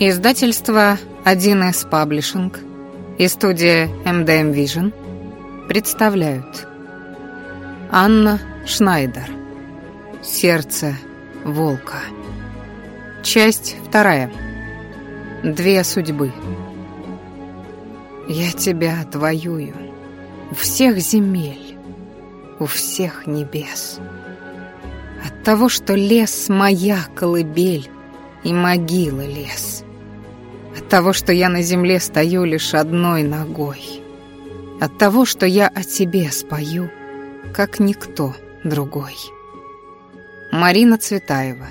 Издательство 1С Паблишинг и студия MDM Vision представляют Анна Шнайдер. Сердце волка Часть вторая. Две судьбы Я тебя отвоюю. У всех земель, у всех небес. От того, что лес моя колыбель и могила лес. От того, что я на земле стою лишь одной ногой. От того, что я о тебе спою, как никто другой. Марина Цветаева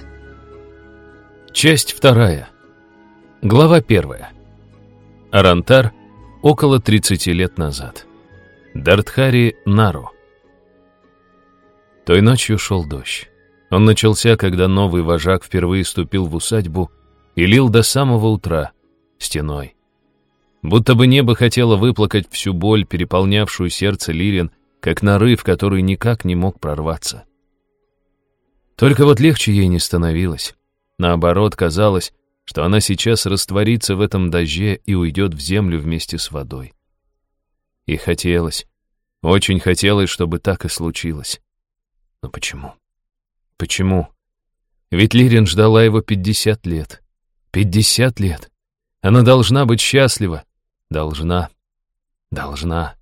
Часть вторая. Глава первая. Арантар около 30 лет назад. Дартхари Нару. Той ночью шел дождь. Он начался, когда новый вожак впервые ступил в усадьбу и лил до самого утра, стеной. Будто бы небо хотело выплакать всю боль, переполнявшую сердце Лирин, как нарыв, который никак не мог прорваться. Только вот легче ей не становилось. Наоборот, казалось, что она сейчас растворится в этом дожде и уйдет в землю вместе с водой. И хотелось, очень хотелось, чтобы так и случилось. Но почему? Почему? Ведь Лирин ждала его пятьдесят лет. Пятьдесят лет. Она должна быть счастлива. Должна. Должна.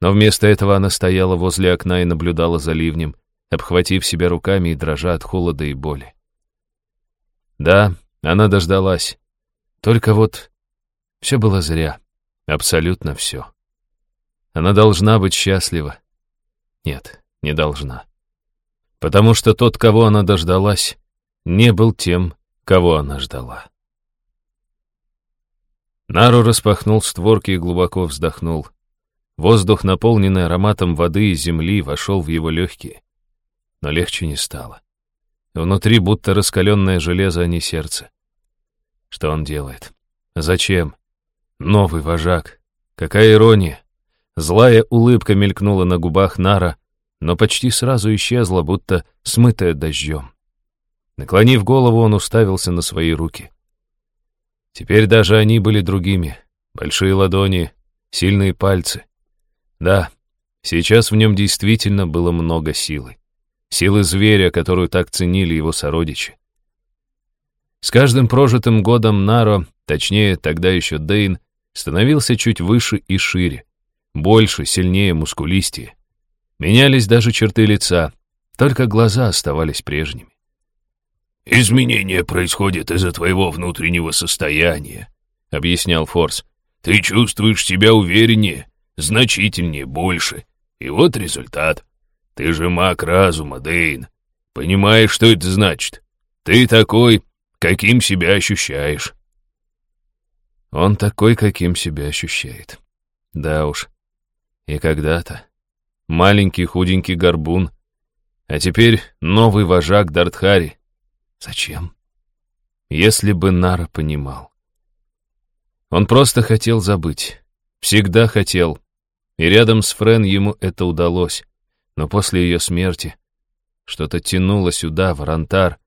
Но вместо этого она стояла возле окна и наблюдала за ливнем, обхватив себя руками и дрожа от холода и боли. Да, она дождалась. Только вот все было зря. Абсолютно все. Она должна быть счастлива. Нет, не должна. Потому что тот, кого она дождалась, не был тем, кого она ждала. Нару распахнул створки и глубоко вздохнул. Воздух, наполненный ароматом воды и земли, вошел в его легкие. Но легче не стало. Внутри будто раскаленное железо, а не сердце. Что он делает? Зачем? Новый вожак. Какая ирония. Злая улыбка мелькнула на губах Нара, но почти сразу исчезла, будто смытая дождем. Наклонив голову, он уставился на свои руки. Теперь даже они были другими. Большие ладони, сильные пальцы. Да, сейчас в нем действительно было много силы. Силы зверя, которую так ценили его сородичи. С каждым прожитым годом Наро, точнее, тогда еще Дейн, становился чуть выше и шире. Больше, сильнее, мускулистее. Менялись даже черты лица, только глаза оставались прежними. «Изменения происходят из-за твоего внутреннего состояния», — объяснял Форс. «Ты чувствуешь себя увереннее, значительнее, больше. И вот результат. Ты же маг разума, Дейн. Понимаешь, что это значит? Ты такой, каким себя ощущаешь». Он такой, каким себя ощущает. Да уж. И когда-то. Маленький худенький горбун. А теперь новый вожак Дартхари. Зачем? Если бы Нара понимал. Он просто хотел забыть. Всегда хотел. И рядом с Френ ему это удалось. Но после ее смерти что-то тянуло сюда, в Рантар,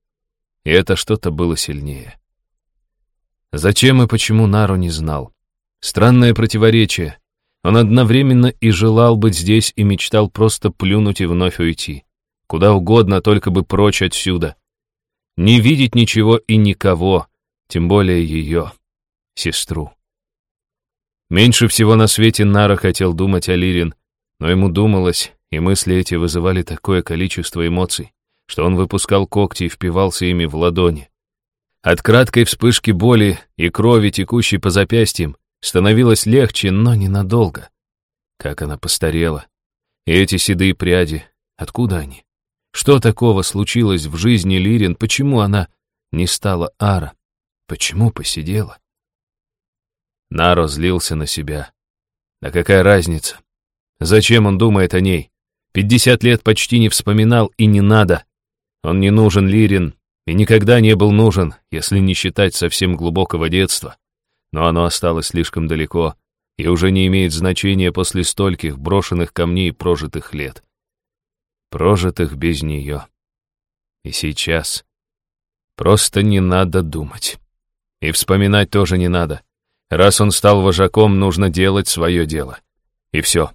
и это что-то было сильнее. Зачем и почему Нару не знал. Странное противоречие. Он одновременно и желал быть здесь, и мечтал просто плюнуть и вновь уйти. Куда угодно, только бы прочь отсюда. Не видеть ничего и никого, тем более ее, сестру. Меньше всего на свете Нара хотел думать о Лирин, но ему думалось, и мысли эти вызывали такое количество эмоций, что он выпускал когти и впивался ими в ладони. От краткой вспышки боли и крови, текущей по запястьям, становилось легче, но ненадолго. Как она постарела. И эти седые пряди, откуда они? Что такого случилось в жизни Лирин? Почему она не стала Ара? Почему посидела? Наро злился на себя. Да какая разница? Зачем он думает о ней? Пятьдесят лет почти не вспоминал, и не надо. Он не нужен Лирин, и никогда не был нужен, если не считать совсем глубокого детства. Но оно осталось слишком далеко и уже не имеет значения после стольких брошенных камней прожитых лет прожитых без нее. И сейчас просто не надо думать. И вспоминать тоже не надо. Раз он стал вожаком, нужно делать свое дело. И все.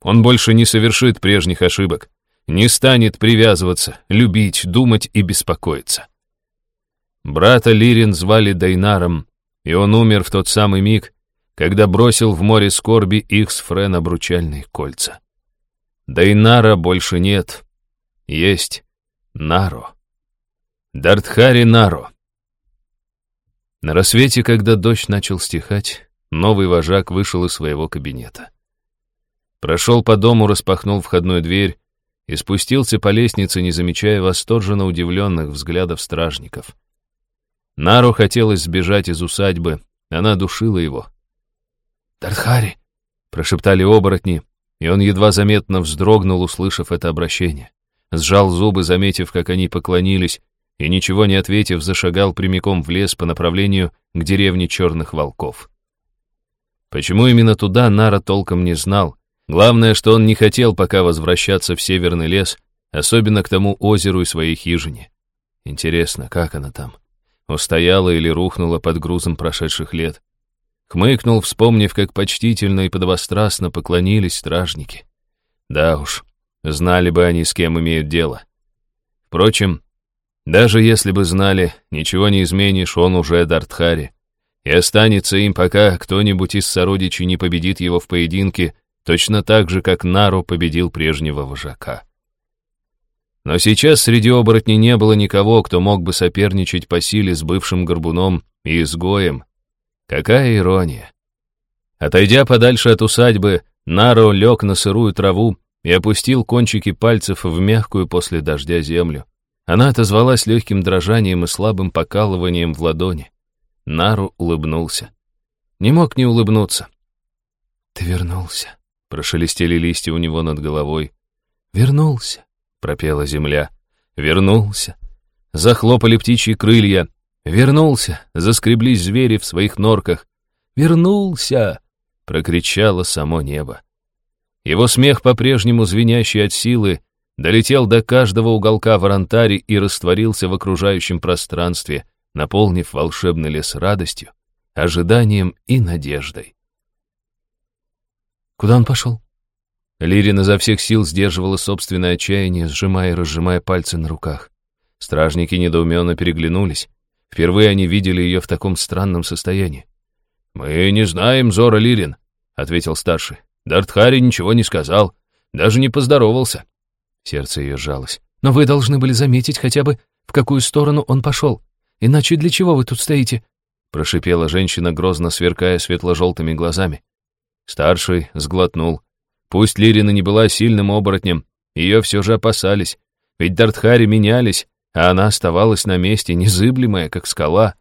Он больше не совершит прежних ошибок, не станет привязываться, любить, думать и беспокоиться. Брата Лирин звали Дайнаром, и он умер в тот самый миг, когда бросил в море скорби их с Френ обручальные кольца. Дайнара больше нет. Есть Наро. Дартхари Наро. На рассвете, когда дождь начал стихать, новый вожак вышел из своего кабинета. Прошел по дому, распахнул входную дверь и спустился по лестнице, не замечая восторженно удивленных взглядов стражников. Нару хотелось сбежать из усадьбы, она душила его. «Дартхари!» — прошептали оборотни, и он едва заметно вздрогнул, услышав это обращение. Сжал зубы, заметив, как они поклонились, и, ничего не ответив, зашагал прямиком в лес по направлению к деревне черных волков. Почему именно туда, Нара толком не знал. Главное, что он не хотел пока возвращаться в северный лес, особенно к тому озеру и своей хижине. Интересно, как она там? Устояла или рухнула под грузом прошедших лет? Хмыкнул, вспомнив, как почтительно и подобострастно поклонились стражники. Да уж, знали бы они, с кем имеют дело. Впрочем, даже если бы знали, ничего не изменишь, он уже Дартхари. И останется им, пока кто-нибудь из сородичей не победит его в поединке, точно так же, как Нару победил прежнего вожака. Но сейчас среди оборотней не было никого, кто мог бы соперничать по силе с бывшим горбуном и изгоем, Какая ирония. Отойдя подальше от усадьбы, Наро лег на сырую траву и опустил кончики пальцев в мягкую после дождя землю. Она отозвалась легким дрожанием и слабым покалыванием в ладони. Нару улыбнулся. Не мог не улыбнуться. «Ты вернулся», — прошелестели листья у него над головой. «Вернулся», — пропела земля. «Вернулся». Захлопали птичьи крылья, Вернулся, заскреблись звери в своих норках. Вернулся! Прокричало само небо. Его смех, по-прежнему звенящий от силы, долетел до каждого уголка в Арантаре и растворился в окружающем пространстве, наполнив волшебный лес радостью, ожиданием и надеждой. Куда он пошел? Лирин изо всех сил сдерживала собственное отчаяние, сжимая и разжимая пальцы на руках. Стражники недоуменно переглянулись. Впервые они видели ее в таком странном состоянии. «Мы не знаем, Зора Лирин», — ответил старший. «Дартхари ничего не сказал, даже не поздоровался». Сердце ее сжалось. «Но вы должны были заметить хотя бы, в какую сторону он пошел. Иначе для чего вы тут стоите?» Прошипела женщина, грозно сверкая светло-желтыми глазами. Старший сглотнул. Пусть Лирина не была сильным оборотнем, ее все же опасались. Ведь Дартхари менялись, а она оставалась на месте, незыблемая, как скала.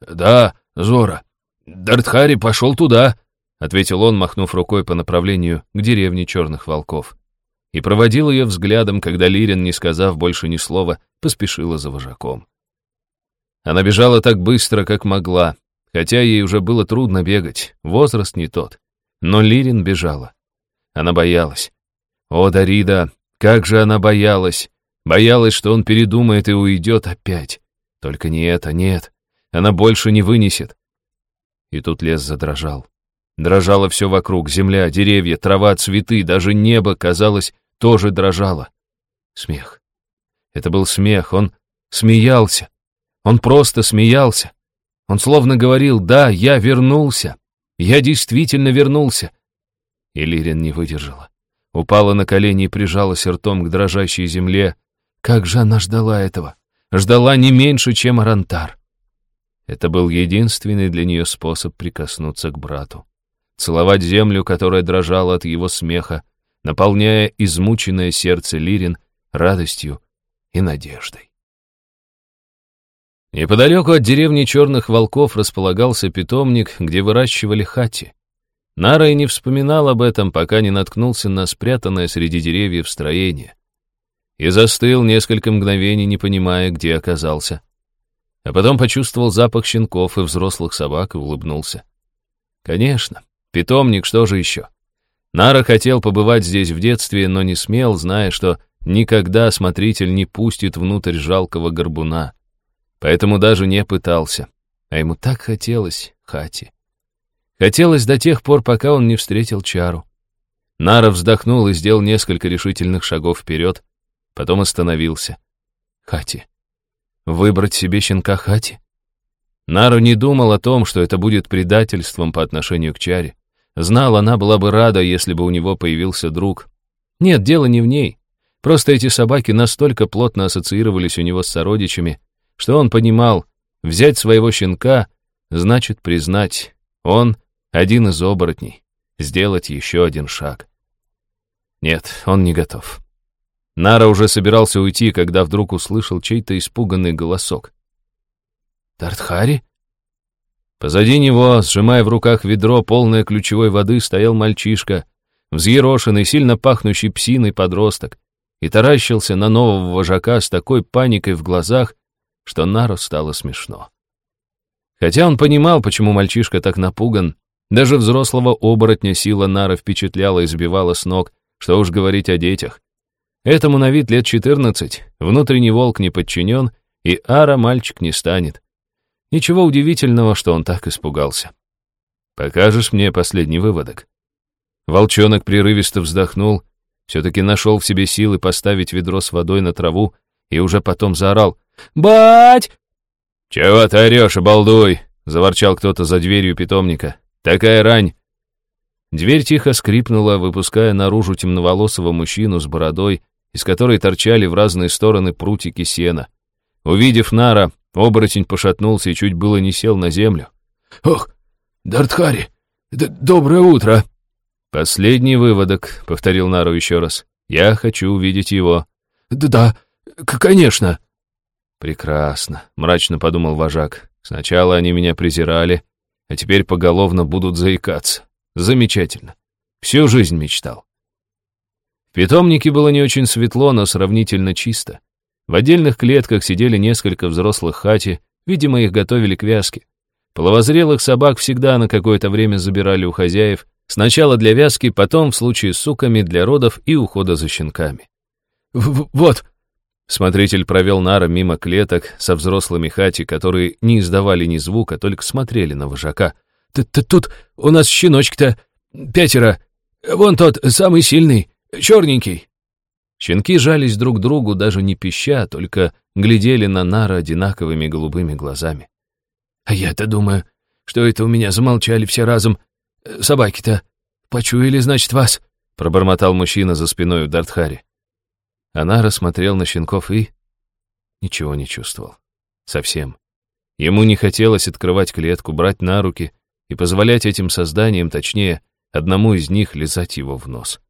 «Да, Зора, Дартхари пошел туда», — ответил он, махнув рукой по направлению к деревне черных волков. И проводил ее взглядом, когда Лирин, не сказав больше ни слова, поспешила за вожаком. Она бежала так быстро, как могла, хотя ей уже было трудно бегать, возраст не тот. Но Лирин бежала. Она боялась. О, Дарида, как же она боялась! Боялась, что он передумает и уйдет опять. Только не это, нет. Она больше не вынесет. И тут лес задрожал. Дрожало все вокруг, земля, деревья, трава, цветы, даже небо, казалось, тоже дрожало. Смех. Это был смех, он смеялся. Он просто смеялся. Он словно говорил, да, я вернулся. Я действительно вернулся. И Лирин не выдержала. Упала на колени и прижалась ртом к дрожащей земле, как же она ждала этого? Ждала не меньше, чем Арантар. Это был единственный для нее способ прикоснуться к брату. Целовать землю, которая дрожала от его смеха, наполняя измученное сердце Лирин радостью и надеждой. Неподалеку от деревни Черных Волков располагался питомник, где выращивали хати. Нара и не вспоминал об этом, пока не наткнулся на спрятанное среди деревьев строение и застыл несколько мгновений, не понимая, где оказался. А потом почувствовал запах щенков и взрослых собак и улыбнулся. Конечно, питомник, что же еще? Нара хотел побывать здесь в детстве, но не смел, зная, что никогда смотритель не пустит внутрь жалкого горбуна. Поэтому даже не пытался. а ему так хотелось Хати. Хотелось до тех пор, пока он не встретил Чару. Нара вздохнул и сделал несколько решительных шагов вперед, потом остановился. Хати. Выбрать себе щенка Хати? Нару не думал о том, что это будет предательством по отношению к Чаре. Знал, она была бы рада, если бы у него появился друг. Нет, дело не в ней. Просто эти собаки настолько плотно ассоциировались у него с сородичами, что он понимал, взять своего щенка значит признать, он один из оборотней, сделать еще один шаг. Нет, он не готов. Нара уже собирался уйти, когда вдруг услышал чей-то испуганный голосок. «Тартхари?» Позади него, сжимая в руках ведро, полное ключевой воды, стоял мальчишка, взъерошенный, сильно пахнущий псиной подросток, и таращился на нового вожака с такой паникой в глазах, что Нару стало смешно. Хотя он понимал, почему мальчишка так напуган, даже взрослого оборотня сила Нара впечатляла и сбивала с ног, что уж говорить о детях. Этому на вид лет 14, внутренний волк не подчинен, и Ара мальчик не станет. Ничего удивительного, что он так испугался. «Покажешь мне последний выводок?» Волчонок прерывисто вздохнул, все-таки нашел в себе силы поставить ведро с водой на траву и уже потом заорал «Бать!» «Чего ты орешь, обалдуй?» — заворчал кто-то за дверью питомника. «Такая рань!» Дверь тихо скрипнула, выпуская наружу темноволосого мужчину с бородой, из которой торчали в разные стороны прутики сена. Увидев Нара, оборотень пошатнулся и чуть было не сел на землю. «Ох, Дартхари, доброе утро!» «Последний выводок», — повторил Нару еще раз. «Я хочу увидеть его». «Да, конечно». «Прекрасно», — мрачно подумал вожак. «Сначала они меня презирали, а теперь поголовно будут заикаться. Замечательно. Всю жизнь мечтал». В питомнике было не очень светло, но сравнительно чисто. В отдельных клетках сидели несколько взрослых хати, видимо, их готовили к вязке. Половозрелых собак всегда на какое-то время забирали у хозяев, Сначала для вязки, потом, в случае с суками, для родов и ухода за щенками. «Вот!» Смотритель провел Нара мимо клеток со взрослыми хати, которые не издавали ни звука, только смотрели на вожака. «Тут у нас щеночек-то пятеро. Вон тот, самый сильный, черненький». Щенки жались друг к другу, даже не пища, только глядели на Нара одинаковыми голубыми глазами. «А я-то думаю, что это у меня замолчали все разом, собаки-то почуяли, значит, вас?» — пробормотал мужчина за спиной у Дартхари. Она рассмотрел на щенков и... Ничего не чувствовал. Совсем. Ему не хотелось открывать клетку, брать на руки и позволять этим созданиям, точнее, одному из них лизать его в нос.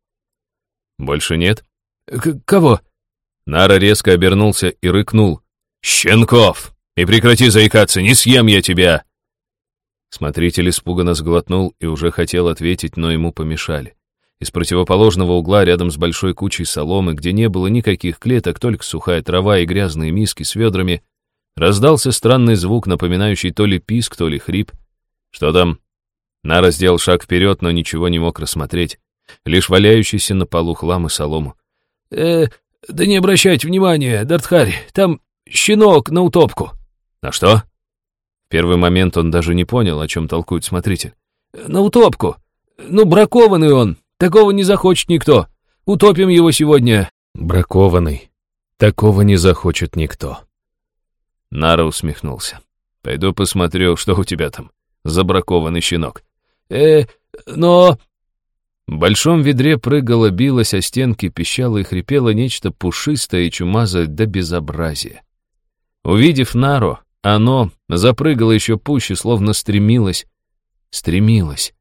«Больше нет?» К «Кого?» Нара резко обернулся и рыкнул. «Щенков! И прекрати заикаться, не съем я тебя!» Смотритель испуганно сглотнул и уже хотел ответить, но ему помешали. Из противоположного угла, рядом с большой кучей соломы, где не было никаких клеток, только сухая трава и грязные миски с ведрами, раздался странный звук, напоминающий то ли писк, то ли хрип. «Что там?» Нара сделал шаг вперед, но ничего не мог рассмотреть. Лишь валяющийся на полу хлам и солому. «Э, да не обращайте внимания, Дартхарь, там щенок на утопку». «На что?» первый момент он даже не понял, о чем толкует смотритель. «На утопку. Ну, бракованный он. Такого не захочет никто. Утопим его сегодня». «Бракованный. Такого не захочет никто». Нара усмехнулся. «Пойду посмотрю, что у тебя там. Забракованный щенок». «Э, но...» В большом ведре прыгало, билось о стенки, пищало и хрипело нечто пушистое и чумазое до безобразия. Увидев Нару, оно запрыгало еще пуще, словно стремилось. Стремилось.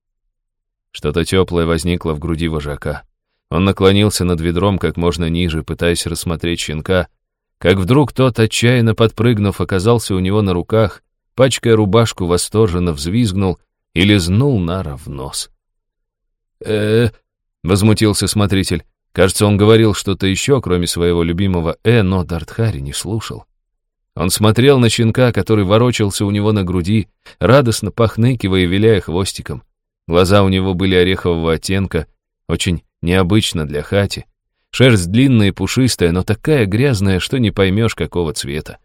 Что-то теплое возникло в груди вожака. Он наклонился над ведром как можно ниже, пытаясь рассмотреть щенка, как вдруг тот, отчаянно подпрыгнув, оказался у него на руках, пачкая рубашку, восторженно взвизгнул и лизнул Нара в нос. Э возмутился смотритель. Кажется, он говорил что-то еще, кроме своего любимого «э», но Дартхари не слушал. Он смотрел на щенка, который ворочался у него на груди, радостно похныкивая и виляя хвостиком. Глаза у него были орехового оттенка, очень необычно для хати. Шерсть длинная и пушистая, но такая грязная, что не поймешь, какого цвета.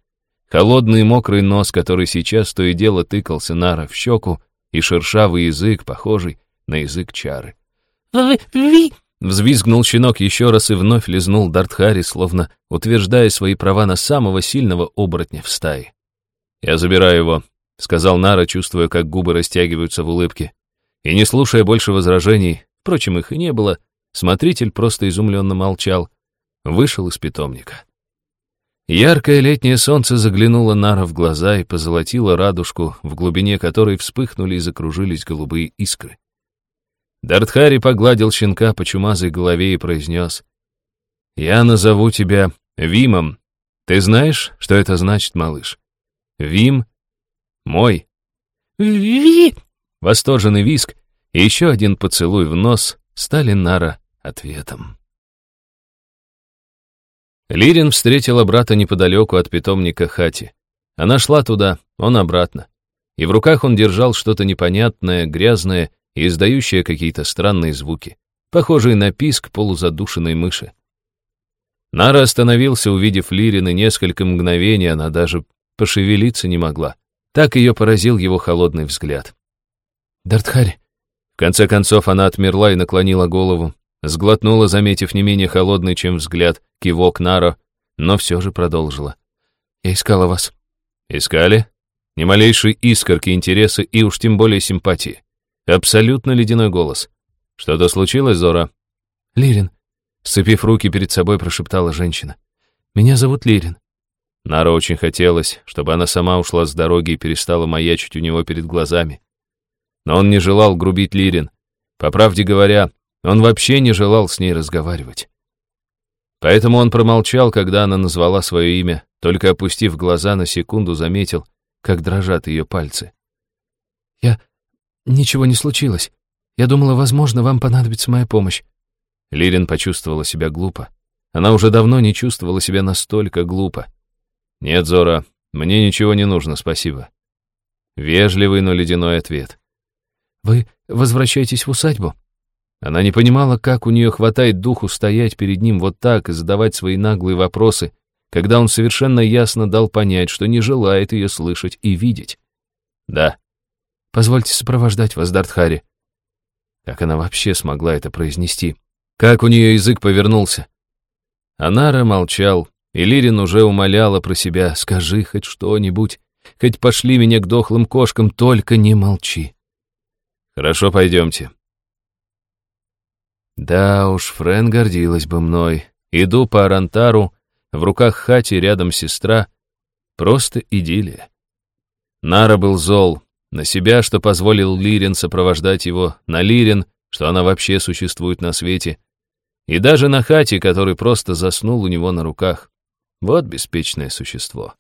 холодный мокрый нос, который сейчас то и дело тыкался Нара в щеку, и шершавый язык, похожий на язык чары. «Ви!» Взвизгнул щенок еще раз и вновь лизнул Дартхари, словно утверждая свои права на самого сильного оборотня в стае. «Я забираю его», — сказал Нара, чувствуя, как губы растягиваются в улыбке. И не слушая больше возражений, впрочем, их и не было, смотритель просто изумленно молчал, вышел из питомника. Яркое летнее солнце заглянуло Нара в глаза и позолотило радужку, в глубине которой вспыхнули и закружились голубые искры. Дартхари погладил щенка по чумазой голове и произнес. «Я назову тебя Вимом. Ты знаешь, что это значит, малыш? Вим — мой». «Ви!» Восторженный виск и еще один поцелуй в нос стали Нара ответом. Лирин встретила брата неподалеку от питомника Хати. Она шла туда, он обратно. И в руках он держал что-то непонятное, грязное и издающая какие-то странные звуки, похожие на писк полузадушенной мыши. Нара остановился, увидев Лирин, и несколько мгновений она даже пошевелиться не могла. Так ее поразил его холодный взгляд. «Дартхари!» В конце концов она отмерла и наклонила голову, сглотнула, заметив не менее холодный, чем взгляд, кивок Наро, но все же продолжила. «Я искала вас». «Искали?» Ни малейшей искорки интереса и уж тем более симпатии. Абсолютно ледяной голос. «Что-то случилось, Зора?» «Лирин», — сцепив руки перед собой, прошептала женщина. «Меня зовут Лирин». Нара очень хотелось, чтобы она сама ушла с дороги и перестала маячить у него перед глазами. Но он не желал грубить Лирин. По правде говоря, он вообще не желал с ней разговаривать. Поэтому он промолчал, когда она назвала свое имя, только опустив глаза на секунду, заметил, как дрожат ее пальцы. «Я «Ничего не случилось. Я думала, возможно, вам понадобится моя помощь». Лирин почувствовала себя глупо. Она уже давно не чувствовала себя настолько глупо. «Нет, Зора, мне ничего не нужно, спасибо». Вежливый, но ледяной ответ. «Вы возвращаетесь в усадьбу?» Она не понимала, как у нее хватает духу стоять перед ним вот так и задавать свои наглые вопросы, когда он совершенно ясно дал понять, что не желает ее слышать и видеть. «Да», Позвольте сопровождать вас, Дартхари». Как она вообще смогла это произнести? Как у нее язык повернулся? Анара молчал, и Лирин уже умоляла про себя, «Скажи хоть что-нибудь, хоть пошли меня к дохлым кошкам, только не молчи». «Хорошо, пойдемте». Да уж, Френ гордилась бы мной. Иду по Арантару, в руках Хати рядом сестра. Просто идиллия. Нара был зол, на себя, что позволил Лирин сопровождать его, на Лирин, что она вообще существует на свете, и даже на Хати, который просто заснул у него на руках. Вот беспечное существо.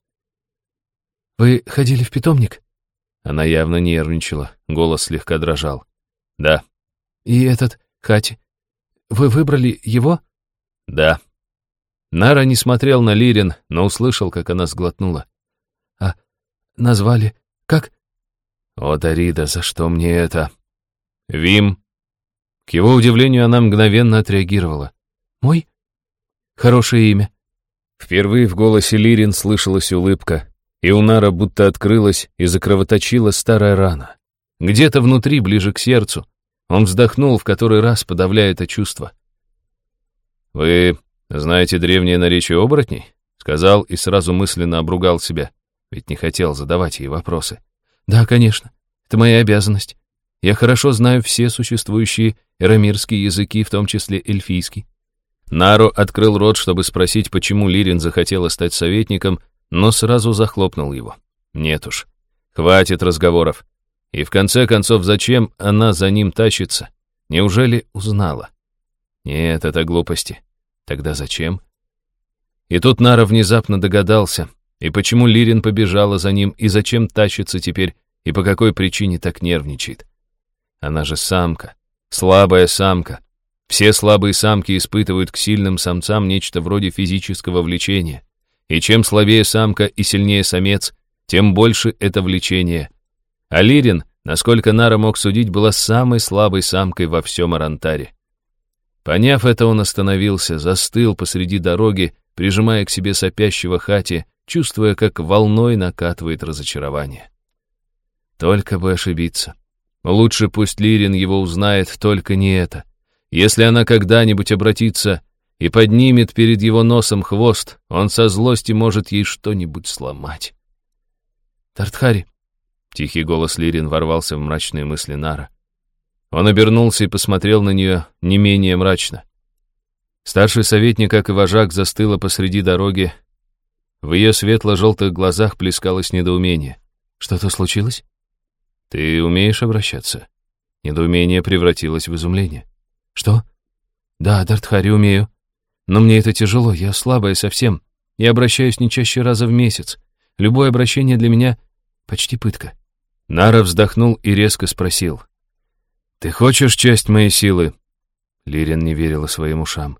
«Вы ходили в питомник?» Она явно нервничала, голос слегка дрожал. «Да». «И этот Хати? Вы выбрали его?» «Да». Нара не смотрел на Лирин, но услышал, как она сглотнула. «А назвали... Как?» «О, Дарида, за что мне это?» «Вим». К его удивлению, она мгновенно отреагировала. «Мой? Хорошее имя». Впервые в голосе Лирин слышалась улыбка, и у Нара будто открылась и закровоточила старая рана. Где-то внутри, ближе к сердцу. Он вздохнул в который раз, подавляя это чувство. «Вы знаете древнее наречие оборотней?» Сказал и сразу мысленно обругал себя, ведь не хотел задавать ей вопросы. Да, конечно. Это моя обязанность. Я хорошо знаю все существующие эрамирские языки, в том числе эльфийский. Наро открыл рот, чтобы спросить, почему Лирин захотела стать советником, но сразу захлопнул его. Нет уж. Хватит разговоров. И в конце концов, зачем она за ним тащится? Неужели узнала? Нет, это глупости. Тогда зачем? И тут Нара внезапно догадался, и почему Лирин побежала за ним, и зачем тащится теперь, и по какой причине так нервничает. Она же самка, слабая самка. Все слабые самки испытывают к сильным самцам нечто вроде физического влечения. И чем слабее самка и сильнее самец, тем больше это влечение. А Лирин, насколько Нара мог судить, была самой слабой самкой во всем Арантаре. Поняв это, он остановился, застыл посреди дороги, прижимая к себе сопящего хати, чувствуя, как волной накатывает разочарование. Только бы ошибиться. Лучше пусть Лирин его узнает, только не это. Если она когда-нибудь обратится и поднимет перед его носом хвост, он со злости может ей что-нибудь сломать. «Тартхари!» — тихий голос Лирин ворвался в мрачные мысли Нара. Он обернулся и посмотрел на нее не менее мрачно. Старший советник, как и вожак, застыла посреди дороги. В ее светло-желтых глазах плескалось недоумение. «Что-то случилось?» «Ты умеешь обращаться?» Недоумение превратилось в изумление. «Что?» «Да, Дартхари, умею. Но мне это тяжело, я слабая совсем. Я обращаюсь не чаще раза в месяц. Любое обращение для меня почти пытка». Нара вздохнул и резко спросил. «Ты хочешь часть моей силы?» Лирин не верила своим ушам.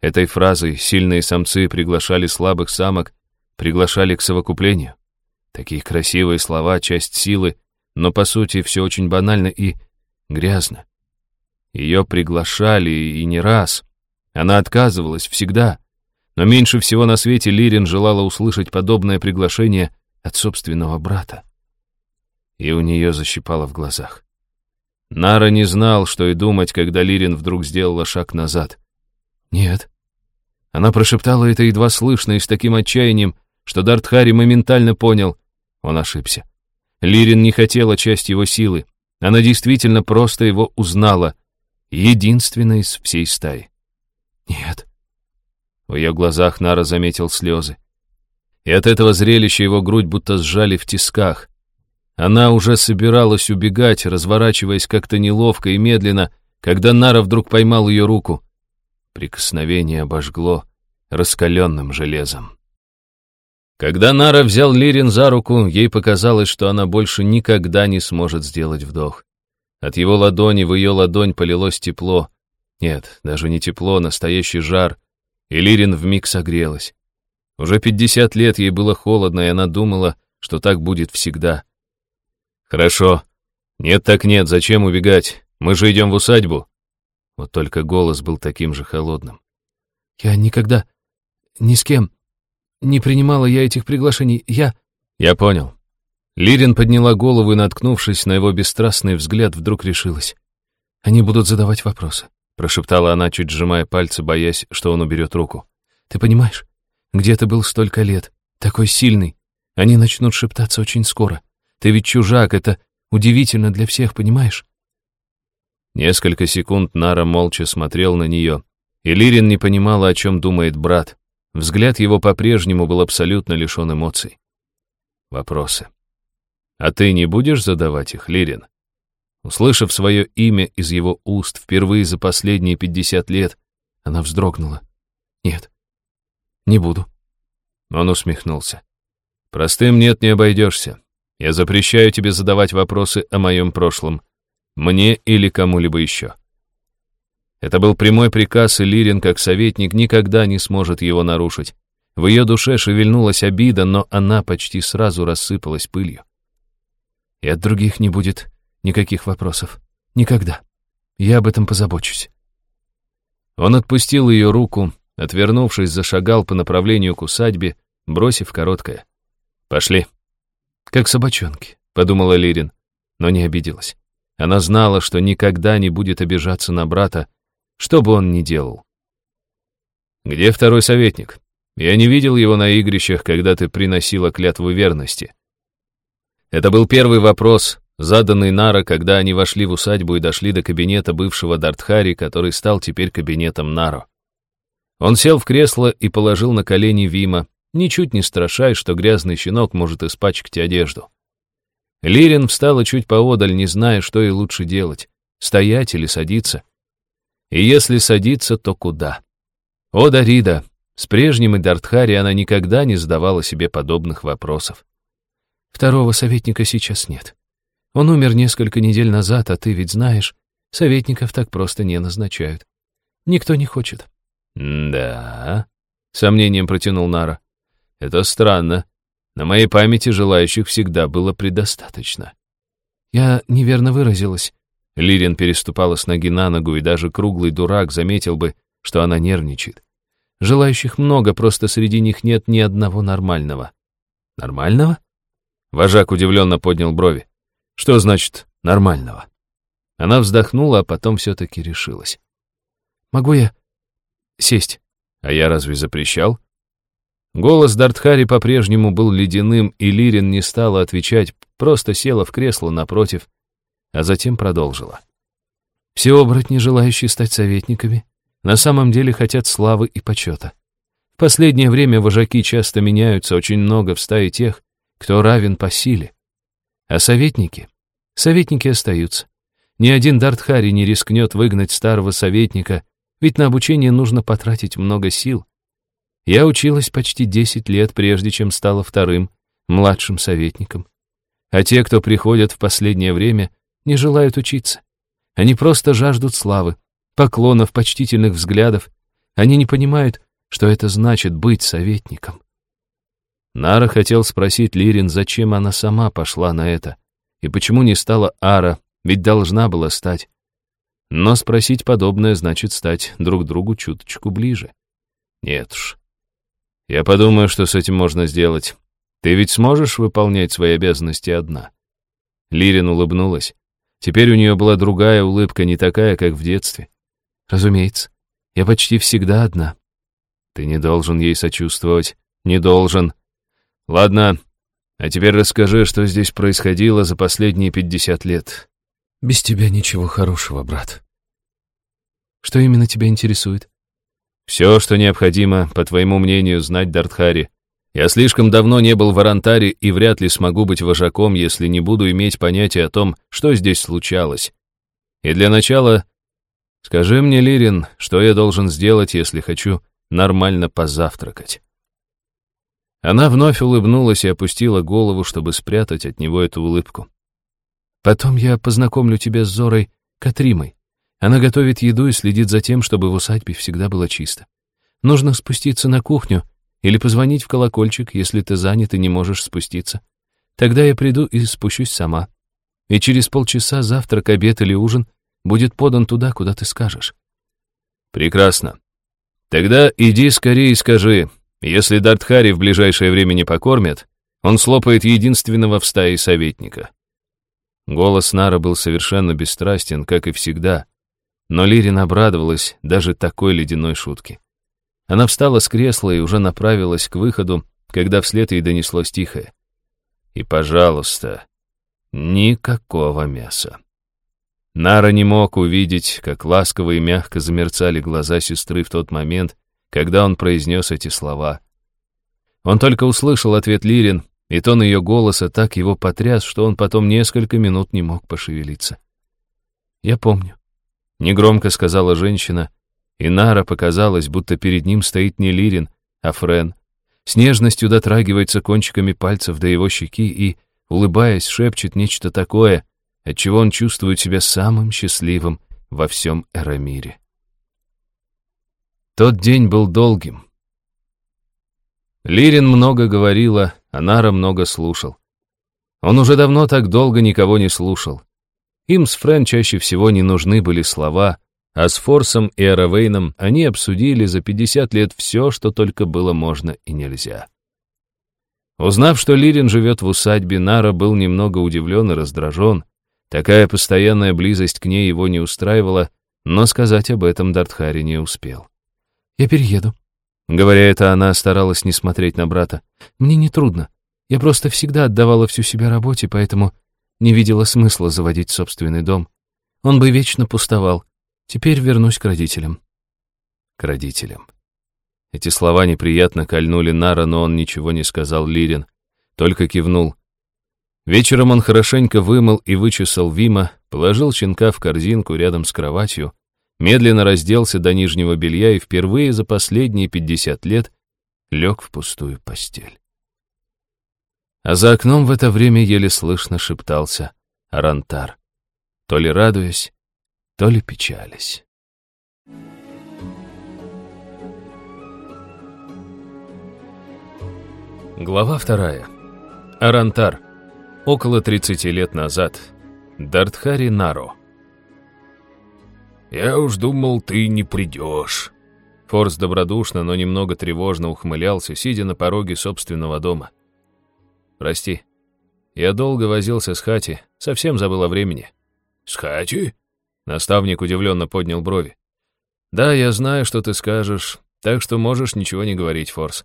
Этой фразой сильные самцы приглашали слабых самок, приглашали к совокуплению. Такие красивые слова, часть силы, но по сути все очень банально и грязно. Ее приглашали и не раз. Она отказывалась всегда. Но меньше всего на свете Лирин желала услышать подобное приглашение от собственного брата. И у нее защипало в глазах. Нара не знал, что и думать, когда Лирин вдруг сделала шаг назад. «Нет». Она прошептала это едва слышно и с таким отчаянием, что Дартхари моментально понял, он ошибся. Лирин не хотела часть его силы. Она действительно просто его узнала. Единственная из всей стаи. Нет. В ее глазах Нара заметил слезы. И от этого зрелища его грудь будто сжали в тисках. Она уже собиралась убегать, разворачиваясь как-то неловко и медленно, когда Нара вдруг поймал ее руку. Прикосновение обожгло раскаленным железом. Когда Нара взял Лирин за руку, ей показалось, что она больше никогда не сможет сделать вдох. От его ладони в ее ладонь полилось тепло. Нет, даже не тепло, настоящий жар. И Лирин вмиг согрелась. Уже пятьдесят лет ей было холодно, и она думала, что так будет всегда. «Хорошо. Нет так нет, зачем убегать? Мы же идем в усадьбу». Вот только голос был таким же холодным. «Я никогда... ни с кем...» Не принимала я этих приглашений. Я...» «Я понял». Лирин подняла голову и, наткнувшись на его бесстрастный взгляд, вдруг решилась. «Они будут задавать вопросы», — прошептала она, чуть сжимая пальцы, боясь, что он уберет руку. «Ты понимаешь, где ты был столько лет, такой сильный? Они начнут шептаться очень скоро. Ты ведь чужак, это удивительно для всех, понимаешь?» Несколько секунд Нара молча смотрел на нее, и Лирин не понимала, о чем думает брат. Взгляд его по-прежнему был абсолютно лишен эмоций. Вопросы. «А ты не будешь задавать их, Лирин?» Услышав свое имя из его уст впервые за последние пятьдесят лет, она вздрогнула. «Нет, не буду». Он усмехнулся. «Простым нет не обойдешься. Я запрещаю тебе задавать вопросы о моем прошлом. Мне или кому-либо еще. Это был прямой приказ, и Лирин, как советник, никогда не сможет его нарушить. В ее душе шевельнулась обида, но она почти сразу рассыпалась пылью. И от других не будет никаких вопросов. Никогда. Я об этом позабочусь. Он отпустил ее руку, отвернувшись, зашагал по направлению к усадьбе, бросив короткое. «Пошли». «Как собачонки», — подумала Лирин, но не обиделась. Она знала, что никогда не будет обижаться на брата, что бы он ни делал. «Где второй советник? Я не видел его на игрищах, когда ты приносила клятву верности». Это был первый вопрос, заданный Нара, когда они вошли в усадьбу и дошли до кабинета бывшего Дартхари, который стал теперь кабинетом Наро. Он сел в кресло и положил на колени Вима, ничуть не страшась, что грязный щенок может испачкать одежду. Лирин встала чуть поодаль, не зная, что ей лучше делать — стоять или садиться. И если садиться, то куда? О, Дарида, с прежним Идартхари она никогда не задавала себе подобных вопросов. Второго советника сейчас нет. Он умер несколько недель назад, а ты ведь знаешь, советников так просто не назначают. Никто не хочет. «Да», — сомнением протянул Нара. «Это странно. На моей памяти желающих всегда было предостаточно». «Я неверно выразилась. Лирин переступала с ноги на ногу, и даже круглый дурак заметил бы, что она нервничает. Желающих много, просто среди них нет ни одного нормального. Нормального? Вожак удивленно поднял брови. Что значит «нормального»? Она вздохнула, а потом все-таки решилась. «Могу я сесть?» А я разве запрещал? Голос Дартхари по-прежнему был ледяным, и Лирин не стала отвечать, просто села в кресло напротив, а затем продолжила. «Все оборотни, желающие стать советниками, на самом деле хотят славы и почета. В последнее время вожаки часто меняются, очень много в стае тех, кто равен по силе. А советники? Советники остаются. Ни один Дартхари не рискнет выгнать старого советника, ведь на обучение нужно потратить много сил. Я училась почти 10 лет, прежде чем стала вторым, младшим советником. А те, кто приходят в последнее время, не желают учиться. Они просто жаждут славы, поклонов, почтительных взглядов. Они не понимают, что это значит быть советником. Нара хотел спросить Лирин, зачем она сама пошла на это, и почему не стала Ара, ведь должна была стать. Но спросить подобное значит стать друг другу чуточку ближе. Нет уж. Я подумаю, что с этим можно сделать. Ты ведь сможешь выполнять свои обязанности одна?» Лирин улыбнулась. Теперь у нее была другая улыбка, не такая, как в детстве. «Разумеется, я почти всегда одна». «Ты не должен ей сочувствовать. Не должен. Ладно, а теперь расскажи, что здесь происходило за последние пятьдесят лет». «Без тебя ничего хорошего, брат». «Что именно тебя интересует?» «Все, что необходимо, по твоему мнению, знать Дартхари. Я слишком давно не был в Арантаре и вряд ли смогу быть вожаком, если не буду иметь понятия о том, что здесь случалось. И для начала скажи мне, Лирин, что я должен сделать, если хочу нормально позавтракать. Она вновь улыбнулась и опустила голову, чтобы спрятать от него эту улыбку. Потом я познакомлю тебя с Зорой Катримой. Она готовит еду и следит за тем, чтобы в усадьбе всегда было чисто. Нужно спуститься на кухню или позвонить в колокольчик, если ты занят и не можешь спуститься. Тогда я приду и спущусь сама. И через полчаса завтрак, обед или ужин будет подан туда, куда ты скажешь. Прекрасно. Тогда иди скорее и скажи, если Дартхари в ближайшее время не покормят, он слопает единственного в стае советника. Голос Нара был совершенно бесстрастен, как и всегда, но Лирин обрадовалась даже такой ледяной шутке. Она встала с кресла и уже направилась к выходу, когда вслед ей донеслось тихое. «И, пожалуйста, никакого мяса». Нара не мог увидеть, как ласково и мягко замерцали глаза сестры в тот момент, когда он произнес эти слова. Он только услышал ответ Лирин, и тон ее голоса так его потряс, что он потом несколько минут не мог пошевелиться. «Я помню», — негромко сказала женщина, и Нара показалось, будто перед ним стоит не Лирин, а Френ. С нежностью дотрагивается кончиками пальцев до его щеки и, улыбаясь, шепчет нечто такое, от чего он чувствует себя самым счастливым во всем Эрамире. Тот день был долгим. Лирин много говорила, а Нара много слушал. Он уже давно так долго никого не слушал. Им с Френ чаще всего не нужны были слова, а с Форсом и Аравейном они обсудили за 50 лет все, что только было можно и нельзя. Узнав, что Лирин живет в усадьбе, Нара был немного удивлен и раздражен. Такая постоянная близость к ней его не устраивала, но сказать об этом Дартхари не успел. «Я перееду». Говоря это, она старалась не смотреть на брата. «Мне не трудно. Я просто всегда отдавала всю себя работе, поэтому не видела смысла заводить собственный дом. Он бы вечно пустовал. Теперь вернусь к родителям. К родителям. Эти слова неприятно кольнули Нара, но он ничего не сказал Лирин, только кивнул. Вечером он хорошенько вымыл и вычесал Вима, положил щенка в корзинку рядом с кроватью, медленно разделся до нижнего белья и впервые за последние пятьдесят лет лег в пустую постель. А за окном в это время еле слышно шептался Арантар, то ли радуясь, то ли печались. Глава вторая. Арантар. Около 30 лет назад. Дартхари Наро. Я уж думал, ты не придешь». Форс добродушно, но немного тревожно ухмылялся, сидя на пороге собственного дома. «Прости. Я долго возился с Хати, совсем забыл о времени». «С Хати?» Наставник удивленно поднял брови. «Да, я знаю, что ты скажешь, так что можешь ничего не говорить, Форс».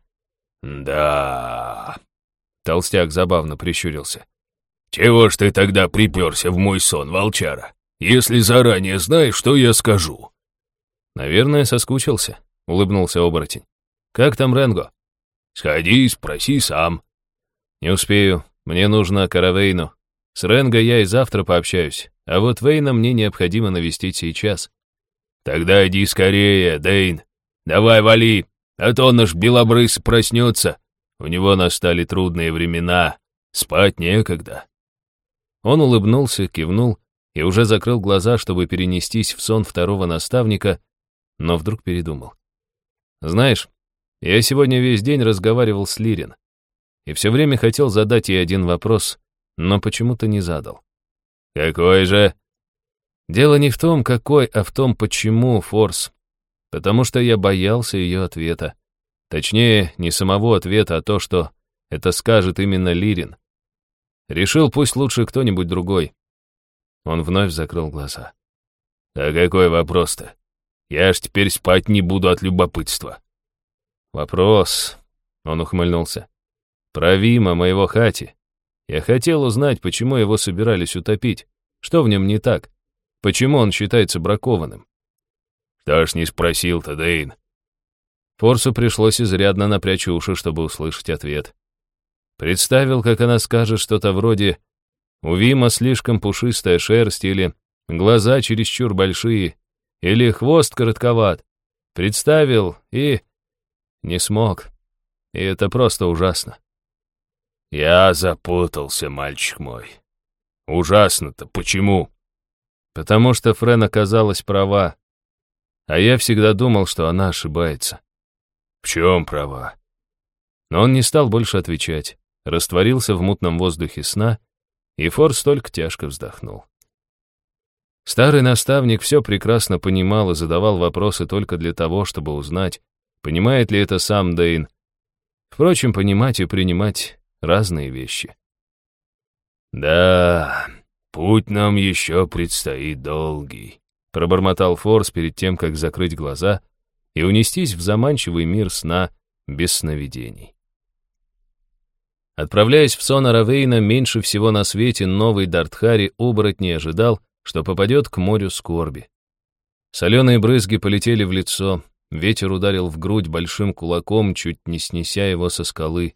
«Да...» Толстяк забавно прищурился. «Чего ж ты тогда приперся в мой сон, волчара? Если заранее знаешь, что я скажу?» «Наверное, соскучился», — улыбнулся оборотень. «Как там Ренго?» «Сходи, спроси сам». «Не успею. Мне нужно Каравейну. С Ренго я и завтра пообщаюсь, а вот Вейна мне необходимо навестить сейчас». «Тогда иди скорее, Дейн. Давай вали, а то наш белобрыс проснется. У него настали трудные времена, спать некогда». Он улыбнулся, кивнул и уже закрыл глаза, чтобы перенестись в сон второго наставника, но вдруг передумал. «Знаешь, я сегодня весь день разговаривал с Лирин и все время хотел задать ей один вопрос, но почему-то не задал. «Какой же?» «Дело не в том, какой, а в том, почему, Форс. Потому что я боялся ее ответа. Точнее, не самого ответа, а то, что это скажет именно Лирин. Решил, пусть лучше кто-нибудь другой. Он вновь закрыл глаза. «А какой вопрос-то? Я ж теперь спать не буду от любопытства». «Вопрос...» — он ухмыльнулся. «Про Вима, моего хати. Я хотел узнать, почему его собирались утопить. Что в нем не так? Почему он считается бракованным?» «Кто ж не спросил-то, Дейн?» Форсу пришлось изрядно напрячь уши, чтобы услышать ответ. Представил, как она скажет что-то вроде «У Вима слишком пушистая шерсть» или «Глаза чересчур большие» или «Хвост коротковат». Представил и... не смог. И это просто ужасно. «Я запутался, мальчик мой. Ужасно-то почему?» Потому что Френ оказалась права, а я всегда думал, что она ошибается. «В чем права?» Но он не стал больше отвечать, растворился в мутном воздухе сна, и Форс только тяжко вздохнул. Старый наставник все прекрасно понимал и задавал вопросы только для того, чтобы узнать, понимает ли это сам Дейн. Впрочем, понимать и принимать разные вещи. «Да, путь нам еще предстоит долгий», — пробормотал Форс перед тем, как закрыть глаза — и унестись в заманчивый мир сна без сновидений. Отправляясь в сон Аравейна, меньше всего на свете новый Дартхари оборот ожидал, что попадет к морю скорби. Соленые брызги полетели в лицо, ветер ударил в грудь большим кулаком, чуть не снеся его со скалы.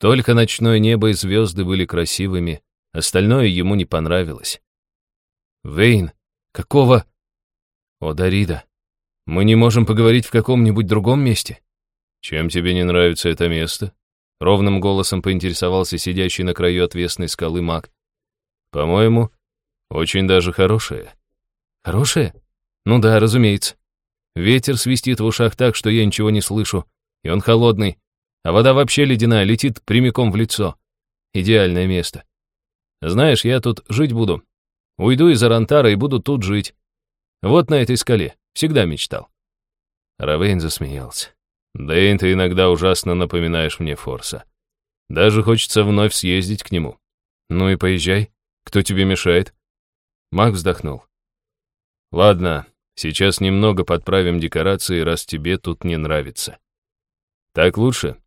Только ночное небо и звезды были красивыми, остальное ему не понравилось. «Вейн, какого...» «О, Дарида, мы не можем поговорить в каком-нибудь другом месте? Чем тебе не нравится это место? Ровным голосом поинтересовался сидящий на краю отвесной скалы маг. По-моему, очень даже хорошее. Хорошее? Ну да, разумеется. Ветер свистит в ушах так, что я ничего не слышу, и он холодный, а вода вообще ледяная, летит прямиком в лицо. Идеальное место. Знаешь, я тут жить буду. Уйду из Арантара и буду тут жить. Вот на этой скале. Всегда мечтал». Равейн засмеялся. «Дэйн, ты иногда ужасно напоминаешь мне Форса. Даже хочется вновь съездить к нему. Ну и поезжай. Кто тебе мешает?» Маг вздохнул. «Ладно, сейчас немного подправим декорации, раз тебе тут не нравится. Так лучше?»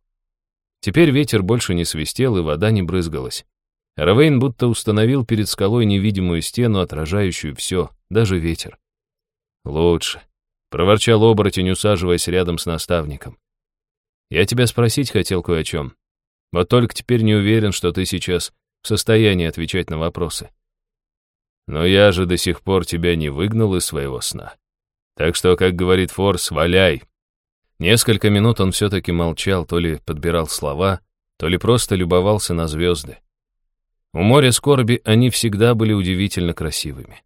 Теперь ветер больше не свистел, и вода не брызгалась. Равейн будто установил перед скалой невидимую стену, отражающую все, даже ветер. «Лучше», — проворчал оборотень, усаживаясь рядом с наставником. «Я тебя спросить хотел кое о чем. Вот только теперь не уверен, что ты сейчас в состоянии отвечать на вопросы. Но я же до сих пор тебя не выгнал из своего сна. Так что, как говорит Форс, валяй». Несколько минут он все-таки молчал, то ли подбирал слова, то ли просто любовался на звезды. У моря скорби они всегда были удивительно красивыми.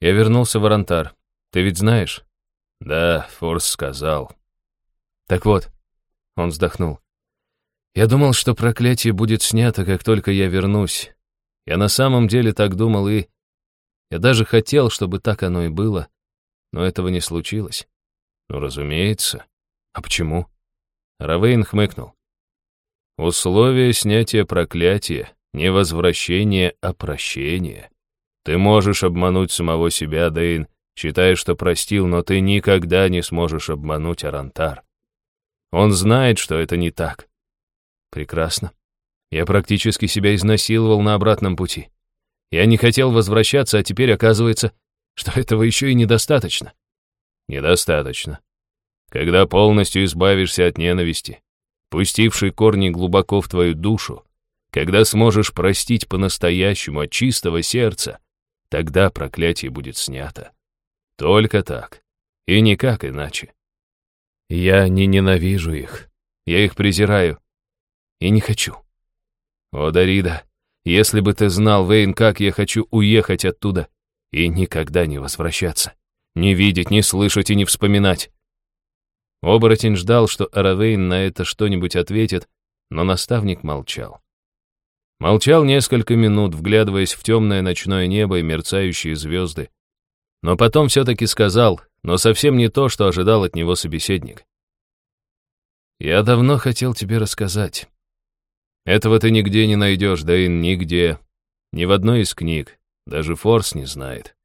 Я вернулся в Арантар. Ты ведь знаешь? Да, Форс сказал. Так вот, он вздохнул. Я думал, что проклятие будет снято, как только я вернусь. Я на самом деле так думал и... Я даже хотел, чтобы так оно и было, но этого не случилось. Ну, разумеется. А почему? Равейн хмыкнул. Условие снятия проклятия, не возвращение, а прощение. Ты можешь обмануть самого себя, Дейн, считая, что простил, но ты никогда не сможешь обмануть Арантар. Он знает, что это не так. Прекрасно. Я практически себя изнасиловал на обратном пути. Я не хотел возвращаться, а теперь оказывается, что этого еще и недостаточно. Недостаточно. Когда полностью избавишься от ненависти, пустившей корни глубоко в твою душу, когда сможешь простить по-настоящему от чистого сердца, тогда проклятие будет снято. Только так. И никак иначе. Я не ненавижу их. Я их презираю. И не хочу. О, Дарида, если бы ты знал, Вейн, как я хочу уехать оттуда и никогда не возвращаться. Не видеть, не слышать и не вспоминать. Оборотень ждал, что Аравейн на это что-нибудь ответит, но наставник молчал. Молчал несколько минут, вглядываясь в темное ночное небо и мерцающие звезды. Но потом все-таки сказал, но совсем не то, что ожидал от него собеседник. «Я давно хотел тебе рассказать. Этого ты нигде не найдешь, и нигде. Ни в одной из книг. Даже Форс не знает.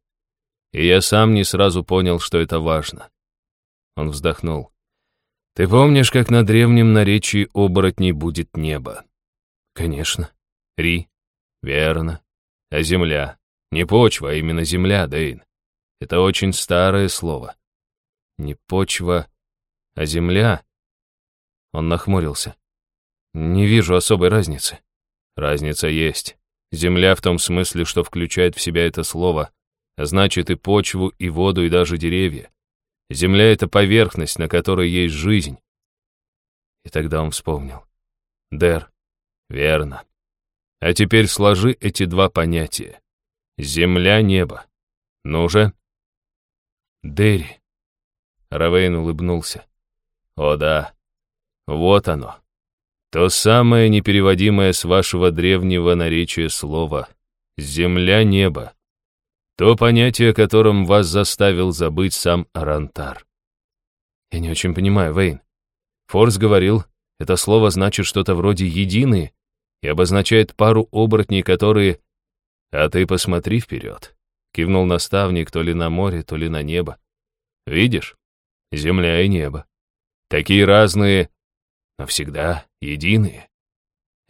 И я сам не сразу понял, что это важно». Он вздохнул. Ты помнишь, как на древнем наречии оборотней будет небо? Конечно. Ри. Верно. А земля? Не почва, а именно земля, Дейн. Это очень старое слово. Не почва, а земля. Он нахмурился. Не вижу особой разницы. Разница есть. Земля в том смысле, что включает в себя это слово, значит и почву, и воду, и даже деревья. Земля — это поверхность, на которой есть жизнь. И тогда он вспомнил. Дер. Верно. А теперь сложи эти два понятия. Земля, небо. Ну же. Дерри. Равейн улыбнулся. О да, вот оно. То самое непереводимое с вашего древнего наречия слово. Земля, небо. То понятие, которым вас заставил забыть сам Арантар. Я не очень понимаю, Вейн. Форс говорил, это слово значит что-то вроде «единые» и обозначает пару оборотней, которые... А ты посмотри вперед. Кивнул наставник то ли на море, то ли на небо. Видишь? Земля и небо. Такие разные, но всегда единые.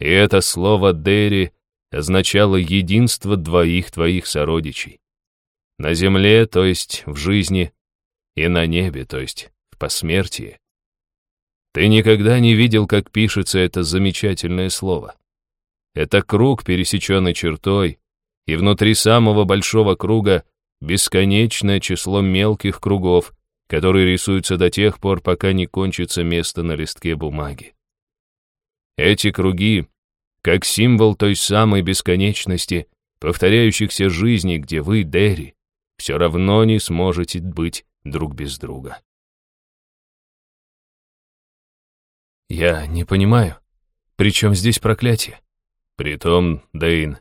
И это слово «дери» означало единство двоих твоих сородичей. На земле, то есть в жизни, и на небе, то есть в посмертии. Ты никогда не видел, как пишется это замечательное слово. Это круг, пересеченный чертой, и внутри самого большого круга бесконечное число мелких кругов, которые рисуются до тех пор, пока не кончится место на листке бумаги. Эти круги, как символ той самой бесконечности, повторяющихся жизней, где вы, Дерри, все равно не сможете быть друг без друга. Я не понимаю, при чем здесь проклятие? Притом, Дейн,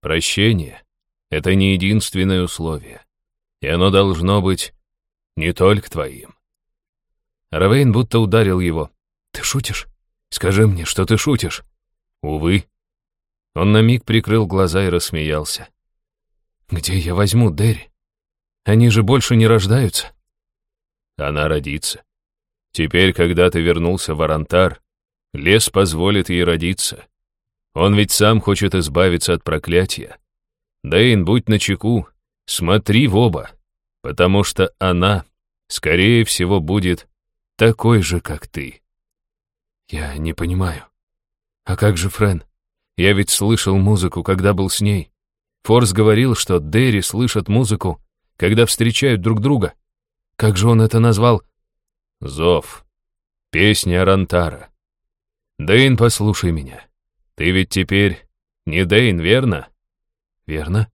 прощение — это не единственное условие, и оно должно быть не только твоим. Равейн будто ударил его. «Ты шутишь? Скажи мне, что ты шутишь?» «Увы». Он на миг прикрыл глаза и рассмеялся. «Где я возьму Дерри? Они же больше не рождаются. Она родится. Теперь, когда ты вернулся в Арантар, лес позволит ей родиться. Он ведь сам хочет избавиться от проклятия. Дэйн, будь начеку, смотри в оба, потому что она, скорее всего, будет такой же, как ты. Я не понимаю. А как же Френ? Я ведь слышал музыку, когда был с ней. Форс говорил, что Дэри слышат музыку, когда встречают друг друга. Как же он это назвал? Зов. Песня Рантара. Дэйн, послушай меня. Ты ведь теперь не Дэйн, верно? Верно.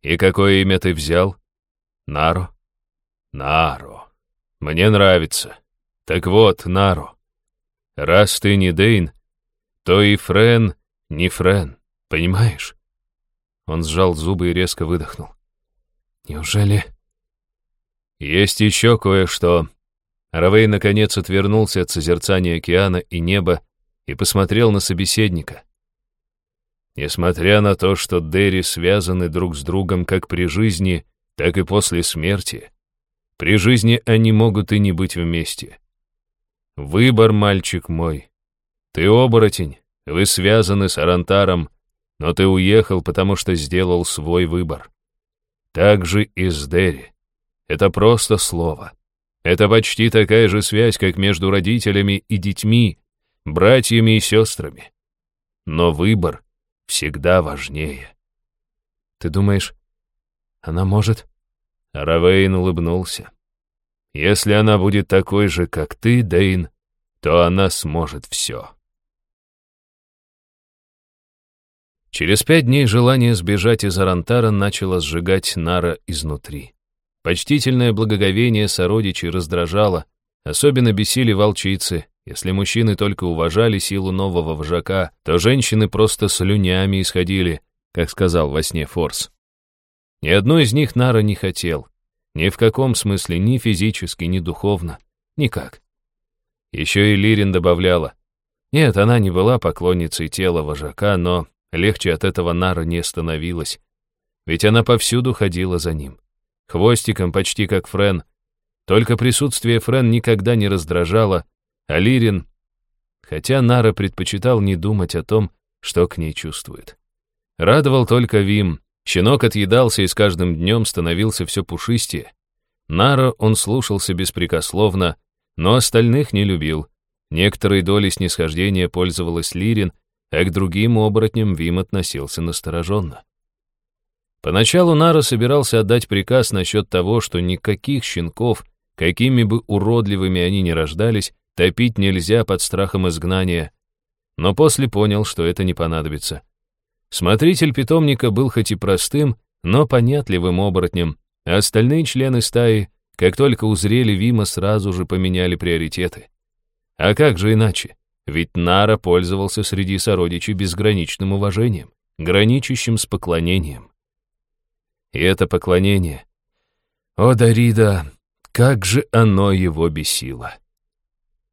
И какое имя ты взял? Наро. Наро. Мне нравится. Так вот, Наро. Раз ты не Дэйн, то и Френ не Френ, понимаешь? Он сжал зубы и резко выдохнул. Неужели... Есть еще кое-что. Равей наконец отвернулся от созерцания океана и неба и посмотрел на собеседника. Несмотря на то, что Дерри связаны друг с другом как при жизни, так и после смерти, при жизни они могут и не быть вместе. Выбор, мальчик мой. Ты оборотень, вы связаны с Арантаром, но ты уехал, потому что сделал свой выбор. Так же и с Дерри. Это просто слово. Это почти такая же связь, как между родителями и детьми, братьями и сестрами. Но выбор всегда важнее. Ты думаешь, она может? Равейн улыбнулся. Если она будет такой же, как ты, Дейн, то она сможет все. Через пять дней желание сбежать из Арантара начало сжигать Нара изнутри. Почтительное благоговение сородичей раздражало, особенно бесили волчицы. Если мужчины только уважали силу нового вожака, то женщины просто слюнями исходили, как сказал во сне Форс. Ни одной из них Нара не хотел. Ни в каком смысле, ни физически, ни духовно. Никак. Еще и Лирин добавляла. Нет, она не была поклонницей тела вожака, но легче от этого Нара не становилась. Ведь она повсюду ходила за ним хвостиком почти как Френ. Только присутствие Френ никогда не раздражало, а Лирин... Хотя Нара предпочитал не думать о том, что к ней чувствует. Радовал только Вим. Щенок отъедался и с каждым днем становился все пушистее. Нара он слушался беспрекословно, но остальных не любил. Некоторой долей снисхождения пользовалась Лирин, а к другим оборотням Вим относился настороженно. Поначалу Нара собирался отдать приказ насчет того, что никаких щенков, какими бы уродливыми они ни рождались, топить нельзя под страхом изгнания, но после понял, что это не понадобится. Смотритель питомника был хоть и простым, но понятливым оборотнем, а остальные члены стаи, как только узрели Вима, сразу же поменяли приоритеты. А как же иначе? Ведь Нара пользовался среди сородичей безграничным уважением, граничащим с поклонением. И это поклонение. О, Дарида, как же оно его бесило.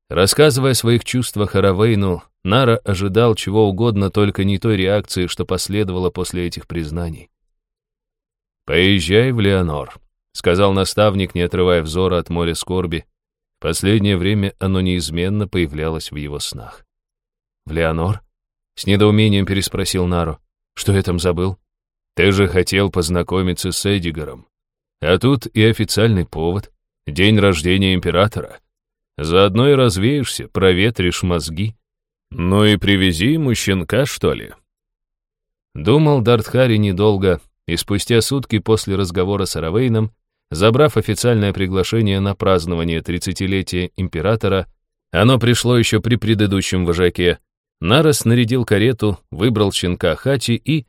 Рассказывая о своих чувствах Аравейну, Нара ожидал чего угодно, только не той реакции, что последовало после этих признаний. «Поезжай в Леонор», — сказал наставник, не отрывая взора от моря скорби. Последнее время оно неизменно появлялось в его снах. «В Леонор?» — с недоумением переспросил Нару. «Что я там забыл?» Ты же хотел познакомиться с Эдигаром. А тут и официальный повод — день рождения императора. Заодно и развеешься, проветришь мозги. Ну и привези ему щенка, что ли. Думал Дартхари недолго, и спустя сутки после разговора с Аравейном, забрав официальное приглашение на празднование тридцатилетия императора, оно пришло еще при предыдущем вожаке, Нарос нарядил карету, выбрал щенка Хати и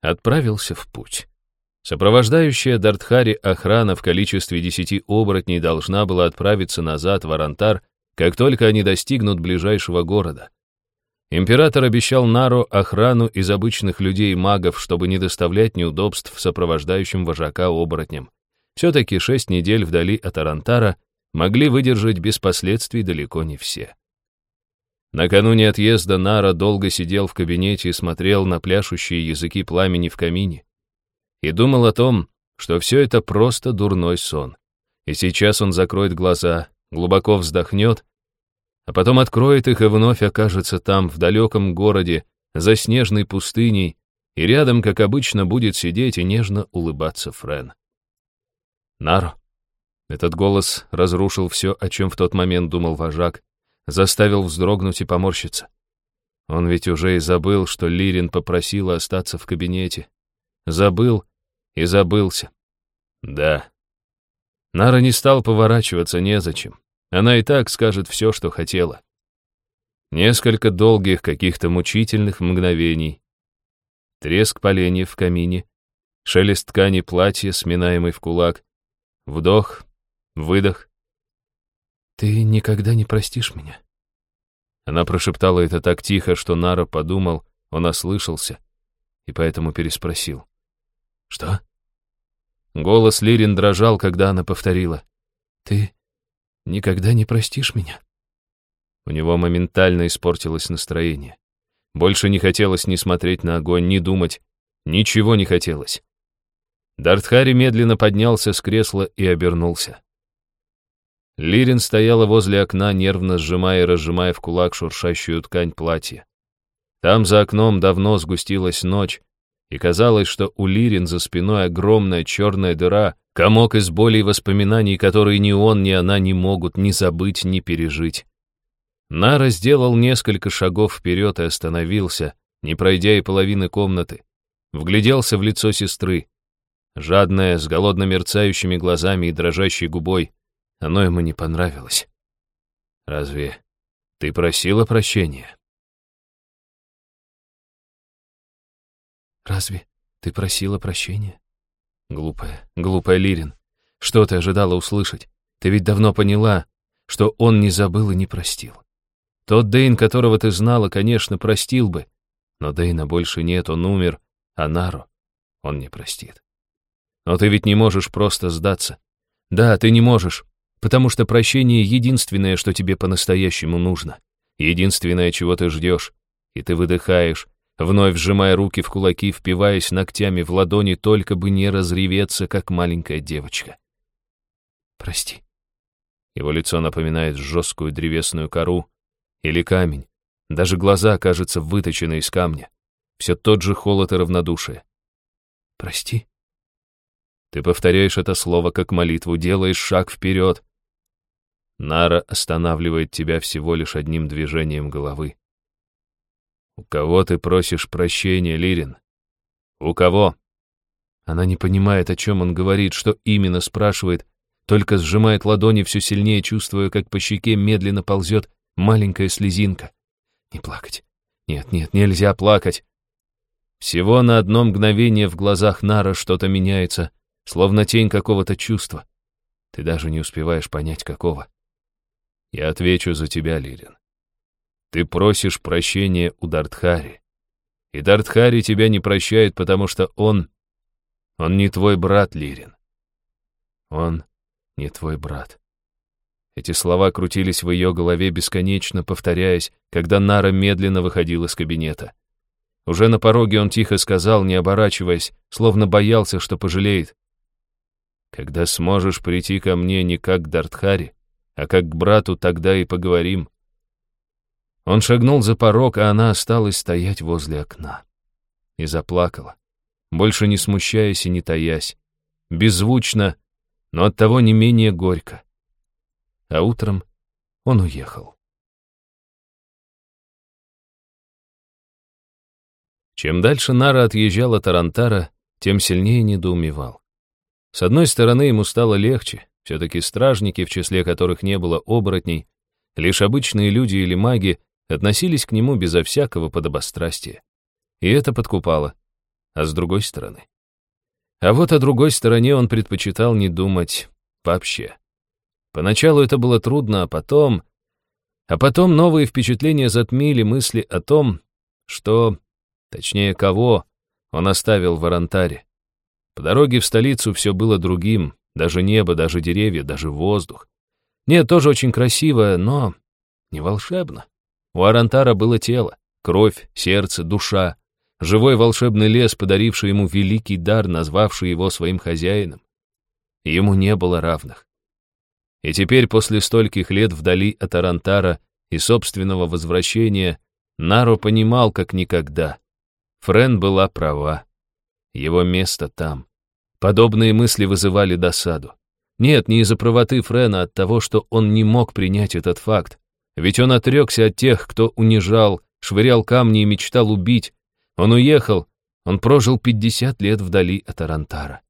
отправился в путь. Сопровождающая Дартхари охрана в количестве десяти оборотней должна была отправиться назад в Арантар, как только они достигнут ближайшего города. Император обещал Нару охрану из обычных людей магов, чтобы не доставлять неудобств сопровождающим вожака оборотням. Все-таки шесть недель вдали от Арантара могли выдержать без последствий далеко не все. Накануне отъезда Нара долго сидел в кабинете и смотрел на пляшущие языки пламени в камине. И думал о том, что все это просто дурной сон. И сейчас он закроет глаза, глубоко вздохнет, а потом откроет их и вновь окажется там, в далеком городе, за снежной пустыней, и рядом, как обычно, будет сидеть и нежно улыбаться Френ. Наро. Этот голос разрушил все, о чем в тот момент думал вожак, заставил вздрогнуть и поморщиться. Он ведь уже и забыл, что Лирин попросила остаться в кабинете. Забыл и забылся. Да. Нара не стал поворачиваться незачем. Она и так скажет все, что хотела. Несколько долгих, каких-то мучительных мгновений. Треск поленьев в камине, шелест ткани платья, сминаемый в кулак, вдох, выдох, «Ты никогда не простишь меня?» Она прошептала это так тихо, что Нара подумал, он ослышался, и поэтому переспросил. «Что?» Голос Лирин дрожал, когда она повторила. «Ты никогда не простишь меня?» У него моментально испортилось настроение. Больше не хотелось ни смотреть на огонь, ни думать. Ничего не хотелось. Дартхари медленно поднялся с кресла и обернулся. Лирин стояла возле окна, нервно сжимая и разжимая в кулак шуршащую ткань платья. Там за окном давно сгустилась ночь, и казалось, что у Лирин за спиной огромная черная дыра, комок из боли и воспоминаний, которые ни он, ни она не могут ни забыть, ни пережить. Нара сделал несколько шагов вперед и остановился, не пройдя и половины комнаты. Вгляделся в лицо сестры. Жадное, с голодно мерцающими глазами и дрожащей губой. Оно ему не понравилось. «Разве ты просила прощения?» «Разве ты просила прощения?» Глупая, глупая Лирин. Что ты ожидала услышать? Ты ведь давно поняла, что он не забыл и не простил. Тот Дейн, которого ты знала, конечно, простил бы. Но Дейна больше нет, он умер, а Нару он не простит. Но ты ведь не можешь просто сдаться. Да, ты не можешь, потому что прощение — единственное, что тебе по-настоящему нужно. Единственное, чего ты ждешь. И ты выдыхаешь, вновь сжимая руки в кулаки, впиваясь ногтями в ладони, только бы не разреветься, как маленькая девочка. Прости. Его лицо напоминает жесткую древесную кору или камень. Даже глаза, кажется, выточены из камня. Все тот же холод и равнодушие. Прости. Ты повторяешь это слово как молитву, делаешь шаг вперед. Нара останавливает тебя всего лишь одним движением головы. «У кого ты просишь прощения, Лирин? У кого?» Она не понимает, о чем он говорит, что именно спрашивает, только сжимает ладони все сильнее, чувствуя, как по щеке медленно ползет маленькая слезинка. Не плакать. Нет, нет, нельзя плакать. Всего на одно мгновение в глазах Нара что-то меняется, словно тень какого-то чувства. Ты даже не успеваешь понять, какого. Я отвечу за тебя, Лирин. Ты просишь прощения у Дартхари. И Дартхари тебя не прощает, потому что он... Он не твой брат, Лирин. Он не твой брат. Эти слова крутились в ее голове бесконечно, повторяясь, когда Нара медленно выходил из кабинета. Уже на пороге он тихо сказал, не оборачиваясь, словно боялся, что пожалеет. «Когда сможешь прийти ко мне не как к Дартхари, а как к брату, тогда и поговорим. Он шагнул за порог, а она осталась стоять возле окна. И заплакала, больше не смущаясь и не таясь, беззвучно, но оттого не менее горько. А утром он уехал. Чем дальше Нара отъезжал от Тарантара, тем сильнее недоумевал. С одной стороны, ему стало легче, все-таки стражники, в числе которых не было оборотней, лишь обычные люди или маги, относились к нему безо всякого подобострастия. И это подкупало. А с другой стороны? А вот о другой стороне он предпочитал не думать вообще. Поначалу это было трудно, а потом... А потом новые впечатления затмили мысли о том, что, точнее кого, он оставил в Арантаре. По дороге в столицу все было другим, даже небо, даже деревья, даже воздух. Нет, тоже очень красиво, но не волшебно. У Арантара было тело, кровь, сердце, душа, живой волшебный лес, подаривший ему великий дар, назвавший его своим хозяином. Ему не было равных. И теперь, после стольких лет вдали от Арантара и собственного возвращения, Наро понимал как никогда. Френ была права. Его место там. Подобные мысли вызывали досаду. Нет, не из-за правоты Френа, а от того, что он не мог принять этот факт. Ведь он отрекся от тех, кто унижал, швырял камни и мечтал убить. Он уехал, он прожил 50 лет вдали от Арантара.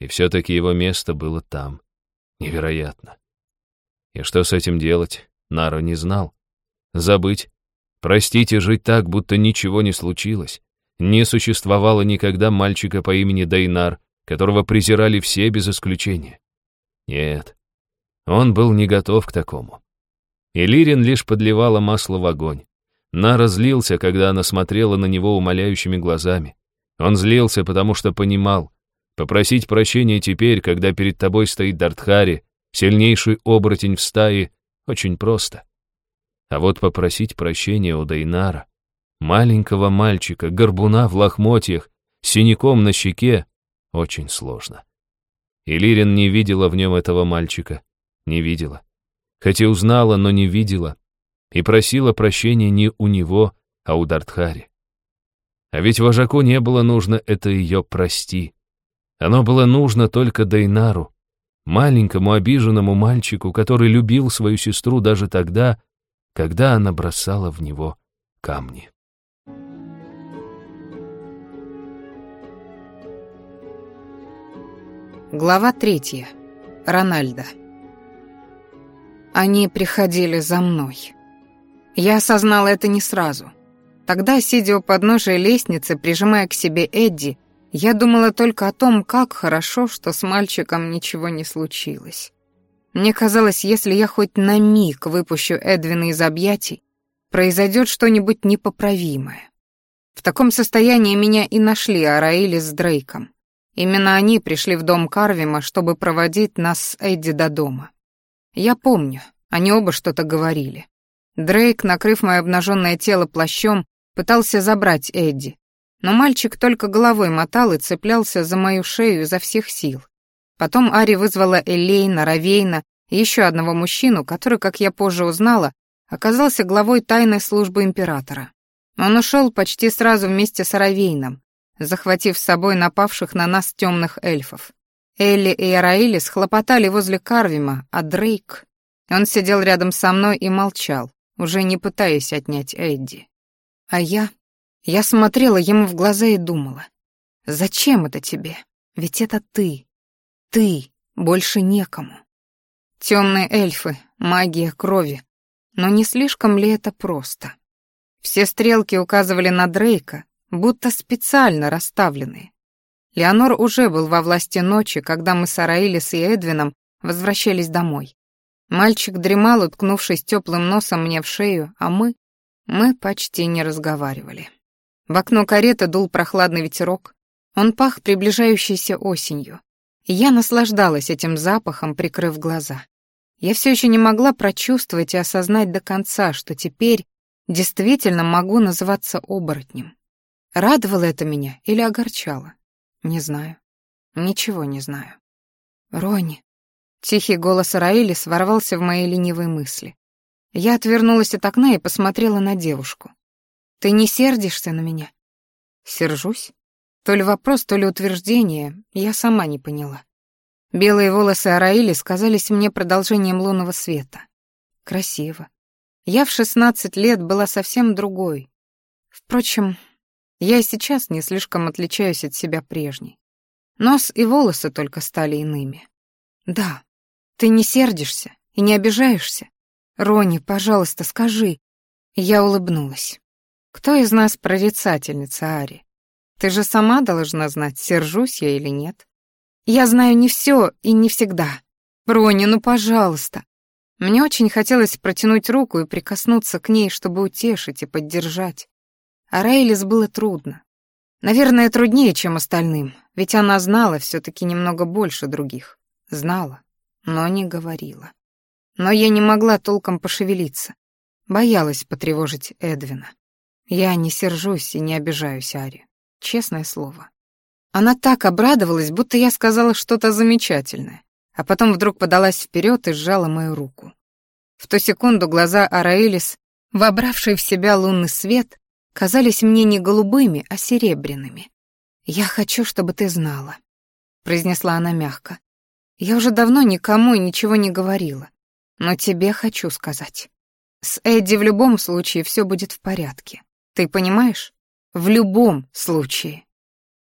И все-таки его место было там. Невероятно. И что с этим делать, Наро не знал. Забыть, простить и жить так, будто ничего не случилось. Не существовало никогда мальчика по имени Дайнар, которого презирали все без исключения. Нет, он был не готов к такому. И Лирин лишь подливала масло в огонь. Нара злился, когда она смотрела на него умоляющими глазами. Он злился, потому что понимал, Попросить прощения теперь, когда перед тобой стоит Дартхари, сильнейший оборотень в стае, очень просто. А вот попросить прощения у Дейнара, маленького мальчика, горбуна в лохмотьях, синяком на щеке, очень сложно. И Лирин не видела в нем этого мальчика, не видела. Хотя узнала, но не видела. И просила прощения не у него, а у Дартхари. А ведь вожаку не было нужно это ее «прости». Оно было нужно только Дейнару, маленькому обиженному мальчику, который любил свою сестру даже тогда, когда она бросала в него камни. Глава третья. Рональда. Они приходили за мной. Я осознала это не сразу. Тогда, сидя у подножия лестницы, прижимая к себе Эдди, я думала только о том, как хорошо, что с мальчиком ничего не случилось. Мне казалось, если я хоть на миг выпущу Эдвина из объятий, произойдет что-нибудь непоправимое. В таком состоянии меня и нашли Араили с Дрейком. Именно они пришли в дом Карвима, чтобы проводить нас с Эдди до дома. Я помню, они оба что-то говорили. Дрейк, накрыв мое обнаженное тело плащом, пытался забрать Эдди, но мальчик только головой мотал и цеплялся за мою шею изо всех сил. Потом Ари вызвала Элейна, Равейна и еще одного мужчину, который, как я позже узнала, оказался главой тайной службы императора. Он ушел почти сразу вместе с Равейном, захватив с собой напавших на нас темных эльфов. Элли и Араили схлопотали возле Карвима, а Дрейк... Он сидел рядом со мной и молчал, уже не пытаясь отнять Эдди. А я я смотрела ему в глаза и думала, зачем это тебе? Ведь это ты. Ты, больше некому. Темные эльфы, магия крови. Но не слишком ли это просто? Все стрелки указывали на Дрейка, будто специально расставленные. Леонор уже был во власти ночи, когда мы с Араилис и Эдвином возвращались домой. Мальчик дремал, уткнувшись теплым носом мне в шею, а мы... мы почти не разговаривали. В окно кареты дул прохладный ветерок. Он пах приближающейся осенью. И я наслаждалась этим запахом, прикрыв глаза. Я все еще не могла прочувствовать и осознать до конца, что теперь действительно могу называться оборотнем. Радовало это меня или огорчало? Не знаю. Ничего не знаю. Рони. Тихий голос Раэли ворвался в мои ленивые мысли. Я отвернулась от окна и посмотрела на девушку. Ты не сердишься на меня? Сержусь? То ли вопрос, то ли утверждение, я сама не поняла. Белые волосы Араили сказались мне продолжением лунного света. Красиво. Я в шестнадцать лет была совсем другой. Впрочем, я и сейчас не слишком отличаюсь от себя прежней. Нос и волосы только стали иными. Да, ты не сердишься и не обижаешься? Рони, пожалуйста, скажи. Я улыбнулась. Кто из нас прорицательница, Ари? Ты же сама должна знать, сержусь я или нет. Я знаю не все и не всегда. Броня, ну, пожалуйста. Мне очень хотелось протянуть руку и прикоснуться к ней, чтобы утешить и поддержать. А Райлис было трудно. Наверное, труднее, чем остальным, ведь она знала все таки немного больше других. Знала, но не говорила. Но я не могла толком пошевелиться. Боялась потревожить Эдвина. Я не сержусь и не обижаюсь Ари. Честное слово. Она так обрадовалась, будто я сказала что-то замечательное, а потом вдруг подалась вперед и сжала мою руку. В ту секунду глаза Араэлис, вобравшие в себя лунный свет, казались мне не голубыми, а серебряными. «Я хочу, чтобы ты знала», — произнесла она мягко. «Я уже давно никому и ничего не говорила, но тебе хочу сказать. С Эдди в любом случае все будет в порядке. Ты понимаешь? В любом случае.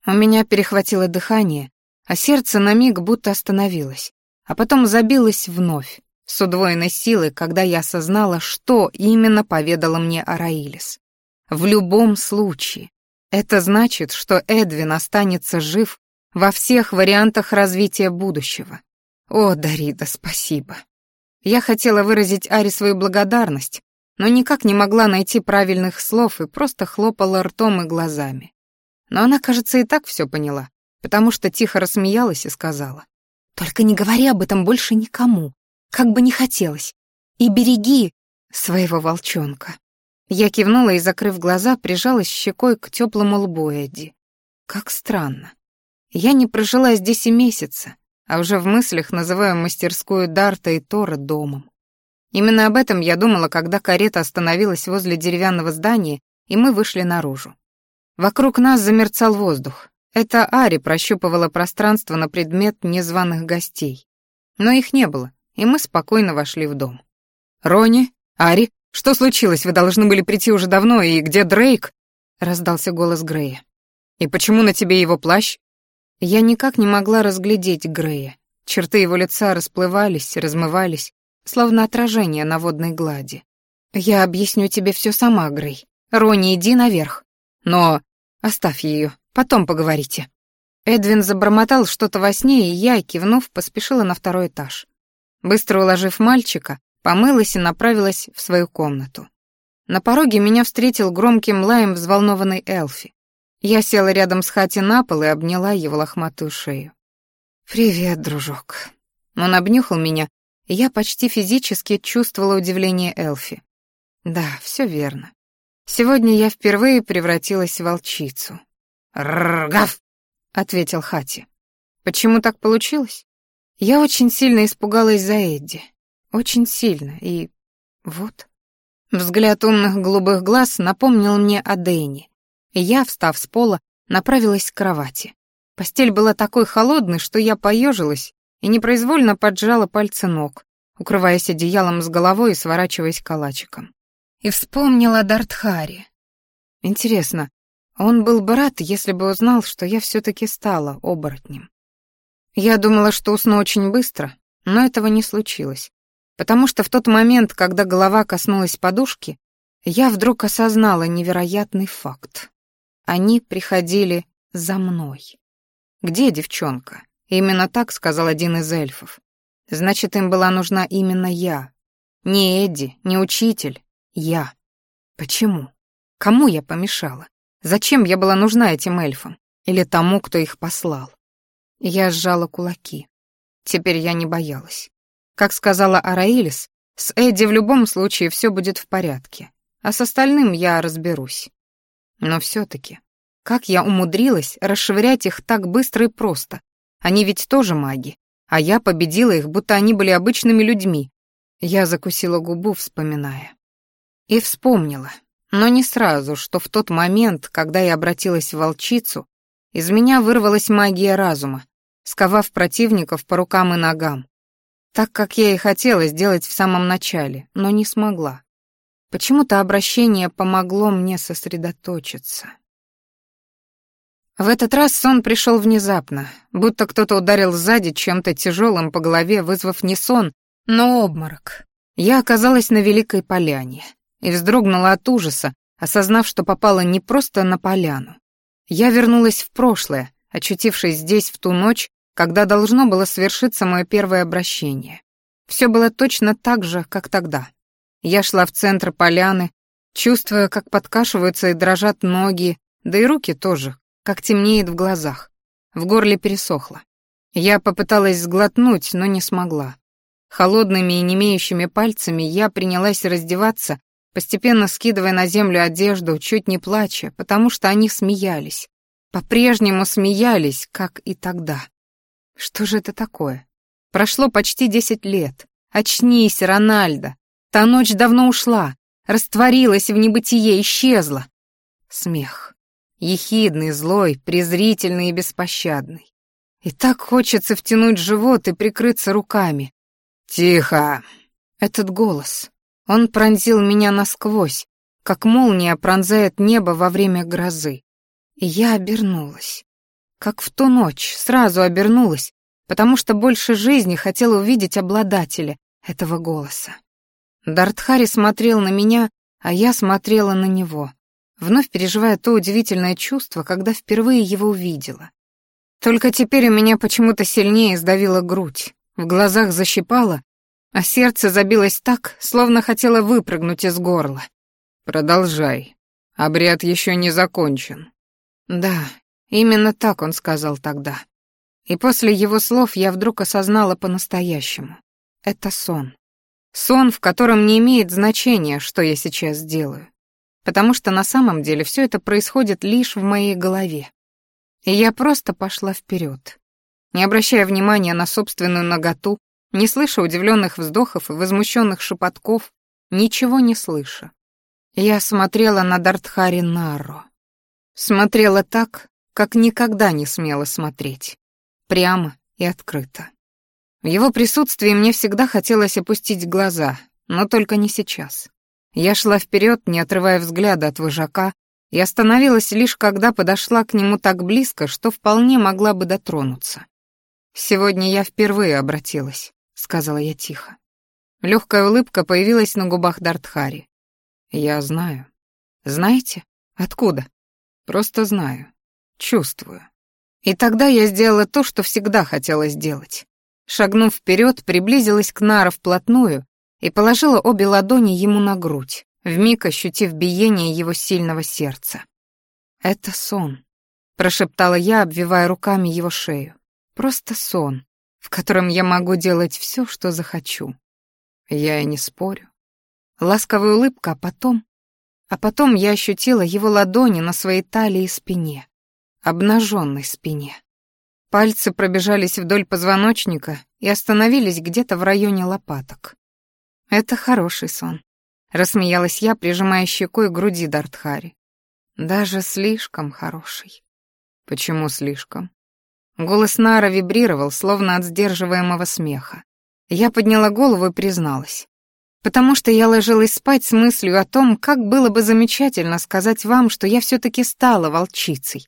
У меня перехватило дыхание, а сердце на миг будто остановилось, а потом забилось вновь, с удвоенной силой, когда я осознала, что именно поведала мне Араилис. В любом случае. Это значит, что Эдвин останется жив во всех вариантах развития будущего. О, Дарида, спасибо. Я хотела выразить Аре свою благодарность, но никак не могла найти правильных слов и просто хлопала ртом и глазами. Но она, кажется, и так все поняла, потому что тихо рассмеялась и сказала. «Только не говори об этом больше никому, как бы не хотелось, и береги своего волчонка». Я кивнула и, закрыв глаза, прижалась щекой к теплому лбу Эдди. Как странно. Я не прожила здесь и месяца, а уже в мыслях называю мастерскую Дарта и Тора домом. Именно об этом я думала, когда карета остановилась возле деревянного здания, и мы вышли наружу. Вокруг нас замерцал воздух. Это Ари прощупывала пространство на предмет незваных гостей. Но их не было, и мы спокойно вошли в дом. «Рони, Ари, что случилось? Вы должны были прийти уже давно, и где Дрейк?» — раздался голос Грея. «И почему на тебе его плащ?» Я никак не могла разглядеть Грея. Черты его лица расплывались, размывались, словно отражение на водной глади. «Я объясню тебе все сама, Грей. Рони, иди наверх. Но оставь ее, потом поговорите». Эдвин забормотал что-то во сне, и я, кивнув, поспешила на второй этаж. Быстро уложив мальчика, помылась и направилась в свою комнату. На пороге меня встретил громким лаем взволнованный Элфи. Я села рядом с Хати на пол и обняла его лохматую шею. «Привет, дружок». Он обнюхал меня, и я почти физически чувствовала удивление Элфи. Да, все верно. Сегодня я впервые превратилась в волчицу. «Ргав!» — ответил Хати. «Почему так получилось?» Я очень сильно испугалась за Эдди. Очень сильно, и... вот. Взгляд умных голубых глаз напомнил мне о Дэйне, я, встав с пола, направилась к кровати. Постель была такой холодной, что я поежилась и непроизвольно поджала пальцы ног, укрываясь одеялом с головой и сворачиваясь калачиком. И вспомнила Дартхари. Интересно, он был бы рад, если бы узнал, что я все-таки стала оборотнем. Я думала, что усну очень быстро, но этого не случилось, потому что в тот момент, когда голова коснулась подушки, я вдруг осознала невероятный факт. Они приходили за мной. «Где девчонка?» Именно так сказал один из эльфов. Значит, им была нужна именно я. Не Эдди, не учитель. Я. Почему? Кому я помешала? Зачем я была нужна этим эльфам? Или тому, кто их послал? Я сжала кулаки. Теперь я не боялась. Как сказала Араилис, с Эдди в любом случае все будет в порядке, а с остальным я разберусь. Но все-таки, как я умудрилась расшвырять их так быстро и просто? Они ведь тоже маги, а я победила их, будто они были обычными людьми. Я закусила губу, вспоминая. И вспомнила, но не сразу, что в тот момент, когда я обратилась в волчицу, из меня вырвалась магия разума, сковав противников по рукам и ногам. Так, как я и хотела сделать в самом начале, но не смогла. Почему-то обращение помогло мне сосредоточиться. В этот раз сон пришел внезапно, будто кто-то ударил сзади чем-то тяжелым по голове, вызвав не сон, но обморок. Я оказалась на Великой Поляне и вздрогнула от ужаса, осознав, что попала не просто на поляну. Я вернулась в прошлое, очутившись здесь в ту ночь, когда должно было свершиться мое первое обращение. Все было точно так же, как тогда. Я шла в центр поляны, чувствуя, как подкашиваются и дрожат ноги, да и руки тоже, как темнеет в глазах. В горле пересохло. Я попыталась сглотнуть, но не смогла. Холодными и немеющими пальцами я принялась раздеваться, постепенно скидывая на землю одежду, чуть не плача, потому что они смеялись. По-прежнему смеялись, как и тогда. Что же это такое? Прошло почти десять лет. Очнись, Рональдо. Та ночь давно ушла, растворилась в небытие, исчезла. Смех. Ехидный, злой, презрительный и беспощадный. И так хочется втянуть живот и прикрыться руками. «Тихо!» Этот голос. Он пронзил меня насквозь, как молния пронзает небо во время грозы. И я обернулась. Как в ту ночь, сразу обернулась, потому что больше жизни хотела увидеть обладателя этого голоса. Дартхари смотрел на меня, а я смотрела на него, вновь переживая то удивительное чувство, когда впервые его увидела. Только теперь у меня почему-то сильнее сдавила грудь, в глазах защипало, а сердце забилось так, словно хотело выпрыгнуть из горла. «Продолжай. Обряд еще не закончен». «Да, Именно так он сказал тогда. И после его слов я вдруг осознала по-настоящему. Это сон. Сон, в котором не имеет значения, что я сейчас делаю. Потому что на самом деле все это происходит лишь в моей голове. И я просто пошла вперед, не обращая внимания на собственную наготу, не слыша удивленных вздохов и возмущенных шепотков, ничего не слыша. Я смотрела на Дартхари Нарро. Смотрела так, как никогда не смела смотреть. Прямо и открыто. В его присутствии мне всегда хотелось опустить глаза, но только не сейчас. Я шла вперед, не отрывая взгляда от вожака, и остановилась лишь когда подошла к нему так близко, что вполне могла бы дотронуться. «Сегодня я впервые обратилась», — сказала я тихо. Легкая улыбка появилась на губах Дартхари. «Я знаю». «Знаете? Откуда?» «Просто знаю. Чувствую». И тогда я сделала то, что всегда хотела сделать. Шагнув вперед, приблизилась к Нара вплотную и положила обе ладони ему на грудь, вмиг ощутив биение его сильного сердца. «Это сон», — прошептала я, обвивая руками его шею. «Просто сон, в котором я могу делать все, что захочу». Я и не спорю. Ласковая улыбка, а потом... А потом я ощутила его ладони на своей талии и спине, обнаженной спине. Пальцы пробежались вдоль позвоночника и остановились где-то в районе лопаток. «Это хороший сон», — рассмеялась я, прижимая щекой к груди Дартхари. «Даже слишком хороший». «Почему слишком?» Голос Нара вибрировал, словно от сдерживаемого смеха. Я подняла голову и призналась. «Потому что я ложилась спать с мыслью о том, как было бы замечательно сказать вам, что я все таки стала волчицей.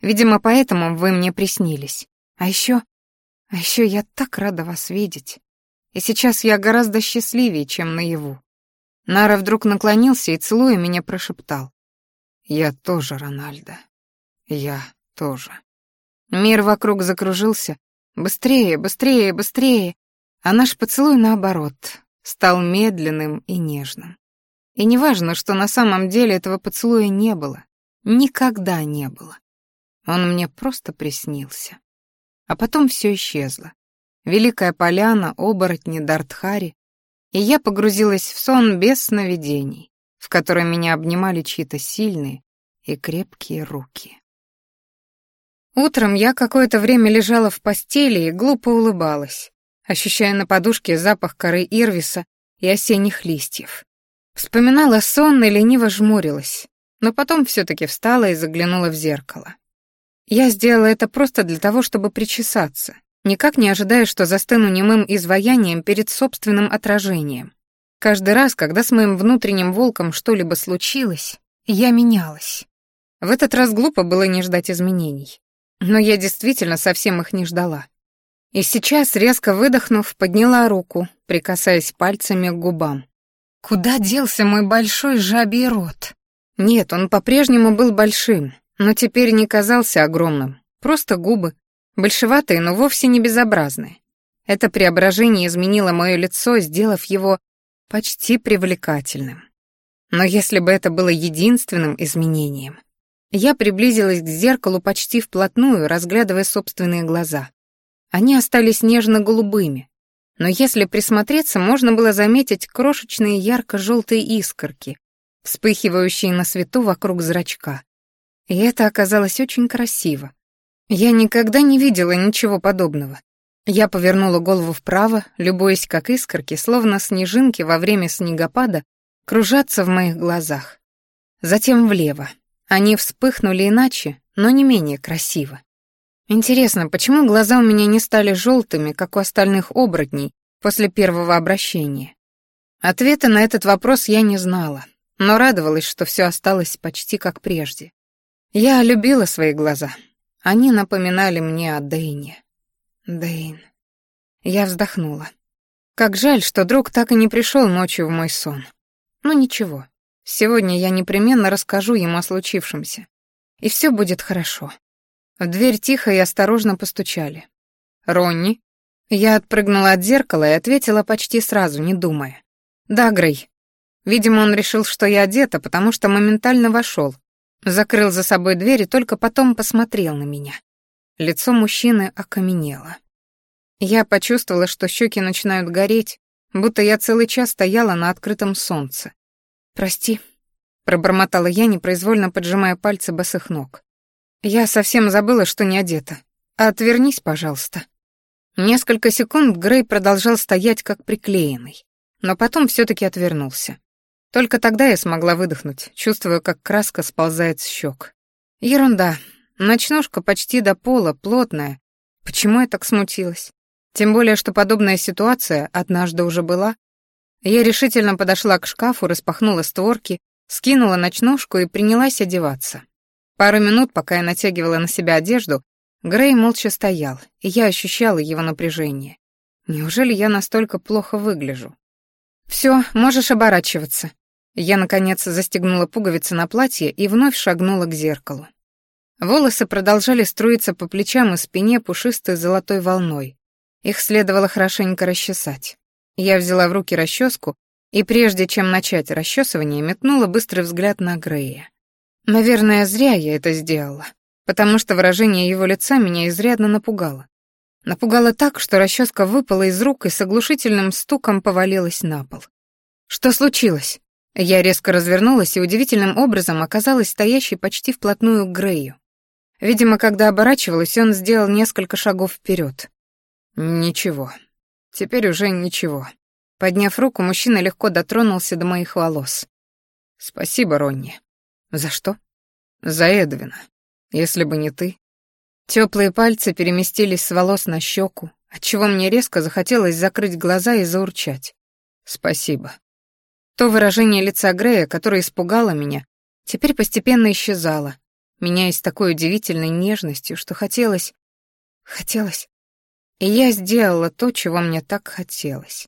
Видимо, поэтому вы мне приснились. А еще... А еще я так рада вас видеть. И сейчас я гораздо счастливее, чем наяву. Нара вдруг наклонился и, целуя меня, прошептал. «Я тоже, Рональдо. Я тоже». Мир вокруг закружился. Быстрее, быстрее, быстрее. А наш поцелуй, наоборот, стал медленным и нежным. И неважно, что на самом деле этого поцелуя не было. Никогда не было. Он мне просто приснился. А потом все исчезло. Великая поляна, оборотни, Дартхари. И я погрузилась в сон без сновидений, в котором меня обнимали чьи-то сильные и крепкие руки. Утром я какое-то время лежала в постели и глупо улыбалась, ощущая на подушке запах коры ирвиса и осенних листьев. Вспоминала сон и лениво жмурилась, но потом все таки встала и заглянула в зеркало. Я сделала это просто для того, чтобы причесаться, никак не ожидая, что застану немым изваянием перед собственным отражением. Каждый раз, когда с моим внутренним волком что-либо случилось, я менялась. В этот раз глупо было не ждать изменений. Но я действительно совсем их не ждала. И сейчас, резко выдохнув, подняла руку, прикасаясь пальцами к губам. Куда делся мой большой жабий рот? Нет, он по-прежнему был большим, но теперь не казался огромным. Просто губы, Большеватые, но вовсе не безобразные. Это преображение изменило мое лицо, сделав его почти привлекательным. Но если бы это было единственным изменением... Я приблизилась к зеркалу почти вплотную, разглядывая собственные глаза. Они остались нежно-голубыми, но если присмотреться, можно было заметить крошечные ярко-желтые искорки, вспыхивающие на свету вокруг зрачка. И это оказалось очень красиво, я никогда не видела ничего подобного. Я повернула голову вправо, любуясь, как искорки, словно снежинки во время снегопада, кружатся в моих глазах. Затем влево. Они вспыхнули иначе, но не менее красиво. Интересно, почему глаза у меня не стали желтыми, как у остальных оборотней, после первого обращения? Ответа на этот вопрос я не знала, но радовалась, что все осталось почти как прежде. Я любила свои глаза, они напоминали мне о Дэйне. Дэйн. Я вздохнула. Как жаль, что друг так и не пришел ночью в мой сон. Ну ничего, сегодня я непременно расскажу ему о случившемся. И все будет хорошо. В дверь тихо и осторожно постучали. «Ронни?» Я отпрыгнула от зеркала и ответила почти сразу, не думая. «Да, Грей». Видимо, он решил, что я одета, потому что моментально вошел, Закрыл за собой дверь и только потом посмотрел на меня. Лицо мужчины окаменело. Я почувствовала, что щеки начинают гореть, будто я целый час стояла на открытом солнце. «Прости», — пробормотала я, непроизвольно поджимая пальцы босых ног. «Я совсем забыла, что не одета. Отвернись, пожалуйста». Несколько секунд Грей продолжал стоять как приклеенный, но потом все таки отвернулся. Только тогда я смогла выдохнуть, чувствуя, как краска сползает с щек. Ерунда. Ночнушка почти до пола, плотная. Почему я так смутилась? Тем более, что подобная ситуация однажды уже была. Я решительно подошла к шкафу, распахнула створки, скинула ночнушку и принялась одеваться. Пару минут, пока я натягивала на себя одежду, Грей молча стоял, и я ощущала его напряжение. Неужели я настолько плохо выгляжу? «Все, можешь оборачиваться». Я, наконец, застегнула пуговицы на платье и вновь шагнула к зеркалу. Волосы продолжали струиться по плечам и спине пушистой золотой волной. Их следовало хорошенько расчесать. Я взяла в руки расческу и, прежде чем начать расчесывание, метнула быстрый взгляд на Грея. Наверное, зря я это сделала потому что выражение его лица меня изрядно напугало. Напугало так, что расческа выпала из рук и с оглушительным стуком повалилась на пол. «Что случилось?» Я резко развернулась и удивительным образом оказалась стоящей почти вплотную к Грею. Видимо, когда оборачивалась, он сделал несколько шагов вперед. «Ничего. Теперь уже ничего». Подняв руку, мужчина легко дотронулся до моих волос. «Спасибо, Ронни». «За что?» «За Эдвина. Если бы не ты. Теплые пальцы переместились с волос на щеку, отчего мне резко захотелось закрыть глаза и заурчать. Спасибо. То выражение лица Грея, которое испугало меня, теперь постепенно исчезало, меняясь такой удивительной нежностью, что хотелось... Хотелось. И я сделала то, чего мне так хотелось.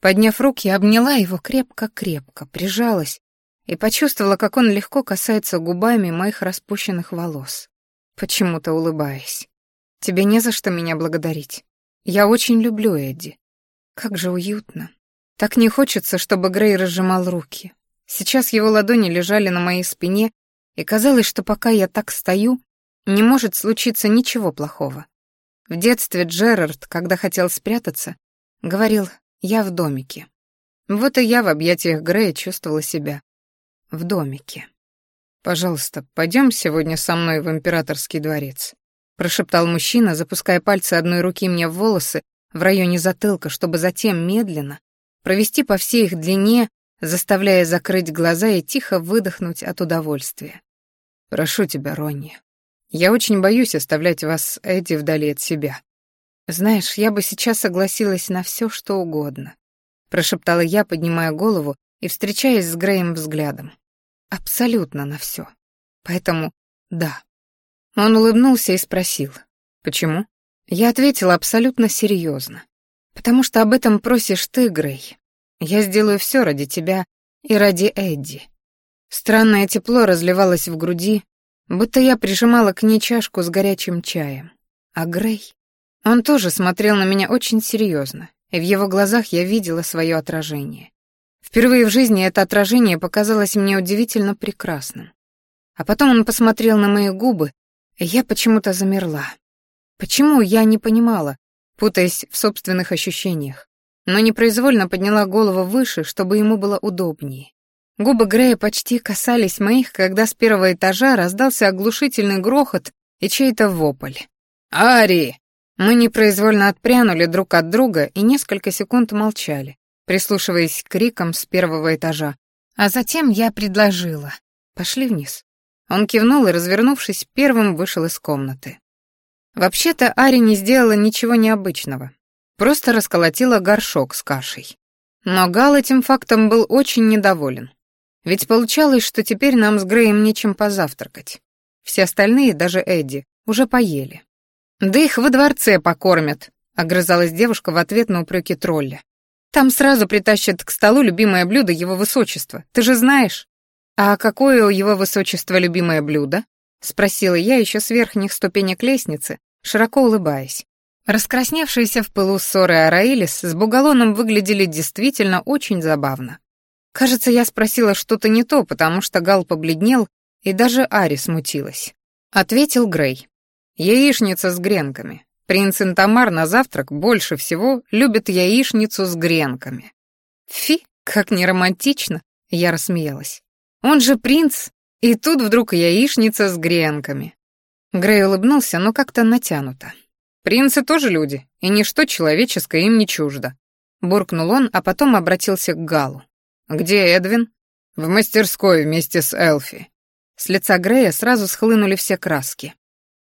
Подняв руки, обняла его крепко-крепко, прижалась и почувствовала, как он легко касается губами моих распущенных волос, почему-то улыбаясь. «Тебе не за что меня благодарить. Я очень люблю Эдди. Как же уютно. Так не хочется, чтобы Грей разжимал руки. Сейчас его ладони лежали на моей спине, и казалось, что пока я так стою, не может случиться ничего плохого. В детстве Джерард, когда хотел спрятаться, говорил «я в домике». Вот и я в объятиях Грея чувствовала себя, в домике. «Пожалуйста, пойдем сегодня со мной в императорский дворец», прошептал мужчина, запуская пальцы одной руки мне в волосы в районе затылка, чтобы затем медленно провести по всей их длине, заставляя закрыть глаза и тихо выдохнуть от удовольствия. «Прошу тебя, Ронни, я очень боюсь оставлять вас, Эдди, вдали от себя. Знаешь, я бы сейчас согласилась на все, что угодно», прошептала я, поднимая голову и встречаясь с Греем взглядом. Абсолютно на все. Поэтому да. Он улыбнулся и спросил, почему? Я ответила абсолютно серьезно. Потому что об этом просишь ты, Грей. Я сделаю все ради тебя и ради Эдди. Странное тепло разливалось в груди, будто я прижимала к ней чашку с горячим чаем. А Грей? Он тоже смотрел на меня очень серьезно, и в его глазах я видела свое отражение. Впервые в жизни это отражение показалось мне удивительно прекрасным. А потом он посмотрел на мои губы, и я почему-то замерла. Почему, я не понимала, путаясь в собственных ощущениях, но непроизвольно подняла голову выше, чтобы ему было удобнее. Губы Грея почти касались моих, когда с первого этажа раздался оглушительный грохот и чей-то вопль. «Ари!» Мы непроизвольно отпрянули друг от друга и несколько секунд молчали, прислушиваясь к крикам с первого этажа. А затем я предложила. «Пошли вниз». Он кивнул и, развернувшись, первым вышел из комнаты. Вообще-то Ари не сделала ничего необычного. Просто расколотила горшок с кашей. Но Гал этим фактом был очень недоволен. Ведь получалось, что теперь нам с Греем нечем позавтракать. Все остальные, даже Эдди, уже поели. «Да их во дворце покормят», — огрызалась девушка в ответ на упреки тролля. Там сразу притащат к столу любимое блюдо его высочества. Ты же знаешь. А какое у его высочества любимое блюдо? Спросила я еще с верхних ступенек лестницы, широко улыбаясь. Раскрасневшиеся в пылу ссоры Араилис с Бугалоном выглядели действительно очень забавно. Кажется, я спросила что-то не то, потому что Гал побледнел И даже Ари смутилась. Ответил Грей. «Яичница с гренками. Принц Интамар на завтрак больше всего любит яичницу с гренками». «Фи, как неромантично!» — я рассмеялась. «Он же принц, и тут вдруг яичница с гренками». Грей улыбнулся, но как-то натянуто. «Принцы тоже люди, и ничто человеческое им не чуждо». Буркнул он, а потом обратился к Галу. «Где Эдвин?» «В мастерской вместе с Элфи». С лица Грея сразу схлынули все краски.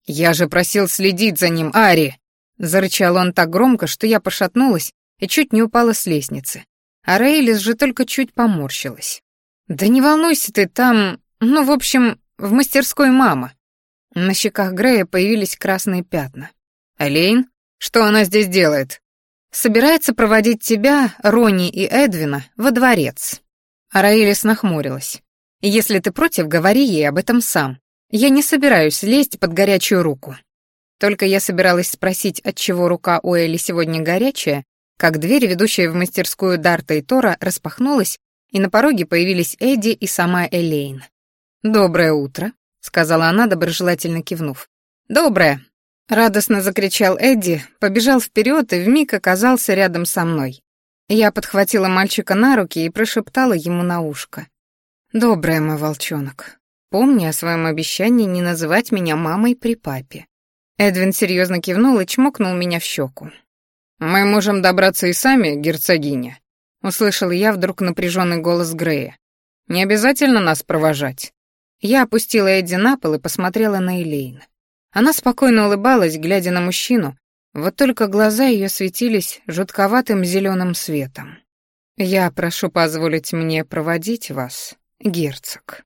«Я же просил следить за ним, Ари!» Зарычал он так громко, что я пошатнулась и чуть не упала с лестницы. А Рейлис же только чуть поморщилась. «Да не волнуйся ты, там... Ну, в общем, в мастерской мама». На щеках Грея появились красные пятна. «Элейн? Что она здесь делает?» «Собирается проводить тебя, Ронни и Эдвина, во дворец». А Раэлис нахмурилась. «Если ты против, говори ей об этом сам. Я не собираюсь лезть под горячую руку». Только я собиралась спросить, отчего рука у Элли сегодня горячая, как дверь, ведущая в мастерскую Дарта и Тора, распахнулась, и на пороге появились Эдди и сама Элейн. «Доброе утро», — сказала она, доброжелательно кивнув. «Доброе», — радостно закричал Эдди, побежал вперед и вмиг оказался рядом со мной. Я подхватила мальчика на руки и прошептала ему на ушко. «Доброе, мой волчонок. Помни о своем обещании не называть меня мамой при папе». Эдвин серьезно кивнул и чмокнул меня в щеку. «Мы можем добраться и сами, герцогиня», — услышал я вдруг напряженный голос Грея. «Не обязательно нас провожать». Я опустила Эдди на пол и посмотрела на Элейн. Она спокойно улыбалась, глядя на мужчину, вот только глаза ее светились жутковатым зеленым светом. «Я прошу позволить мне проводить вас, герцог».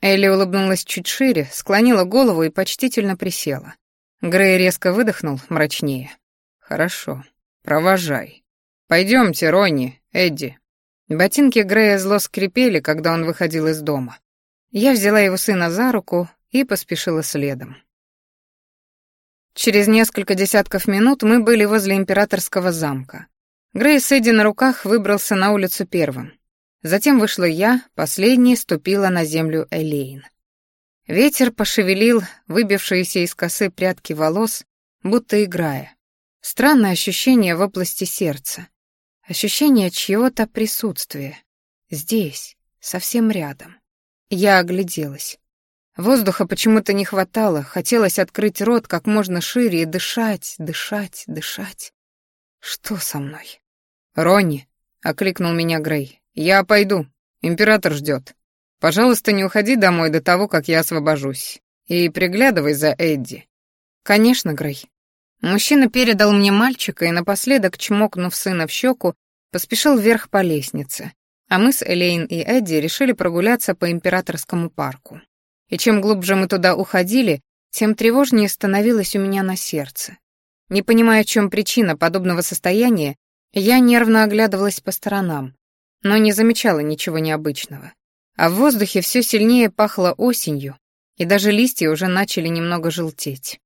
Элли улыбнулась чуть шире, склонила голову и почтительно присела. Грей резко выдохнул, мрачнее. «Хорошо, провожай. Пойдемте, Ронни, Эдди». Ботинки Грея зло скрипели, когда он выходил из дома. Я взяла его сына за руку и поспешила следом. Через несколько десятков минут мы были возле императорского замка. Грей с Эдди на руках выбрался на улицу первым. Затем вышла я, последней ступила на землю Элейн. Ветер пошевелил выбившиеся из косы прядки волос, будто играя. Странное ощущение в области сердца. Ощущение чьего-то присутствия. Здесь, совсем рядом. Я огляделась. Воздуха почему-то не хватало, хотелось открыть рот как можно шире и дышать, дышать, дышать. Что со мной? «Ронни», — окликнул меня Грей, — «я пойду, император ждет. Пожалуйста, не уходи домой до того, как я освобожусь. И приглядывай за Эдди». «Конечно, Грей». Мужчина передал мне мальчика и напоследок, чмокнув сына в щеку, поспешил вверх по лестнице, а мы с Элейн и Эдди решили прогуляться по императорскому парку. И чем глубже мы туда уходили, тем тревожнее становилось у меня на сердце. Не понимая, в чем причина подобного состояния, я нервно оглядывалась по сторонам, но не замечала ничего необычного. А в воздухе все сильнее пахло осенью, и даже листья уже начали немного желтеть.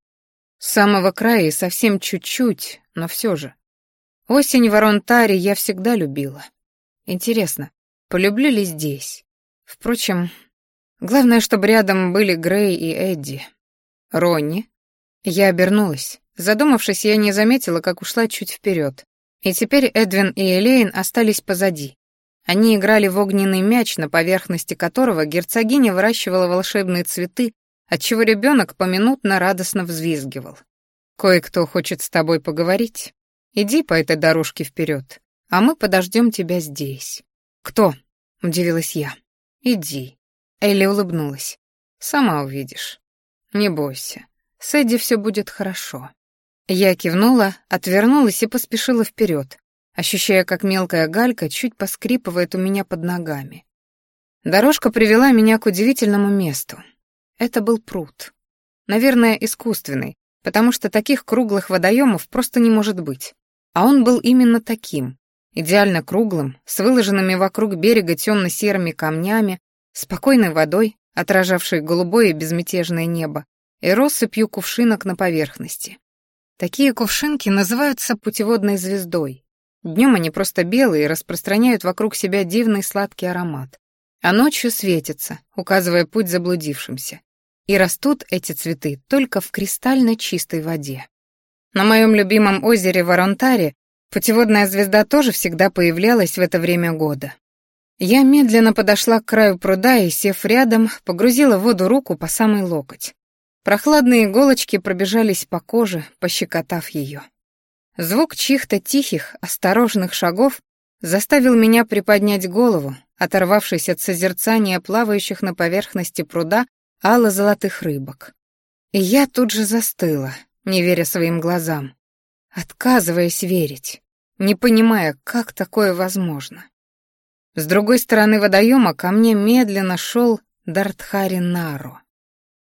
С самого края и совсем чуть-чуть, но все же. Осень в Аронтаре я всегда любила. Интересно, полюблю ли здесь? Впрочем, Главное, чтобы рядом были Грей и Эдди. Ронни. Я обернулась. Задумавшись, я не заметила, как ушла чуть вперед. И теперь Эдвин и Элейн остались позади. Они играли в огненный мяч, на поверхности которого герцогиня выращивала волшебные цветы, отчего ребенок поминутно радостно взвизгивал. «Кое-кто хочет с тобой поговорить. Иди по этой дорожке вперед, а мы подождем тебя здесь». «Кто?» — удивилась я. «Иди». Элли улыбнулась. «Сама увидишь. Не бойся. С Эдди все будет хорошо». Я кивнула, отвернулась и поспешила вперед, ощущая, как мелкая галька чуть поскрипывает у меня под ногами. Дорожка привела меня к удивительному месту. Это был пруд. Наверное, искусственный, потому что таких круглых водоемов просто не может быть. А он был именно таким, идеально круглым, с выложенными вокруг берега темно-серыми камнями, спокойной водой, отражавшей голубое и безмятежное небо, и россыпью кувшинок на поверхности. Такие кувшинки называются путеводной звездой. Днем они просто белые и распространяют вокруг себя дивный сладкий аромат. а ночью светится, указывая путь заблудившимся. И растут эти цветы только в кристально чистой воде. На моем любимом озере Воронтаре путеводная звезда тоже всегда появлялась в это время года. Я медленно подошла к краю пруда и, сев рядом, погрузила в воду руку по самый локоть. Прохладные иголочки пробежались по коже, пощекотав ее. Звук чьих-то тихих, осторожных шагов заставил меня приподнять голову, оторвавшись от созерцания плавающих на поверхности пруда ало-золотых рыбок. И я тут же застыла, не веря своим глазам, отказываясь верить, не понимая, как такое возможно. С другой стороны водоема ко мне медленно шел Дартхари Нару.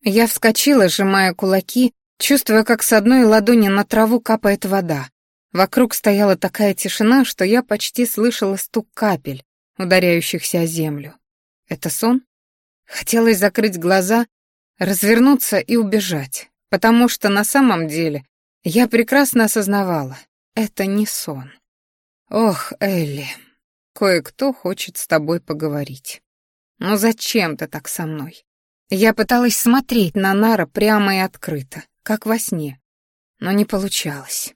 Я вскочила, сжимая кулаки, чувствуя, как с одной ладони на траву капает вода. Вокруг стояла такая тишина, что я почти слышала стук капель, ударяющихся о землю. Это сон? Хотелось закрыть глаза, развернуться и убежать, потому что на самом деле я прекрасно осознавала, это не сон. Ох, Элли, кое-кто хочет с тобой поговорить. Но зачем ты так со мной? Я пыталась смотреть на Нара прямо и открыто, как во сне, но не получалось.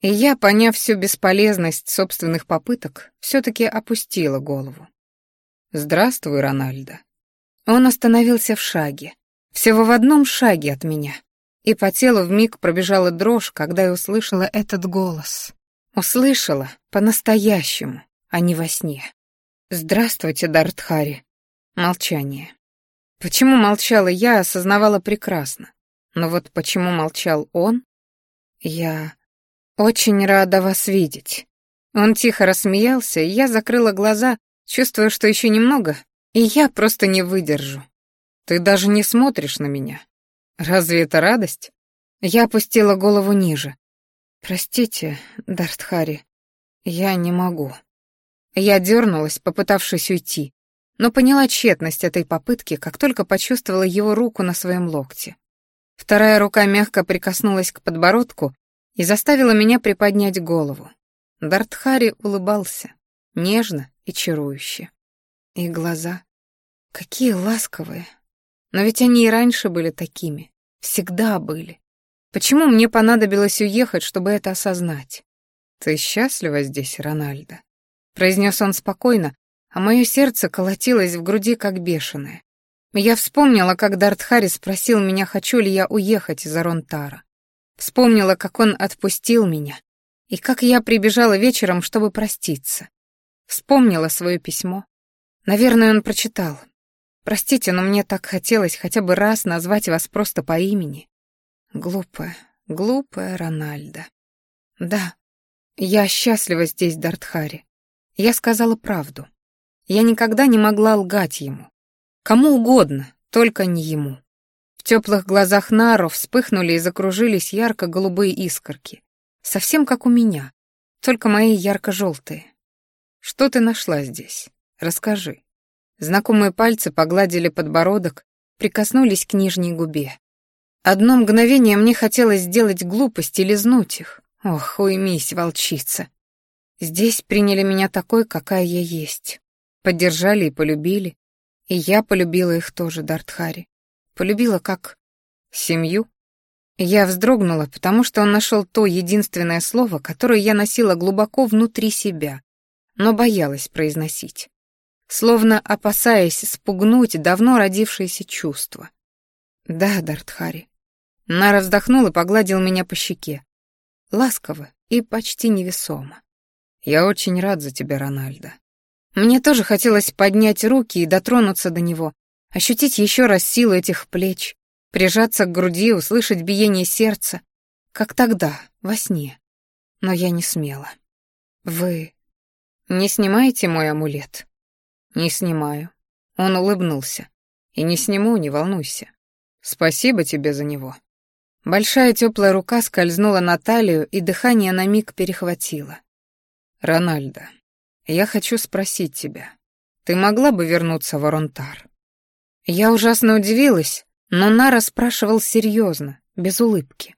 И я, поняв всю бесполезность собственных попыток, все-таки опустила голову. «Здравствуй, Рональдо». Он остановился в шаге, всего в одном шаге от меня, и по телу вмиг пробежала дрожь, когда я услышала этот голос. Услышала по-настоящему, а не во сне. «Здравствуйте, Дартхари». Молчание. Почему молчала я, осознавала прекрасно. Но вот почему молчал он? Я очень рада вас видеть. Он тихо рассмеялся, и я закрыла глаза, чувствуя, что еще немного, и я просто не выдержу. Ты даже не смотришь на меня. Разве это радость? Я опустила голову ниже. Простите, Дартхари, я не могу. Я дернулась, попытавшись уйти но поняла тщетность этой попытки, как только почувствовала его руку на своем локте. Вторая рука мягко прикоснулась к подбородку и заставила меня приподнять голову. Дартхари улыбался, нежно и чарующе. И глаза. Какие ласковые. Но ведь они и раньше были такими. Всегда были. Почему мне понадобилось уехать, чтобы это осознать? «Ты счастлива здесь, Рональдо?» произнес он спокойно, а мое сердце колотилось в груди как бешеное. Я вспомнила, как Дарт Харри спросил меня, хочу ли я уехать из Аронтара. Вспомнила, как он отпустил меня, и как я прибежала вечером, чтобы проститься. Вспомнила свое письмо. Наверное, он прочитал. Простите, но мне так хотелось хотя бы раз назвать вас просто по имени. Глупая, глупая Рональда. Да, я счастлива здесь, Дартхари. Я сказала правду. Я никогда не могла лгать ему. Кому угодно, только не ему. В теплых глазах Нару вспыхнули и закружились ярко-голубые искорки. Совсем как у меня, только мои ярко-желтые. Что ты нашла здесь? Расскажи. Знакомые пальцы погладили подбородок, прикоснулись к нижней губе. Одно мгновение мне хотелось сделать глупость и лизнуть их. Ох, уймись, волчица. Здесь приняли меня такой, какая я есть. Поддержали и полюбили. И я полюбила их тоже, Дартхари. Полюбила как семью. Я вздрогнула, потому что он нашел то единственное слово, которое я носила глубоко внутри себя, но боялась произносить. Словно опасаясь спугнуть давно родившееся чувство. «Да, Дартхари». Нара вздохнул и погладил меня по щеке. Ласково и почти невесомо. «Я очень рад за тебя, Рональдо. Мне тоже хотелось поднять руки и дотронуться до него, ощутить еще раз силу этих плеч, прижаться к груди, услышать биение сердца, как тогда, во сне. Но я не смела. «Вы не снимаете мой амулет?» «Не снимаю». Он улыбнулся. «И не сниму, не волнуйся. Спасибо тебе за него». Большая теплая рука скользнула на талию, и дыхание на миг перехватило. «Рональдо, я хочу спросить тебя. Ты могла бы вернуться в Аронтар?» Я ужасно удивилась, но Нара спрашивал серьезно, без улыбки.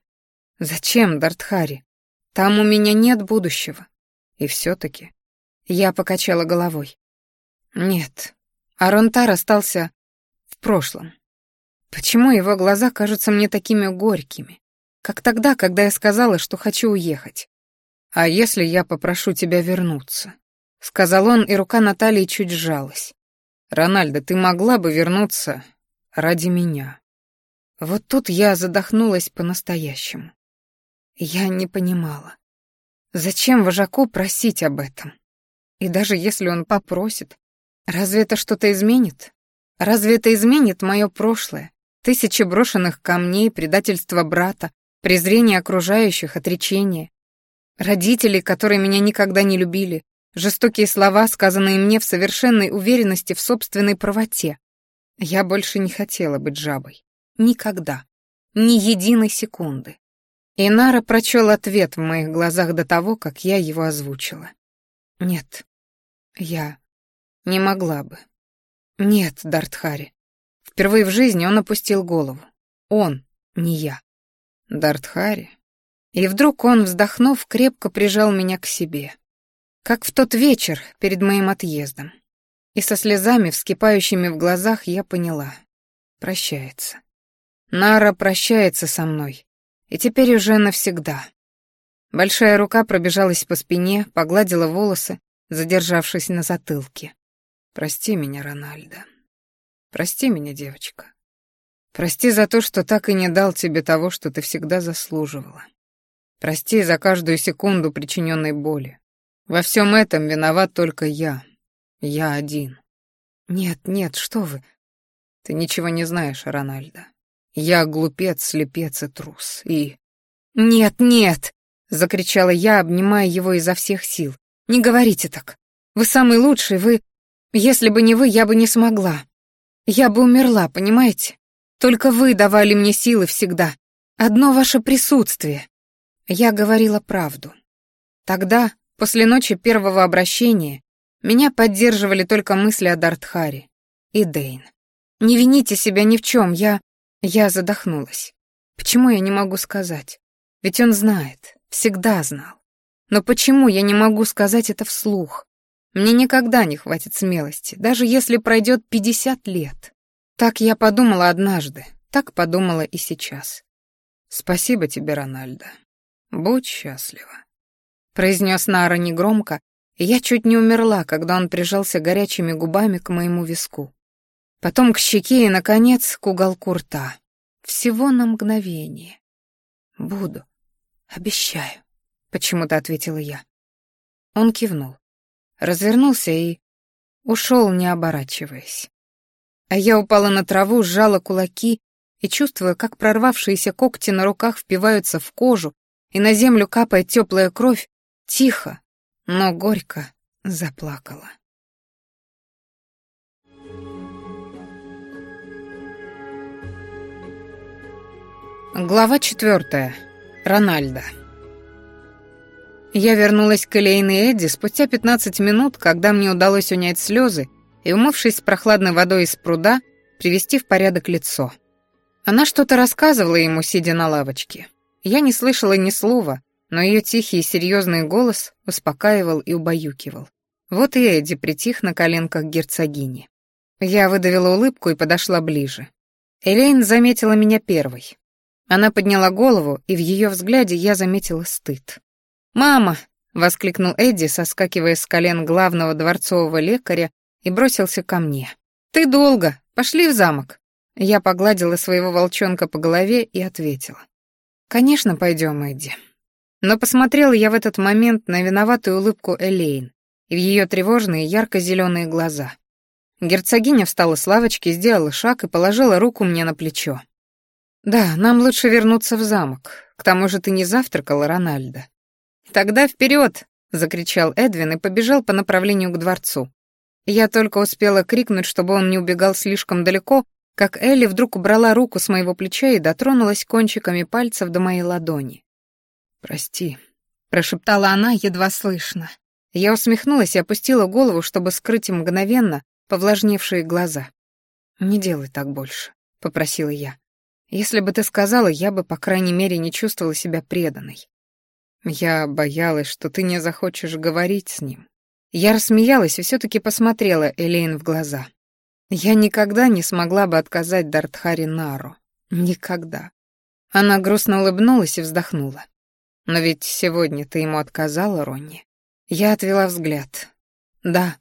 «Зачем, Дартхари? Там у меня нет будущего». И все-таки я покачала головой. «Нет, А Ронтар остался в прошлом. Почему его глаза кажутся мне такими горькими? Как тогда, когда я сказала, что хочу уехать. «А если я попрошу тебя вернуться?» — сказал он, и рука Натальи чуть сжалась. «Рональдо, ты могла бы вернуться ради меня?» Вот тут я задохнулась по-настоящему. Я не понимала. Зачем вожаку просить об этом? И даже если он попросит, разве это что-то изменит? Разве это изменит мое прошлое? Тысячи брошенных камней, предательство брата, презрение окружающих, отречение. Родители, которые меня никогда не любили, жестокие слова, сказанные мне в совершенной уверенности в собственной правоте. Я больше не хотела быть жабой. Никогда. Ни единой секунды. И Нара прочел ответ в моих глазах до того, как я его озвучила. Нет, я не могла бы. Нет, Дартхари. Впервые в жизни он опустил голову. Он, не я. Дартхари. И вдруг он, вздохнув, крепко прижал меня к себе. Как в тот вечер перед моим отъездом. И со слезами, вскипающими в глазах, я поняла. Прощается. Нара прощается со мной. И теперь уже навсегда. Большая рука пробежалась по спине, погладила волосы, задержавшись на затылке. «Прости меня, Рональдо. Прости меня, девочка. Прости за то, что так и не дал тебе того, что ты всегда заслуживала. Прости за каждую секунду причиненной боли. Во всем этом виноват только я. Я один. Нет, нет, что вы. Ты ничего не знаешь, Рональдо. Я глупец, слепец и трус. И... «Нет, нет!» — закричала я, обнимая его изо всех сил. «Не говорите так. Вы самый лучший, вы... Если бы не вы, я бы не смогла. Я бы умерла, понимаете? Только вы давали мне силы всегда. Одно ваше присутствие». Я говорила правду. Тогда, после ночи первого обращения, меня поддерживали только мысли о Дартхаре и Дейн. Не вините себя ни в чем, я... Я задохнулась. Почему я не могу сказать? Ведь он знает, всегда знал. Но почему я не могу сказать это вслух? Мне никогда не хватит смелости, даже если пройдет пятьдесят лет. Так я подумала однажды, так подумала и сейчас. Спасибо тебе, Рональдо. Будь счастлива. Произнес Нара негромко, и я чуть не умерла, когда он прижался горячими губами к моему виску. Потом к щеке и, наконец, к уголку рта. Всего на мгновение. «Буду. Обещаю», — почему-то ответила я. Он кивнул, развернулся и ушел, не оборачиваясь. А я упала на траву, сжала кулаки и, чувствуя, как прорвавшиеся когти на руках впиваются в кожу, и на землю капает теплая кровь, тихо, но горько заплакала. Глава четвертая. Рональдо. Я вернулась к Элейн и Эдди спустя 15 минут, когда мне удалось унять слезы и, умывшись прохладной водой из пруда, привести в порядок лицо. Она что-то рассказывала ему, сидя на лавочке. Я не слышала ни слова, но ее тихий и серьезный голос успокаивал и убаюкивал. Вот и Эдди притих на коленках герцогини. Я выдавила улыбку и подошла ближе. Элейн заметила меня первой. Она подняла голову, и в ее взгляде я заметила стыд. «Мама!» — воскликнул Эдди, соскакивая с колен главного дворцового лекаря, и бросился ко мне. «Ты долго! Пошли в замок!» Я погладила своего волчонка по голове и ответила. «Конечно, пойдем, Эдди». Но посмотрела я в этот момент на виноватую улыбку Элейн и в ее тревожные ярко-зеленые глаза. Герцогиня встала с лавочки, сделала шаг и положила руку мне на плечо. «Да, нам лучше вернуться в замок. К тому же ты не завтракала, Рональдо». «Тогда вперед!» — закричал Эдвин и побежал по направлению к дворцу. Я только успела крикнуть, чтобы он не убегал слишком далеко, как Элли вдруг убрала руку с моего плеча и дотронулась кончиками пальцев до моей ладони. «Прости», — прошептала она едва слышно. Я усмехнулась и опустила голову, чтобы скрыть мгновенно повлажневшие глаза. «Не делай так больше», — попросила я. Если бы ты сказала, я бы, по крайней мере, не чувствовала себя преданной. Я боялась, что ты не захочешь говорить с ним. Я рассмеялась и все-таки посмотрела Элейн в глаза. Я никогда не смогла бы отказать Дартхари Нару. Никогда. Она грустно улыбнулась и вздохнула. Но ведь сегодня ты ему отказала, Ронни. Я отвела взгляд. Да,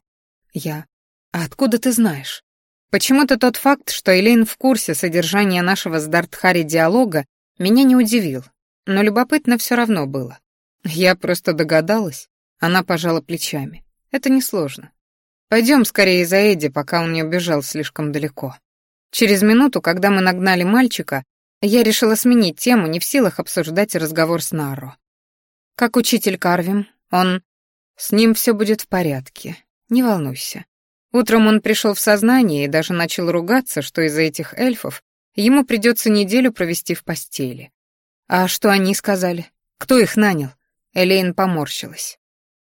я. А откуда ты знаешь? Почему-то тот факт, что Элейн в курсе содержания нашего с Дартхари диалога, меня не удивил, но любопытно все равно было. Я просто догадалась. Она пожала плечами. Это несложно. Пойдем скорее за Эдди, пока он не убежал слишком далеко. Через минуту, когда мы нагнали мальчика, я решила сменить тему, не в силах обсуждать разговор с Нарро. Как учитель Карвим, он... С ним все будет в порядке. Не волнуйся. Утром он пришел в сознание и даже начал ругаться, что из-за этих эльфов ему придется неделю провести в постели. А что они сказали? Кто их нанял? Элейн поморщилась.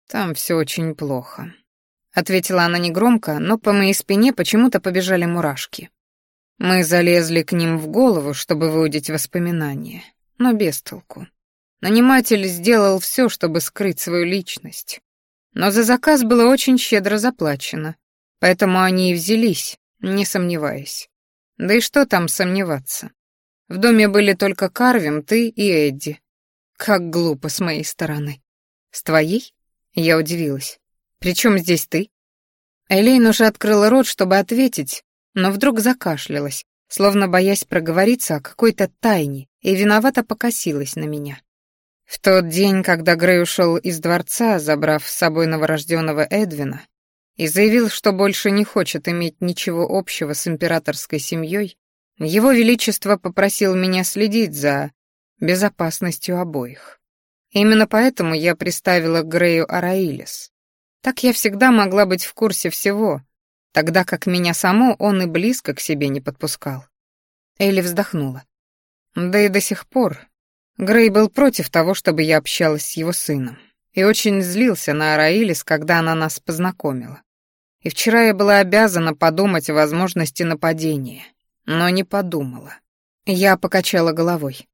Там все очень плохо. Ответила она негромко, но по моей спине почему-то побежали мурашки. Мы залезли к ним в голову, чтобы выудить воспоминания, но без толку. Наниматель сделал все, чтобы скрыть свою личность. Но за заказ было очень щедро заплачено, поэтому они и взялись, не сомневаясь. Да и что там сомневаться? В доме были только Карвим, ты и Эдди. Как глупо с моей стороны. С твоей? Я удивилась. «При чем здесь ты?» Элейн уже открыла рот, чтобы ответить, но вдруг закашлялась, словно боясь проговориться о какой-то тайне, и виновато покосилась на меня. В тот день, когда Грей ушел из дворца, забрав с собой новорожденного Эдвина, и заявил, что больше не хочет иметь ничего общего с императорской семьей, его Величество попросил меня следить за безопасностью обоих. Именно поэтому я приставила к Грею Араилис. Так я всегда могла быть в курсе всего, тогда как меня само он и близко к себе не подпускал. Элли вздохнула. Да и до сих пор Грей был против того, чтобы я общалась с его сыном, и очень злился на Араилис, когда она нас познакомила. И вчера я была обязана подумать о возможности нападения, но не подумала. Я покачала головой.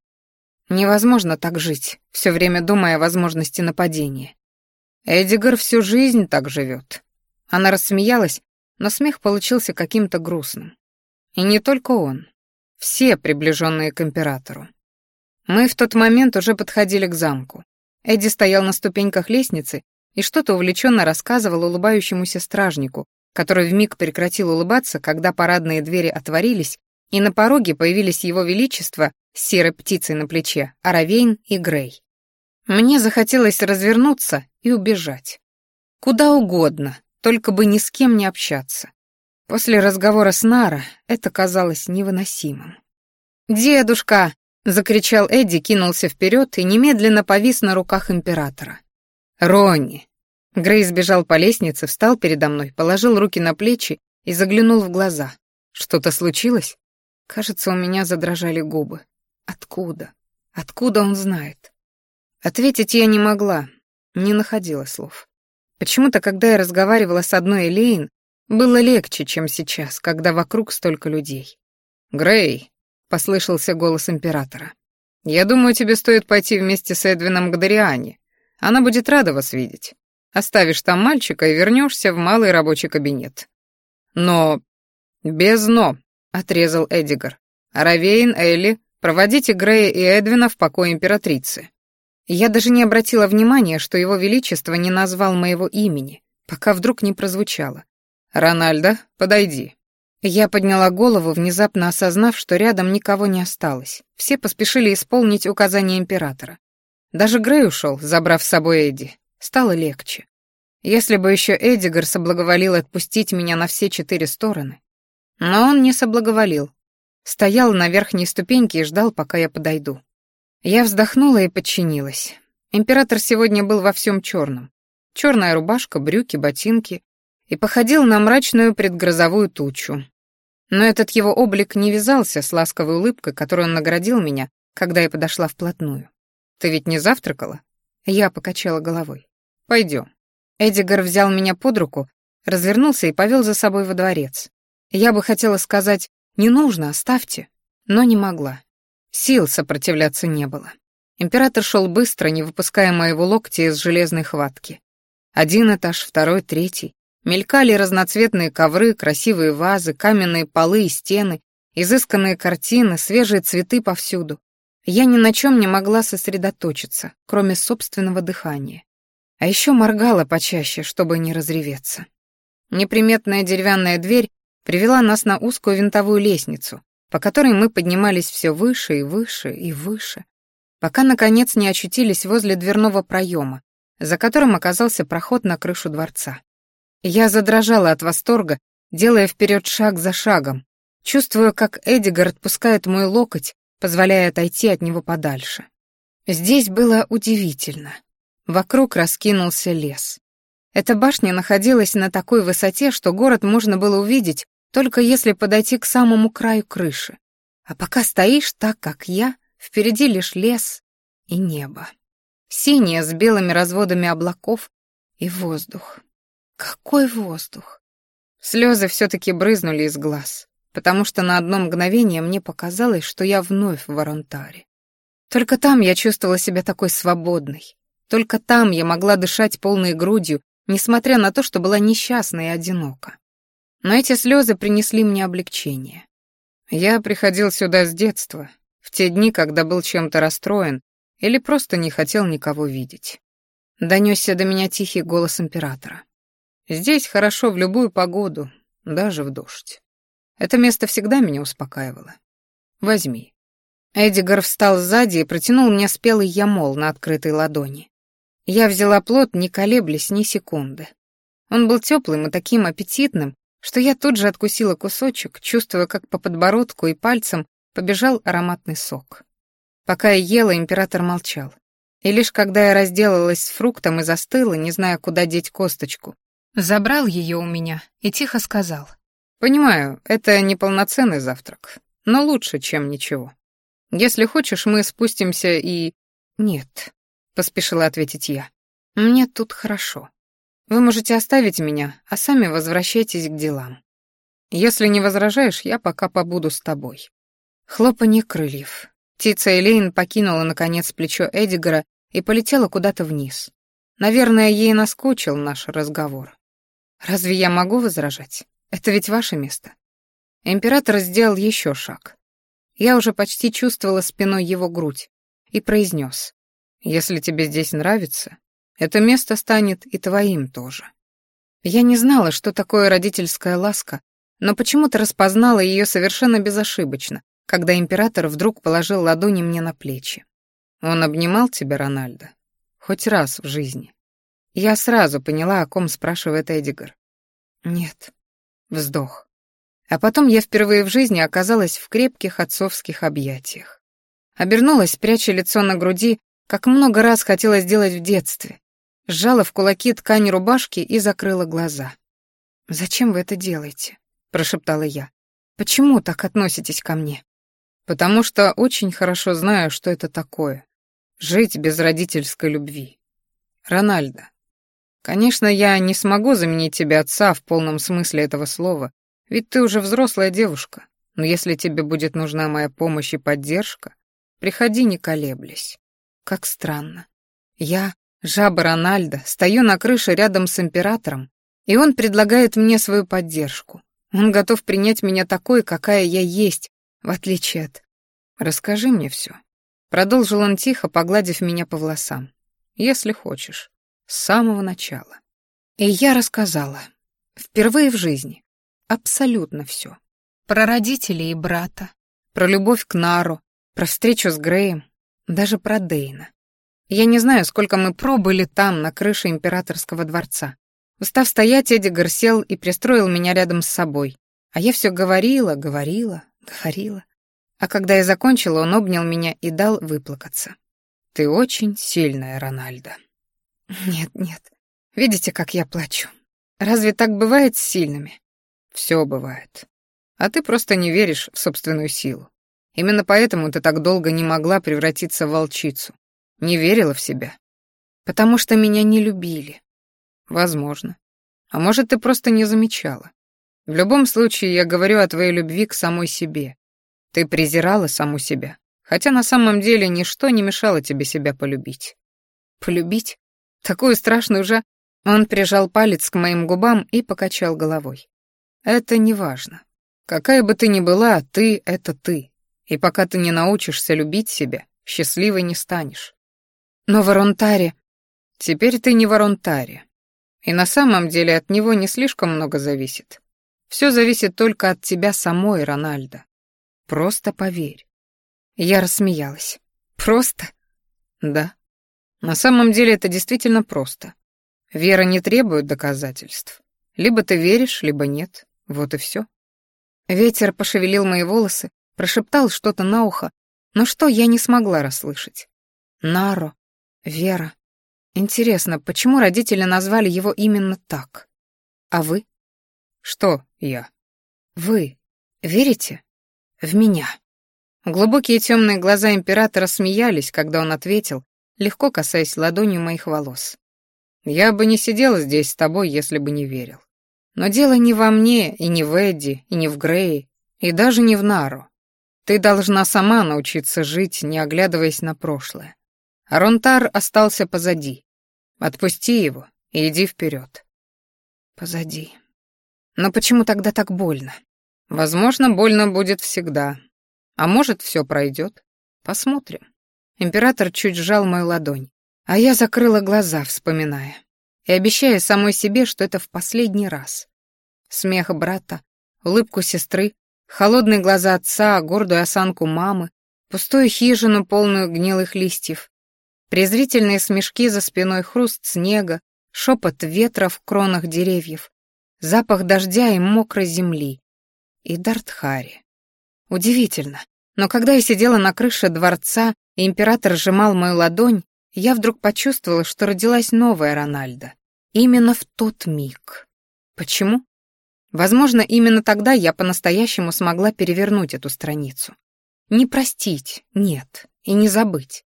Невозможно так жить, все время думая о возможности нападения. Эдигар всю жизнь так живет. Она рассмеялась, но смех получился каким-то грустным. И не только он. Все приближенные к императору. Мы в тот момент уже подходили к замку. Эдди стоял на ступеньках лестницы и что-то увлеченно рассказывал улыбающемуся стражнику, который вмиг прекратил улыбаться, когда парадные двери отворились, и на пороге появились его величество с серой птицей на плече, Аравейн и Грей. Мне захотелось развернуться и убежать. Куда угодно, только бы ни с кем не общаться. После разговора с Нара это казалось невыносимым. «Дедушка!» — закричал Эдди, кинулся вперед и немедленно повис на руках императора. «Ронни!» Грей сбежал по лестнице, встал передо мной, положил руки на плечи и заглянул в глаза. «Что-то случилось?» Кажется, у меня задрожали губы. Откуда? Откуда он знает? Ответить я не могла, не находила слов. Почему-то, когда я разговаривала с одной Элейн, было легче, чем сейчас, когда вокруг столько людей. «Грей», — послышался голос императора, — «я думаю, тебе стоит пойти вместе с Эдвином к Дариане. Она будет рада вас видеть. Оставишь там мальчика и вернешься в малый рабочий кабинет». «Но...» «Без «но», — отрезал Эдигар. «Равейн, Элли, проводите Грея и Эдвина в покой императрицы». Я даже не обратила внимания, что его величество не назвал моего имени, пока вдруг не прозвучало. «Рональдо, подойди». Я подняла голову, внезапно осознав, что рядом никого не осталось. Все поспешили исполнить указания императора. Даже Грей ушел, забрав с собой Эдди. Стало легче. Если бы еще Эдигар соблаговолил отпустить меня на все четыре стороны. Но он не соблаговолил. Стоял на верхней ступеньке и ждал, пока я подойду. Я вздохнула и подчинилась. Император сегодня был во всем черном. Черная рубашка, брюки, ботинки. И походил на мрачную предгрозовую тучу. Но этот его облик не вязался с ласковой улыбкой, которой он наградил меня, когда я подошла вплотную. «Ты ведь не завтракала?» Я покачала головой. «Пойдем». Эдигар взял меня под руку, развернулся и повел за собой во дворец. Я бы хотела сказать «не нужно, оставьте», но не могла. Сил сопротивляться не было. Император шел быстро, не выпуская моего локтя из железной хватки. Один этаж, второй, третий. Мелькали разноцветные ковры, красивые вазы, каменные полы и стены, изысканные картины, свежие цветы повсюду. Я ни на чем не могла сосредоточиться, кроме собственного дыхания. А еще моргала почаще, чтобы не разреветься. Неприметная деревянная дверь привела нас на узкую винтовую лестницу, по которой мы поднимались все выше и выше и выше, пока, наконец, не очутились возле дверного проема, за которым оказался проход на крышу дворца. Я задрожала от восторга, делая вперед шаг за шагом, чувствуя, как Эдигар отпускает мой локоть, позволяя отойти от него подальше. Здесь было удивительно. Вокруг раскинулся лес. Эта башня находилась на такой высоте, что город можно было увидеть, только если подойти к самому краю крыши. А пока стоишь так, как я, впереди лишь лес и небо. Синее с белыми разводами облаков и воздух. Какой воздух! Слезы все-таки брызнули из глаз, потому что на одно мгновение мне показалось, что я вновь в Воронтаре. Только там я чувствовала себя такой свободной. Только там я могла дышать полной грудью, несмотря на то, что была несчастна и одинока. Но эти слезы принесли мне облегчение. Я приходил сюда с детства, в те дни, когда был чем-то расстроен или просто не хотел никого видеть. Донесся до меня тихий голос императора. Здесь хорошо в любую погоду, даже в дождь. Это место всегда меня успокаивало. Возьми. Эдигар встал сзади и протянул мне спелый ямол на открытой ладони. Я взяла плод, не колеблясь ни секунды. Он был теплым и таким аппетитным, что я тут же откусила кусочек, чувствуя, как по подбородку и пальцам побежал ароматный сок. Пока я ела, император молчал. И лишь когда я разделалась с фруктом и застыла, не зная, куда деть косточку, Забрал ее у меня и тихо сказал. «Понимаю, это неполноценный завтрак, но лучше, чем ничего. Если хочешь, мы спустимся и...» «Нет», — поспешила ответить я. «Мне тут хорошо. Вы можете оставить меня, а сами возвращайтесь к делам. Если не возражаешь, я пока побуду с тобой». Хлопанье крыльев. Птица Элейн покинула, наконец, плечо Эдигара и полетела куда-то вниз. Наверное, ей наскучил наш разговор. Разве я могу возражать? Это ведь ваше место. Император сделал еще шаг. Я уже почти чувствовала спиной его грудь и произнес: «Если тебе здесь нравится, это место станет и твоим тоже». Я не знала, что такое родительская ласка, но почему-то распознала ее совершенно безошибочно, когда император вдруг положил ладони мне на плечи. Он обнимал тебя, Рональдо, хоть раз в жизни. Я сразу поняла, о ком спрашивает Эдигар. Нет. Вздох. А потом я впервые в жизни оказалась в крепких отцовских объятиях. Обернулась, пряча лицо на груди, как много раз хотела сделать в детстве. Сжала в кулаки ткань рубашки и закрыла глаза. «Зачем вы это делаете?» — прошептала я. «Почему так относитесь ко мне?» «Потому что очень хорошо знаю, что это такое. Жить без родительской любви. Рональдо, Конечно, я не смогу заменить тебе отца в полном смысле этого слова, ведь ты уже взрослая девушка. Но если тебе будет нужна моя помощь и поддержка, приходи, не колеблясь. Как странно. Я, жаба Рональда, стою на крыше рядом с императором, и он предлагает мне свою поддержку. Он готов принять меня такой, какая я есть, в отличие от... Расскажи мне все. Продолжил он тихо, погладив меня по волосам. Если хочешь. С самого начала. И я рассказала. Впервые в жизни. Абсолютно все. Про родителей и брата. Про любовь к Нару. Про встречу с Греем. Даже про Дейна. Я не знаю, сколько мы пробыли там, на крыше императорского дворца. Устав стоять, Эдигар сел и пристроил меня рядом с собой. А я все говорила, говорила, говорила. А когда я закончила, он обнял меня и дал выплакаться. «Ты очень сильная, Рональда». Нет, нет. Видите, как я плачу? Разве так бывает с сильными? Все бывает. А ты просто не веришь в собственную силу. Именно поэтому ты так долго не могла превратиться в волчицу. Не верила в себя. Потому что меня не любили. Возможно. А может, ты просто не замечала. В любом случае, я говорю о твоей любви к самой себе. Ты презирала саму себя, хотя на самом деле ничто не мешало тебе себя полюбить. Полюбить? Такую страшную жа... Он прижал палец к моим губам и покачал головой. Это не важно. Какая бы ты ни была, ты — это ты. И пока ты не научишься любить себя, счастливой не станешь. Но в Аронтаре... Теперь ты не в Аронтаре. И на самом деле от него не слишком много зависит. Все зависит только от тебя самой, Рональдо. Просто поверь. Я рассмеялась. Просто? Да. На самом деле это действительно просто. Вера не требует доказательств. Либо ты веришь, либо нет. Вот и все. Ветер пошевелил мои волосы, прошептал что-то на ухо, но что я не смогла расслышать. Наро, Вера. Интересно, почему родители назвали его именно так? А вы? Что я? Вы верите в меня? Глубокие темные глаза императора смеялись, когда он ответил, легко касаясь ладонью моих волос. «Я бы не сидела здесь с тобой, если бы не верил. Но дело не во мне, и не в Эдди, и не в Грее, и даже не в Нару. Ты должна сама научиться жить, не оглядываясь на прошлое. Аронтар остался позади. Отпусти его и иди вперед. Позади. Но почему тогда так больно? Возможно, больно будет всегда. А может, все пройдет. Посмотрим. Император чуть сжал мою ладонь, а я закрыла глаза, вспоминая. И обещая самой себе, что это в последний раз. Смех брата, улыбку сестры, холодные глаза отца, гордую осанку мамы, пустую хижину, полную гнилых листьев, презрительные смешки за спиной хруст снега, шепот ветра в кронах деревьев, запах дождя и мокрой земли. И Дартхари. Удивительно, но когда я сидела на крыше дворца, и император сжимал мою ладонь, я вдруг почувствовала, что родилась новая Рональда. Именно в тот миг. Почему? Возможно, именно тогда я по-настоящему смогла перевернуть эту страницу. Не простить, нет, и не забыть.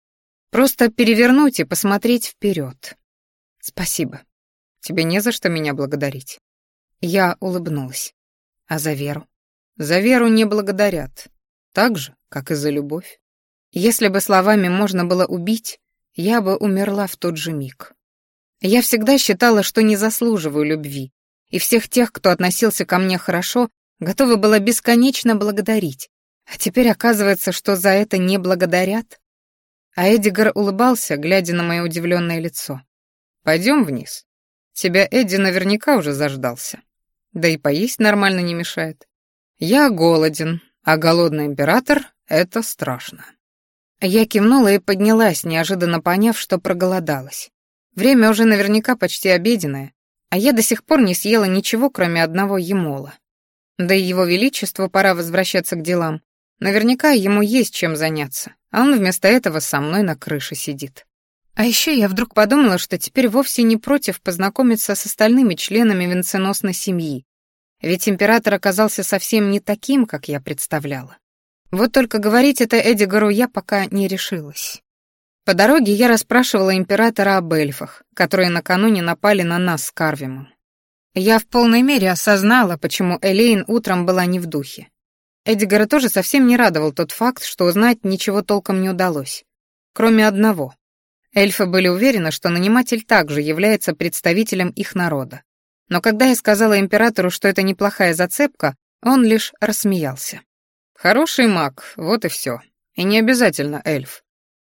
Просто перевернуть и посмотреть вперед. Спасибо. Тебе не за что меня благодарить. Я улыбнулась. А за веру? За веру не благодарят. Так же, как и за любовь. Если бы словами можно было убить, я бы умерла в тот же миг. Я всегда считала, что не заслуживаю любви, и всех тех, кто относился ко мне хорошо, готова была бесконечно благодарить. А теперь оказывается, что за это не благодарят. А Эдигар улыбался, глядя на мое удивленное лицо. «Пойдем вниз. Тебя Эдди наверняка уже заждался. Да и поесть нормально не мешает. Я голоден, а голодный император — это страшно». Я кивнула и поднялась, неожиданно поняв, что проголодалась. Время уже наверняка почти обеденное, а я до сих пор не съела ничего, кроме одного емола. Да и его величеству пора возвращаться к делам. Наверняка ему есть чем заняться, а он вместо этого со мной на крыше сидит. А еще я вдруг подумала, что теперь вовсе не против познакомиться с остальными членами венценосной семьи, ведь император оказался совсем не таким, как я представляла. Вот только говорить это Эдигару я пока не решилась. По дороге я расспрашивала императора об эльфах, которые накануне напали на нас с Карвимом. Я в полной мере осознала, почему Элейн утром была не в духе. Эдигара тоже совсем не радовал тот факт, что узнать ничего толком не удалось. Кроме одного. Эльфы были уверены, что наниматель также является представителем их народа. Но когда я сказала императору, что это неплохая зацепка, он лишь рассмеялся. Хороший маг, вот и все. И не обязательно эльф.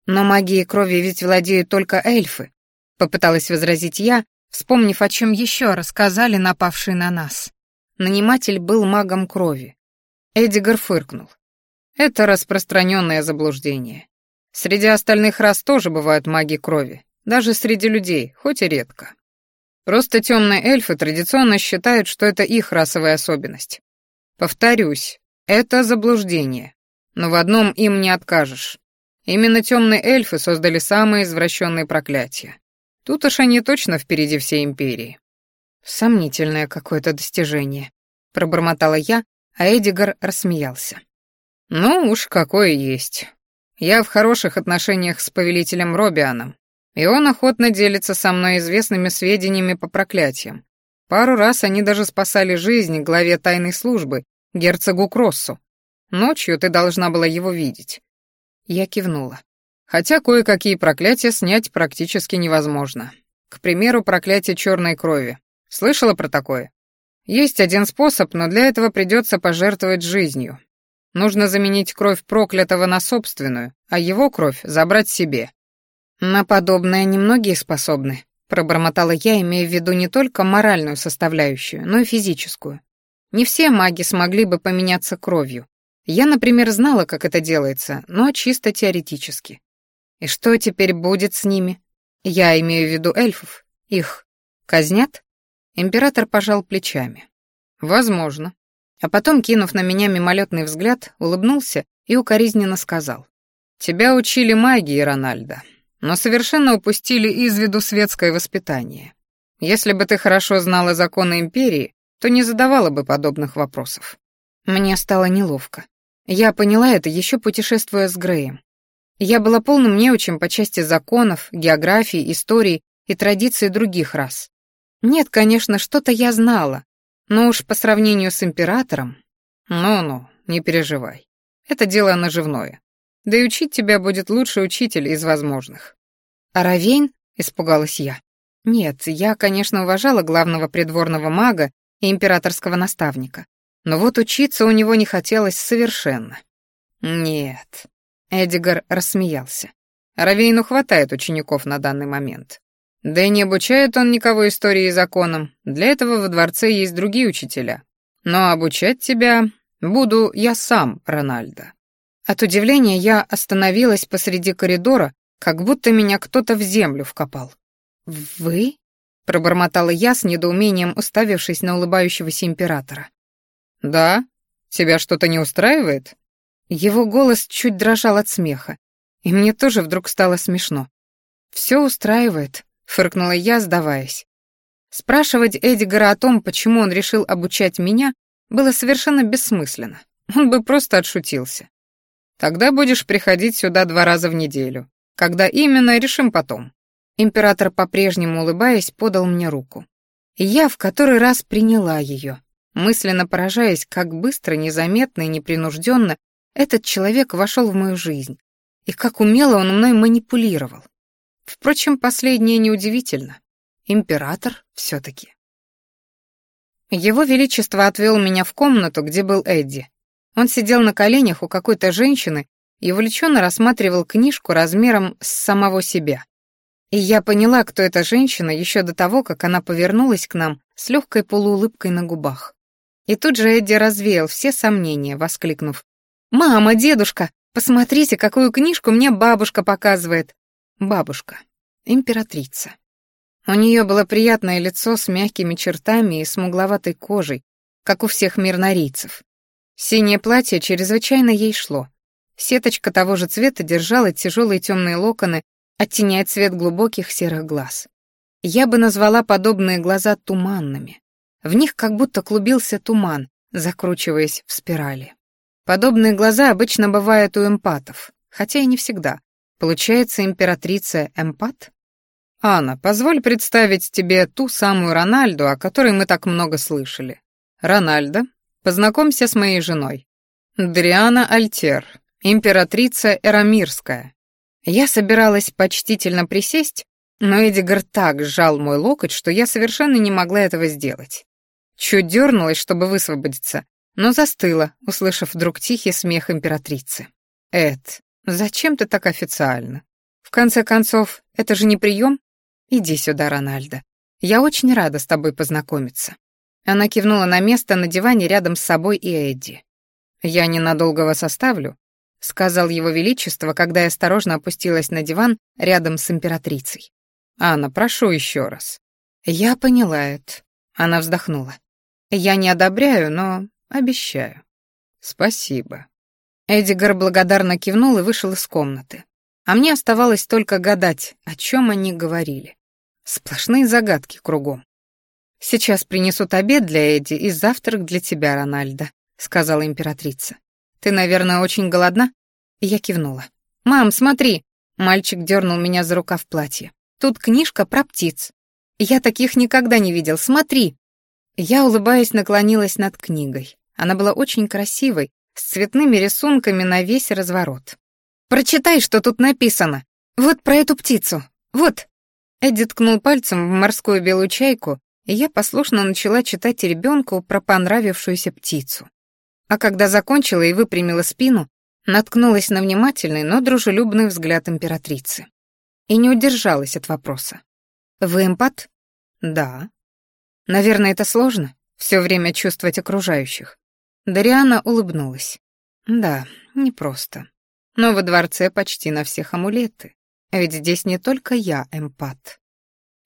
Но магией крови ведь владеют только эльфы, попыталась возразить я, вспомнив, о чем еще рассказали напавшие на нас. Наниматель был магом крови. Эдигар фыркнул. Это распространенное заблуждение. Среди остальных рас тоже бывают маги крови, даже среди людей, хоть и редко. Просто темные эльфы традиционно считают, что это их расовая особенность. Повторюсь, это заблуждение. Но в одном им не откажешь. Именно темные эльфы создали самые извращенные проклятия. Тут уж они точно впереди всей империи. Сомнительное какое-то достижение, пробормотала я, а Эдигар рассмеялся. Ну уж какое есть. Я в хороших отношениях с повелителем Робианом, и он охотно делится со мной известными сведениями по проклятиям. Пару раз они даже спасали жизнь главе тайной службы герцогу Кроссу. Ночью ты должна была его видеть». Я кивнула. Хотя кое-какие проклятия снять практически невозможно. К примеру, проклятие черной крови. Слышала про такое? Есть один способ, но для этого придется пожертвовать жизнью. Нужно заменить кровь проклятого на собственную, а его кровь забрать себе. На подобное немногие способны, пробормотала я, имея в виду не только моральную составляющую, но и физическую. Не все маги смогли бы поменяться кровью. Я, например, знала, как это делается, но чисто теоретически. И что теперь будет с ними? Я имею в виду эльфов. Их казнят? Император пожал плечами. Возможно. А потом, кинув на меня мимолетный взгляд, улыбнулся и укоризненно сказал. «Тебя учили магии, Рональдо, но совершенно упустили из виду светское воспитание. Если бы ты хорошо знала законы Империи, то не задавала бы подобных вопросов». Мне стало неловко. Я поняла это еще путешествуя с Греем. Я была полным неучем по части законов, географии, истории и традиций других рас. Нет, конечно, что-то я знала, но уж по сравнению с императором... Ну-ну, не переживай. Это дело наживное. Да и учить тебя будет лучший учитель из возможных. А Равейн? Испугалась я. Нет, я, конечно, уважала главного придворного мага и императорского наставника. Но вот учиться у него не хотелось совершенно. Нет. Эдигар рассмеялся. Равейну хватает учеников на данный момент. Да и не обучает он никого истории и законам. Для этого во дворце есть другие учителя. Но обучать тебя буду я сам, Рональдо. От удивления я остановилась посреди коридора, как будто меня кто-то в землю вкопал. «Вы?» — пробормотала я с недоумением, уставившись на улыбающегося императора. «Да? Тебя что-то не устраивает?» Его голос чуть дрожал от смеха, и мне тоже вдруг стало смешно. «Все устраивает», фыркнула я, сдаваясь. Спрашивать Эдигара о том, почему он решил обучать меня, было совершенно бессмысленно. Он бы просто отшутился. Тогда будешь приходить сюда два раза в неделю. Когда именно, решим потом. Император, по-прежнему улыбаясь, подал мне руку. И я в который раз приняла ее, мысленно поражаясь, как быстро, незаметно и непринужденно этот человек вошел в мою жизнь, и как умело он мной манипулировал. Впрочем, последнее неудивительно. Император все-таки. Его Величество отвел меня в комнату, где был Эдди. Он сидел на коленях у какой-то женщины и увлеченно рассматривал книжку размером с самого себя. И я поняла, кто эта женщина еще до того, как она повернулась к нам с легкой полуулыбкой на губах. И тут же Эдди развеял все сомнения, воскликнув. «Мама, дедушка, посмотрите, какую книжку мне бабушка показывает. Бабушка. Императрица. У нее было приятное лицо с мягкими чертами и смугловатой кожей, как у всех мирнорийцев. Синее платье чрезвычайно ей шло. Сеточка того же цвета держала тяжелые темные локоны, оттеняя цвет глубоких серых глаз. Я бы назвала подобные глаза туманными. В них как будто клубился туман, закручиваясь в спирали. Подобные глаза обычно бывают у эмпатов, хотя и не всегда. Получается, императрица эмпат? Анна, позволь представить тебе ту самую Рональду, о которой мы так много слышали. Рональдо, познакомься с моей женой. Дриана Альтер, императрица Эрамирская. Я собиралась почтительно присесть, но Эдигар так сжал мой локоть, что я совершенно не могла этого сделать. Чуть дернулась, чтобы высвободиться, но застыла, услышав вдруг тихий смех императрицы. «Эд, Зачем ты так официально? В конце концов, это же не прием? Иди сюда, Рональдо. Я очень рада с тобой познакомиться. Она кивнула на место на диване рядом с собой и Эдди. Я ненадолго вас оставлю, сказал его величество, когда я осторожно опустилась на диван рядом с императрицей. Анна, прошу еще раз. Я поняла это. Она вздохнула. Я не одобряю, но обещаю. Спасибо. Эдигар благодарно кивнул и вышел из комнаты. А мне оставалось только гадать, о чем они говорили. Сплошные загадки кругом. «Сейчас принесут обед для Эдди и завтрак для тебя, Рональдо», — сказала императрица. «Ты, наверное, очень голодна?» Я кивнула. «Мам, смотри!» Мальчик дернул меня за рукав платья. «Тут книжка про птиц. Я таких никогда не видел. Смотри!» Я, улыбаясь, наклонилась над книгой. Она была очень красивой, с цветными рисунками на весь разворот. «Прочитай, что тут написано. Вот про эту птицу. Вот». Эдди ткнул пальцем в морскую белую чайку, и я послушно начала читать ребенку про понравившуюся птицу. А когда закончила и выпрямила спину, наткнулась на внимательный, но дружелюбный взгляд императрицы. И не удержалась от вопроса. «Вы эмпат?» «Да». «Наверное, это сложно, все время чувствовать окружающих». Дариана улыбнулась. «Да, непросто. Но во дворце почти на всех амулеты. Ведь здесь не только я эмпат».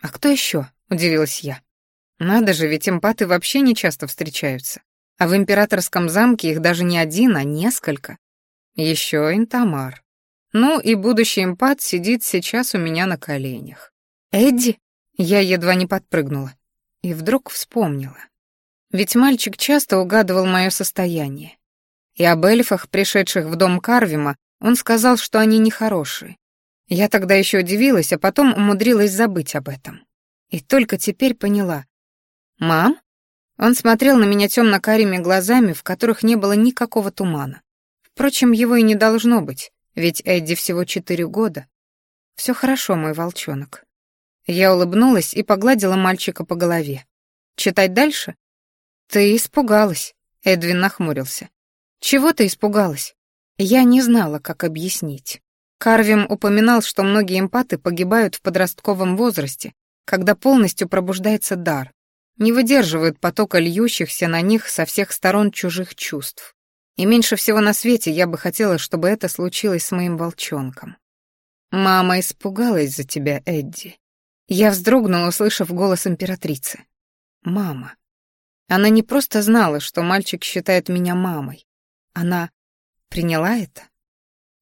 «А кто еще?» — удивилась я. «Надо же, ведь эмпаты вообще не часто встречаются. А в императорском замке их даже не один, а несколько. Еще Интамар. Ну и будущий эмпат сидит сейчас у меня на коленях. Эдди? Я едва не подпрыгнула. И вдруг вспомнила. Ведь мальчик часто угадывал мое состояние. И об эльфах, пришедших в дом Карвима, он сказал, что они нехорошие. Я тогда еще удивилась, а потом умудрилась забыть об этом. И только теперь поняла. «Мам?» Он смотрел на меня темно-карими глазами, в которых не было никакого тумана. Впрочем, его и не должно быть, ведь Эдди всего четыре года. Все хорошо, мой волчонок. Я улыбнулась и погладила мальчика по голове. Читать дальше? Ты испугалась, Эдвин нахмурился. Чего ты испугалась? Я не знала, как объяснить. Карвим упоминал, что многие эмпаты погибают в подростковом возрасте, когда полностью пробуждается дар, не выдерживают потока льющихся на них со всех сторон чужих чувств. И меньше всего на свете я бы хотела, чтобы это случилось с моим волчонком. «Мама испугалась за тебя, Эдди». Я вздрогнула, услышав голос императрицы. «Мама». Она не просто знала, что мальчик считает меня мамой. Она приняла это?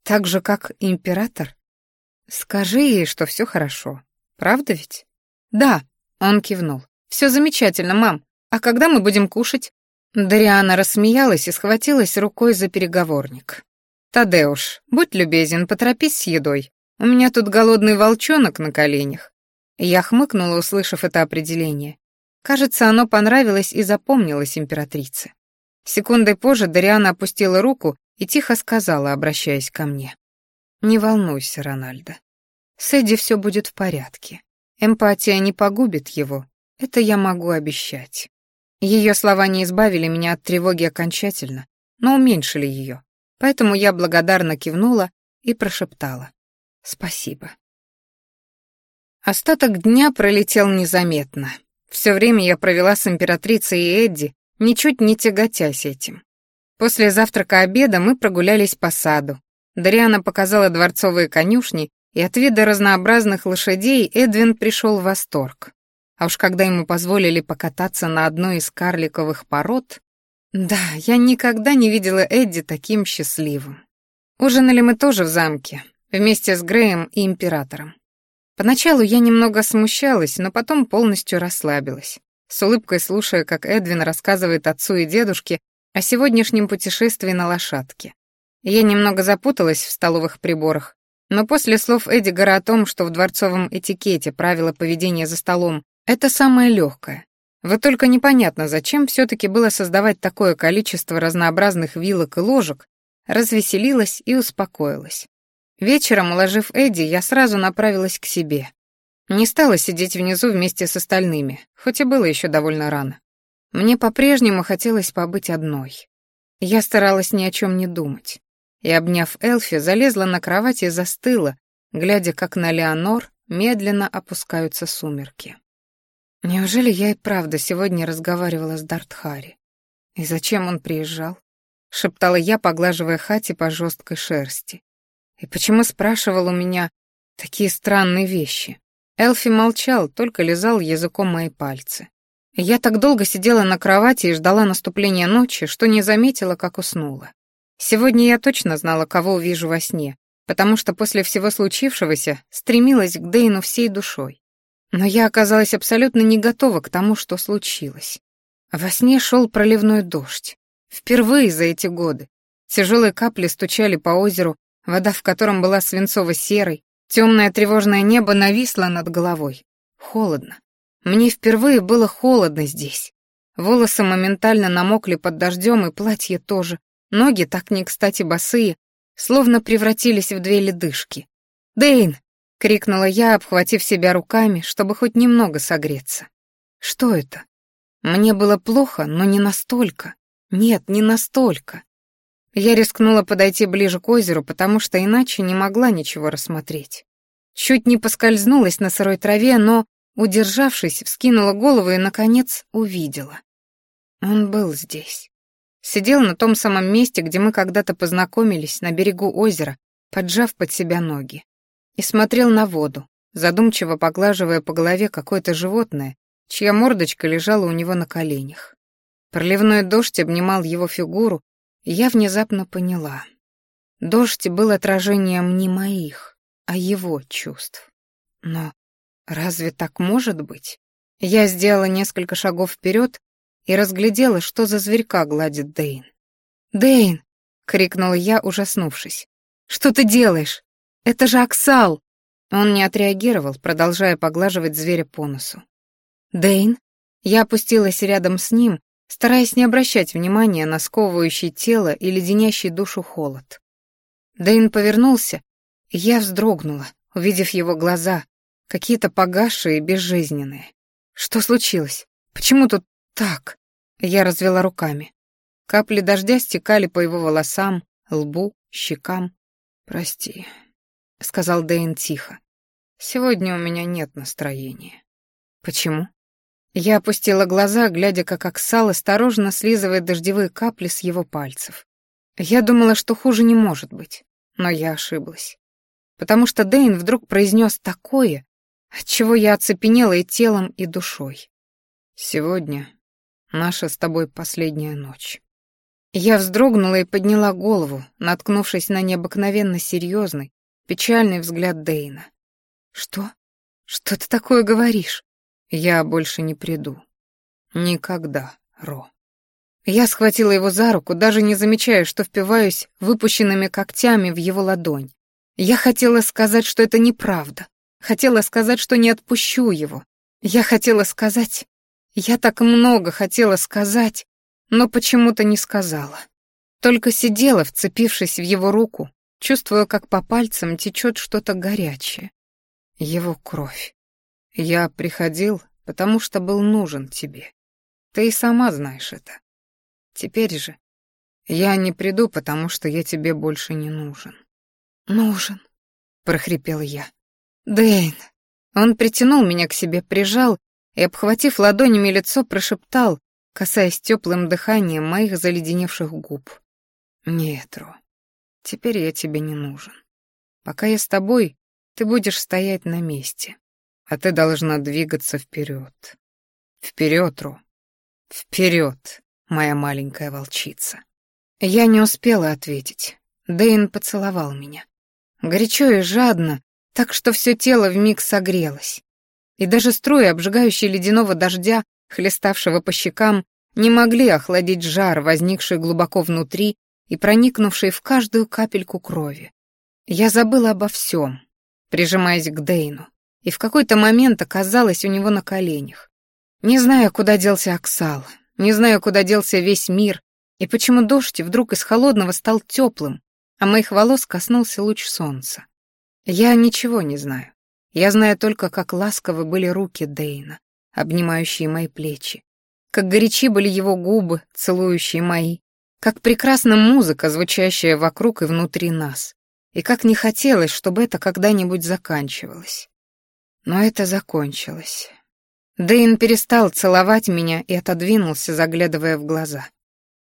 Так же, как император? Скажи ей, что все хорошо. Правда ведь? Да, он кивнул. Все замечательно, мам. А когда мы будем кушать?» Дариана рассмеялась и схватилась рукой за переговорник. «Тадеуш, будь любезен, поторопись с едой. У меня тут голодный волчонок на коленях». Я хмыкнула, услышав это определение. Кажется, оно понравилось и запомнилось императрице. Секундой позже Дариана опустила руку и тихо сказала, обращаясь ко мне. «Не волнуйся, Рональдо. С Эдди все будет в порядке. Эмпатия не погубит его, это я могу обещать. Ее слова не избавили меня от тревоги окончательно, но уменьшили ее. Поэтому я благодарно кивнула и прошептала. «Спасибо». Остаток дня пролетел незаметно. Все время я провела с императрицей и Эдди, ничуть не тяготясь этим. После завтрака-обеда мы прогулялись по саду. Дариана показала дворцовые конюшни, и от вида разнообразных лошадей Эдвин пришел в восторг. А уж когда ему позволили покататься на одной из карликовых пород... Да, я никогда не видела Эдди таким счастливым. Ужинали мы тоже в замке, вместе с Греем и Императором. Поначалу я немного смущалась, но потом полностью расслабилась, с улыбкой слушая, как Эдвин рассказывает отцу и дедушке о сегодняшнем путешествии на лошадке. Я немного запуталась в столовых приборах, но после слов Эдигара о том, что в дворцовом этикете правила поведения за столом это самое легкое. Вот только непонятно, зачем все-таки было создавать такое количество разнообразных вилок и ложек, развеселилась и успокоилась. Вечером, уложив Эдди, я сразу направилась к себе. Не стала сидеть внизу вместе с остальными, хоть и было еще довольно рано. Мне по-прежнему хотелось побыть одной. Я старалась ни о чем не думать. И, обняв Элфи, залезла на кровать и застыла, глядя, как на Леонор медленно опускаются сумерки. Неужели я и правда сегодня разговаривала с Дартхари? И зачем он приезжал? Шептала я, поглаживая Хати по жесткой шерсти. И почему спрашивал у меня такие странные вещи? Элфи молчал, только лизал языком мои пальцы. Я так долго сидела на кровати и ждала наступления ночи, что не заметила, как уснула. Сегодня я точно знала, кого увижу во сне, потому что после всего случившегося стремилась к Дейну всей душой. Но я оказалась абсолютно не готова к тому, что случилось. Во сне шел проливной дождь. Впервые за эти годы. Тяжелые капли стучали по озеру, вода в котором была свинцово-серой, темное тревожное небо нависло над головой. Холодно. Мне впервые было холодно здесь. Волосы моментально намокли под дождем, и платье тоже. Ноги, так не кстати босые, словно превратились в две ледышки. «Дэйн!» — крикнула я, обхватив себя руками, чтобы хоть немного согреться. Что это? Мне было плохо, но не настолько. Нет, не настолько. Я рискнула подойти ближе к озеру, потому что иначе не могла ничего рассмотреть. Чуть не поскользнулась на сырой траве, но, удержавшись, вскинула голову и, наконец, увидела. Он был здесь. Сидел на том самом месте, где мы когда-то познакомились, на берегу озера, поджав под себя ноги и смотрел на воду, задумчиво поглаживая по голове какое-то животное, чья мордочка лежала у него на коленях. Проливной дождь обнимал его фигуру, я внезапно поняла. Дождь был отражением не моих, а его чувств. Но разве так может быть? Я сделала несколько шагов вперед и разглядела, что за зверька гладит Дейн. «Дейн!» — крикнула я, ужаснувшись. «Что ты делаешь? «Это же Оксал!» Он не отреагировал, продолжая поглаживать зверя по носу. «Дэйн?» Я опустилась рядом с ним, стараясь не обращать внимания на сковывающий тело и леденящий душу холод. Дэйн повернулся, и я вздрогнула, увидев его глаза, какие-то погасшие и безжизненные. «Что случилось? Почему тут так?» Я развела руками. Капли дождя стекали по его волосам, лбу, щекам. «Прости, — сказал Дэйн тихо. «Сегодня у меня нет настроения». «Почему?» Я опустила глаза, глядя, как Оксал осторожно слизывает дождевые капли с его пальцев. Я думала, что хуже не может быть, но я ошиблась. Потому что Дэйн вдруг произнес такое, от чего я оцепенела и телом, и душой. «Сегодня наша с тобой последняя ночь». Я вздрогнула и подняла голову, наткнувшись на необыкновенно серьезный, печальный взгляд Дейна. «Что? Что ты такое говоришь?» «Я больше не приду. Никогда, Ро». Я схватила его за руку, даже не замечая, что впиваюсь выпущенными когтями в его ладонь. Я хотела сказать, что это неправда. Хотела сказать, что не отпущу его. Я хотела сказать... Я так много хотела сказать, но почему-то не сказала. Только сидела, вцепившись в его руку, Чувствую, как по пальцам течет что-то горячее. Его кровь. Я приходил, потому что был нужен тебе. Ты и сама знаешь это. Теперь же я не приду, потому что я тебе больше не нужен. Нужен, прохрипел я. Дэйн. Он притянул меня к себе, прижал и, обхватив ладонями лицо, прошептал, касаясь теплым дыханием моих заледеневших губ. Нет, Ро, Теперь я тебе не нужен. Пока я с тобой, ты будешь стоять на месте, а ты должна двигаться вперед. Вперед, Ру. Вперед, моя маленькая волчица. Я не успела ответить. Дэйн поцеловал меня. Горячо и жадно, так что все тело вмиг согрелось. И даже струи обжигающие ледяного дождя, хлеставшего по щекам, не могли охладить жар, возникший глубоко внутри и проникнувшей в каждую капельку крови. Я забыла обо всем, прижимаясь к Дейну, и в какой-то момент оказалась у него на коленях. Не знаю, куда делся Оксал, не знаю, куда делся весь мир, и почему дождь вдруг из холодного стал теплым, а моих волос коснулся луч солнца. Я ничего не знаю. Я знаю только, как ласковы были руки Дейна, обнимающие мои плечи, как горячи были его губы, целующие мои, как прекрасна музыка, звучащая вокруг и внутри нас. И как не хотелось, чтобы это когда-нибудь заканчивалось. Но это закончилось. Дэйн перестал целовать меня и отодвинулся, заглядывая в глаза.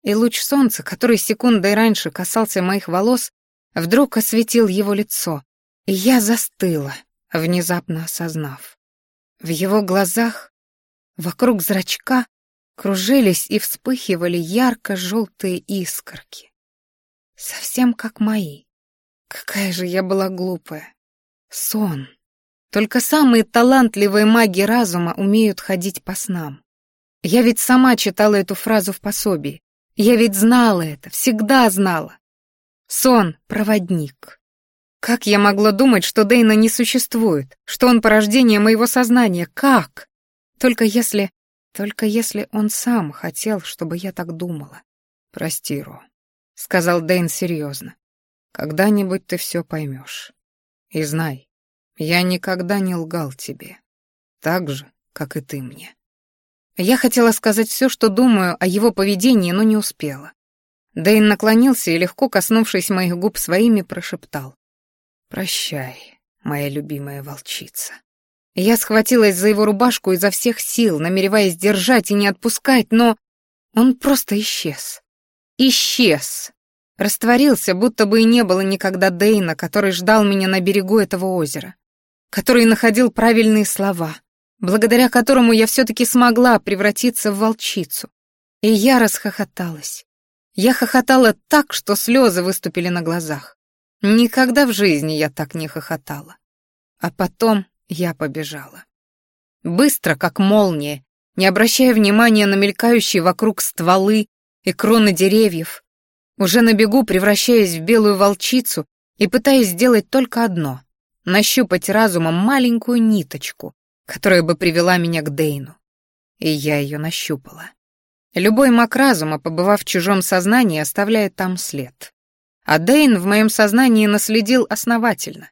И луч солнца, который секундой раньше касался моих волос, вдруг осветил его лицо, и я застыла, внезапно осознав. В его глазах, вокруг зрачка, кружились и вспыхивали ярко-желтые искорки. Совсем как мои. Какая же я была глупая. Сон. Только самые талантливые маги разума умеют ходить по снам. Я ведь сама читала эту фразу в пособии. Я ведь знала это, всегда знала. Сон — проводник. Как я могла думать, что Дейна не существует, что он порождение моего сознания? Как? Только если только если он сам хотел, чтобы я так думала. «Прости, Ро», — сказал Дэйн серьезно. «Когда-нибудь ты все поймешь. И знай, Я никогда не лгал тебе. Так же, как и ты мне. Я хотела сказать все, что думаю о его поведении, но не успела. Дэйн наклонился и, легко коснувшись моих губ своими, прошептал. «Прощай, моя любимая волчица». Я схватилась за его рубашку изо всех сил, намереваясь держать и не отпускать, но он просто исчез. Исчез. Растворился, будто бы и не было никогда Дейна, который ждал меня на берегу этого озера, который находил правильные слова, благодаря которому я все-таки смогла превратиться в волчицу. И я расхохоталась. Я хохотала так, что слезы выступили на глазах. Никогда в жизни я так не хохотала. А потом я побежала. Быстро, как молния, не обращая внимания на мелькающие вокруг стволы и кроны деревьев, уже на бегу превращаясь в белую волчицу и пытаясь сделать только одно — нащупать разумом маленькую ниточку, которая бы привела меня к Дейну. И я ее нащупала. Любой маг разума, побывав в чужом сознании, оставляет там след. А Дейн в моем сознании наследил основательно.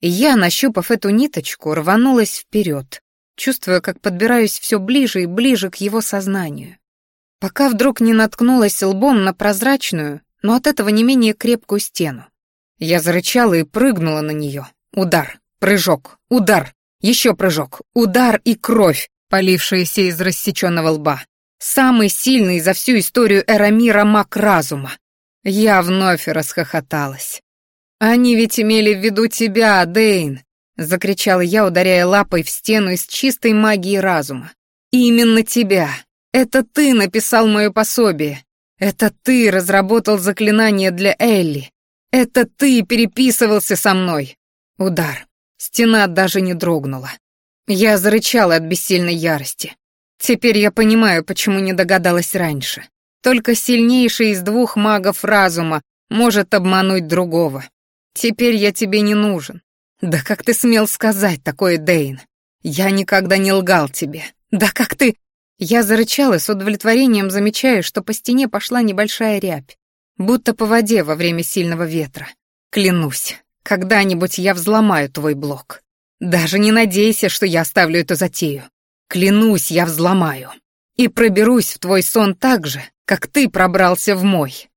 И я, нащупав эту ниточку, рванулась вперед, чувствуя, как подбираюсь все ближе и ближе к его сознанию. Пока вдруг не наткнулась лбом на прозрачную, но от этого не менее крепкую стену. Я зарычала и прыгнула на нее. Удар, прыжок, удар, еще прыжок, удар и кровь, полившаяся из рассеченного лба. Самый сильный за всю историю Эрамира маг разума. Я вновь расхохоталась. «Они ведь имели в виду тебя, Дейн!» — закричала я, ударяя лапой в стену из чистой магии разума. «Именно тебя! Это ты написал мое пособие! Это ты разработал заклинание для Элли! Это ты переписывался со мной!» Удар. Стена даже не дрогнула. Я зарычала от бессильной ярости. Теперь я понимаю, почему не догадалась раньше. Только сильнейший из двух магов разума может обмануть другого. Теперь я тебе не нужен. Да как ты смел сказать такое, Дейн? Я никогда не лгал тебе. Да как ты... Я зарычала с удовлетворением, замечая, что по стене пошла небольшая рябь, будто по воде во время сильного ветра. Клянусь, когда-нибудь я взломаю твой блок. Даже не надейся, что я оставлю эту затею. Клянусь, я взломаю. И проберусь в твой сон так же, как ты пробрался в мой.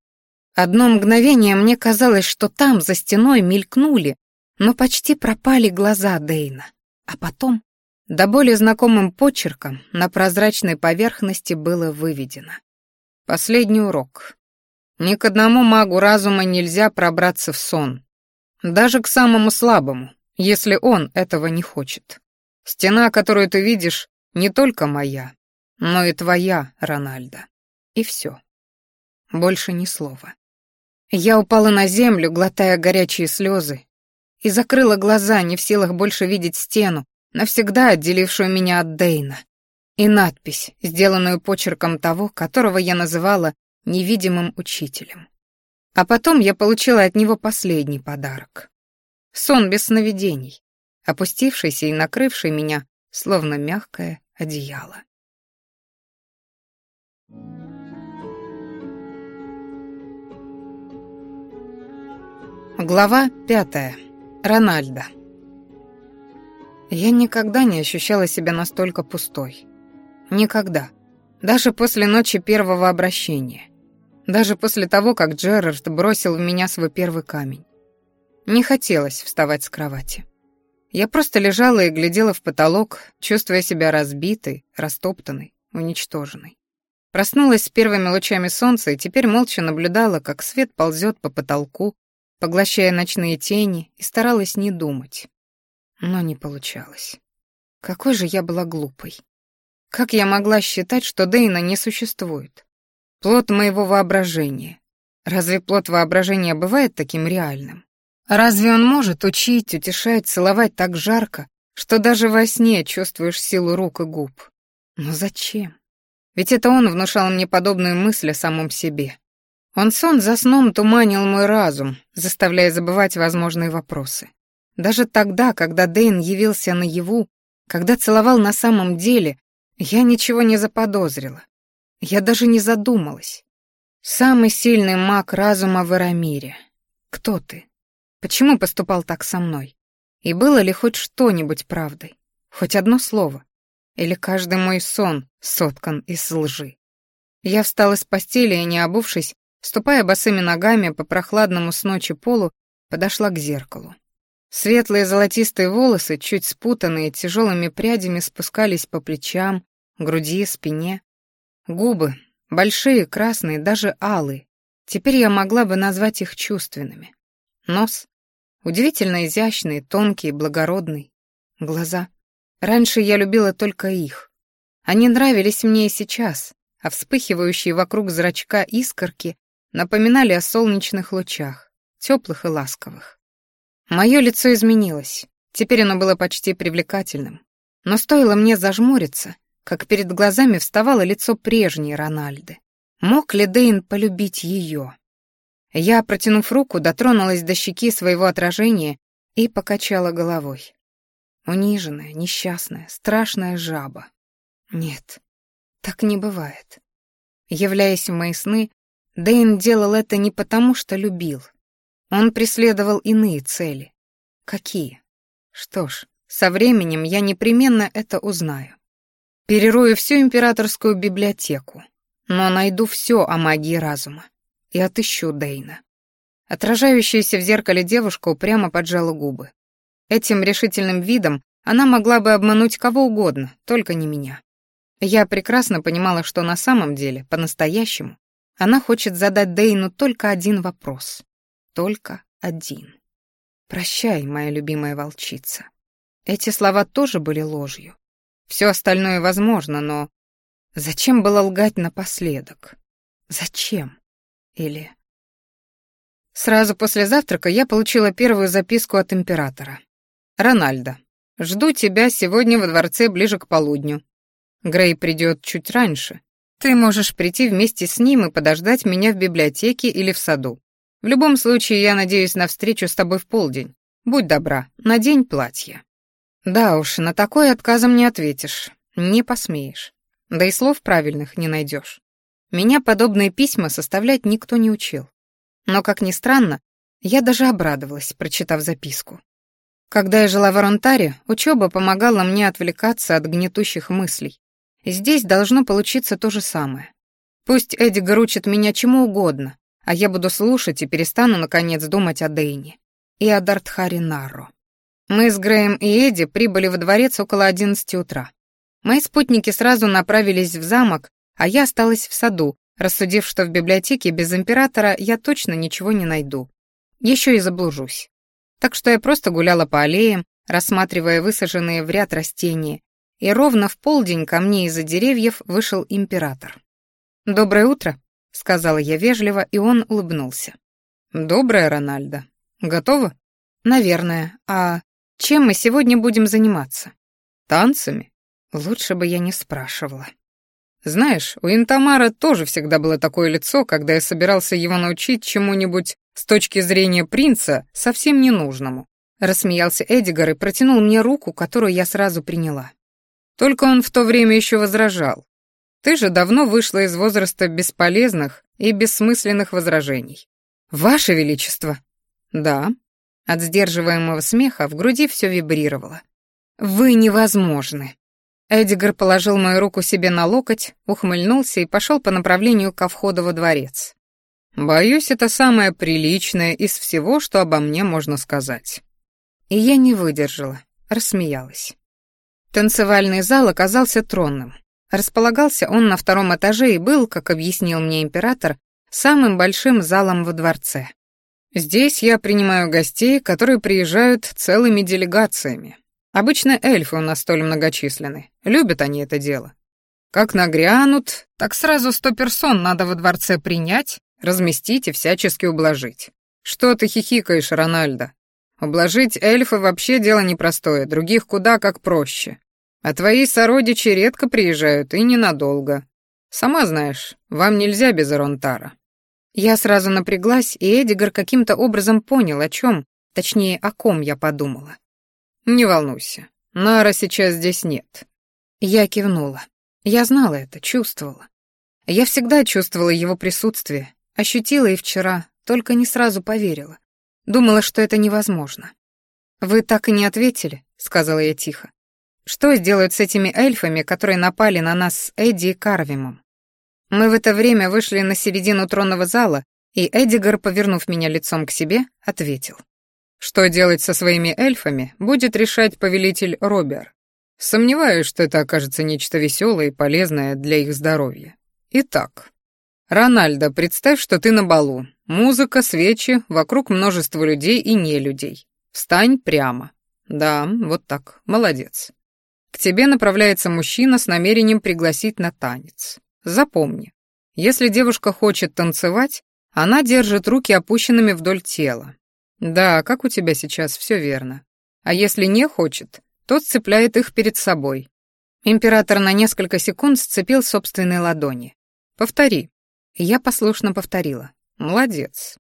Одно мгновение мне казалось, что там, за стеной, мелькнули, но почти пропали глаза Дейна. А потом, до более знакомым почерком, на прозрачной поверхности было выведено. Последний урок. Ни к одному магу разума нельзя пробраться в сон. Даже к самому слабому, если он этого не хочет. Стена, которую ты видишь, не только моя, но и твоя, Рональда. И все. Больше ни слова. Я упала на землю, глотая горячие слезы, и закрыла глаза, не в силах больше видеть стену, навсегда отделившую меня от Дейна, и надпись, сделанную почерком того, которого я называла невидимым учителем. А потом я получила от него последний подарок. Сон без сновидений, опустившийся и накрывший меня, словно мягкое одеяло. Глава пятая. Рональда. Я никогда не ощущала себя настолько пустой. Никогда. Даже после ночи первого обращения. Даже после того, как Джерард бросил в меня свой первый камень. Не хотелось вставать с кровати. Я просто лежала и глядела в потолок, чувствуя себя разбитой, растоптанной, уничтоженной. Проснулась с первыми лучами солнца и теперь молча наблюдала, как свет ползет по потолку, поглощая ночные тени, и старалась не думать. Но не получалось. Какой же я была глупой. Как я могла считать, что Дейна не существует? Плод моего воображения. Разве плод воображения бывает таким реальным? Разве он может учить, утешать, целовать так жарко, что даже во сне чувствуешь силу рук и губ? Но зачем? Ведь это он внушал мне подобную мысль о самом себе. Он сон за сном туманил мой разум, заставляя забывать возможные вопросы. Даже тогда, когда Дэйн явился наяву, когда целовал на самом деле, я ничего не заподозрила. Я даже не задумалась. Самый сильный маг разума в Эрамире. Кто ты? Почему поступал так со мной? И было ли хоть что-нибудь правдой? Хоть одно слово? Или каждый мой сон соткан из лжи? Я встала с постели и, не обувшись, ступая босыми ногами по прохладному с ночи полу, подошла к зеркалу. Светлые золотистые волосы, чуть спутанные тяжелыми прядями, спускались по плечам, груди, спине. Губы, большие, красные, даже алые. Теперь я могла бы назвать их чувственными. Нос, удивительно изящный, тонкий, благородный. Глаза. Раньше я любила только их. Они нравились мне и сейчас, а вспыхивающие вокруг зрачка искорки напоминали о солнечных лучах, теплых и ласковых. Мое лицо изменилось. Теперь оно было почти привлекательным. Но стоило мне зажмуриться, как перед глазами вставало лицо прежней Рональды. Мог ли Дейн полюбить ее? Я, протянув руку, дотронулась до щеки своего отражения и покачала головой. Униженная, несчастная, страшная жаба. Нет, так не бывает. Являясь в мои сны, Дэйн делал это не потому, что любил, он преследовал иные цели. Какие? Что ж, со временем я непременно это узнаю. Перерою всю императорскую библиотеку, но найду все о магии разума и отыщу Дейна. Отражающаяся в зеркале девушка упрямо поджала губы. Этим решительным видом она могла бы обмануть кого угодно, только не меня. Я прекрасно понимала, что на самом деле, по-настоящему, она хочет задать Дейну только один вопрос только один. «Прощай, моя любимая волчица». Эти слова тоже были ложью. Все остальное возможно, но... Зачем было лгать напоследок? Зачем? Или... Сразу после завтрака я получила первую записку от императора. «Рональдо, жду тебя сегодня во дворце ближе к полудню. Грей придет чуть раньше. Ты можешь прийти вместе с ним и подождать меня в библиотеке или в саду. В любом случае, я надеюсь на встречу с тобой в полдень. Будь добра, надень платье. Да уж, на такое отказом не ответишь, не посмеешь. Да и слов правильных не найдешь. Меня подобные письма составлять никто не учил. Но, как ни странно, я даже обрадовалась, прочитав записку. Когда я жила в Аронтаре, учеба помогала мне отвлекаться от гнетущих мыслей. Здесь должно получиться то же самое. Пусть Эдигар учит меня чему угодно, а я буду слушать и перестану, наконец, думать о Дейне и о Дартхаре Нарро. Мы с Греем и Эдди прибыли во дворец около одиннадцати утра. Мои спутники сразу направились в замок, а я осталась в саду, рассудив, что в библиотеке без императора я точно ничего не найду. Еще и заблужусь. Так что я просто гуляла по аллеям, рассматривая высаженные в ряд растения, и ровно в полдень ко мне из-за деревьев вышел император. «Доброе утро», — сказала я вежливо, и он улыбнулся. «Доброе, Рональдо. Готова?» «Наверное. А чем мы сегодня будем заниматься?» «Танцами?» Лучше бы я не спрашивала. Знаешь, у Интамара тоже всегда было такое лицо, когда я собирался его научить чему-нибудь с точки зрения принца совсем ненужному. Рассмеялся Эдигар и протянул мне руку, которую я сразу приняла. Только он в то время еще возражал. Ты же давно вышла из возраста бесполезных и бессмысленных возражений. Ваше Величество. Да. От сдерживаемого смеха в груди все вибрировало. Вы невозможны. Эдигар положил мою руку себе на локоть, ухмыльнулся и пошел по направлению ко входу во дворец. Боюсь, это самое приличное из всего, что обо мне можно сказать. И я не выдержала, рассмеялась. Танцевальный зал оказался тронным. Располагался он на втором этаже и был, как объяснил мне император, самым большим залом во дворце. Здесь я принимаю гостей, которые приезжают целыми делегациями. Обычно эльфы у нас столь многочисленны. Любят они это дело. Как нагрянут, так сразу сто персон надо во дворце принять, разместить и всячески ублажить. Что ты хихикаешь, Рональдо? Ублажить эльфа вообще дело непростое, других куда как проще. А твои сородичи редко приезжают и ненадолго. Сама знаешь, вам нельзя без Аронтара». Я сразу напряглась, и Эдигар каким-то образом понял, о чем, точнее, о ком я подумала. «Не волнуйся, Нара сейчас здесь нет». Я кивнула. Я знала это, чувствовала. Я всегда чувствовала его присутствие, ощутила и вчера, только не сразу поверила. Думала, что это невозможно. «Вы так и не ответили», — сказала я тихо. «Что сделают с этими эльфами, которые напали на нас с Эдди и Карвимом?» Мы в это время вышли на середину тронного зала, и Эдигар, повернув меня лицом к себе, ответил. «Что делать со своими эльфами, будет решать повелитель Робер. Сомневаюсь, что это окажется нечто веселое и полезное для их здоровья. Итак, Рональдо, представь, что ты на балу. Музыка, свечи, вокруг множество людей и не людей. Встань прямо. Да, вот так. Молодец. К тебе направляется мужчина с намерением пригласить на танец. Запомни, если девушка хочет танцевать, она держит руки опущенными вдоль тела. Да, как у тебя сейчас, все верно. А если не хочет, тот цепляет их перед собой. Император на несколько секунд сцепил собственные ладони. «Повтори». я послушно повторила. «Молодец».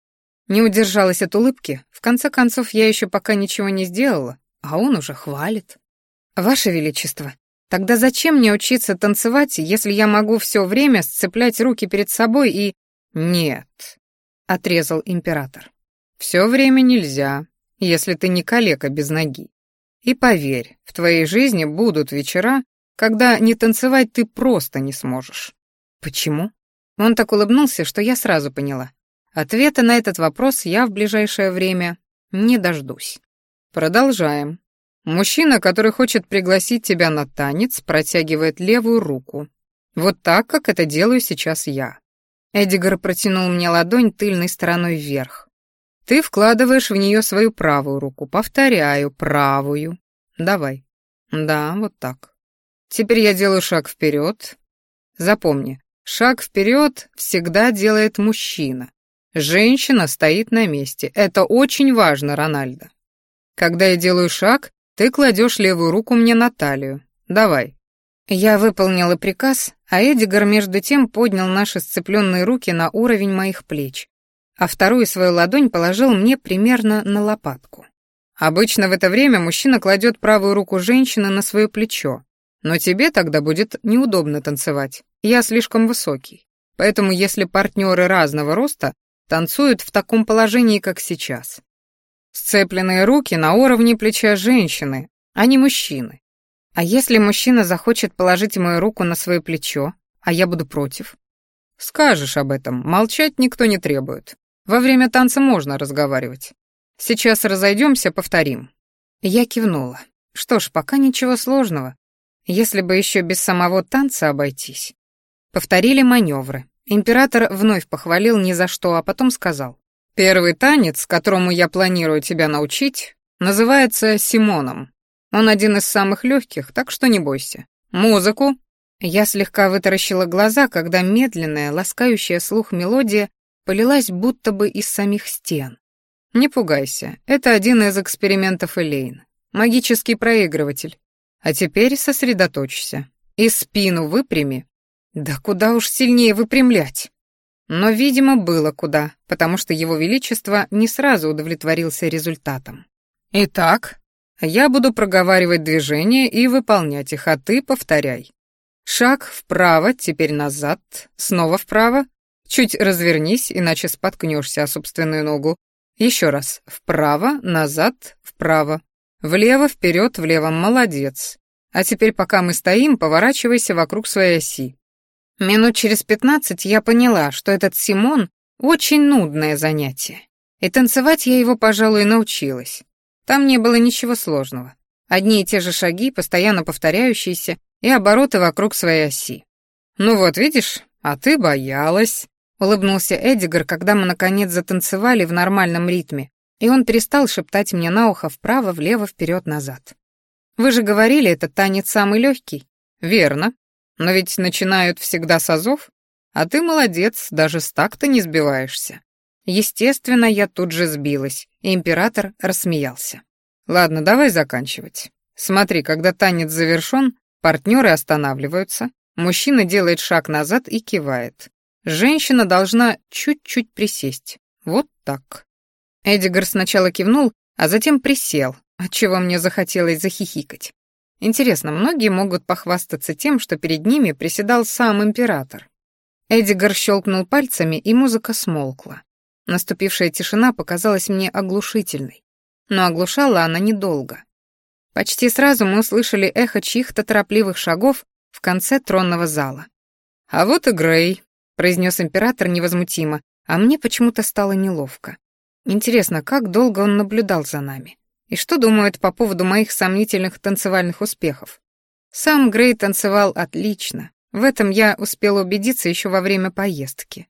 Не удержалась от улыбки. В конце концов, я еще пока ничего не сделала, а он уже хвалит. «Ваше Величество, тогда зачем мне учиться танцевать, если я могу все время сцеплять руки перед собой и...» «Нет», — отрезал император. «Все время нельзя, если ты не калека без ноги. И поверь, в твоей жизни будут вечера, когда не танцевать ты просто не сможешь. Почему? Он так улыбнулся, что я сразу поняла. Ответа на этот вопрос я в ближайшее время не дождусь. Продолжаем. Мужчина, который хочет пригласить тебя на танец, протягивает левую руку. Вот так, как это делаю сейчас я. Эдигар протянул мне ладонь тыльной стороной вверх. Ты вкладываешь в нее свою правую руку. Повторяю, правую. Давай. Да, вот так. Теперь я делаю шаг вперед. Запомни, шаг вперед всегда делает мужчина. Женщина стоит на месте. Это очень важно, Рональдо. Когда я делаю шаг, ты кладешь левую руку мне на талию. Давай. Я выполнила приказ, а Эдигар между тем поднял наши сцепленные руки на уровень моих плеч а вторую свою ладонь положил мне примерно на лопатку. Обычно в это время мужчина кладет правую руку женщины на свое плечо, но тебе тогда будет неудобно танцевать, я слишком высокий. Поэтому если партнеры разного роста танцуют в таком положении, как сейчас. Сцепленные руки на уровне плеча женщины, а не мужчины. А если мужчина захочет положить мою руку на свое плечо, а я буду против? Скажешь об этом, молчать никто не требует. Во время танца можно разговаривать. Сейчас разойдемся, повторим». Я кивнула. Что ж, пока ничего сложного. Если бы еще без самого танца обойтись. Повторили маневры. Император вновь похвалил ни за что, а потом сказал. «Первый танец, которому я планирую тебя научить, называется Симоном. Он один из самых легких, так что не бойся. Музыку!» Я слегка вытаращила глаза, когда медленная, ласкающая слух мелодия полилась будто бы из самих стен. Не пугайся, это один из экспериментов Элейн. Магический проигрыватель. А теперь сосредоточься. И спину выпрями. Да куда уж сильнее выпрямлять. Но, видимо, было куда, потому что его величество не сразу удовлетворился результатом. Итак, я буду проговаривать движения и выполнять их, а ты повторяй. Шаг вправо, теперь назад, снова вправо, Чуть развернись, иначе споткнешься о собственную ногу. Еще раз. Вправо, назад, вправо. Влево, вперед, влево. Молодец. А теперь, пока мы стоим, поворачивайся вокруг своей оси. Минут через пятнадцать я поняла, что этот Симон — очень нудное занятие. И танцевать я его, пожалуй, научилась. Там не было ничего сложного. Одни и те же шаги, постоянно повторяющиеся, и обороты вокруг своей оси. Ну вот, видишь, а ты боялась. Улыбнулся Эдигар, когда мы наконец затанцевали в нормальном ритме, и он перестал шептать мне на ухо вправо, влево, вперед, назад. Вы же говорили, этот танец самый легкий. Верно. Но ведь начинают всегда с азов. А ты молодец, даже с так-то не сбиваешься. Естественно, я тут же сбилась, и император рассмеялся. Ладно, давай заканчивать. Смотри, когда танец завершен, партнеры останавливаются, мужчина делает шаг назад и кивает. Женщина должна чуть-чуть присесть. Вот так. Эдигар сначала кивнул, а затем присел, отчего мне захотелось захихикать. Интересно, многие могут похвастаться тем, что перед ними приседал сам император. Эдигар щелкнул пальцами, и музыка смолкла. Наступившая тишина показалась мне оглушительной. но оглушала она недолго. Почти сразу мы услышали эхо чьих-то торопливых шагов в конце тронного зала. «А вот и Грей», — произнес император невозмутимо, а мне почему-то стало неловко. Интересно, как долго он наблюдал за нами? И что думает по поводу моих сомнительных танцевальных успехов? Сам Грей танцевал отлично. В этом я успела убедиться еще во время поездки.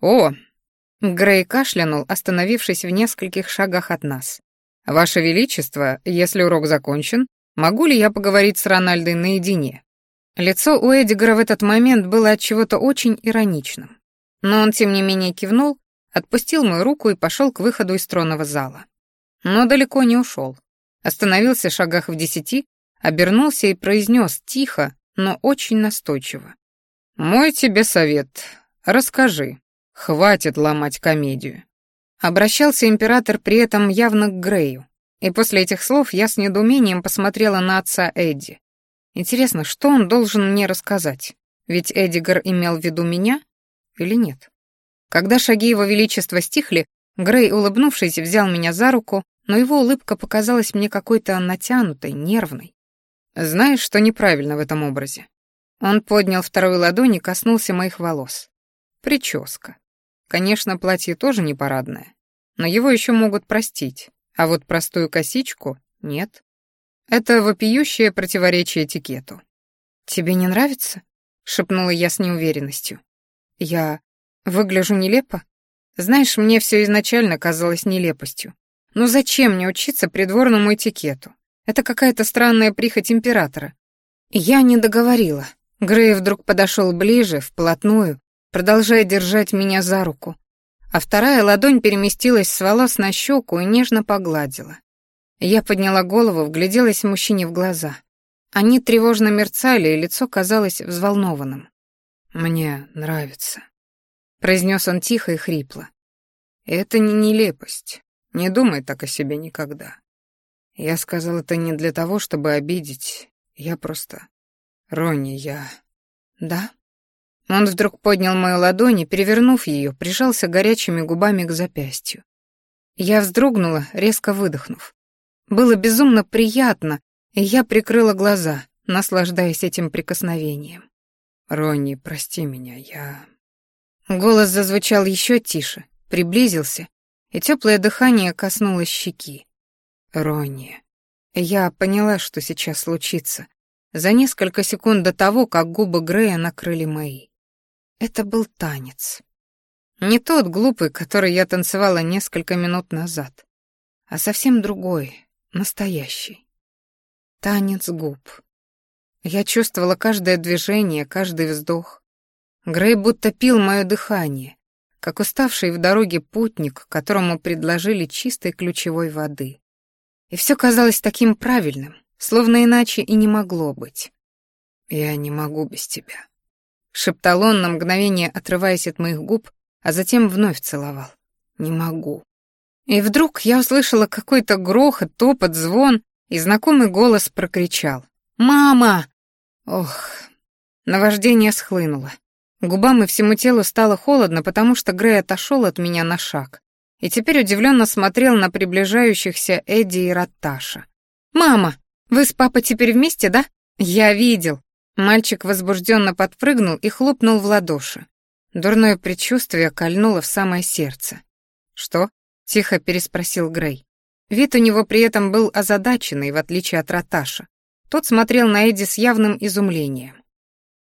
«О!» — Грей кашлянул, остановившись в нескольких шагах от нас. «Ваше Величество, если урок закончен, могу ли я поговорить с Рональдой наедине?» Лицо у Эдигара в этот момент было от чего-то очень ироничным. Но он, тем не менее, кивнул, отпустил мою руку и пошел к выходу из тронного зала. Но далеко не ушел. Остановился в шагах в десяти, обернулся и произнес тихо, но очень настойчиво. «Мой тебе совет. Расскажи. Хватит ломать комедию». Обращался император при этом явно к Грею, и после этих слов я с недоумением посмотрела на отца Эдди. Интересно, что он должен мне рассказать? Ведь Эдигар имел в виду меня или нет? Когда шаги его величества стихли, Грей, улыбнувшись, взял меня за руку, но его улыбка показалась мне какой-то натянутой, нервной. Знаешь, что неправильно в этом образе? Он поднял вторую ладонь и коснулся моих волос. Прическа. Конечно, платье тоже не парадное, но его еще могут простить, а вот простую косичку — нет. Это вопиющее противоречие этикету. «Тебе не нравится?» — шепнула я с неуверенностью. «Я выгляжу нелепо? Знаешь, мне все изначально казалось нелепостью. Но зачем мне учиться придворному этикету? Это какая-то странная прихоть императора». Я не договорила. Грей вдруг подошел ближе, вплотную, продолжая держать меня за руку, а вторая ладонь переместилась с волос на щеку и нежно погладила. Я подняла голову, вгляделась мужчине в глаза. Они тревожно мерцали, и лицо казалось взволнованным. «Мне нравится», — произнес он тихо и хрипло. «Это не нелепость. Не думай так о себе никогда. Я сказал это не для того, чтобы обидеть. Я просто... Ронни, я... Да?» Он вдруг поднял мою ладонь и, перевернув ее, прижался горячими губами к запястью. Я вздрогнула, резко выдохнув. Было безумно приятно, и я прикрыла глаза, наслаждаясь этим прикосновением. «Ронни, прости меня, я...» Голос зазвучал еще тише, приблизился, и теплое дыхание коснулось щеки. «Ронни...» Я поняла, что сейчас случится, за несколько секунд до того, как губы Грея накрыли мои. Это был танец. Не тот глупый, который я танцевала несколько минут назад, а совсем другой, Настоящий. Танец губ. Я чувствовала каждое движение, каждый вздох. Грей будто пил мое дыхание, как уставший в дороге путник, которому предложили чистой ключевой воды. И все казалось таким правильным, словно иначе и не могло быть. «Я не могу без тебя», — шептал он на мгновение, отрываясь от моих губ, а затем вновь целовал. «Не могу». И вдруг я услышала какой-то грохот, топот, звон, и знакомый голос прокричал. «Мама!» Ох, наваждение схлынуло. Губам и всему телу стало холодно, потому что Грей отошел от меня на шаг и теперь удивленно смотрел на приближающихся Эдди и Ратташа. «Мама, вы с папой теперь вместе, да? Я видел!» Мальчик возбужденно подпрыгнул и хлопнул в ладоши. Дурное предчувствие кольнуло в самое сердце. «Что?» — тихо переспросил Грей. Вид у него при этом был озадаченный, в отличие от Раташа. Тот смотрел на Эдди с явным изумлением.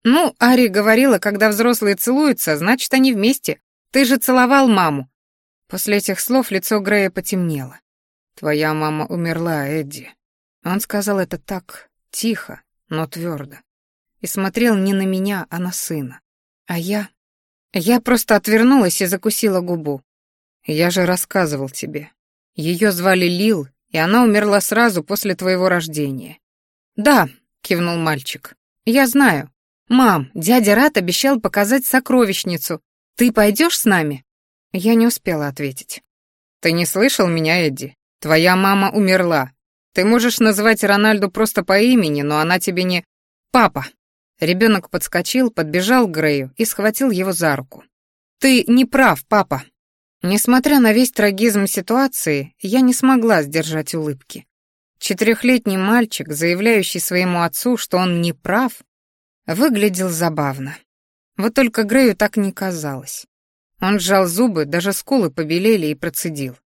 «Ну, Ари говорила, когда взрослые целуются, значит, они вместе. Ты же целовал маму». После этих слов лицо Грея потемнело. «Твоя мама умерла, Эдди». Он сказал это так, тихо, но твердо. И смотрел не на меня, а на сына. А я... Я просто отвернулась и закусила губу. Я же рассказывал тебе. Ее звали Лил, и она умерла сразу после твоего рождения. Да, кивнул мальчик. Я знаю. Мам, дядя Рат обещал показать сокровищницу. Ты пойдешь с нами? Я не успела ответить. Ты не слышал меня, Эдди? Твоя мама умерла. Ты можешь называть Рональду просто по имени, но она тебе не... Папа. Ребенок подскочил, подбежал к Грею и схватил его за руку. Ты не прав, папа. Несмотря на весь трагизм ситуации, я не смогла сдержать улыбки. Четырехлетний мальчик, заявляющий своему отцу, что он не прав, выглядел забавно. Вот только Грею так не казалось. Он сжал зубы, даже скулы побелели и процедил.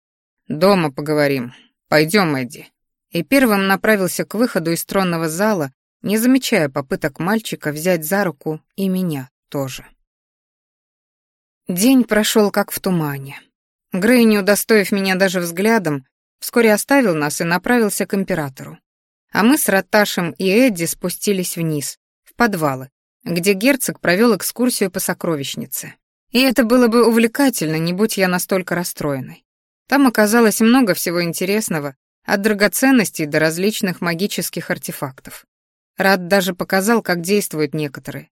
«Дома поговорим. Пойдем, Эдди». И первым направился к выходу из тронного зала, не замечая попыток мальчика взять за руку и меня тоже. День прошел как в тумане. Грей, не удостоив меня даже взглядом, вскоре оставил нас и направился к императору. А мы с Раташем и Эдди спустились вниз, подвалы, где герцог провел экскурсию по сокровищнице. И это было бы увлекательно, не будь я настолько расстроенной. Там оказалось много всего интересного, от драгоценностей до различных магических артефактов. Рад даже показал, как действуют некоторые.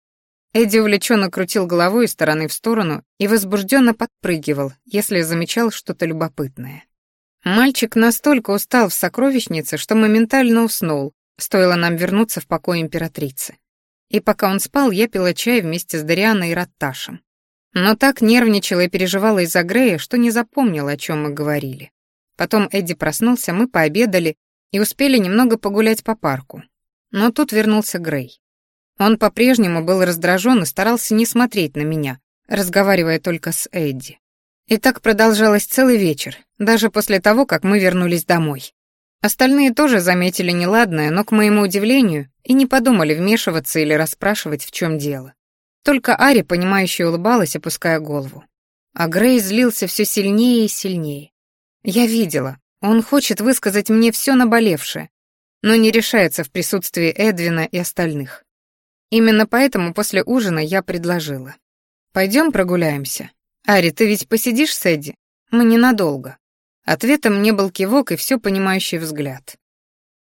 Эдди увлеченно крутил головой из стороны в сторону и возбужденно подпрыгивал, если замечал что-то любопытное. Мальчик настолько устал в сокровищнице, что моментально уснул, стоило нам вернуться в покой императрицы. И пока он спал, я пила чай вместе с Дарианой и Ратташем. Но так нервничала и переживала из-за Грея, что не запомнила, о чем мы говорили. Потом Эдди проснулся, мы пообедали и успели немного погулять по парку. Но тут вернулся Грей. Он по-прежнему был раздражен и старался не смотреть на меня, разговаривая только с Эдди. И так продолжалось целый вечер, даже после того, как мы вернулись домой. Остальные тоже заметили неладное, но, к моему удивлению, и не подумали вмешиваться или расспрашивать, в чем дело. Только Ари, понимающе улыбалась, опуская голову. А Грей злился все сильнее и сильнее. Я видела, он хочет высказать мне все наболевшее, но не решается в присутствии Эдвина и остальных. Именно поэтому после ужина я предложила. «Пойдем прогуляемся. Ари, ты ведь посидишь с Эдди? Мы ненадолго». Ответом мне был кивок и все понимающий взгляд.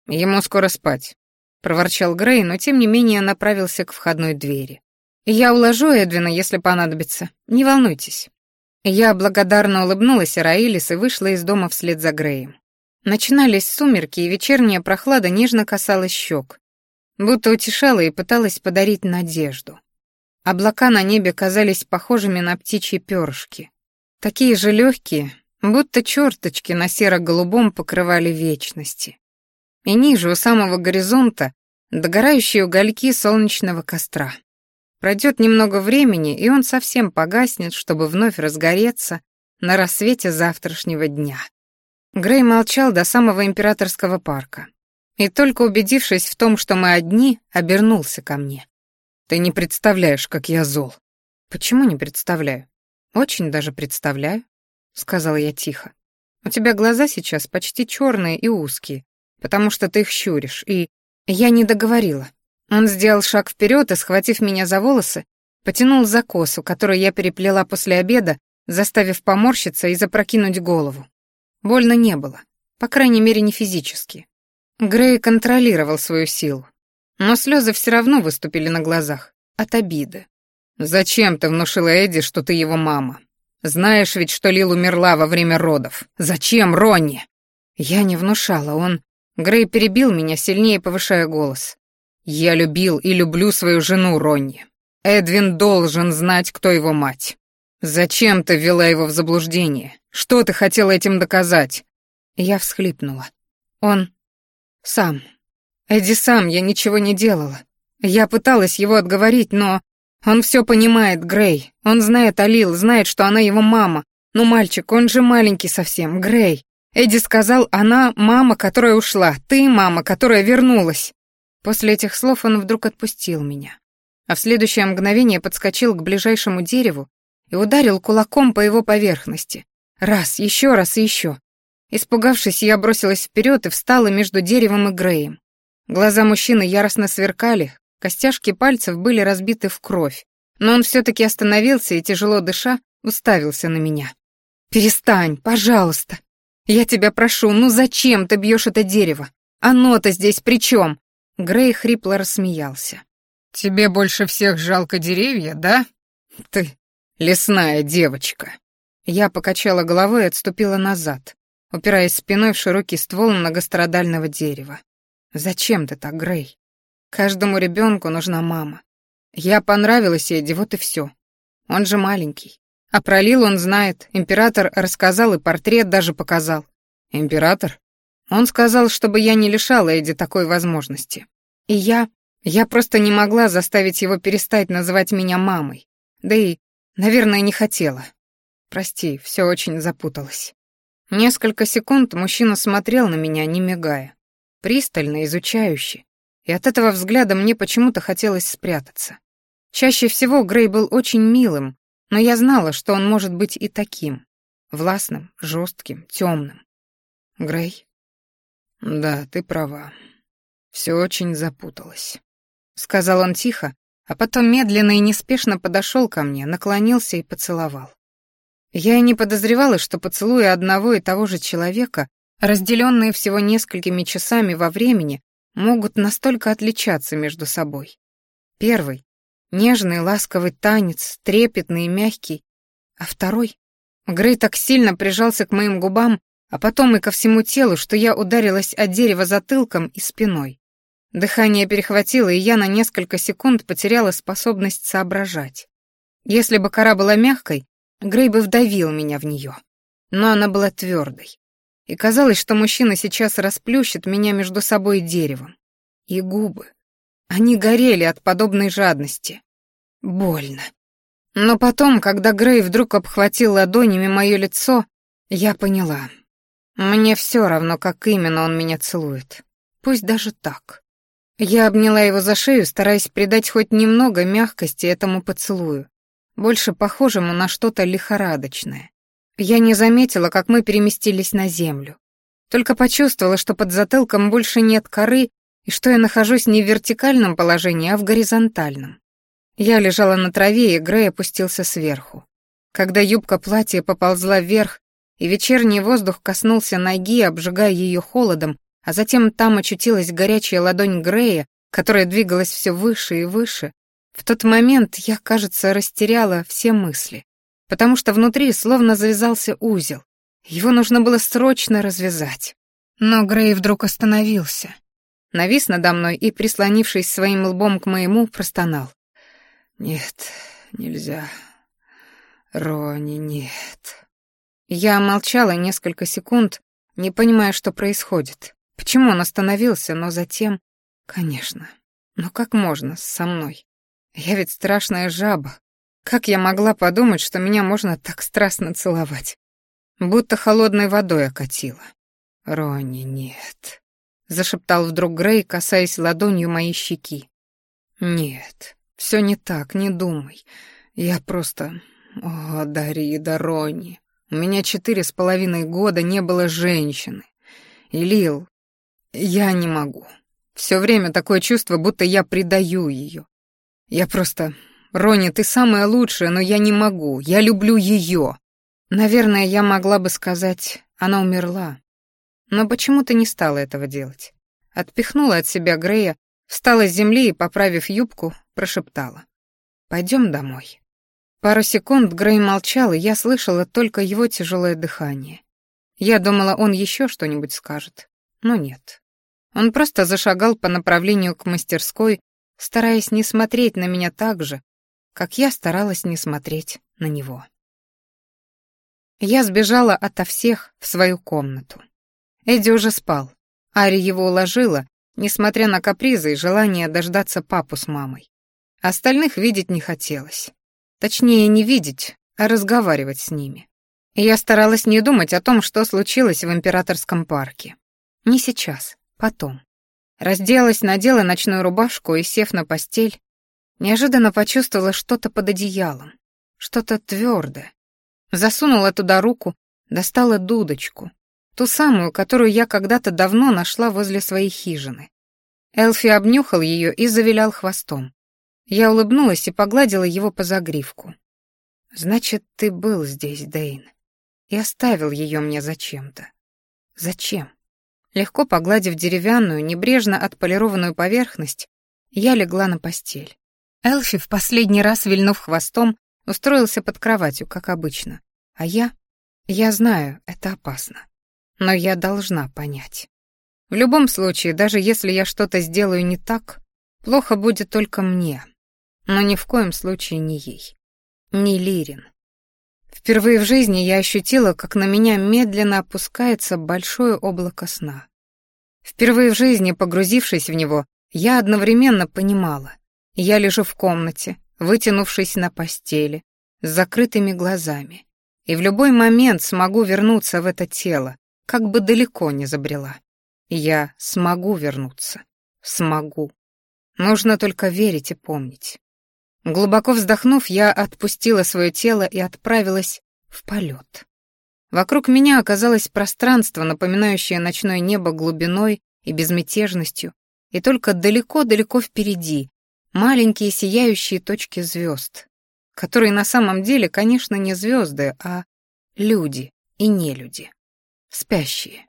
«Ему скоро спать», — проворчал Грей, но тем не менее направился к входной двери. «Я уложу Эдвина, если понадобится. Не волнуйтесь». Я благодарно улыбнулась Раилис и вышла из дома вслед за Греем. Начинались сумерки, и вечерняя прохлада нежно касалась щек, будто утешала и пыталась подарить надежду. Облака на небе казались похожими на птичьи перышки. Такие же легкие, будто черточки на серо-голубом покрывали вечности. И ниже, у самого горизонта, догорающие угольки солнечного костра. Пройдет немного времени, и он совсем погаснет, чтобы вновь разгореться на рассвете завтрашнего дня. Грей молчал до самого императорского парка и только убедившись в том, что мы одни, обернулся ко мне. «Ты не представляешь, как я зол». «Почему не представляю?» «Очень даже представляю», — сказала я тихо. «У тебя глаза сейчас почти черные и узкие, потому что ты их щуришь, и...» Я не договорила. Он сделал шаг вперед и, схватив меня за волосы, потянул за косу, которую я переплела после обеда, заставив поморщиться и запрокинуть голову. Больно не было, по крайней мере, не физически. Грей контролировал свою силу, но слезы все равно выступили на глазах от обиды. «Зачем ты внушила Эдди, что ты его мама? Знаешь ведь, что Лил умерла во время родов. Зачем, Ронни?» Я не внушала, он... Грей перебил меня, сильнее повышая голос. «Я любил и люблю свою жену, Ронни. Эдвин должен знать, кто его мать. Зачем ты ввела его в заблуждение? Что ты хотела этим доказать?» Я всхлипнула. Он сам. Эдди сам, я ничего не делала. Я пыталась его отговорить, но... Он все понимает, Грей. Он знает Алил, знает, что она его мама. Ну, мальчик, он же маленький совсем, Грей. Эдди сказал, она мама, которая ушла, ты мама, которая вернулась. После этих слов он вдруг отпустил меня. А в следующее мгновение подскочил к ближайшему дереву и ударил кулаком по его поверхности. Раз, еще раз и еще. Испугавшись, я бросилась вперед и встала между деревом и Греем. Глаза мужчины яростно сверкали, костяшки пальцев были разбиты в кровь, но он все-таки остановился и, тяжело дыша, уставился на меня. «Перестань, пожалуйста. Я тебя прошу, ну зачем ты бьешь это дерево? Оно-то здесь при чем?» Грей хрипло рассмеялся. «Тебе больше всех жалко деревья, да? Ты лесная девочка». Я покачала головой и отступила назад, упираясь спиной в широкий ствол многострадального дерева. «Зачем ты так, Грей? Каждому ребенку нужна мама. Я понравилась Эдди, вот и все. Он же маленький. А про Лил он знает, император рассказал и портрет даже показал. Император? Он сказал, чтобы я не лишала Эдди такой возможности. И я... Я просто не могла заставить его перестать называть меня мамой. Да и, наверное, не хотела. Прости, все очень запуталось. Несколько секунд мужчина смотрел на меня, не мигая. Пристально, изучающе. И от этого взгляда мне почему-то хотелось спрятаться. Чаще всего Грей был очень милым, но я знала, что он может быть и таким. Властным, жестким, темным. Грей? Да, ты права. Все очень запуталось. Сказал он тихо, а потом медленно и неспешно подошел ко мне, наклонился и поцеловал. Я и не подозревала, что поцелуи одного и того же человека, разделенные всего несколькими часами во времени, могут настолько отличаться между собой. Первый Нежный, ласковый танец, трепетный и мягкий. А второй? Грей так сильно прижался к моим губам, а потом и ко всему телу, что я ударилась от дерева затылком и спиной. Дыхание перехватило, и я на несколько секунд потеряла способность соображать. Если бы кора была мягкой, Грей бы вдавил меня в нее. Но она была твердой. И казалось, что мужчина сейчас расплющит меня между собой и деревом. И губы. Они горели от подобной жадности. Больно. Но потом, когда Грей вдруг обхватил ладонями мое лицо, я поняла. Мне все равно, как именно он меня целует. Пусть даже так. Я обняла его за шею, стараясь придать хоть немного мягкости этому поцелую, больше похожему на что-то лихорадочное. Я не заметила, как мы переместились на землю. Только почувствовала, что под затылком больше нет коры и что я нахожусь не в вертикальном положении, а в горизонтальном. Я лежала на траве, и Грей опустился сверху. Когда юбка платья поползла вверх, и вечерний воздух коснулся ноги, обжигая ее холодом, а затем там очутилась горячая ладонь Грея, которая двигалась все выше и выше, в тот момент я, кажется, растеряла все мысли, потому что внутри словно завязался узел. Его нужно было срочно развязать. Но Грей вдруг остановился, навис надо мной и, прислонившись своим лбом к моему, простонал. «Нет, нельзя. Рони, нет». Я молчала несколько секунд, не понимая, что происходит. Почему он остановился, но затем... Конечно. Но как можно со мной? Я ведь страшная жаба. Как я могла подумать, что меня можно так страстно целовать? Будто холодной водой окатило. Рони, нет зашептал вдруг Грей, касаясь ладонью моей щеки. Нет, все не так, не думай. Я просто... О, Дарида Рони, у меня четыре с половиной года не было женщины. И Лил, я не могу. Все время такое чувство, будто я предаю ее. Я просто... Рони, ты самая лучшая, но я не могу. Я люблю ее. Наверное, я могла бы сказать, она умерла но почему-то не стала этого делать. Отпихнула от себя Грея, встала с земли и, поправив юбку, прошептала. «Пойдем домой». Пару секунд Грей молчал, и я слышала только его тяжелое дыхание. Я думала, он еще что-нибудь скажет, но нет. Он просто зашагал по направлению к мастерской, стараясь не смотреть на меня так же, как я старалась не смотреть на него. Я сбежала ото всех в свою комнату. Эдди уже спал. Ари его уложила, несмотря на капризы и желание дождаться папу с мамой. Остальных видеть не хотелось. Точнее, не видеть, а разговаривать с ними. Я старалась не думать о том, что случилось в императорском парке. Не сейчас, потом. Разделась, надела ночную рубашку и, сев на постель, неожиданно почувствовала что-то под одеялом, что-то твердое. Засунула туда руку, достала дудочку, Ту самую, которую я когда-то давно нашла возле своей хижины. Элфи обнюхал ее и завилял хвостом. Я улыбнулась и погладила его по загривку. «Значит, ты был здесь, Дейн, и оставил ее мне зачем-то. Зачем?» Легко погладив деревянную, небрежно отполированную поверхность, я легла на постель. Элфи, в последний раз вильнув хвостом, устроился под кроватью, как обычно. А я... Я знаю, это опасно но я должна понять. В любом случае, даже если я что-то сделаю не так, плохо будет только мне, но ни в коем случае не ей. Не Лирин. Впервые в жизни я ощутила, как на меня медленно опускается большое облако сна. Впервые в жизни, погрузившись в него, я одновременно понимала. Я лежу в комнате, вытянувшись на постели, с закрытыми глазами, и в любой момент смогу вернуться в это тело, как бы далеко не забрела. Я смогу вернуться. Смогу. Нужно только верить и помнить. Глубоко вздохнув, я отпустила свое тело и отправилась в полет. Вокруг меня оказалось пространство, напоминающее ночное небо глубиной и безмятежностью, и только далеко-далеко впереди маленькие сияющие точки звезд, которые на самом деле, конечно, не звезды, а люди и не люди. Спящие.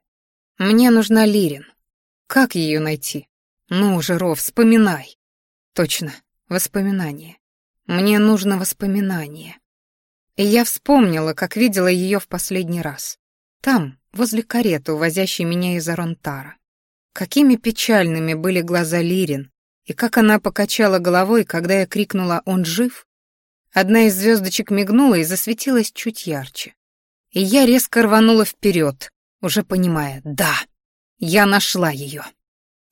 Мне нужна Лирин. Как ее найти? Ну уже, Ров, вспоминай. Точно, воспоминание. Мне нужно воспоминание. И я вспомнила, как видела ее в последний раз. Там, возле кареты, увозящей меня из Аронтара. Какими печальными были глаза Лирин, и как она покачала головой, когда я крикнула «Он жив?». Одна из звездочек мигнула и засветилась чуть ярче. И я резко рванула вперед, уже понимая «Да, я нашла ее».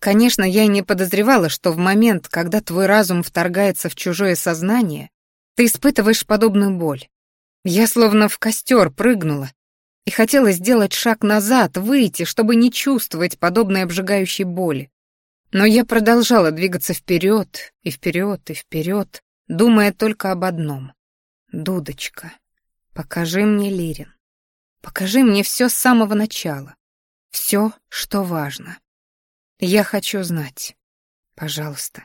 Конечно, я и не подозревала, что в момент, когда твой разум вторгается в чужое сознание, ты испытываешь подобную боль. Я словно в костер прыгнула и хотела сделать шаг назад, выйти, чтобы не чувствовать подобной обжигающей боли. Но я продолжала двигаться вперед и вперед и вперед, думая только об одном. «Дудочка, покажи мне Лирин. Покажи мне все с самого начала. Все, что важно. Я хочу знать. Пожалуйста,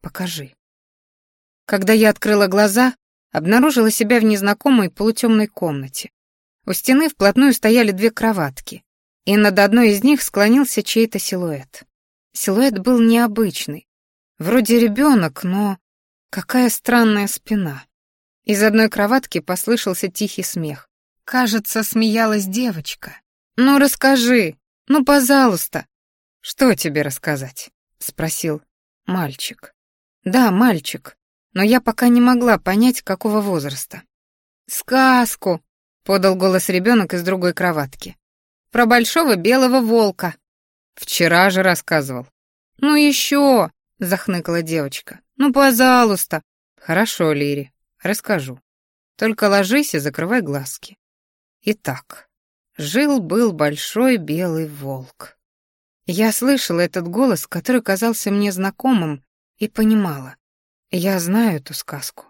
покажи. Когда я открыла глаза, обнаружила себя в незнакомой полутемной комнате. У стены вплотную стояли две кроватки, и над одной из них склонился чей-то силуэт. Силуэт был необычный. Вроде ребенок, но какая странная спина. Из одной кроватки послышался тихий смех. Кажется, смеялась девочка. «Ну, расскажи! Ну, пожалуйста!» «Что тебе рассказать?» — спросил мальчик. «Да, мальчик, но я пока не могла понять, какого возраста». «Сказку!» — подал голос ребенок из другой кроватки. «Про большого белого волка». «Вчера же рассказывал». «Ну еще!» — захныкала девочка. «Ну, пожалуйста». «Хорошо, Лири, расскажу. Только ложись и закрывай глазки». Итак, жил-был большой белый волк. Я слышала этот голос, который казался мне знакомым, и понимала. Я знаю эту сказку.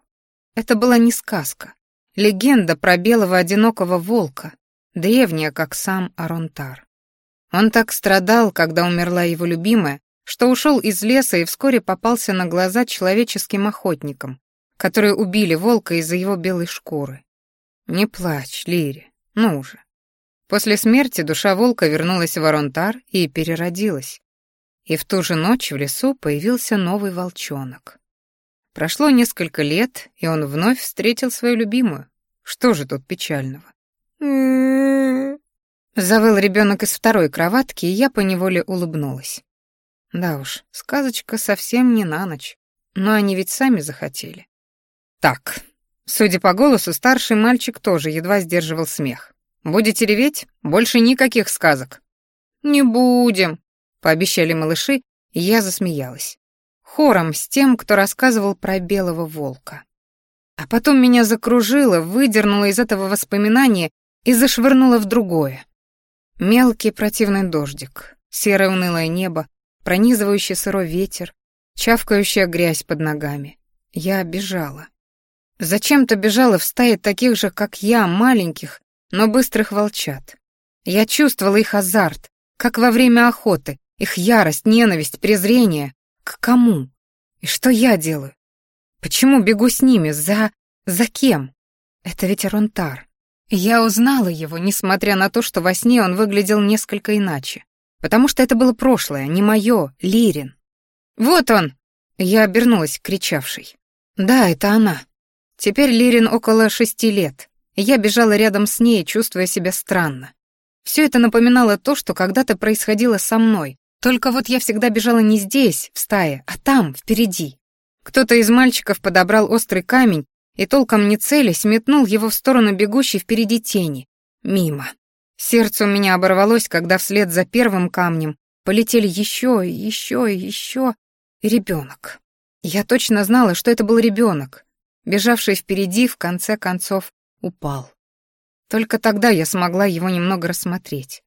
Это была не сказка. Легенда про белого одинокого волка, древняя, как сам Аронтар. Он так страдал, когда умерла его любимая, что ушел из леса и вскоре попался на глаза человеческим охотникам, которые убили волка из-за его белой шкуры. «Не плачь, Лири, ну уже. После смерти душа волка вернулась в Аронтар и переродилась. И в ту же ночь в лесу появился новый волчонок. Прошло несколько лет, и он вновь встретил свою любимую. Что же тут печального? Завыл ребенок из второй кроватки, и я поневоле улыбнулась. Да уж, сказочка совсем не на ночь, но они ведь сами захотели. Так, судя по голосу, старший мальчик тоже едва сдерживал смех. Будете реветь? Больше никаких сказок». «Не будем», — пообещали малыши, и я засмеялась. Хором с тем, кто рассказывал про белого волка. А потом меня закружило, выдернуло из этого воспоминания и зашвырнуло в другое. Мелкий противный дождик, серое унылое небо, пронизывающий сырой ветер, чавкающая грязь под ногами. Я бежала. Зачем-то бежала в стае таких же, как я, маленьких, но быстрых волчат. Я чувствовала их азарт, как во время охоты, их ярость, ненависть, презрение. К кому? И что я делаю? Почему бегу с ними? За... за кем? Это ведь Ронтар. Я узнала его, несмотря на то, что во сне он выглядел несколько иначе. Потому что это было прошлое, не мое, Лирин. «Вот он!» Я обернулась, кричавшей. «Да, это она. Теперь Лирин около шести лет я бежала рядом с ней, чувствуя себя странно. Все это напоминало то, что когда-то происходило со мной, только вот я всегда бежала не здесь, в стае, а там, впереди. Кто-то из мальчиков подобрал острый камень и, толком не целясь, метнул его в сторону бегущей впереди тени. Мимо. Сердце у меня оборвалось, когда вслед за первым камнем полетели еще и еще и еще. Ребенок. Я точно знала, что это был ребенок, бежавший впереди, в конце концов, упал. Только тогда я смогла его немного рассмотреть.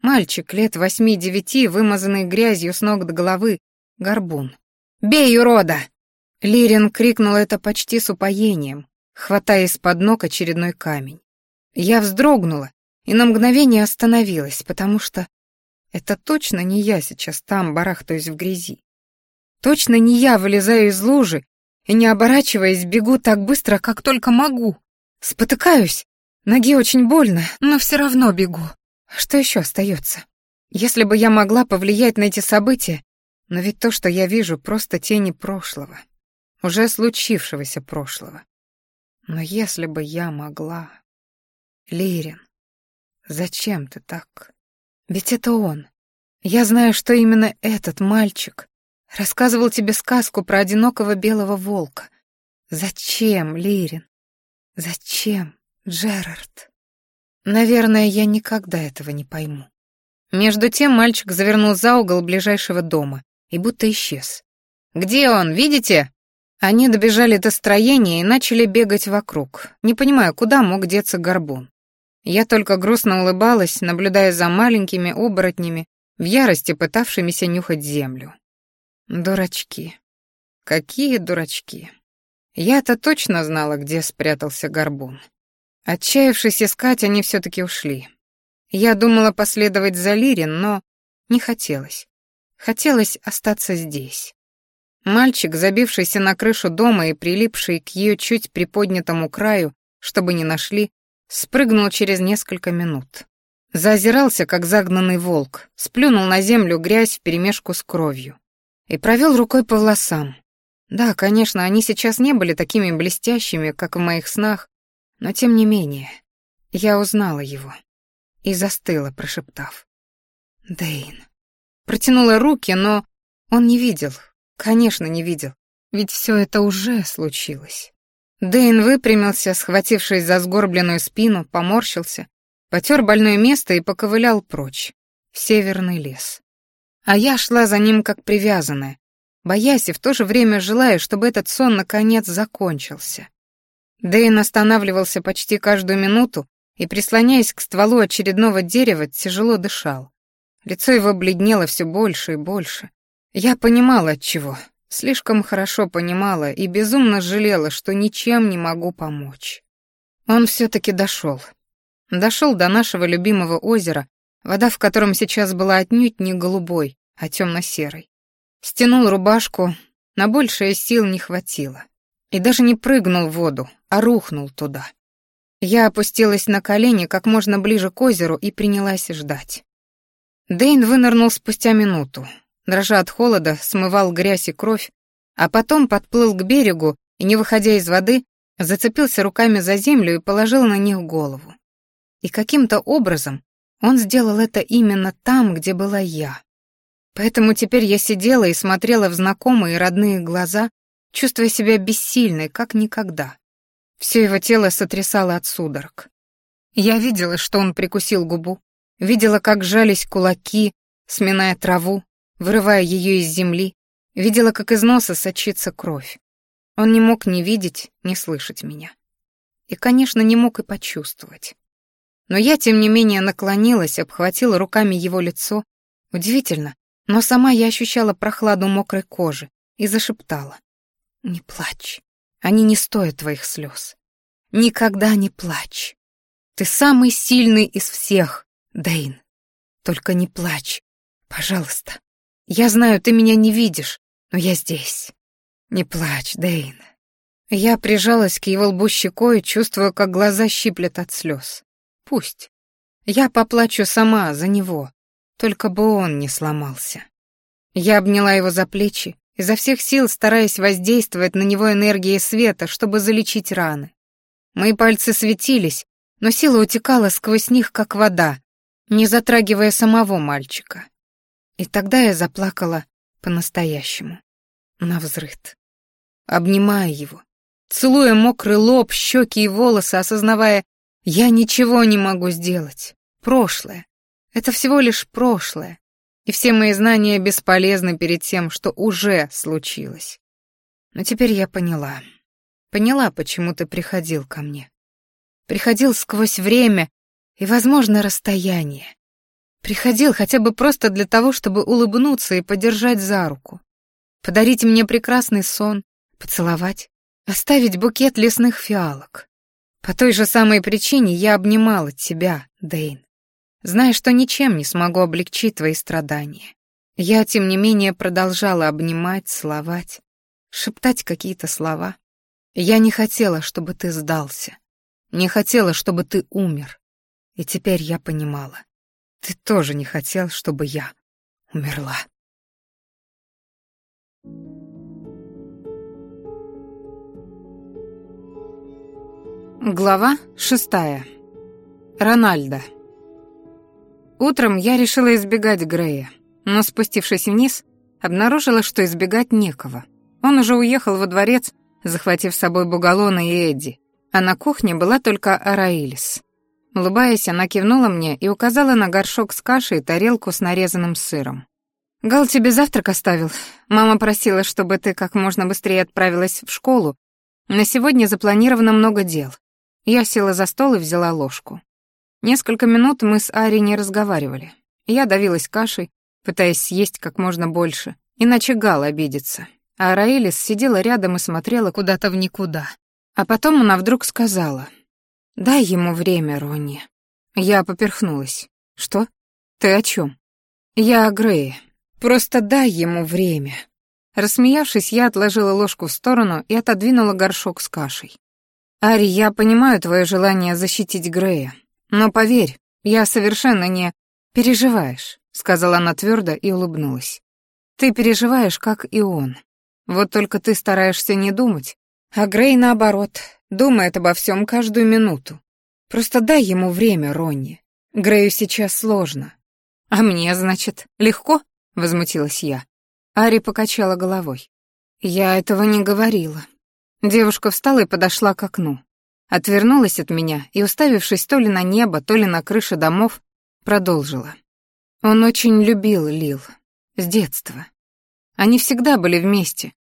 Мальчик лет восьми-девяти, вымазанный грязью с ног до головы, горбун. «Бей, урода!» Лирин крикнул это почти с упоением, хватая из-под ног очередной камень. Я вздрогнула и на мгновение остановилась, потому что это точно не я сейчас там барахтаюсь в грязи. Точно не я вылезаю из лужи и, не оборачиваясь, бегу так быстро, как только могу. Спотыкаюсь, ноги очень больно, но все равно бегу. Что еще остается? Если бы я могла повлиять на эти события, но ведь то, что я вижу, просто тени прошлого, уже случившегося прошлого. Но если бы я могла... Лирин, зачем ты так? Ведь это он. Я знаю, что именно этот мальчик рассказывал тебе сказку про одинокого белого волка. Зачем, Лирин? Зачем, Джерард? Наверное, я никогда этого не пойму. Между тем мальчик завернул за угол ближайшего дома и будто исчез. «Где он, видите?» Они добежали до строения и начали бегать вокруг, не понимая, куда мог деться горбун. Я только грустно улыбалась, наблюдая за маленькими оборотнями, в ярости пытавшимися нюхать землю. Дурачки. Какие дурачки. Я-то точно знала, где спрятался горбун. Отчаявшись искать, они все-таки ушли. Я думала последовать за Лирин, но не хотелось. Хотелось остаться здесь. Мальчик, забившийся на крышу дома и прилипший к ее чуть приподнятому краю, чтобы не нашли, спрыгнул через несколько минут. Заозирался, как загнанный волк, сплюнул на землю грязь вперемешку с кровью и провел рукой по волосам. Да, конечно, они сейчас не были такими блестящими, как в моих снах, но тем не менее, я узнала его и застыла, прошептав. «Дэйн». Протянула руки, но он не видел, конечно, не видел, ведь все это уже случилось. Дэйн выпрямился, схватившись за сгорбленную спину, поморщился, потер больное место и поковылял прочь, в северный лес. А я шла за ним как привязанная, боясь и в то же время желая, чтобы этот сон наконец закончился. Дэйн останавливался почти каждую минуту и, прислоняясь к стволу очередного дерева, тяжело дышал. Лицо его бледнело все больше и больше. Я понимала от чего, слишком хорошо понимала и безумно жалела, что ничем не могу помочь. Он все-таки дошел. Дошел до нашего любимого озера, вода в котором сейчас была отнюдь не голубой, а темно-серой. Стянул рубашку, на большее сил не хватило. И даже не прыгнул в воду, а рухнул туда. Я опустилась на колени как можно ближе к озеру и принялась ждать. Дэйн вынырнул спустя минуту. Дрожа от холода, смывал грязь и кровь, а потом подплыл к берегу и, не выходя из воды, зацепился руками за землю и положил на них голову. И каким-то образом он сделал это именно там, где была я. Поэтому теперь я сидела и смотрела в знакомые родные глаза чувствуя себя бессильной, как никогда. Все его тело сотрясало от судорог. Я видела, что он прикусил губу, видела, как жались кулаки, сминая траву, вырывая ее из земли, видела, как из носа сочится кровь. Он не мог ни видеть, ни слышать меня. И, конечно, не мог и почувствовать. Но я, тем не менее, наклонилась, обхватила руками его лицо. Удивительно, но сама я ощущала прохладу мокрой кожи и зашептала. Не плачь. Они не стоят твоих слез. Никогда не плачь. Ты самый сильный из всех, Дэйн. Только не плачь. Пожалуйста. Я знаю, ты меня не видишь, но я здесь. Не плачь, Дэйн. Я прижалась к его лбу щекой, чувствуя, как глаза щиплет от слез. Пусть. Я поплачу сама за него, только бы он не сломался. Я обняла его за плечи, изо всех сил стараясь воздействовать на него энергией света, чтобы залечить раны. Мои пальцы светились, но сила утекала сквозь них, как вода, не затрагивая самого мальчика. И тогда я заплакала по-настоящему, навзрыд, обнимая его, целуя мокрый лоб, щеки и волосы, осознавая, я ничего не могу сделать. Прошлое. Это всего лишь прошлое. И все мои знания бесполезны перед тем, что уже случилось. Но теперь я поняла. Поняла, почему ты приходил ко мне. Приходил сквозь время и, возможно, расстояние. Приходил хотя бы просто для того, чтобы улыбнуться и подержать за руку. Подарить мне прекрасный сон, поцеловать, оставить букет лесных фиалок. По той же самой причине я обнимала тебя, Дейн, зная, что ничем не смогу облегчить твои страдания. Я, тем не менее, продолжала обнимать, целовать, шептать какие-то слова. Я не хотела, чтобы ты сдался. Не хотела, чтобы ты умер. И теперь я понимала. Ты тоже не хотел, чтобы я умерла. Глава шестая. Рональдо. Утром я решила избегать Грея, но спустившись вниз, обнаружила, что избегать некого. Он уже уехал во дворец, захватив с собой Бугалона и Эдди, а на кухне была только Араилис. Улыбаясь, она кивнула мне и указала на горшок с кашей и тарелку с нарезанным сыром. «Гал тебе завтрак оставил. Мама просила, чтобы ты как можно быстрее отправилась в школу. На сегодня запланировано много дел. Я села за стол и взяла ложку. Несколько минут мы с Ари не разговаривали. Я давилась кашей, пытаясь съесть как можно больше, иначе Гал обидится. А Раэлис сидела рядом и смотрела куда-то в никуда. А потом она вдруг сказала, «Дай ему время, Ронни». Я поперхнулась. «Что? Ты о чем? «Я о Грее. Просто дай ему время». Рассмеявшись, я отложила ложку в сторону и отодвинула горшок с кашей. «Ари, я понимаю твое желание защитить Грея, но поверь, я совершенно не... переживаешь», — сказала она твердо и улыбнулась. «Ты переживаешь, как и он. Вот только ты стараешься не думать, а Грей, наоборот, думает обо всем каждую минуту. Просто дай ему время, Ронни. Грею сейчас сложно». «А мне, значит, легко?» — возмутилась я. Ари покачала головой. «Я этого не говорила. Девушка встала и подошла к окну. Отвернулась от меня и, уставившись то ли на небо, то ли на крыши домов, продолжила. Он очень любил Лил. С детства. Они всегда были вместе.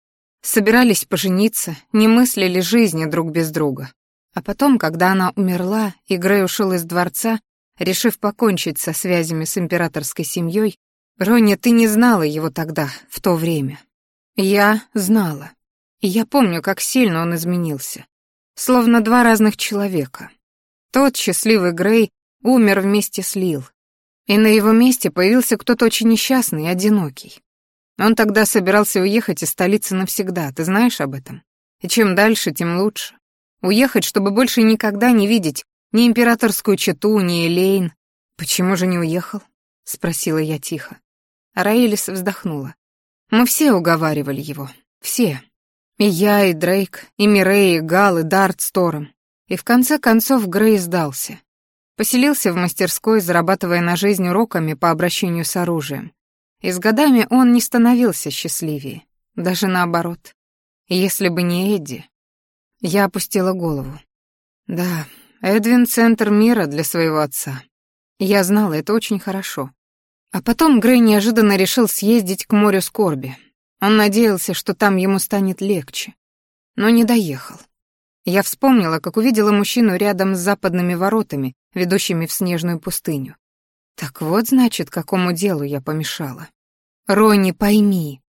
Собирались пожениться, не мыслили жизни друг без друга. А потом, когда она умерла, и Грей ушел из дворца, решив покончить со связями с императорской семьей, Ронни, ты не знала его тогда, в то время. Я знала. И я помню, как сильно он изменился. Словно два разных человека. Тот, счастливый Грей, умер вместе с Лил. И на его месте появился кто-то очень несчастный и одинокий. Он тогда собирался уехать из столицы навсегда, ты знаешь об этом? И чем дальше, тем лучше. Уехать, чтобы больше никогда не видеть ни императорскую чету, ни Элейн. Почему же не уехал? Спросила я тихо. Раэлис вздохнула. Мы все уговаривали его. Все. И я, и Дрейк, и Мирей, и Гал, и Дарт с. И в конце концов Грей сдался. Поселился в мастерской, зарабатывая на жизнь уроками по обращению с оружием. И с годами он не становился счастливее. Даже наоборот. Если бы не Эдди... Я опустила голову. Да, Эдвин — центр мира для своего отца. Я знала это очень хорошо. А потом Грей неожиданно решил съездить к морю скорби, он надеялся, что там ему станет легче. Но не доехал. Я вспомнила, как увидела мужчину рядом с западными воротами, ведущими в снежную пустыню. Так вот, значит, какому делу я помешала. «Ронни, пойми».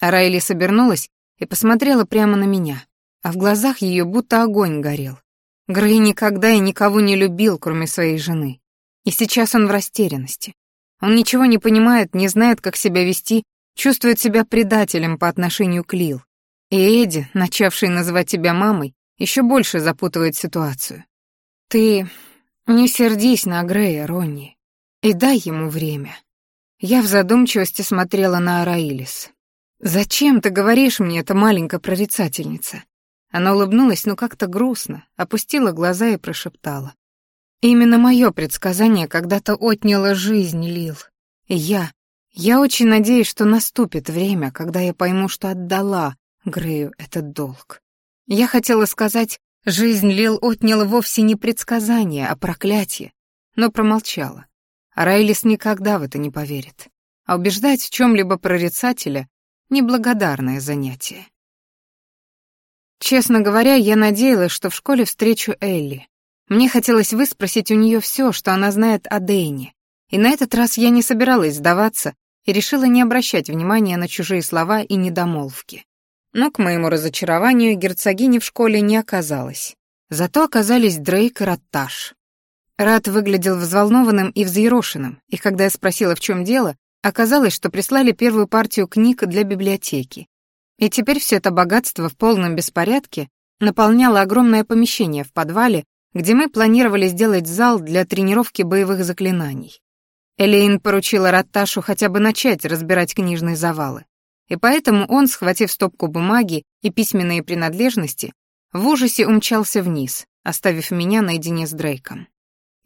А Райли собернулась и посмотрела прямо на меня, а в глазах ее будто огонь горел. Грей никогда и никого не любил, кроме своей жены. И сейчас он в растерянности. Он ничего не понимает, не знает, как себя вести чувствует себя предателем по отношению к Лил. И Эдди, начавший называть тебя мамой, еще больше запутывает ситуацию. Ты не сердись на Грея, Ронни, и дай ему время. Я в задумчивости смотрела на Араилис. «Зачем ты говоришь мне, эта маленькая прорицательница?» Она улыбнулась, но как-то грустно, опустила глаза и прошептала. «Именно мое предсказание когда-то отняло жизнь, Лил. И я, я очень надеюсь, что наступит время, когда я пойму, что отдала Грею этот долг. Я хотела сказать, жизнь Лил отняла вовсе не предсказание, а проклятие, но промолчала. Райлис никогда в это не поверит. А убеждать в чем-либо прорицателя — неблагодарное занятие. Честно говоря, я надеялась, что в школе встречу Элли. Мне хотелось выспросить у нее все, что она знает о Дэйне. И на этот раз я не собиралась сдаваться и решила не обращать внимания на чужие слова и недомолвки. Но, к моему разочарованию, герцогини в школе не оказалось. Зато оказались Дрейк и Ратташ. Рат выглядел взволнованным и взъерошенным, и когда я спросила, в чем дело, оказалось, что прислали первую партию книг для библиотеки. И теперь все это богатство в полном беспорядке наполняло огромное помещение в подвале, где мы планировали сделать зал для тренировки боевых заклинаний. Элейн поручила Ратташу хотя бы начать разбирать книжные завалы. И поэтому он, схватив стопку бумаги и письменные принадлежности, в ужасе умчался вниз, оставив меня наедине с Дрейком.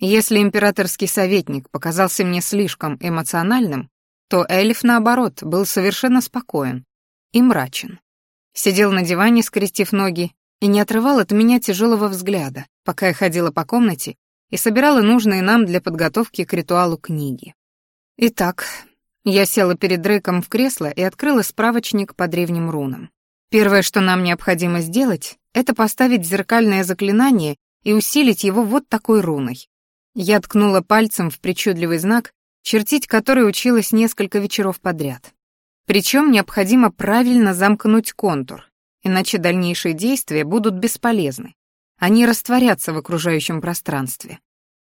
Если императорский советник показался мне слишком эмоциональным, то эльф, наоборот, был совершенно спокоен и мрачен. Сидел на диване, скрестив ноги, и не отрывал от меня тяжелого взгляда, пока я ходила по комнате и собирала нужные нам для подготовки к ритуалу книги. Итак, я села перед Дрейком в кресло и открыла справочник по древним рунам. Первое, что нам необходимо сделать, это поставить зеркальное заклинание и усилить его вот такой руной. Я ткнула пальцем в причудливый знак, чертить который училась несколько вечеров подряд. Причем необходимо правильно замкнуть контур, иначе дальнейшие действия будут бесполезны. Они растворятся в окружающем пространстве.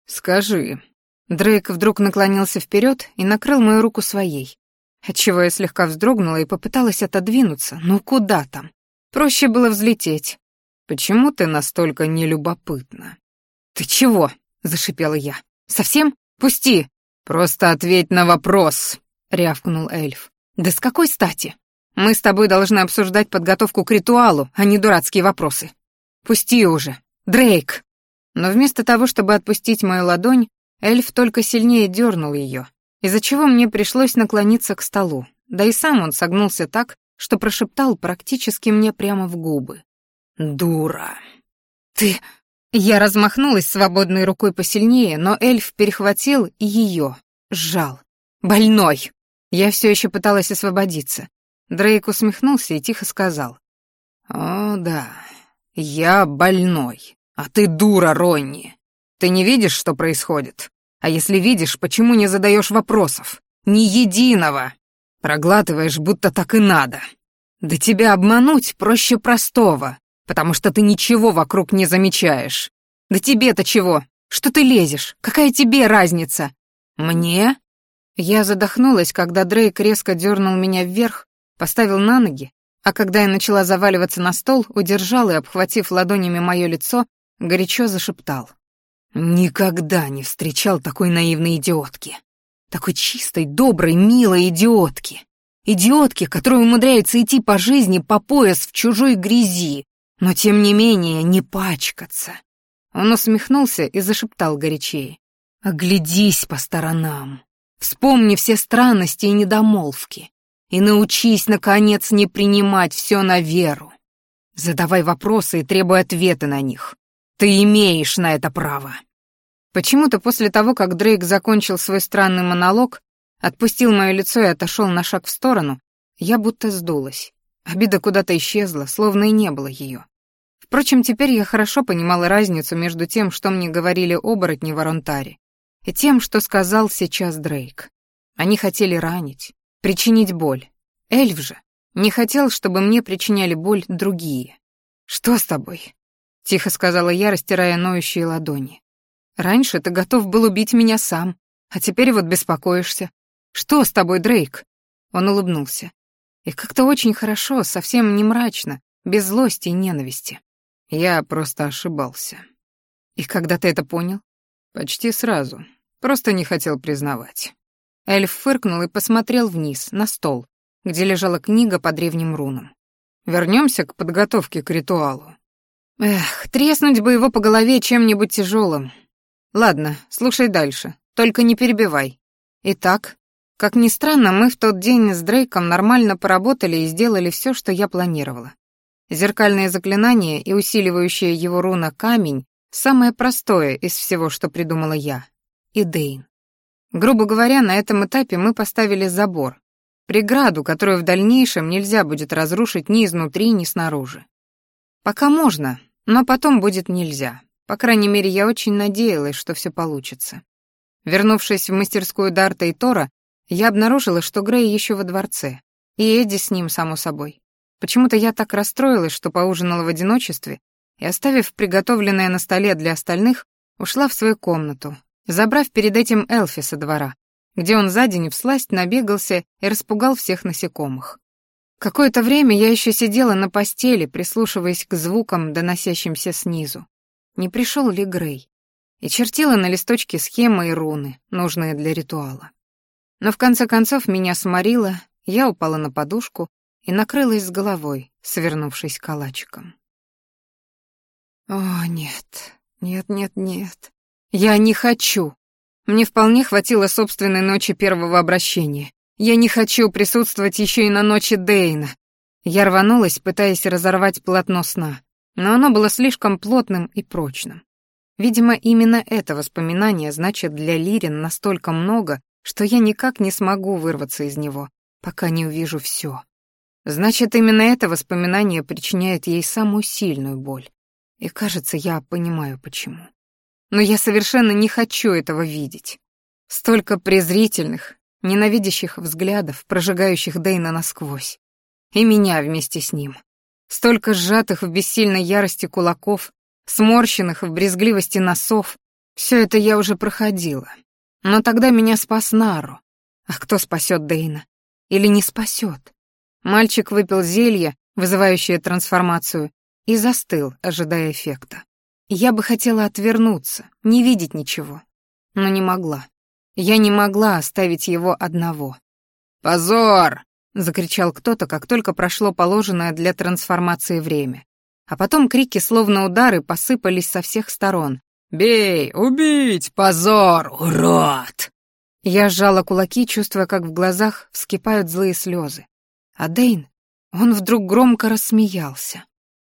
«Скажи». Дрейк вдруг наклонился вперед и накрыл мою руку своей, отчего я слегка вздрогнула и попыталась отодвинуться. Ну куда там? Проще было взлететь. «Почему ты настолько нелюбопытна?» «Ты чего?» — зашипела я. «Совсем? Пусти!» «Просто ответь на вопрос!» — рявкнул эльф. «Да с какой стати? Мы с тобой должны обсуждать подготовку к ритуалу, а не дурацкие вопросы. Пусти уже. Дрейк!» Но вместо того, чтобы отпустить мою ладонь, эльф только сильнее дернул ее, из-за чего мне пришлось наклониться к столу. Да и сам он согнулся так, что прошептал практически мне прямо в губы. «Дура!» «Ты...» Я размахнулась свободной рукой посильнее, но эльф перехватил и ее, сжал. «Больной!» Я все еще пыталась освободиться. Дрейк усмехнулся и тихо сказал. «О, да, я больной, а ты дура, Ронни. Ты не видишь, что происходит? А если видишь, почему не задаешь вопросов? Ни единого! Проглатываешь, будто так и надо. Да тебя обмануть проще простого, потому что ты ничего вокруг не замечаешь. Да тебе-то чего? Что ты лезешь? Какая тебе разница? Мне? Я задохнулась, когда Дрейк резко дернул меня вверх, поставил на ноги, а когда я начала заваливаться на стол, удержал и, обхватив ладонями мое лицо, горячо зашептал. «Никогда не встречал такой наивной идиотки. Такой чистой, доброй, милой идиотки. Идиотки, которая умудряется идти по жизни по пояс в чужой грязи, но тем не менее не пачкаться. Он усмехнулся и зашептал горячее. «Оглядись по сторонам, вспомни все странности и недомолвки, и научись, наконец, не принимать все на веру. Задавай вопросы и требуй ответы на них. Ты имеешь на это право». Почему-то после того, как Дрейк закончил свой странный монолог, отпустил мое лицо и отошел на шаг в сторону, я будто сдулась. Обида куда-то исчезла, словно и не было ее. Впрочем, теперь я хорошо понимала разницу между тем, что мне говорили оборотни в Аронтаре, и тем, что сказал сейчас Дрейк. Они хотели ранить, причинить боль. Эльф же не хотел, чтобы мне причиняли боль другие. «Что с тобой?» — тихо сказала я, растирая ноющие ладони. «Раньше ты готов был убить меня сам, а теперь вот беспокоишься. Что с тобой, Дрейк?» Он улыбнулся. И как-то очень хорошо, совсем не мрачно, без злости и ненависти. Я просто ошибался. И когда ты это понял? Почти сразу. Просто не хотел признавать. Эльф фыркнул и посмотрел вниз, на стол, где лежала книга по древним рунам. Вернемся к подготовке к ритуалу. Эх, треснуть бы его по голове чем-нибудь тяжелым. Ладно, слушай дальше, только не перебивай. Итак, как ни странно, мы в тот день с Дрейком нормально поработали и сделали все, что я планировала. Зеркальное заклинание и усиливающее его руна камень — самое простое из всего, что придумала я. И Дейн. Грубо говоря, на этом этапе мы поставили забор, преграду, которую в дальнейшем нельзя будет разрушить ни изнутри, ни снаружи. Пока можно, но потом будет нельзя. По крайней мере, я очень надеялась, что все получится. Вернувшись в мастерскую Дарта и Тора, я обнаружила, что Грей еще во дворце, и Эдди с ним, само собой. Почему-то я так расстроилась, что поужинала в одиночестве, и, оставив приготовленное на столе для остальных, ушла в свою комнату, забрав перед этим Элфи со двора, где он за день всласть набегался и распугал всех насекомых. Какое-то время я еще сидела на постели, прислушиваясь к звукам, доносящимся снизу. Не пришел ли Грей? И чертила на листочке схемы и руны, нужные для ритуала. Но в конце концов меня сморило, я упала на подушку и накрылась с головой, свернувшись калачиком. О, нет, нет, нет, нет. Я не хочу. Мне вполне хватило собственной ночи первого обращения. Я не хочу присутствовать еще и на ночи Дейна. Я рванулась, пытаясь разорвать полотно сна, но оно было слишком плотным и прочным. Видимо, именно это воспоминание значит для Лирин настолько много, что я никак не смогу вырваться из него, пока не увижу все. Значит, именно это воспоминание причиняет ей самую сильную боль. И кажется, я понимаю, почему. Но я совершенно не хочу этого видеть. Столько презрительных, ненавидящих взглядов, прожигающих Дейна насквозь. И меня вместе с ним. Столько сжатых в бессильной ярости кулаков, сморщенных в брезгливости носов. Все это я уже проходила. Но тогда меня спас Нару. А кто спасет Дейна? Или не спасет? Мальчик выпил зелье, вызывающее трансформацию, и застыл, ожидая эффекта. Я бы хотела отвернуться, не видеть ничего, но не могла. Я не могла оставить его одного. «Позор!» — закричал кто-то, как только прошло положенное для трансформации время. А потом крики, словно удары, посыпались со всех сторон. «Бей! Убить! Позор! Урод!» Я сжала кулаки, чувствуя, как в глазах вскипают злые слезы. А Дейн, он вдруг громко рассмеялся.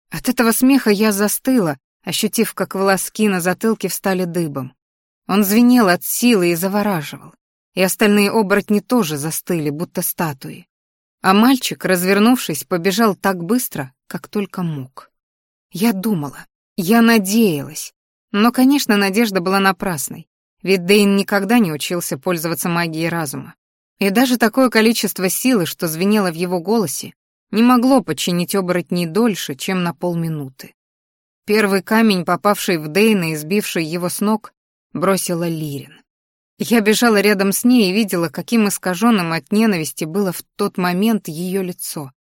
От этого смеха я застыла, ощутив, как волоски на затылке встали дыбом. Он звенел от силы и завораживал. И остальные оборотни тоже застыли, будто статуи. А мальчик, развернувшись, побежал так быстро, как только мог. Я думала, я надеялась. Но, конечно, надежда была напрасной, ведь Дейн никогда не учился пользоваться магией разума. И даже такое количество силы, что звенело в его голосе, не могло подчинить оборотней дольше, чем на полминуты. Первый камень, попавший в Дейна и сбивший его с ног, бросила Лирин. Я бежала рядом с ней и видела, каким искаженным от ненависти было в тот момент ее лицо.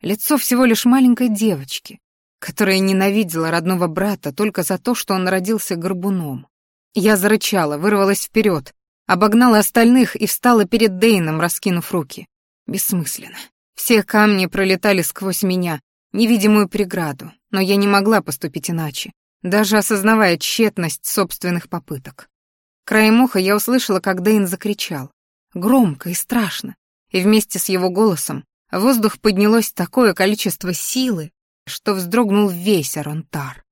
Лицо всего лишь маленькой девочки, которая ненавидела родного брата только за то, что он родился горбуном. Я зарычала, вырвалась вперед, обогнала остальных и встала перед Дейном, раскинув руки. Бессмысленно. Все камни пролетали сквозь меня, невидимую преграду, но я не могла поступить иначе, даже осознавая тщетность собственных попыток. Краем уха я услышала, как Дейн закричал. Громко и страшно. И вместе с его голосом в воздух поднялось такое количество силы, что вздрогнул весь Аронтар.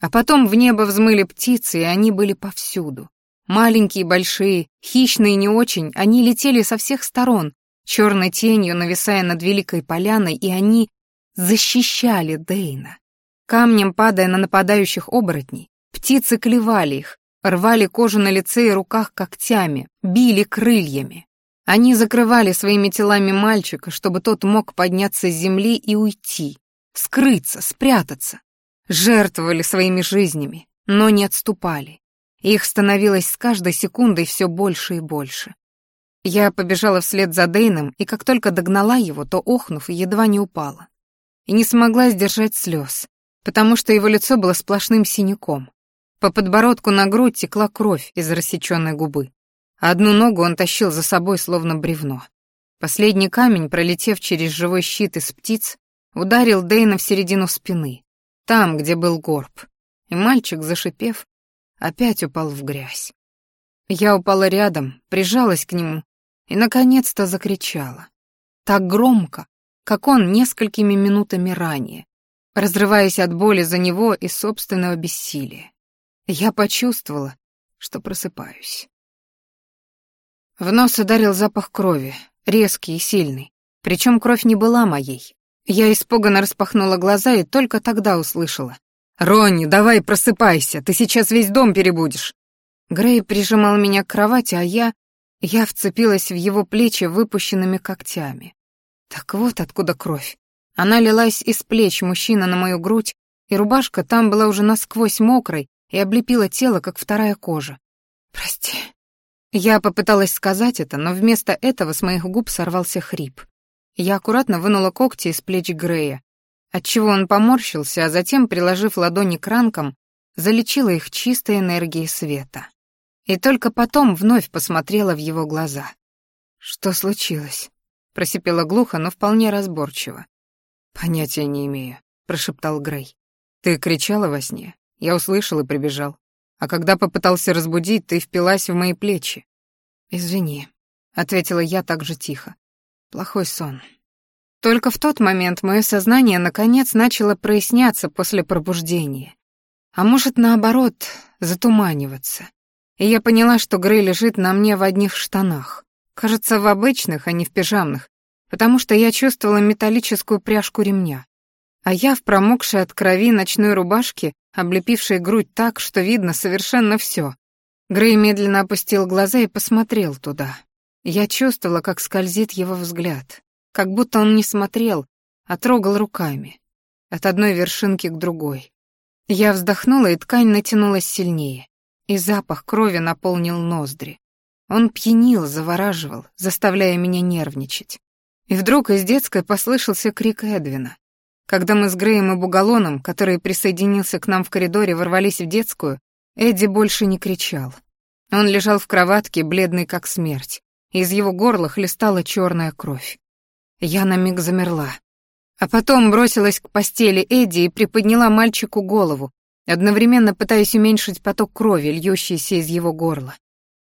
А потом в небо взмыли птицы, и они были повсюду. Маленькие, большие, хищные не очень, они летели со всех сторон, черной тенью нависая над великой поляной, и они защищали Дейна. Камнем падая на нападающих оборотней, птицы клевали их, рвали кожу на лице и руках когтями, били крыльями. Они закрывали своими телами мальчика, чтобы тот мог подняться с земли и уйти, скрыться, спрятаться. Жертвовали своими жизнями, но не отступали. Их становилось с каждой секундой все больше и больше. Я побежала вслед за Дейном, и как только догнала его, то, охнув, едва не упала. И не смогла сдержать слез, потому что его лицо было сплошным синяком. По подбородку на грудь текла кровь из рассеченной губы. Одну ногу он тащил за собой, словно бревно. Последний камень, пролетев через живой щит из птиц, ударил Дейна в середину спины, там, где был горб. И мальчик, зашипев, опять упал в грязь. Я упала рядом, прижалась к нему и, наконец-то, закричала. Так громко, как он несколькими минутами ранее. разрываясь от боли за него и собственного бессилия. Я почувствовала, что просыпаюсь. В нос ударил запах крови, резкий и сильный. Причем кровь не была моей. Я испуганно распахнула глаза и только тогда услышала. «Ронни, давай просыпайся, ты сейчас весь дом перебудешь». Грей прижимал меня к кровати, а я... Я вцепилась в его плечи выпущенными когтями. Так вот откуда кровь. Она лилась из плеч мужчины на мою грудь, и рубашка там была уже насквозь мокрой и облепила тело, как вторая кожа. «Прости». Я попыталась сказать это, но вместо этого с моих губ сорвался хрип. Я аккуратно вынула когти из плеч Грея, отчего он поморщился, а затем, приложив ладони к ранкам, залечила их чистой энергией света. И только потом вновь посмотрела в его глаза. «Что случилось?» — просипела глухо, но вполне разборчиво. «Понятия не имею», — прошептал Грей. «Ты кричала во сне? Я услышал и прибежал. А когда попытался разбудить, ты впилась в мои плечи. «Извини», — ответила я так же тихо. «Плохой сон». Только в тот момент мое сознание наконец начало проясняться после пробуждения. А может, наоборот, затуманиваться. И я поняла, что Грей лежит на мне в одних штанах. Кажется, в обычных, а не в пижамных, потому что я чувствовала металлическую пряжку ремня. А я в промокшей от крови ночной рубашке облепившей грудь так, что видно совершенно все. Грей медленно опустил глаза и посмотрел туда. Я чувствовала, как скользит его взгляд, как будто он не смотрел, а трогал руками, от одной вершинки к другой. Я вздохнула, и ткань натянулась сильнее, и запах крови наполнил ноздри. Он пьянил, завораживал, заставляя меня нервничать. И вдруг из детской послышался крик Эдвина. Когда мы с Греем и Бугалоном, который присоединился к нам в коридоре, ворвались в детскую, Эдди больше не кричал. Он лежал в кроватке, бледный как смерть, и из его горла хлестала черная кровь. Я на миг замерла. А потом бросилась к постели Эдди и приподняла мальчику голову, одновременно пытаясь уменьшить поток крови, льющийся из его горла.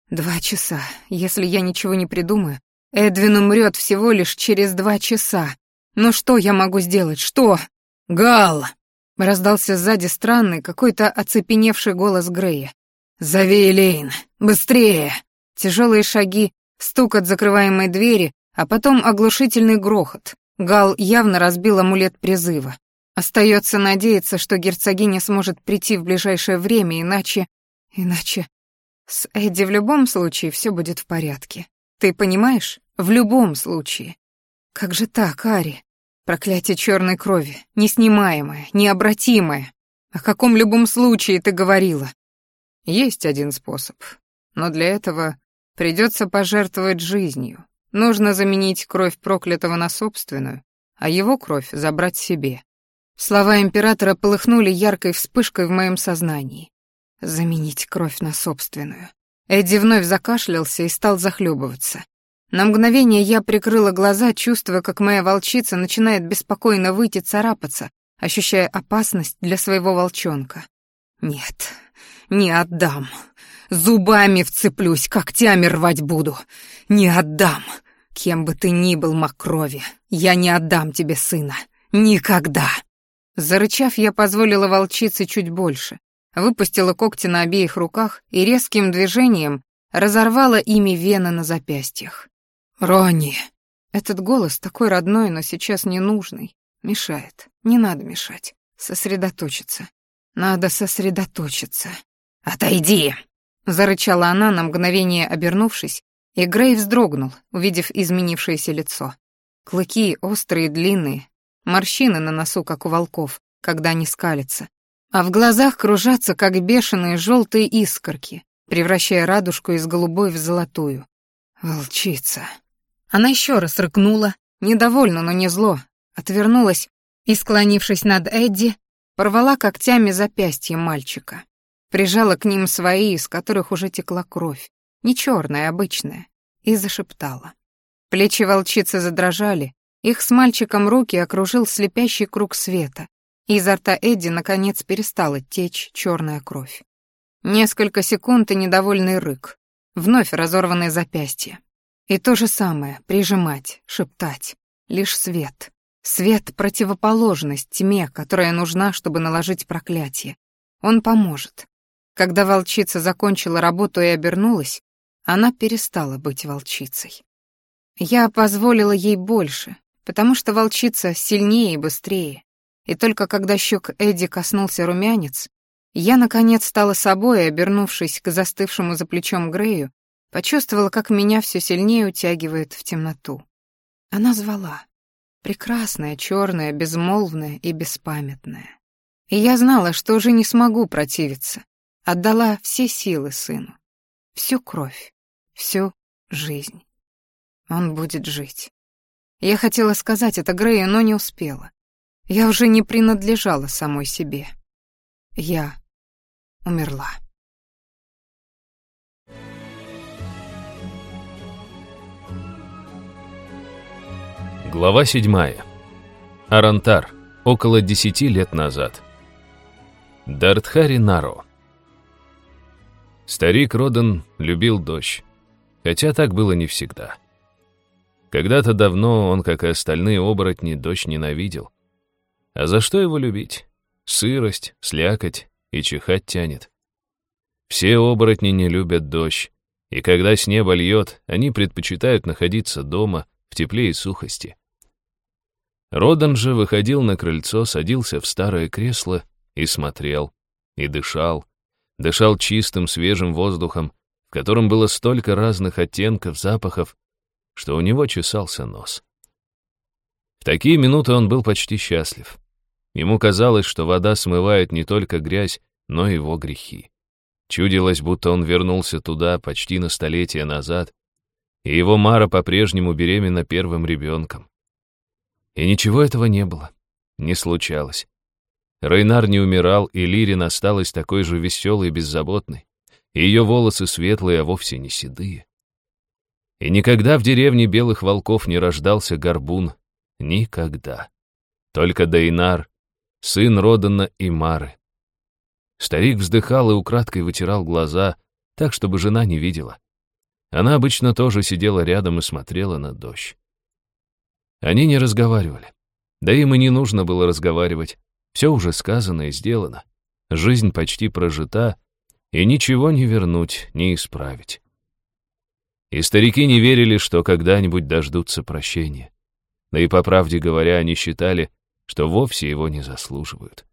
Два часа. Если я ничего не придумаю, Эдвин умрет всего лишь через два часа. «Ну что я могу сделать? Что?» «Гал!» — раздался сзади странный, какой-то оцепеневший голос Грея. «Зови Элейн! Быстрее!» Тяжелые шаги, стук от закрываемой двери, а потом оглушительный грохот. Гал явно разбил амулет призыва. Остается надеяться, что герцогиня сможет прийти в ближайшее время, иначе... Иначе... С Эдди в любом случае все будет в порядке. Ты понимаешь? В любом случае. Как же так, Ари? Проклятие черной крови, неснимаемое, необратимое. О каком любом случае ты говорила? Есть один способ, но для этого придется пожертвовать жизнью. Нужно заменить кровь проклятого на собственную, а его кровь забрать себе. Слова императора полыхнули яркой вспышкой в моем сознании. Заменить кровь на собственную. Эдди вновь закашлялся и стал захлебываться. На мгновение я прикрыла глаза, чувствуя, как моя волчица начинает беспокойно выйти царапаться, ощущая опасность для своего волчонка. Нет, не отдам. Зубами вцеплюсь, когтями рвать буду. Не отдам. Кем бы ты ни был, Макрови, я не отдам тебе сына. Никогда. Зарычав, я позволила волчице чуть больше, выпустила когти на обеих руках и резким движением разорвала ими вены на запястьях. «Ронни!» Этот голос такой родной, но сейчас ненужный. Мешает. Не надо мешать. Сосредоточиться. Надо сосредоточиться. «Отойди!» Зарычала она, на мгновение обернувшись, и Грей вздрогнул, увидев изменившееся лицо. Клыки острые и длинные, морщины на носу, как у волков, когда они скалятся, а в глазах кружатся, как бешеные желтые искорки, превращая радужку из голубой в золотую. «Волчица!» Она еще раз рыкнула, недовольно, но не зло, отвернулась и, склонившись над Эдди, порвала когтями запястье мальчика. Прижала к ним свои, из которых уже текла кровь, не черная, обычная, и зашептала. Плечи волчицы задрожали, их с мальчиком руки окружил слепящий круг света, и изо рта Эдди наконец перестала течь черная кровь. Несколько секунд и недовольный рык, вновь разорванное запястье. И то же самое — прижимать, шептать. Лишь свет. Свет — противоположность тьме, которая нужна, чтобы наложить проклятие. Он поможет. Когда волчица закончила работу и обернулась, она перестала быть волчицей. Я позволила ей больше, потому что волчица сильнее и быстрее. И только когда щек Эдди коснулся румянец, я, наконец, стала собой, обернувшись к застывшему за плечом Грею, почувствовала, как меня все сильнее утягивает в темноту. Она звала. Прекрасная, черная, безмолвная и беспамятная. И я знала, что уже не смогу противиться. Отдала все силы сыну. Всю кровь, всю жизнь. Он будет жить. Я хотела сказать это Грею, но не успела. Я уже не принадлежала самой себе. Я умерла. Глава седьмая. Арантар. Около десяти лет назад. Дартхари Наро. Старик Родан любил дождь, хотя так было не всегда. Когда-то давно он, как и остальные оборотни, дождь ненавидел. А за что его любить? Сырость, слякоть и чихать тянет. Все оборотни не любят дождь, и когда с неба льет, они предпочитают находиться дома в тепле и сухости. Родан же выходил на крыльцо, садился в старое кресло и смотрел, и дышал. Дышал чистым, свежим воздухом, в котором было столько разных оттенков, запахов, что у него чесался нос. В такие минуты он был почти счастлив. Ему казалось, что вода смывает не только грязь, но и его грехи. Чудилось, будто он вернулся туда почти на столетие назад, и его Мара по-прежнему беременна первым ребенком. И ничего этого не было, не случалось. Рейнар не умирал, и Лирин осталась такой же веселой и беззаботной. Ее волосы светлые, а вовсе не седые. И никогда в деревне белых волков не рождался горбун. Никогда. Только Дейнар, сын Родана и Мары. Старик вздыхал и украдкой вытирал глаза, так, чтобы жена не видела. Она обычно тоже сидела рядом и смотрела на дождь. Они не разговаривали. Да им и не нужно было разговаривать. Все уже сказано и сделано. Жизнь почти прожита, и ничего не вернуть, не исправить. И старики не верили, что когда-нибудь дождутся прощения. Да и по правде говоря, они считали, что вовсе его не заслуживают.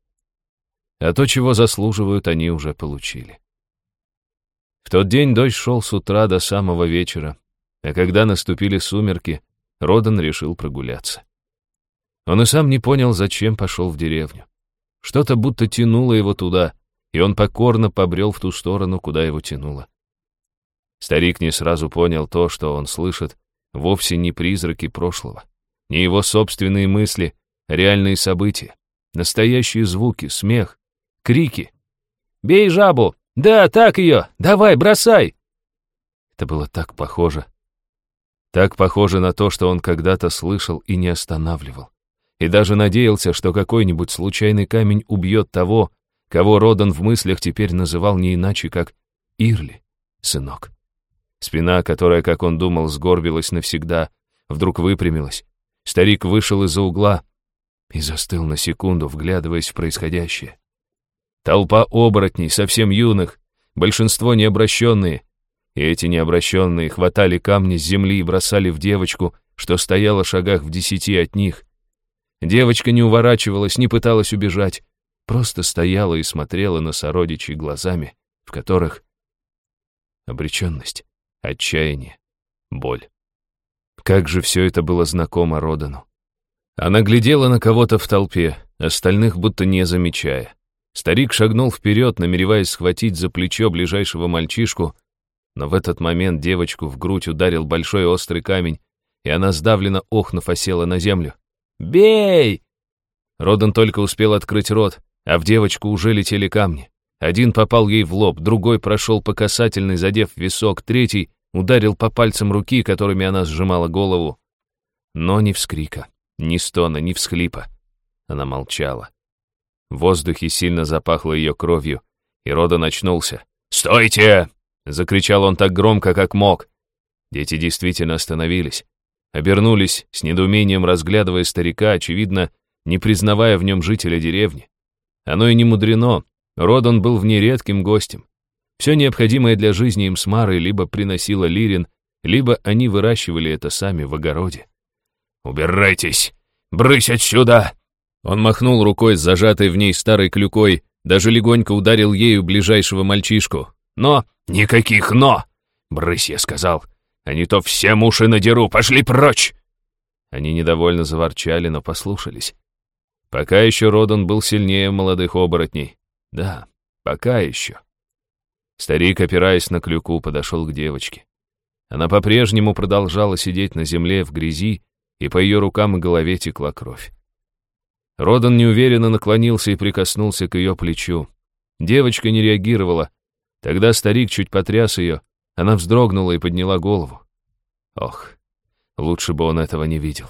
А то, чего заслуживают, они уже получили. В тот день дождь шел с утра до самого вечера, а когда наступили сумерки, Родан решил прогуляться. Он и сам не понял, зачем пошел в деревню. Что-то будто тянуло его туда, и он покорно побрел в ту сторону, куда его тянуло. Старик не сразу понял то, что он слышит, вовсе не призраки прошлого, не его собственные мысли, реальные события, настоящие звуки, смех, крики. «Бей жабу! Да, так ее! Давай, бросай!» Это было так похоже так похоже на то, что он когда-то слышал и не останавливал. И даже надеялся, что какой-нибудь случайный камень убьет того, кого Родан в мыслях теперь называл не иначе, как Ирли, сынок. Спина, которая, как он думал, сгорбилась навсегда, вдруг выпрямилась. Старик вышел из-за угла и застыл на секунду, вглядываясь в происходящее. Толпа оборотней, совсем юных, большинство необращенные, и эти необращенные хватали камни с земли и бросали в девочку, что стояла в шагах в десяти от них. Девочка не уворачивалась, не пыталась убежать, просто стояла и смотрела на сородичей глазами, в которых обреченность, отчаяние, боль. Как же все это было знакомо Родану. Она глядела на кого-то в толпе, остальных будто не замечая. Старик шагнул вперед, намереваясь схватить за плечо ближайшего мальчишку, но в этот момент девочку в грудь ударил большой острый камень, и она, сдавленно охнув, осела на землю. «Бей!» Родан только успел открыть рот, а в девочку уже летели камни. Один попал ей в лоб, другой прошел по касательной, задев висок, третий ударил по пальцам руки, которыми она сжимала голову. Но ни вскрика, ни стона, ни всхлипа. Она молчала. В воздухе сильно запахло ее кровью, и Родан очнулся. «Стойте!» Закричал он так громко, как мог. Дети действительно остановились. Обернулись с недоумением, разглядывая старика, очевидно, не признавая в нем жителя деревни. Оно и не мудрено, Родан был в ней редким гостем. Все необходимое для жизни им с Марой либо приносила Лирин, либо они выращивали это сами в огороде. «Убирайтесь! Брысь отсюда!» Он махнул рукой с зажатой в ней старой клюкой, даже легонько ударил ею ближайшего мальчишку. «Но...» «Никаких «но!» «Брысь, я сказал, а не то всем уши надеру, пошли прочь!» Они недовольно заворчали, но послушались. Пока еще Родан был сильнее молодых оборотней. Да, пока еще. Старик, опираясь на клюку, подошел к девочке. Она по-прежнему продолжала сидеть на земле в грязи, и по ее рукам и голове текла кровь. Родан неуверенно наклонился и прикоснулся к ее плечу. Девочка не реагировала. Тогда старик чуть потряс ее, она вздрогнула и подняла голову. Ох, лучше бы он этого не видел.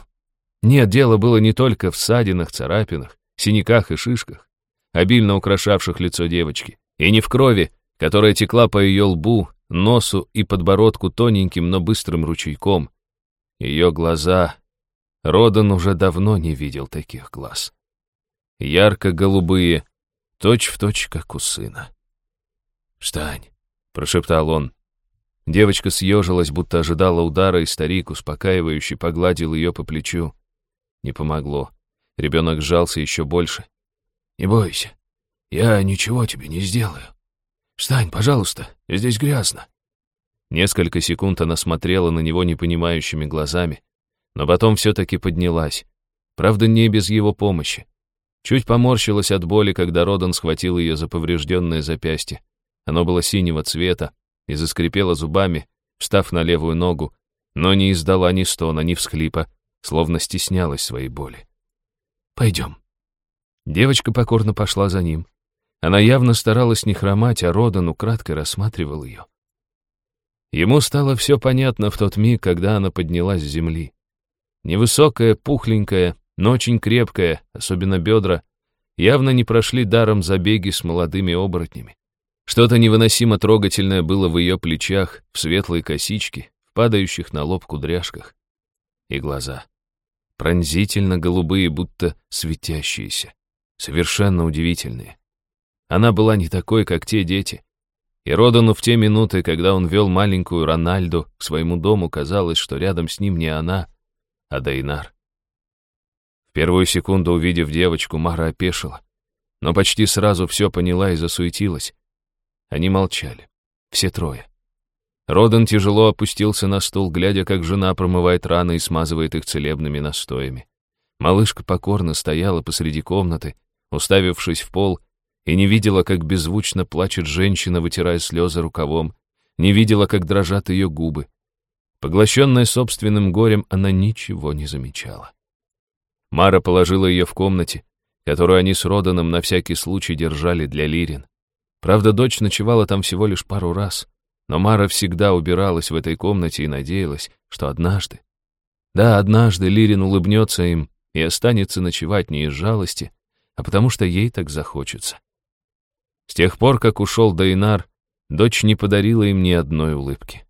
Нет, дело было не только в ссадинах, царапинах, синяках и шишках, обильно украшавших лицо девочки, и не в крови, которая текла по ее лбу, носу и подбородку тоненьким, но быстрым ручейком. Ее глаза... Родан уже давно не видел таких глаз. Ярко-голубые, точь-в-точь, как у сына. «Встань», — прошептал он. Девочка съежилась, будто ожидала удара, и старик, успокаивающий, погладил ее по плечу. Не помогло. Ребенок сжался еще больше. «Не бойся, я ничего тебе не сделаю», «Встань, пожалуйста, здесь грязно». Несколько секунд она смотрела на него непонимающими глазами, но потом все-таки поднялась. Правда, не без его помощи. Чуть поморщилась от боли, когда Родан схватил ее за поврежденное запястье. Оно было синего цвета и заскрипело зубами, встав на левую ногу, но не издала ни стона, ни всхлипа, словно стеснялась своей боли. «Пойдем». Девочка покорно пошла за ним. Она явно старалась не хромать, а Родан украдкой рассматривал ее. Ему стало все понятно в тот миг, когда она поднялась с земли. Невысокая, пухленькая, но очень крепкая, особенно бедра, явно не прошли даром забеги с молодыми оборотнями. Что-то невыносимо трогательное было в ее плечах, в светлой косичке, в падающих на лоб кудряшках. И глаза. Пронзительно голубые, будто светящиеся. Совершенно удивительные. Она была не такой, как те дети. И Родану в те минуты, когда он вел маленькую Рональду к своему дому, казалось, что рядом с ним не она, а Дайнар. В первую секунду, увидев девочку, Мара опешила, но почти сразу все поняла и засуетилась. Они молчали, все трое. Родан тяжело опустился на стул, глядя, как жена промывает раны и смазывает их целебными настоями. Малышка покорно стояла посреди комнаты, уставившись в пол и не видела, как беззвучно плачет женщина, вытирая слезы рукавом, не видела, как дрожат ее губы. Поглощенная собственным горем, она ничего не замечала. Мара положила ее в комнате, которую они с Роданом на всякий случай держали для Лирин. Правда, дочь ночевала там всего лишь пару раз, но Мара всегда убиралась в этой комнате и надеялась, что однажды, да, однажды Лирин улыбнется им и останется ночевать не из жалости, а потому что ей так захочется. С тех пор, как ушел Дайнар, дочь не подарила им ни одной улыбки.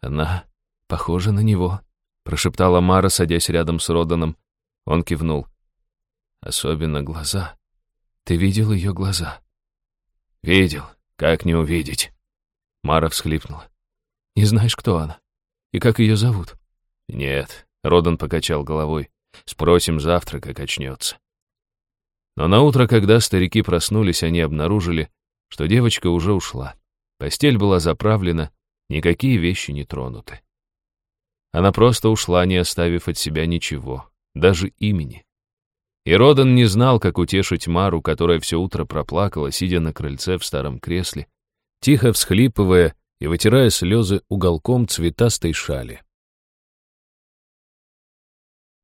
«Она похожа на него», — прошептала Мара, садясь рядом с Роданом. Он кивнул. «Особенно глаза. Ты видел ее глаза?» «Видел. Как не увидеть?» Мара всхлипнула. «Не знаешь, кто она? И как ее зовут?» «Нет», — Родан покачал головой. «Спросим завтра, как очнется». Но на утро, когда старики проснулись, они обнаружили, что девочка уже ушла. Постель была заправлена, никакие вещи не тронуты. Она просто ушла, не оставив от себя ничего, даже имени. И Родан не знал, как утешить Мару, которая все утро проплакала, сидя на крыльце в старом кресле, тихо всхлипывая и вытирая слезы уголком цветастой шали.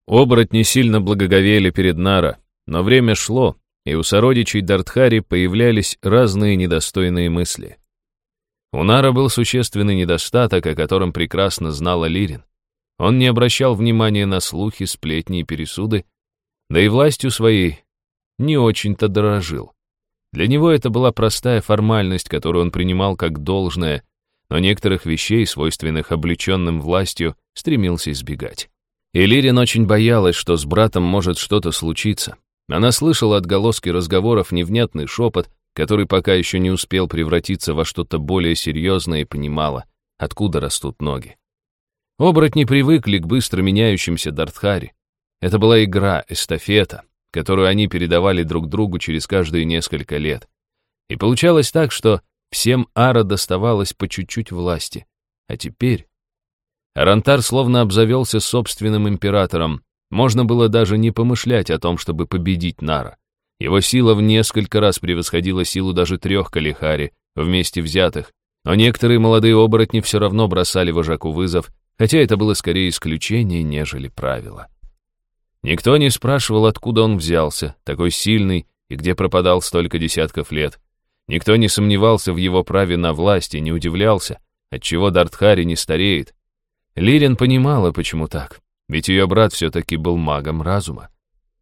Оборотни сильно благоговели перед Нара, но время шло, и у сородичей Дартхари появлялись разные недостойные мысли. У Нара был существенный недостаток, о котором прекрасно знала Лирин. Он не обращал внимания на слухи, сплетни и пересуды, да и властью своей не очень-то дорожил. Для него это была простая формальность, которую он принимал как должное, но некоторых вещей, свойственных облеченным властью, стремился избегать. И Лирин очень боялась, что с братом может что-то случиться. Она слышала отголоски разговоров невнятный шепот, который пока еще не успел превратиться во что-то более серьезное и понимала, откуда растут ноги. Оборотни привыкли к быстро меняющимся Дартхари. Это была игра, эстафета, которую они передавали друг другу через каждые несколько лет. И получалось так, что всем Ара доставалось по чуть-чуть власти. А теперь... Арантар словно обзавелся собственным императором. Можно было даже не помышлять о том, чтобы победить Нара. Его сила в несколько раз превосходила силу даже трех Калихари, вместе взятых, но некоторые молодые оборотни все равно бросали вожаку вызов, хотя это было скорее исключение, нежели правило. Никто не спрашивал, откуда он взялся, такой сильный и где пропадал столько десятков лет. Никто не сомневался в его праве на власть и не удивлялся, отчего Дартхари не стареет. Лирин понимала, почему так, ведь ее брат все-таки был магом разума.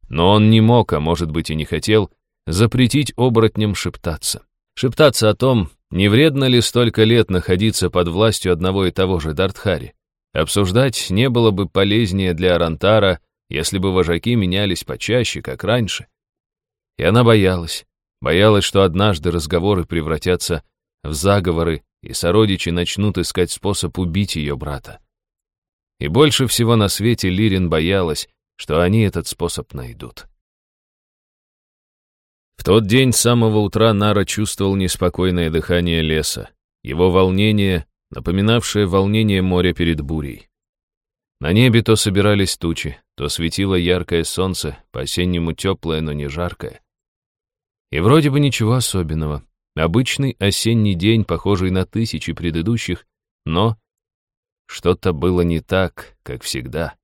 Но он не мог, а может быть и не хотел, запретить оборотням шептаться. Шептаться о том, не вредно ли столько лет находиться под властью одного и того же Дартхари. Обсуждать не было бы полезнее для Арантара, если бы вожаки менялись почаще, как раньше. И она боялась, боялась, что однажды разговоры превратятся в заговоры, и сородичи начнут искать способ убить ее брата. И больше всего на свете Лирин боялась, что они этот способ найдут. В тот день с самого утра Нара чувствовал неспокойное дыхание леса, его волнение, напоминавшее волнение моря перед бурей. На небе то собирались тучи, то светило яркое солнце, по-осеннему теплое, но не жаркое. И вроде бы ничего особенного. Обычный осенний день, похожий на тысячи предыдущих, но что-то было не так, как всегда.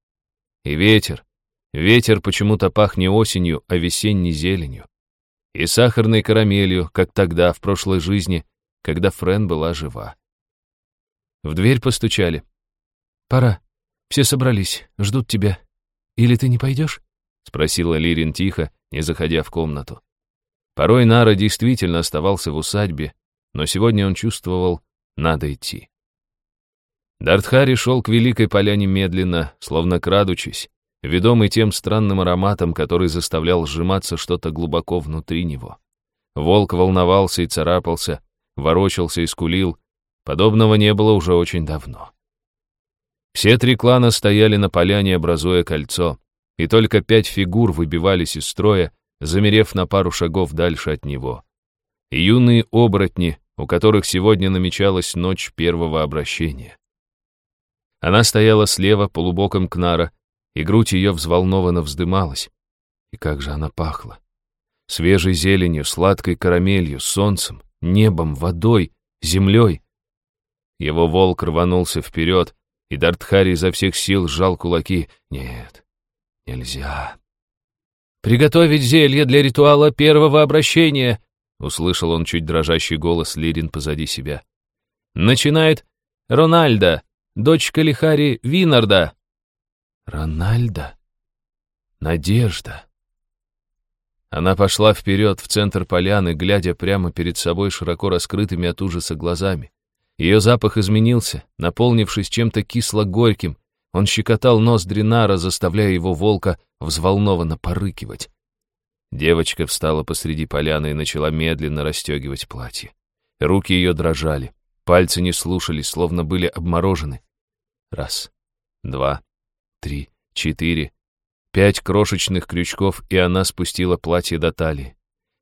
И ветер. Ветер почему-то пах не осенью, а весенней зеленью. И сахарной карамелью, как тогда, в прошлой жизни, когда Френ была жива. В дверь постучали. «Пора. Все собрались, ждут тебя. Или ты не пойдешь?» — спросила Лирин тихо, не заходя в комнату. Порой Нара действительно оставался в усадьбе, но сегодня он чувствовал, надо идти. Дартхари шел к Великой Поляне медленно, словно крадучись, ведомый тем странным ароматом, который заставлял сжиматься что-то глубоко внутри него. Волк волновался и царапался, ворочался и скулил. Подобного не было уже очень давно. Все три клана стояли на поляне, образуя кольцо, и только пять фигур выбивались из строя, замерев на пару шагов дальше от него. И юные оборотни, у которых сегодня намечалась ночь первого обращения. Она стояла слева, полубоком Кнара, и грудь ее взволнованно вздымалась. И как же она пахла! Свежей зеленью, сладкой карамелью, солнцем, небом, водой, землей. Его волк рванулся вперед, и Дартхари изо всех сил сжал кулаки. Нет, нельзя. «Приготовить зелье для ритуала первого обращения!» — услышал он чуть дрожащий голос Лирин позади себя. «Начинает Рональда!» дочь Калихари Винарда. Рональда? Надежда. Она пошла вперед, в центр поляны, глядя прямо перед собой широко раскрытыми от ужаса глазами. Ее запах изменился, наполнившись чем-то кисло-горьким. Он щекотал нос Дринара, заставляя его волка взволнованно порыкивать. Девочка встала посреди поляны и начала медленно расстегивать платье. Руки ее дрожали. Пальцы не слушались, словно были обморожены. Раз, два, три, четыре. Пять крошечных крючков, и она спустила платье до талии.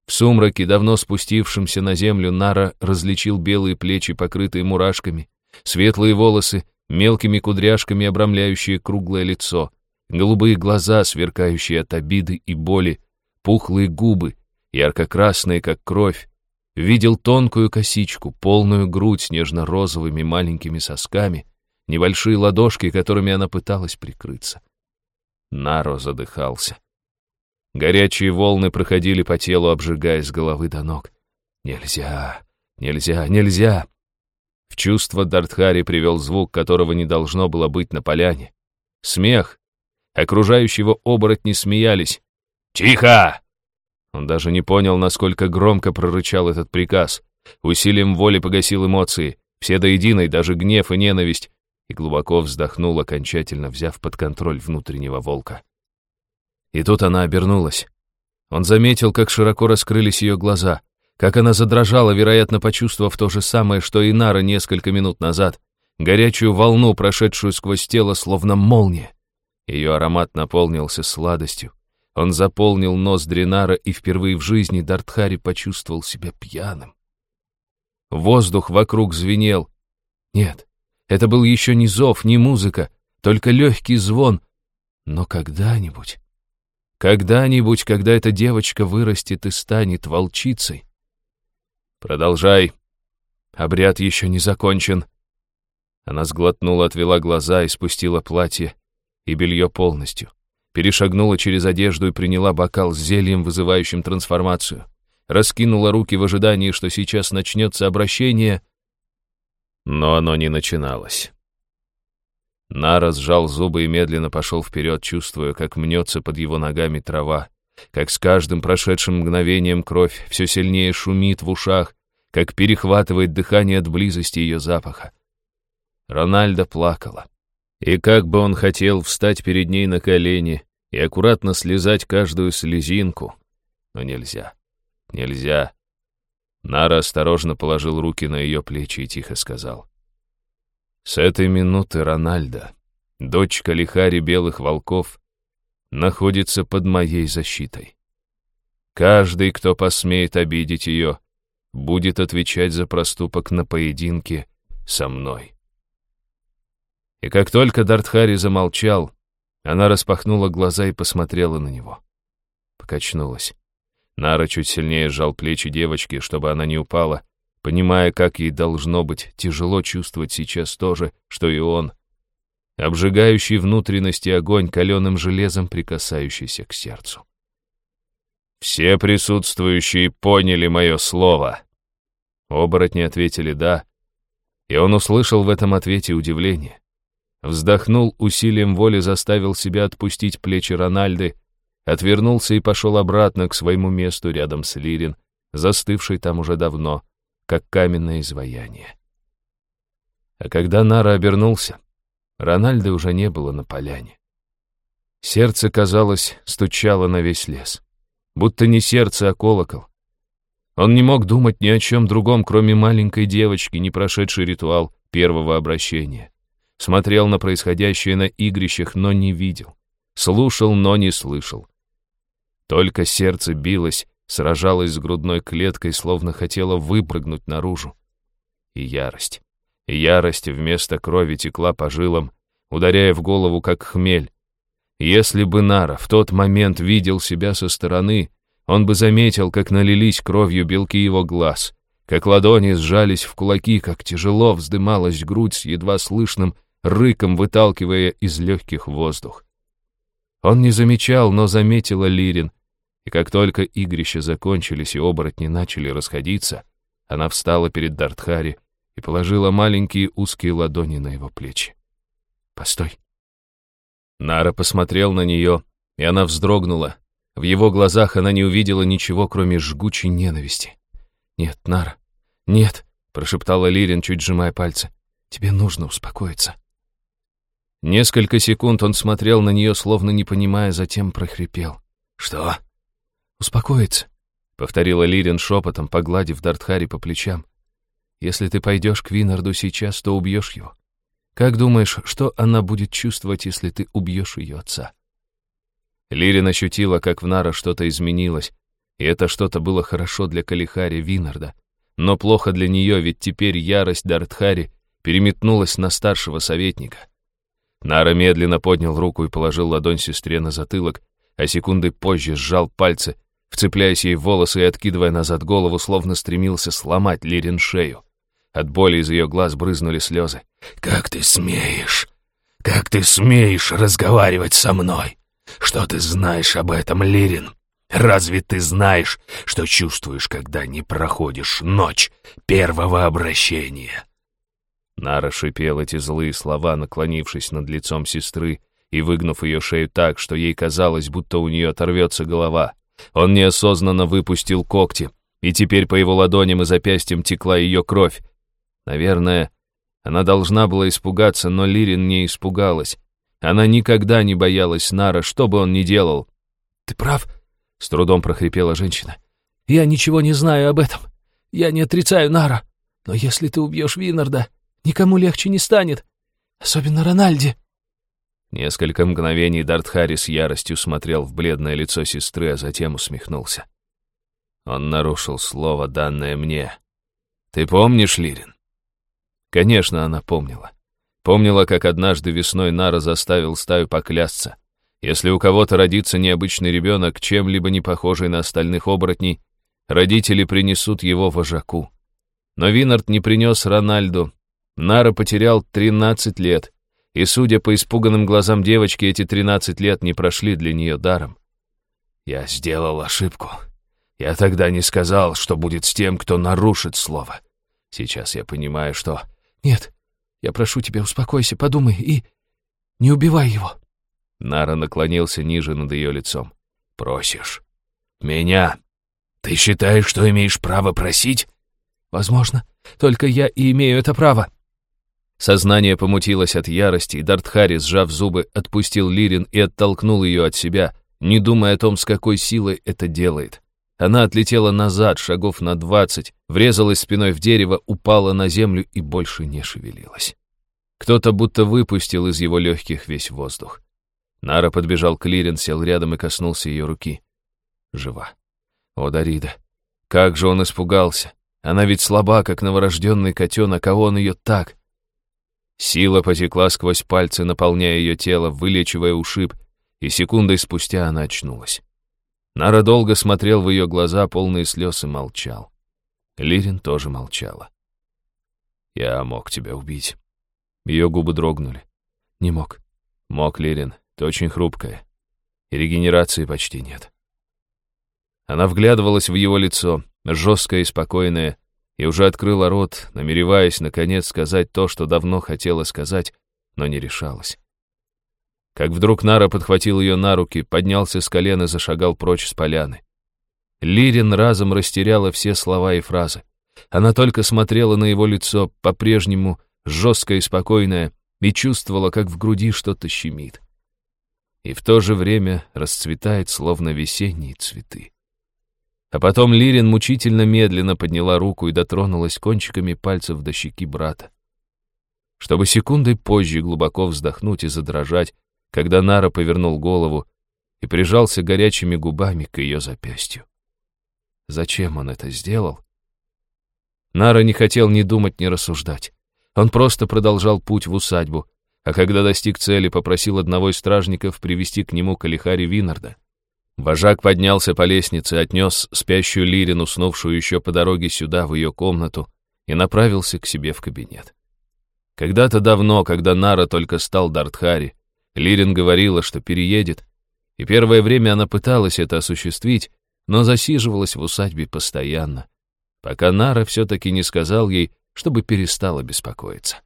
В сумраке, давно спустившемся на землю, Нара различил белые плечи, покрытые мурашками, светлые волосы, мелкими кудряшками обрамляющие круглое лицо, голубые глаза, сверкающие от обиды и боли, пухлые губы, ярко-красные, как кровь, Видел тонкую косичку, полную грудь с нежно-розовыми маленькими сосками, небольшие ладошки, которыми она пыталась прикрыться. Наро задыхался. Горячие волны проходили по телу, обжигая с головы до ног. Нельзя, нельзя, нельзя. В чувство Дартхари привел звук, которого не должно было быть на поляне. Смех. Окружающего оборотни смеялись. «Тихо!» Он даже не понял, насколько громко прорычал этот приказ. Усилием воли погасил эмоции. все до единой, даже гнев и ненависть, и глубоко вздохнул, окончательно взяв под контроль внутреннего волка. И тут она обернулась. Он заметил, как широко раскрылись ее глаза, как она задрожала, вероятно, почувствовав то же самое, что и Нара несколько минут назад, горячую волну, прошедшую сквозь тело, словно молния. Ее аромат наполнился сладостью. Он заполнил нос Дринара, и впервые в жизни Дартхари почувствовал себя пьяным. Воздух вокруг звенел. Нет, это был еще не зов, не музыка, только легкий звон. Но когда-нибудь, когда-нибудь, когда эта девочка вырастет и станет волчицей. Продолжай. Обряд еще не закончен. Она сглотнула, отвела глаза и спустила платье и белье полностью. Перешагнула через одежду и приняла бокал с зельем, вызывающим трансформацию раскинула руки в ожидании, что сейчас начнется обращение, но оно не начиналось. Нара сжал зубы и медленно пошел вперед, чувствуя, как мнется под его ногами трава, как с каждым прошедшим мгновением кровь все сильнее шумит в ушах, как перехватывает дыхание от близости ее запаха. Рональда плакала. И как бы он хотел встать перед ней на колени и аккуратно слезать каждую слезинку, но нельзя. Нельзя. Нара осторожно положил руки на ее плечи и тихо сказал. С этой минуты Рональда, дочка лихари белых волков, находится под моей защитой. Каждый, кто посмеет обидеть ее, будет отвечать за проступок на поединке со мной. И как только Дартхари замолчал, она распахнула глаза и посмотрела на него. Покачнулась. Нара чуть сильнее сжал плечи девочки, чтобы она не упала, понимая, как ей должно быть тяжело чувствовать сейчас то же, что и он. Обжигающий внутренности огонь каленым железом, прикасающийся к сердцу. «Все присутствующие поняли мое слово». Оборотни ответили «да», и он услышал в этом ответе удивление. Вздохнул, усилием воли заставил себя отпустить плечи Рональды, отвернулся и пошел обратно к своему месту рядом с Лирин, застывшей там уже давно, как каменное изваяние. А когда Нара обернулся, Рональда уже не было на поляне. Сердце, казалось, стучало на весь лес. Будто не сердце, а колокол. Он не мог думать ни о чем другом, кроме маленькой девочки, не прошедшей ритуал первого обращения. Смотрел на происходящее на игрищах, но не видел. Слушал, но не слышал. Только сердце билось, сражалось с грудной клеткой, словно хотело выпрыгнуть наружу. И ярость. И ярость вместо крови текла по жилам, ударяя в голову, как хмель. Если бы Нара в тот момент видел себя со стороны, он бы заметил, как налились кровью белки его глаз, как ладони сжались в кулаки, как тяжело вздымалась грудь с едва слышным рыком, выталкивая из легких воздух. Он не замечал, но заметила Лирин, и как только игрища закончились и оборотни начали расходиться, она встала перед Дартхари и положила маленькие узкие ладони на его плечи. «Постой». Нара посмотрел на нее, и она вздрогнула. В его глазах она не увидела ничего, кроме жгучей ненависти. «Нет, Нара, нет», — прошептала Лирин, чуть сжимая пальцы. «Тебе нужно успокоиться». Несколько секунд он смотрел на нее, словно не понимая, затем прохрипел. «Что?» «Успокоиться», — повторила Лирин шепотом, погладив Дартхари по плечам. «Если ты пойдешь к Винарду сейчас, то убьешь его. Как думаешь, что она будет чувствовать, если ты убьешь ее отца?» Лирин ощутила, как в Нара что-то изменилось, и это что-то было хорошо для Калихари Винарда, но плохо для нее, ведь теперь ярость Дартхари переметнулась на старшего советника. Нара медленно поднял руку и положил ладонь сестре на затылок, а секунды позже сжал пальцы, вцепляясь ей в волосы и откидывая назад голову, словно стремился сломать Лирин шею. От боли из ее глаз брызнули слезы. «Как ты смеешь? Как ты смеешь разговаривать со мной? Что ты знаешь об этом, Лирин? Разве ты знаешь, что чувствуешь, когда не проходишь ночь первого обращения?» Нара шипел эти злые слова, наклонившись над лицом сестры и выгнув ее шею так, что ей казалось, будто у нее оторвется голова. Он неосознанно выпустил когти, и теперь по его ладоням и запястьям текла ее кровь. Наверное, она должна была испугаться, но Лирин не испугалась. Она никогда не боялась Нара, что бы он ни делал. «Ты прав», — с трудом прохрипела женщина. «Я ничего не знаю об этом. Я не отрицаю Нара. Но если ты убьешь Винарда, никому легче не станет. Особенно Рональде». Несколько мгновений Дартхари с яростью смотрел в бледное лицо сестры, а затем усмехнулся. Он нарушил слово, данное мне. «Ты помнишь, Лирин?» Конечно, она помнила. Помнила, как однажды весной Нара заставил стаю поклясться. Если у кого-то родится необычный ребенок, чем-либо не похожий на остальных оборотней, родители принесут его вожаку. Но Винард не принес Рональду. Нара потерял 13 лет, и, судя по испуганным глазам девочки, эти 13 лет не прошли для нее даром. Я сделал ошибку. Я тогда не сказал, что будет с тем, кто нарушит слово. Сейчас я понимаю, что... Нет, я прошу тебя, успокойся, подумай и... Не убивай его. Нара наклонился ниже над ее лицом. «Просишь? Меня? Ты считаешь, что имеешь право просить?» «Возможно. Только я и имею это право». Сознание помутилось от ярости, и Дартхари, сжав зубы, отпустил Лирин и оттолкнул ее от себя, не думая о том, с какой силой это делает. Она отлетела назад, шагов на двадцать, врезалась спиной в дерево, упала на землю и больше не шевелилась. Кто-то будто выпустил из его легких весь воздух. Нара подбежал к Лирин, сел рядом и коснулся ее руки. Жива. О, Дарида, как же он испугался. Она ведь слаба, как новорожденный котенок, а он ее так. Сила потекла сквозь пальцы, наполняя ее тело, вылечивая ушиб, и секундой спустя она очнулась. Нара долго смотрел в ее глаза, полные слез, и молчал. Лирин тоже молчала. «Я мог тебя убить». Ее губы дрогнули. «Не мог». «Мог, Лирин. Ты очень хрупкая. И регенерации почти нет». Она вглядывалась в его лицо, жесткое и спокойное, и уже открыла рот, намереваясь, наконец, сказать то, что давно хотела сказать, но не решалась как вдруг Нара подхватил ее на руки, поднялся с колен и зашагал прочь с поляны. Лирин разом растеряла все слова и фразы. Она только смотрела на его лицо, по-прежнему жесткое и спокойное, и чувствовала, как в груди что-то щемит. И в то же время расцветает, словно весенние цветы. А потом Лирин мучительно медленно подняла руку и дотронулась кончиками пальцев до щеки брата. Чтобы секундой позже глубоко вздохнуть и задрожать, когда Нара повернул голову и прижался горячими губами к ее запястью. Зачем он это сделал? Нара не хотел ни думать, ни рассуждать. Он просто продолжал путь в усадьбу, а когда достиг цели, попросил одного из стражников привести к нему Калихари Винарда. Вожак поднялся по лестнице, отнес спящую Лирин, уснувшую еще по дороге сюда, в ее комнату, и направился к себе в кабинет. Когда-то давно, когда Нара только стал Дартхари, Лирин говорила, что переедет, и первое время она пыталась это осуществить, но засиживалась в усадьбе постоянно, пока Нара все-таки не сказал ей, чтобы перестала беспокоиться.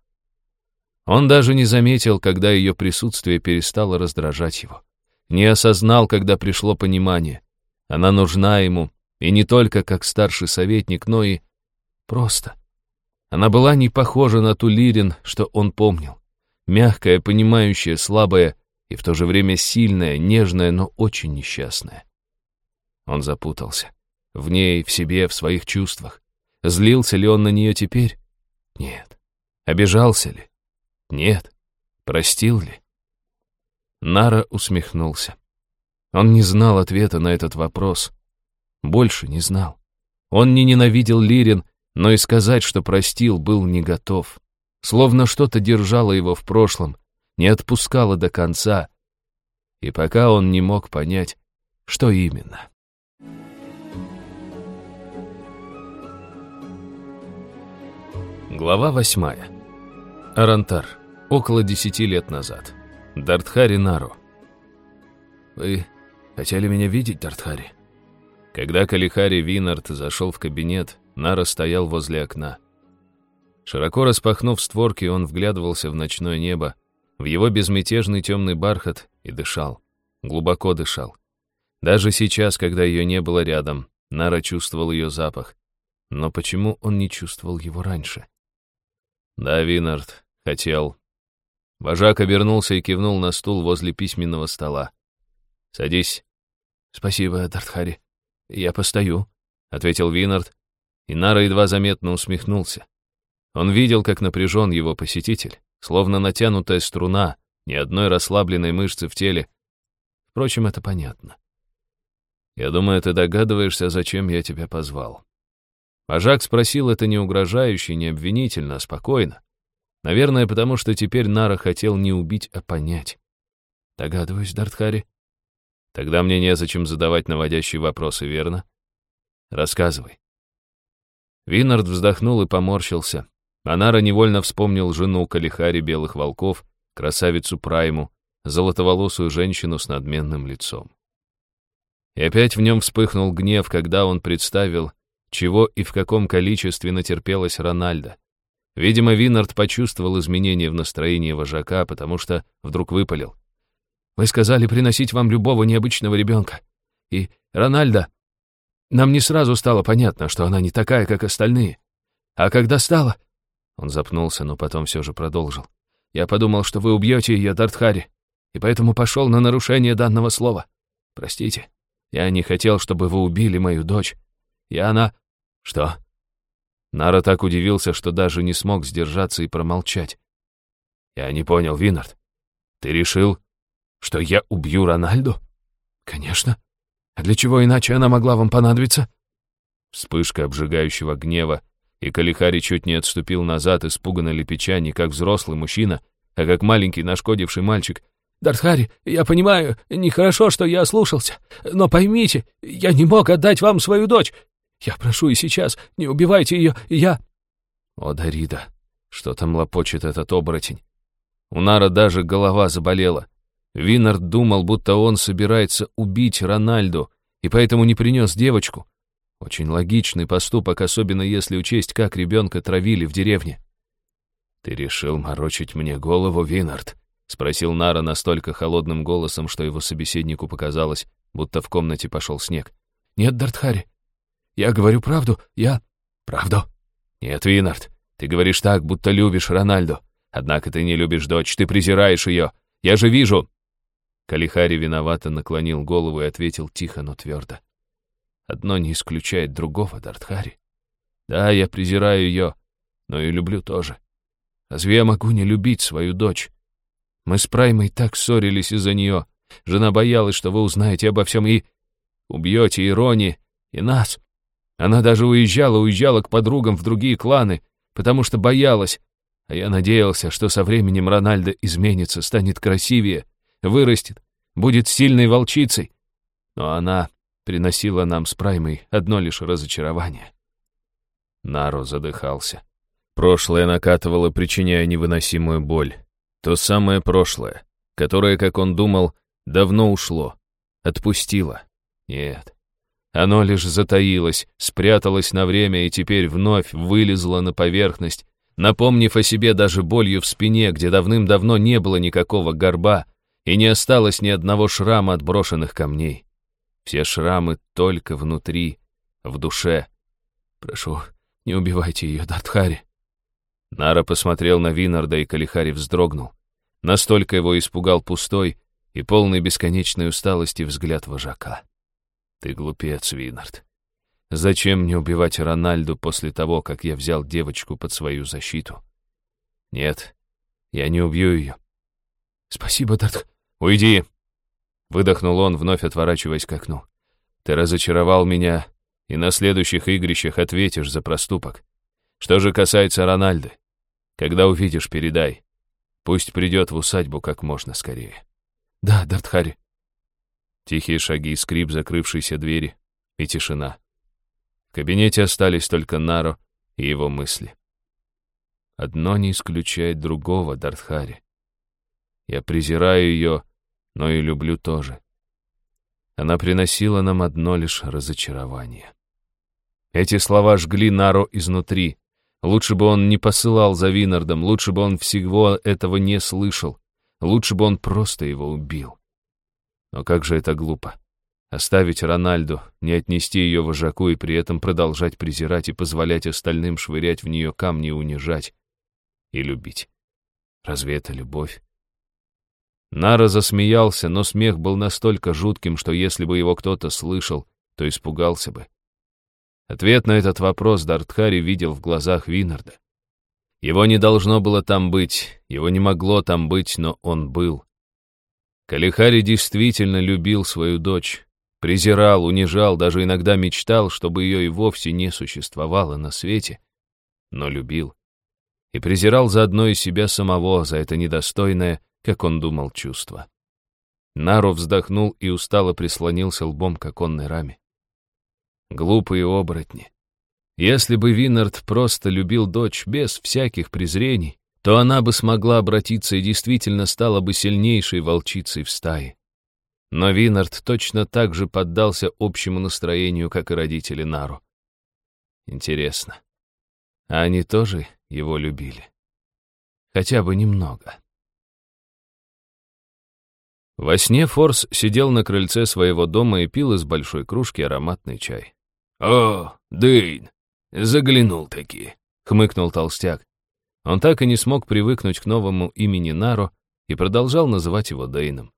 Он даже не заметил, когда ее присутствие перестало раздражать его. Не осознал, когда пришло понимание. Она нужна ему, и не только как старший советник, но и просто. Она была не похожа на ту Лирин, что он помнил мягкая, понимающая, слабая и в то же время сильная, нежная, но очень несчастная. Он запутался. В ней, в себе, в своих чувствах. Злился ли он на нее теперь? Нет. Обижался ли? Нет. Простил ли? Нара усмехнулся. Он не знал ответа на этот вопрос. Больше не знал. Он не ненавидел Лирин, но и сказать, что простил, был не готов словно что-то держало его в прошлом, не отпускало до конца, и пока он не мог понять, что именно. Глава восьмая. Арантар. Около десяти лет назад. Дартхари Нару. «Вы хотели меня видеть, Дартхари?» Когда Калихари Винард зашел в кабинет, Нара стоял возле окна. Широко распахнув створки, он вглядывался в ночное небо, в его безмятежный темный бархат и дышал. Глубоко дышал. Даже сейчас, когда ее не было рядом, Нара чувствовал ее запах. Но почему он не чувствовал его раньше? Да, Винард, хотел. Вожак обернулся и кивнул на стул возле письменного стола. «Садись». «Спасибо, Дартхари. Я постою», — ответил Винард, и Нара едва заметно усмехнулся. Он видел, как напряжен его посетитель, словно натянутая струна, ни одной расслабленной мышцы в теле. Впрочем, это понятно. «Я думаю, ты догадываешься, зачем я тебя позвал». Вожак спросил это не угрожающе, не обвинительно, а спокойно. Наверное, потому что теперь Нара хотел не убить, а понять. Догадываюсь, Дартхари. Тогда мне незачем задавать наводящие вопросы, верно? Рассказывай. Винард вздохнул и поморщился. А Нара невольно вспомнил жену Калихари Белых Волков, красавицу Прайму, золотоволосую женщину с надменным лицом. И опять в нем вспыхнул гнев, когда он представил, чего и в каком количестве натерпелась Рональда. Видимо, Винард почувствовал изменение в настроении вожака, потому что вдруг выпалил. «Вы сказали приносить вам любого необычного ребенка. И Рональда... Нам не сразу стало понятно, что она не такая, как остальные. А когда стало...» Он запнулся, но потом все же продолжил. «Я подумал, что вы убьете ее, Дартхари, и поэтому пошел на нарушение данного слова. Простите, я не хотел, чтобы вы убили мою дочь. И она...» «Что?» Нара так удивился, что даже не смог сдержаться и промолчать. «Я не понял, Винард. Ты решил, что я убью Рональду?» «Конечно. А для чего иначе она могла вам понадобиться?» Вспышка обжигающего гнева, и Калихари чуть не отступил назад, испуганно лепеча не как взрослый мужчина, а как маленький нашкодивший мальчик. «Дартхари, я понимаю, нехорошо, что я ослушался, но поймите, я не мог отдать вам свою дочь. Я прошу и сейчас, не убивайте ее, я...» О, Дарида, что там лопочет этот оборотень? У Нара даже голова заболела. Винард думал, будто он собирается убить Рональду, и поэтому не принес девочку. Очень логичный поступок, особенно если учесть, как ребенка травили в деревне. «Ты решил морочить мне голову, Винард?» — спросил Нара настолько холодным голосом, что его собеседнику показалось, будто в комнате пошел снег. «Нет, Дартхари, я говорю правду, я... Правду? Нет, Винард, ты говоришь так, будто любишь Рональду. Однако ты не любишь дочь, ты презираешь ее. Я же вижу...» Калихари виновато наклонил голову и ответил тихо, но твердо. «Одно не исключает другого, Дартхари. Да, я презираю ее, но и люблю тоже. Разве я могу не любить свою дочь? Мы с Праймой так ссорились из-за нее. Жена боялась, что вы узнаете обо всем и... Убьете и Рони, и нас. Она даже уезжала, уезжала к подругам в другие кланы, потому что боялась. А я надеялся, что со временем Рональдо изменится, станет красивее, вырастет, будет сильной волчицей. Но она приносила нам с Праймой одно лишь разочарование. Наро задыхался. Прошлое накатывало, причиняя невыносимую боль. То самое прошлое, которое, как он думал, давно ушло, отпустило. Нет, оно лишь затаилось, спряталось на время и теперь вновь вылезло на поверхность, напомнив о себе даже болью в спине, где давным-давно не было никакого горба и не осталось ни одного шрама от брошенных камней. Все шрамы только внутри, в душе. Прошу, не убивайте ее, Датхари. Нара посмотрел на Винарда, и Калихари вздрогнул. Настолько его испугал пустой и полный бесконечной усталости взгляд вожака. Ты глупец, Винард. Зачем мне убивать Рональду после того, как я взял девочку под свою защиту? Нет, я не убью ее. Спасибо, Дарт. Уйди! Выдохнул он, вновь отворачиваясь к окну. Ты разочаровал меня, и на следующих игрищах ответишь за проступок. Что же касается Рональды, когда увидишь, передай. Пусть придет в усадьбу как можно скорее. Да, Дартхари. Тихие шаги, скрип закрывшейся двери и тишина. В кабинете остались только Наро и его мысли. Одно не исключает другого, Дартхари. Я презираю ее, но и люблю тоже. Она приносила нам одно лишь разочарование. Эти слова жгли Наро изнутри. Лучше бы он не посылал за Винардом, лучше бы он всего этого не слышал. Лучше бы он просто его убил. Но как же это глупо. Оставить Рональду, не отнести ее вожаку и при этом продолжать презирать и позволять остальным швырять в нее камни и унижать. и любить. Разве это любовь? Нара засмеялся, но смех был настолько жутким, что если бы его кто-то слышал, то испугался бы. Ответ на этот вопрос Дартхари видел в глазах Винарда. Его не должно было там быть, его не могло там быть, но он был. Калихари действительно любил свою дочь, презирал, унижал, даже иногда мечтал, чтобы ее и вовсе не существовало на свете, но любил. И презирал заодно и себя самого за это недостойное, как он думал, чувство. Нару вздохнул и устало прислонился лбом к оконной раме. Глупые оборотни. Если бы Винард просто любил дочь без всяких презрений, то она бы смогла обратиться и действительно стала бы сильнейшей волчицей в стае. Но Винард точно так же поддался общему настроению, как и родители Нару. Интересно, а они тоже его любили? Хотя бы немного. Во сне Форс сидел на крыльце своего дома и пил из большой кружки ароматный чай. «О, Дэйн, заглянул таки», — хмыкнул толстяк. Он так и не смог привыкнуть к новому имени Наро и продолжал называть его Дейном.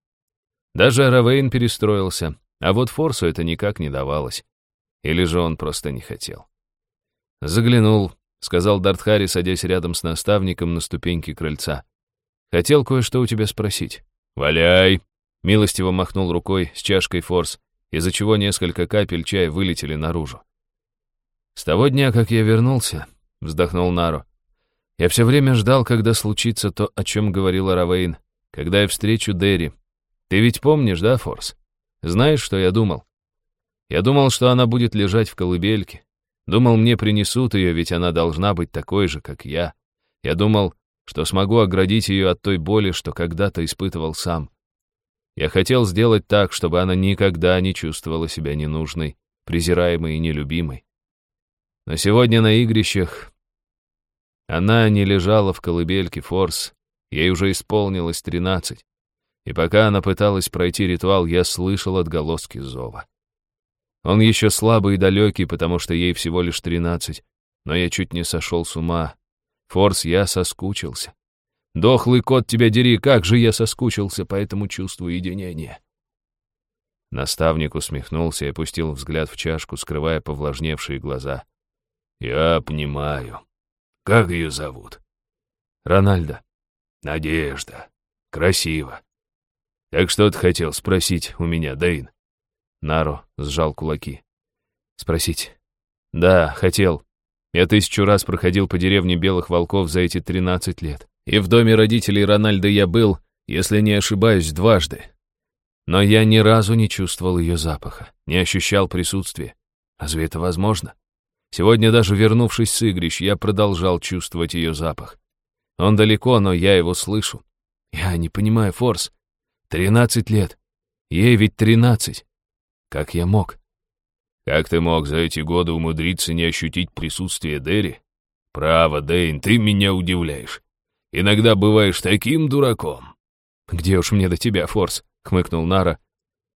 Даже Равейн перестроился, а вот Форсу это никак не давалось. Или же он просто не хотел. «Заглянул», — сказал Дартхари, садясь рядом с наставником на ступеньке крыльца. «Хотел кое-что у тебя спросить». «Валяй!» — милостиво махнул рукой с чашкой Форс, из-за чего несколько капель чая вылетели наружу. «С того дня, как я вернулся», — вздохнул Наро, — «я все время ждал, когда случится то, о чем говорила Равейн, когда я встречу Дерри. Ты ведь помнишь, да, Форс? Знаешь, что я думал? Я думал, что она будет лежать в колыбельке. Думал, мне принесут ее, ведь она должна быть такой же, как я. Я думал, что смогу оградить ее от той боли, что когда-то испытывал сам. Я хотел сделать так, чтобы она никогда не чувствовала себя ненужной, презираемой и нелюбимой. Но сегодня на игрищах она не лежала в колыбельке Форс, ей уже исполнилось тринадцать. И пока она пыталась пройти ритуал, я слышал отголоски зова. Он еще слабый и далекий, потому что ей всего лишь тринадцать, но я чуть не сошел с ума, Форс, я соскучился. Дохлый кот, тебя дери, как же я соскучился по этому чувству единения. Наставник усмехнулся и опустил взгляд в чашку, скрывая повлажневшие глаза. «Я понимаю. Как ее зовут?» «Рональдо». «Надежда. Красиво. Так что ты хотел спросить у меня, Дэйн?» Наро сжал кулаки. «Спросить?» «Да, хотел. Я тысячу раз проходил по деревне Белых Волков за эти 13 лет. И в доме родителей Рональда я был, если не ошибаюсь, дважды. Но я ни разу не чувствовал ее запаха, не ощущал присутствия. Разве это возможно? Сегодня даже вернувшись с игрищ, я продолжал чувствовать ее запах. Он далеко, но я его слышу. Я не понимаю, Форс. Тринадцать лет. Ей ведь тринадцать. Как я мог? Как ты мог за эти годы умудриться не ощутить присутствие Дерри? Право, Дэйн, ты меня удивляешь. Иногда бываешь таким дураком. Где уж мне до тебя, Форс, хмыкнул Нара,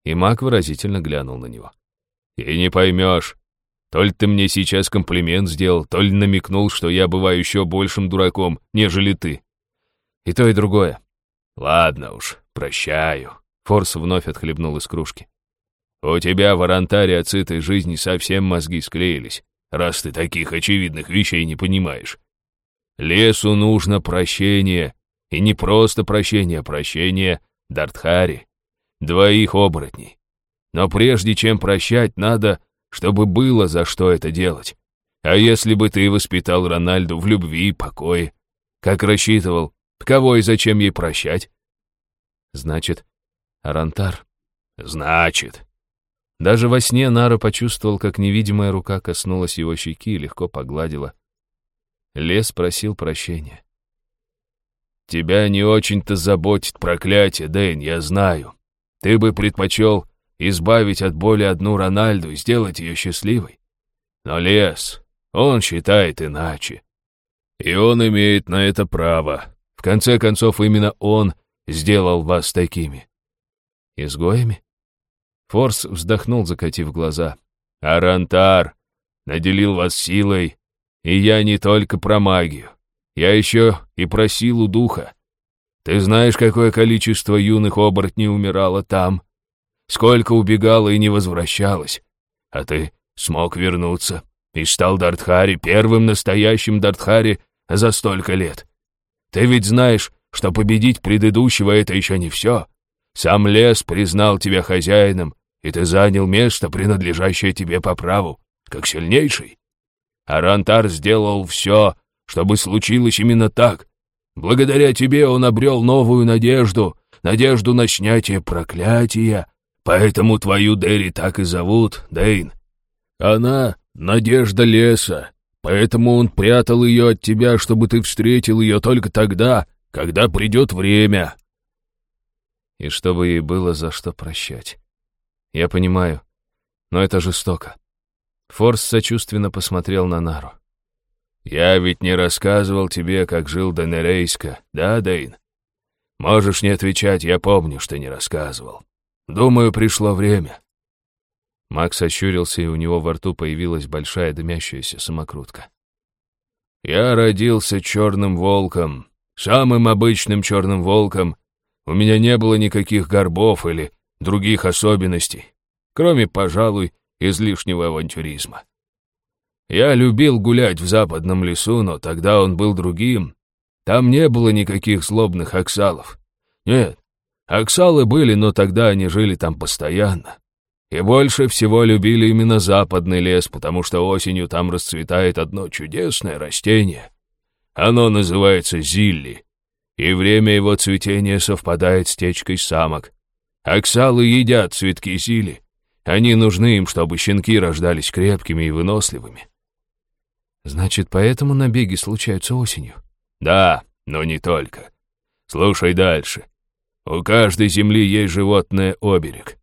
и маг выразительно глянул на него. И не поймешь. То ли ты мне сейчас комплимент сделал, то ли намекнул, что я бываю еще большим дураком, нежели ты. И то, и другое. Ладно уж, прощаю. Форс вновь отхлебнул из кружки. У тебя в Арантаре от сытой жизни совсем мозги склеились, раз ты таких очевидных вещей не понимаешь. Лесу нужно прощение, и не просто прощение, а прощение Дартхари, двоих оборотней. Но прежде чем прощать, надо, чтобы было за что это делать. А если бы ты воспитал Рональду в любви и покое, как рассчитывал, кого и зачем ей прощать? Значит, Арантар. Значит, даже во сне Нара почувствовал, как невидимая рука коснулась его щеки и легко погладила. Лес просил прощения. «Тебя не очень-то заботит проклятие, Дэн, я знаю. Ты бы предпочел избавить от боли одну Рональду и сделать ее счастливой. Но лес, он считает иначе. И он имеет на это право. В конце концов, именно он сделал вас такими». «Изгоями?» Форс вздохнул, закатив глаза. «Арантар наделил вас силой, и я не только про магию. Я еще и про силу духа. Ты знаешь, какое количество юных оборотней умирало там? Сколько убегало и не возвращалось? А ты смог вернуться и стал Дартхари первым настоящим Дартхари за столько лет. Ты ведь знаешь, что победить предыдущего — это еще не все. Сам лес признал тебя хозяином, и ты занял место, принадлежащее тебе по праву, как сильнейший. Арантар сделал все, чтобы случилось именно так. Благодаря тебе он обрел новую надежду, надежду на снятие проклятия. Поэтому твою Дерри так и зовут, Дейн. Она — надежда леса, поэтому он прятал ее от тебя, чтобы ты встретил ее только тогда, когда придет время. И чтобы ей было за что прощать. Я понимаю, но это жестоко. Форс сочувственно посмотрел на Нару. «Я ведь не рассказывал тебе, как жил Денерейска, да, Дейн? Можешь не отвечать, я помню, что не рассказывал. Думаю, пришло время». Макс ощурился, и у него во рту появилась большая дымящаяся самокрутка. «Я родился черным волком, самым обычным черным волком. У меня не было никаких горбов или других особенностей, кроме, пожалуй, излишнего авантюризма. Я любил гулять в западном лесу, но тогда он был другим. Там не было никаких злобных оксалов. Нет, оксалы были, но тогда они жили там постоянно. И больше всего любили именно западный лес, потому что осенью там расцветает одно чудесное растение. Оно называется зилли, и время его цветения совпадает с течкой самок. Оксалы едят цветки зили. Они нужны им, чтобы щенки рождались крепкими и выносливыми. Значит, поэтому набеги случаются осенью? Да, но не только. Слушай дальше. У каждой земли есть животное-оберег.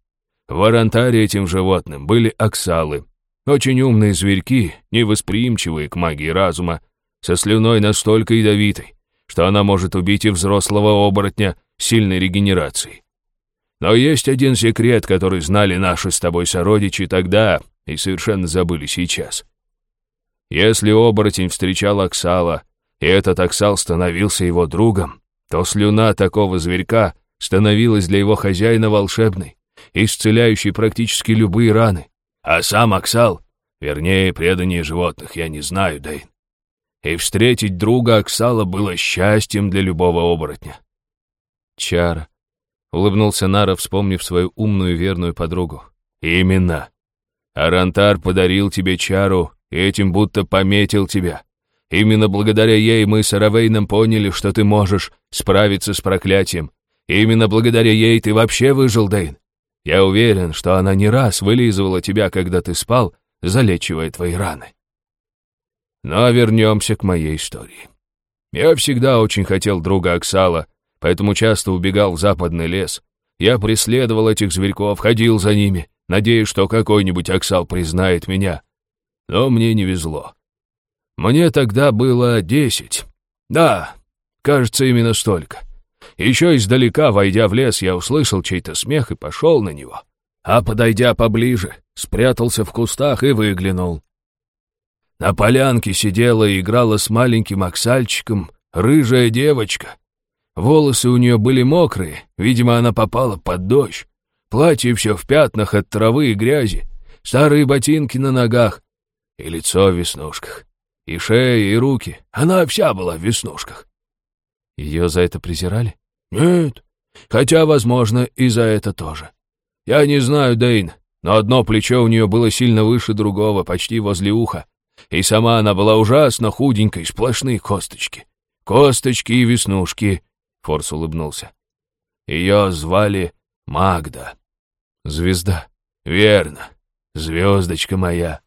В Арантаре этим животным были оксалы. Очень умные зверьки, невосприимчивые к магии разума, со слюной настолько ядовитой, что она может убить и взрослого оборотня сильной регенерацией. Но есть один секрет, который знали наши с тобой сородичи тогда и совершенно забыли сейчас. Если оборотень встречал Оксала, и этот Оксал становился его другом, то слюна такого зверька становилась для его хозяина волшебной, исцеляющей практически любые раны. А сам Оксал, вернее, предание животных, я не знаю, Дэйн. И встретить друга Оксала было счастьем для любого оборотня. Чара. Улыбнулся Нара, вспомнив свою умную верную подругу. Именно. Арантар подарил тебе чару, и этим будто пометил тебя. Именно благодаря ей мы с Аравейном поняли, что ты можешь справиться с проклятием. Именно благодаря ей ты вообще выжил, Дэйн. Я уверен, что она не раз вылизывала тебя, когда ты спал, залечивая твои раны. Но вернемся к моей истории. Я всегда очень хотел друга Оксала, поэтому часто убегал в западный лес. Я преследовал этих зверьков, ходил за ними, надеясь, что какой-нибудь Оксал признает меня, но мне не везло. Мне тогда было десять. Да, кажется, именно столько. Еще издалека, войдя в лес, я услышал чей-то смех и пошел на него. А подойдя поближе, спрятался в кустах и выглянул. На полянке сидела и играла с маленьким оксальчиком рыжая девочка. Волосы у нее были мокрые, видимо, она попала под дождь. Платье все в пятнах от травы и грязи, старые ботинки на ногах, и лицо в веснушках, и шея, и руки. Она вся была в веснушках. Ее за это презирали? Нет, хотя, возможно, и за это тоже. Я не знаю, Дейн, но одно плечо у нее было сильно выше другого, почти возле уха. И сама она была ужасно худенькой, сплошные косточки. Косточки и веснушки, — Форс улыбнулся. Ее звали Магда. Звезда. Верно. Звездочка моя.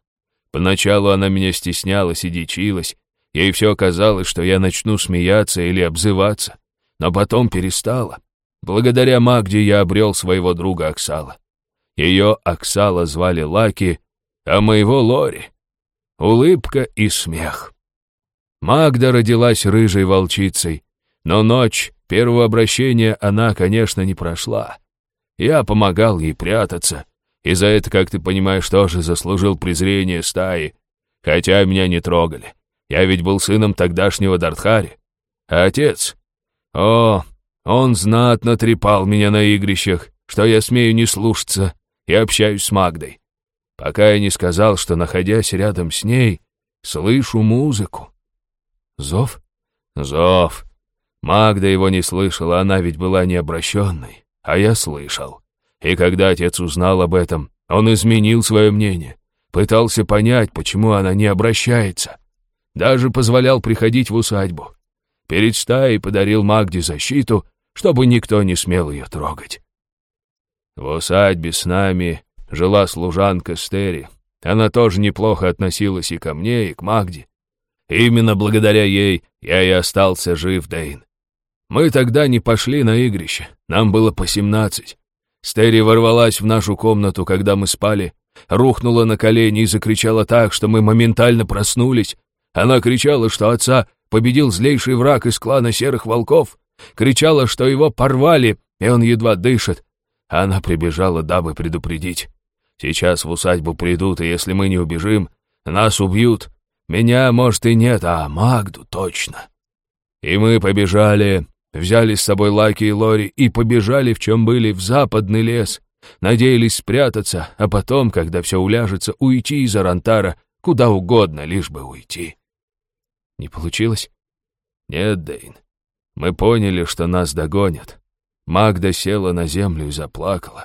Поначалу она меня стеснялась и дичилась. Ей все казалось, что я начну смеяться или обзываться. Но потом перестала. Благодаря Магде я обрел своего друга Оксала. Ее Оксала звали Лаки, а моего Лори. Улыбка и смех. Магда родилась рыжей волчицей, но ночь первого обращения она, конечно, не прошла. Я помогал ей прятаться, и за это, как ты понимаешь, тоже заслужил презрение стаи. Хотя меня не трогали. Я ведь был сыном тогдашнего Дартхари. А отец? О, он знатно трепал меня на игрищах, что я смею не слушаться и общаюсь с Магдой. Пока я не сказал, что, находясь рядом с ней, слышу музыку. Зов? Зов. Магда его не слышала, она ведь была необращенной, а я слышал. И когда отец узнал об этом, он изменил свое мнение, пытался понять, почему она не обращается. Даже позволял приходить в усадьбу. Перед стаей подарил Магде защиту, чтобы никто не смел ее трогать. В усадьбе с нами жила служанка Стери. Она тоже неплохо относилась и ко мне, и к Магде. Именно благодаря ей я и остался жив, Дейн. Мы тогда не пошли на игрище, нам было по семнадцать. Стери ворвалась в нашу комнату, когда мы спали, рухнула на колени и закричала так, что мы моментально проснулись. Она кричала, что отца победил злейший враг из клана Серых Волков, кричала, что его порвали, и он едва дышит. Она прибежала, дабы предупредить. Сейчас в усадьбу придут, и если мы не убежим, нас убьют. Меня, может, и нет, а Магду точно. И мы побежали, Взяли с собой Лаки и Лори и побежали, в чем были, в западный лес. Надеялись спрятаться, а потом, когда все уляжется, уйти из Арантара куда угодно, лишь бы уйти. Не получилось? Нет, Дейн. Мы поняли, что нас догонят. Магда села на землю и заплакала.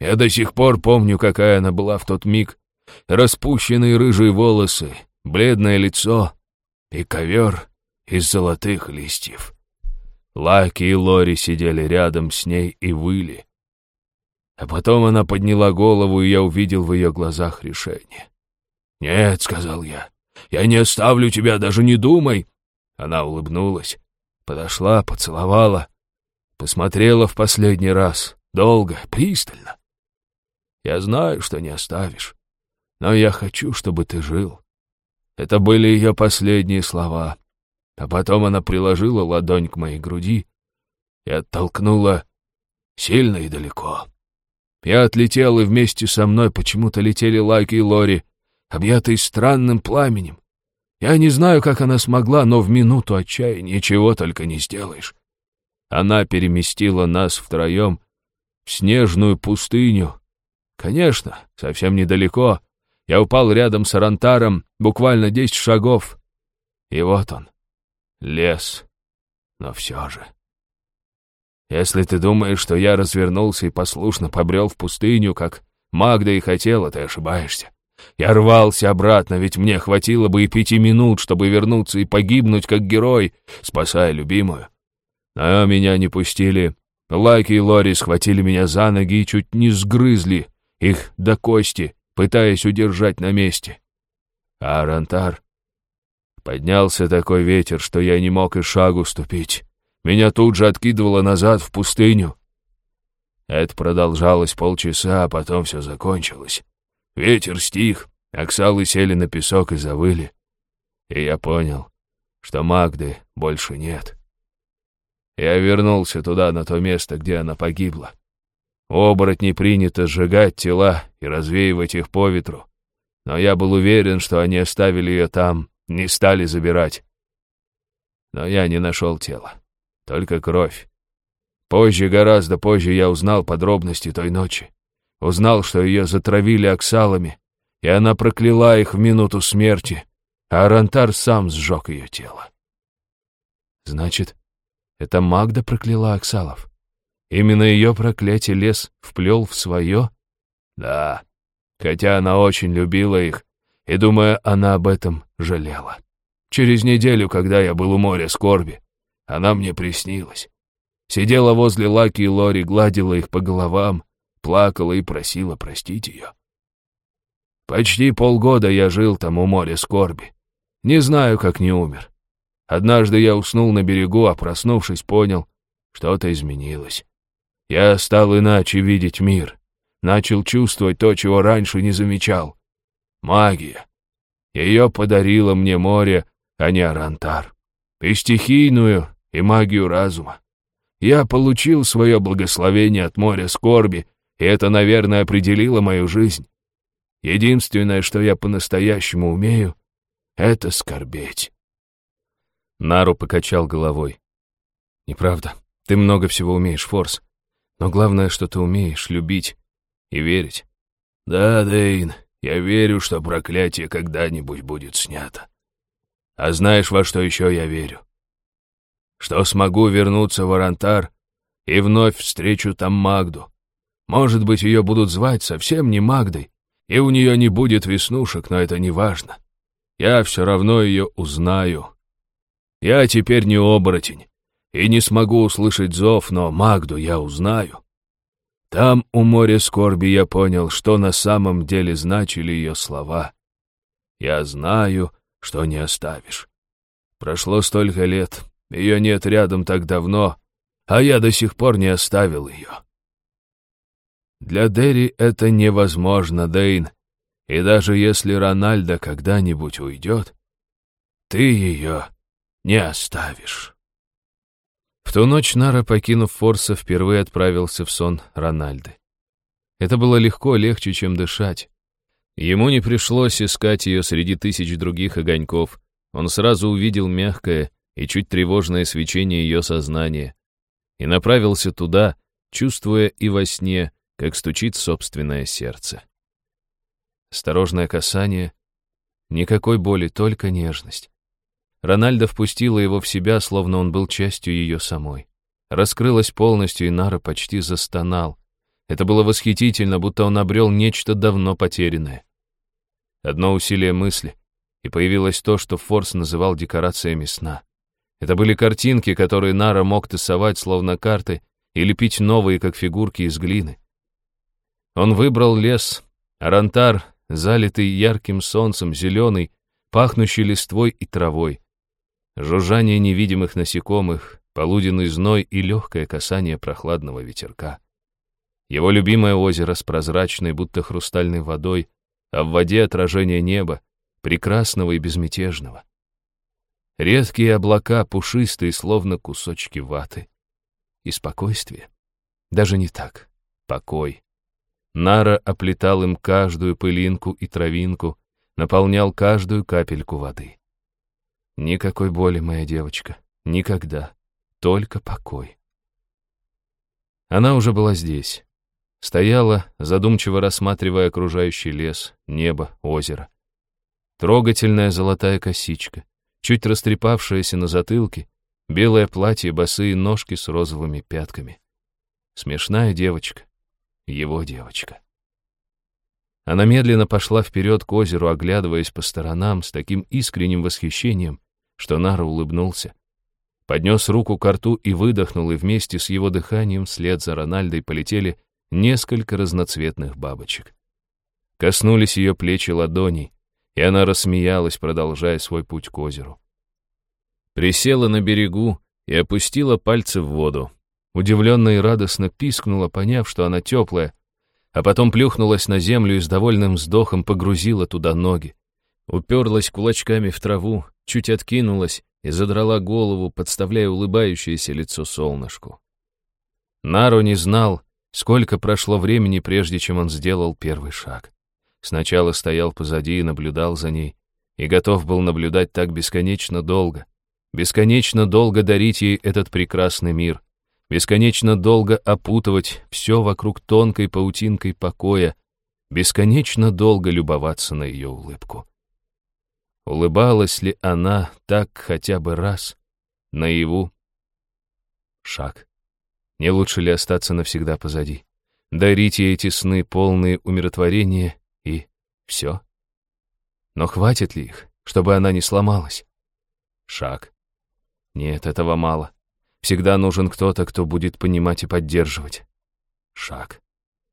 Я до сих пор помню, какая она была в тот миг. Распущенные рыжие волосы, бледное лицо и ковер из золотых листьев. Лаки и Лори сидели рядом с ней и выли. А потом она подняла голову, и я увидел в ее глазах решение. «Нет», — сказал я, — «я не оставлю тебя, даже не думай». Она улыбнулась, подошла, поцеловала, посмотрела в последний раз, долго, пристально. «Я знаю, что не оставишь, но я хочу, чтобы ты жил». Это были ее последние слова. А потом она приложила ладонь к моей груди и оттолкнула сильно и далеко. Я отлетел, и вместе со мной почему-то летели Лайки и Лори, объятые странным пламенем. Я не знаю, как она смогла, но в минуту отчаяния ничего только не сделаешь. Она переместила нас втроем в снежную пустыню. Конечно, совсем недалеко. Я упал рядом с Арантаром, буквально десять шагов. И вот он, лес. Но все же... Если ты думаешь, что я развернулся и послушно побрел в пустыню, как Магда и хотела, ты ошибаешься. Я рвался обратно, ведь мне хватило бы и пяти минут, чтобы вернуться и погибнуть как герой, спасая любимую. Но меня не пустили. Лаки и Лори схватили меня за ноги и чуть не сгрызли их до кости, пытаясь удержать на месте. А Арантар Поднялся такой ветер, что я не мог и шагу ступить. Меня тут же откидывало назад в пустыню. Это продолжалось полчаса, а потом все закончилось. Ветер стих, оксалы сели на песок и завыли. И я понял, что Магды больше нет. Я вернулся туда, на то место, где она погибла. У оборотней принято сжигать тела и развеивать их по ветру. Но я был уверен, что они оставили ее там, не стали забирать. Но я не нашел тела. Только кровь. Позже, гораздо позже, я узнал подробности той ночи. Узнал, что ее затравили оксалами, и она прокляла их в минуту смерти, а Арантар сам сжег ее тело. Значит, это Магда прокляла оксалов? Именно ее проклятие лес вплел в свое? Да, хотя она очень любила их, и, думаю, она об этом жалела. Через неделю, когда я был у моря скорби, она мне приснилась. Сидела возле Лаки и Лори, гладила их по головам, плакала и просила простить ее. Почти полгода я жил там у моря скорби. Не знаю, как не умер. Однажды я уснул на берегу, а проснувшись, понял, что-то изменилось. Я стал иначе видеть мир, начал чувствовать то, чего раньше не замечал. Магия. Ее подарило мне море, а не Арантар. И стихийную, и магию разума. Я получил свое благословение от моря скорби, и это, наверное, определило мою жизнь. Единственное, что я по-настоящему умею, это скорбеть. Нару покачал головой. «Неправда. Ты много всего умеешь, Форс. Но главное, что ты умеешь любить и верить». «Да, Дейн, я верю, что проклятие когда-нибудь будет снято. А знаешь, во что еще я верю? Что смогу вернуться в Арантар и вновь встречу там Магду. Может быть, ее будут звать совсем не Магдой, и у нее не будет веснушек, но это не важно. Я все равно ее узнаю. Я теперь не оборотень, и не смогу услышать зов, но Магду я узнаю. Там, у моря скорби, я понял, что на самом деле значили ее слова. Я знаю, что не оставишь. Прошло столько лет, ее нет рядом так давно, а я до сих пор не оставил ее. Для Дерри это невозможно, Дейн, и даже если Рональдо когда-нибудь уйдет, ты ее не оставишь. В ту ночь Нара, покинув Форса, впервые отправился в сон Рональды. Это было легко, легче, чем дышать. Ему не пришлось искать ее среди тысяч других огоньков. Он сразу увидел мягкое и чуть тревожное свечение ее сознания и направился туда, чувствуя и во сне, как стучит собственное сердце. Осторожное касание, никакой боли, только нежность. Рональдо впустила его в себя, словно он был частью ее самой. Раскрылась полностью, и Нара почти застонал. Это было восхитительно, будто он обрел нечто давно потерянное. Одно усилие мысли, и появилось то, что Форс называл декорациями сна. Это были картинки, которые Нара мог тасовать, словно карты, и лепить новые, как фигурки из глины. Он выбрал лес, арантар, залитый ярким солнцем, зеленый, пахнущий листвой и травой. Жужжание невидимых насекомых, полуденный зной и легкое касание прохладного ветерка. Его любимое озеро с прозрачной, будто хрустальной водой, а в воде отражение неба, прекрасного и безмятежного. Редкие облака, пушистые, словно кусочки ваты. И спокойствие. Даже не так. Покой. Нара оплетал им каждую пылинку и травинку, наполнял каждую капельку воды. Никакой боли, моя девочка. Никогда. Только покой. Она уже была здесь. Стояла, задумчиво рассматривая окружающий лес, небо, озеро. Трогательная золотая косичка, чуть растрепавшаяся на затылке, белое платье, босые ножки с розовыми пятками. Смешная девочка. Его девочка. Она медленно пошла вперед к озеру, оглядываясь по сторонам с таким искренним восхищением, что Нара улыбнулся. Поднес руку к рту и выдохнул, и вместе с его дыханием вслед за Рональдой полетели несколько разноцветных бабочек. Коснулись ее плечи ладоней, и она рассмеялась, продолжая свой путь к озеру. Присела на берегу и опустила пальцы в воду. Удивленно и радостно пискнула, поняв, что она теплая, а потом плюхнулась на землю и с довольным вздохом погрузила туда ноги. Уперлась кулачками в траву, чуть откинулась и задрала голову, подставляя улыбающееся лицо солнышку. Наро не знал, сколько прошло времени, прежде чем он сделал первый шаг. Сначала стоял позади и наблюдал за ней, и готов был наблюдать так бесконечно долго, бесконечно долго дарить ей этот прекрасный мир, бесконечно долго опутывать все вокруг тонкой паутинкой покоя, бесконечно долго любоваться на ее улыбку. Улыбалась ли она так хотя бы раз, наяву? Шаг. Не лучше ли остаться навсегда позади? Дарить ей эти сны, полные умиротворения, и все? Но хватит ли их, чтобы она не сломалась? Шаг. Нет, этого мало. Всегда нужен кто-то, кто будет понимать и поддерживать. Шаг.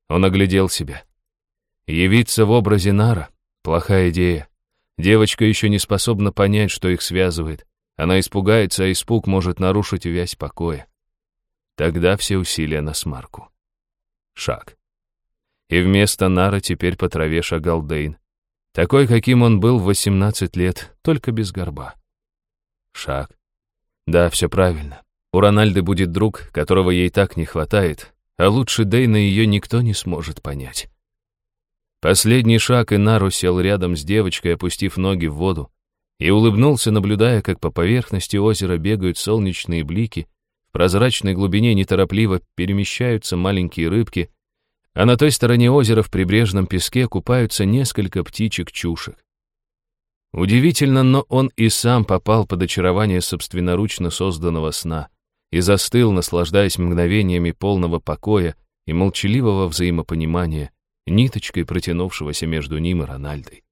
Он оглядел себя. Явиться в образе Нара — плохая идея. Девочка еще не способна понять, что их связывает. Она испугается, а испуг может нарушить вязь покоя. Тогда все усилия на смарку. Шаг. И вместо Нара теперь по траве шагал Дейн. Такой, каким он был в 18 лет, только без горба. Шаг. Да, все правильно. У Рональды будет друг, которого ей так не хватает, а лучше Дейна ее никто не сможет понять. Последний шаг, и Нару сел рядом с девочкой, опустив ноги в воду. и улыбнулся, наблюдая, как по поверхности озера бегают солнечные блики, в прозрачной глубине неторопливо перемещаются маленькие рыбки, а на той стороне озера в прибрежном песке купаются несколько птичек-чушек. Удивительно, но он и сам попал под очарование собственноручно созданного сна и застыл, наслаждаясь мгновениями полного покоя и молчаливого взаимопонимания, ниточкой протянувшегося между ним и Рональдой.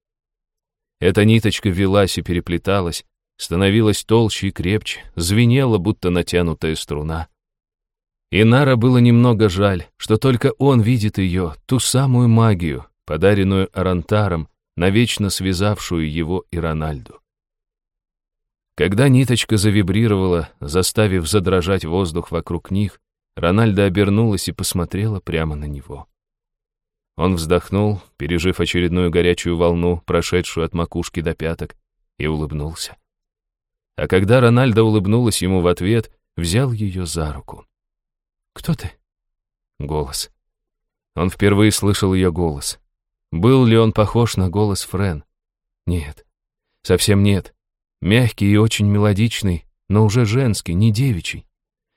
Эта ниточка велась и переплеталась, становилась толще и крепче, звенела, будто натянутая струна. И Нара было немного жаль, что только он видит ее, ту самую магию, подаренную Арантаром, навечно связавшую его и Рональду. Когда ниточка завибрировала, заставив задрожать воздух вокруг них, Рональда обернулась и посмотрела прямо на него. Он вздохнул, пережив очередную горячую волну, прошедшую от макушки до пяток, и улыбнулся. А когда Рональда улыбнулась ему в ответ, взял ее за руку. «Кто ты?» Голос. Он впервые слышал ее голос. Был ли он похож на голос Френ? Нет, совсем нет. Мягкий и очень мелодичный, но уже женский, не девичий.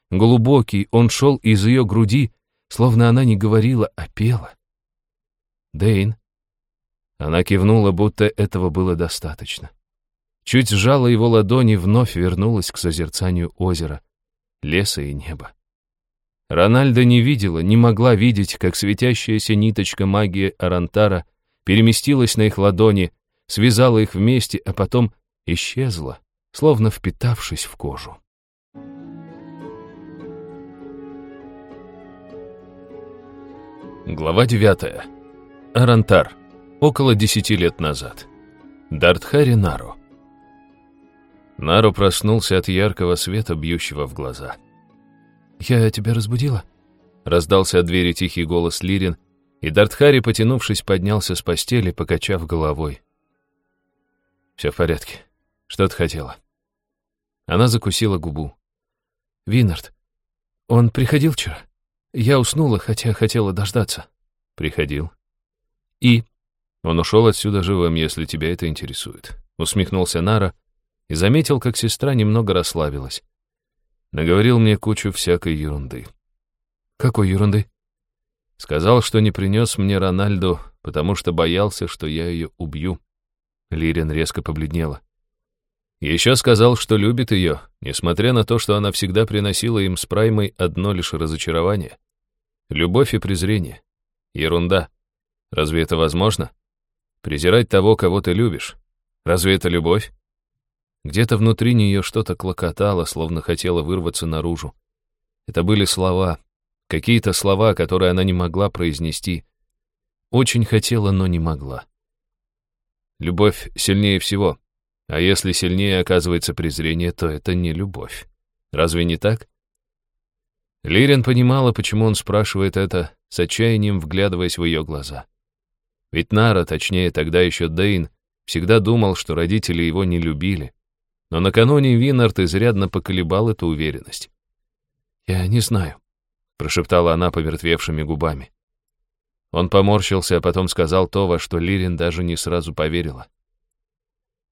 Глубокий, он шел из ее груди, словно она не говорила, а пела. «Дэйн». Она кивнула, будто этого было достаточно. Чуть сжала его ладони, вновь вернулась к созерцанию озера, леса и неба. Рональда не видела, не могла видеть, как светящаяся ниточка магии Арантара переместилась на их ладони, связала их вместе, а потом исчезла, словно впитавшись в кожу. Глава девятая. Арантар. Около десяти лет назад. Дартхари Нару. Нару проснулся от яркого света, бьющего в глаза. «Я тебя разбудила?» Раздался от двери тихий голос Лирин, и Дартхари, потянувшись, поднялся с постели, покачав головой. «Все в порядке. Что ты хотела?» Она закусила губу. «Винард. Он приходил вчера? Я уснула, хотя хотела дождаться». «Приходил. И?» «Он ушел отсюда живым, если тебя это интересует», — усмехнулся Нара и заметил, как сестра немного расслабилась. Наговорил мне кучу всякой ерунды. «Какой ерунды?» Сказал, что не принес мне Рональду, потому что боялся, что я ее убью. Лирин резко побледнела. Еще сказал, что любит ее, несмотря на то, что она всегда приносила им с Праймой одно лишь разочарование. Любовь и презрение. Ерунда. Разве это возможно? Презирать того, кого ты любишь. Разве это любовь? Где-то внутри нее что-то клокотало, словно хотело вырваться наружу. Это были слова, какие-то слова, которые она не могла произнести. Очень хотела, но не могла. Любовь сильнее всего. А если сильнее оказывается презрение, то это не любовь. Разве не так? Лирин понимала, почему он спрашивает это, с отчаянием вглядываясь в ее глаза. Ведь Нара, точнее тогда еще Дейн, всегда думал, что родители его не любили. Но накануне Винард изрядно поколебал эту уверенность. «Я не знаю», — прошептала она помертвевшими губами. Он поморщился, а потом сказал то, во что Лирин даже не сразу поверила.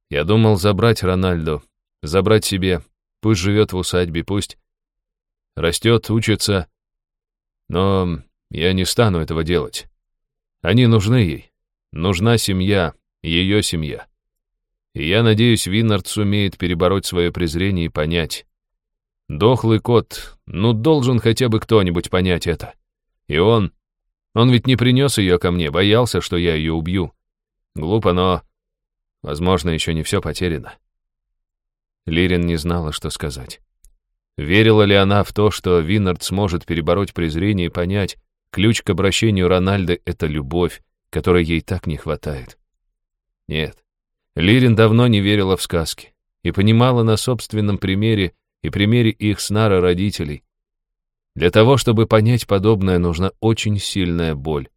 «Я думал забрать Рональду, забрать себе, пусть живет в усадьбе, пусть растет, учится, но я не стану этого делать. Они нужны ей. Нужна семья, ее семья. И я надеюсь, Виннард сумеет перебороть свое презрение и понять. Дохлый кот, ну должен хотя бы кто-нибудь понять это. И он... Он ведь не принес ее ко мне, боялся, что я ее убью. Глупо, но... Возможно, еще не все потеряно. Лирин не знала, что сказать. Верила ли она в то, что Виннард сможет перебороть презрение и понять, ключ к обращению Рональда — это любовь, которой ей так не хватает? Нет. Лирин давно не верила в сказки и понимала на собственном примере и примере их с Нара родителей. Для того, чтобы понять подобное, нужна очень сильная боль,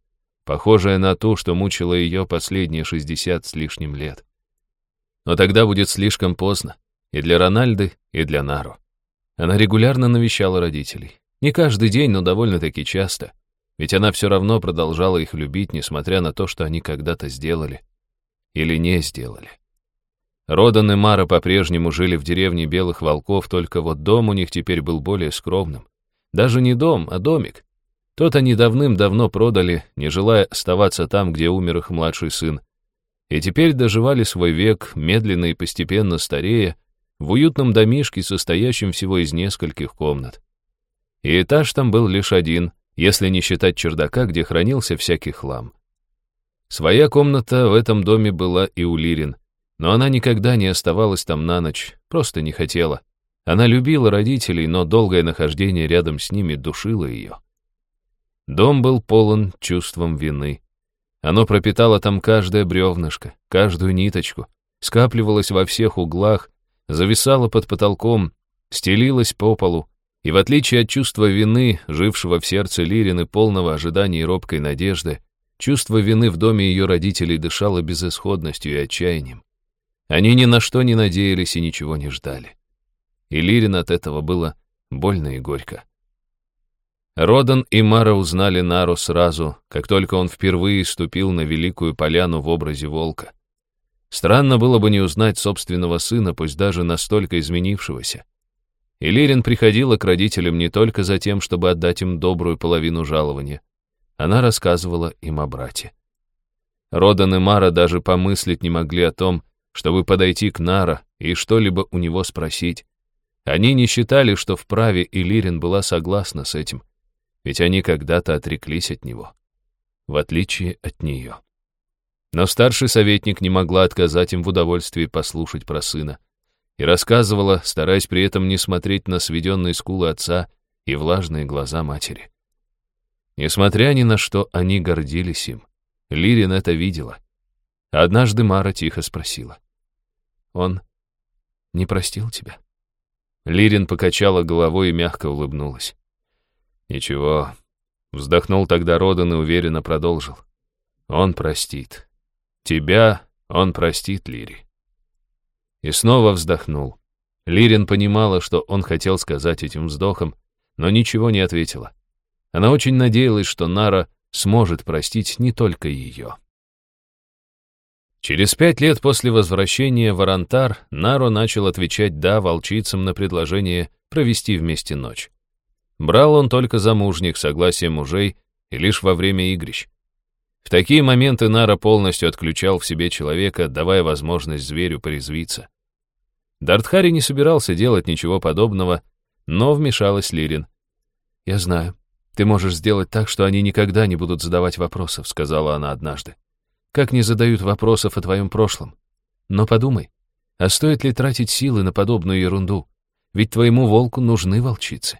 похожая на ту, что мучила ее последние 60 с лишним лет. Но тогда будет слишком поздно и для Рональды, и для Нару. Она регулярно навещала родителей. Не каждый день, но довольно-таки часто. Ведь она все равно продолжала их любить, несмотря на то, что они когда-то сделали. Или не сделали. Родан и Мара по-прежнему жили в деревне Белых Волков, только вот дом у них теперь был более скромным. Даже не дом, а домик. Тот они давным-давно продали, не желая оставаться там, где умер их младший сын. И теперь доживали свой век, медленно и постепенно старея, в уютном домишке, состоящем всего из нескольких комнат. И этаж там был лишь один, если не считать чердака, где хранился всякий хлам. Своя комната в этом доме была и у Лирин, но она никогда не оставалась там на ночь, просто не хотела. Она любила родителей, но долгое нахождение рядом с ними душило ее. Дом был полон чувством вины. Оно пропитало там каждое бревнышко, каждую ниточку, скапливалось во всех углах, зависало под потолком, стелилось по полу, и в отличие от чувства вины, жившего в сердце Лирины полного ожидания и робкой надежды, чувство вины в доме ее родителей дышало безысходностью и отчаянием. Они ни на что не надеялись и ничего не ждали. И Лирин от этого было больно и горько. Родан и Мара узнали Нару сразу, как только он впервые ступил на великую поляну в образе волка. Странно было бы не узнать собственного сына, пусть даже настолько изменившегося. И Лирин приходила к родителям не только за тем, чтобы отдать им добрую половину жалования. Она рассказывала им о брате. Родан и Мара даже помыслить не могли о том, чтобы подойти к Нара и что-либо у него спросить. Они не считали, что вправе и Лирин была согласна с этим, ведь они когда-то отреклись от него, в отличие от нее. Но старший советник не могла отказать им в удовольствии послушать про сына и рассказывала, стараясь при этом не смотреть на сведенные скулы отца и влажные глаза матери. Несмотря ни на что, они гордились им. Лирин это видела. Однажды Мара тихо спросила. Он не простил тебя?» Лирин покачала головой и мягко улыбнулась. «Ничего». Вздохнул тогда Родан и уверенно продолжил. «Он простит. Тебя он простит, Лири». И снова вздохнул. Лирин понимала, что он хотел сказать этим вздохом, но ничего не ответила. Она очень надеялась, что Нара сможет простить не только ее. Через пять лет после возвращения в Арантар Наро начал отвечать «да» волчицам на предложение провести вместе ночь. Брал он только замужних, согласие мужей и лишь во время игрищ. В такие моменты Нара полностью отключал в себе человека, давая возможность зверю порезвиться. Дартхари не собирался делать ничего подобного, но вмешалась Лирин. «Я знаю, ты можешь сделать так, что они никогда не будут задавать вопросов», сказала она однажды как не задают вопросов о твоем прошлом. Но подумай, а стоит ли тратить силы на подобную ерунду? Ведь твоему волку нужны волчицы.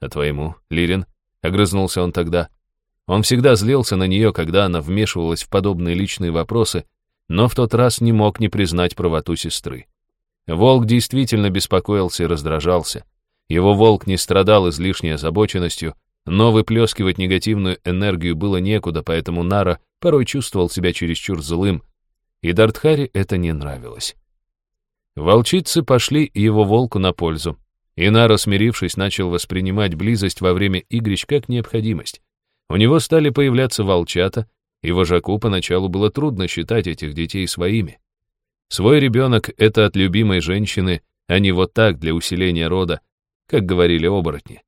А твоему, Лирин, огрызнулся он тогда. Он всегда злился на нее, когда она вмешивалась в подобные личные вопросы, но в тот раз не мог не признать правоту сестры. Волк действительно беспокоился и раздражался. Его волк не страдал излишней озабоченностью, но выплескивать негативную энергию было некуда, поэтому Нара порой чувствовал себя чересчур злым, и Дартхаре это не нравилось. Волчицы пошли его волку на пользу, и Нара, смирившись, начал воспринимать близость во время игрищ как необходимость. У него стали появляться волчата, и вожаку поначалу было трудно считать этих детей своими. Свой ребенок — это от любимой женщины, а не вот так для усиления рода, как говорили оборотни.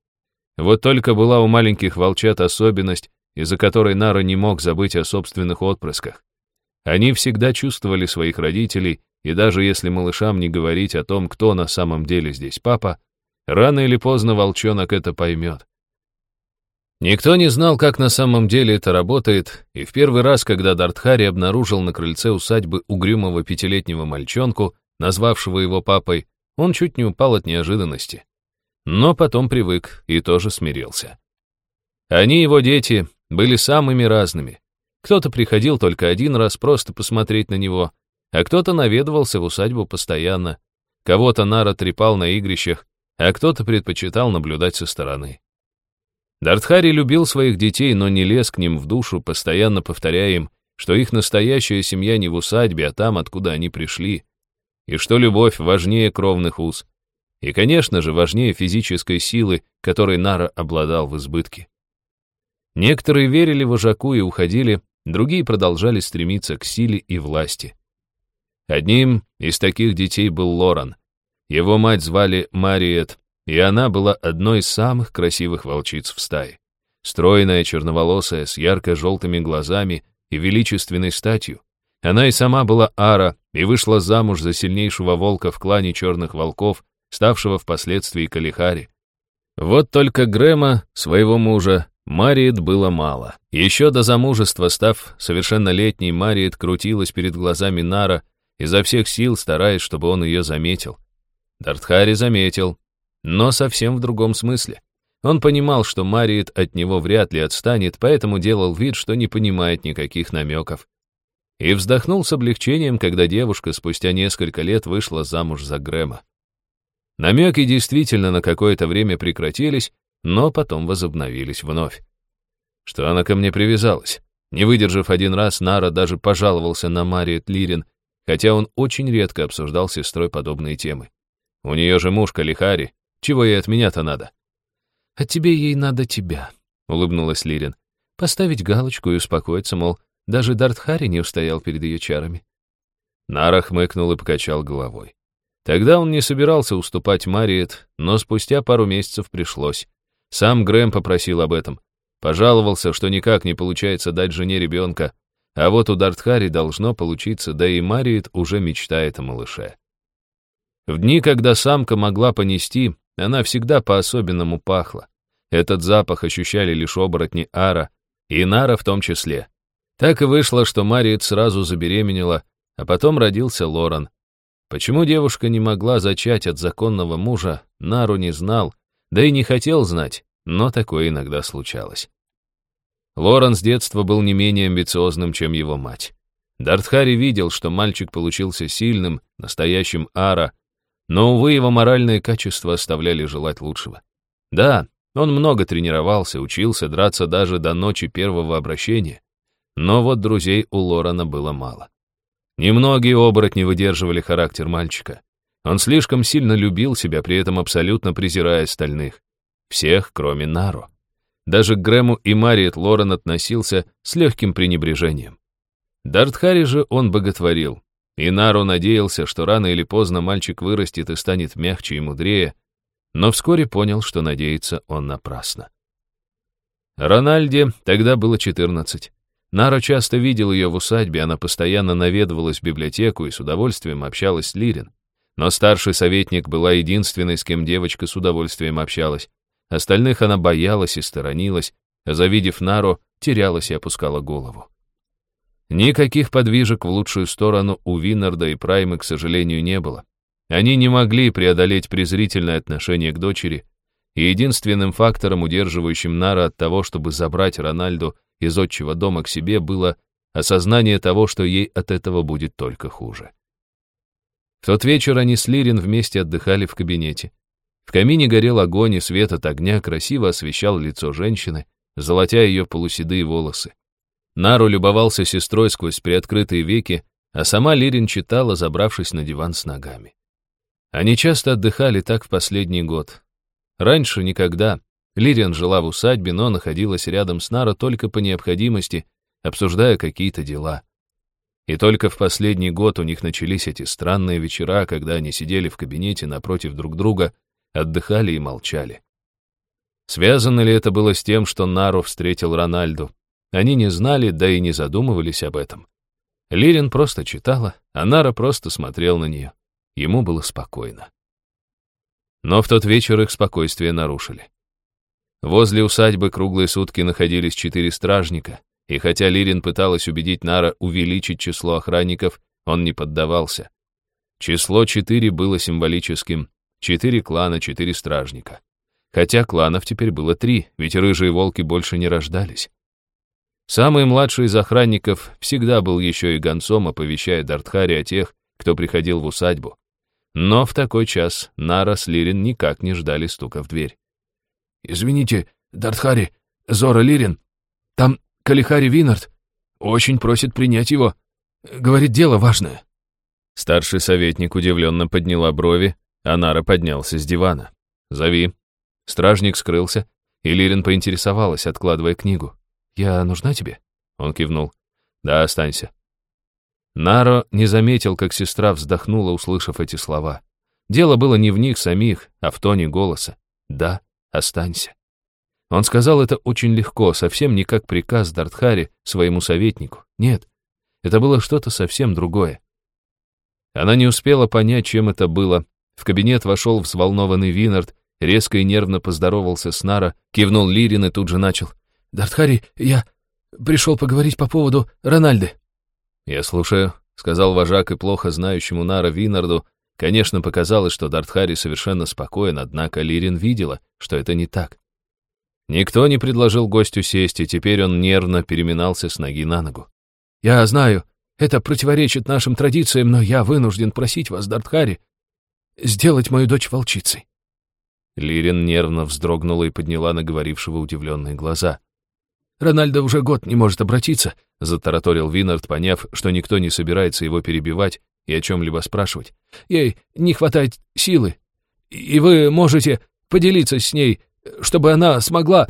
Вот только была у маленьких волчат особенность, из-за которой Нара не мог забыть о собственных отпрысках. Они всегда чувствовали своих родителей, и даже если малышам не говорить о том, кто на самом деле здесь папа, рано или поздно волчонок это поймет. Никто не знал, как на самом деле это работает, и в первый раз, когда Дартхари обнаружил на крыльце усадьбы угрюмого пятилетнего мальчонку, назвавшего его папой, он чуть не упал от неожиданности но потом привык и тоже смирился. Они, его дети, были самыми разными. Кто-то приходил только один раз просто посмотреть на него, а кто-то наведывался в усадьбу постоянно. Кого-то Нара трепал на игрищах, а кто-то предпочитал наблюдать со стороны. Дартхари любил своих детей, но не лез к ним в душу, постоянно повторяя им, что их настоящая семья не в усадьбе, а там, откуда они пришли, и что любовь важнее кровных уз, и, конечно же, важнее физической силы, которой Нара обладал в избытке. Некоторые верили вожаку и уходили, другие продолжали стремиться к силе и власти. Одним из таких детей был Лоран. Его мать звали Мариет, и она была одной из самых красивых волчиц в стае. Стройная, черноволосая, с ярко-желтыми глазами и величественной статью. Она и сама была Ара и вышла замуж за сильнейшего волка в клане черных волков, ставшего впоследствии Калихари. Вот только Грэма, своего мужа, Мариет было мало. Еще до замужества, став совершеннолетней, Мариет крутилась перед глазами Нара, изо всех сил стараясь, чтобы он ее заметил. Дартхари заметил, но совсем в другом смысле. Он понимал, что Мариет от него вряд ли отстанет, поэтому делал вид, что не понимает никаких намеков. И вздохнул с облегчением, когда девушка спустя несколько лет вышла замуж за Грэма. Намеки действительно на какое-то время прекратились, но потом возобновились вновь. Что она ко мне привязалась? Не выдержав один раз, Нара даже пожаловался на Мариет Лирин, хотя он очень редко обсуждал с сестрой подобные темы. У нее же муж Калихари, чего ей от меня-то надо? «От тебе ей надо тебя», — улыбнулась Лирин. «Поставить галочку и успокоиться, мол, даже Дартхари не устоял перед ее чарами». Нара хмыкнул и покачал головой. Тогда он не собирался уступать Мариет, но спустя пару месяцев пришлось. Сам Грэм попросил об этом. Пожаловался, что никак не получается дать жене ребенка, а вот у Дартхари должно получиться, да и Мариет уже мечтает о малыше. В дни, когда самка могла понести, она всегда по-особенному пахла. Этот запах ощущали лишь оборотни Ара, и Нара в том числе. Так и вышло, что Мариет сразу забеременела, а потом родился Лоран. Почему девушка не могла зачать от законного мужа, Нару не знал, да и не хотел знать, но такое иногда случалось. Лорен с детства был не менее амбициозным, чем его мать. Дартхари видел, что мальчик получился сильным, настоящим ара, но, увы, его моральные качества оставляли желать лучшего. Да, он много тренировался, учился драться даже до ночи первого обращения, но вот друзей у Лорана было мало. Немногие оборотни выдерживали характер мальчика. Он слишком сильно любил себя, при этом абсолютно презирая остальных. Всех, кроме Наро. Даже к Грэму и Мариет Лорен относился с легким пренебрежением. Дартхари же он боготворил. И Наро надеялся, что рано или поздно мальчик вырастет и станет мягче и мудрее, но вскоре понял, что надеется он напрасно. Рональде тогда было 14. Наро часто видел ее в усадьбе, она постоянно наведывалась в библиотеку и с удовольствием общалась с Лирин. Но старший советник была единственной, с кем девочка с удовольствием общалась. Остальных она боялась и сторонилась, а завидев Нару, терялась и опускала голову. Никаких подвижек в лучшую сторону у Виннарда и Праймы, к сожалению, не было. Они не могли преодолеть презрительное отношение к дочери, и единственным фактором, удерживающим Нара от того, чтобы забрать Рональду из отчего дома к себе, было осознание того, что ей от этого будет только хуже. В тот вечер они с Лирин вместе отдыхали в кабинете. В камине горел огонь, и свет от огня красиво освещал лицо женщины, золотя ее полуседые волосы. Нару любовался сестрой сквозь приоткрытые веки, а сама Лирин читала, забравшись на диван с ногами. Они часто отдыхали так в последний год. Раньше никогда. Лирин жила в усадьбе, но находилась рядом с Наро только по необходимости, обсуждая какие-то дела. И только в последний год у них начались эти странные вечера, когда они сидели в кабинете напротив друг друга, отдыхали и молчали. Связано ли это было с тем, что Нару встретил Рональду? Они не знали, да и не задумывались об этом. Лирин просто читала, а Нара просто смотрел на нее. Ему было спокойно. Но в тот вечер их спокойствие нарушили. Возле усадьбы круглые сутки находились четыре стражника, и хотя Лирин пыталась убедить Нара увеличить число охранников, он не поддавался. Число четыре было символическим. Четыре клана, четыре стражника. Хотя кланов теперь было три, ведь рыжие волки больше не рождались. Самый младший из охранников всегда был еще и гонцом, оповещая Дартхари о тех, кто приходил в усадьбу. Но в такой час Нара с Лирин никак не ждали стука в дверь. «Извините, Дартхари, Зора Лирин, там Калихари Винард очень просит принять его. Говорит, дело важное». Старший советник удивленно подняла брови, а Нара поднялся с дивана. «Зови». Стражник скрылся, и Лирин поинтересовалась, откладывая книгу. «Я нужна тебе?» Он кивнул. «Да, останься». Наро не заметил, как сестра вздохнула, услышав эти слова. Дело было не в них самих, а в тоне голоса. «Да, останься». Он сказал это очень легко, совсем не как приказ Дартхари своему советнику. Нет, это было что-то совсем другое. Она не успела понять, чем это было. В кабинет вошел взволнованный Винард, резко и нервно поздоровался с Нара, кивнул Лирин и тут же начал. «Дартхари, я пришел поговорить по поводу Рональды». «Я слушаю», — сказал вожак и плохо знающему Нара Винарду. Конечно, показалось, что Дартхари совершенно спокоен, однако Лирин видела, что это не так. Никто не предложил гостю сесть, и теперь он нервно переминался с ноги на ногу. «Я знаю, это противоречит нашим традициям, но я вынужден просить вас, Дартхари, сделать мою дочь волчицей». Лирин нервно вздрогнула и подняла на говорившего удивленные глаза. «Рональдо уже год не может обратиться», — затараторил Винард, поняв, что никто не собирается его перебивать и о чем-либо спрашивать. «Ей не хватает силы, и вы можете поделиться с ней, чтобы она смогла...»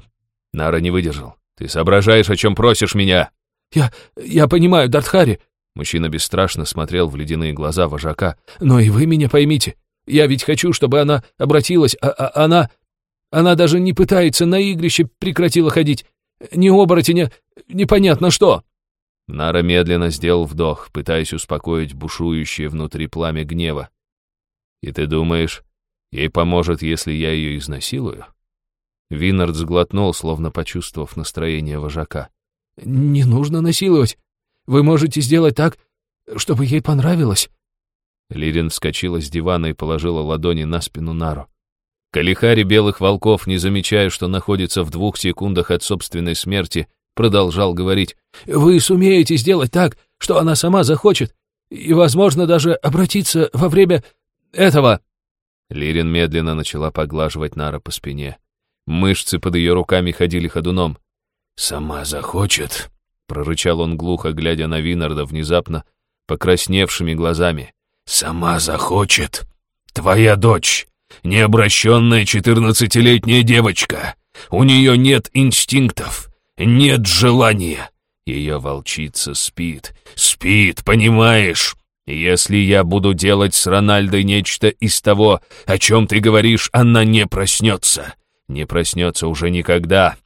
Нара не выдержал. «Ты соображаешь, о чем просишь меня?» «Я... я понимаю, Дартхари...» Мужчина бесстрашно смотрел в ледяные глаза вожака. «Но и вы меня поймите. Я ведь хочу, чтобы она обратилась, а, а она... Она даже не пытается на игрище прекратила ходить. Не оборотень, непонятно что». Нара медленно сделал вдох, пытаясь успокоить бушующее внутри пламя гнева. «И ты думаешь, ей поможет, если я ее изнасилую?» Винард сглотнул, словно почувствовав настроение вожака. «Не нужно насиловать. Вы можете сделать так, чтобы ей понравилось». Лирин вскочила с дивана и положила ладони на спину Нару. Калихари белых волков, не замечая, что находится в двух секундах от собственной смерти, продолжал говорить. «Вы сумеете сделать так, что она сама захочет, и, возможно, даже обратиться во время этого...» Лирин медленно начала поглаживать Нара по спине. Мышцы под ее руками ходили ходуном. «Сама захочет», — прорычал он глухо, глядя на Винарда внезапно, покрасневшими глазами. «Сама захочет. Твоя дочь, необращенная четырнадцатилетняя девочка. У нее нет инстинктов, нет желания. Ее волчица спит, спит, понимаешь? Если я буду делать с Рональдой нечто из того, о чем ты говоришь, она не проснется. Не проснется уже никогда.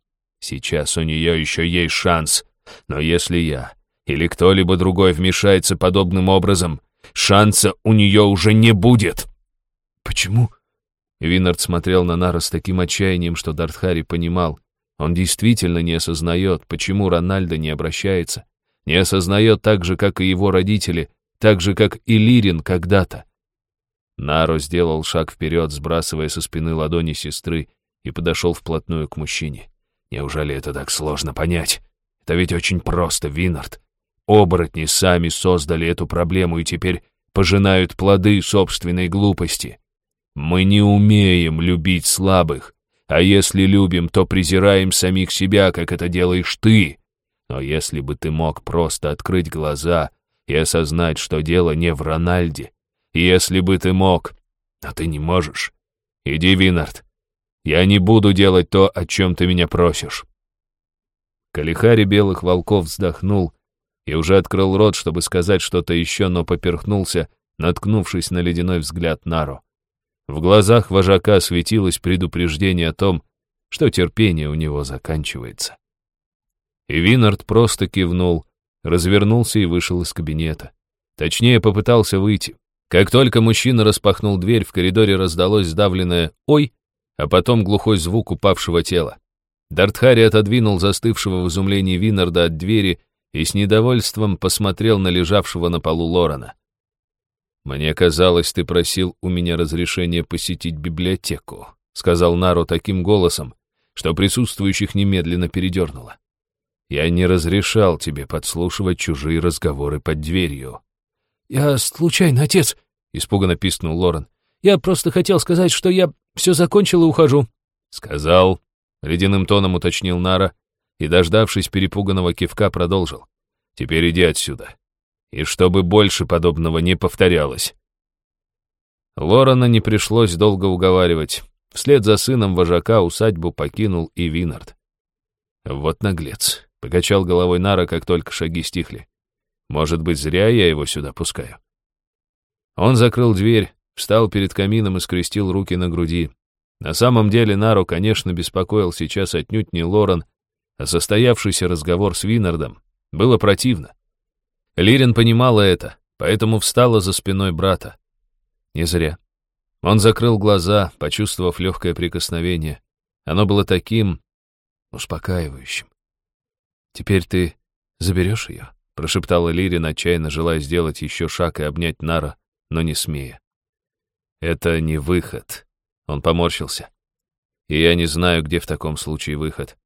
Сейчас у нее еще есть шанс. Но если я или кто-либо другой вмешается подобным образом, шанса у нее уже не будет. Почему? Винард смотрел на Нара с таким отчаянием, что Дартхари понимал, он действительно не осознает, почему Рональдо не обращается, не осознает так же, как и его родители, так же, как и Лирин когда-то. Наро сделал шаг вперед, сбрасывая со спины ладони сестры, и подошел вплотную к мужчине. Неужели это так сложно понять? Это ведь очень просто, Винард. Оборотни сами создали эту проблему и теперь пожинают плоды собственной глупости. Мы не умеем любить слабых, а если любим, то презираем самих себя, как это делаешь ты. Но если бы ты мог просто открыть глаза и осознать, что дело не в Рональде, если бы ты мог, а ты не можешь. Иди, Винард, я не буду делать то, о чем ты меня просишь». Калихари белых волков вздохнул и уже открыл рот, чтобы сказать что-то еще, но поперхнулся, наткнувшись на ледяной взгляд Нару. В глазах вожака светилось предупреждение о том, что терпение у него заканчивается. И Винард просто кивнул, развернулся и вышел из кабинета. Точнее, попытался выйти. Как только мужчина распахнул дверь, в коридоре раздалось сдавленное «Ой!» а потом глухой звук упавшего тела. Дартхари отодвинул застывшего в изумлении Винарда от двери и с недовольством посмотрел на лежавшего на полу Лорана. «Мне казалось, ты просил у меня разрешения посетить библиотеку», сказал Нару таким голосом, что присутствующих немедленно передернуло. «Я не разрешал тебе подслушивать чужие разговоры под дверью». «Я случайно, отец», — испуганно пискнул Лоран. «Я просто хотел сказать, что я все закончил и ухожу». «Сказал», — ледяным тоном уточнил Нара, и, дождавшись перепуганного кивка, продолжил. «Теперь иди отсюда. И чтобы больше подобного не повторялось». Лорана не пришлось долго уговаривать. Вслед за сыном вожака усадьбу покинул и Винард. «Вот наглец», — покачал головой Нара, как только шаги стихли. Может быть, зря я его сюда пускаю. Он закрыл дверь, встал перед камином и скрестил руки на груди. На самом деле Нару, конечно, беспокоил сейчас отнюдь не Лорен, а состоявшийся разговор с Винардом. Было противно. Лирин понимала это, поэтому встала за спиной брата. Не зря. Он закрыл глаза, почувствовав легкое прикосновение. Оно было таким успокаивающим. «Теперь ты заберешь ее?» — прошептала Лирин, отчаянно желая сделать еще шаг и обнять Нара, но не смея. «Это не выход», — он поморщился. «И я не знаю, где в таком случае выход,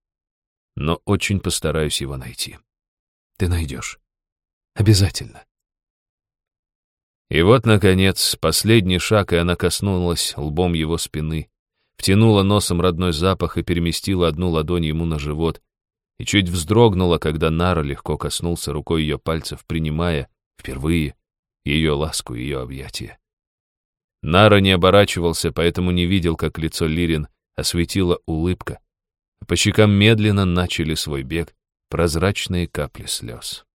но очень постараюсь его найти». «Ты найдешь. Обязательно». И вот, наконец, последний шаг, и она коснулась лбом его спины, втянула носом родной запах и переместила одну ладонь ему на живот, и чуть вздрогнула, когда Нара легко коснулся рукой ее пальцев, принимая, впервые, ее ласку, ее объятия. Нара не оборачивался, поэтому не видел, как лицо Лирин осветила улыбка, а по щекам медленно начали свой бег прозрачные капли слез.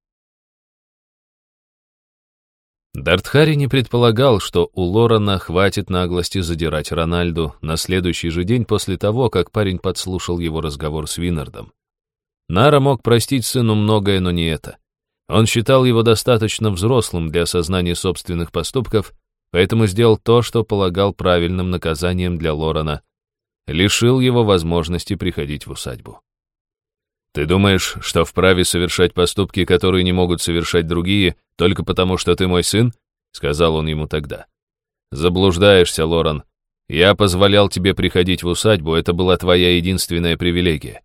Дартхари не предполагал, что у Лорана хватит наглости задирать Рональду на следующий же день после того, как парень подслушал его разговор с Винардом. Нара мог простить сыну многое, но не это. Он считал его достаточно взрослым для осознания собственных поступков, поэтому сделал то, что полагал правильным наказанием для Лорана. Лишил его возможности приходить в усадьбу. Ты думаешь, что вправе совершать поступки, которые не могут совершать другие, только потому, что ты мой сын?» — сказал он ему тогда. «Заблуждаешься, Лоран. Я позволял тебе приходить в усадьбу, это была твоя единственная привилегия.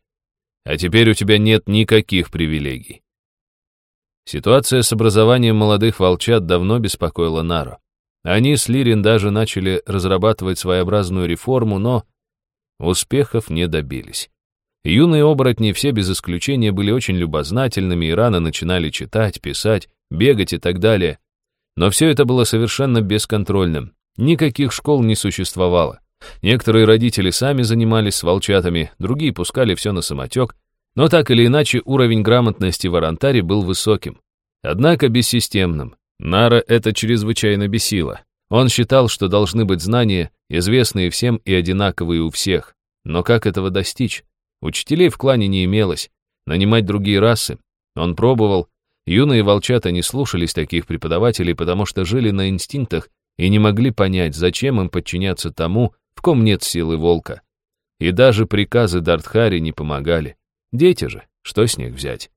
А теперь у тебя нет никаких привилегий». Ситуация с образованием молодых волчат давно беспокоила Нару. Они с Лирин даже начали разрабатывать своеобразную реформу, но успехов не добились. Юные оборотни все без исключения были очень любознательными и рано начинали читать, писать, бегать и так далее. Но все это было совершенно бесконтрольным. Никаких школ не существовало. Некоторые родители сами занимались с волчатами, другие пускали все на самотек, но так или иначе уровень грамотности в Арантаре был высоким. Однако бессистемным. Нара это чрезвычайно бесило. Он считал, что должны быть знания, известные всем и одинаковые у всех. Но как этого достичь? Учителей в клане не имелось, нанимать другие расы. Он пробовал. Юные волчата не слушались таких преподавателей, потому что жили на инстинктах и не могли понять, зачем им подчиняться тому, в ком нет силы волка. И даже приказы Дартхари не помогали. Дети же, что с них взять?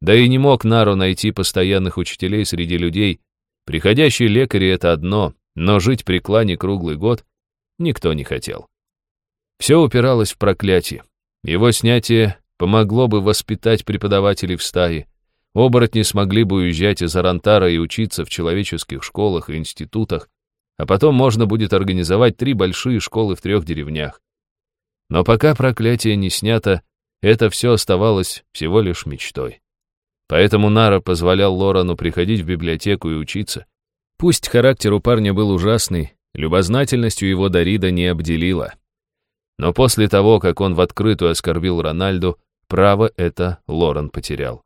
Да и не мог Нару найти постоянных учителей среди людей. Приходящие лекари — это одно, но жить при клане круглый год никто не хотел. Все упиралось в проклятие. Его снятие помогло бы воспитать преподавателей в стае. Оборотни смогли бы уезжать из Арантара и учиться в человеческих школах и институтах, а потом можно будет организовать три большие школы в трех деревнях. Но пока проклятие не снято, это все оставалось всего лишь мечтой. Поэтому Нара позволял Лорану приходить в библиотеку и учиться. Пусть характер у парня был ужасный, любознательностью его Дарида не обделила. Но после того, как он в открытую оскорбил Рональду, право это Лорен потерял.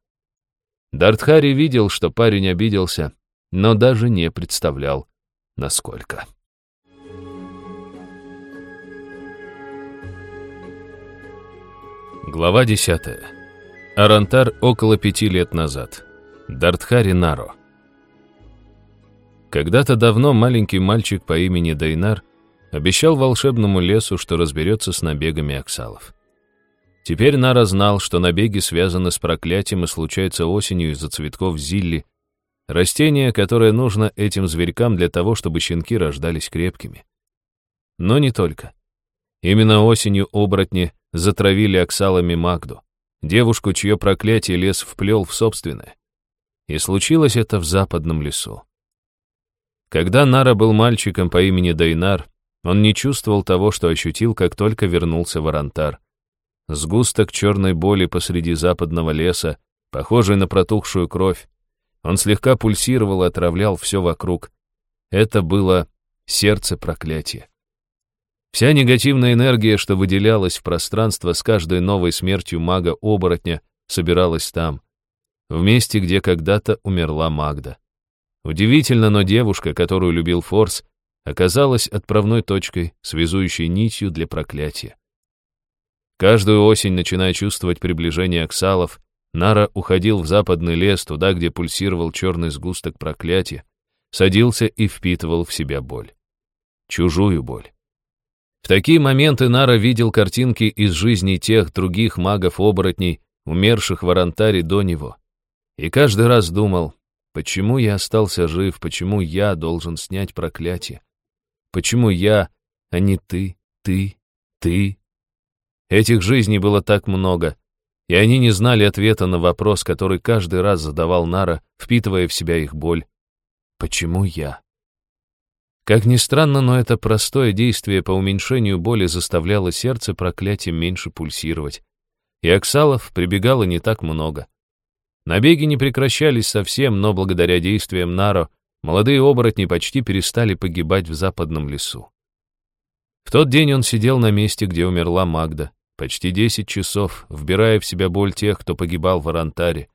Дартхари видел, что парень обиделся, но даже не представлял, насколько. Глава 10. Арантар около пяти лет назад. Дартхари Наро. Когда-то давно маленький мальчик по имени Дайнар Обещал волшебному лесу, что разберется с набегами оксалов. Теперь Нара знал, что набеги связаны с проклятием и случаются осенью из-за цветков зилли, растение, которое нужно этим зверькам для того, чтобы щенки рождались крепкими. Но не только. Именно осенью оборотни затравили оксалами Магду, девушку, чье проклятие лес вплел в собственное. И случилось это в западном лесу. Когда Нара был мальчиком по имени Дайнар, он не чувствовал того, что ощутил, как только вернулся в Арантар. Сгусток черной боли посреди западного леса, похожий на протухшую кровь. Он слегка пульсировал и отравлял все вокруг. Это было сердце проклятия. Вся негативная энергия, что выделялась в пространство с каждой новой смертью мага-оборотня, собиралась там. в месте, где когда-то умерла Магда. Удивительно, но девушка, которую любил Форс, оказалась отправной точкой, связующей нитью для проклятия. Каждую осень, начиная чувствовать приближение оксалов, Нара уходил в западный лес, туда, где пульсировал черный сгусток проклятия, садился и впитывал в себя боль. Чужую боль. В такие моменты Нара видел картинки из жизни тех других магов-оборотней, умерших в Арантаре до него. И каждый раз думал, почему я остался жив, почему я должен снять проклятие? Почему я, а не ты, ты, ты? Этих жизней было так много, и они не знали ответа на вопрос, который каждый раз задавал Нара, впитывая в себя их боль. Почему я? Как ни странно, но это простое действие по уменьшению боли заставляло сердце проклятием меньше пульсировать. И Оксалов прибегало не так много. Набеги не прекращались совсем, но благодаря действиям Наро молодые оборотни почти перестали погибать в западном лесу. В тот день он сидел на месте, где умерла Магда, почти десять часов, вбирая в себя боль тех, кто погибал в Арантаре.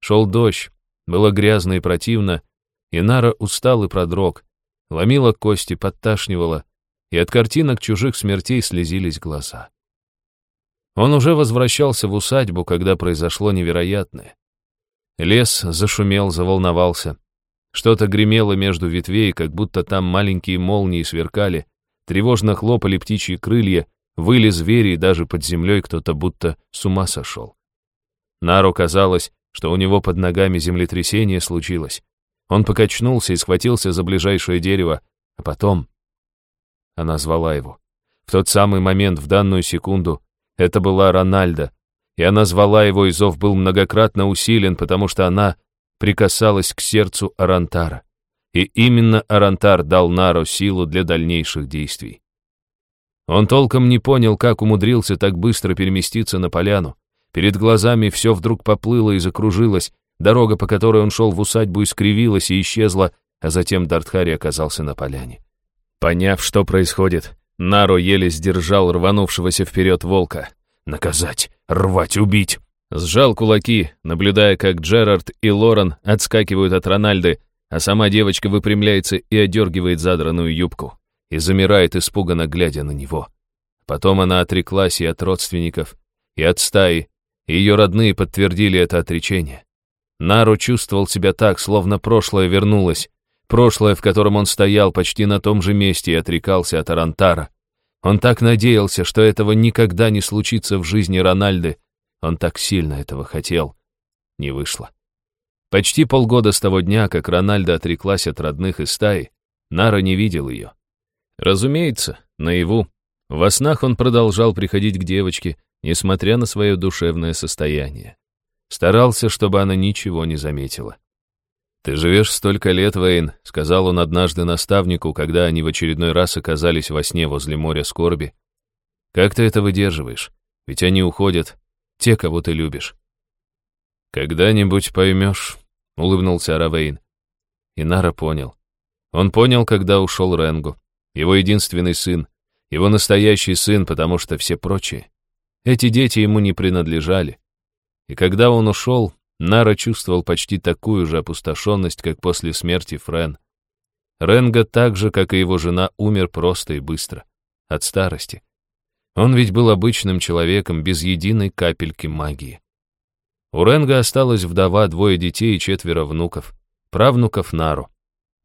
Шел дождь, было грязно и противно, и Нара устал и продрог, ломила кости, подташнивала, и от картинок чужих смертей слезились глаза. Он уже возвращался в усадьбу, когда произошло невероятное. Лес зашумел, заволновался. Что-то гремело между ветвей, как будто там маленькие молнии сверкали, тревожно хлопали птичьи крылья, выли звери, и даже под землей кто-то будто с ума сошел. Нару казалось, что у него под ногами землетрясение случилось. Он покачнулся и схватился за ближайшее дерево, а потом... Она звала его. В тот самый момент, в данную секунду, это была Рональда, и она звала его, и зов был многократно усилен, потому что она прикасалась к сердцу Арантара. И именно Арантар дал Нару силу для дальнейших действий. Он толком не понял, как умудрился так быстро переместиться на поляну. Перед глазами все вдруг поплыло и закружилось, Дорога, по которой он шел в усадьбу, искривилась и исчезла, а затем Дартхари оказался на поляне. Поняв, что происходит, Наро еле сдержал рванувшегося вперед волка. «Наказать! Рвать! Убить!» Сжал кулаки, наблюдая, как Джерард и Лорен отскакивают от Рональды, а сама девочка выпрямляется и одергивает задранную юбку и замирает, испуганно глядя на него. Потом она отреклась и от родственников, и от стаи, и ее родные подтвердили это отречение. Нару чувствовал себя так, словно прошлое вернулось. Прошлое, в котором он стоял почти на том же месте и отрекался от Арантара. Он так надеялся, что этого никогда не случится в жизни Рональды. Он так сильно этого хотел. Не вышло. Почти полгода с того дня, как Рональда отреклась от родных и стаи, Нара не видел ее. Разумеется, наяву. Во снах он продолжал приходить к девочке, несмотря на свое душевное состояние. Старался, чтобы она ничего не заметила. «Ты живешь столько лет, Вейн», — сказал он однажды наставнику, когда они в очередной раз оказались во сне возле моря скорби. «Как ты это выдерживаешь? Ведь они уходят, те, кого ты любишь». «Когда-нибудь поймешь», — улыбнулся Аравейн. И Нара понял. Он понял, когда ушел Ренгу, его единственный сын, его настоящий сын, потому что все прочие. Эти дети ему не принадлежали. И когда он ушел, Нара чувствовал почти такую же опустошенность, как после смерти Френ. Ренга так же, как и его жена, умер просто и быстро. От старости. Он ведь был обычным человеком, без единой капельки магии. У Ренга осталась вдова, двое детей и четверо внуков, правнуков Нару.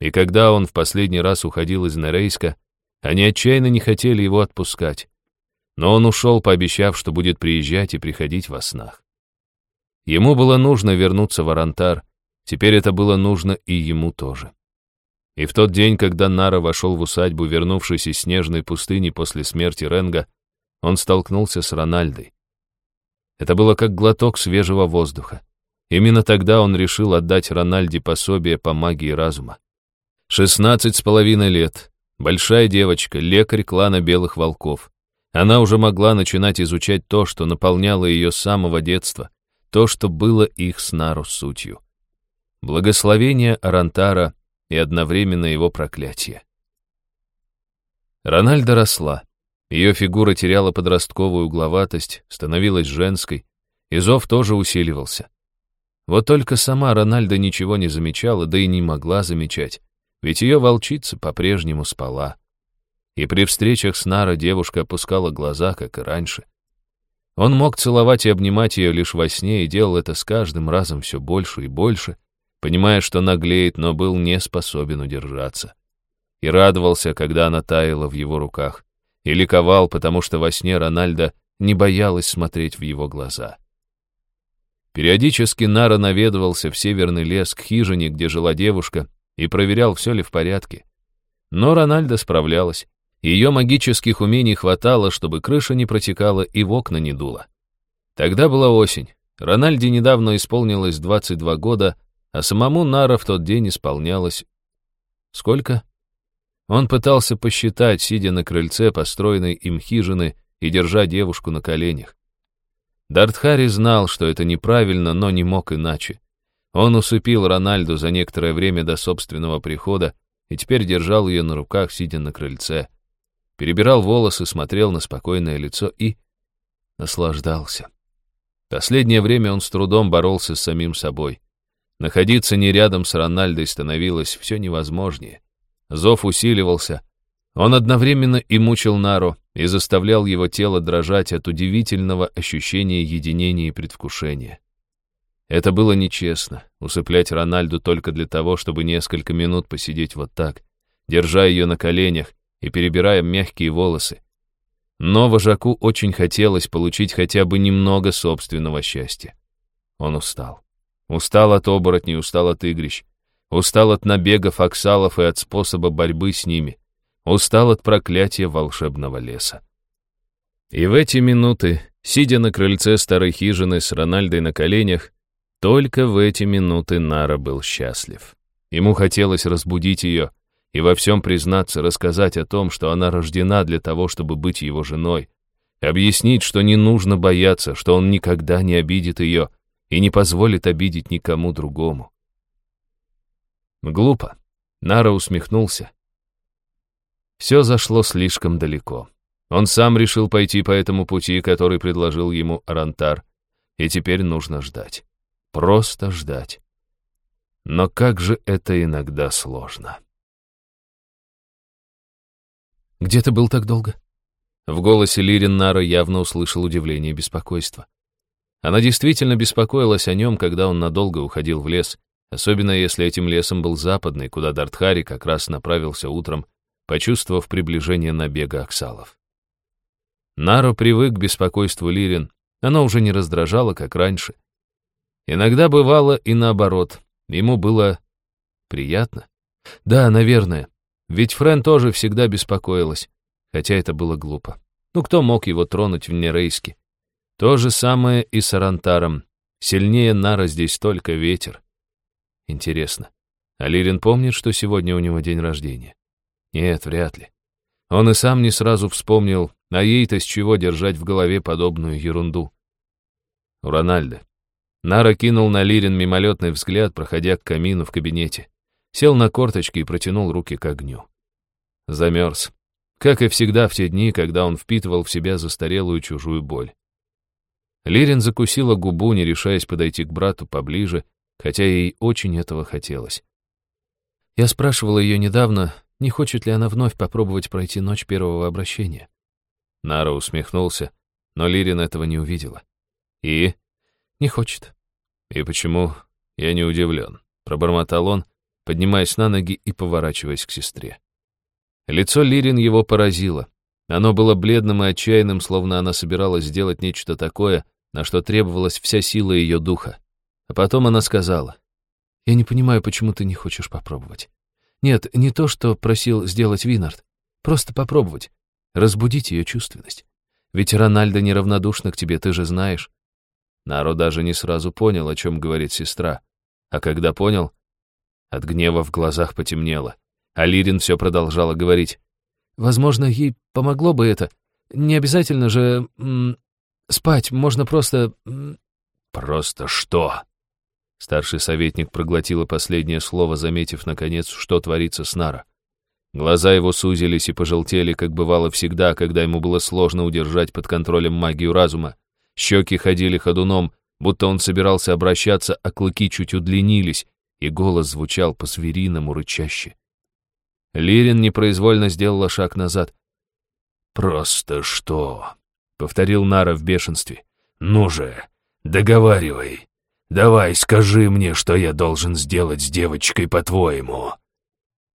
И когда он в последний раз уходил из Нерейска, они отчаянно не хотели его отпускать. Но он ушел, пообещав, что будет приезжать и приходить во снах. Ему было нужно вернуться в Арантар, теперь это было нужно и ему тоже. И в тот день, когда Нара вошел в усадьбу, вернувшись из снежной пустыни после смерти Ренга, он столкнулся с Рональдой. Это было как глоток свежего воздуха. Именно тогда он решил отдать Рональде пособие по магии разума. Шестнадцать с половиной лет, большая девочка, лекарь клана Белых Волков. Она уже могла начинать изучать то, что наполняло ее с самого детства, то, что было их с Нару сутью. Благословение Арантара и одновременно его проклятие. Рональда росла. Ее фигура теряла подростковую угловатость, становилась женской, и зов тоже усиливался. Вот только сама Рональда ничего не замечала, да и не могла замечать, ведь ее волчица по-прежнему спала. И при встречах с Нара девушка опускала глаза, как и раньше. Он мог целовать и обнимать ее лишь во сне и делал это с каждым разом все больше и больше, понимая, что наглеет, но был не способен удержаться. И радовался, когда она таяла в его руках, и ликовал, потому что во сне Рональда не боялась смотреть в его глаза. Периодически Нара наведывался в северный лес к хижине, где жила девушка, и проверял, все ли в порядке. Но Рональда справлялась. Ее магических умений хватало, чтобы крыша не протекала и в окна не дуло. Тогда была осень. Рональде недавно исполнилось 22 года, а самому Нара в тот день исполнялось... Сколько? Он пытался посчитать, сидя на крыльце построенной им хижины и держа девушку на коленях. Дартхари знал, что это неправильно, но не мог иначе. Он усыпил Рональду за некоторое время до собственного прихода и теперь держал ее на руках, сидя на крыльце. Перебирал волосы, смотрел на спокойное лицо и наслаждался. Последнее время он с трудом боролся с самим собой. Находиться не рядом с Рональдой становилось все невозможнее. Зов усиливался. Он одновременно и мучил Нару, и заставлял его тело дрожать от удивительного ощущения единения и предвкушения. Это было нечестно, усыплять Рональду только для того, чтобы несколько минут посидеть вот так, держа ее на коленях и перебирая мягкие волосы. Но вожаку очень хотелось получить хотя бы немного собственного счастья. Он устал. Устал от оборотней, устал от игрищ. Устал от набегов оксалов и от способа борьбы с ними. Устал от проклятия волшебного леса. И в эти минуты, сидя на крыльце старой хижины с Рональдой на коленях, только в эти минуты Нара был счастлив. Ему хотелось разбудить ее и во всем признаться, рассказать о том, что она рождена для того, чтобы быть его женой, объяснить, что не нужно бояться, что он никогда не обидит ее и не позволит обидеть никому другому. Глупо. Нара усмехнулся. Все зашло слишком далеко. Он сам решил пойти по этому пути, который предложил ему Арантар, и теперь нужно ждать. Просто ждать. Но как же это иногда сложно. «Где ты был так долго?» В голосе Лирин Нара явно услышал удивление и беспокойство. Она действительно беспокоилась о нем, когда он надолго уходил в лес, особенно если этим лесом был западный, куда Дартхари как раз направился утром, почувствовав приближение набега Оксалов. Наро привык к беспокойству Лирин, оно уже не раздражало, как раньше. Иногда бывало и наоборот, ему было приятно. Да, наверное, ведь Френ тоже всегда беспокоилась, хотя это было глупо. Ну кто мог его тронуть в Нерейске? То же самое и с Арантаром. Сильнее Нара здесь только ветер. Интересно, Алирин помнит, что сегодня у него день рождения? Нет, вряд ли. Он и сам не сразу вспомнил, а ей-то с чего держать в голове подобную ерунду. У Рональда. Нара кинул на Лирин мимолетный взгляд, проходя к камину в кабинете. Сел на корточки и протянул руки к огню. Замерз. Как и всегда в те дни, когда он впитывал в себя застарелую чужую боль. Лирин закусила губу, не решаясь подойти к брату поближе, хотя ей очень этого хотелось. Я спрашивала ее недавно, не хочет ли она вновь попробовать пройти ночь первого обращения. Нара усмехнулся, но Лирин этого не увидела. И? Не хочет. И почему? Я не удивлен. Пробормотал он, поднимаясь на ноги и поворачиваясь к сестре. Лицо Лирин его поразило. Оно было бледным и отчаянным, словно она собиралась сделать нечто такое, на что требовалась вся сила ее духа. А потом она сказала, «Я не понимаю, почему ты не хочешь попробовать. Нет, не то, что просил сделать Винард. Просто попробовать. Разбудить ее чувственность. Ведь Рональда неравнодушна к тебе, ты же знаешь». Наро даже не сразу понял, о чем говорит сестра. А когда понял, от гнева в глазах потемнело. А Лирин все продолжала говорить. «Возможно, ей помогло бы это. Не обязательно же... спать, можно просто...» «Просто что?» Старший советник проглотила последнее слово, заметив, наконец, что творится с Нара. Глаза его сузились и пожелтели, как бывало всегда, когда ему было сложно удержать под контролем магию разума. Щеки ходили ходуном, будто он собирался обращаться, а клыки чуть удлинились, и голос звучал по-звериному рычаще. Лирин непроизвольно сделала шаг назад. «Просто что?» — повторил Нара в бешенстве. «Ну же, договаривай. Давай, скажи мне, что я должен сделать с девочкой, по-твоему».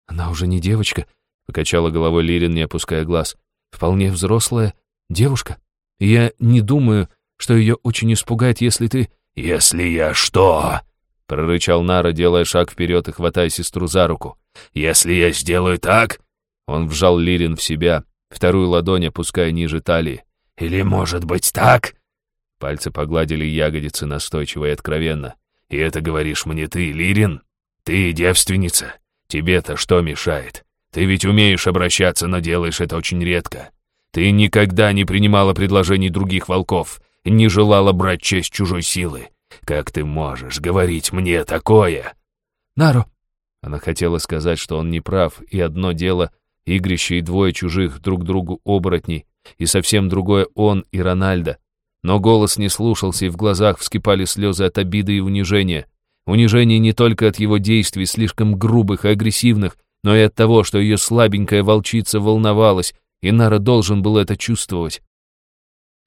«Она уже не девочка», — покачала головой Лирин, не опуская глаз. «Вполне взрослая девушка. Я не думаю, что ее очень испугает, если ты...» «Если я что?» — прорычал Нара, делая шаг вперед и хватая сестру за руку. «Если я сделаю так...» Он вжал Лирин в себя, вторую ладонь опуская ниже талии. «Или, может быть, так?» Пальцы погладили ягодицы настойчиво и откровенно. «И это говоришь мне ты, Лирин? Ты девственница? Тебе-то что мешает? Ты ведь умеешь обращаться, но делаешь это очень редко. Ты никогда не принимала предложений других волков, не желала брать честь чужой силы. Как ты можешь говорить мне такое?» «Наро!» Она хотела сказать, что он не прав, и одно дело — игрище и двое чужих друг другу оборотней, и совсем другое он и Рональдо. Но голос не слушался, и в глазах вскипали слезы от обиды и унижения. Унижение не только от его действий, слишком грубых и агрессивных, но и от того, что ее слабенькая волчица волновалась, и Нара должен был это чувствовать.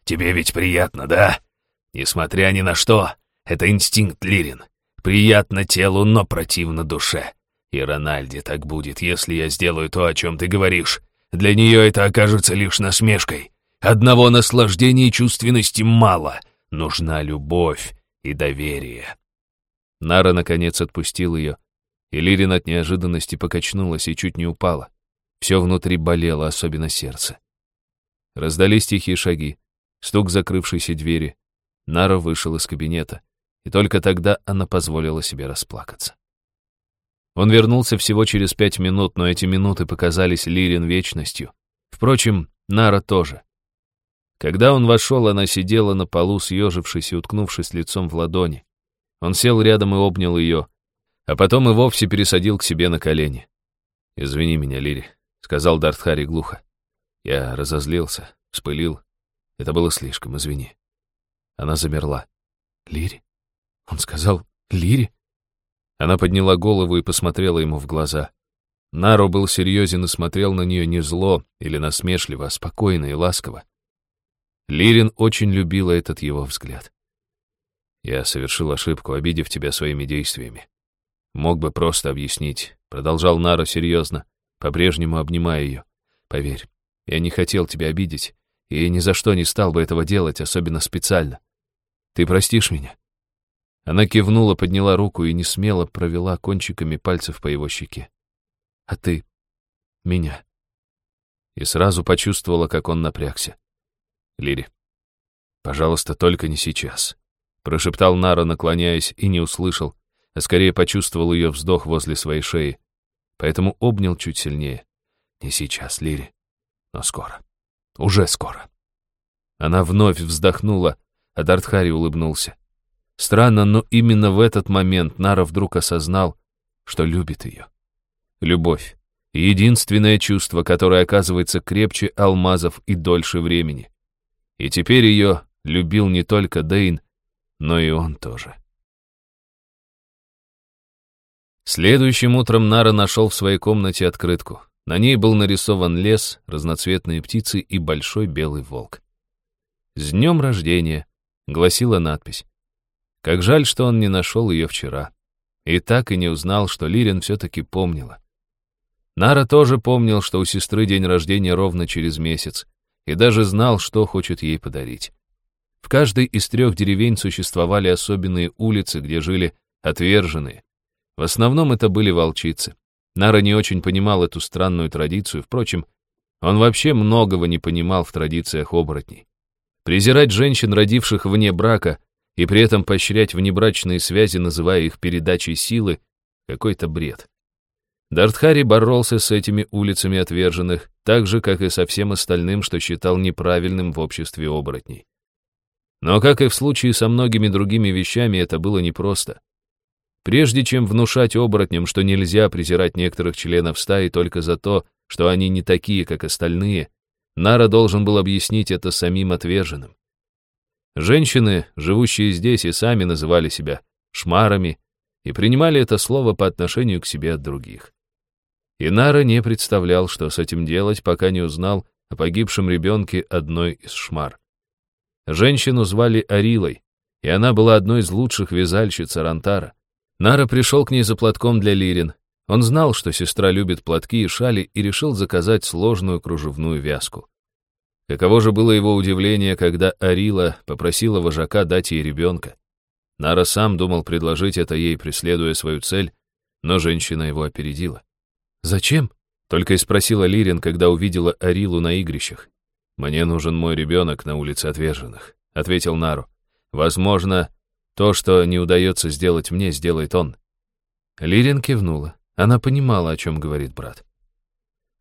«Тебе ведь приятно, да? Несмотря ни на что, это инстинкт Лирин. Приятно телу, но противно душе. И Рональде так будет, если я сделаю то, о чем ты говоришь. Для нее это окажется лишь насмешкой. Одного наслаждения и чувственности мало. Нужна любовь и доверие. Нара, наконец, отпустил ее, и Лирин от неожиданности покачнулась и чуть не упала. Все внутри болело, особенно сердце. Раздались тихие шаги, стук закрывшейся двери. Нара вышел из кабинета, и только тогда она позволила себе расплакаться. Он вернулся всего через пять минут, но эти минуты показались Лирин вечностью. Впрочем, Нара тоже. Когда он вошел, она сидела на полу, съежившись и уткнувшись лицом в ладони. Он сел рядом и обнял ее, а потом и вовсе пересадил к себе на колени. «Извини меня, Лири», — сказал Дартхари глухо. Я разозлился, вспылил. Это было слишком, извини. Она замерла. «Лири?» Он сказал «Лири?» Она подняла голову и посмотрела ему в глаза. Наро был серьезен и смотрел на нее не зло или насмешливо, а спокойно и ласково. Лирин очень любила этот его взгляд. «Я совершил ошибку, обидев тебя своими действиями. Мог бы просто объяснить», — продолжал Наро серьезно, по-прежнему обнимая ее. «Поверь, я не хотел тебя обидеть, и ни за что не стал бы этого делать, особенно специально. Ты простишь меня?» Она кивнула, подняла руку и несмело провела кончиками пальцев по его щеке. «А ты? Меня?» И сразу почувствовала, как он напрягся. «Лири, пожалуйста, только не сейчас», — прошептал Нара, наклоняясь, и не услышал, а скорее почувствовал ее вздох возле своей шеи, поэтому обнял чуть сильнее. «Не сейчас, Лири, но скоро. Уже скоро». Она вновь вздохнула, а Дартхари улыбнулся. Странно, но именно в этот момент Нара вдруг осознал, что любит ее. Любовь — единственное чувство, которое оказывается крепче алмазов и дольше времени. И теперь ее любил не только Дейн, но и он тоже. Следующим утром Нара нашел в своей комнате открытку. На ней был нарисован лес, разноцветные птицы и большой белый волк. «С днем рождения!» — гласила надпись. Как жаль, что он не нашел ее вчера. И так и не узнал, что Лирин все-таки помнила. Нара тоже помнил, что у сестры день рождения ровно через месяц, и даже знал, что хочет ей подарить. В каждой из трех деревень существовали особенные улицы, где жили отверженные. В основном это были волчицы. Нара не очень понимал эту странную традицию, впрочем, он вообще многого не понимал в традициях оборотней. Презирать женщин, родивших вне брака, и при этом поощрять внебрачные связи, называя их передачей силы, какой-то бред. Дартхари боролся с этими улицами отверженных, так же, как и со всем остальным, что считал неправильным в обществе оборотней. Но, как и в случае со многими другими вещами, это было непросто. Прежде чем внушать оборотням, что нельзя презирать некоторых членов стаи только за то, что они не такие, как остальные, Нара должен был объяснить это самим отверженным. Женщины, живущие здесь, и сами называли себя шмарами и принимали это слово по отношению к себе от других. Инара не представлял, что с этим делать, пока не узнал о погибшем ребенке одной из шмар. Женщину звали Арилой, и она была одной из лучших вязальщиц Арантара. Нара пришел к ней за платком для Лирин. Он знал, что сестра любит платки и шали, и решил заказать сложную кружевную вязку. Каково же было его удивление, когда Арила попросила вожака дать ей ребенка. Нара сам думал предложить это ей, преследуя свою цель, но женщина его опередила. «Зачем?» — только и спросила Лирин, когда увидела Арилу на игрищах. «Мне нужен мой ребенок на улице отверженных», — ответил Нару. «Возможно, то, что не удается сделать мне, сделает он». Лирин кивнула. Она понимала, о чем говорит брат.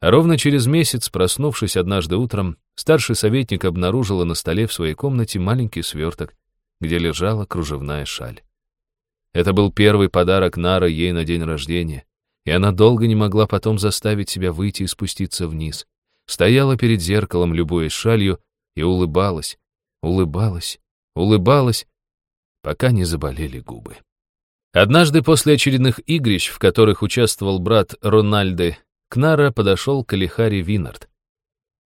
Ровно через месяц, проснувшись однажды утром, старший советник обнаружила на столе в своей комнате маленький сверток, где лежала кружевная шаль. Это был первый подарок Нара ей на день рождения, и она долго не могла потом заставить себя выйти и спуститься вниз. Стояла перед зеркалом, любуясь шалью, и улыбалась, улыбалась, улыбалась, пока не заболели губы. Однажды после очередных игрищ, в которых участвовал брат Рональды, к Нара подошел Калихари Винард.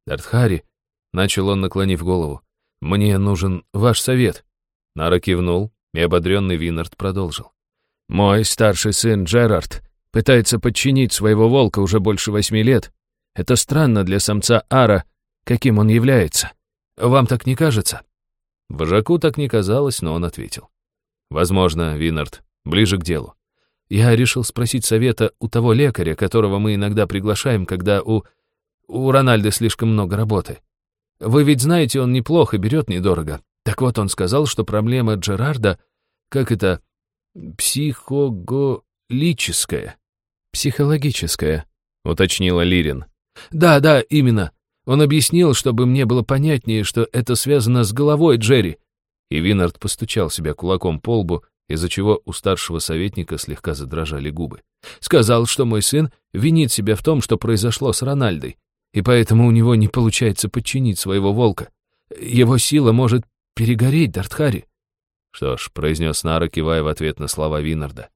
«Дартхари», — начал он, наклонив голову, — «мне нужен ваш совет». Нара кивнул, и ободренный Винард продолжил. «Мой старший сын Джерард пытается подчинить своего волка уже больше восьми лет. Это странно для самца Ара, каким он является. Вам так не кажется?» Вожаку так не казалось, но он ответил. «Возможно, Винард, ближе к делу. Я решил спросить совета у того лекаря, которого мы иногда приглашаем, когда у... у Рональда слишком много работы. Вы ведь знаете, он неплохо берет недорого. Так вот, он сказал, что проблема Джерарда, как это, психоголическая. Психологическая, уточнила Лирин. Да, да, именно. Он объяснил, чтобы мне было понятнее, что это связано с головой Джерри. И Винард постучал себя кулаком по лбу, из-за чего у старшего советника слегка задрожали губы. Сказал, что мой сын винит себя в том, что произошло с Рональдой, и поэтому у него не получается подчинить своего волка. Его сила может перегореть, Дартхари. Что ж, произнес Нара, кивая в ответ на слова Винарда.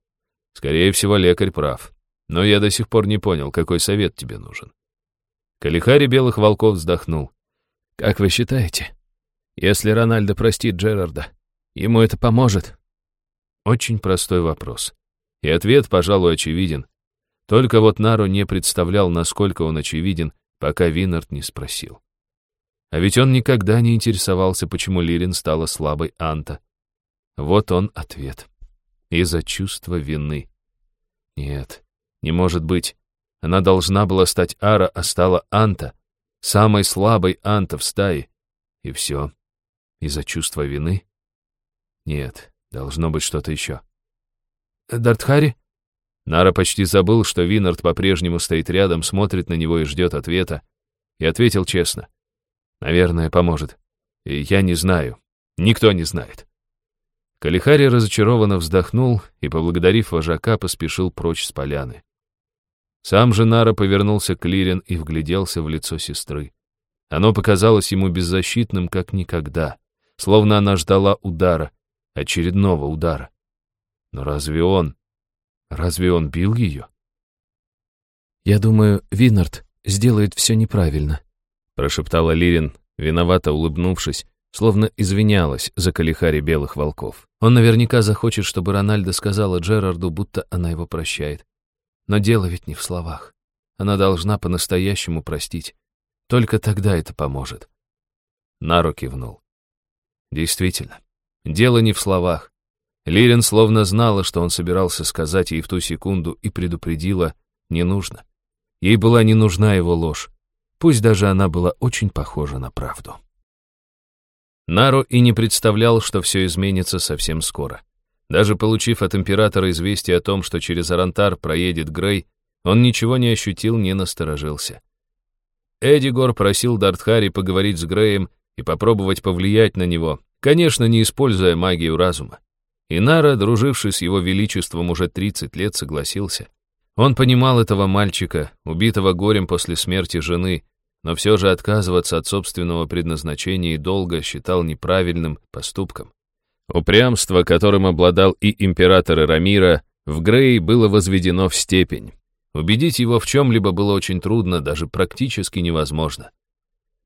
Скорее всего, лекарь прав. Но я до сих пор не понял, какой совет тебе нужен. Калихари Белых Волков вздохнул. «Как вы считаете, если Рональдо простит Джерарда, ему это поможет?» Очень простой вопрос. И ответ, пожалуй, очевиден. Только вот Нару не представлял, насколько он очевиден, пока Винард не спросил. А ведь он никогда не интересовался, почему Лирин стала слабой Анта. Вот он ответ. Из-за чувства вины. Нет, не может быть. Она должна была стать Ара, а стала Анта. Самой слабой Анта в стае. И все. Из-за чувства вины? Нет, должно быть что-то еще. Дартхари? Нара почти забыл, что Винард по-прежнему стоит рядом, смотрит на него и ждет ответа. И ответил честно. Наверное, поможет. И я не знаю. Никто не знает. Калихари разочарованно вздохнул и, поблагодарив вожака, поспешил прочь с поляны. Сам же Нара повернулся к Лирин и вгляделся в лицо сестры. Оно показалось ему беззащитным, как никогда, словно она ждала удара, очередного удара. Но разве он... Разве он бил ее? «Я думаю, Винард сделает все неправильно», прошептала Лирин, виновато улыбнувшись, словно извинялась за Калихари белых волков. Он наверняка захочет, чтобы Рональдо сказала Джерарду, будто она его прощает. Но дело ведь не в словах. Она должна по-настоящему простить. Только тогда это поможет. Наро кивнул. Действительно, дело не в словах. Лирин словно знала, что он собирался сказать ей в ту секунду и предупредила, не нужно. Ей была не нужна его ложь пусть даже она была очень похожа на правду. Нару и не представлял, что все изменится совсем скоро. Даже получив от императора известие о том, что через Арантар проедет Грей, он ничего не ощутил, не насторожился. Эдигор просил Дартхари поговорить с Греем и попробовать повлиять на него, конечно, не используя магию разума. И Нара, друживший с его величеством уже 30 лет, согласился. Он понимал этого мальчика, убитого горем после смерти жены, но все же отказываться от собственного предназначения и долга считал неправильным поступком. Упрямство, которым обладал и император Рамира, в Грей было возведено в степень. Убедить его в чем-либо было очень трудно, даже практически невозможно.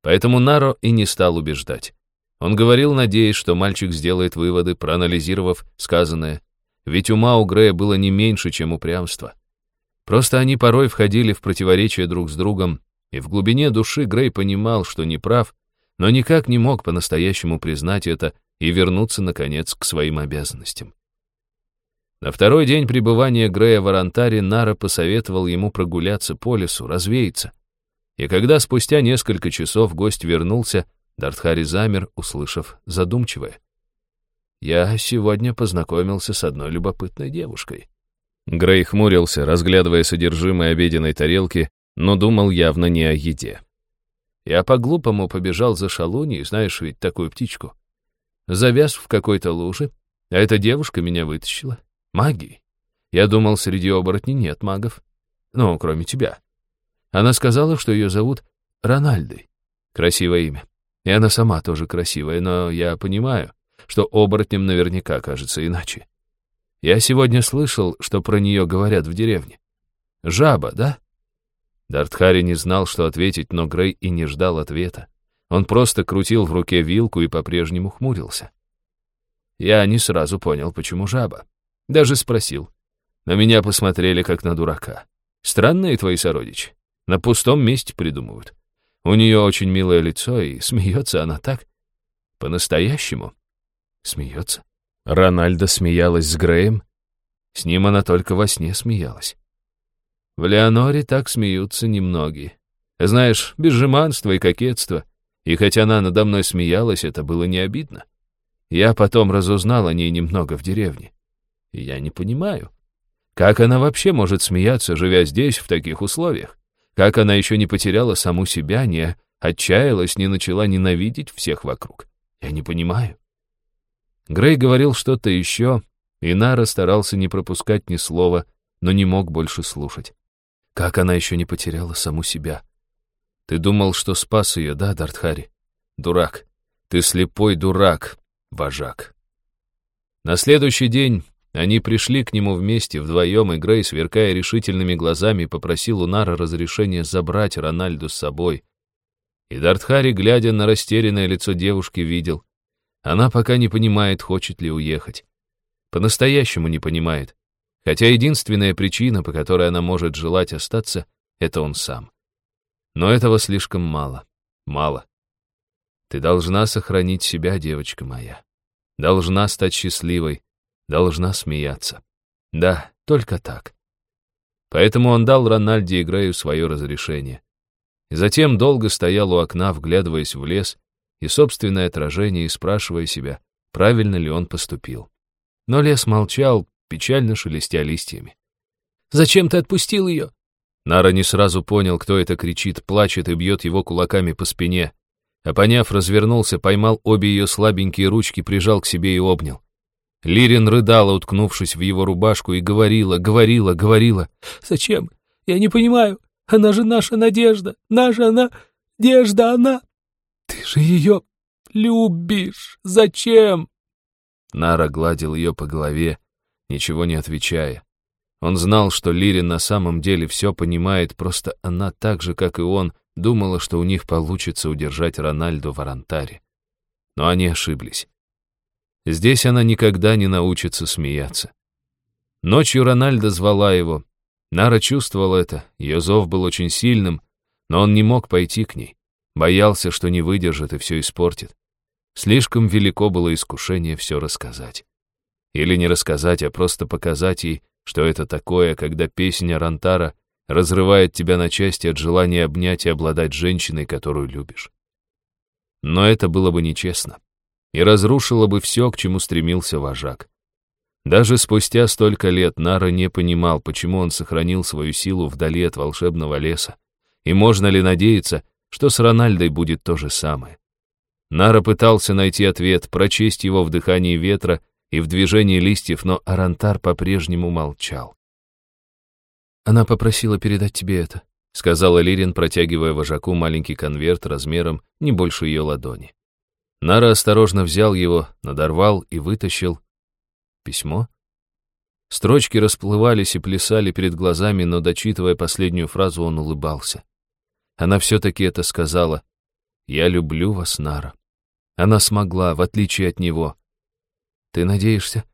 Поэтому Наро и не стал убеждать. Он говорил, надеясь, что мальчик сделает выводы, проанализировав сказанное, ведь ума у Грея было не меньше, чем упрямство. Просто они порой входили в противоречие друг с другом, и в глубине души Грей понимал, что не прав, но никак не мог по-настоящему признать это и вернуться, наконец, к своим обязанностям. На второй день пребывания Грея в Арантаре Нара посоветовал ему прогуляться по лесу, развеяться. И когда спустя несколько часов гость вернулся, Дартхари замер, услышав задумчивое. «Я сегодня познакомился с одной любопытной девушкой». Грей хмурился, разглядывая содержимое обеденной тарелки, но думал явно не о еде. Я по-глупому побежал за шалуньей, знаешь ведь такую птичку. Завяз в какой-то луже, а эта девушка меня вытащила. Магией. Я думал, среди оборотней нет магов. Ну, кроме тебя. Она сказала, что ее зовут Рональдой. Красивое имя. И она сама тоже красивая, но я понимаю, что оборотням наверняка кажется иначе. Я сегодня слышал, что про нее говорят в деревне. Жаба, да? Дартхари не знал, что ответить, но Грей и не ждал ответа. Он просто крутил в руке вилку и по-прежнему хмурился. Я не сразу понял, почему жаба. Даже спросил. На меня посмотрели, как на дурака. Странные твои сородичи. На пустом месте придумывают. У нее очень милое лицо, и смеется она так. По-настоящему. Смеется. Рональда смеялась с Греем. С ним она только во сне смеялась. В Леоноре так смеются немногие. Знаешь, безжиманство и кокетство. И хотя она надо мной смеялась, это было не обидно. Я потом разузнал о ней немного в деревне. И я не понимаю, как она вообще может смеяться, живя здесь, в таких условиях? Как она еще не потеряла саму себя, не отчаялась, не начала ненавидеть всех вокруг? Я не понимаю. Грей говорил что-то еще, и Нара старался не пропускать ни слова, но не мог больше слушать. Как она еще не потеряла саму себя? Ты думал, что спас ее, да, Дартхари? Дурак. Ты слепой дурак, вожак. На следующий день они пришли к нему вместе, вдвоем, и Грей, сверкая решительными глазами, попросил у Нара разрешения забрать Рональду с собой. И Дартхари, глядя на растерянное лицо девушки, видел. Она пока не понимает, хочет ли уехать. По-настоящему не понимает. Хотя единственная причина, по которой она может желать остаться, это он сам. Но этого слишком мало. Мало. Ты должна сохранить себя, девочка моя. Должна стать счастливой, должна смеяться. Да, только так. Поэтому он дал Рональде и Грею свое разрешение. И затем долго стоял у окна, вглядываясь в лес и собственное отражение, и спрашивая себя, правильно ли он поступил. Но лес молчал, печально шелестя листьями. «Зачем ты отпустил ее?» Нара не сразу понял, кто это кричит, плачет и бьет его кулаками по спине. А поняв, развернулся, поймал обе ее слабенькие ручки, прижал к себе и обнял. Лирин рыдала, уткнувшись в его рубашку, и говорила, говорила, говорила. «Зачем? Я не понимаю. Она же наша надежда. Наша надежда, она... Ты же ее любишь. Зачем?» Нара гладил ее по голове, ничего не отвечая. Он знал, что Лирин на самом деле все понимает, просто она так же, как и он, думала, что у них получится удержать Рональду в Арантаре. Но они ошиблись. Здесь она никогда не научится смеяться. Ночью Рональда звала его. Нара чувствовал это, ее зов был очень сильным, но он не мог пойти к ней. Боялся, что не выдержит и все испортит. Слишком велико было искушение все рассказать. Или не рассказать, а просто показать ей, что это такое, когда песня Рантара разрывает тебя на части от желания обнять и обладать женщиной, которую любишь. Но это было бы нечестно и разрушила бы все, к чему стремился вожак. Даже спустя столько лет Нара не понимал, почему он сохранил свою силу вдали от волшебного леса, и можно ли надеяться, что с Рональдой будет то же самое. Нара пытался найти ответ, прочесть его в дыхании ветра и в движении листьев, но Арантар по-прежнему молчал. «Она попросила передать тебе это. — сказала Лирин, протягивая вожаку маленький конверт размером не больше ее ладони. Нара осторожно взял его, надорвал и вытащил. Письмо? Строчки расплывались и плясали перед глазами, но, дочитывая последнюю фразу, он улыбался. Она все-таки это сказала. «Я люблю вас, Нара». Она смогла, в отличие от него. «Ты надеешься,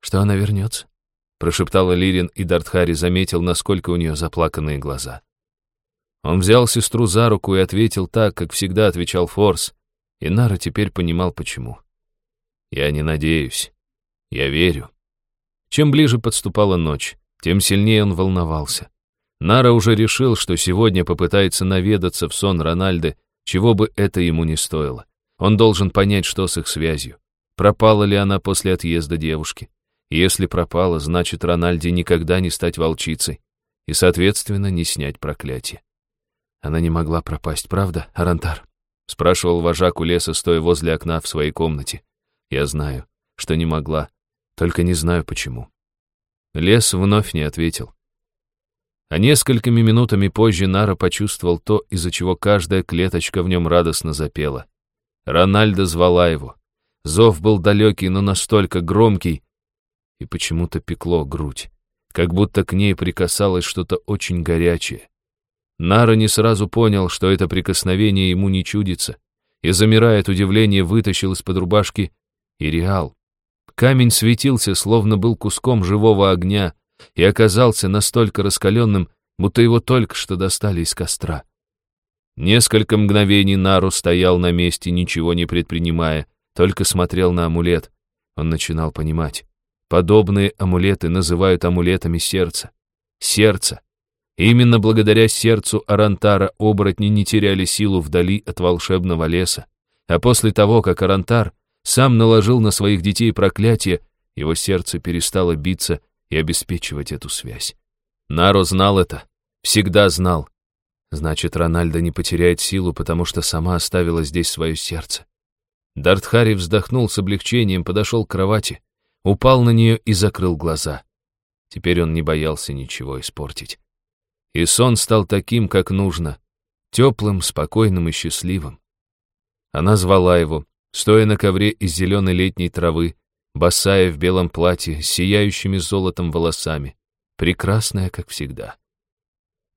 что она вернется?» прошептала Лирин, и Дартхари заметил, насколько у нее заплаканные глаза. Он взял сестру за руку и ответил так, как всегда отвечал Форс, и Нара теперь понимал, почему. «Я не надеюсь. Я верю». Чем ближе подступала ночь, тем сильнее он волновался. Нара уже решил, что сегодня попытается наведаться в сон Рональды, чего бы это ему не стоило. Он должен понять, что с их связью. Пропала ли она после отъезда девушки? Если пропала, значит, Рональде никогда не стать волчицей и, соответственно, не снять проклятие. Она не могла пропасть, правда, Арантар? Спрашивал вожак у леса, стоя возле окна в своей комнате. Я знаю, что не могла, только не знаю почему. Лес вновь не ответил. А несколькими минутами позже Нара почувствовал то, из-за чего каждая клеточка в нем радостно запела. Рональда звала его. Зов был далекий, но настолько громкий, и почему-то пекло грудь, как будто к ней прикасалось что-то очень горячее. Нара не сразу понял, что это прикосновение ему не чудится, и, замирая от удивления, вытащил из-под рубашки Иреал. Камень светился, словно был куском живого огня, и оказался настолько раскаленным, будто его только что достали из костра. Несколько мгновений Нару стоял на месте, ничего не предпринимая, только смотрел на амулет. Он начинал понимать. Подобные амулеты называют амулетами сердца. Сердце. Именно благодаря сердцу Арантара оборотни не теряли силу вдали от волшебного леса. А после того, как Арантар сам наложил на своих детей проклятие, его сердце перестало биться и обеспечивать эту связь. Наро знал это, всегда знал. Значит, Рональда не потеряет силу, потому что сама оставила здесь свое сердце. Дартхари вздохнул с облегчением, подошел к кровати, упал на нее и закрыл глаза. Теперь он не боялся ничего испортить. И сон стал таким, как нужно, теплым, спокойным и счастливым. Она звала его, стоя на ковре из зеленой летней травы, босая в белом платье, сияющими золотом волосами, прекрасная, как всегда.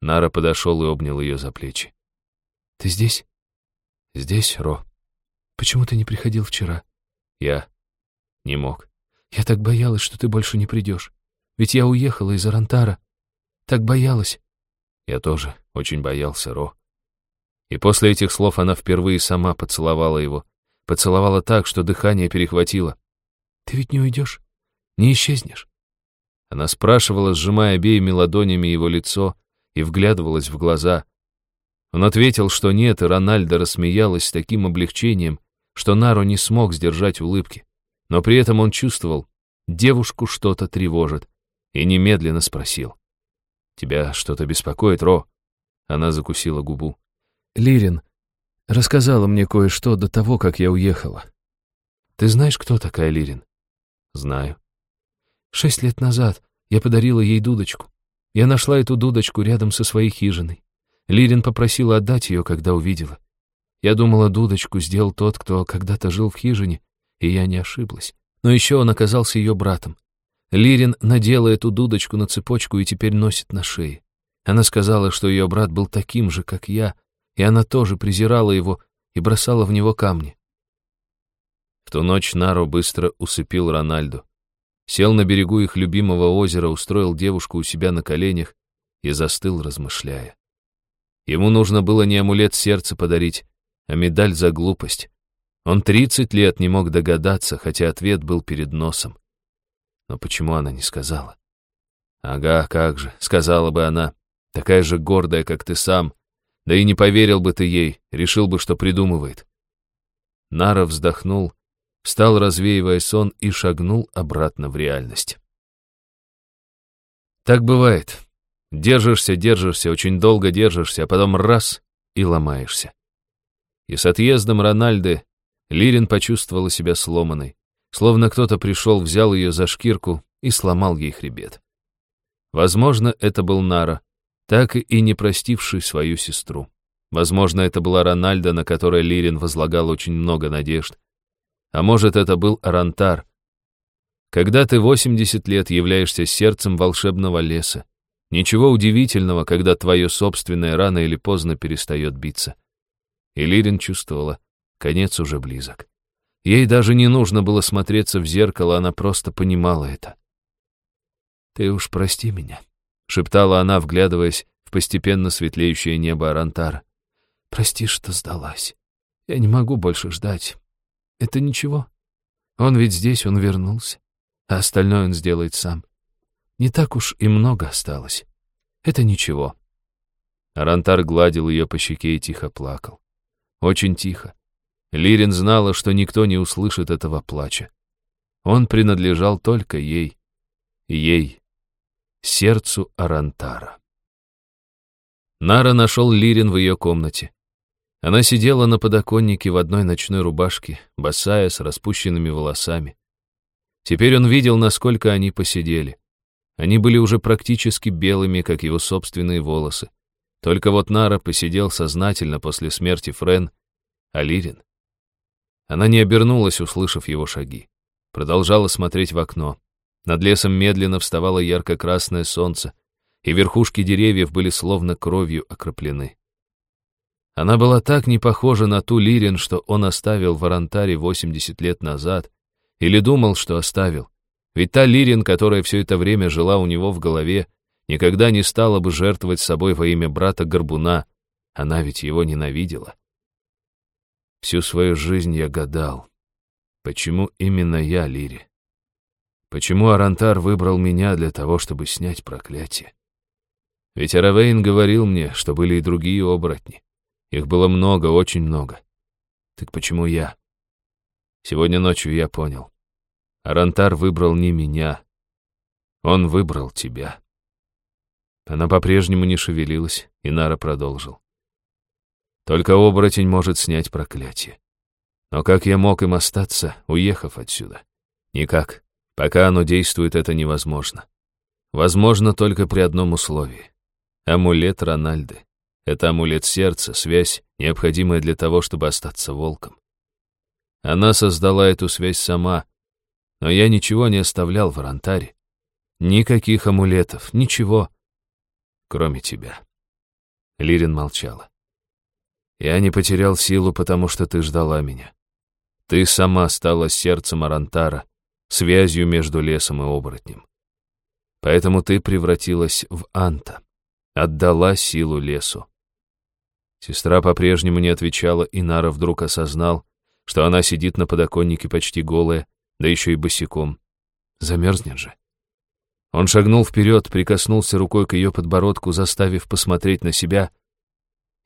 Нара подошел и обнял ее за плечи. «Ты здесь?» «Здесь, Ро. Почему ты не приходил вчера?» «Я не мог. Я так боялась, что ты больше не придешь. Ведь я уехала из Арантара. Так боялась». «Я тоже очень боялся, Ро». И после этих слов она впервые сама поцеловала его. Поцеловала так, что дыхание перехватило. Ты ведь не уйдешь? Не исчезнешь?» Она спрашивала, сжимая обеими ладонями его лицо, и вглядывалась в глаза. Он ответил, что нет, и Рональда рассмеялась с таким облегчением, что Нару не смог сдержать улыбки. Но при этом он чувствовал, девушку что-то тревожит, и немедленно спросил. «Тебя что-то беспокоит, Ро?» Она закусила губу. «Лирин рассказала мне кое-что до того, как я уехала. Ты знаешь, кто такая Лирин?» Знаю. Шесть лет назад я подарила ей дудочку. Я нашла эту дудочку рядом со своей хижиной. Лирин попросила отдать ее, когда увидела. Я думала, дудочку сделал тот, кто когда-то жил в хижине, и я не ошиблась. Но еще он оказался ее братом. Лирин надела эту дудочку на цепочку и теперь носит на шее. Она сказала, что ее брат был таким же, как я, и она тоже презирала его и бросала в него камни. В ту ночь Наро быстро усыпил Рональду. Сел на берегу их любимого озера, устроил девушку у себя на коленях и застыл, размышляя. Ему нужно было не амулет сердца подарить, а медаль за глупость. Он тридцать лет не мог догадаться, хотя ответ был перед носом. Но почему она не сказала? Ага, как же, сказала бы она, такая же гордая, как ты сам. Да и не поверил бы ты ей, решил бы, что придумывает. Нара вздохнул встал, развеивая сон, и шагнул обратно в реальность. Так бывает. Держишься, держишься, очень долго держишься, а потом раз — и ломаешься. И с отъездом Рональды Лирин почувствовала себя сломанной, словно кто-то пришел, взял ее за шкирку и сломал ей хребет. Возможно, это был Нара, так и не простивший свою сестру. Возможно, это была Рональда, на которой Лирин возлагал очень много надежд. А может, это был Арантар. Когда ты 80 лет являешься сердцем волшебного леса, ничего удивительного, когда твое собственное рано или поздно перестает биться. И Лирин чувствовала, конец уже близок. Ей даже не нужно было смотреться в зеркало, она просто понимала это. «Ты уж прости меня», — шептала она, вглядываясь в постепенно светлеющее небо Арантара. «Прости, что сдалась. Я не могу больше ждать. Это ничего. Он ведь здесь, он вернулся. А остальное он сделает сам. Не так уж и много осталось. Это ничего». Арантар гладил ее по щеке и тихо плакал. Очень тихо. Лирин знала, что никто не услышит этого плача. Он принадлежал только ей. Ей. Сердцу Арантара. Нара нашел Лирин в ее комнате. Она сидела на подоконнике в одной ночной рубашке, босая, с распущенными волосами. Теперь он видел, насколько они посидели. Они были уже практически белыми, как его собственные волосы. Только вот Нара посидел сознательно после смерти Френ, а Лирин... Она не обернулась, услышав его шаги. Продолжала смотреть в окно. Над лесом медленно вставало ярко-красное солнце, и верхушки деревьев были словно кровью окроплены. Она была так не похожа на ту Лирин, что он оставил в Арантаре 80 лет назад, или думал, что оставил. Ведь та Лирин, которая все это время жила у него в голове, никогда не стала бы жертвовать собой во имя брата Горбуна, она ведь его ненавидела. Всю свою жизнь я гадал, почему именно я, Лири? Почему Арантар выбрал меня для того, чтобы снять проклятие? Ведь Аравейн говорил мне, что были и другие оборотни. Их было много, очень много. Так почему я? Сегодня ночью я понял. Арантар выбрал не меня. Он выбрал тебя. Она по-прежнему не шевелилась, и Нара продолжил. Только оборотень может снять проклятие. Но как я мог им остаться, уехав отсюда? Никак. Пока оно действует, это невозможно. Возможно только при одном условии. Амулет Рональды. Это амулет сердца, связь, необходимая для того, чтобы остаться волком. Она создала эту связь сама, но я ничего не оставлял в Арантаре. Никаких амулетов, ничего, кроме тебя. Лирин молчала. Я не потерял силу, потому что ты ждала меня. Ты сама стала сердцем Арантара, связью между лесом и оборотнем. Поэтому ты превратилась в Анта, отдала силу лесу. Сестра по-прежнему не отвечала, и Нара вдруг осознал, что она сидит на подоконнике почти голая, да еще и босиком. Замерзнет же. Он шагнул вперед, прикоснулся рукой к ее подбородку, заставив посмотреть на себя,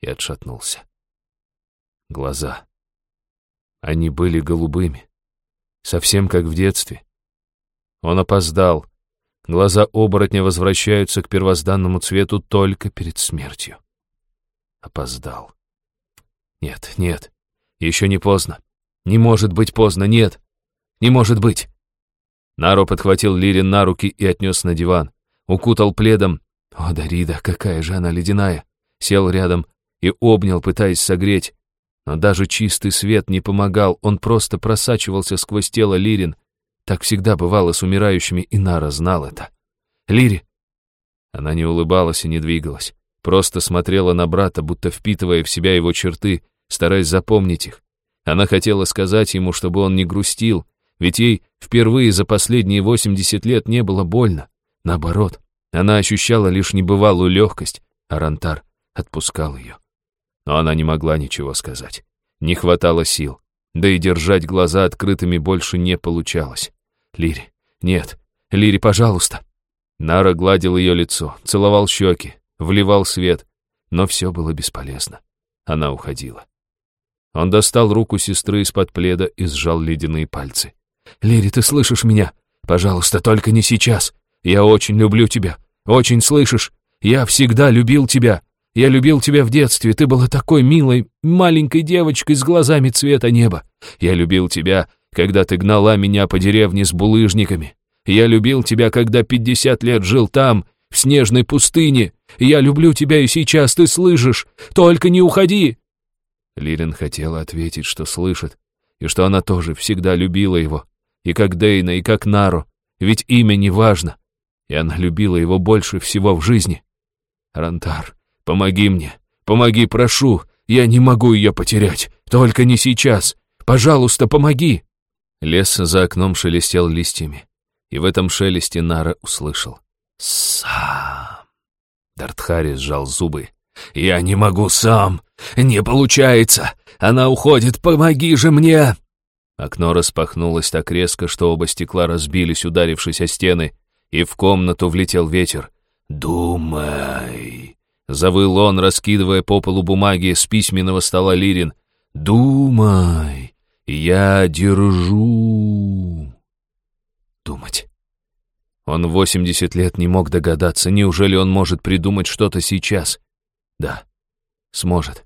и отшатнулся глаза. Они были голубыми, совсем как в детстве. Он опоздал. Глаза оборотня возвращаются к первозданному цвету только перед смертью. Опоздал. Нет, нет, еще не поздно. Не может быть поздно, нет. Не может быть. Наро подхватил Лирин на руки и отнес на диван. Укутал пледом. О, Дарида, какая же она ледяная. Сел рядом и обнял, пытаясь согреть. Но даже чистый свет не помогал, он просто просачивался сквозь тело Лирин. Так всегда бывало с умирающими, и Нара знал это. «Лири!» Она не улыбалась и не двигалась, просто смотрела на брата, будто впитывая в себя его черты, стараясь запомнить их. Она хотела сказать ему, чтобы он не грустил, ведь ей впервые за последние 80 лет не было больно. Наоборот, она ощущала лишь небывалую легкость, а Рантар отпускал ее но она не могла ничего сказать. Не хватало сил, да и держать глаза открытыми больше не получалось. «Лири, нет, Лири, пожалуйста!» Нара гладил ее лицо, целовал щеки, вливал свет, но все было бесполезно. Она уходила. Он достал руку сестры из-под пледа и сжал ледяные пальцы. «Лири, ты слышишь меня? Пожалуйста, только не сейчас. Я очень люблю тебя. Очень слышишь? Я всегда любил тебя. Я любил тебя в детстве, ты была такой милой, маленькой девочкой с глазами цвета неба. Я любил тебя, когда ты гнала меня по деревне с булыжниками. Я любил тебя, когда пятьдесят лет жил там, в снежной пустыне. Я люблю тебя и сейчас, ты слышишь? Только не уходи!» Лилин хотела ответить, что слышит, и что она тоже всегда любила его, и как Дейна, и как Нару, ведь имя не важно, и она любила его больше всего в жизни. «Рантар, помоги мне, помоги, прошу, я не могу ее потерять, только не сейчас, пожалуйста, помоги!» Лес за окном шелестел листьями, и в этом шелесте Нара услышал. «Сам!» Дартхари сжал зубы. «Я не могу сам! Не получается! Она уходит! Помоги же мне!» Окно распахнулось так резко, что оба стекла разбились, ударившись о стены, и в комнату влетел ветер. «Думай!» Завыл он, раскидывая по полу бумаги с письменного стола Лирин. «Думай! Я держу!» Думать. Он восемьдесят лет не мог догадаться, неужели он может придумать что-то сейчас? Да, сможет.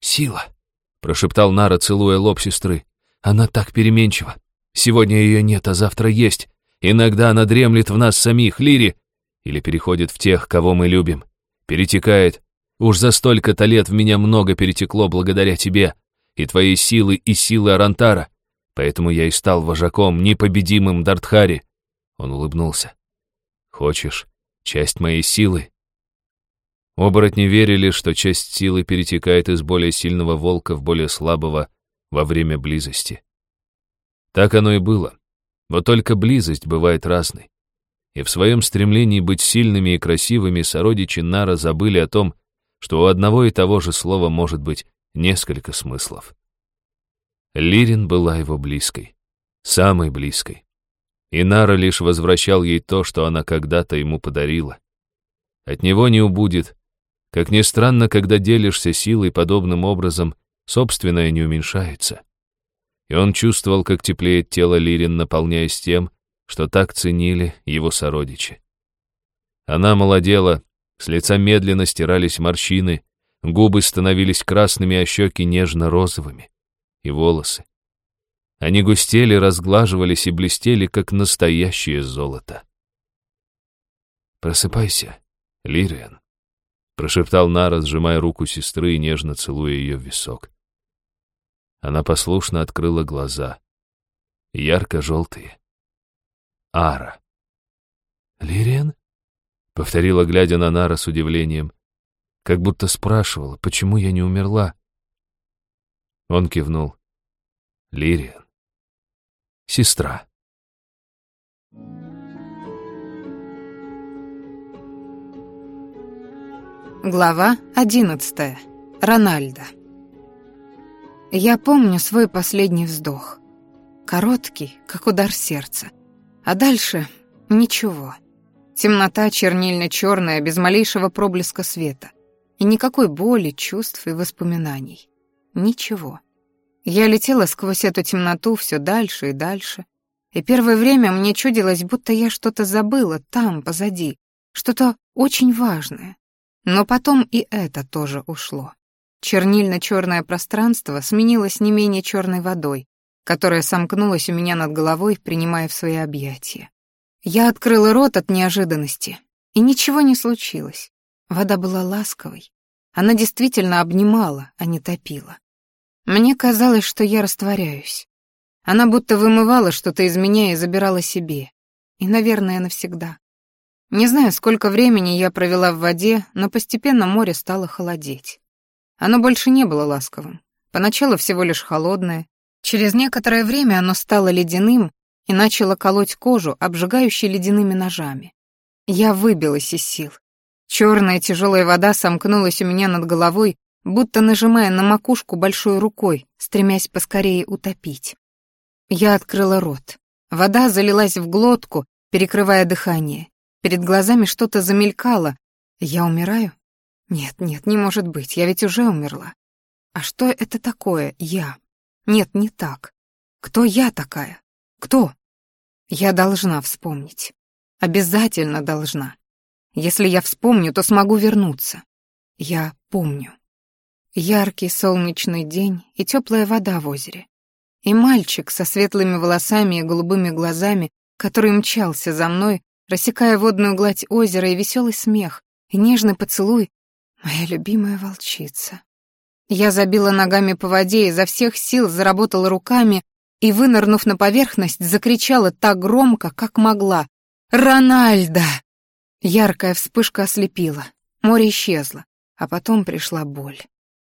«Сила!» — прошептал Нара, целуя лоб сестры. «Она так переменчива. Сегодня ее нет, а завтра есть. Иногда она дремлет в нас самих, Лири, или переходит в тех, кого мы любим. Перетекает. Уж за столько-то лет в меня много перетекло благодаря тебе и твоей силы и силы Арантара. Поэтому я и стал вожаком, непобедимым Дартхари. Он улыбнулся. «Хочешь часть моей силы?» Оборотни верили, что часть силы перетекает из более сильного волка в более слабого во время близости. Так оно и было. Вот только близость бывает разной. И в своем стремлении быть сильными и красивыми сородичи Нара забыли о том, что у одного и того же слова может быть несколько смыслов. Лирин была его близкой, самой близкой. И Нара лишь возвращал ей то, что она когда-то ему подарила. От него не убудет. Как ни странно, когда делишься силой подобным образом, собственное не уменьшается. И он чувствовал, как теплеет тело Лирин, наполняясь тем, что так ценили его сородичи. Она молодела, с лица медленно стирались морщины, губы становились красными, а щеки нежно-розовыми. И волосы. Они густели, разглаживались и блестели, как настоящее золото. «Просыпайся, Лириан», — прошептал Нара, сжимая руку сестры и нежно целуя ее в висок. Она послушно открыла глаза. Ярко-желтые. Ара. «Лириан?» — повторила, глядя на Нара с удивлением, как будто спрашивала, почему я не умерла. Он кивнул. «Лириан» сестра. Глава одиннадцатая. Рональдо. Я помню свой последний вздох. Короткий, как удар сердца. А дальше ничего. Темнота чернильно-черная, без малейшего проблеска света. И никакой боли, чувств и воспоминаний. Ничего. Я летела сквозь эту темноту все дальше и дальше. И первое время мне чудилось, будто я что-то забыла там, позади, что-то очень важное. Но потом и это тоже ушло. Чернильно-черное пространство сменилось не менее черной водой, которая сомкнулась у меня над головой, принимая в свои объятия. Я открыла рот от неожиданности, и ничего не случилось. Вода была ласковой. Она действительно обнимала, а не топила. Мне казалось, что я растворяюсь. Она будто вымывала что-то из меня и забирала себе. И, наверное, навсегда. Не знаю, сколько времени я провела в воде, но постепенно море стало холодеть. Оно больше не было ласковым. Поначалу всего лишь холодное. Через некоторое время оно стало ледяным и начало колоть кожу, обжигающей ледяными ножами. Я выбилась из сил. Черная тяжелая вода сомкнулась у меня над головой, будто нажимая на макушку большой рукой, стремясь поскорее утопить. Я открыла рот. Вода залилась в глотку, перекрывая дыхание. Перед глазами что-то замелькало. Я умираю? Нет, нет, не может быть, я ведь уже умерла. А что это такое я? Нет, не так. Кто я такая? Кто? Я должна вспомнить. Обязательно должна. Если я вспомню, то смогу вернуться. Я помню. Яркий солнечный день и теплая вода в озере. И мальчик со светлыми волосами и голубыми глазами, который мчался за мной, рассекая водную гладь озера и веселый смех, и нежный поцелуй — моя любимая волчица. Я забила ногами по воде, изо всех сил заработала руками и, вынырнув на поверхность, закричала так громко, как могла. «Рональда!» Яркая вспышка ослепила, море исчезло, а потом пришла боль.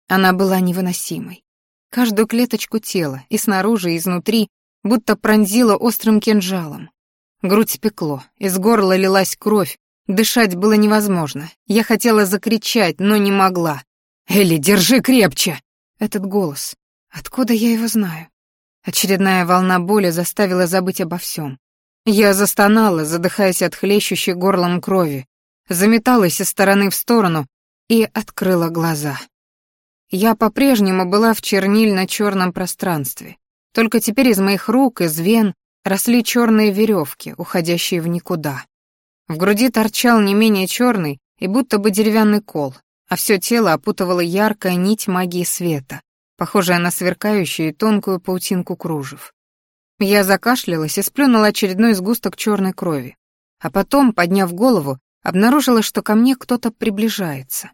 Она была невыносимой. Каждую клеточку тела, и снаружи, и изнутри, будто пронзила острым кинжалом. Грудь пекло, из горла лилась кровь, дышать было невозможно. Я хотела закричать, но не могла. «Элли, держи крепче!» Этот голос. Откуда я его знаю? Очередная волна боли заставила забыть обо всем. Я застонала, задыхаясь от хлещущей горлом крови, заметалась из стороны в сторону и открыла глаза. Я по-прежнему была в чернильно-черном пространстве. Только теперь из моих рук, из вен росли черные веревки, уходящие в никуда. В груди торчал не менее черный и будто бы деревянный кол, а все тело опутывала яркая нить магии света, похожая на сверкающую и тонкую паутинку кружев. Я закашлялась и сплюнула очередной сгусток черной крови. А потом, подняв голову, обнаружила, что ко мне кто-то приближается.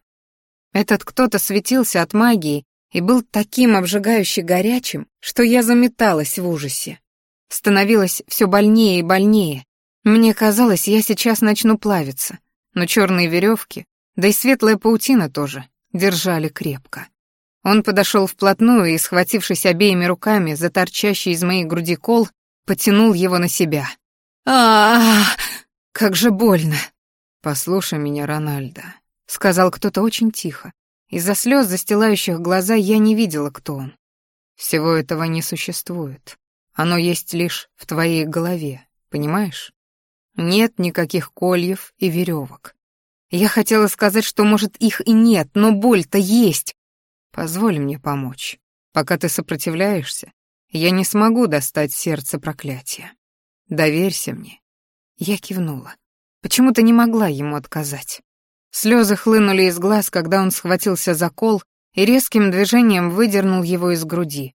Этот кто-то светился от магии и был таким обжигающе горячим, что я заметалась в ужасе. Становилось все больнее и больнее. Мне казалось, я сейчас начну плавиться, но черные веревки, да и светлая паутина тоже, держали крепко. Он подошел вплотную и, схватившись обеими руками за торчащий из моей груди кол, потянул его на себя. а Как же больно! «Послушай меня, Рональдо», — сказал кто-то очень тихо. Из-за слез, застилающих глаза, я не видела, кто он. Всего этого не существует. Оно есть лишь в твоей голове, понимаешь? Нет никаких кольев и веревок. Я хотела сказать, что, может, их и нет, но боль-то есть. Позволь мне помочь. Пока ты сопротивляешься, я не смогу достать сердце проклятия. Доверься мне. Я кивнула. Почему-то не могла ему отказать. Слезы хлынули из глаз, когда он схватился за кол и резким движением выдернул его из груди.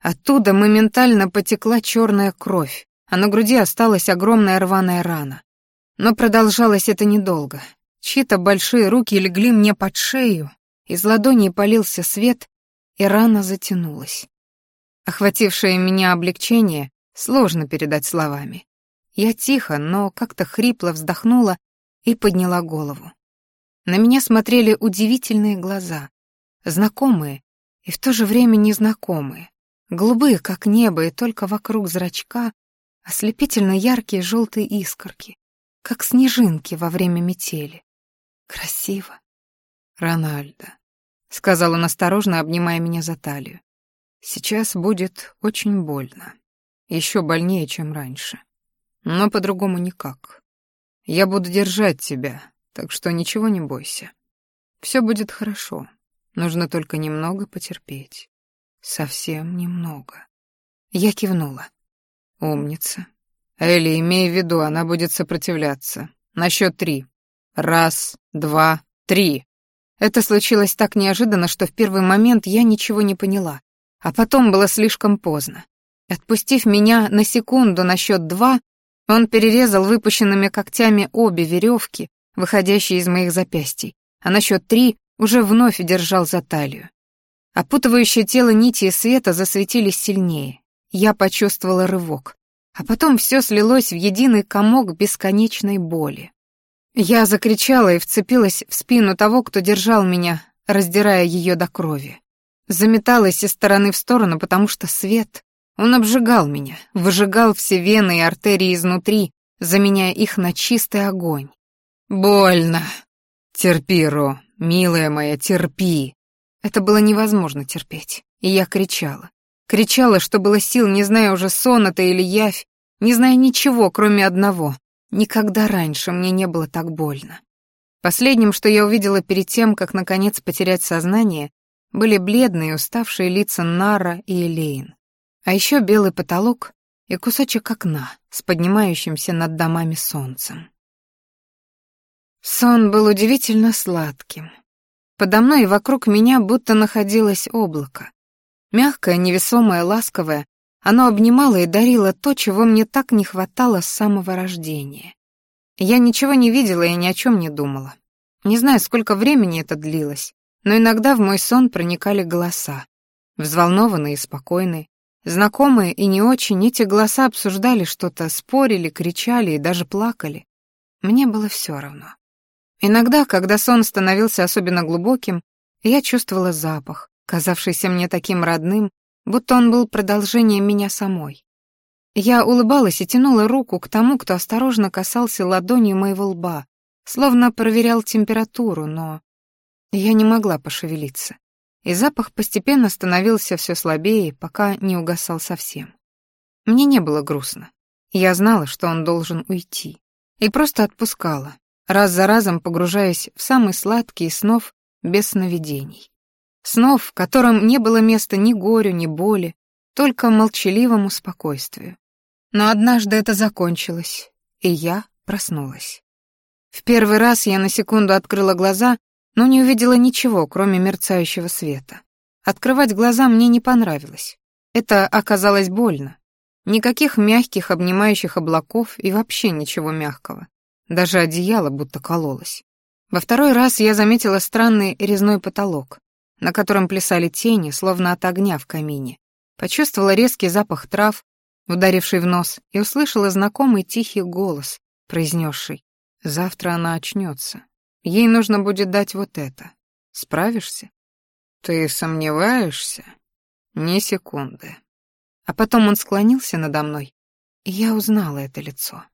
Оттуда моментально потекла черная кровь, а на груди осталась огромная рваная рана. Но продолжалось это недолго. Чьи-то большие руки легли мне под шею, из ладони полился свет, и рана затянулась. Охватившее меня облегчение сложно передать словами. Я тихо, но как-то хрипло вздохнула и подняла голову. На меня смотрели удивительные глаза, знакомые и в то же время незнакомые, голубые, как небо, и только вокруг зрачка ослепительно яркие желтые искорки, как снежинки во время метели. Красиво. «Рональдо», — сказал он осторожно, обнимая меня за талию. «Сейчас будет очень больно. Еще больнее, чем раньше. Но по-другому никак. Я буду держать тебя, так что ничего не бойся. Все будет хорошо. Нужно только немного потерпеть. Совсем немного». Я кивнула. «Умница. Элли, имей в виду, она будет сопротивляться. На счет три. Раз, два, три». Это случилось так неожиданно, что в первый момент я ничего не поняла, а потом было слишком поздно. Отпустив меня на секунду на счет два, он перерезал выпущенными когтями обе веревки, выходящие из моих запястий, а на счет три уже вновь держал за талию. Опутывающее тело нити света засветились сильнее. Я почувствовала рывок, а потом все слилось в единый комок бесконечной боли. Я закричала и вцепилась в спину того, кто держал меня, раздирая ее до крови. Заметалась из стороны в сторону, потому что свет, он обжигал меня, выжигал все вены и артерии изнутри, заменяя их на чистый огонь. Больно. Терпи, Ро, милая моя, терпи. Это было невозможно терпеть, и я кричала. Кричала, что было сил, не зная уже сон это или явь, не зная ничего, кроме одного. Никогда раньше мне не было так больно. Последним, что я увидела перед тем, как наконец потерять сознание, были бледные уставшие лица Нара и Элейн. А еще белый потолок и кусочек окна с поднимающимся над домами солнцем. Сон был удивительно сладким. Подо мной и вокруг меня будто находилось облако. Мягкое, невесомое, ласковое, оно обнимало и дарило то, чего мне так не хватало с самого рождения. Я ничего не видела и ни о чем не думала. Не знаю, сколько времени это длилось, но иногда в мой сон проникали голоса. Взволнованные и спокойные, знакомые и не очень, эти голоса обсуждали что-то, спорили, кричали и даже плакали. Мне было все равно. Иногда, когда сон становился особенно глубоким, я чувствовала запах, казавшийся мне таким родным, будто он был продолжением меня самой. Я улыбалась и тянула руку к тому, кто осторожно касался ладонью моего лба, словно проверял температуру, но я не могла пошевелиться. И запах постепенно становился все слабее, пока не угасал совсем. Мне не было грустно. Я знала, что он должен уйти. И просто отпускала, раз за разом погружаясь в самый сладкий снов без сновидений. Снов, в котором не было места ни горю, ни боли, только молчаливому спокойствию. Но однажды это закончилось, и я проснулась. В первый раз я на секунду открыла глаза, но не увидела ничего, кроме мерцающего света. Открывать глаза мне не понравилось. Это оказалось больно. Никаких мягких обнимающих облаков и вообще ничего мягкого. Даже одеяло будто кололось. Во второй раз я заметила странный резной потолок, на котором плясали тени, словно от огня в камине. Почувствовала резкий запах трав, ударивший в нос, и услышала знакомый тихий голос, произнесший «Завтра она очнется. Ей нужно будет дать вот это. Справишься?» «Ты сомневаешься?» «Ни секунды». А потом он склонился надо мной, и я узнала это лицо.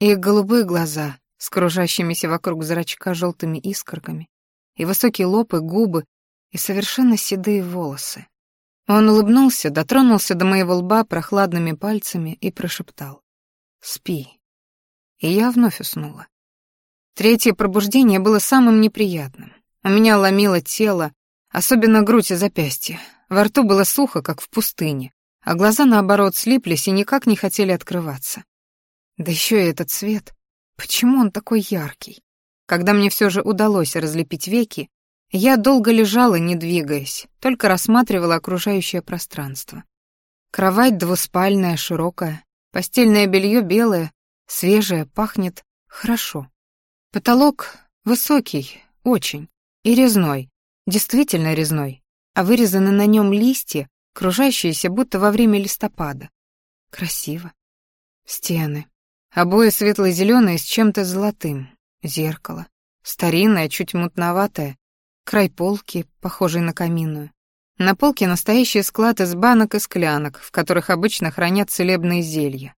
И голубые глаза с кружащимися вокруг зрачка желтыми искорками, и высокие лоб и губы, и совершенно седые волосы. Он улыбнулся, дотронулся до моего лба прохладными пальцами и прошептал «Спи». И я вновь уснула. Третье пробуждение было самым неприятным. У меня ломило тело, особенно грудь и запястья. Во рту было сухо, как в пустыне, а глаза, наоборот, слиплись и никак не хотели открываться. Да еще и этот цвет. Почему он такой яркий? Когда мне все же удалось разлепить веки, я долго лежала, не двигаясь, только рассматривала окружающее пространство. Кровать двуспальная, широкая, постельное белье белое, свежее, пахнет хорошо. Потолок высокий, очень, и резной, действительно резной, а вырезаны на нем листья, кружащиеся будто во время листопада. Красиво. Стены. Обои светло-зеленые с чем-то золотым. Зеркало. Старинное, чуть мутноватое, край полки, похожий на каминную. На полке настоящий склад из банок и склянок, в которых обычно хранят целебные зелья.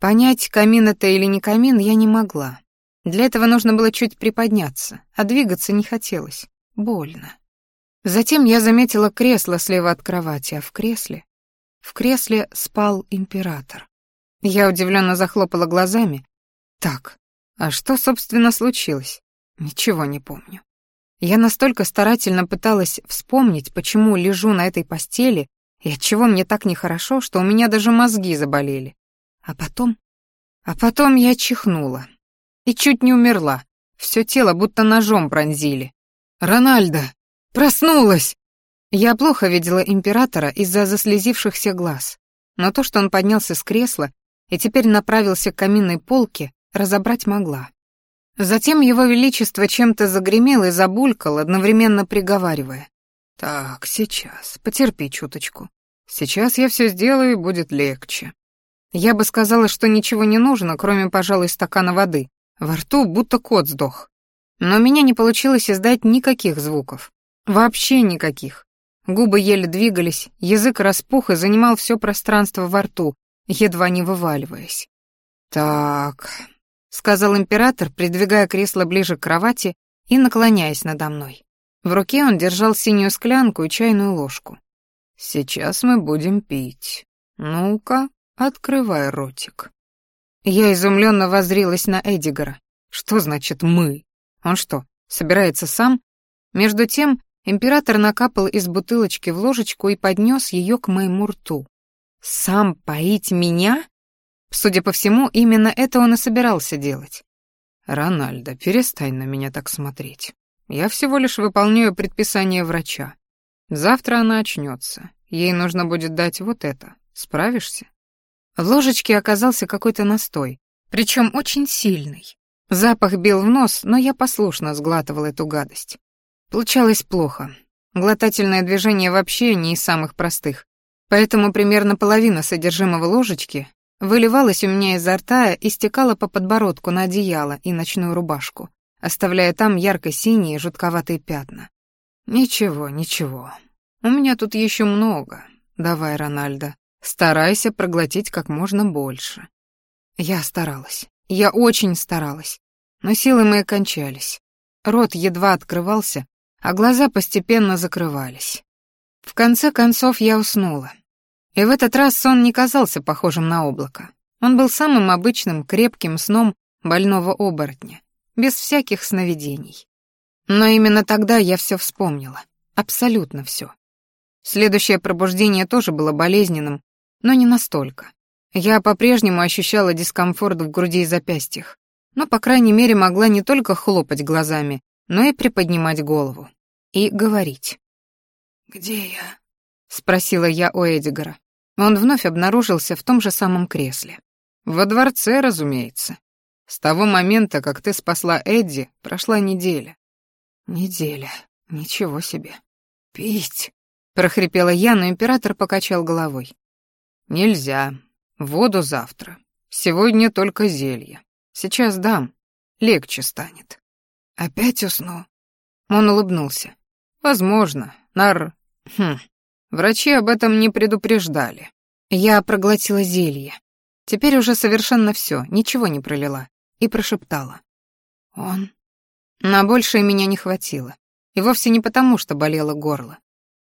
Понять, камин это или не камин, я не могла. Для этого нужно было чуть приподняться, а двигаться не хотелось. Больно. Затем я заметила кресло слева от кровати, а в кресле... В кресле спал император. Я удивленно захлопала глазами. Так, а что, собственно, случилось? Ничего не помню. Я настолько старательно пыталась вспомнить, почему лежу на этой постели и от чего мне так нехорошо, что у меня даже мозги заболели. А потом... А потом я чихнула. И чуть не умерла. Все тело будто ножом пронзили. «Рональдо! Проснулась!» Я плохо видела императора из-за заслезившихся глаз, но то, что он поднялся с кресла и теперь направился к каминной полке, разобрать могла. Затем его величество чем-то загремел и забулькал, одновременно приговаривая. «Так, сейчас, потерпи чуточку. Сейчас я все сделаю, и будет легче». Я бы сказала, что ничего не нужно, кроме, пожалуй, стакана воды. Во рту будто кот сдох. Но у меня не получилось издать никаких звуков. Вообще никаких. Губы еле двигались, язык распух и занимал все пространство во рту, едва не вываливаясь. «Так, — сказал император, придвигая кресло ближе к кровати и наклоняясь надо мной. В руке он держал синюю склянку и чайную ложку. «Сейчас мы будем пить. Ну-ка, открывай ротик». Я изумленно воззрилась на Эдигара. Что значит «мы»? Он что, собирается сам? Между тем император накапал из бутылочки в ложечку и поднес ее к моему рту. «Сам поить меня?» Судя по всему, именно это он и собирался делать. «Рональдо, перестань на меня так смотреть. Я всего лишь выполняю предписание врача. Завтра она очнется. Ей нужно будет дать вот это. Справишься?» В ложечке оказался какой-то настой, причем очень сильный. Запах бил в нос, но я послушно сглатывала эту гадость. Получалось плохо. Глотательное движение вообще не из самых простых. Поэтому примерно половина содержимого ложечки выливалась у меня изо рта и стекала по подбородку на одеяло и ночную рубашку, оставляя там ярко-синие жутковатые пятна. Ничего, ничего. У меня тут еще много. Давай, Рональдо, старайся проглотить как можно больше. Я старалась. Я очень старалась. Но силы мои кончались. Рот едва открывался, а глаза постепенно закрывались. В конце концов я уснула. И в этот раз сон не казался похожим на облако. Он был самым обычным, крепким сном больного оборотня, без всяких сновидений. Но именно тогда я все вспомнила. Абсолютно все. Следующее пробуждение тоже было болезненным, но не настолько. Я по-прежнему ощущала дискомфорт в груди и запястьях, но, по крайней мере, могла не только хлопать глазами, но и приподнимать голову. И говорить. «Где я?» — спросила я у Эдигара. Он вновь обнаружился в том же самом кресле. «Во дворце, разумеется. С того момента, как ты спасла Эдди, прошла неделя». «Неделя. Ничего себе. Пить!» — прохрипела я, но император покачал головой. «Нельзя. Воду завтра. Сегодня только зелье. Сейчас дам. Легче станет». «Опять усну?» Он улыбнулся. «Возможно. Нар... Хм. Врачи об этом не предупреждали. Я проглотила зелье. Теперь уже совершенно все, ничего не пролила. И прошептала. Он? На большее меня не хватило. И вовсе не потому, что болело горло.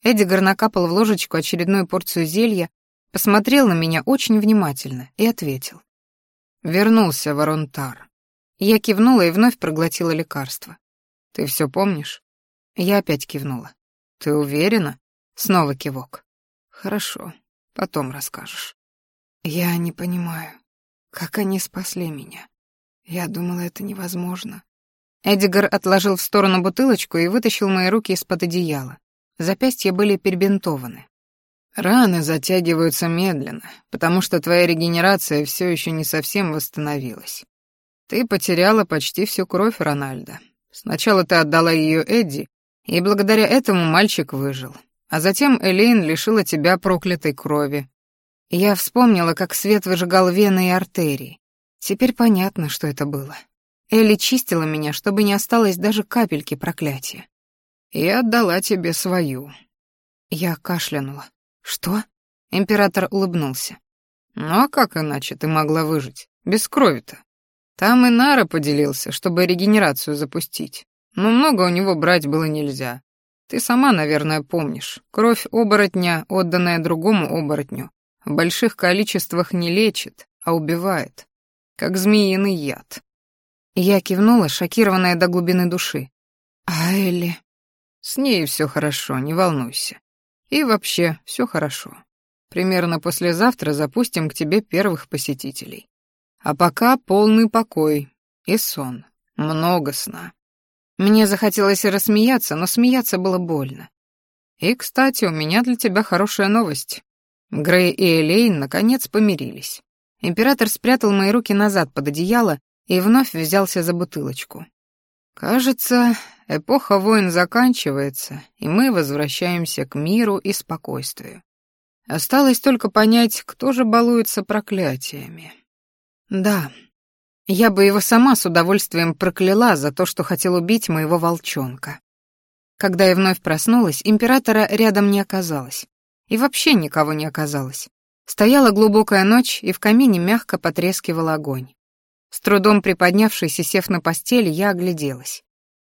Эдигар накапал в ложечку очередную порцию зелья, посмотрел на меня очень внимательно и ответил. Вернулся Воронтар. Я кивнула и вновь проглотила лекарство. «Ты все помнишь?» Я опять кивнула. «Ты уверена?» Снова кивок. Хорошо, потом расскажешь. Я не понимаю, как они спасли меня. Я думала, это невозможно. Эдигар отложил в сторону бутылочку и вытащил мои руки из-под одеяла. Запястья были перебинтованы. Раны затягиваются медленно, потому что твоя регенерация все еще не совсем восстановилась. Ты потеряла почти всю кровь Рональда. Сначала ты отдала ее Эдди, и благодаря этому мальчик выжил. А затем Элейн лишила тебя проклятой крови. Я вспомнила, как свет выжигал вены и артерии. Теперь понятно, что это было. Элли чистила меня, чтобы не осталось даже капельки проклятия. Я отдала тебе свою. Я кашлянула. Что? Император улыбнулся. Ну а как иначе ты могла выжить? Без крови-то. Там и Нара поделился, чтобы регенерацию запустить. Но много у него брать было нельзя. Ты сама, наверное, помнишь. Кровь оборотня, отданная другому оборотню, в больших количествах не лечит, а убивает. Как змеиный яд. Я кивнула, шокированная до глубины души. А Элли? С ней все хорошо, не волнуйся. И вообще, все хорошо. Примерно послезавтра запустим к тебе первых посетителей. А пока полный покой и сон. Много сна. Мне захотелось рассмеяться, но смеяться было больно. И, кстати, у меня для тебя хорошая новость. Грей и Элейн наконец помирились. Император спрятал мои руки назад под одеяло и вновь взялся за бутылочку. Кажется, эпоха войн заканчивается, и мы возвращаемся к миру и спокойствию. Осталось только понять, кто же балуется проклятиями. Да, я бы его сама с удовольствием прокляла за то, что хотел убить моего волчонка. Когда я вновь проснулась, императора рядом не оказалось. И вообще никого не оказалось. Стояла глубокая ночь, и в камине мягко потрескивал огонь. С трудом приподнявшись и сев на постели, я огляделась.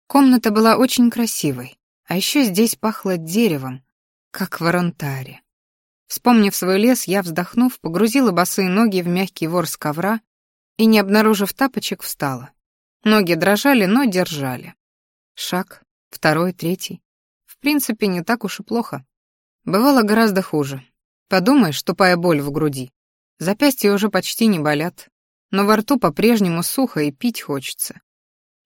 Комната была очень красивой, а еще здесь пахло деревом, как в Аронтаре. Вспомнив свой лес, я, вздохнув, погрузила босые ноги в мягкий ворс ковра и, не обнаружив тапочек, встала. Ноги дрожали, но держали. Шаг, второй, третий. В принципе, не так уж и плохо. Бывало гораздо хуже. Подумаешь, тупая боль в груди. Запястья уже почти не болят, но во рту по-прежнему сухо и пить хочется.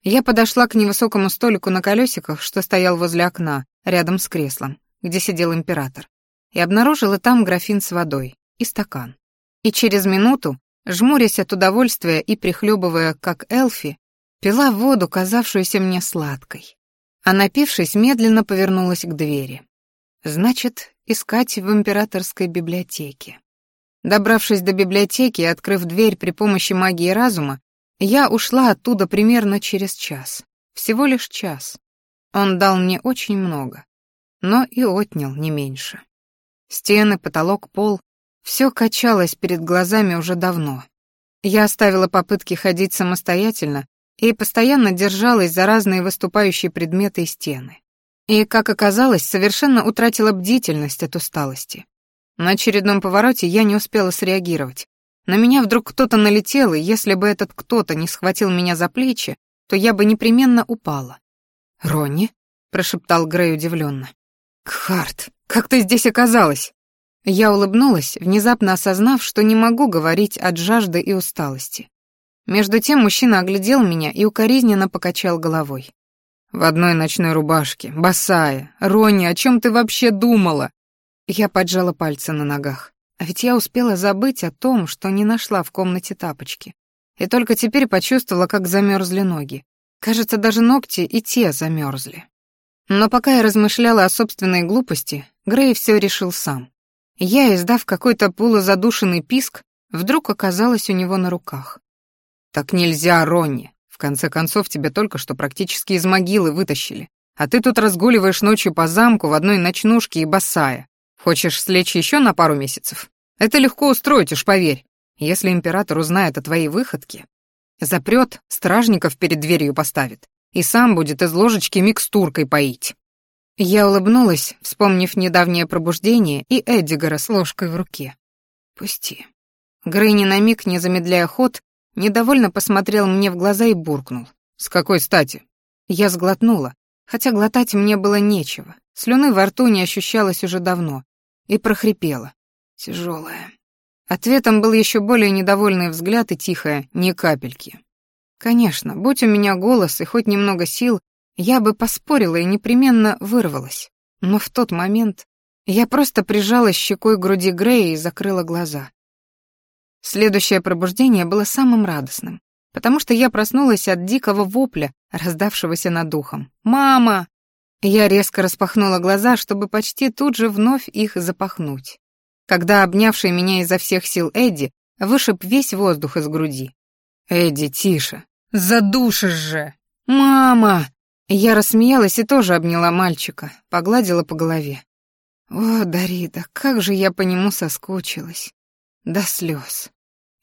Я подошла к невысокому столику на колесиках, что стоял возле окна, рядом с креслом, где сидел император, и обнаружила там графин с водой и стакан. И через минуту Жмурясь от удовольствия и прихлебывая, как эльфи, Пила воду, казавшуюся мне сладкой. А напившись, медленно повернулась к двери. Значит, искать в императорской библиотеке. Добравшись до библиотеки и открыв дверь при помощи магии разума, я ушла оттуда примерно через час. Всего лишь час. Он дал мне очень много, но и отнял не меньше. Стены, потолок, пол — все качалось перед глазами уже давно. Я оставила попытки ходить самостоятельно и постоянно держалась за разные выступающие предметы и стены. И, как оказалось, совершенно утратила бдительность от усталости. На очередном повороте я не успела среагировать. На меня вдруг кто-то налетел, и если бы этот кто-то не схватил меня за плечи, то я бы непременно упала. «Ронни?» — прошептал Грей удивленно. «Кхарт, как ты здесь оказалась?» Я улыбнулась, внезапно осознав, что не могу говорить от жажды и усталости. Между тем мужчина оглядел меня и укоризненно покачал головой. «В одной ночной рубашке, босая. Ронни, о чем ты вообще думала?» Я поджала пальцы на ногах. А ведь я успела забыть о том, что не нашла в комнате тапочки. И только теперь почувствовала, как замерзли ноги. Кажется, даже ногти и те замерзли. Но пока я размышляла о собственной глупости, Грей все решил сам. Я, издав какой-то полузадушенный писк, вдруг оказалась у него на руках. «Так нельзя, Ронни. В конце концов, тебя только что практически из могилы вытащили. А ты тут разгуливаешь ночью по замку в одной ночнушке и босая. Хочешь слечь еще на пару месяцев? Это легко устроить, уж поверь. Если император узнает о твоей выходке, запрет, стражников перед дверью поставит и сам будет из ложечки микстуркой поить. Я улыбнулась, вспомнив недавнее пробуждение и Эдигара с ложкой в руке. «Пусти». Грей ни на миг, не замедляя ход, недовольно посмотрел мне в глаза и буркнул. «С какой стати?» Я сглотнула, хотя глотать мне было нечего. Слюны во рту не ощущалось уже давно. И прохрипела. Тяжелая. Ответом был еще более недовольный взгляд и тихое «ни капельки». Конечно, будь у меня голос и хоть немного сил, я бы поспорила и непременно вырвалась. Но в тот момент я просто прижалась щекой к груди Грея и закрыла глаза. Следующее пробуждение было самым радостным, потому что я проснулась от дикого вопля, раздавшегося над духом. «Мама!» Я резко распахнула глаза, чтобы почти тут же вновь их запахнуть. Когда обнявший меня изо всех сил Эдди вышиб весь воздух из груди. «Эдди, тише! Задушишь же! Мама!» Я рассмеялась и тоже обняла мальчика, погладила по голове. О, Дарида, как же я по нему соскучилась. До слез.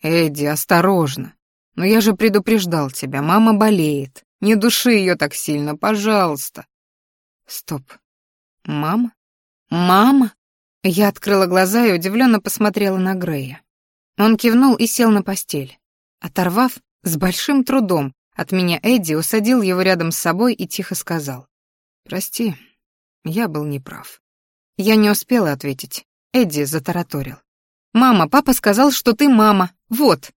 Эдди, осторожно. Но я же предупреждал тебя, мама болеет. Не души ее так сильно, пожалуйста. Стоп. Мама? Мама? Я открыла глаза и удивленно посмотрела на Грея. Он кивнул и сел на постель. Оторвав, с большим трудом, от меня Эдди усадил его рядом с собой и тихо сказал. «Прости, я был неправ». Я не успела ответить. Эдди затараторил. «Мама, папа сказал, что ты мама. Вот».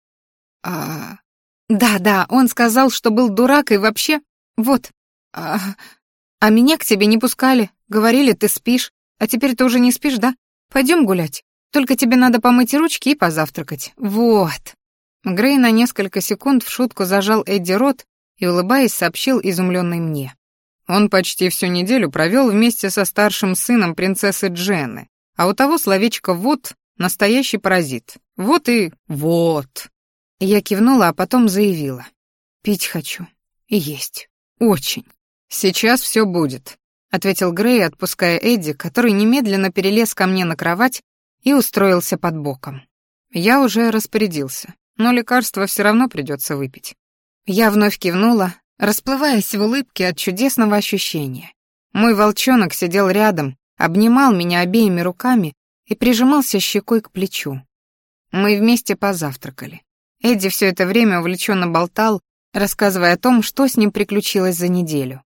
«А...» «Да-да, он сказал, что был дурак и вообще... Вот. А... А меня к тебе не пускали. Говорили, ты спишь. А теперь ты уже не спишь, да? Пойдем гулять. Только тебе надо помыть ручки и позавтракать. Вот». Грей на несколько секунд в шутку зажал Эдди рот и, улыбаясь, сообщил изумленный мне. Он почти всю неделю провел вместе со старшим сыном принцессы Дженны, а у того словечко «вот» — настоящий паразит. Вот и «вот». Я кивнула, а потом заявила. «Пить хочу. И есть. Очень. Сейчас все будет», — ответил Грей, отпуская Эдди, который немедленно перелез ко мне на кровать и устроился под боком. Я уже распорядился но лекарство все равно придется выпить. Я вновь кивнула, расплываясь в улыбке от чудесного ощущения. Мой волчонок сидел рядом, обнимал меня обеими руками и прижимался щекой к плечу. Мы вместе позавтракали. Эдди все это время увлеченно болтал, рассказывая о том, что с ним приключилось за неделю.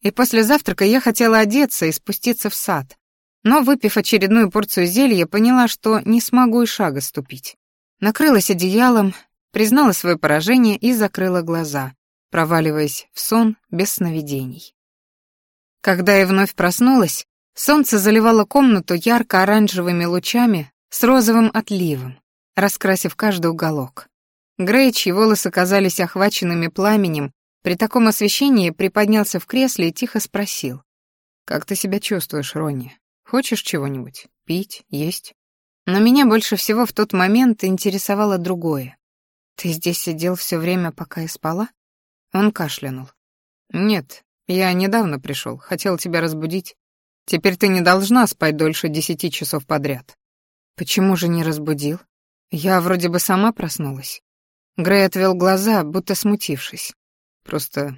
И после завтрака я хотела одеться и спуститься в сад, но, выпив очередную порцию зелья, поняла, что не смогу и шага ступить. Накрылась одеялом, признала свое поражение и закрыла глаза, проваливаясь в сон без сновидений. Когда я вновь проснулась, солнце заливало комнату ярко-оранжевыми лучами с розовым отливом, раскрасив каждый уголок. Грей, чьи волосы казались охваченными пламенем, При таком освещении приподнялся в кресле и тихо спросил. «Как ты себя чувствуешь, Ронни? Хочешь чего-нибудь? Пить? Есть?» Но меня больше всего в тот момент интересовало другое. «Ты здесь сидел все время, пока я спала?» Он кашлянул. «Нет, я недавно пришел, хотел тебя разбудить. Теперь ты не должна спать дольше десяти часов подряд». «Почему же не разбудил? Я вроде бы сама проснулась». Грей отвел глаза, будто смутившись. «Просто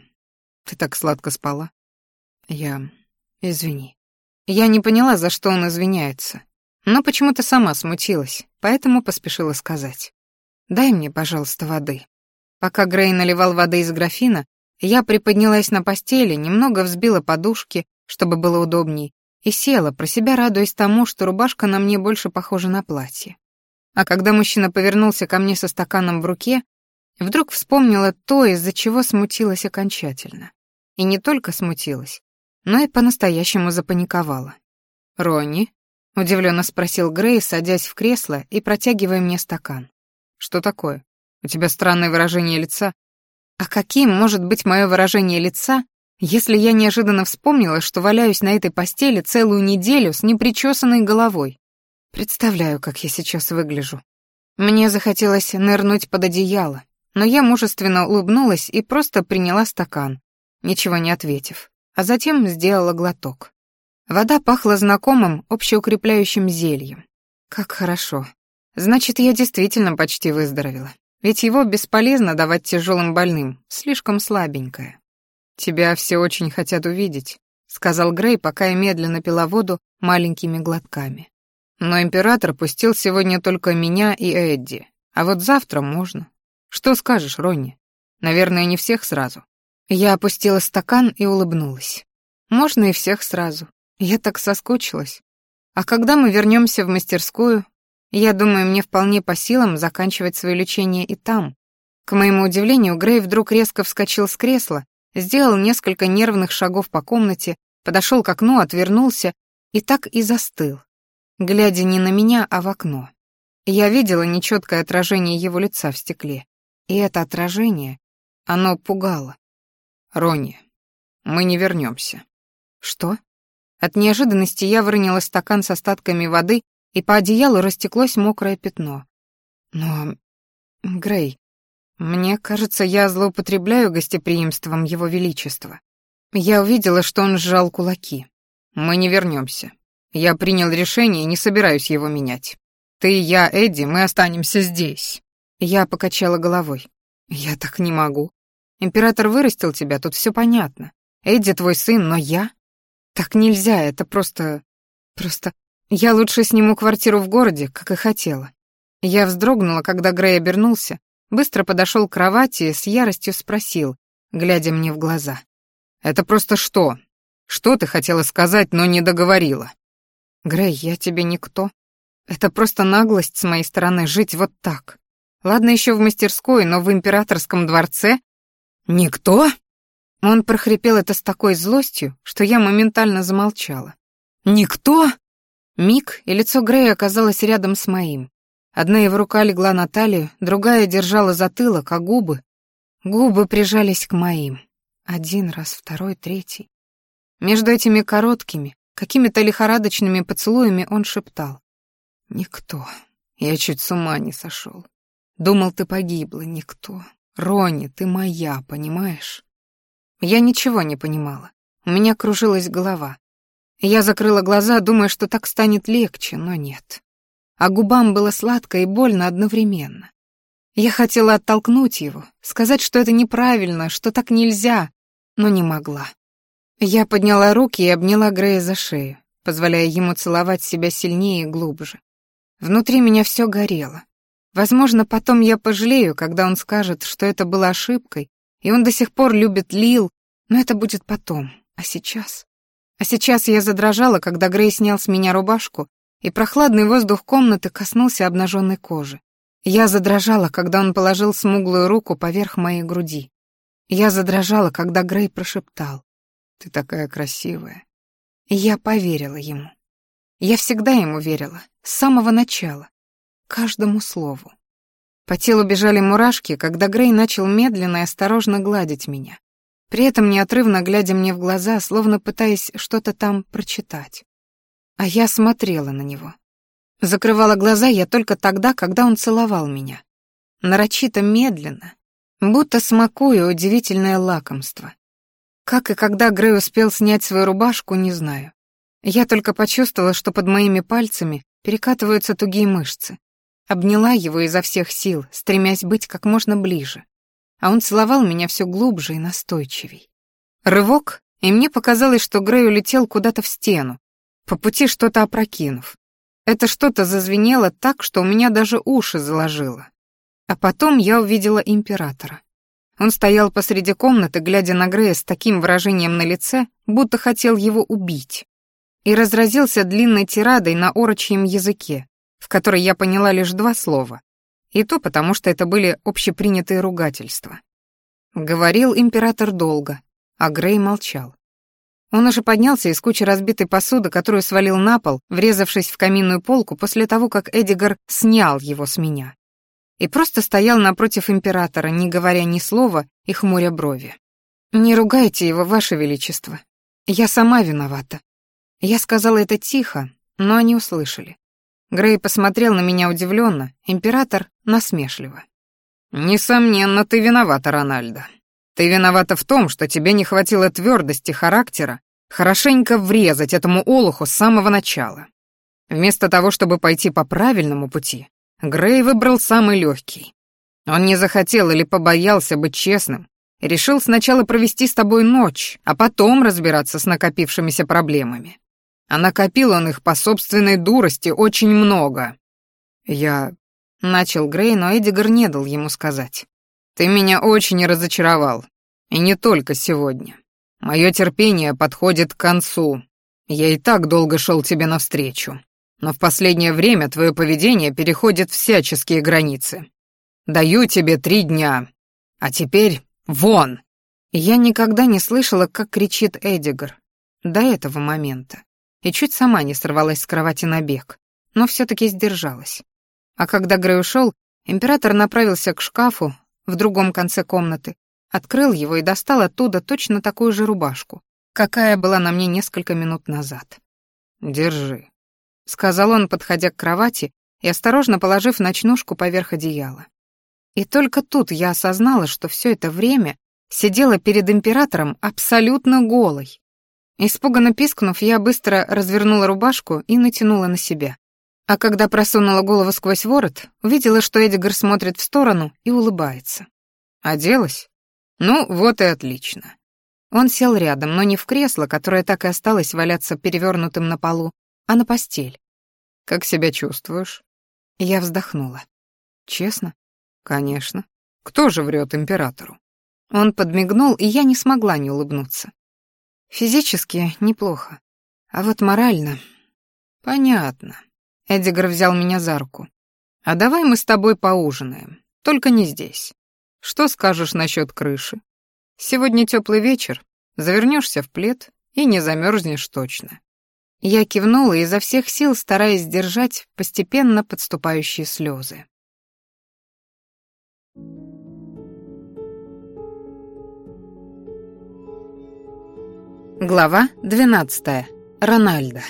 ты так сладко спала». «Я... извини». Я не поняла, за что он извиняется, но почему-то сама смутилась, поэтому поспешила сказать. «Дай мне, пожалуйста, воды». Пока Грей наливал воды из графина, я приподнялась на постели, немного взбила подушки, чтобы было удобней, и села, про себя радуясь тому, что рубашка на мне больше похожа на платье. А когда мужчина повернулся ко мне со стаканом в руке, вдруг вспомнила то, из-за чего смутилась окончательно. И не только смутилась, но и по-настоящему запаниковала. «Ронни?» — удивленно спросил Грей, садясь в кресло и протягивая мне стакан. «Что такое? У тебя странное выражение лица. А каким может быть мое выражение лица, если я неожиданно вспомнила, что валяюсь на этой постели целую неделю с непричесанной головой? Представляю, как я сейчас выгляжу. Мне захотелось нырнуть под одеяло, но я мужественно улыбнулась и просто приняла стакан, ничего не ответив, а затем сделала глоток. Вода пахла знакомым общеукрепляющим зельем. Как хорошо. Значит, я действительно почти выздоровела. Ведь его бесполезно давать тяжелым больным, слишком слабенькое. «Тебя все очень хотят увидеть», — сказал Грей, пока я медленно пила воду маленькими глотками. «Но император пустил сегодня только меня и Эдди, а вот завтра можно. Что скажешь, Ронни? Наверное, не всех сразу». Я опустила стакан и улыбнулась. «Можно и всех сразу. Я так соскучилась. А когда мы вернемся в мастерскую, я думаю, мне вполне по силам заканчивать свое лечение и там. К моему удивлению, Грей вдруг резко вскочил с кресла, сделал несколько нервных шагов по комнате, подошел к окну, отвернулся и так и застыл, глядя не на меня, а в окно. Я видела нечеткое отражение его лица в стекле, и это отражение, оно пугало. «Ронни, мы не вернемся». «Что?» От неожиданности я выронила стакан с остатками воды и по одеялу растеклось мокрое пятно. Но, Грей, мне кажется, я злоупотребляю гостеприимством Его Величества. Я увидела, что он сжал кулаки. Мы не вернемся. Я принял решение и не собираюсь его менять. Ты, я, Эдди, мы останемся здесь. Я покачала головой. Я так не могу. Император вырастил тебя, тут все понятно. Эдди твой сын, но я? Так нельзя, это просто... Просто... Я лучше сниму квартиру в городе, как и хотела. Я вздрогнула, когда Грей обернулся, быстро подошел к кровати и с яростью спросил, глядя мне в глаза. «Это просто что? Что ты хотела сказать, но не договорила?» «Грей, я тебе никто. Это просто наглость с моей стороны жить вот так. Ладно еще в мастерской, но в императорском дворце...» «Никто?» Он прохрипел это с такой злостью, что я моментально замолчала. «Никто?» Миг, и лицо Грея оказалось рядом с моим. Одна его рука легла на талию, другая держала затылок, а губы... Губы прижались к моим. Один раз, второй, третий. Между этими короткими, какими-то лихорадочными поцелуями он шептал. «Никто. Я чуть с ума не сошел. Думал, ты погибла. Никто. Рони, ты моя, понимаешь?» Я ничего не понимала. У меня кружилась голова. Я закрыла глаза, думая, что так станет легче, но нет. А губам было сладко и больно одновременно. Я хотела оттолкнуть его, сказать, что это неправильно, что так нельзя, но не могла. Я подняла руки и обняла Грея за шею, позволяя ему целовать себя сильнее и глубже. Внутри меня все горело. Возможно, потом я пожалею, когда он скажет, что это было ошибкой, и он до сих пор любит Лил, но это будет потом, а сейчас... А сейчас я задрожала, когда Грей снял с меня рубашку, и прохладный воздух комнаты коснулся обнаженной кожи. Я задрожала, когда он положил смуглую руку поверх моей груди. Я задрожала, когда Грей прошептал. «Ты такая красивая». Я поверила ему. Я всегда ему верила, с самого начала, каждому слову. По телу бежали мурашки, когда Грей начал медленно и осторожно гладить меня. при этом неотрывно глядя мне в глаза, словно пытаясь что-то там прочитать. А я смотрела на него. Закрывала глаза я только тогда, когда он целовал меня. Нарочито медленно, будто смакуя удивительное лакомство. Как и когда Грей успел снять свою рубашку, не знаю. Я только почувствовала, что под моими пальцами перекатываются тугие мышцы. Обняла его изо всех сил, стремясь быть как можно ближе. А он целовал меня все глубже и настойчивей. Рывок, и мне показалось, что Грей улетел куда-то в стену, по пути что-то опрокинув. Это что-то зазвенело так, что у меня даже уши заложило. А потом я увидела императора. Он стоял посреди комнаты, глядя на Грея с таким выражением на лице, будто хотел его убить. И разразился длинной тирадой на орочьем языке, в которой я поняла лишь два слова. И то потому, что это были общепринятые ругательства. Говорил император долго, а Грей молчал. Он уже поднялся из кучи разбитой посуды, которую свалил на пол, врезавшись в каминную полку после того, как Эдигар снял его с меня. И просто стоял напротив императора, не говоря ни слова и хмуря брови. «Не ругайте его, ваше величество. Я сама виновата». Я сказала это тихо, но они услышали. Грей посмотрел на меня удивленно, император насмешливо. «Несомненно, ты виновата, Рональдо. Ты виновата в том, что тебе не хватило твердости характера хорошенько врезать этому олуху с самого начала. Вместо того, чтобы пойти по правильному пути, Грей выбрал самый легкий. Он не захотел или побоялся быть честным, решил сначала провести с тобой ночь, а потом разбираться с накопившимися проблемами. А накопил он их по собственной дурости очень много. Я... Начал Грей, но Эдигар не дал ему сказать. Ты меня очень разочаровал. И не только сегодня. Мое терпение подходит к концу. Я и так долго шел тебе навстречу. Но в последнее время твое поведение переходит всяческие границы. Даю тебе три дня. А теперь вон!» Я никогда не слышала, как кричит Эдигар. До этого момента. И чуть сама не сорвалась с кровати на бег. Но все-таки сдержалась. А когда Грей ушел, император направился к шкафу, в другом конце комнаты, открыл его и достал оттуда точно такую же рубашку, какая была на мне несколько минут назад. «Держи», — сказал он, подходя к кровати и осторожно положив ночнушку поверх одеяла. И только тут я осознала, что все это время сидела перед императором абсолютно голой. Испуганно пискнув, я быстро развернула рубашку и натянула на себя. А когда просунула голову сквозь ворот, увидела, что Эдигар смотрит в сторону и улыбается. «Оделась? Ну, вот и отлично». Он сел рядом, но не в кресло, которое так и осталось валяться перевернутым на полу, а на постель. «Как себя чувствуешь?» Я вздохнула. «Честно?» «Конечно. Кто же врет императору?» Он подмигнул, и я не смогла не улыбнуться. «Физически неплохо, а вот морально...» «Понятно. Эдигар взял меня за руку. «А давай мы с тобой поужинаем, только не здесь. Что скажешь насчет крыши? Сегодня теплый вечер, завернешься в плед и не замерзнешь точно». Я кивнула изо всех сил, стараясь сдержать постепенно подступающие слезы. Глава двенадцатая. Рональдо.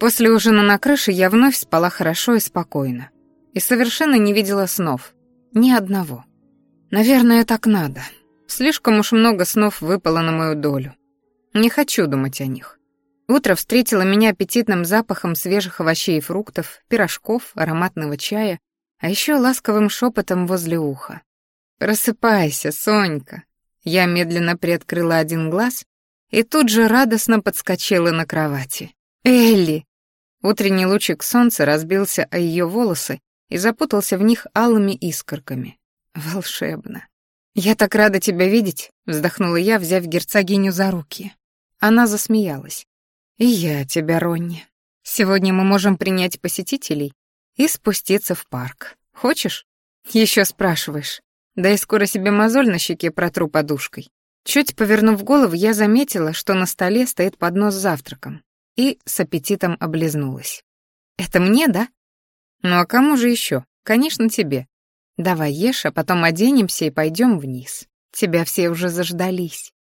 После ужина на крыше я вновь спала хорошо и спокойно. И совершенно не видела снов. Ни одного. Наверное, так надо. Слишком уж много снов выпало на мою долю. Не хочу думать о них. Утро встретило меня аппетитным запахом свежих овощей и фруктов, пирожков, ароматного чая, а еще ласковым шепотом возле уха. «Просыпайся, Сонька!» Я медленно приоткрыла один глаз и тут же радостно подскочила на кровати. «Элли!» Утренний лучик солнца разбился о ее волосы и запутался в них алыми искорками. Волшебно. «Я так рада тебя видеть», — вздохнула я, взяв герцогиню за руки. Она засмеялась. «И я тебя, Ронни. Сегодня мы можем принять посетителей и спуститься в парк. Хочешь?» Еще спрашиваешь. Да и скоро себе мозоль на щеке протру подушкой. Чуть повернув голову, я заметила, что на столе стоит поднос с завтраком и с аппетитом облизнулась. «Это мне, да?» «Ну а кому же еще? Конечно, тебе. Давай ешь, а потом оденемся и пойдем вниз. тебя все уже заждались».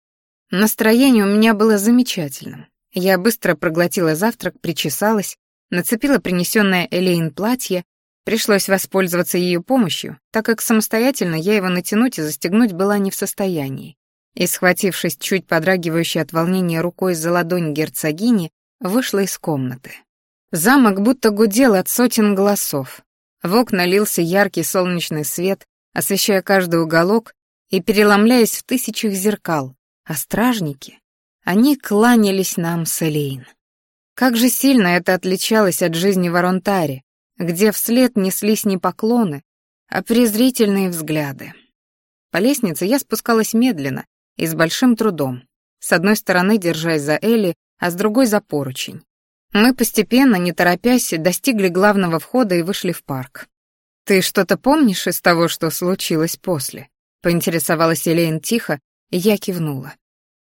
Настроение у меня было замечательным. Я быстро проглотила завтрак, причесалась, нацепила принесенное Элейн платье, пришлось воспользоваться ее помощью, так как самостоятельно я его натянуть и застегнуть была не в состоянии. И, схватившись чуть подрагивающей от волнения рукой за ладонь герцогини, вышла из комнаты. Замок будто гудел от сотен голосов. В окна лился яркий солнечный свет, освещая каждый уголок и переломляясь в тысячах зеркал, а стражники, они кланялись нам с Элейн. Как же сильно это отличалось от жизни в Аронтаре, где вслед неслись не поклоны, а презрительные взгляды. По лестнице я спускалась медленно и с большим трудом, с одной стороны держась за Элли, а с другой за поручень. Мы постепенно, не торопясь, достигли главного входа и вышли в парк. «Ты что-то помнишь из того, что случилось после?» — поинтересовалась Элейн тихо, и я кивнула.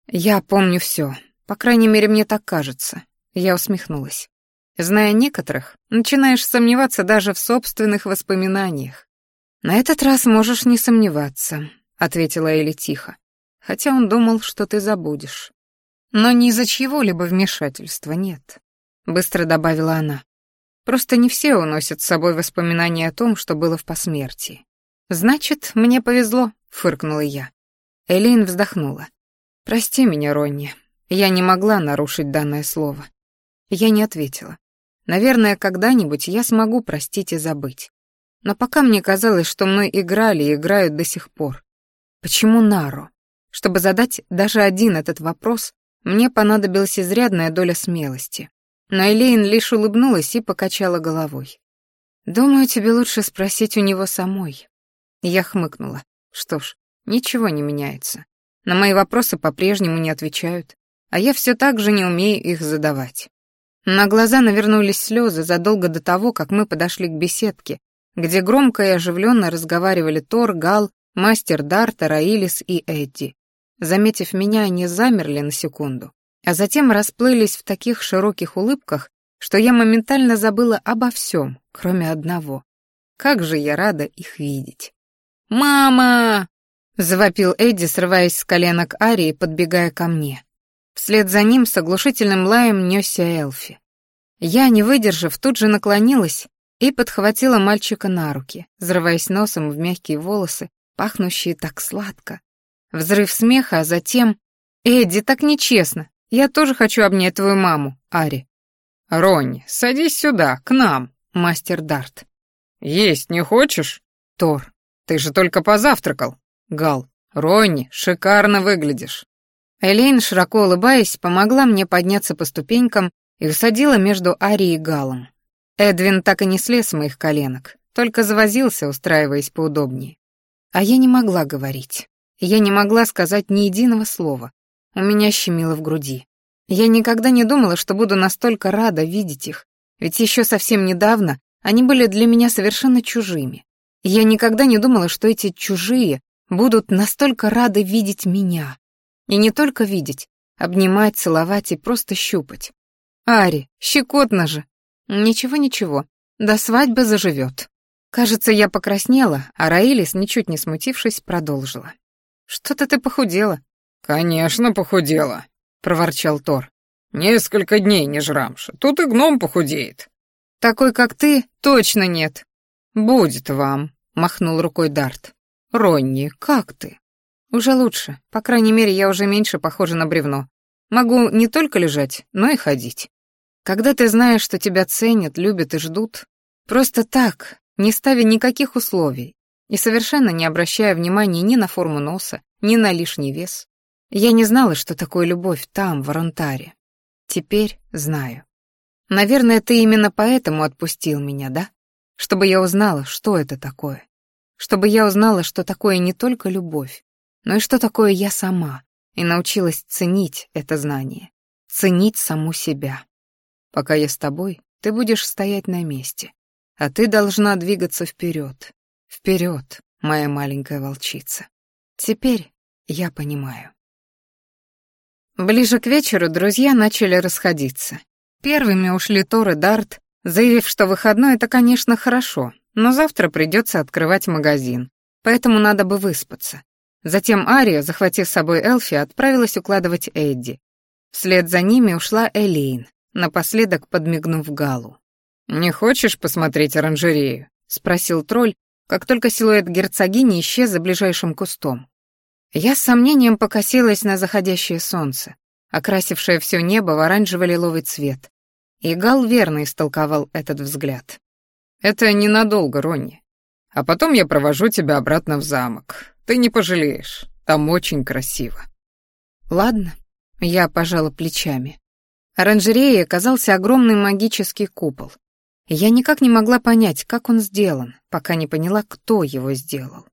«Я помню все. По крайней мере, мне так кажется». Я усмехнулась. Зная некоторых, начинаешь сомневаться даже в собственных воспоминаниях. «На этот раз можешь не сомневаться», — ответила Эли тихо, хотя он думал, что ты забудешь. «Но ни из-за чьего-либо вмешательства нет», — быстро добавила она. «Просто не все уносят с собой воспоминания о том, что было в посмертии». «Значит, мне повезло», — фыркнула я. Элин вздохнула. «Прости меня, Ронни. Я не могла нарушить данное слово». Я не ответила. Наверное, когда-нибудь я смогу простить и забыть. Но пока мне казалось, что мной играли и играют до сих пор. Почему Наро? Чтобы задать даже один этот вопрос, мне понадобилась изрядная доля смелости. Но Элейн лишь улыбнулась и покачала головой. «Думаю, тебе лучше спросить у него самой». Я хмыкнула. Что ж, ничего не меняется. На мои вопросы по-прежнему не отвечают, а я все так же не умею их задавать. На глаза навернулись слезы задолго до того, как мы подошли к беседке, где громко и оживленно разговаривали Тор, Гал, мастер Дарта, Раилис и Эдди. Заметив меня, они замерли на секунду, а затем расплылись в таких широких улыбках, что я моментально забыла обо всем, кроме одного. Как же я рада их видеть. «Мама!» Завопил Эдди, срываясь с коленок Арии, подбегая ко мне. Вслед за ним с оглушительным лаем несся Элфи. Я, не выдержав, тут же наклонилась и подхватила мальчика на руки, взрываясь носом в мягкие волосы, пахнущие так сладко. Взрыв смеха, а затем... «Эдди, так нечестно! Я тоже хочу обнять твою маму, Ари!» «Ронни, садись сюда, к нам, мастер Дарт!» «Есть не хочешь?» «Тор, ты же только позавтракал!» Гал, Ронни, шикарно выглядишь. Элейн, широко улыбаясь, помогла мне подняться по ступенькам и усадила между Ари и Галом. Эдвин так и не слез с моих коленок, только завозился, устраиваясь поудобнее. А я не могла говорить. Я не могла сказать ни единого слова. У меня щемило в груди. Я никогда не думала, что буду настолько рада видеть их, ведь еще совсем недавно они были для меня совершенно чужими. Я никогда не думала, что эти чужие будут настолько рады видеть меня. И не только видеть, обнимать, целовать и просто щупать. Ари, щекотно же. Ничего-ничего, до свадьбы заживет. Кажется, я покраснела, а Раилис, ничуть не смутившись, продолжила. «Что-то ты похудела». «Конечно, похудела», — проворчал Тор. «Несколько дней не жрамша, тут и гном похудеет». «Такой, как ты, точно нет». «Будет вам», — махнул рукой Дарт. «Ронни, как ты?» «Уже лучше. По крайней мере, я уже меньше похожа на бревно. Могу не только лежать, но и ходить. Когда ты знаешь, что тебя ценят, любят и ждут, просто так, не ставя никаких условий и совершенно не обращая внимания ни на форму носа, ни на лишний вес, я не знала, что такое любовь там, в Аронтаре. Теперь знаю. Наверное, ты именно поэтому отпустил меня, да? Чтобы я узнала, что это такое чтобы я узнала, что такое не только любовь, но и что такое я сама, и научилась ценить это знание, ценить саму себя. Пока я с тобой, ты будешь стоять на месте, а ты должна двигаться вперед, вперед, моя маленькая волчица. Теперь я понимаю. Ближе к вечеру друзья начали расходиться. Первыми ушли Тор и Дарт, заявив, что выходной — это, конечно, хорошо, но завтра придется открывать магазин, поэтому надо бы выспаться. Затем Ария, захватив с собой Элфи, отправилась укладывать Эдди. Вслед за ними ушла Элейн, напоследок подмигнув Галу. «Не хочешь посмотреть оранжерею?» — спросил тролль, как только силуэт герцогини исчез за ближайшим кустом. Я с сомнением покосилась на заходящее солнце, окрасившее все небо в оранжево-лиловый цвет. И Гал верно истолковал этот взгляд. «Это ненадолго, Ронни. А потом я провожу тебя обратно в замок. Ты не пожалеешь. Там очень красиво». «Ладно», — я пожала плечами. Оранжереей оказался огромный магический купол. Я никак не могла понять, как он сделан, пока не поняла, кто его сделал.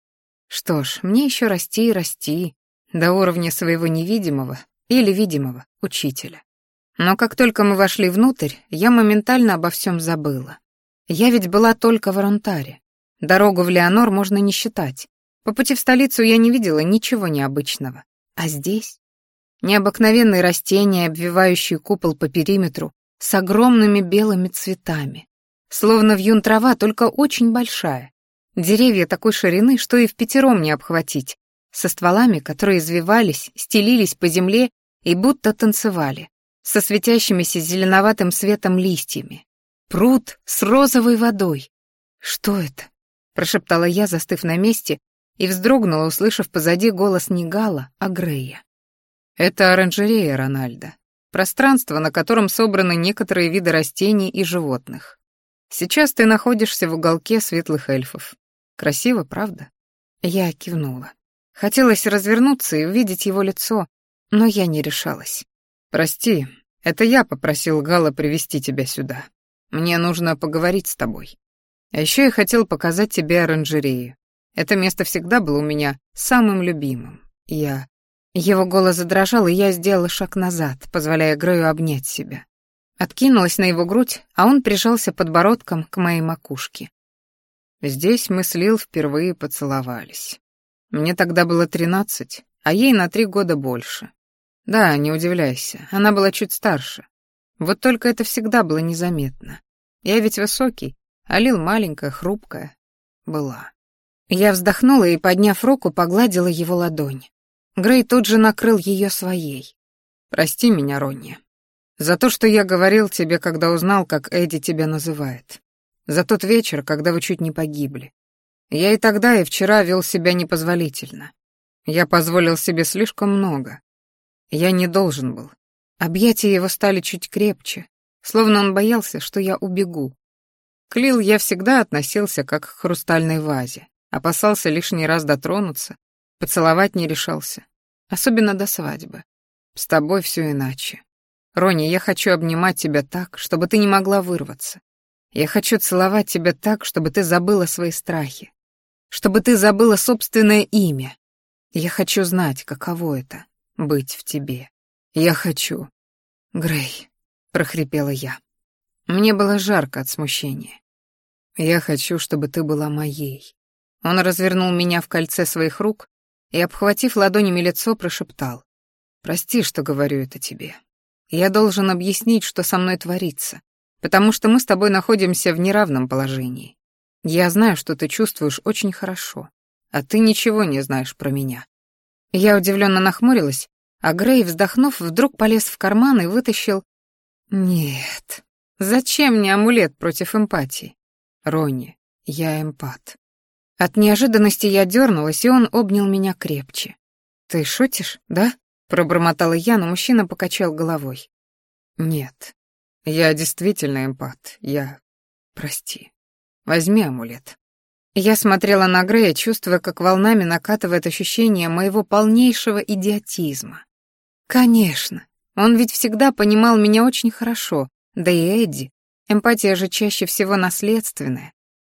Что ж, мне еще расти и расти до уровня своего невидимого или видимого учителя. Но как только мы вошли внутрь, я моментально обо всем забыла. Я ведь была только в Аронтаре. Дорогу в Леонор можно не считать. По пути в столицу я не видела ничего необычного. А здесь? Необыкновенные растения, обвивающие купол по периметру, с огромными белыми цветами. Словно вьюн трава, только очень большая. Деревья такой ширины, что и в пятером не обхватить, со стволами, которые извивались, стелились по земле и будто танцевали, со светящимися зеленоватым светом листьями. Пруд с розовой водой. Что это? прошептала я, застыв на месте, и вздрогнула, услышав позади голос не Гала, а Грея. Это оранжерея Рональда, пространство, на котором собраны некоторые виды растений и животных. Сейчас ты находишься в уголке светлых эльфов. Красиво, правда? Я кивнула. Хотелось развернуться и увидеть его лицо, но я не решалась. Прости, это я попросил Гала привести тебя сюда. Мне нужно поговорить с тобой. А еще я хотел показать тебе оранжерею. Это место всегда было у меня самым любимым. Я... Его голос задрожал, и я сделала шаг назад, позволяя Грею обнять себя. Откинулась на его грудь, а он прижался подбородком к моей макушке. Здесь мы с Лил впервые поцеловались. Мне тогда было тринадцать, а ей на три года больше. Да, не удивляйся, она была чуть старше. Вот только это всегда было незаметно. Я ведь высокий, а Лил маленькая, хрупкая. Была. Я вздохнула и, подняв руку, погладила его ладонь. Грей тут же накрыл ее своей. «Прости меня, Ронни. За то, что я говорил тебе, когда узнал, как Эдди тебя называет. За тот вечер, когда вы чуть не погибли. Я и тогда, и вчера вел себя непозволительно. Я позволил себе слишком много. Я не должен был. Объятия его стали чуть крепче, словно он боялся, что я убегу. К Лил я всегда относился как к хрустальной вазе, опасался лишний раз дотронуться, поцеловать не решался, особенно до свадьбы. С тобой все иначе. Рони, я хочу обнимать тебя так, чтобы ты не могла вырваться. Я хочу целовать тебя так, чтобы ты забыла свои страхи. Чтобы ты забыла собственное имя. Я хочу знать, каково это — быть в тебе. Я хочу... Грей, — прохрипела я. Мне было жарко от смущения. Я хочу, чтобы ты была моей. Он развернул меня в кольце своих рук и, обхватив ладонями лицо, прошептал. «Прости, что говорю это тебе. Я должен объяснить, что со мной творится, потому что мы с тобой находимся в неравном положении. Я знаю, что ты чувствуешь очень хорошо, а ты ничего не знаешь про меня». Я удивленно нахмурилась, а Грей, вздохнув, вдруг полез в карман и вытащил... «Нет, зачем мне амулет против эмпатии? Ронни, я эмпат». От неожиданности я дернулась, и он обнял меня крепче. «Ты шутишь, да?» Пробормотала я, но мужчина покачал головой. Нет, я действительно эмпат. Я... Прости. Возьми амулет. Я смотрела на Грея, чувствуя, как волнами накатывает ощущение моего полнейшего идиотизма. Конечно, он ведь всегда понимал меня очень хорошо, да и Эдди. Эмпатия же чаще всего наследственная.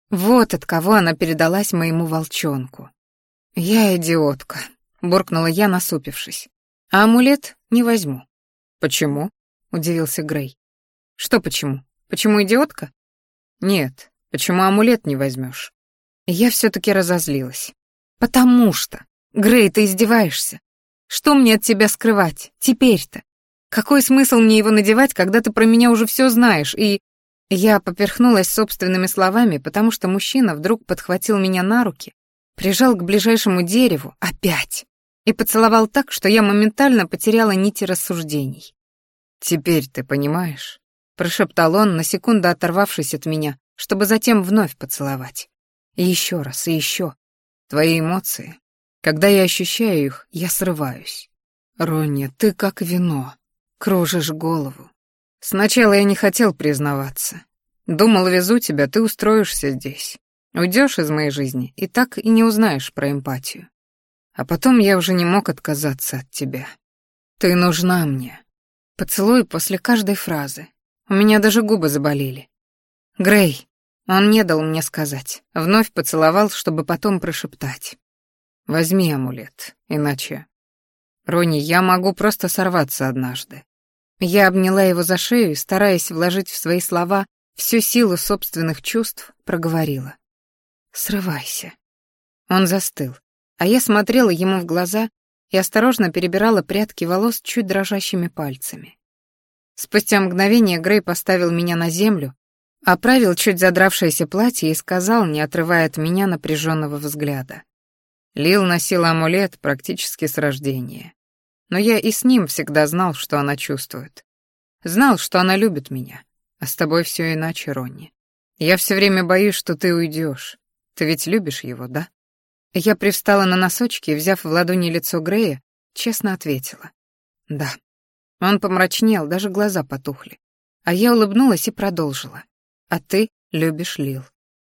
Вот от кого она передалась моему волчонку. «Я идиотка», — буркнула я, насупившись. А амулет не возьму. Почему? удивился Грей. Что почему? Почему идиотка? Нет, почему амулет не возьмешь? Я все-таки разозлилась. Потому что. Грей, ты издеваешься. Что мне от тебя скрывать? Теперь-то. Какой смысл мне его надевать, когда ты про меня уже все знаешь, и... Я поперхнулась собственными словами, потому что мужчина вдруг подхватил меня на руки Прижал к ближайшему дереву опять и поцеловал так, что я моментально потеряла нити рассуждений. «Теперь ты понимаешь?» — прошептал он, на секунду оторвавшись от меня, чтобы затем вновь поцеловать. И еще раз, и еще. Твои эмоции. Когда я ощущаю их, я срываюсь. Ронни, ты как вино. Кружишь голову. Сначала я не хотел признаваться. Думал, везу тебя, ты устроишься здесь. Уйдешь из моей жизни и так и не узнаешь про эмпатию. А потом я уже не мог отказаться от тебя. Ты нужна мне. Поцелуй после каждой фразы. У меня даже губы заболели. Грей, он не дал мне сказать. Вновь поцеловал, чтобы потом прошептать. Возьми амулет, иначе... Рони, я могу просто сорваться однажды. Я обняла его за шею и, стараясь вложить в свои слова всю силу собственных чувств, проговорила. «Срывайся». Он застыл, а я смотрела ему в глаза и осторожно перебирала прядки волос чуть дрожащими пальцами. Спустя мгновение Грей поставил меня на землю, оправил чуть задравшееся платье и сказал, не отрывая от меня напряженного взгляда. Лил носил амулет практически с рождения. Но я и с ним всегда знал, что она чувствует. Знал, что она любит меня. А с тобой все иначе, Ронни. Я все время боюсь, что ты уйдешь. Ты ведь любишь его, да? Я привстала на носочки и, взяв в ладони лицо Грея, честно ответила. Да. Он помрачнел, даже глаза потухли. А я улыбнулась и продолжила. А ты любишь Лил.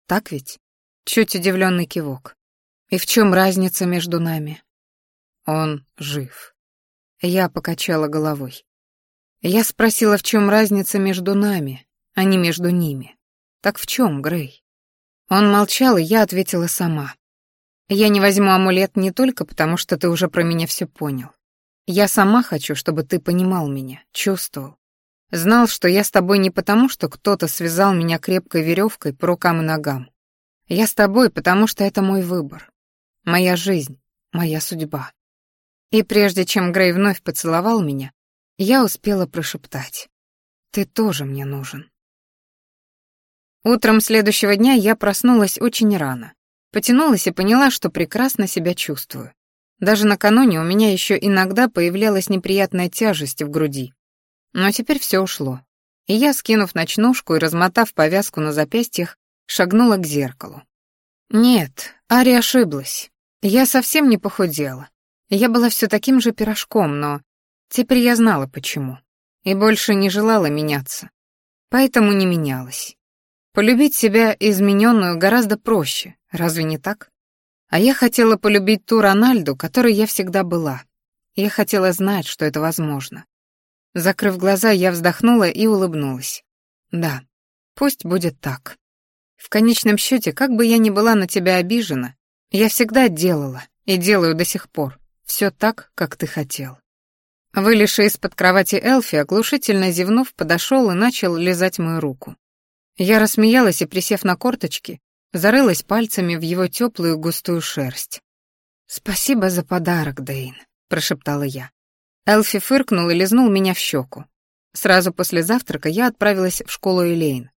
Так ведь? Чуть удивленный кивок. И в чем разница между нами? Он жив. Я покачала головой. Я спросила, в чем разница между нами, а не между ними. Так в чем, Грей? Он молчал, и я ответила сама. Я не возьму амулет не только потому, что ты уже про меня все понял. Я сама хочу, чтобы ты понимал меня, чувствовал. Знал, что я с тобой не потому, что кто-то связал меня крепкой веревкой по рукам и ногам. Я с тобой, потому что это мой выбор моя жизнь, моя судьба. И прежде чем Грей вновь поцеловал меня, я успела прошептать. «Ты тоже мне нужен». Утром следующего дня я проснулась очень рано. Потянулась и поняла, что прекрасно себя чувствую. Даже накануне у меня еще иногда появлялась неприятная тяжесть в груди. Но теперь все ушло. И я, скинув ночнушку и размотав повязку на запястьях, шагнула к зеркалу. Нет, Ари ошиблась. Я совсем не похудела. Я была все таким же пирожком, но теперь я знала почему. И больше не желала меняться. Поэтому не менялась. Полюбить себя измененную гораздо проще, разве не так? А я хотела полюбить ту Рональду, которой я всегда была. Я хотела знать, что это возможно. Закрыв глаза, я вздохнула и улыбнулась. Да, пусть будет так. В конечном счете, как бы я ни была на тебя обижена, я всегда делала и делаю до сих пор. Все так, как ты хотел. Вылезший из-под кровати Элфи, оглушительно зевнув, подошел и начал лизать мою руку. Я рассмеялась и, присев на корточки, зарылась пальцами в его теплую густую шерсть. «Спасибо за подарок, Дейн», — прошептала я. Элфи фыркнул и лизнул меня в щеку. Сразу после завтрака я отправилась в школу Элейн.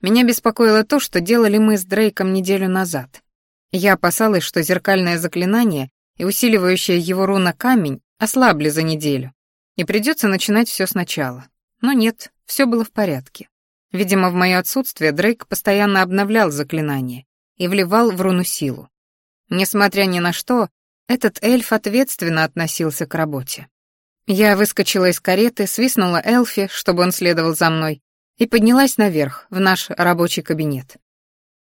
Меня беспокоило то, что делали мы с Дрейком неделю назад. Я опасалась, что зеркальное заклинание и усиливающая его руна камень ослабли за неделю, и придется начинать все сначала. Но нет, все было в порядке. Видимо, в мое отсутствие Дрейк постоянно обновлял заклинание и вливал в руну силу. Несмотря ни на что, этот эльф ответственно относился к работе. Я выскочила из кареты, свистнула Эльфи, чтобы он следовал за мной, и поднялась наверх, в наш рабочий кабинет.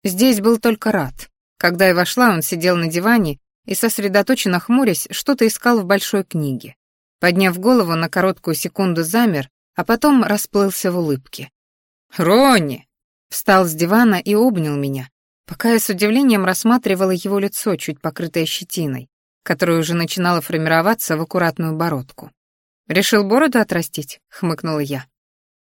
Здесь был только Рад. Когда я вошла, он сидел на диване и, сосредоточенно хмурясь, что-то искал в большой книге. Подняв голову, на короткую секунду замер, а потом расплылся в улыбке. «Ронни!» Встал с дивана и обнял меня, пока я с удивлением рассматривала его лицо, чуть покрытое щетиной, которое уже начинало формироваться в аккуратную бородку. «Решил бороду отрастить?» — хмыкнула я.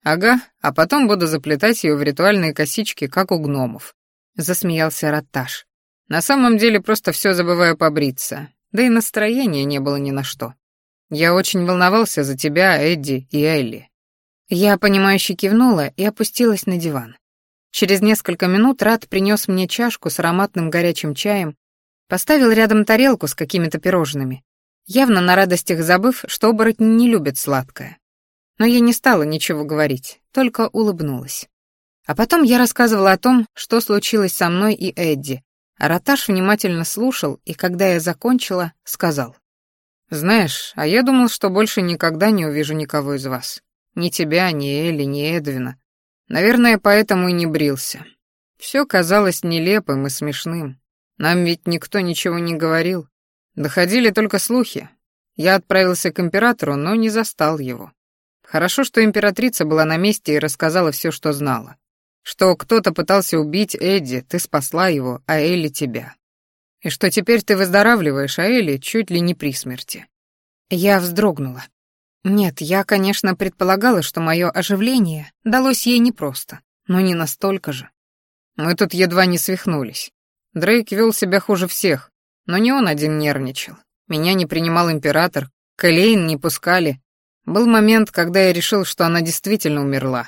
«Ага, а потом буду заплетать ее в ритуальные косички, как у гномов», — засмеялся Ратташ. На самом деле просто все забываю побриться, да и настроения не было ни на что. Я очень волновался за тебя, Эдди и Элли. Я, понимающе кивнула и опустилась на диван. Через несколько минут Рад принес мне чашку с ароматным горячим чаем, Поставил рядом тарелку с какими-то пирожными, явно на радостях забыв, что оборотни не любят сладкое. Но я не стала ничего говорить, только улыбнулась. А потом я рассказывала о том, что случилось со мной и Эдди. А Раташ внимательно слушал, и когда я закончила, сказал. «Знаешь, а я думал, что больше никогда не увижу никого из вас. Ни тебя, ни Элли, ни Эдвина. Наверное, поэтому и не брился. Все казалось нелепым и смешным. Нам ведь никто ничего не говорил. Доходили только слухи. Я отправился к императору, но не застал его. Хорошо, что императрица была на месте и рассказала все, что знала. Что кто-то пытался убить Эдди, ты спасла его, а Элли тебя. И что теперь ты выздоравливаешь, а Элли чуть ли не при смерти. Я вздрогнула. Нет, я, конечно, предполагала, что мое оживление далось ей непросто, но не настолько же. Мы тут едва не свихнулись. Дрейк вел себя хуже всех, но не он один нервничал. Меня не принимал император, Кэлейн не пускали. Был момент, когда я решил, что она действительно умерла.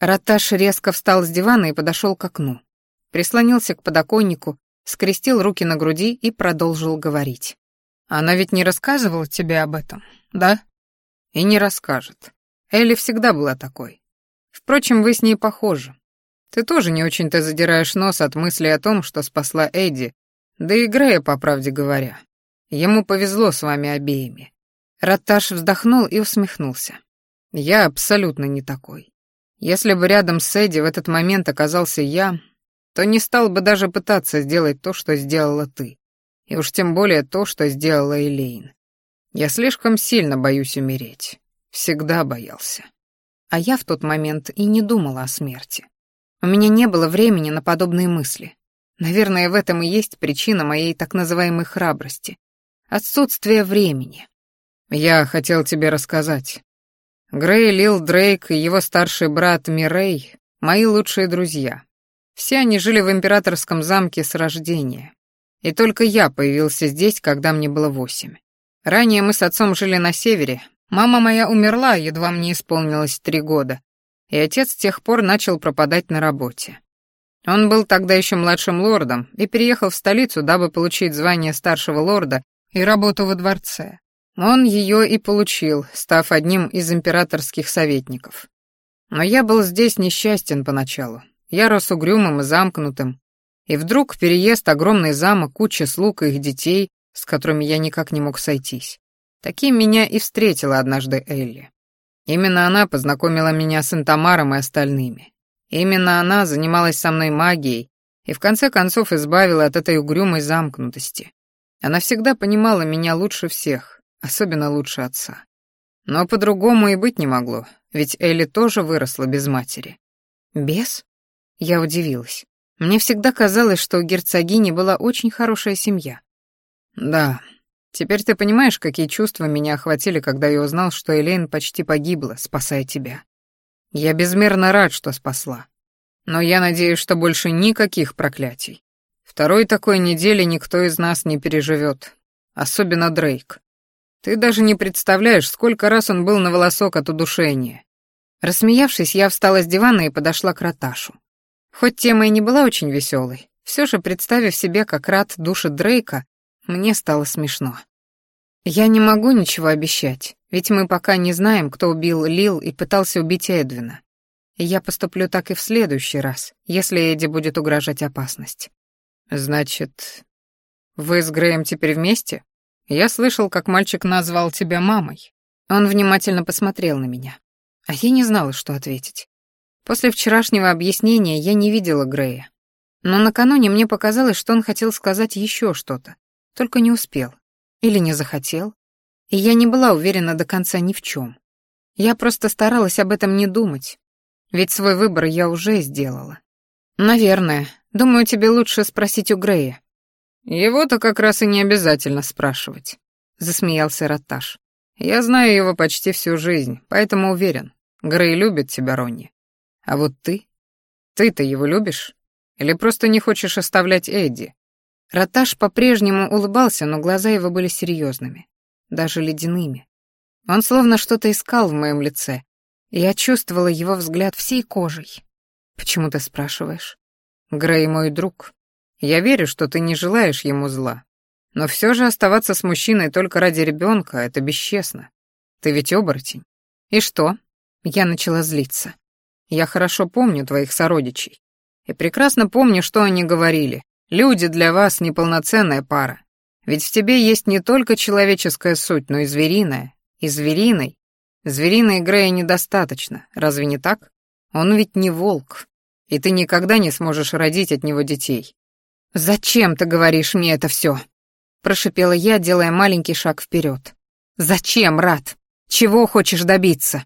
Раташ резко встал с дивана и подошел к окну. Прислонился к подоконнику, скрестил руки на груди и продолжил говорить. «Она ведь не рассказывала тебе об этом, да?» «И не расскажет. Элли всегда была такой. Впрочем, вы с ней похожи. Ты тоже не очень-то задираешь нос от мысли о том, что спасла Эдди, да и Грея, по правде говоря. Ему повезло с вами обеими. Раташ вздохнул и усмехнулся. Я абсолютно не такой. Если бы рядом с Эдди в этот момент оказался я, то не стал бы даже пытаться сделать то, что сделала ты. И уж тем более то, что сделала Элейн. Я слишком сильно боюсь умереть. Всегда боялся. А я в тот момент и не думала о смерти. У меня не было времени на подобные мысли. Наверное, в этом и есть причина моей так называемой храбрости. Отсутствие времени. Я хотел тебе рассказать. Грей, Лил Дрейк и его старший брат Мирей — мои лучшие друзья. Все они жили в императорском замке с рождения. И только я появился здесь, когда мне было восемь. Ранее мы с отцом жили на севере. Мама моя умерла, едва мне исполнилось три года. И отец с тех пор начал пропадать на работе. Он был тогда еще младшим лордом и переехал в столицу, дабы получить звание старшего лорда и работу во дворце. Он ее и получил, став одним из императорских советников. Но я был здесь несчастен поначалу. Я рос угрюмым и замкнутым. И вдруг переезд, огромный замок, куча слуг и их детей, с которыми я никак не мог сойтись. Таким меня и встретила однажды Элли. Именно она познакомила меня с Интамаром и остальными. Именно она занималась со мной магией и в конце концов избавила от этой угрюмой замкнутости. Она всегда понимала меня лучше всех, особенно лучше отца. Но по-другому и быть не могло, ведь Элли тоже выросла без матери. Без? Я удивилась. Мне всегда казалось, что у герцогини была очень хорошая семья. Да, теперь ты понимаешь, какие чувства меня охватили, когда я узнал, что Элейн почти погибла, спасая тебя. Я безмерно рад, что спасла. Но я надеюсь, что больше никаких проклятий. Второй такой недели никто из нас не переживет. Особенно Дрейк. Ты даже не представляешь, сколько раз он был на волосок от удушения. Рассмеявшись, я встала с дивана и подошла к Раташу. Хоть тема и не была очень веселой, все же, представив себе, как Рат душит Дрейка, мне стало смешно. Я не могу ничего обещать, ведь мы пока не знаем, кто убил Лил и пытался убить Эдвина. Я поступлю так и в следующий раз, если Эдди будет угрожать опасность. Значит, вы с Греем теперь вместе? Я слышал, как мальчик назвал тебя мамой. Он внимательно посмотрел на меня. А я не знала, что ответить. После вчерашнего объяснения я не видела Грея. Но накануне мне показалось, что он хотел сказать еще что-то, только не успел. Или не захотел. И я не была уверена до конца ни в чем. Я просто старалась об этом не думать. Ведь свой выбор я уже сделала. Наверное. Думаю, тебе лучше спросить у Грея. Его-то как раз и не обязательно спрашивать, засмеялся Роташ. Я знаю его почти всю жизнь, поэтому уверен. Грей любит тебя, Ронни. А вот ты? Ты-то его любишь? Или просто не хочешь оставлять Эдди? Роташ по-прежнему улыбался, но глаза его были серьезными, даже ледяными. Он словно что-то искал в моем лице. И я чувствовала его взгляд всей кожей. «Почему ты спрашиваешь?» «Грей мой друг. Я верю, что ты не желаешь ему зла. Но все же оставаться с мужчиной только ради ребенка — это бесчестно. Ты ведь оборотень. И что? Я начала злиться. Я хорошо помню твоих сородичей. И прекрасно помню, что они говорили. Люди для вас неполноценная пара. Ведь в тебе есть не только человеческая суть, но и звериная. И звериной. Звериной Грея недостаточно, разве не так? Он ведь не волк. И ты никогда не сможешь родить от него детей. «Зачем ты говоришь мне это все? Прошипела я, делая маленький шаг вперед. «Зачем, Рад? Чего хочешь добиться?»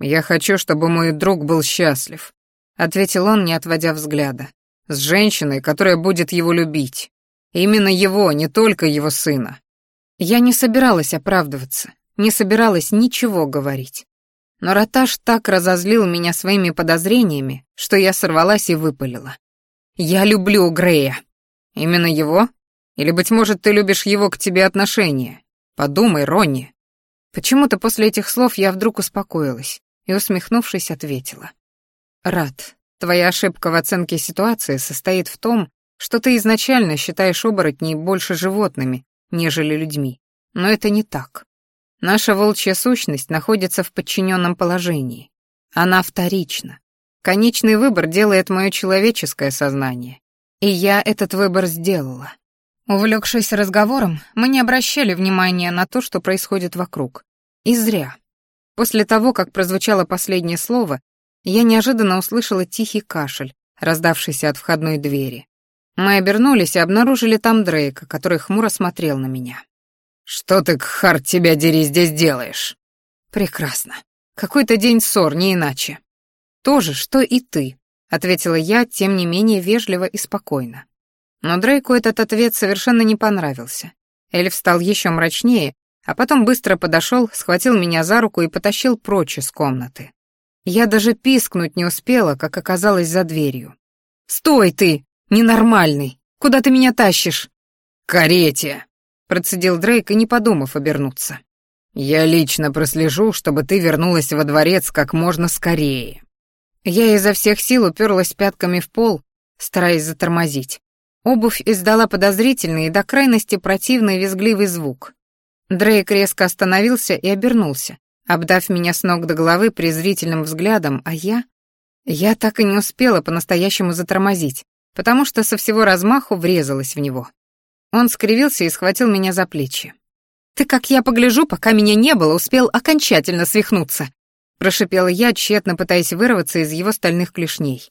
«Я хочу, чтобы мой друг был счастлив», — ответил он, не отводя взгляда. «С женщиной, которая будет его любить. Именно его, не только его сына». Я не собиралась оправдываться, не собиралась ничего говорить. Но Раташ так разозлил меня своими подозрениями, что я сорвалась и выпалила. «Я люблю Грея». «Именно его? Или, быть может, ты любишь его к тебе отношения? Подумай, Ронни». Почему-то после этих слов я вдруг успокоилась и, усмехнувшись, ответила. «Рад, твоя ошибка в оценке ситуации состоит в том, что ты изначально считаешь оборотней больше животными, нежели людьми. Но это не так. Наша волчья сущность находится в подчиненном положении. Она вторична. Конечный выбор делает мое человеческое сознание. И я этот выбор сделала. Увлекшись разговором, мы не обращали внимания на то, что происходит вокруг. И зря. После того, как прозвучало последнее слово, я неожиданно услышала тихий кашель, раздавшийся от входной двери. Мы обернулись и обнаружили там Дрейка, который хмуро смотрел на меня. «Что ты, Кхарт, тебя дери здесь делаешь?» «Прекрасно. Какой-то день ссор, не иначе». «То же, что и ты», — ответила я, тем не менее вежливо и спокойно. Но Дрейку этот ответ совершенно не понравился. Эльф стал еще мрачнее, а потом быстро подошел, схватил меня за руку и потащил прочь из комнаты. Я даже пискнуть не успела, как оказалась за дверью. «Стой ты! Ненормальный! Куда ты меня тащишь?» «Карете!» — процедил Дрейк и не подумав обернуться. «Я лично прослежу, чтобы ты вернулась во дворец как можно скорее». Я изо всех сил уперлась пятками в пол, стараясь затормозить. Обувь издала подозрительный и до крайности противный визгливый звук. Дрейк резко остановился и обернулся, обдав меня с ног до головы презрительным взглядом, а я... Я так и не успела по-настоящему затормозить, потому что со всего размаху врезалась в него. Он скривился и схватил меня за плечи. «Ты, как я погляжу, пока меня не было, успел окончательно свихнуться», прошипела я, тщетно пытаясь вырваться из его стальных клешней.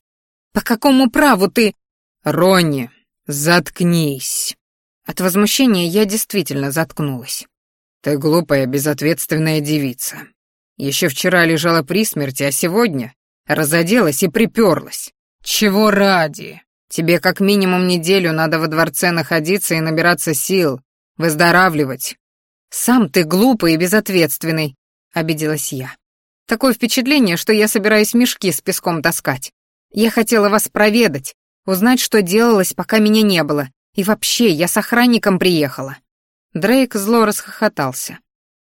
«По какому праву ты...» «Ронни, «Заткнись!» От возмущения я действительно заткнулась. «Ты глупая, безответственная девица. Еще вчера лежала при смерти, а сегодня разоделась и приперлась. Чего ради? Тебе как минимум неделю надо во дворце находиться и набираться сил, выздоравливать. Сам ты глупый и безответственный», — обиделась я. «Такое впечатление, что я собираюсь мешки с песком таскать. Я хотела вас проведать, Узнать, что делалось, пока меня не было. И вообще, я с охранником приехала». Дрейк зло расхохотался.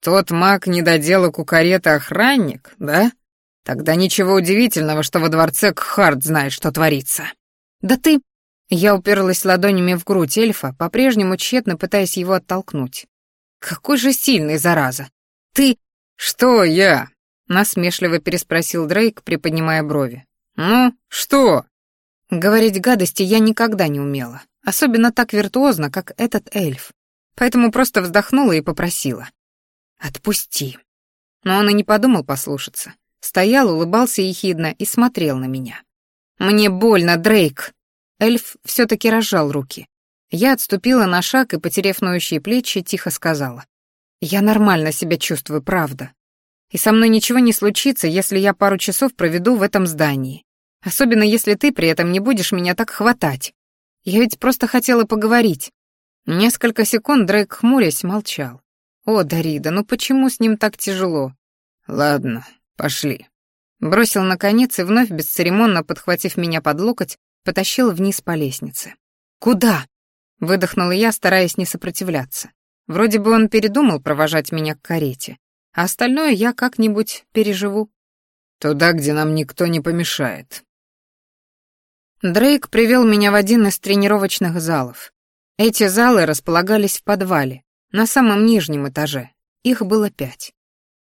«Тот маг недоделок у кареты охранник, да? Тогда ничего удивительного, что во дворце Кхард знает, что творится». «Да ты...» Я уперлась ладонями в грудь эльфа, по-прежнему тщетно пытаясь его оттолкнуть. «Какой же сильный, зараза! Ты...» «Что я?» — насмешливо переспросил Дрейк, приподнимая брови. «Ну, что?» Говорить гадости я никогда не умела, особенно так виртуозно, как этот эльф. Поэтому просто вздохнула и попросила. «Отпусти». Но он и не подумал послушаться. Стоял, улыбался ехидно и смотрел на меня. «Мне больно, Дрейк!» Эльф все-таки разжал руки. Я отступила на шаг и, потеряв ноющие плечи, тихо сказала. «Я нормально себя чувствую, правда. И со мной ничего не случится, если я пару часов проведу в этом здании. Особенно если ты при этом не будешь меня так хватать. Я ведь просто хотела поговорить». Несколько секунд Дрейк, хмурясь, молчал. «О, Дарида, ну почему с ним так тяжело?» «Ладно, пошли». Бросил наконец и вновь бесцеремонно, подхватив меня под локоть, потащил вниз по лестнице. «Куда?» — выдохнула я, стараясь не сопротивляться. Вроде бы он передумал провожать меня к карете, а остальное я как-нибудь переживу. «Туда, где нам никто не помешает», Дрейк привел меня в один из тренировочных залов. Эти залы располагались в подвале, на самом нижнем этаже. Их было пять.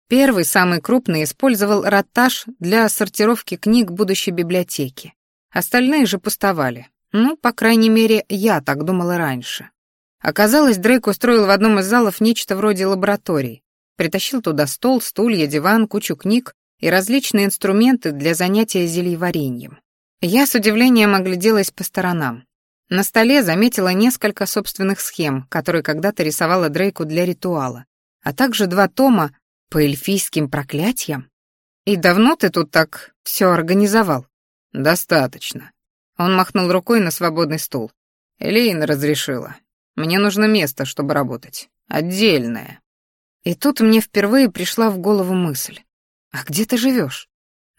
Первый, самый крупный, использовал ротаж для сортировки книг будущей библиотеки. Остальные же пустовали. Ну, по крайней мере, я так думала раньше. Оказалось, Дрейк устроил в одном из залов нечто вроде лаборатории. Притащил туда стол, стулья, диван, кучу книг и различные инструменты для занятия зельеварением. Я с удивлением огляделась по сторонам. На столе заметила несколько собственных схем, которые когда-то рисовала Дрейку для ритуала, а также два тома по эльфийским проклятиям. «И давно ты тут так все организовал?» «Достаточно». Он махнул рукой на свободный стул. «Элейна разрешила. Мне нужно место, чтобы работать. Отдельное». И тут мне впервые пришла в голову мысль. «А где ты живешь?»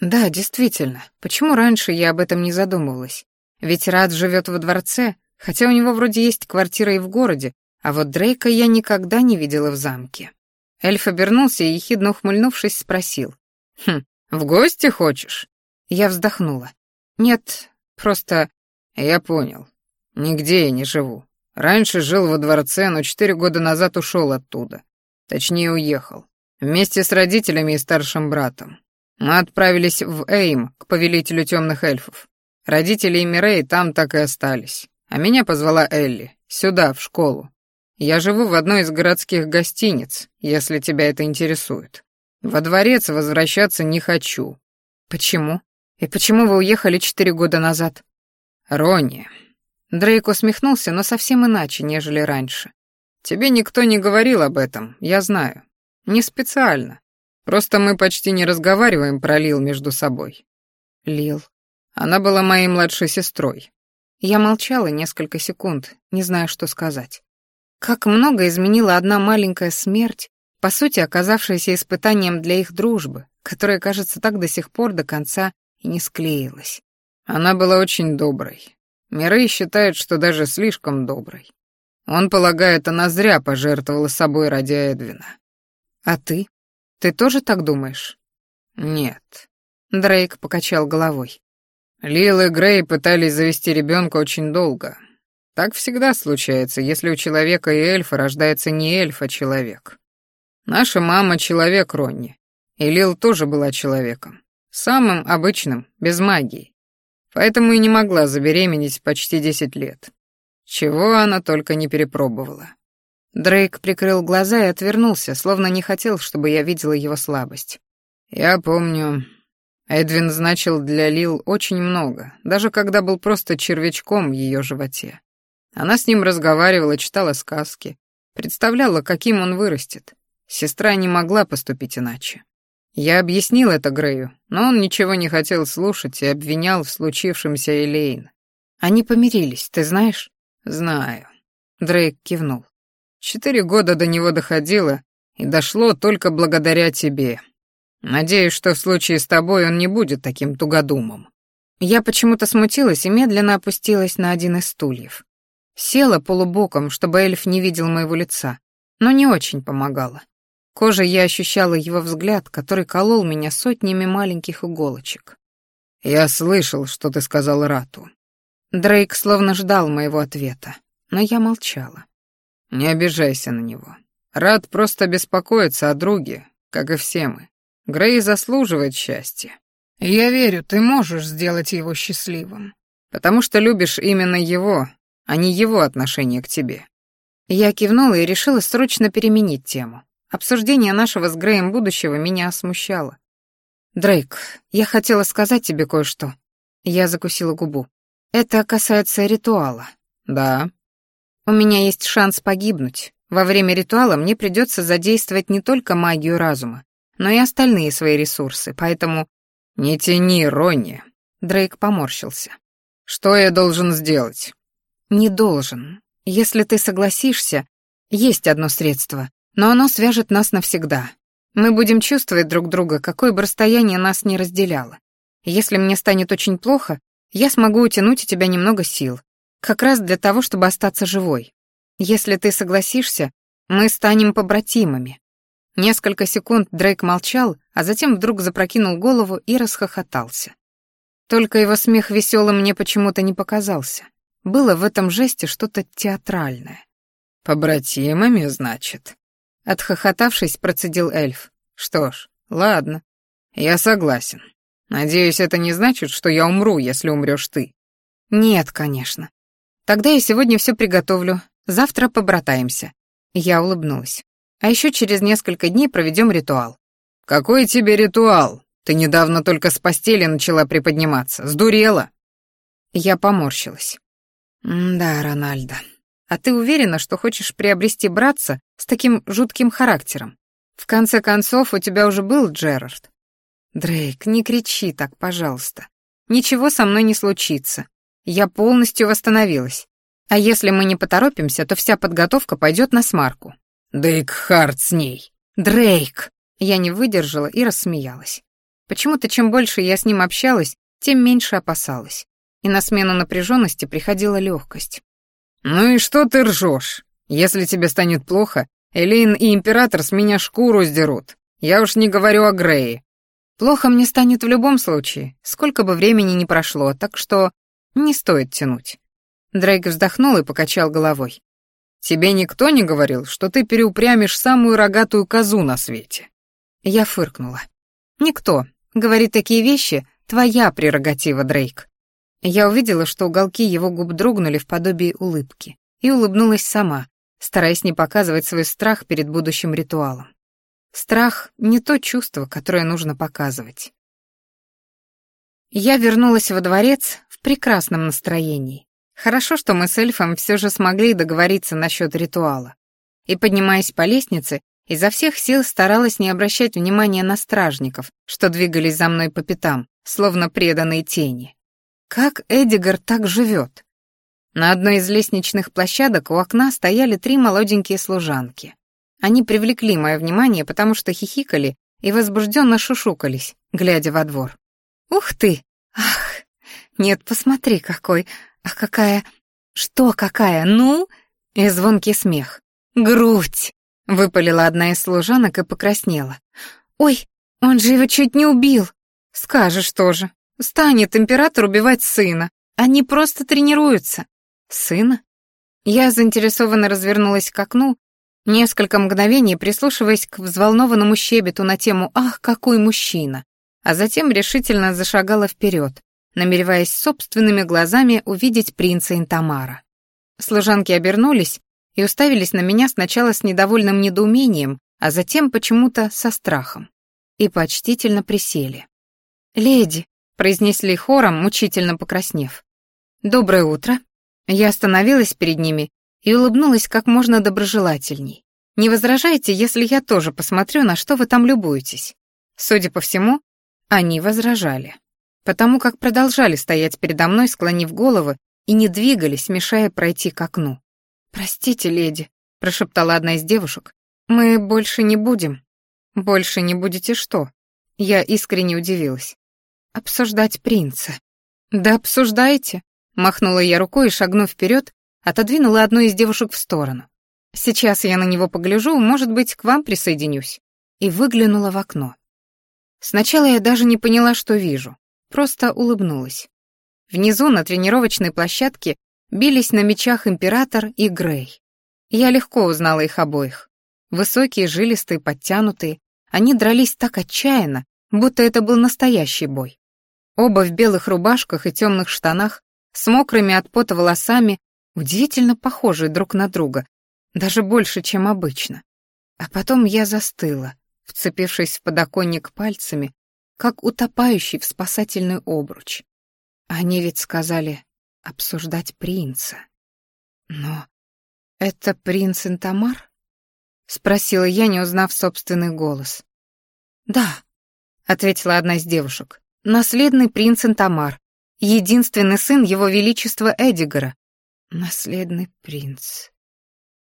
«Да, действительно. Почему раньше я об этом не задумывалась? Ведь Рад живет во дворце, хотя у него вроде есть квартира и в городе, а вот Дрейка я никогда не видела в замке». Эльф обернулся и, ехидно ухмыльнувшись, спросил. «Хм, в гости хочешь?» Я вздохнула. «Нет, просто...» «Я понял. Нигде я не живу. Раньше жил во дворце, но четыре года назад ушел оттуда. Точнее, уехал. Вместе с родителями и старшим братом. Мы отправились в Эйм, к повелителю темных эльфов. Родители и Мирей там так и остались. А меня позвала Элли, сюда, в школу. Я живу в одной из городских гостиниц, если тебя это интересует. Во дворец возвращаться не хочу. Почему? И почему вы уехали четыре года назад? Ронни. Дрейк усмехнулся, но совсем иначе, нежели раньше. Тебе никто не говорил об этом, я знаю. Не специально. Просто мы почти не разговариваем про Лил между собой. Лил. Она была моей младшей сестрой. Я молчала несколько секунд, не зная, что сказать. Как много изменила одна маленькая смерть, по сути оказавшаяся испытанием для их дружбы, которая, кажется, так до сих пор до конца и не склеилась. Она была очень доброй. Мирей считает, что даже слишком доброй. Он полагает, она зря пожертвовала собой ради Эдвина. А ты? Ты тоже так думаешь? Нет. Дрейк покачал головой. Лил и Грей пытались завести ребенка очень долго, так всегда случается, если у человека и эльфа рождается не эльф, а человек. Наша мама — человек Ронни, и Лил тоже была человеком. Самым обычным, без магии. Поэтому и не могла забеременеть почти десять лет. Чего она только не перепробовала. Дрейк прикрыл глаза и отвернулся, словно не хотел, чтобы я видела его слабость. Я помню, Эдвин значил для Лил очень много, даже когда был просто червячком в ее животе. Она с ним разговаривала, читала сказки, представляла, каким он вырастет. Сестра не могла поступить иначе. Я объяснил это Грею, но он ничего не хотел слушать и обвинял в случившемся Элейн. Они помирились, ты знаешь? Знаю. Дрейк кивнул. Четыре года до него доходило, и дошло только благодаря тебе. Надеюсь, что в случае с тобой он не будет таким тугодумом. Я почему-то смутилась и медленно опустилась на один из стульев. Села полубоком, чтобы эльф не видел моего лица, но не очень помогала. Кожей я ощущала его взгляд, который колол меня сотнями маленьких иголочек. «Я слышал, что ты сказал Рату». Дрейк словно ждал моего ответа, но я молчала. «Не обижайся на него. Рат просто беспокоится о друге, как и все мы. Грей заслуживает счастья. Я верю, ты можешь сделать его счастливым, потому что любишь именно его, а не его отношение к тебе. Я кивнула и решила срочно переменить тему. Обсуждение нашего с Греем будущего меня смущало. «Дрейк, я хотела сказать тебе кое-что». Я закусила губу. «Это касается ритуала». «Да». «У меня есть шанс погибнуть. Во время ритуала мне придется задействовать не только магию разума, но и остальные свои ресурсы, поэтому...» «Не тяни, Ронни». Дрейк поморщился. «Что я должен сделать?» «Не должен. Если ты согласишься, есть одно средство, но оно свяжет нас навсегда. Мы будем чувствовать друг друга, какое бы расстояние нас не разделяло. Если мне станет очень плохо, я смогу утянуть у тебя немного сил, как раз для того, чтобы остаться живой. Если ты согласишься, мы станем побратимами». Несколько секунд Дрейк молчал, а затем вдруг запрокинул голову и расхохотался. Только его смех веселым мне почему-то не показался. Было в этом жесте что-то театральное. «Побратимами, значит?» Отхохотавшись, процедил эльф. «Что ж, ладно, я согласен. Надеюсь, это не значит, что я умру, если умрешь ты». «Нет, конечно. Тогда я сегодня все приготовлю. Завтра побратаемся». Я улыбнулась. «А еще через несколько дней проведем ритуал». «Какой тебе ритуал? Ты недавно только с постели начала приподниматься. Сдурела?» Я поморщилась. «Да, Рональдо, а ты уверена, что хочешь приобрести братца с таким жутким характером? В конце концов, у тебя уже был Джерард. Дрейк, не кричи так, пожалуйста. Ничего со мной не случится. Я полностью восстановилась. А если мы не поторопимся, то вся подготовка пойдет на смарку. Дрейк Харт с ней. Дрейк! Я не выдержала и рассмеялась. Почему-то чем больше я с ним общалась, тем меньше опасалась. И на смену напряженности приходила легкость. «Ну и что ты ржешь? Если тебе станет плохо, Элин и Император с меня шкуру сдерут. Я уж не говорю о Грее». «Плохо мне станет в любом случае, сколько бы времени ни прошло, так что не стоит тянуть». Дрейк вздохнул и покачал головой. «Тебе никто не говорил, что ты переупрямишь самую рогатую козу на свете?» Я фыркнула. «Никто. Говорит такие вещи — твоя прерогатива, Дрейк. Я увидела, что уголки его губ дрогнули в подобии улыбки, и улыбнулась сама, стараясь не показывать свой страх перед будущим ритуалом. Страх — не то чувство, которое нужно показывать. Я вернулась во дворец в прекрасном настроении. Хорошо, что мы с эльфом все же смогли договориться насчет ритуала. И, поднимаясь по лестнице, изо всех сил старалась не обращать внимания на стражников, что двигались за мной по пятам, словно преданные тени. Как Эдигар так живет? На одной из лестничных площадок у окна стояли три молоденькие служанки. Они привлекли мое внимание, потому что хихикали и возбужденно шушукались, глядя во двор. «Ух ты! Ах! Нет, посмотри, какой! Ах, какая! Что какая? Ну?» И звонкий смех. «Грудь!» — выпалила одна из служанок и покраснела. «Ой, он же его чуть не убил!» «Скажешь тоже!» Станет император убивать сына. Они просто тренируются. Сына? Я заинтересованно развернулась к окну, несколько мгновений прислушиваясь к взволнованному щебету на тему «Ах, какой мужчина!», а затем решительно зашагала вперед, намереваясь собственными глазами увидеть принца Интамара. Служанки обернулись и уставились на меня сначала с недовольным недоумением, а затем почему-то со страхом. И почтительно присели. «Леди, произнесли хором, мучительно покраснев. «Доброе утро». Я остановилась перед ними и улыбнулась как можно доброжелательней. «Не возражайте, если я тоже посмотрю, на что вы там любуетесь?» Судя по всему, они возражали, потому как продолжали стоять передо мной, склонив головы, и не двигались, мешая пройти к окну. «Простите, леди», — прошептала одна из девушек, — «мы больше не будем». «Больше не будете что?» Я искренне удивилась обсуждать принца. Да обсуждайте, махнула я рукой и, шагнув вперед, отодвинула одну из девушек в сторону. Сейчас я на него погляжу, может быть, к вам присоединюсь. И выглянула в окно. Сначала я даже не поняла, что вижу, просто улыбнулась. Внизу на тренировочной площадке бились на мечах император и Грей. Я легко узнала их обоих. Высокие, жилистые, подтянутые, они дрались так отчаянно, будто это был настоящий бой. Оба в белых рубашках и темных штанах, с мокрыми от пота волосами, удивительно похожие друг на друга, даже больше, чем обычно. А потом я застыла, вцепившись в подоконник пальцами, как утопающий в спасательный обруч. Они ведь сказали обсуждать принца. Но это принц Интамар? Спросила я, не узнав собственный голос. Да, ответила одна из девушек наследный принц Интамар, единственный сын его величества Эдигара. Наследный принц.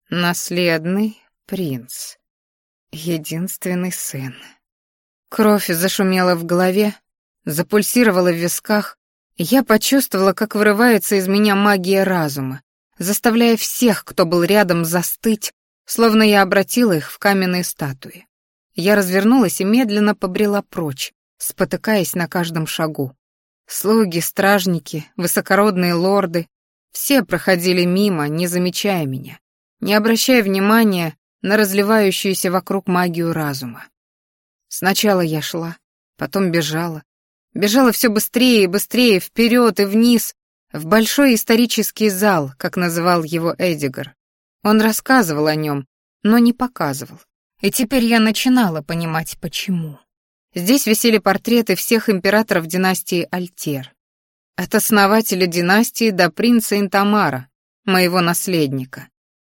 Наследный принц. Единственный сын. Кровь зашумела в голове, запульсировала в висках, я почувствовала, как вырывается из меня магия разума, заставляя всех, кто был рядом, застыть, словно я обратила их в каменные статуи. Я развернулась и медленно побрела прочь, спотыкаясь на каждом шагу. Слуги, стражники, высокородные лорды, Все проходили мимо, не замечая меня, не обращая внимания на разливающуюся вокруг магию разума. Сначала я шла, потом бежала. Бежала все быстрее и быстрее, вперед и вниз, в большой исторический зал, как называл его Эдигар. Он рассказывал о нем, но не показывал. И теперь я начинала понимать, почему. Здесь висели портреты всех императоров династии Альтер. От основателя династии до принца Интамара, моего наследника.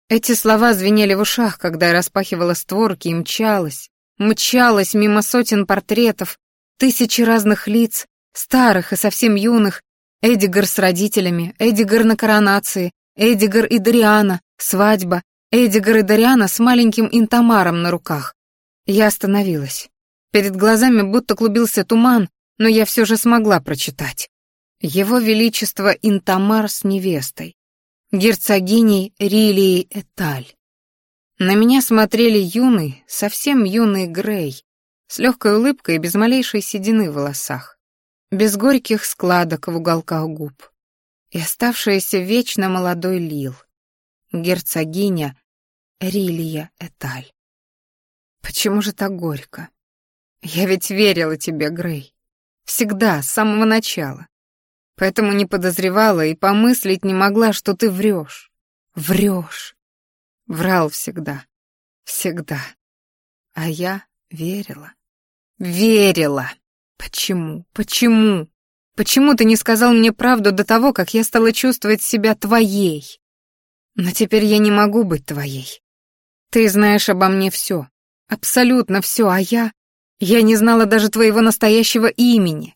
Эти слова звенели в ушах, когда я распахивала створки и мчалась, мчалась мимо сотен портретов, тысячи разных лиц, старых и совсем юных, Эдигар с родителями, Эдигар на коронации, Эдигар и Дариана, свадьба, Эдигар и Дариана с маленьким интамаром на руках. Я остановилась. Перед глазами будто клубился туман, но я все же смогла прочитать. Его Величество Интамар с невестой, герцогиней Рилией Эталь. На меня смотрели юный, совсем юный Грей, с легкой улыбкой и без малейшей седины в волосах, без горьких складок в уголках губ, и оставшаяся вечно молодой Лил, герцогиня Рилия Эталь. Почему же так горько? Я ведь верила тебе, Грей. Всегда, с самого начала. Поэтому не подозревала и помыслить не могла, что ты врешь. Врешь. Врал всегда. Всегда. А я верила. Верила. Почему? Почему? Почему ты не сказал мне правду до того, как я стала чувствовать себя твоей? Но теперь я не могу быть твоей. Ты знаешь обо мне все. Абсолютно все, а я... Я не знала даже твоего настоящего имени.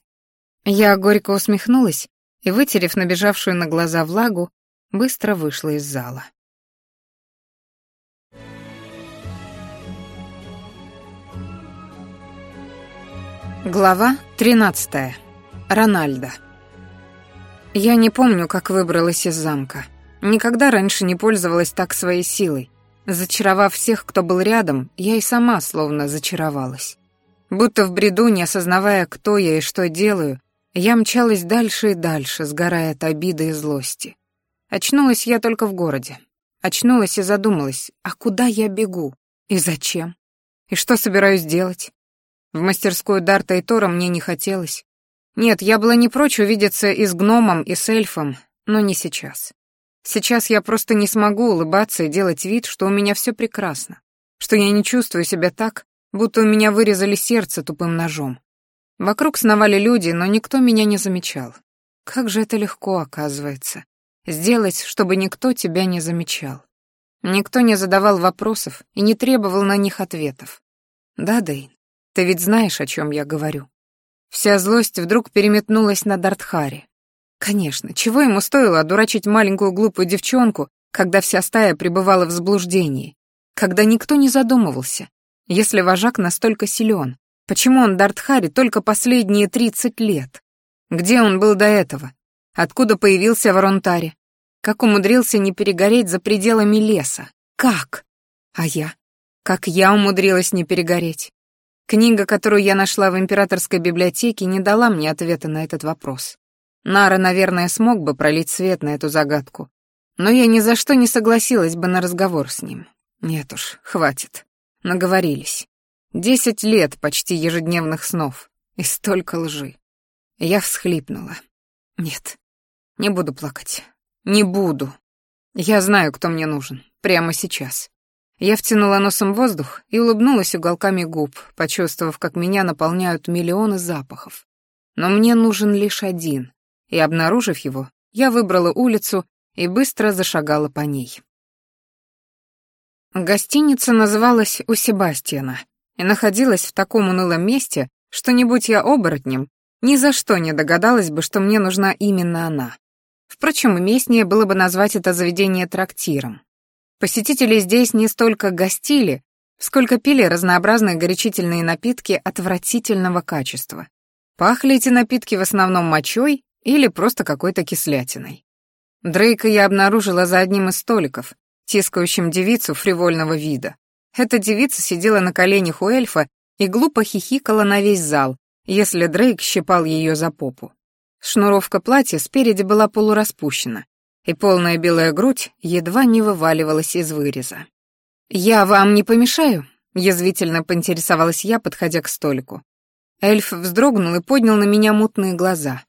Я горько усмехнулась и, вытерев набежавшую на глаза влагу, быстро вышла из зала. Глава 13. Рональдо. Я не помню, как выбралась из замка. Никогда раньше не пользовалась так своей силой. Зачаровав всех, кто был рядом, я и сама словно зачаровалась. Будто в бреду, не осознавая, кто я и что делаю, я мчалась дальше и дальше, сгорая от обиды и злости. Очнулась я только в городе. Очнулась и задумалась, а куда я бегу? И зачем? И что собираюсь делать? В мастерскую Дарта и Тора мне не хотелось. Нет, я была не прочь увидеться и с гномом, и с эльфом, но не сейчас. Сейчас я просто не смогу улыбаться и делать вид, что у меня все прекрасно, что я не чувствую себя так, будто у меня вырезали сердце тупым ножом. Вокруг сновали люди, но никто меня не замечал. Как же это легко, оказывается. Сделать, чтобы никто тебя не замечал. Никто не задавал вопросов и не требовал на них ответов. Да, Дэйн, ты ведь знаешь, о чем я говорю. Вся злость вдруг переметнулась на Дартхаре. Конечно, чего ему стоило одурачить маленькую глупую девчонку, когда вся стая пребывала в заблуждении, когда никто не задумывался, если вожак настолько силен, почему он Дартхари только последние тридцать лет? Где он был до этого? Откуда появился в Аронтаре? Как умудрился не перегореть за пределами леса? Как? А я? Как я умудрилась не перегореть? Книга, которую я нашла в императорской библиотеке, не дала мне ответа на этот вопрос. Нара, наверное, смог бы пролить свет на эту загадку, но я ни за что не согласилась бы на разговор с ним. Нет уж, хватит. Наговорились. Десять лет почти ежедневных снов и столько лжи. Я всхлипнула. Нет, не буду плакать. Не буду. Я знаю, кто мне нужен. Прямо сейчас. Я втянула носом воздух и улыбнулась уголками губ, почувствовав, как меня наполняют миллионы запахов. Но мне нужен лишь один, и, обнаружив его, я выбрала улицу и быстро зашагала по ней. Гостиница называлась «У Себастьяна» и находилась в таком унылом месте, что, не будь я оборотнем, ни за что не догадалась бы, что мне нужна именно она. Впрочем, уместнее было бы назвать это заведение трактиром. Посетители здесь не столько гостили, сколько пили разнообразные горячительные напитки отвратительного качества. Пахли эти напитки в основном мочой или просто какой-то кислятиной. Дрейка я обнаружила за одним из столиков, тискающим девицу фривольного вида. Эта девица сидела на коленях у эльфа и глупо хихикала на весь зал, если Дрейк щипал ее за попу. Шнуровка платья спереди была полураспущена, и полная белая грудь едва не вываливалась из выреза. «Я вам не помешаю?» — язвительно поинтересовалась я, подходя к столику. Эльф вздрогнул и поднял на меня мутные глаза.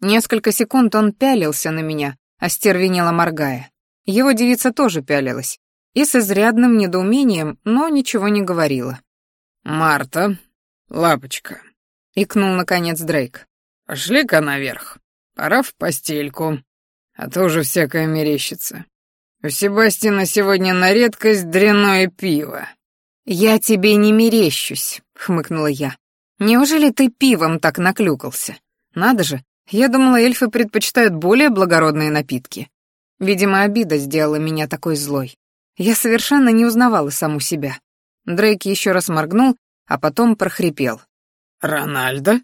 Несколько секунд он пялился на меня, остервенело моргая. Его девица тоже пялилась, и с изрядным недоумением, но ничего не говорила. «Марта, лапочка», — икнул наконец Дрейк. «Пошли-ка наверх. Пора в постельку, а то уже всякое мерещится. У Себастина сегодня на редкость дряное пиво». «Я тебе не мерещусь», — хмыкнула я. «Неужели ты пивом так наклюкался? Надо же, я думала, эльфы предпочитают более благородные напитки. Видимо, обида сделала меня такой злой. Я совершенно не узнавала саму себя. Дрейк еще раз моргнул, а потом прохрипел. «Рональдо?»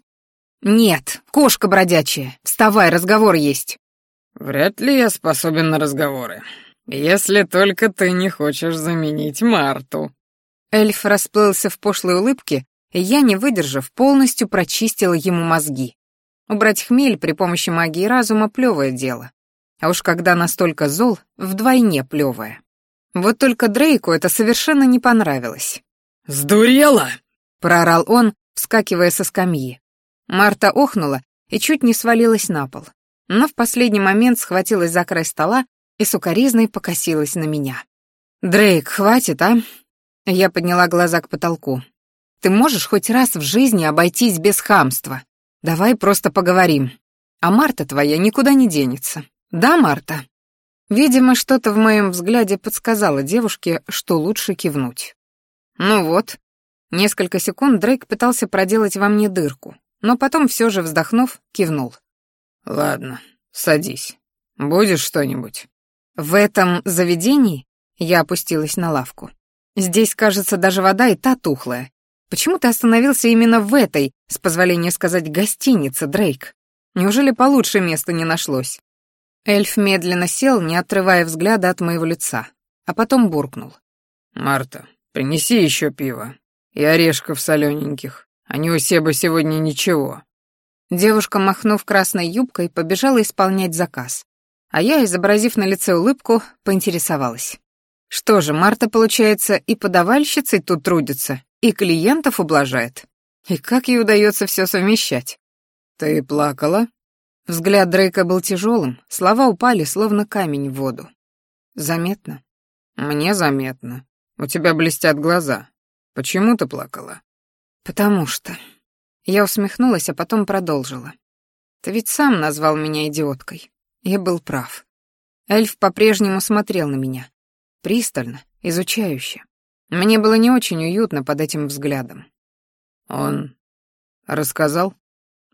«Нет, кошка бродячая. Вставай, разговор есть». «Вряд ли я способен на разговоры. Если только ты не хочешь заменить Марту». Эльф расплылся в пошлой улыбке, и я, не выдержав, полностью прочистила ему мозги. Убрать хмель при помощи магии разума — плевое дело. А уж когда настолько зол, вдвойне плевое. Вот только Дрейку это совершенно не понравилось. «Сдурела!» — проорал он, вскакивая со скамьи. Марта охнула и чуть не свалилась на пол, но в последний момент схватилась за край стола и сукоризной покосилась на меня. «Дрейк, хватит, а?» Я подняла глаза к потолку. «Ты можешь хоть раз в жизни обойтись без хамства?» Давай просто поговорим. А Марта твоя никуда не денется. Да, Марта?» Видимо, что-то в моем взгляде подсказало девушке, что лучше кивнуть. Ну вот. Несколько секунд Дрейк пытался проделать во мне дырку, но потом все же, вздохнув, кивнул. «Ладно, садись. Будешь что-нибудь?» В этом заведении я опустилась на лавку. Здесь, кажется, даже вода и та тухлая, Почему ты остановился именно в этой, с позволения сказать, гостинице, Дрейк? Неужели получше места не нашлось? Эльф медленно сел, не отрывая взгляда от моего лица, а потом буркнул. «Марта, принеси еще пиво и орешков солененьких. Они у Себа сегодня ничего». Девушка, махнув красной юбкой, побежала исполнять заказ, а я, изобразив на лице улыбку, поинтересовалась. Что же, Марта, получается, и подавальщицей тут трудится, и клиентов ублажает. И как ей удается все совмещать? Ты плакала? Взгляд Дрейка был тяжелым, слова упали, словно камень в воду. Заметно? Мне заметно. У тебя блестят глаза. Почему ты плакала? Потому что... Я усмехнулась, а потом продолжила. Ты ведь сам назвал меня идиоткой. Я был прав. Эльф по-прежнему смотрел на меня. Пристально, изучающе. Мне было не очень уютно под этим взглядом. Он рассказал?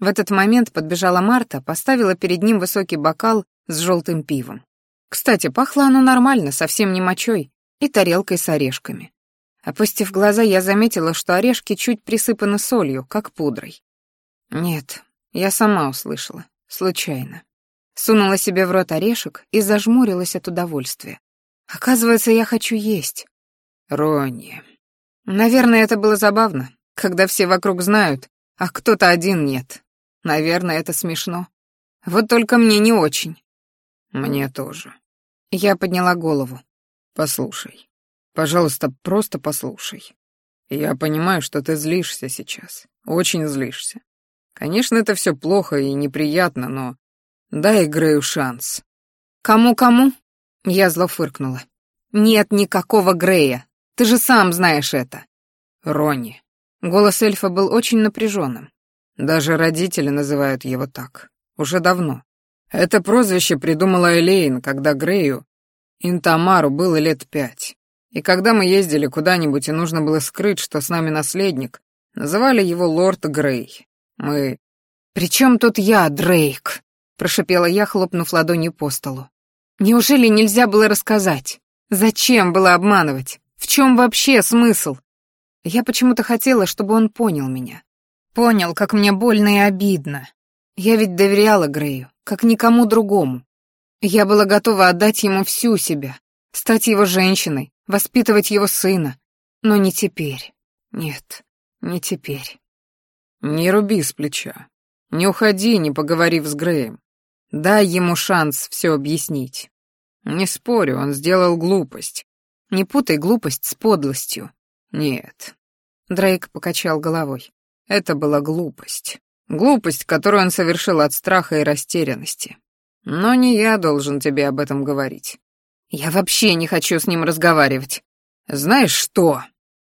В этот момент подбежала Марта, поставила перед ним высокий бокал с желтым пивом. Кстати, пахло оно нормально, совсем не мочой, и тарелкой с орешками. Опустив глаза, я заметила, что орешки чуть присыпаны солью, как пудрой. Нет, я сама услышала, случайно. Сунула себе в рот орешек и зажмурилась от удовольствия. Оказывается, я хочу есть. Ронни. Наверное, это было забавно, когда все вокруг знают, а кто-то один нет. Наверное, это смешно. Вот только мне не очень. Мне тоже. Я подняла голову. Послушай. Пожалуйста, просто послушай. Я понимаю, что ты злишься сейчас. Очень злишься. Конечно, это все плохо и неприятно, но дай Грею шанс. Кому-кому? Я зло фыркнула. Нет никакого Грея. Ты же сам знаешь это. Ронни. Голос эльфа был очень напряженным. Даже родители называют его так. Уже давно. Это прозвище придумала Элейн, когда Грею, Интамару, было лет пять. И когда мы ездили куда-нибудь и нужно было скрыть, что с нами наследник, называли его Лорд Грей. Мы... «При чем тут я, Дрейк?» — прошипела я, хлопнув ладонью по столу. «Неужели нельзя было рассказать? Зачем было обманывать? В чем вообще смысл? Я почему-то хотела, чтобы он понял меня. Понял, как мне больно и обидно. Я ведь доверяла Грею, как никому другому. Я была готова отдать ему всю себя, стать его женщиной, воспитывать его сына. Но не теперь. Нет, не теперь. Не руби с плеча. Не уходи, не поговорив с Греем. Дай ему шанс все объяснить. Не спорю, он сделал глупость. Не путай глупость с подлостью. Нет. Дрейк покачал головой. Это была глупость. Глупость, которую он совершил от страха и растерянности. Но не я должен тебе об этом говорить. Я вообще не хочу с ним разговаривать. Знаешь что?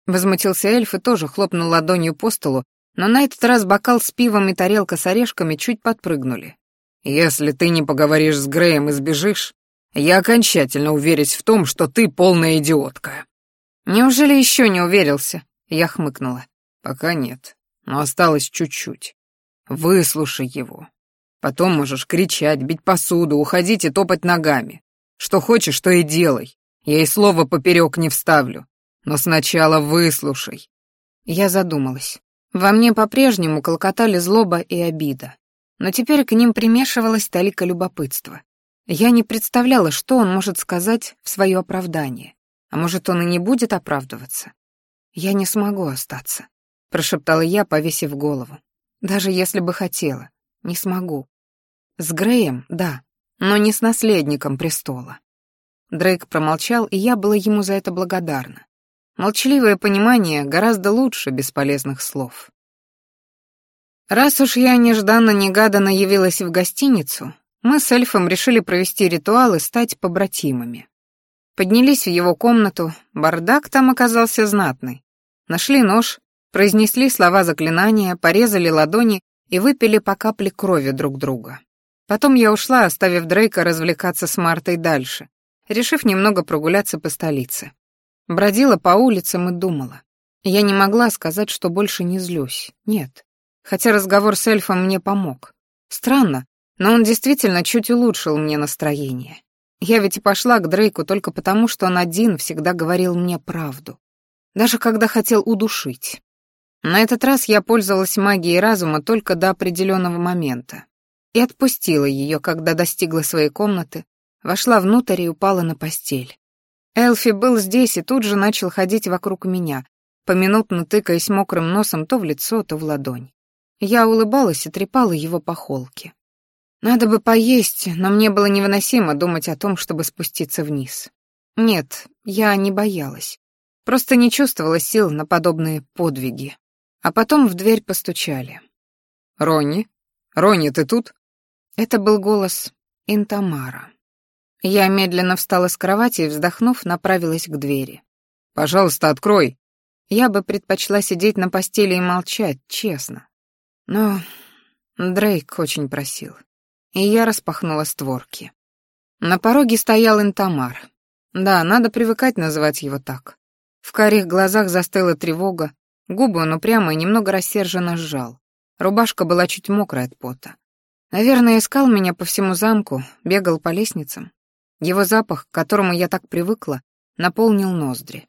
Возмутился эльф и тоже хлопнул ладонью по столу, но на этот раз бокал с пивом и тарелка с орешками чуть подпрыгнули. «Если ты не поговоришь с Греем и сбежишь, я окончательно уверюсь в том, что ты полная идиотка». «Неужели еще не уверился?» — я хмыкнула. «Пока нет, но осталось чуть-чуть. Выслушай его. Потом можешь кричать, бить посуду, уходить и топать ногами. Что хочешь, то и делай. Я и слова поперек не вставлю. Но сначала выслушай». Я задумалась. Во мне по-прежнему колокотали злоба и обида. Но теперь к ним примешивалась талика любопытства. Я не представляла, что он может сказать в свое оправдание. А может, он и не будет оправдываться? «Я не смогу остаться», — прошептала я, повесив голову. «Даже если бы хотела, не смогу. С Греем, да, но не с наследником престола». Дрейк промолчал, и я была ему за это благодарна. Молчаливое понимание гораздо лучше бесполезных слов. Раз уж я нежданно-негаданно явилась в гостиницу, мы с эльфом решили провести ритуал и стать побратимами. Поднялись в его комнату, бардак там оказался знатный. Нашли нож, произнесли слова заклинания, порезали ладони и выпили по капле крови друг друга. Потом я ушла, оставив Дрейка развлекаться с Мартой дальше, решив немного прогуляться по столице. Бродила по улицам и думала. Я не могла сказать, что больше не злюсь. Нет. Хотя разговор с эльфом мне помог. Странно, но он действительно чуть улучшил мне настроение. Я ведь и пошла к Дрейку только потому, что он один всегда говорил мне правду. Даже когда хотел удушить. На этот раз я пользовалась магией разума только до определенного момента. И отпустила ее, когда достигла своей комнаты, вошла внутрь и упала на постель. Элфи был здесь и тут же начал ходить вокруг меня, поминутно тыкаясь мокрым носом то в лицо, то в ладонь. Я улыбалась и трепала его по холке. Надо бы поесть, но мне было невыносимо думать о том, чтобы спуститься вниз. Нет, я не боялась. Просто не чувствовала сил на подобные подвиги. А потом в дверь постучали. «Ронни? Ронни, ты тут?» Это был голос Интамара. Я медленно встала с кровати и, вздохнув, направилась к двери. «Пожалуйста, открой!» Я бы предпочла сидеть на постели и молчать, честно. Но Дрейк очень просил. И я распахнула створки. На пороге стоял Интамар. Да, надо привыкать называть его так. В карих глазах застыла тревога, губы он упрямо и немного рассерженно сжал. Рубашка была чуть мокрая от пота. Наверное, искал меня по всему замку, бегал по лестницам. Его запах, к которому я так привыкла, наполнил ноздри.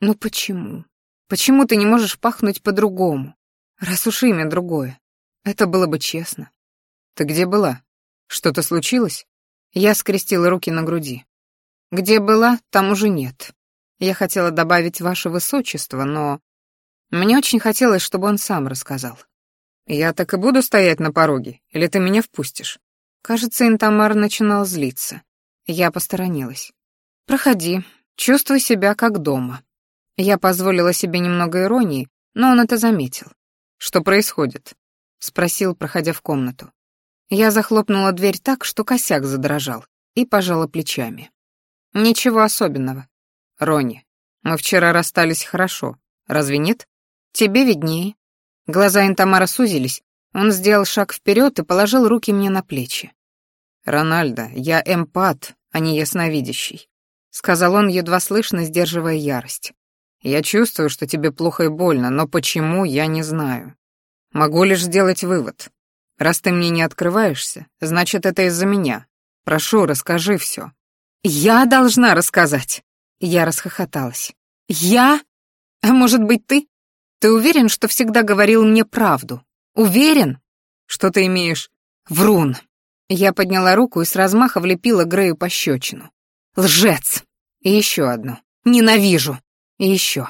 Ну почему? Почему ты не можешь пахнуть по-другому? Раз уж имя другое. Это было бы честно. Ты где была? Что-то случилось? Я скрестила руки на груди. Где была, там уже нет. Я хотела добавить ваше высочество, но... Мне очень хотелось, чтобы он сам рассказал. Я так и буду стоять на пороге, или ты меня впустишь? Кажется, Интамар начинал злиться. Я посторонилась. «Проходи, чувствуй себя как дома». Я позволила себе немного иронии, но он это заметил. «Что происходит?» — спросил, проходя в комнату. Я захлопнула дверь так, что косяк задрожал, и пожала плечами. «Ничего особенного. Рони, мы вчера расстались хорошо, разве нет? Тебе виднее». Глаза Интамара сузились, он сделал шаг вперед и положил руки мне на плечи. «Рональдо, я эмпат, а не ясновидящий», — сказал он, едва слышно, сдерживая ярость. «Я чувствую, что тебе плохо и больно, но почему, я не знаю. Могу лишь сделать вывод. Раз ты мне не открываешься, значит, это из-за меня. Прошу, расскажи все». «Я должна рассказать!» Я расхохоталась. «Я? А может быть, ты? Ты уверен, что всегда говорил мне правду? Уверен? Что ты имеешь? Врун!» Я подняла руку и с размаха влепила Грею пощечину. «Лжец!» И еще одну. «Ненавижу!» И еще.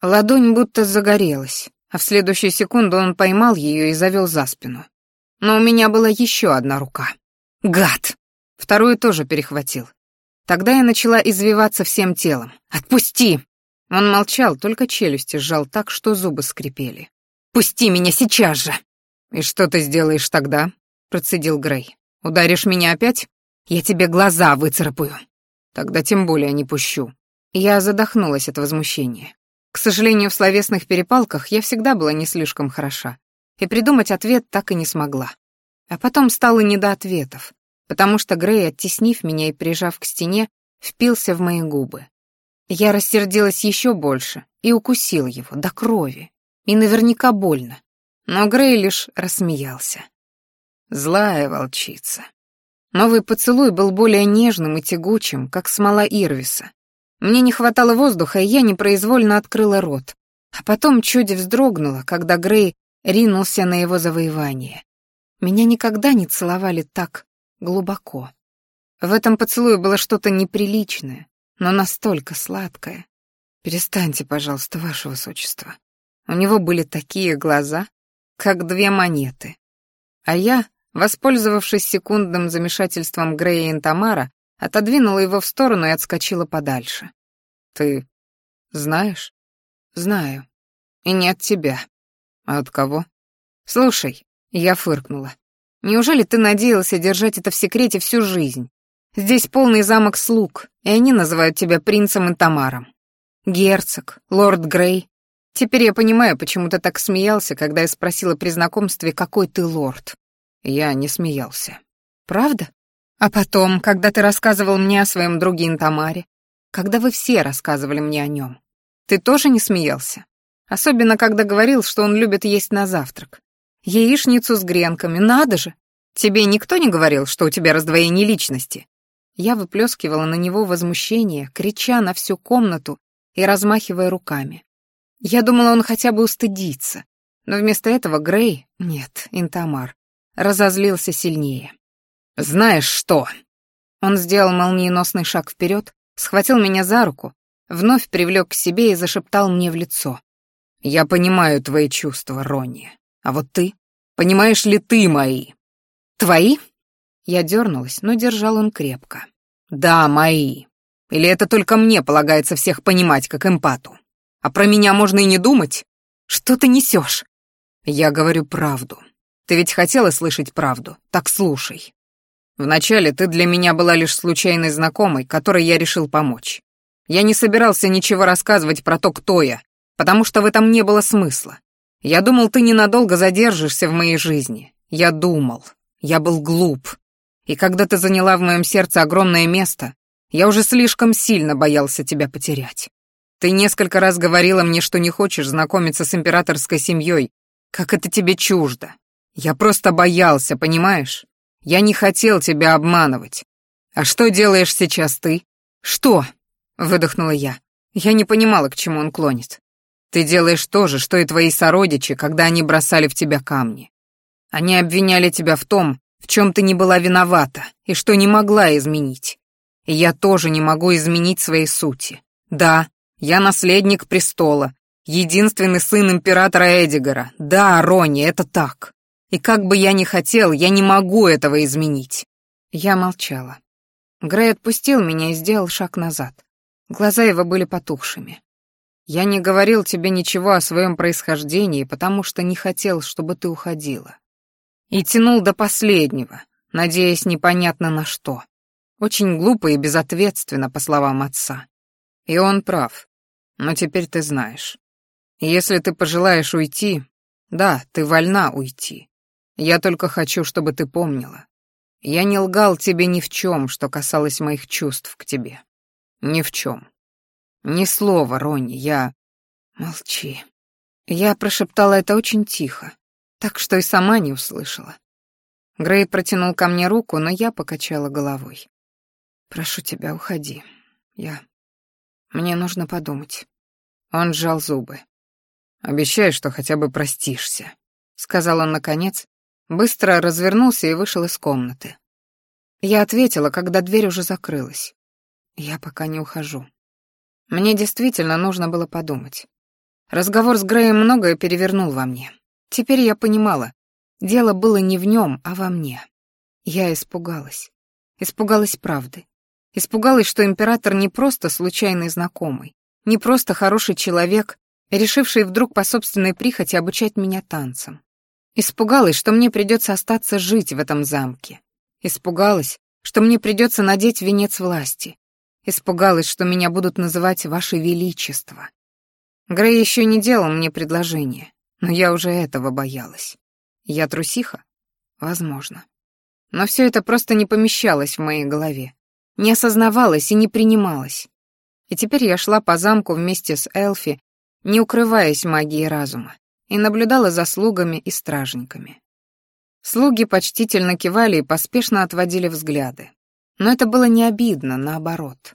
Ладонь будто загорелась, а в следующую секунду он поймал ее и завел за спину. Но у меня была еще одна рука. Гад! Вторую тоже перехватил. Тогда я начала извиваться всем телом. «Отпусти!» Он молчал, только челюсти сжал так, что зубы скрипели. «Пусти меня сейчас же!» «И что ты сделаешь тогда?» — процедил Грей. «Ударишь меня опять? Я тебе глаза выцарапаю». «Тогда тем более не пущу». Я задохнулась от возмущения. К сожалению, в словесных перепалках я всегда была не слишком хороша, и придумать ответ так и не смогла. А потом стало не до ответов, потому что Грей, оттеснив меня и прижав к стене, впился в мои губы. Я рассердилась еще больше и укусил его до крови, и наверняка больно. Но Грей лишь рассмеялся. Злая волчица. Новый поцелуй был более нежным и тягучим, как смола Ирвиса. Мне не хватало воздуха, и я непроизвольно открыла рот, а потом чуть вздрогнула, когда Грей ринулся на его завоевание. Меня никогда не целовали так глубоко. В этом поцелуе было что-то неприличное, но настолько сладкое. Перестаньте, пожалуйста, ваше высочество. У него были такие глаза, как две монеты. А я, воспользовавшись секундным замешательством Грея и Тамара, отодвинула его в сторону и отскочила подальше. «Ты знаешь?» «Знаю. И не от тебя. А от кого?» «Слушай», — я фыркнула, «неужели ты надеялся держать это в секрете всю жизнь? Здесь полный замок слуг, и они называют тебя принцем Интамаром. Герцог, лорд Грей, Теперь я понимаю, почему ты так смеялся, когда я спросила при знакомстве, какой ты лорд. Я не смеялся. Правда? А потом, когда ты рассказывал мне о своем друге Интамаре, когда вы все рассказывали мне о нем, ты тоже не смеялся? Особенно, когда говорил, что он любит есть на завтрак. Яичницу с гренками, надо же! Тебе никто не говорил, что у тебя раздвоение личности? Я выплескивала на него возмущение, крича на всю комнату и размахивая руками. Я думала, он хотя бы устыдится, но вместо этого Грей, нет, Интамар, разозлился сильнее. «Знаешь что?» Он сделал молниеносный шаг вперед, схватил меня за руку, вновь привлек к себе и зашептал мне в лицо. «Я понимаю твои чувства, Ронни. А вот ты? Понимаешь ли ты мои?» «Твои?» Я дернулась, но держал он крепко. «Да, мои. Или это только мне полагается всех понимать, как эмпату?» А про меня можно и не думать. Что ты несешь? Я говорю правду. Ты ведь хотела слышать правду, так слушай. Вначале ты для меня была лишь случайной знакомой, которой я решил помочь. Я не собирался ничего рассказывать про то, кто я, потому что в этом не было смысла. Я думал, ты ненадолго задержишься в моей жизни. Я думал. Я был глуп. И когда ты заняла в моем сердце огромное место, я уже слишком сильно боялся тебя потерять. Ты несколько раз говорила мне, что не хочешь знакомиться с императорской семьей. Как это тебе чуждо. Я просто боялся, понимаешь? Я не хотел тебя обманывать. А что делаешь сейчас ты? Что? Выдохнула я. Я не понимала, к чему он клонит. Ты делаешь то же, что и твои сородичи, когда они бросали в тебя камни. Они обвиняли тебя в том, в чем ты не была виновата и что не могла изменить. И я тоже не могу изменить своей сути. Да, я наследник престола, единственный сын императора Эдигара. Да, Ронни, это так. И как бы я ни хотел, я не могу этого изменить. Я молчала. Грей отпустил меня и сделал шаг назад. Глаза его были потухшими. Я не говорил тебе ничего о своем происхождении, потому что не хотел, чтобы ты уходила. И тянул до последнего, надеясь непонятно на что. Очень глупо и безответственно, по словам отца. И он прав. Но теперь ты знаешь. Если ты пожелаешь уйти, да, ты вольна уйти. Я только хочу, чтобы ты помнила. Я не лгал тебе ни в чем, что касалось моих чувств к тебе. Ни в чем. Ни слова, Ронни, я... Молчи. Я прошептала это очень тихо, так что и сама не услышала. Грей протянул ко мне руку, но я покачала головой. «Прошу тебя, уходи. Я мне нужно подумать». Он сжал зубы. «Обещай, что хотя бы простишься», — сказал он наконец, быстро развернулся и вышел из комнаты. Я ответила, когда дверь уже закрылась. Я пока не ухожу. Мне действительно нужно было подумать. Разговор с Греем многое перевернул во мне. Теперь я понимала, дело было не в нем, а во мне. Я испугалась. Испугалась правды. Испугалась, что император не просто случайный знакомый, не просто хороший человек, решивший вдруг по собственной прихоти обучать меня танцам. Испугалась, что мне придется остаться жить в этом замке. Испугалась, что мне придется надеть венец власти. Испугалась, что меня будут называть «Ваше Величество». Грей еще не делал мне предложение, но я уже этого боялась. Я трусиха? Возможно. Но все это просто не помещалось в моей голове не осознавалась и не принималась. И теперь я шла по замку вместе с Элфи, не укрываясь магией разума, и наблюдала за слугами и стражниками. Слуги почтительно кивали и поспешно отводили взгляды. Но это было не обидно, наоборот.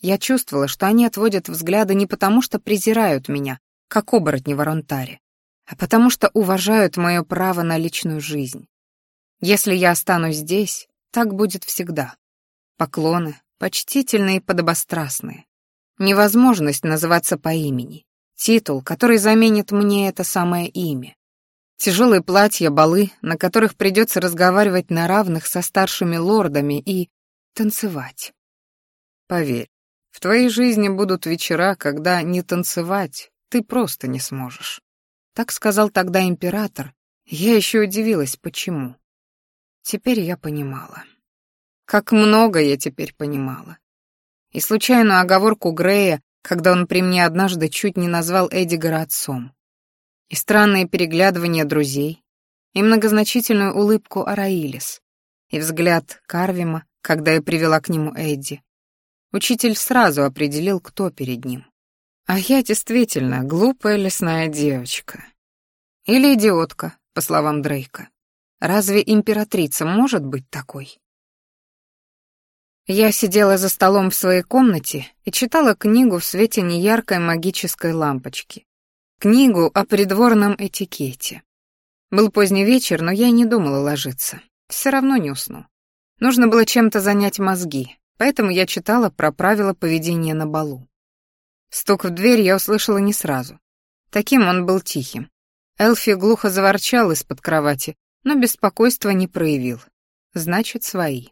Я чувствовала, что они отводят взгляды не потому, что презирают меня, как оборотни в Аронтаре, а потому что уважают мое право на личную жизнь. Если я останусь здесь, так будет всегда. Поклоны, почтительные и подобострастные. Невозможность называться по имени. Титул, который заменит мне это самое имя. Тяжелые платья, балы, на которых придется разговаривать на равных со старшими лордами и танцевать. Поверь, в твоей жизни будут вечера, когда не танцевать ты просто не сможешь. Так сказал тогда император. Я еще удивилась, почему. Теперь я понимала. Как много я теперь понимала. И случайную оговорку Грея, когда он при мне однажды чуть не назвал Эдигара отцом. И странные переглядывания друзей, и многозначительную улыбку Араилис, и взгляд Карвима, когда я привела к нему Эдди. Учитель сразу определил, кто перед ним. А я действительно глупая лесная девочка. Или идиотка, по словам Дрейка. Разве императрица может быть такой? Я сидела за столом в своей комнате и читала книгу в свете неяркой магической лампочки. Книгу о придворном этикете. Был поздний вечер, но я не думала ложиться. Все равно не усну. Нужно было чем-то занять мозги, поэтому я читала про правила поведения на балу. Стук в дверь я услышала не сразу. Таким он был тихим. Элфи глухо заворчал из-под кровати, но беспокойства не проявил. Значит, свои.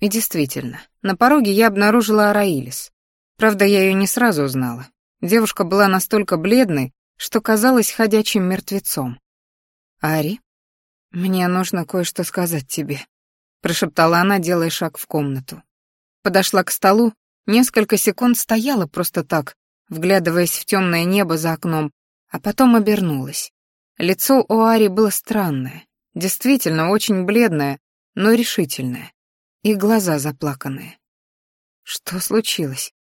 И действительно, на пороге я обнаружила Араилис. Правда, я ее не сразу узнала. Девушка была настолько бледной, что казалась ходячим мертвецом. «Ари, мне нужно кое-что сказать тебе», — прошептала она, делая шаг в комнату. Подошла к столу, несколько секунд стояла просто так, вглядываясь в темное небо за окном, а потом обернулась. Лицо у Ари было странное, действительно очень бледное, но решительное и глаза заплаканные. Что случилось?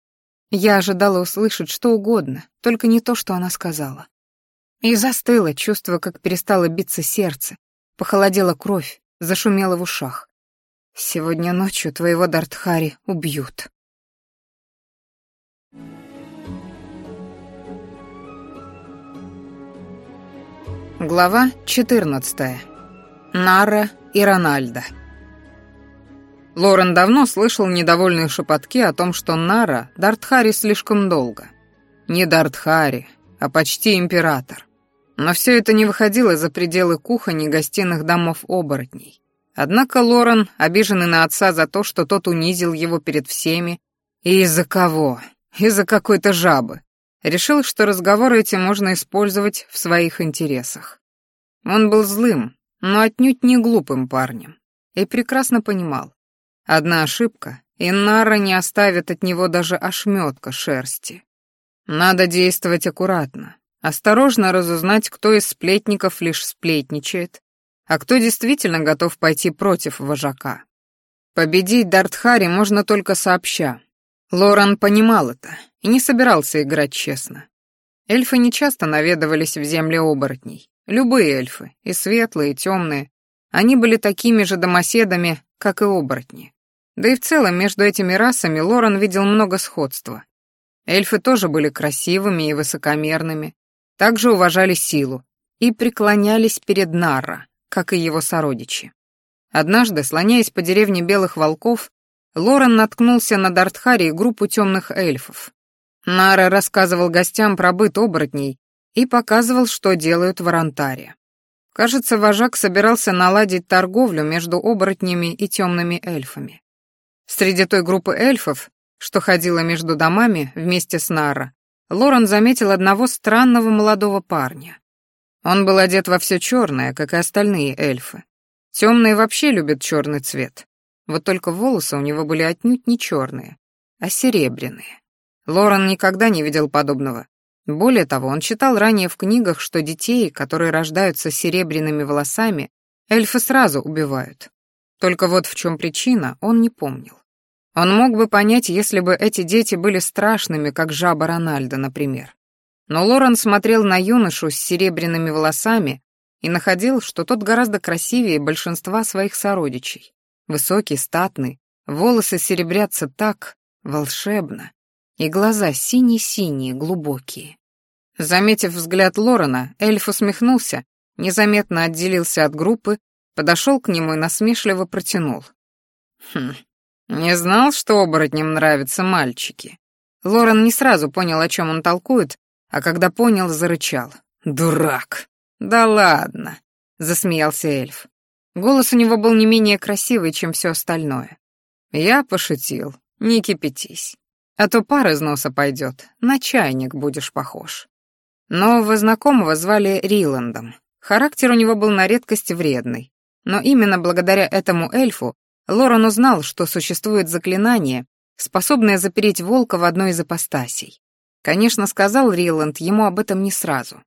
Я ожидала услышать что угодно, только не то, что она сказала. И застыла, чувствуя, как перестало биться сердце, похолодела кровь, зашумела в ушах. Сегодня ночью твоего Дартхари убьют. Глава 14. Нара и Рональда. Лорен давно слышал недовольные шепотки о том, что Нара Дартхари слишком долго. Не Дартхари, а почти император. Но все это не выходило за пределы кухонь и гостиных домов оборотней. Однако Лорен, обиженный на отца за то, что тот унизил его перед всеми, и из-за кого? Из-за какой-то жабы. Решил, что разговоры эти можно использовать в своих интересах. Он был злым, но отнюдь не глупым парнем. И прекрасно понимал, Одна ошибка, и Нара не оставит от него даже ошметка шерсти. Надо действовать аккуратно, осторожно разузнать, кто из сплетников лишь сплетничает, а кто действительно готов пойти против вожака. Победить Дартхари можно только сообща. Лоран понимал это и не собирался играть честно. Эльфы нечасто наведывались в земли оборотней. Любые эльфы, и светлые, и темные, они были такими же домоседами, как и оборотни. Да и в целом между этими расами Лорен видел много сходства. Эльфы тоже были красивыми и высокомерными, также уважали силу и преклонялись перед Нарра, как и его сородичи. Однажды, слоняясь по деревне Белых Волков, Лорен наткнулся на Дартхари и группу темных эльфов. Нара рассказывал гостям про быт оборотней и показывал, что делают в Арантаре. Кажется, вожак собирался наладить торговлю между оборотнями и темными эльфами. Среди той группы эльфов, что ходила между домами вместе с Нара, Лорен заметил одного странного молодого парня. Он был одет во все черное, как и остальные эльфы. Темные вообще любят черный цвет. Вот только волосы у него были отнюдь не черные, а серебряные. Лорен никогда не видел подобного. Более того, он читал ранее в книгах, что детей, которые рождаются серебряными волосами, эльфы сразу убивают. Только вот в чем причина, он не помнил. Он мог бы понять, если бы эти дети были страшными, как жаба Рональда, например. Но Лорен смотрел на юношу с серебряными волосами и находил, что тот гораздо красивее большинства своих сородичей. Высокий, статный, волосы серебрятся так волшебно, и глаза синие-синие, глубокие. Заметив взгляд Лорена, эльф усмехнулся, незаметно отделился от группы, подошел к нему и насмешливо протянул. «Хм, не знал, что оборотням нравятся мальчики». Лорен не сразу понял, о чем он толкует, а когда понял, зарычал. «Дурак!» «Да ладно!» — засмеялся эльф. Голос у него был не менее красивый, чем все остальное. «Я пошутил, не кипятись. А то пар из носа пойдет, на чайник будешь похож». Нового знакомого звали Риландом. Характер у него был на редкость вредный. Но именно благодаря этому эльфу Лорен узнал, что существует заклинание, способное запереть волка в одной из апостасей. Конечно, сказал Риланд ему об этом не сразу.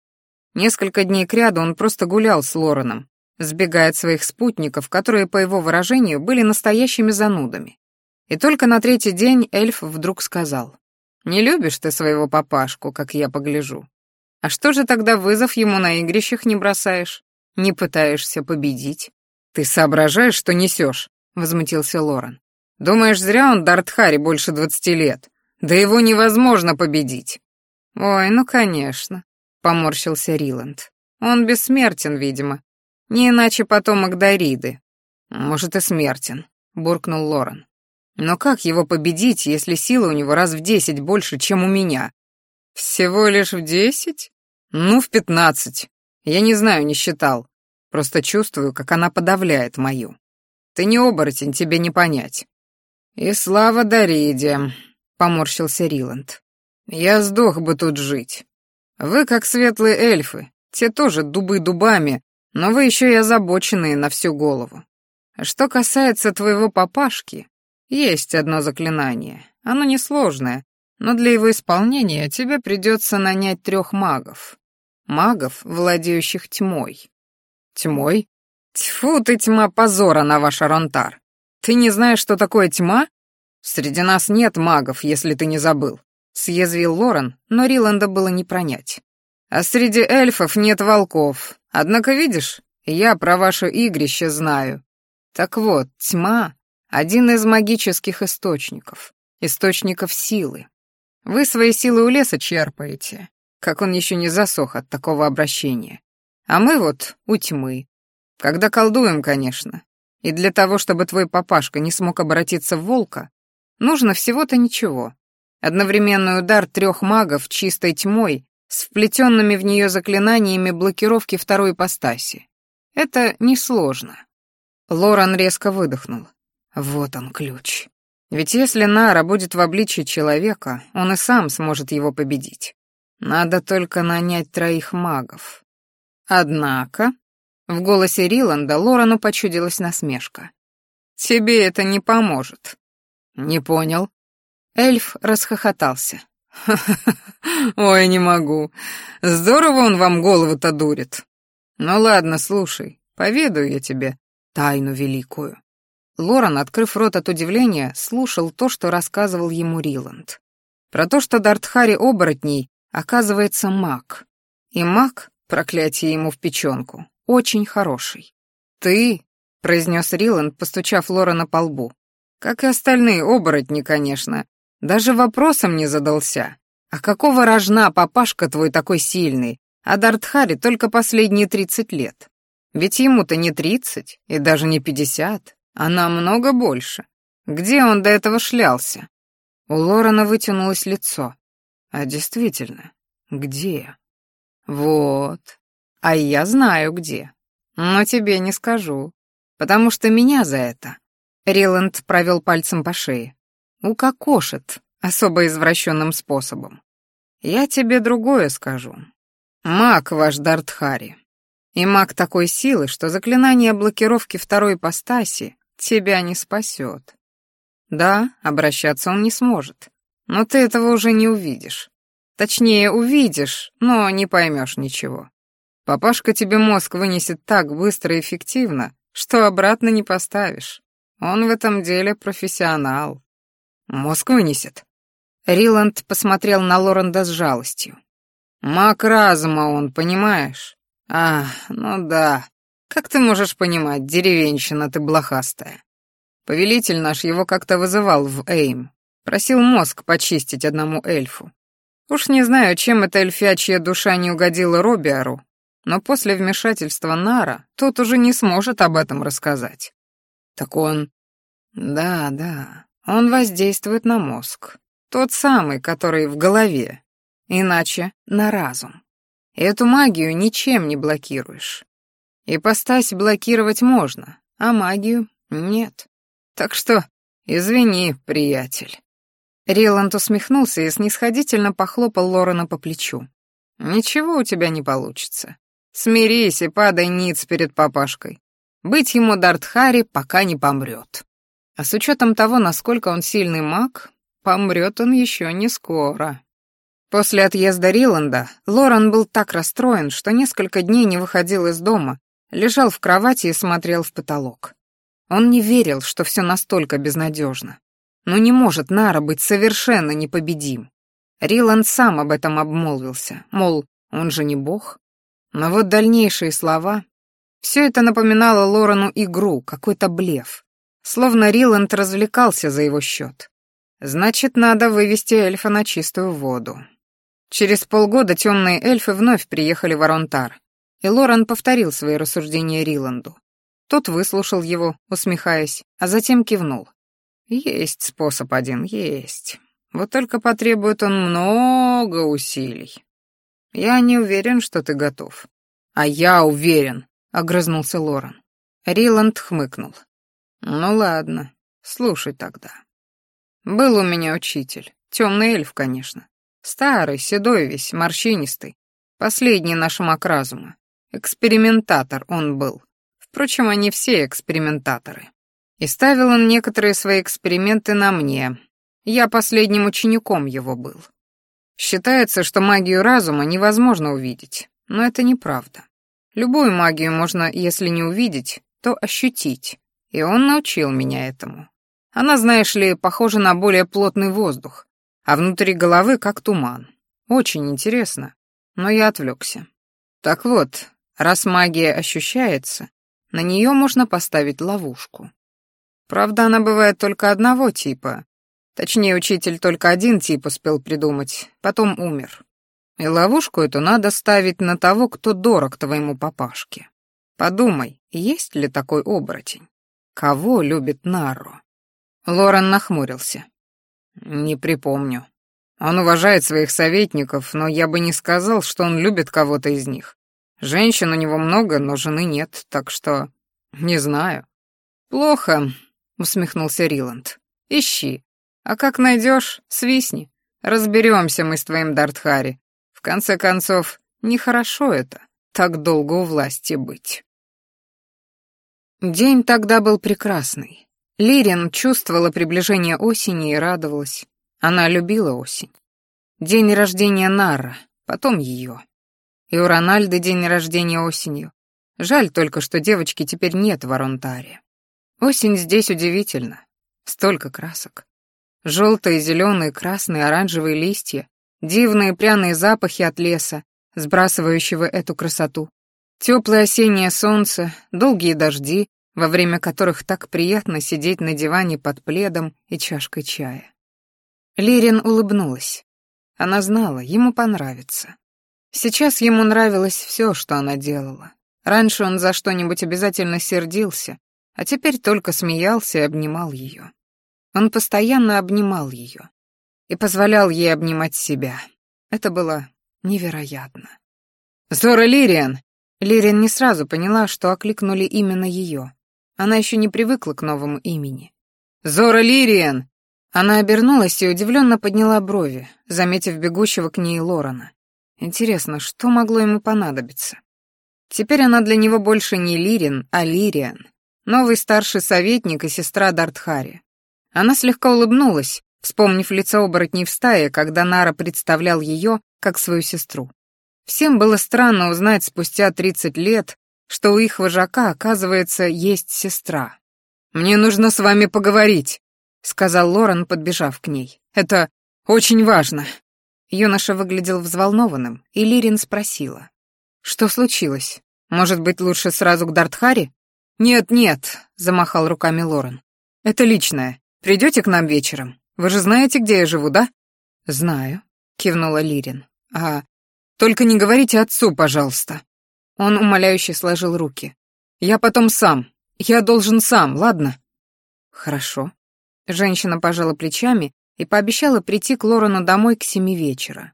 Несколько дней кряду он просто гулял с Лореном, сбегая от своих спутников, которые, по его выражению, были настоящими занудами. И только на третий день эльф вдруг сказал, «Не любишь ты своего папашку, как я погляжу. А что же тогда вызов ему на игрищах не бросаешь? Не пытаешься победить? Ты соображаешь, что несешь?» — возмутился Лорен. «Думаешь, зря он Дартхари больше двадцати лет? Да его невозможно победить». «Ой, ну конечно», — поморщился Риланд. «Он бессмертен, видимо. Не иначе потомок Дариды». «Может, и смертен», — буркнул Лорен. «Но как его победить, если сила у него раз в десять больше, чем у меня?» «Всего лишь в десять?» «Ну, в пятнадцать. Я не знаю, не считал. Просто чувствую, как она подавляет мою. Ты не оборотень, тебе не понять». «И слава Дариде», поморщился Риланд. «Я сдох бы тут жить. Вы как светлые эльфы, те тоже дубы дубами, но вы еще и озабоченные на всю голову. Что касается твоего папашки, есть одно заклинание. Оно несложное, но для его исполнения тебе придется нанять трех магов. Магов, владеющих тьмой. Тьмой? Тьфу ты, тьма позора на ваш Аронтар. Ты не знаешь, что такое тьма? «Среди нас нет магов, если ты не забыл», — съязвил Лорен, но Риланда было не пронять. «А среди эльфов нет волков. Однако, видишь, я про ваше игрище знаю. Так вот, тьма — один из магических источников, источников силы. Вы свои силы у леса черпаете, как он еще не засох от такого обращения. А мы вот у тьмы. Когда колдуем, конечно. И для того, чтобы твой папашка не смог обратиться в волка, Нужно всего-то ничего. Одновременный удар трех магов чистой тьмой с вплетенными в нее заклинаниями блокировки второй ипостаси. Это несложно. Лоран резко выдохнул. Вот он ключ. Ведь если Нара будет в обличии человека, он и сам сможет его победить. Надо только нанять троих магов. Однако, в голосе Риланда Лорану почудилась насмешка. «Тебе это не поможет. «Не понял». Эльф расхохотался. Ой, не могу. Здорово он вам голову-то дурит. Ну ладно, слушай, поведаю я тебе тайну великую». Лоран, открыв рот от удивления, слушал то, что рассказывал ему Риланд. Про то, что Дартхари оборотней, оказывается, маг. И маг, проклятие ему в печенку, очень хороший. «Ты», — произнес Риланд, постучав Лорана по лбу, как и остальные оборотни, конечно. Даже вопросом не задался. А какого рожна папашка твой такой сильный, а Дартхари только последние тридцать лет? Ведь ему-то не тридцать и даже не пятьдесят, а намного больше. Где он до этого шлялся? У Лорена вытянулось лицо. А действительно, где? Вот. А я знаю где. Но тебе не скажу, потому что меня за это Риланд провел пальцем по шее. Укокошит особо извращенным способом. Я тебе другое скажу. Маг ваш Дартхари. И маг такой силы, что заклинание блокировки второй ипостаси тебя не спасет. Да, обращаться он не сможет, но ты этого уже не увидишь. Точнее, увидишь, но не поймешь ничего. Папашка тебе мозг вынесет так быстро и эффективно, что обратно не поставишь. Он в этом деле профессионал. Мозг вынесет. Риланд посмотрел на Лоренда с жалостью. Маг разума он, понимаешь? А, ну да. Как ты можешь понимать, деревенщина ты блохастая. Повелитель наш его как-то вызывал в Эйм. Просил мозг почистить одному эльфу. Уж не знаю, чем эта эльфячья душа не угодила Робиару, но после вмешательства Нара тот уже не сможет об этом рассказать. Так он... Да, да, он воздействует на мозг. Тот самый, который в голове. Иначе на разум. Эту магию ничем не блокируешь. Ипостась блокировать можно, а магию нет. Так что извини, приятель. Риланд усмехнулся и снисходительно похлопал Лорена по плечу. «Ничего у тебя не получится. Смирись и падай ниц перед папашкой. Быть ему Дартхари, пока не помрет. А с учетом того, насколько он сильный маг, помрет он еще не скоро». После отъезда Риланда Лорен был так расстроен, что несколько дней не выходил из дома, лежал в кровати и смотрел в потолок. Он не верил, что все настолько безнадежно. Но не может Нара быть совершенно непобедим. Риланд сам об этом обмолвился, мол, он же не бог. Но вот дальнейшие слова... Все это напоминало Лорену игру, какой-то блеф. Словно Риланд развлекался за его счет. Значит, надо вывести эльфа на чистую воду. Через полгода темные эльфы вновь приехали в Аронтар, и Лоран повторил свои рассуждения Риланду. Тот выслушал его, усмехаясь, а затем кивнул. «Есть способ один, есть. Вот только потребует он много усилий. Я не уверен, что ты готов». «А я уверен», — огрызнулся Лоран. Риланд хмыкнул. «Ну ладно, слушай тогда. Был у меня учитель, темный эльф, конечно. Старый, седой весь, морщинистый. Последний наш маг разума. Экспериментатор он был. Впрочем, они все экспериментаторы. И ставил он некоторые свои эксперименты на мне. Я последним учеником его был. Считается, что магию разума невозможно увидеть, но это неправда. Любую магию можно, если не увидеть, то ощутить. И он научил меня этому. Она, знаешь ли, похожа на более плотный воздух, а внутри головы как туман. Очень интересно, но я отвлекся. Так вот, раз магия ощущается, на нее можно поставить ловушку. Правда, она бывает только одного типа. Точнее, учитель только один тип успел придумать, потом умер. И ловушку эту надо ставить на того, кто дорог твоему папашке. Подумай, есть ли такой оборотень? Кого любит Нарро? Лорен нахмурился. «Не припомню. Он уважает своих советников, но я бы не сказал, что он любит кого-то из них. Женщин у него много, но жены нет, так что... Не знаю». «Плохо», — усмехнулся Риланд. «Ищи. А как найдешь, свистни. Разберемся мы с твоим Дартхари. В конце концов, нехорошо это, так долго у власти быть». День тогда был прекрасный. Лирин чувствовала приближение осени и радовалась. Она любила осень. День рождения Нара, потом ее. И у Рональда день рождения осенью. Жаль только, что девочки теперь нет в Аронтаре. Осень здесь удивительна. Столько красок. Желтые, зеленые, красные, оранжевые листья, дивные пряные запахи от леса, сбрасывающего эту красоту. Теплое осеннее солнце, долгие дожди, во время которых так приятно сидеть на диване под пледом и чашкой чая. Лирин улыбнулась. Она знала, ему понравится. Сейчас ему нравилось все, что она делала. Раньше он за что-нибудь обязательно сердился, а теперь только смеялся и обнимал ее. Он постоянно обнимал ее и позволял ей обнимать себя. Это было невероятно. «Зора Лириан!» Лириан не сразу поняла, что окликнули именно ее. Она еще не привыкла к новому имени. «Зора Лириен!» Она обернулась и удивленно подняла брови, заметив бегущего к ней Лорана. Интересно, что могло ему понадобиться? Теперь она для него больше не Лирин, а Лириан, новый старший советник и сестра Дартхари. Она слегка улыбнулась, вспомнив лицо оборотней в стае, когда Нара представлял ее как свою сестру. Всем было странно узнать спустя 30 лет, что у их вожака, оказывается, есть сестра. «Мне нужно с вами поговорить», — сказал Лорен, подбежав к ней. «Это очень важно». Юноша выглядел взволнованным, и Лирин спросила. «Что случилось? Может быть, лучше сразу к Дартхари?» «Нет-нет», — замахал руками Лорен. «Это личное. Придете к нам вечером? Вы же знаете, где я живу, да?» «Знаю», — кивнула Лирин. «А только не говорите отцу, пожалуйста». Он умоляюще сложил руки. «Я потом сам. Я должен сам, ладно?» «Хорошо». Женщина пожала плечами и пообещала прийти к Лорену домой к семи вечера.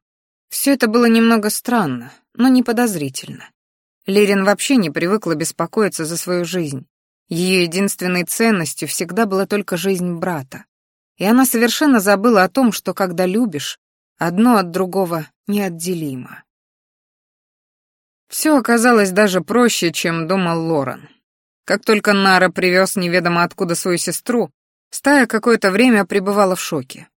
Все это было немного странно, но не подозрительно. Лерин вообще не привыкла беспокоиться за свою жизнь. Ее единственной ценностью всегда была только жизнь брата. И она совершенно забыла о том, что когда любишь, одно от другого неотделимо. Все оказалось даже проще, чем думал Лорен. Как только Нара привез неведомо откуда свою сестру, стая какое-то время пребывала в шоке.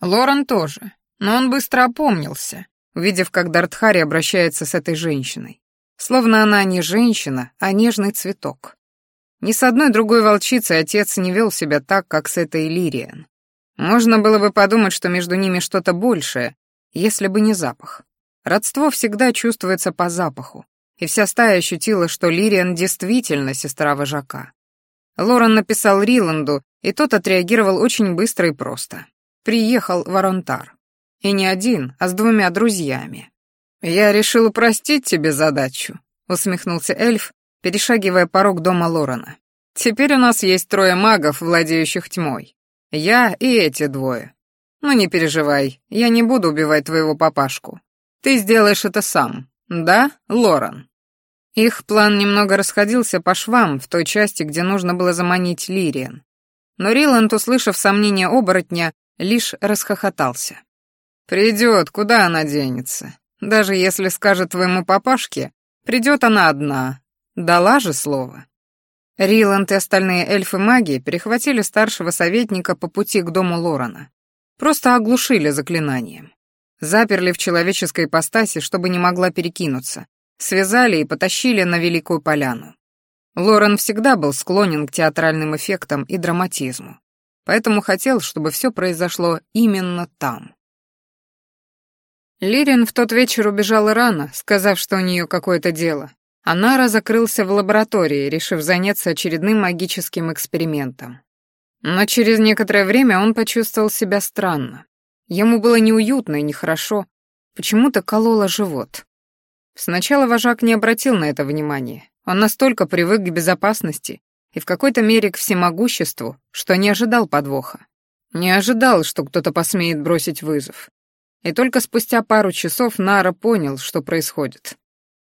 Лорен тоже, но он быстро опомнился, увидев, как Дартхари обращается с этой женщиной. Словно она не женщина, а нежный цветок. Ни с одной другой волчицей отец не вел себя так, как с этой Лириан. Можно было бы подумать, что между ними что-то большее, если бы не запах. Родство всегда чувствуется по запаху, и вся стая ощутила, что Лириан действительно сестра вожака. Лорен написал Риланду, и тот отреагировал очень быстро и просто. Приехал в Аронтар. И не один, а с двумя друзьями. «Я решил упростить тебе задачу», — усмехнулся эльф, перешагивая порог дома Лорена. «Теперь у нас есть трое магов, владеющих тьмой. Я и эти двое. Ну не переживай, я не буду убивать твоего папашку. Ты сделаешь это сам, да, Лоран?» Их план немного расходился по швам в той части, где нужно было заманить Лириан. Но Риланд, услышав сомнения оборотня, лишь расхохотался. «Придет, куда она денется? Даже если скажет твоему папашке, придет она одна. Дала же слово». Риланд и остальные эльфы-маги перехватили старшего советника по пути к дому Лорана. Просто оглушили заклинанием. Заперли в человеческой ипостаси, чтобы не могла перекинуться. Связали и потащили на Великую Поляну. Лорен всегда был склонен к театральным эффектам и драматизму. Поэтому хотел, чтобы все произошло именно там. Лирин в тот вечер убежала рано, сказав, что у нее какое-то дело. А закрылся в лаборатории, решив заняться очередным магическим экспериментом. Но через некоторое время он почувствовал себя странно. Ему было неуютно и нехорошо. Почему-то кололо живот. Сначала вожак не обратил на это внимания. Он настолько привык к безопасности и в какой-то мере к всемогуществу, что не ожидал подвоха. Не ожидал, что кто-то посмеет бросить вызов. И только спустя пару часов Нара понял, что происходит.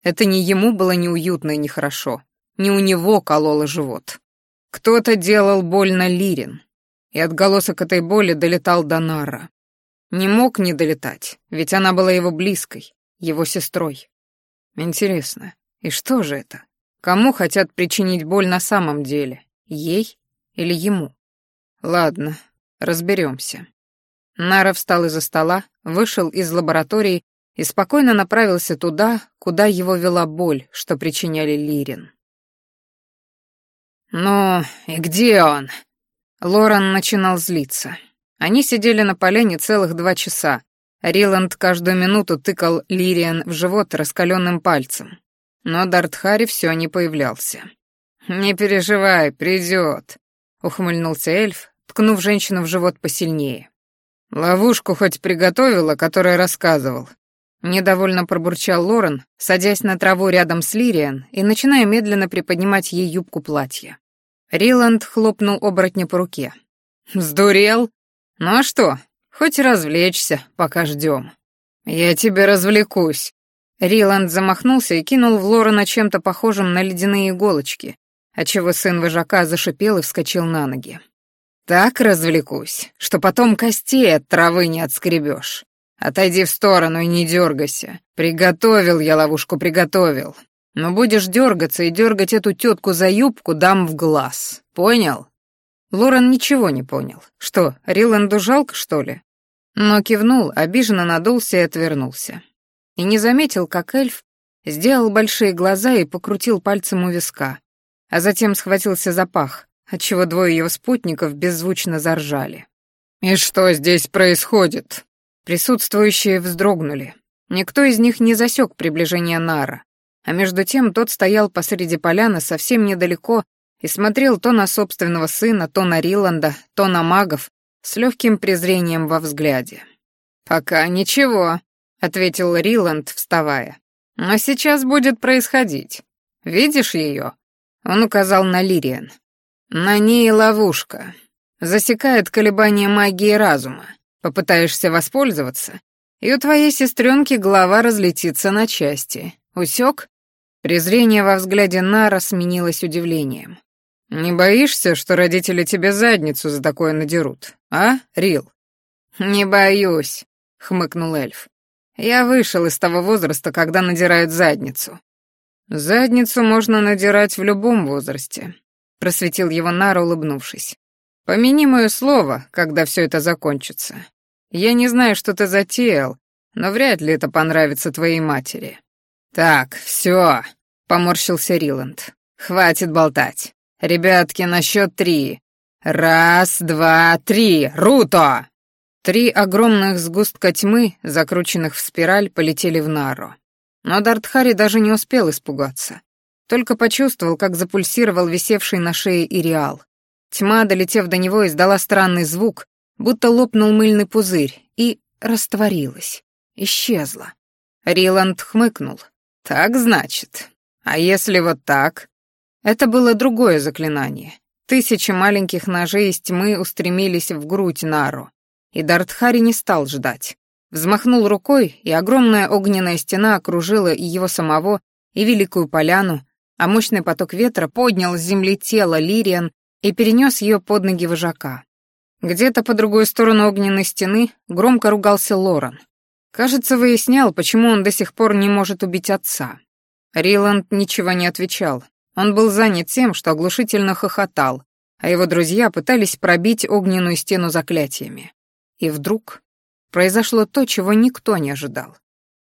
Это не ему было неуютно и нехорошо. Не у него кололо живот. Кто-то делал больно Лирин, и отголосок этой боли долетал до Нара. Не мог не долетать, ведь она была его близкой, его сестрой. Интересно, и что же это? Кому хотят причинить боль на самом деле? Ей или ему? Ладно, разберемся. Нара встал из-за стола, вышел из лаборатории и спокойно направился туда, куда его вела боль, что причиняли Лирин. «Ну, и где он?» Лоран начинал злиться. Они сидели на поляне целых два часа. Риланд каждую минуту тыкал Лириан в живот раскаленным пальцем. Но Дартхари все не появлялся. «Не переживай, придет», — ухмыльнулся эльф, ткнув женщину в живот посильнее. «Ловушку хоть приготовила, которая рассказывал?» Недовольно пробурчал Лорен, садясь на траву рядом с Лириан и начиная медленно приподнимать ей юбку платья. Риланд хлопнул оборотня по руке. «Сдурел? Ну а что, хоть развлечься, пока ждем. Я тебе развлекусь». Риланд замахнулся и кинул в Лорена чем-то похожим на ледяные иголочки, отчего сын вожака зашипел и вскочил на ноги. «Так развлекусь, что потом костей от травы не отскребешь. Отойди в сторону и не дергайся. Приготовил я ловушку, приготовил. Но будешь дергаться и дергать эту тетку за юбку, дам в глаз. Понял?» Лорен ничего не понял. Что, Риланду жалко, что ли? Но кивнул, обиженно надулся и отвернулся. И не заметил, как эльф сделал большие глаза и покрутил пальцем у виска, а затем схватился за пах, отчего двое его спутников беззвучно заржали. «И что здесь происходит?» Присутствующие вздрогнули. Никто из них не засек приближение Нара, а между тем тот стоял посреди поляны совсем недалеко и смотрел то на собственного сына, то на Риланда, то на магов, с легким презрением во взгляде. «Пока ничего», — ответил Риланд, вставая. «Но сейчас будет происходить. Видишь ее?» Он указал на Лириан. «На ней ловушка. Засекает колебания магии разума. Попытаешься воспользоваться, и у твоей сестренки голова разлетится на части. Усек?» Презрение во взгляде Нара сменилось удивлением. «Не боишься, что родители тебе задницу за такое надерут, а, Рил?» «Не боюсь», — хмыкнул эльф. «Я вышел из того возраста, когда надирают задницу». «Задницу можно надирать в любом возрасте», — просветил его Нара, улыбнувшись. «Помяни мое слово, когда все это закончится. Я не знаю, что ты затеял, но вряд ли это понравится твоей матери». «Так, все», — поморщился Риланд. «Хватит болтать. «Ребятки, на счет три. Раз, два, три. Руто!» Три огромных сгустка тьмы, закрученных в спираль, полетели в Нару. Но Дартхари даже не успел испугаться. Только почувствовал, как запульсировал висевший на шее Иреал. Тьма, долетев до него, издала странный звук, будто лопнул мыльный пузырь, и растворилась, исчезла. Риланд хмыкнул. «Так, значит. А если вот так?» Это было другое заклинание. Тысячи маленьких ножей из тьмы устремились в грудь Нару. И Дартхари не стал ждать. Взмахнул рукой, и огромная огненная стена окружила и его самого, и великую поляну, а мощный поток ветра поднял с земли тело Лириан и перенес ее под ноги вожака. Где-то по другой сторону огненной стены громко ругался Лоран. Кажется, выяснял, почему он до сих пор не может убить отца. Риланд ничего не отвечал, он был занят тем, что оглушительно хохотал, а его друзья пытались пробить огненную стену заклятиями. И вдруг произошло то, чего никто не ожидал.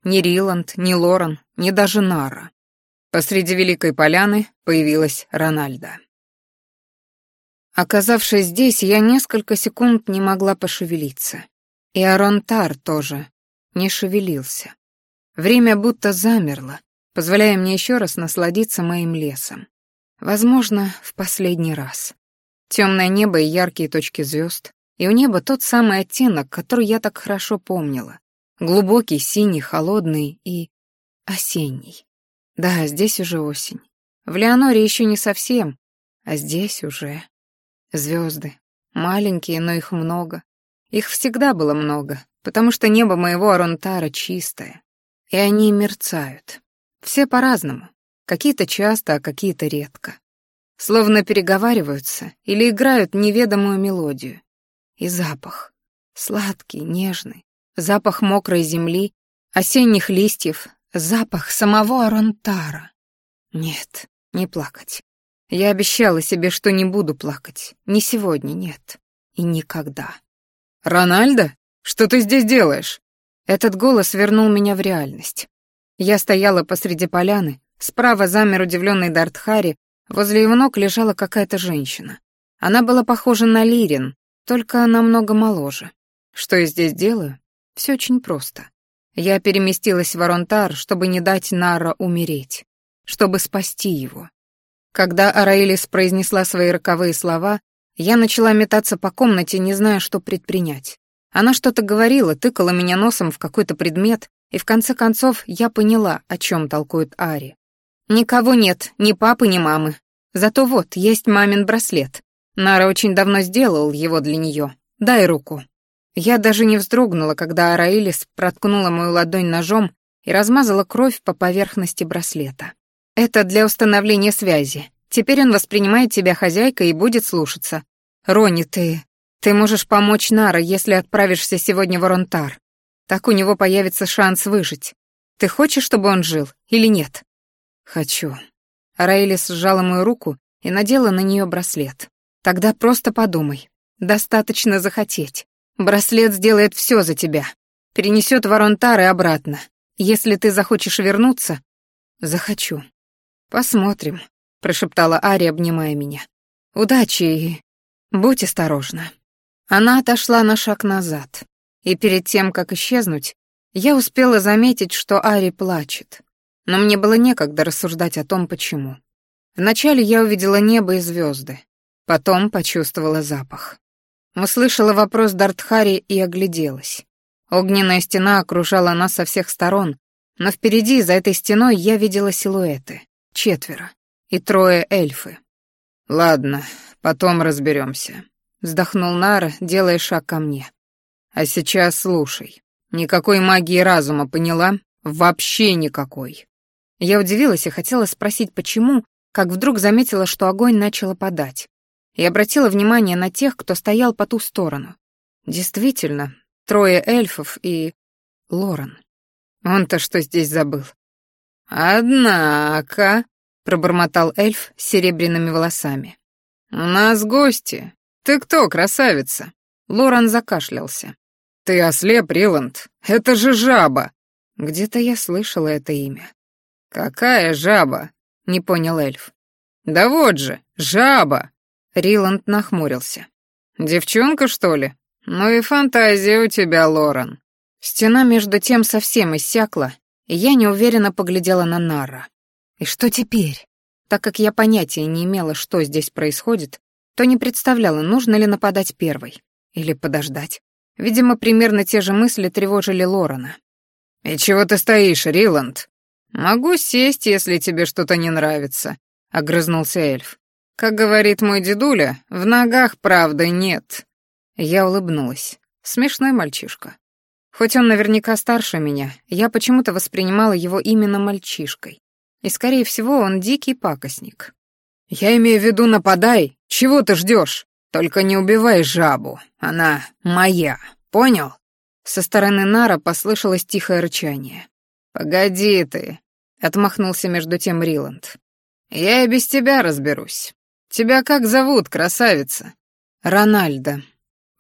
Ни Риланд, ни Лорен, ни даже Нара. Посреди Великой Поляны появилась Рональда. Оказавшись здесь, я несколько секунд не могла пошевелиться. И Аронтар тоже не шевелился. Время будто замерло, позволяя мне еще раз насладиться моим лесом. Возможно, в последний раз. Темное небо и яркие точки звезд, и у неба тот самый оттенок, который я так хорошо помнила. Глубокий, синий, холодный и осенний. Да, здесь уже осень. В Леоноре еще не совсем, а здесь уже звезды. Маленькие, но их много. Их всегда было много, потому что небо моего Аронтара чистое. И они мерцают. Все по-разному. Какие-то часто, а какие-то редко. Словно переговариваются или играют неведомую мелодию. И запах. Сладкий, нежный. Запах мокрой земли, осенних листьев, запах самого Аронтара. Нет, не плакать. Я обещала себе, что не буду плакать. Ни сегодня, нет. И никогда. «Рональдо, что ты здесь делаешь?» Этот голос вернул меня в реальность. Я стояла посреди поляны, справа замер удивленный Дартхари, возле его ног лежала какая-то женщина. Она была похожа на Лирин, только намного моложе. Что я здесь делаю? Все очень просто. Я переместилась в Аронтар, чтобы не дать Нара умереть, чтобы спасти его. Когда Араэлис произнесла свои роковые слова, я начала метаться по комнате, не зная, что предпринять. Она что-то говорила, тыкала меня носом в какой-то предмет, и в конце концов я поняла, о чем толкует Ари. «Никого нет, ни папы, ни мамы. Зато вот, есть мамин браслет. Нара очень давно сделал его для нее. Дай руку». Я даже не вздрогнула, когда Араилис проткнула мою ладонь ножом и размазала кровь по поверхности браслета. «Это для установления связи. Теперь он воспринимает тебя хозяйкой и будет слушаться. Рони, ты... Ты можешь помочь Нара, если отправишься сегодня в Оронтар. Так у него появится шанс выжить. Ты хочешь, чтобы он жил, или нет?» «Хочу». Раэлис сжала мою руку и надела на нее браслет. «Тогда просто подумай. Достаточно захотеть. Браслет сделает все за тебя. Перенесет в Оронтар и обратно. Если ты захочешь вернуться...» «Захочу. Посмотрим», — прошептала Ари, обнимая меня. «Удачи и будь осторожна». Она отошла на шаг назад, и перед тем, как исчезнуть, я успела заметить, что Ари плачет. Но мне было некогда рассуждать о том, почему. Вначале я увидела небо и звезды, потом почувствовала запах. Услышала вопрос Дартхари и огляделась. Огненная стена окружала нас со всех сторон, но впереди, за этой стеной, я видела силуэты. Четверо. И трое эльфы. «Ладно, потом разберемся вздохнул Нара, делая шаг ко мне. А сейчас слушай. Никакой магии разума, поняла? Вообще никакой. Я удивилась и хотела спросить, почему, как вдруг заметила, что огонь начал опадать. И обратила внимание на тех, кто стоял по ту сторону. Действительно, трое эльфов и... Лорен. Он-то что здесь забыл? «Однако», — пробормотал эльф с серебряными волосами, — «у нас гости. «Ты кто, красавица?» Лоран закашлялся. «Ты ослеп, Риланд. Это же жаба!» Где-то я слышала это имя. «Какая жаба?» — не понял эльф. «Да вот же, жаба!» Риланд нахмурился. «Девчонка, что ли? Ну и фантазия у тебя, Лоран». Стена между тем совсем иссякла, и я неуверенно поглядела на Нара. И что теперь? Так как я понятия не имела, что здесь происходит, то не представляла, нужно ли нападать первой. Или подождать. Видимо, примерно те же мысли тревожили Лорана. «И чего ты стоишь, Риланд?» «Могу сесть, если тебе что-то не нравится», — огрызнулся эльф. «Как говорит мой дедуля, в ногах правды нет». Я улыбнулась. Смешной мальчишка. Хоть он наверняка старше меня, я почему-то воспринимала его именно мальчишкой. И, скорее всего, он дикий пакостник. «Я имею в виду нападай. Чего ты ждешь? Только не убивай жабу. Она моя. Понял?» Со стороны Нара послышалось тихое рычание. «Погоди ты», — отмахнулся между тем Риланд. «Я и без тебя разберусь. Тебя как зовут, красавица?» «Рональда».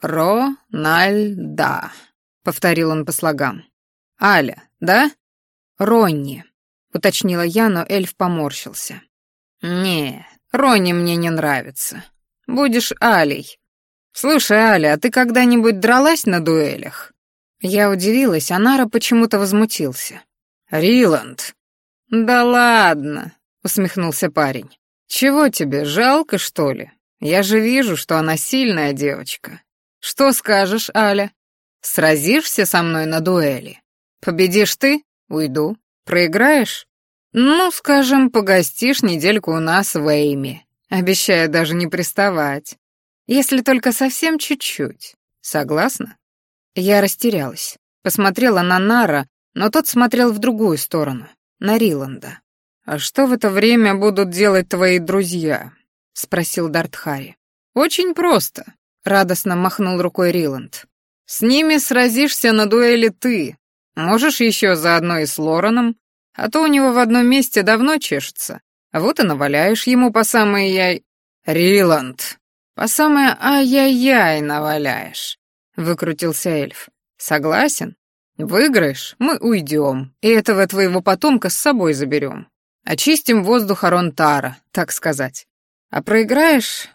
«Ро-наль-да», — повторил он по слогам. «Аля, да?» «Ронни», — уточнила я, но эльф поморщился. «Не, Ронни мне не нравится. Будешь Алей. Слушай, Аля, а ты когда-нибудь дралась на дуэлях?» Я удивилась, а Нара почему-то возмутился. «Риланд!» «Да ладно!» — усмехнулся парень. «Чего тебе, жалко, что ли? Я же вижу, что она сильная девочка. Что скажешь, Аля? Сразишься со мной на дуэли? Победишь ты — уйду. Проиграешь ну, скажем, погостишь недельку у нас в Эйме. Обещаю даже не приставать. Если только совсем чуть-чуть. Согласна? Я растерялась. Посмотрела на Нара, но тот смотрел в другую сторону, на Риланда. «А что в это время будут делать твои друзья?» — спросил Дартхари. «Очень просто», — радостно махнул рукой Риланд. «С ними сразишься на дуэли ты. Можешь еще заодно и с Лораном, а то у него в одном месте давно чешется. Вот и наваляешь ему по самой яй... Риланд, по самое ай-яй-яй наваляешь, выкрутился эльф. Согласен? Выиграешь, мы уйдем, и этого твоего потомка с собой заберем. Очистим воздух Аронтара, так сказать. А проиграешь...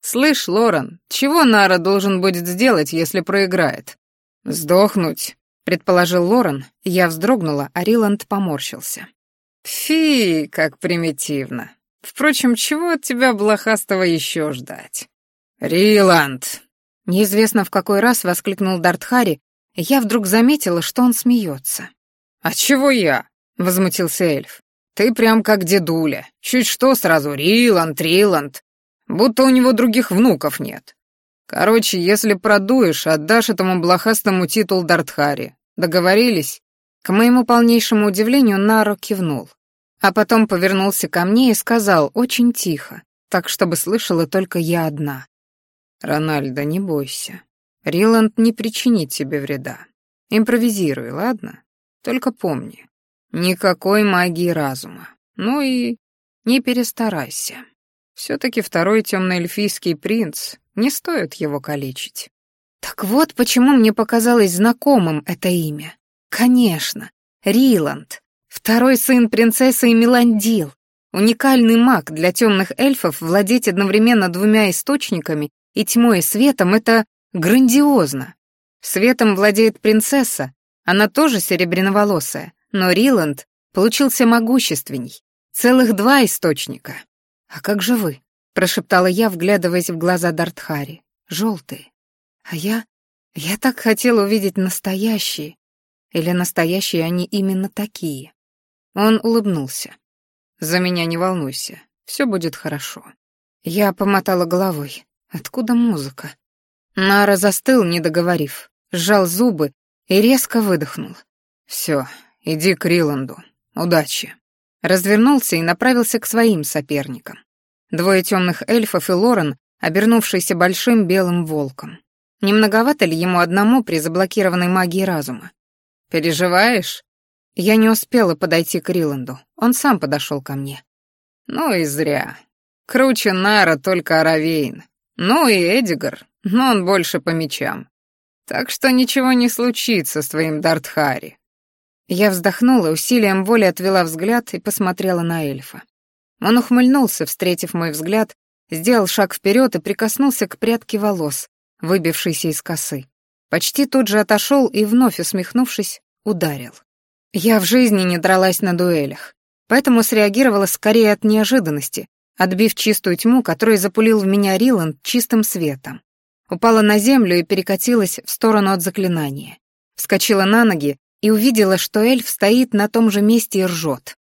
Слышь, Лорен, чего Нара должен будет сделать, если проиграет? Сдохнуть, предположил Лорен, я вздрогнула, а Риланд поморщился. Фи, как примитивно. Впрочем, чего от тебя, блохастого, еще ждать? Риланд! Неизвестно в какой раз воскликнул Дартхари, и я вдруг заметила, что он смеется. «А чего я?» — возмутился эльф. «Ты прям как дедуля. Чуть что сразу Риланд, Риланд. Будто у него других внуков нет. Короче, если продуешь, отдашь этому блохастому титул Дартхари. Договорились?» К моему полнейшему удивлению, Наро кивнул. А потом повернулся ко мне и сказал очень тихо, так чтобы слышала только я одна. «Рональдо, не бойся. Риланд не причинит тебе вреда. Импровизируй, ладно? Только помни, никакой магии разума. Ну и не перестарайся. Все-таки второй темноэльфийский принц, не стоит его калечить». Так вот почему мне показалось знакомым это имя. Конечно, Риланд, второй сын принцессы Меландил, уникальный маг для темных эльфов владеть одновременно двумя источниками и тьмой и светом — это грандиозно. Светом владеет принцесса, она тоже серебряноволосая, но Риланд получился могущественней, целых два источника. «А как же вы?» — прошептала я, вглядываясь в глаза Дартхари. «Желтые. А я... Я так хотела увидеть настоящие, или настоящие они именно такие? Он улыбнулся. «За меня не волнуйся, все будет хорошо». Я помотала головой. Откуда музыка? Нара застыл, не договорив, сжал зубы и резко выдохнул. «Все, иди к Риланду. Удачи». Развернулся и направился к своим соперникам. Двое темных эльфов и Лорен, обернувшийся большим белым волком. Не многовато ли ему одному при заблокированной магии разума? «Переживаешь?» Я не успела подойти к Риланду. Он сам подошел ко мне. «Ну и зря. Круче Нара только Аравейн. Ну и Эдигар, но он больше по мечам. Так что ничего не случится с твоим Дартхари». Я вздохнула, усилием воли отвела взгляд и посмотрела на эльфа. Он ухмыльнулся, встретив мой взгляд, сделал шаг вперед и прикоснулся к прядке волос, выбившейся из косы. Почти тут же отошел и, вновь усмехнувшись, ударил. Я в жизни не дралась на дуэлях, поэтому среагировала скорее от неожиданности, отбив чистую тьму, которую запулил в меня Риланд чистым светом. Упала на землю и перекатилась в сторону от заклинания. Вскочила на ноги и увидела, что эльф стоит на том же месте и ржет.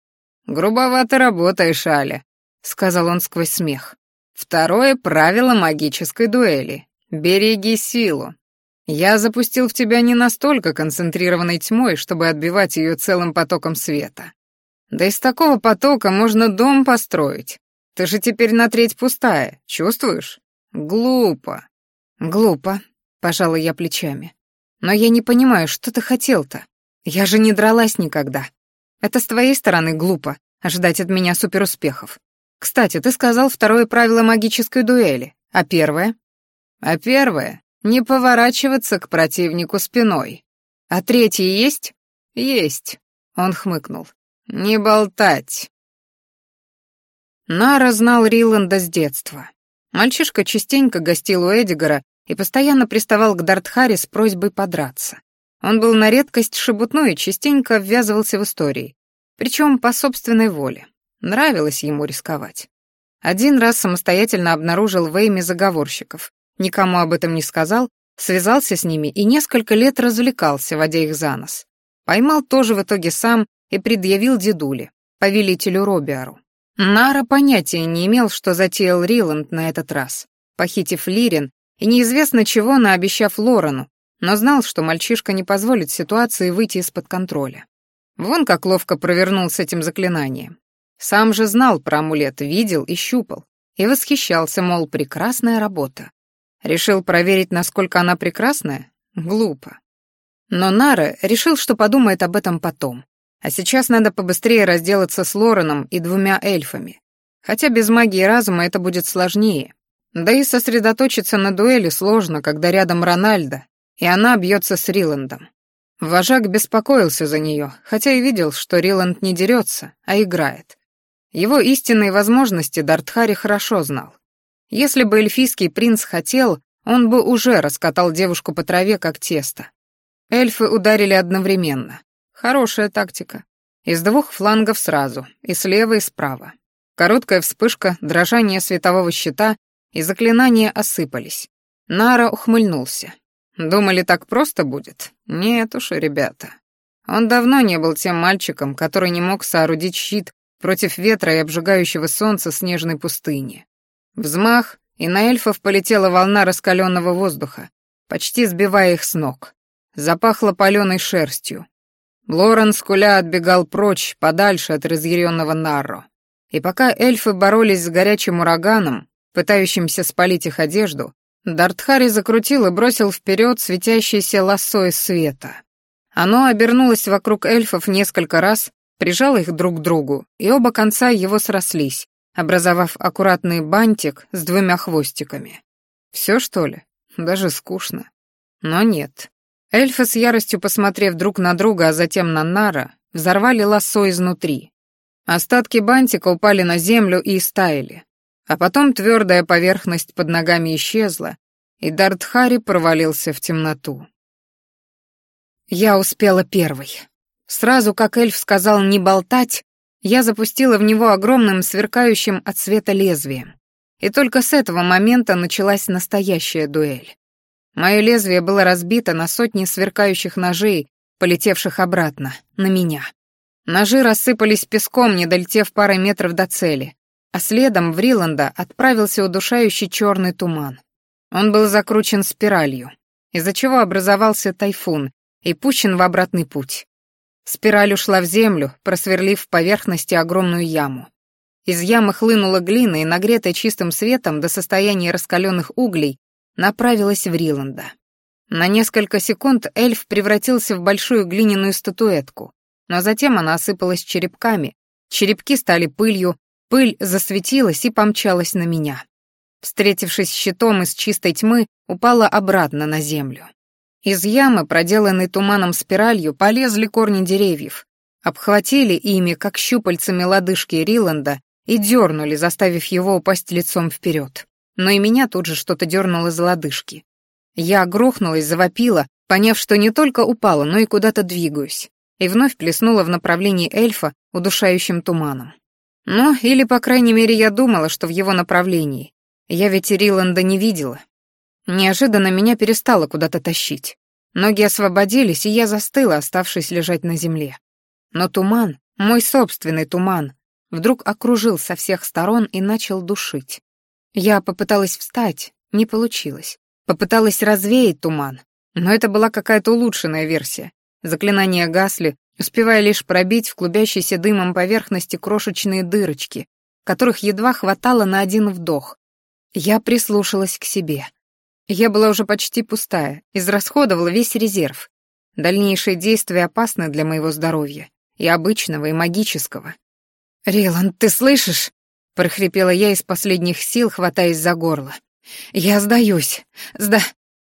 «Грубовато работаешь, Аля», — сказал он сквозь смех. «Второе правило магической дуэли. Береги силу. Я запустил в тебя не настолько концентрированной тьмой, чтобы отбивать ее целым потоком света. Да из такого потока можно дом построить. Ты же теперь на треть пустая, чувствуешь? Глупо. Глупо, пожала я плечами. Но я не понимаю, что ты хотел-то. Я же не дралась никогда. Это с твоей стороны глупо, ожидать от меня суперуспехов. Кстати, ты сказал второе правило магической дуэли, а первое? А первое не поворачиваться к противнику спиной. А третий есть? Есть. Он хмыкнул. Не болтать. Нара знал Риланда с детства. Мальчишка частенько гостил у Эдигара и постоянно приставал к Дартхаре с просьбой подраться. Он был на редкость шебутной и частенько ввязывался в истории, причем по собственной воле. Нравилось ему рисковать. Один раз самостоятельно обнаружил в Эйме заговорщиков, никому об этом не сказал, связался с ними и несколько лет развлекался, водя их за нос. Поймал тоже в итоге сам и предъявил дедуле, повелителю Робиару. Нара понятия не имел, что затеял Риланд на этот раз, похитив Лирин и неизвестно чего наобещав Лорану, но знал, что мальчишка не позволит ситуации выйти из-под контроля. Вон как ловко провернул с этим заклинанием. Сам же знал про амулет, видел и щупал, и восхищался, мол, прекрасная работа. Решил проверить, насколько она прекрасная? Глупо. Но Нара решил, что подумает об этом потом. А сейчас надо побыстрее разделаться с Лореном и двумя эльфами. Хотя без магии разума это будет сложнее. Да и сосредоточиться на дуэли сложно, когда рядом Рональда, и она бьется с Риландом. Вожак беспокоился за нее, хотя и видел, что Риланд не дерется, а играет. Его истинные возможности Дартхари хорошо знал. Если бы эльфийский принц хотел, он бы уже раскатал девушку по траве, как тесто. Эльфы ударили одновременно. Хорошая тактика. Из двух флангов сразу, и слева, и справа. Короткая вспышка, дрожание светового щита, и заклинания осыпались. Нара ухмыльнулся. Думали, так просто будет? Нет уж, ребята. Он давно не был тем мальчиком, который не мог соорудить щит против ветра и обжигающего солнца снежной пустыни. Взмах, и на эльфов полетела волна раскаленного воздуха, почти сбивая их с ног. Запахло паленой шерстью. Лорен скуля отбегал прочь, подальше от разъяренного Нарро. И пока эльфы боролись с горячим ураганом, пытающимся спалить их одежду, Дартхари закрутил и бросил вперед светящееся лассо из света. Оно обернулось вокруг эльфов несколько раз, прижало их друг к другу, и оба конца его срослись, образовав аккуратный бантик с двумя хвостиками. Все что ли? Даже скучно. Но нет. Эльфы с яростью посмотрев друг на друга, а затем на Нара, взорвали лассо изнутри. Остатки бантика упали на землю и истаяли. А потом твердая поверхность под ногами исчезла, и Дартхари провалился в темноту. Я успела первой. Сразу, как эльф сказал не болтать, я запустила в него огромным сверкающим от света лезвием. И только с этого момента началась настоящая дуэль. Мое лезвие было разбито на сотни сверкающих ножей, полетевших обратно, на меня. Ножи рассыпались песком, не долетев пары метров до цели, а следом в Риланда отправился удушающий черный туман. Он был закручен спиралью, из-за чего образовался тайфун и пущен в обратный путь. Спираль ушла в землю, просверлив в поверхности огромную яму. Из ямы хлынула глина и, нагретая чистым светом до состояния раскаленных углей, направилась в Риланда. На несколько секунд эльф превратился в большую глиняную статуэтку, но затем она осыпалась черепками, черепки стали пылью, Пыль засветилась и помчалась на меня. Встретившись щитом из чистой тьмы, упала обратно на землю. Из ямы, проделанной туманом спиралью, полезли корни деревьев, обхватили ими, как щупальцами лодыжки Риланда, и дернули, заставив его упасть лицом вперед. Но и меня тут же что-то дернуло за лодыжки. Я грохнулась, завопила, поняв, что не только упала, но и куда-то двигаюсь, и вновь плеснула в направлении эльфа удушающим туманом. Ну, или, по крайней мере, я думала, что в его направлении. Я ведь Риланда не видела. Неожиданно меня перестало куда-то тащить. Ноги освободились, и я застыла, оставшись лежать на земле. Но туман, мой собственный туман, вдруг окружил со всех сторон и начал душить. Я попыталась встать, не получилось. Попыталась развеять туман, но это была какая-то улучшенная версия. Заклинания гасли, успевая лишь пробить в клубящейся дымом поверхности крошечные дырочки, которых едва хватало на один вдох. Я прислушалась к себе. Я была уже почти пустая, израсходовала весь резерв. Дальнейшие действия опасны для моего здоровья, и обычного, и магического. «Реланд, ты слышишь?» — прохрипела я из последних сил, хватаясь за горло. «Я сдаюсь. Сда...»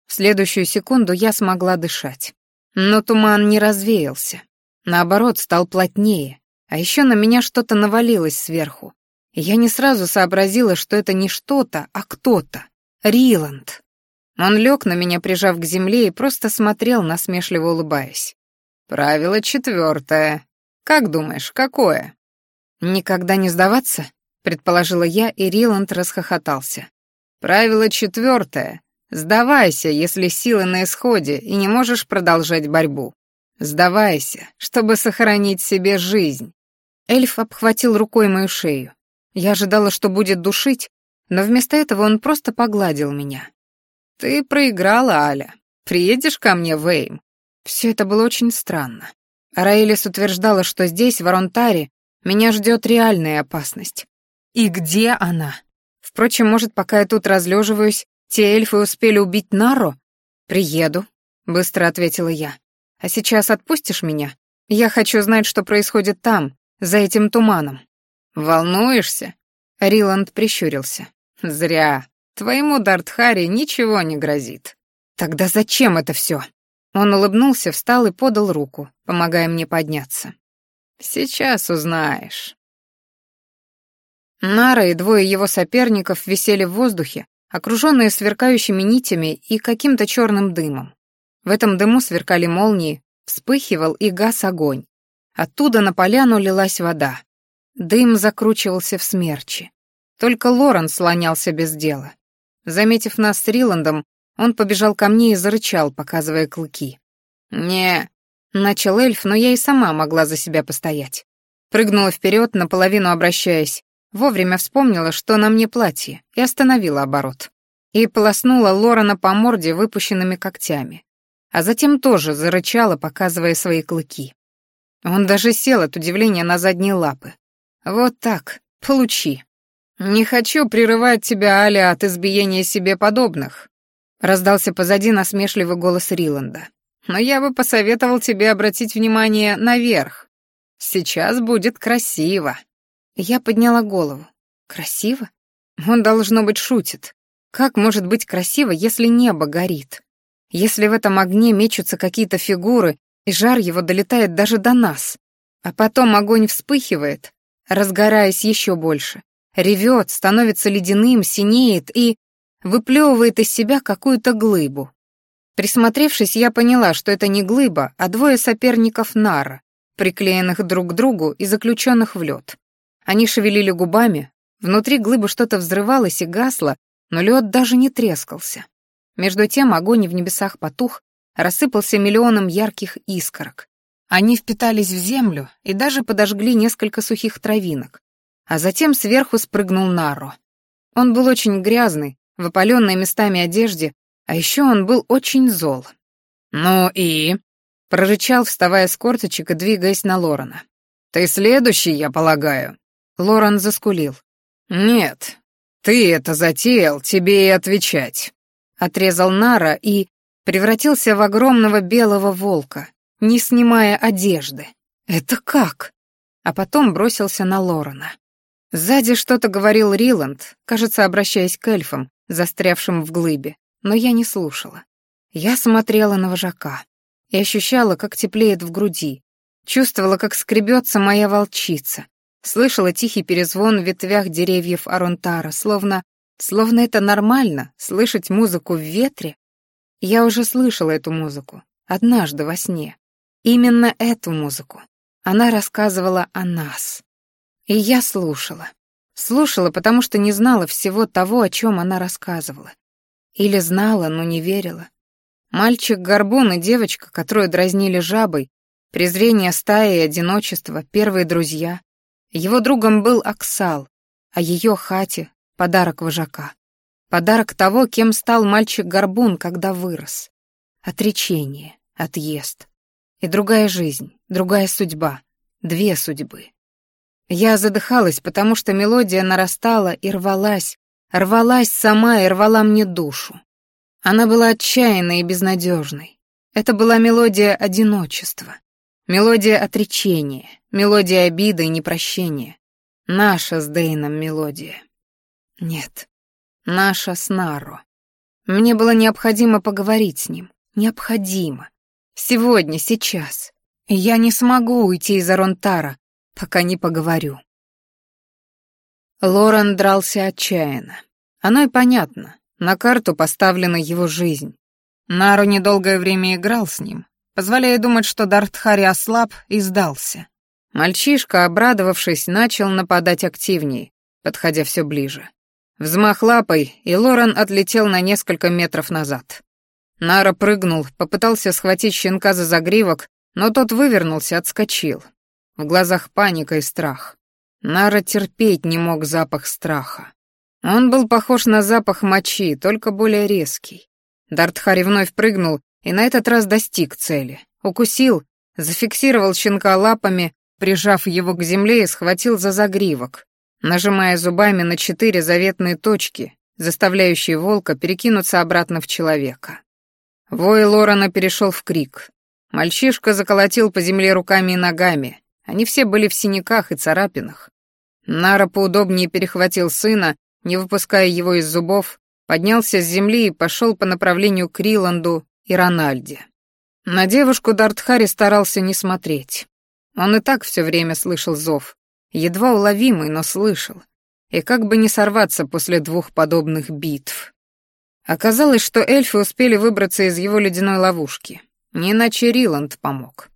В следующую секунду я смогла дышать. Но туман не развеялся. Наоборот, стал плотнее, а еще на меня что-то навалилось сверху. Я не сразу сообразила, что это не что-то, а кто-то. Риланд. Он лег на меня, прижав к земле, и просто смотрел, насмешливо улыбаясь. «Правило четвертое. Как думаешь, какое?» «Никогда не сдаваться?» — предположила я, и Риланд расхохотался. «Правило четвертое. Сдавайся, если силы на исходе, и не можешь продолжать борьбу. Сдавайся, чтобы сохранить себе жизнь. Эльф обхватил рукой мою шею. Я ожидала, что будет душить, но вместо этого он просто погладил меня. Ты проиграла, Аля. Приедешь ко мне в Эйм? Все это было очень странно. Раэлис утверждала, что здесь, в Аронтаре, меня ждет реальная опасность. И где она? Впрочем, может, пока я тут разлеживаюсь, те эльфы успели убить Наро? Приеду, быстро ответила я. А сейчас отпустишь меня? Я хочу знать, что происходит там, за этим туманом». «Волнуешься?» Риланд прищурился. «Зря. Твоему Дартхари ничего не грозит». «Тогда зачем это все?» Он улыбнулся, встал и подал руку, помогая мне подняться. «Сейчас узнаешь». Нара и двое его соперников висели в воздухе, окруженные сверкающими нитями и каким-то черным дымом. В этом дыму сверкали молнии, вспыхивал и гас огонь. Оттуда на поляну лилась вода. Дым закручивался в смерчи. Только Лорен слонялся без дела. Заметив нас с Риландом, он побежал ко мне и зарычал, показывая клыки. «Не...» — начал эльф, но я и сама могла за себя постоять. Прыгнула вперед, наполовину обращаясь, вовремя вспомнила, что на мне платье, и остановила оборот. И полоснула Лорена по морде выпущенными когтями а затем тоже зарычала, показывая свои клыки. Он даже сел от удивления на задние лапы. «Вот так, получи». «Не хочу прерывать тебя, Аля, от избиения себе подобных», — раздался позади насмешливый голос Риланда. «Но я бы посоветовал тебе обратить внимание наверх. Сейчас будет красиво». Я подняла голову. «Красиво? Он, должно быть, шутит. Как может быть красиво, если небо горит? Если в этом огне мечутся какие-то фигуры, и жар его долетает даже до нас? А потом огонь вспыхивает, разгораясь еще больше, ревет, становится ледяным, синеет и выплевывает из себя какую-то глыбу. Присмотревшись, я поняла, что это не глыба, а двое соперников нара, приклеенных друг к другу и заключенных в лед. Они шевелили губами, внутри глыбы что-то взрывалось и гасло, но лед даже не трескался. Между тем огонь в небесах потух, рассыпался миллионом ярких искорок. Они впитались в землю и даже подожгли несколько сухих травинок. А затем сверху спрыгнул Наро. Он был очень грязный, в опаленной местами одежде, а еще он был очень зол. «Ну и?» — прорычал, вставая с корточек и двигаясь на Лорана. «Ты следующий, я полагаю?» Лоран заскулил. «Нет, ты это затеял, тебе и отвечать», — отрезал Нара и превратился в огромного белого волка, не снимая одежды. «Это как?» А потом бросился на Лорана. Сзади что-то говорил Риланд, кажется, обращаясь к эльфам, застрявшим в глыбе, но я не слушала. Я смотрела на вожака и ощущала, как теплеет в груди, чувствовала, как скребется моя волчица, слышала тихий перезвон в ветвях деревьев Аронтара, словно... словно это нормально, слышать музыку в ветре. Я уже слышала эту музыку, однажды во сне. Именно эту музыку. Она рассказывала о нас. И я слушала. Слушала, потому что не знала всего того, о чем она рассказывала. Или знала, но не верила. Мальчик-горбун и девочка, которую дразнили жабой, презрение стаи и одиночество, первые друзья. Его другом был Аксал, а ее хате — подарок вожака. Подарок того, кем стал мальчик-горбун, когда вырос. Отречение, отъезд. И другая жизнь, другая судьба, две судьбы. Я задыхалась, потому что мелодия нарастала и рвалась, рвалась сама и рвала мне душу. Она была отчаянной и безнадежной. Это была мелодия одиночества, мелодия отречения, мелодия обиды и непрощения. Наша с Дейном мелодия. Нет, наша с Наро. Мне было необходимо поговорить с ним. Необходимо. Сегодня, сейчас. Я не смогу уйти из Аронтара, пока не поговорю. Лорен дрался отчаянно. Оно и понятно. На карту поставлена его жизнь. Нару недолгое время играл с ним, позволяя думать, что Дартхари ослаб и сдался. Мальчишка, обрадовавшись, начал нападать активнее, подходя все ближе. Взмах лапой, и Лорен отлетел на несколько метров назад. Нара прыгнул, попытался схватить щенка за загривок, но тот вывернулся, отскочил. В глазах паника и страх. Нара терпеть не мог запах страха. Он был похож на запах мочи, только более резкий. Дартхари вновь прыгнул и на этот раз достиг цели. Укусил, зафиксировал щенка лапами, прижав его к земле и схватил за загривок, нажимая зубами на четыре заветные точки, заставляющие волка перекинуться обратно в человека. Вой Лорана перешел в крик. Мальчишка заколотил по земле руками и ногами, они все были в синяках и царапинах. Нара поудобнее перехватил сына, не выпуская его из зубов, поднялся с земли и пошел по направлению к Риланду и Рональде. На девушку Дартхари старался не смотреть. Он и так все время слышал зов, едва уловимый, но слышал. И как бы не сорваться после двух подобных битв. Оказалось, что эльфы успели выбраться из его ледяной ловушки. Не иначе Риланд помог.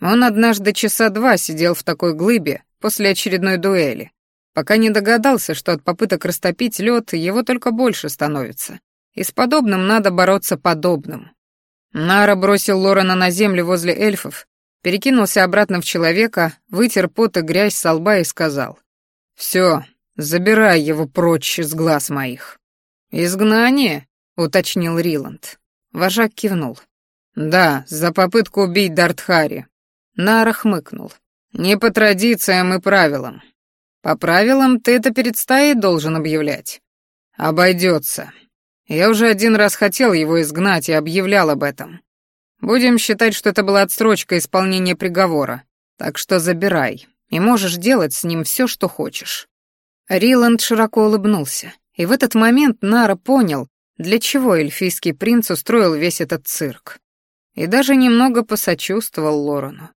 Он однажды часа два сидел в такой глыбе после очередной дуэли, пока не догадался, что от попыток растопить лед его только больше становится. И с подобным надо бороться подобным. Нара бросил Лорена на землю возле эльфов, перекинулся обратно в человека, вытер пот и грязь со лба и сказал. «Все, забирай его прочь из глаз моих». «Изгнание?» — уточнил Риланд. Вожак кивнул. «Да, за попытку убить Дартхари. Нара хмыкнул. «Не по традициям и правилам. По правилам ты это перед стаей должен объявлять. Обойдется. Я уже один раз хотел его изгнать и объявлял об этом. Будем считать, что это была отсрочка исполнения приговора. Так что забирай, и можешь делать с ним все, что хочешь». Риланд широко улыбнулся, и в этот момент Нара понял, для чего эльфийский принц устроил весь этот цирк. И даже немного посочувствовал Лорану.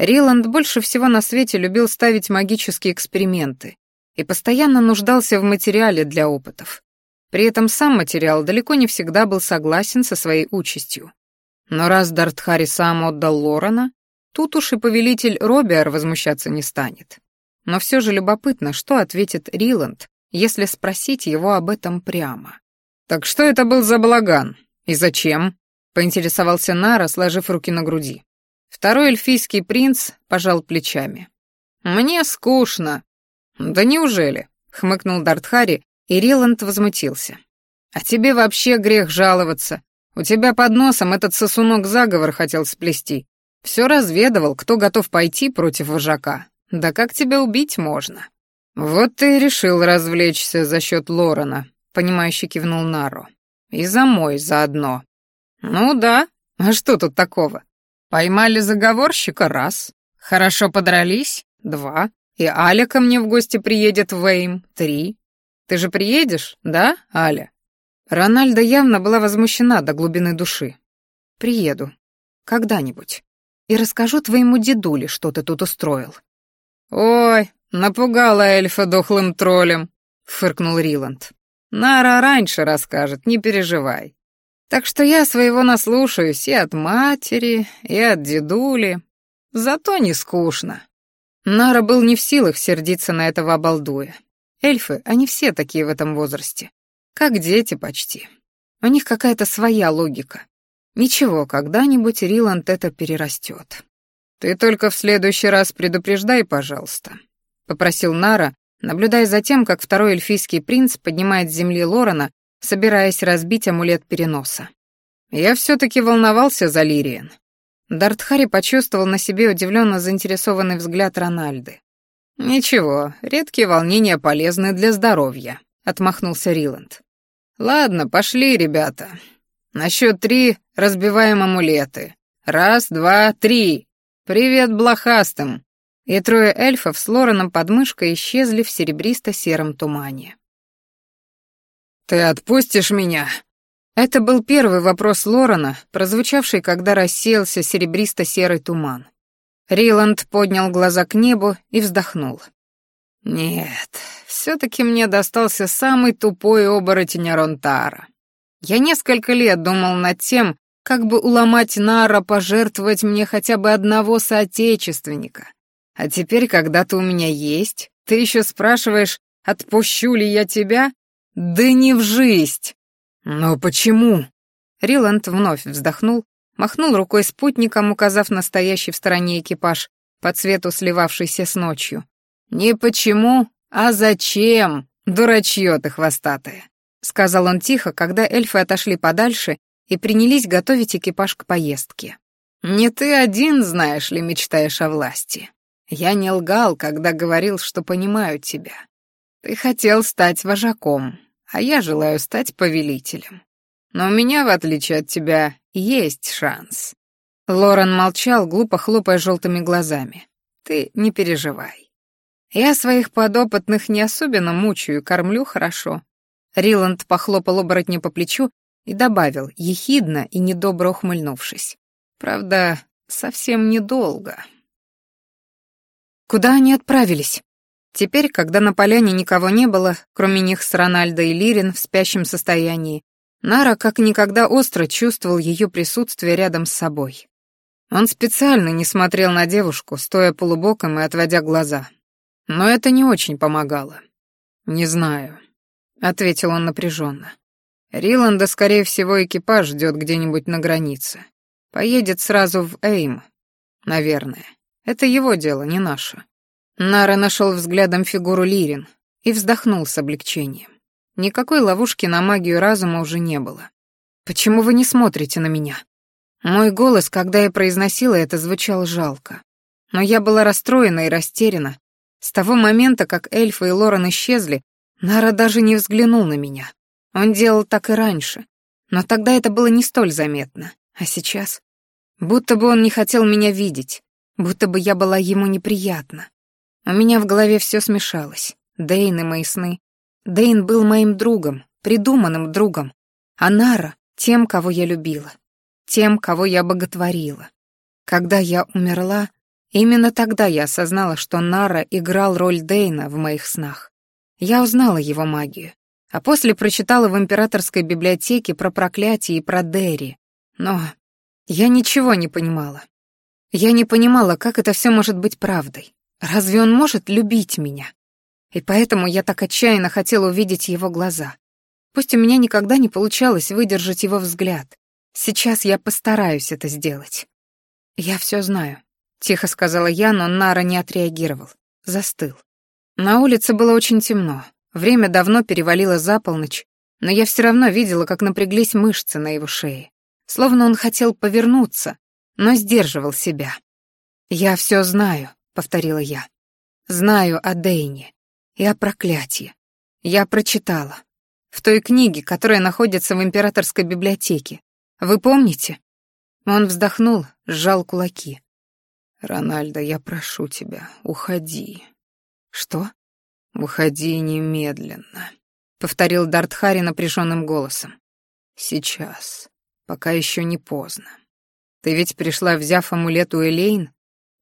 Риланд больше всего на свете любил ставить магические эксперименты и постоянно нуждался в материале для опытов. При этом сам материал далеко не всегда был согласен со своей участью. Но раз Дартхари сам отдал Лорана, тут уж и повелитель Робиар возмущаться не станет. Но все же любопытно, что ответит Риланд, если спросить его об этом прямо. «Так что это был за балаган? И зачем?» — поинтересовался Нара, сложив руки на груди. Второй эльфийский принц пожал плечами. «Мне скучно». «Да неужели?» — хмыкнул Дартхари, и Риланд возмутился. «А тебе вообще грех жаловаться. У тебя под носом этот сосунок заговор хотел сплести. Все разведывал, кто готов пойти против вожака. Да как тебя убить можно?» «Вот ты и решил развлечься за счет Лорена», — понимающе кивнул Нару. «И за мой заодно». «Ну да, а что тут такого? Поймали заговорщика — раз. Хорошо подрались — два. И Аля ко мне в гости приедет в Эйм — три. Ты же приедешь, да, Аля?» Рональда явно была возмущена до глубины души. «Приеду. Когда-нибудь. И расскажу твоему дедуле, что ты тут устроил». «Ой, напугала эльфа дохлым троллем», — фыркнул Риланд. «Нара раньше расскажет, не переживай. Так что я своего наслушаюсь и от матери, и от дедули. Зато не скучно. Нара был не в силах сердиться на этого обалдуя. Эльфы, они все такие в этом возрасте. Как дети почти. У них какая-то своя логика. Ничего, когда-нибудь Риланд это перерастет. «Ты только в следующий раз предупреждай, пожалуйста», — попросил Нара, наблюдая за тем, как второй эльфийский принц поднимает с земли Лорена собираясь разбить амулет переноса. Я все-таки волновался за Лириен. Дартхари почувствовал на себе удивленно заинтересованный взгляд Рональды. «Ничего, редкие волнения полезны для здоровья», — отмахнулся Риланд. «Ладно, пошли, ребята. На счет три разбиваем амулеты. Раз, два, три. Привет блохастым!» И трое эльфов с Лореном под мышкой исчезли в серебристо-сером тумане. «Ты отпустишь меня?» Это был первый вопрос Лорена, прозвучавший, когда рассеялся серебристо-серый туман. Риланд поднял глаза к небу и вздохнул. «Нет, все-таки мне достался самый тупой оборотень Аронтара. Я несколько лет думал над тем, как бы уломать Нара пожертвовать мне хотя бы одного соотечественника. А теперь, когда ты у меня есть, ты еще спрашиваешь, отпущу ли я тебя? «Да не в жизнь!» «Но почему?» Риланд вновь вздохнул, махнул рукой спутником, указав на стоящий в стороне экипаж, по цвету сливавшийся с ночью. «Не почему, а зачем, дурачье ты хвостатое!» — сказал он тихо, когда эльфы отошли подальше и принялись готовить экипаж к поездке. «Не ты один, знаешь ли, мечтаешь о власти. Я не лгал, когда говорил, что понимаю тебя. Ты хотел стать вожаком, а я желаю стать повелителем. Но у меня, в отличие от тебя, есть шанс». Лорен молчал, глупо хлопая желтыми глазами. «Ты не переживай. Я своих подопытных не особенно мучаю кормлю хорошо». Риланд похлопал оборотня по плечу и добавил, ехидно и недобро ухмыльнувшись. «Правда, совсем недолго». «Куда они отправились?» Теперь, когда на поляне никого не было, кроме них с Рональдо и Лирин в спящем состоянии, Нара как никогда остро чувствовал ее присутствие рядом с собой. Он специально не смотрел на девушку, стоя полубоком и отводя глаза. Но это не очень помогало. «Не знаю», — ответил он напряженно. «Риланда, скорее всего, экипаж ждет где-нибудь на границе. Поедет сразу в Эйм, наверное. Это его дело, не наше». Нара нашел взглядом фигуру Лирин и вздохнул с облегчением. Никакой ловушки на магию разума уже не было. «Почему вы не смотрите на меня?» Мой голос, когда я произносила это, звучал жалко. Но я была расстроена и растеряна. С того момента, как эльфы и Лорен исчезли, Нара даже не взглянул на меня. Он делал так и раньше. Но тогда это было не столь заметно. А сейчас? Будто бы он не хотел меня видеть. Будто бы я была ему неприятна. У меня в голове все смешалось. Дейн и мои сны. Дейн был моим другом, придуманным другом. А Нара — тем, кого я любила. Тем, кого я боготворила. Когда я умерла, именно тогда я осознала, что Нара играл роль Дейна в моих снах. Я узнала его магию. А после прочитала в императорской библиотеке про проклятие и про Дерри. Но я ничего не понимала. Я не понимала, как это все может быть правдой. Разве он может любить меня? И поэтому я так отчаянно хотела увидеть его глаза. Пусть у меня никогда не получалось выдержать его взгляд. Сейчас я постараюсь это сделать. «Я все знаю», — тихо сказала я, но Нара не отреагировал. Застыл. На улице было очень темно. Время давно перевалило за полночь, но я все равно видела, как напряглись мышцы на его шее. Словно он хотел повернуться, но сдерживал себя. «Я все знаю», — повторила я. «Знаю о Дейне и о проклятии. Я прочитала. В той книге, которая находится в императорской библиотеке. Вы помните?» Он вздохнул, сжал кулаки. «Рональдо, я прошу тебя, уходи». «Что?» «Уходи немедленно», — повторил Дартхари напряженным голосом. «Сейчас, пока еще не поздно. Ты ведь пришла, взяв амулет у Элейн?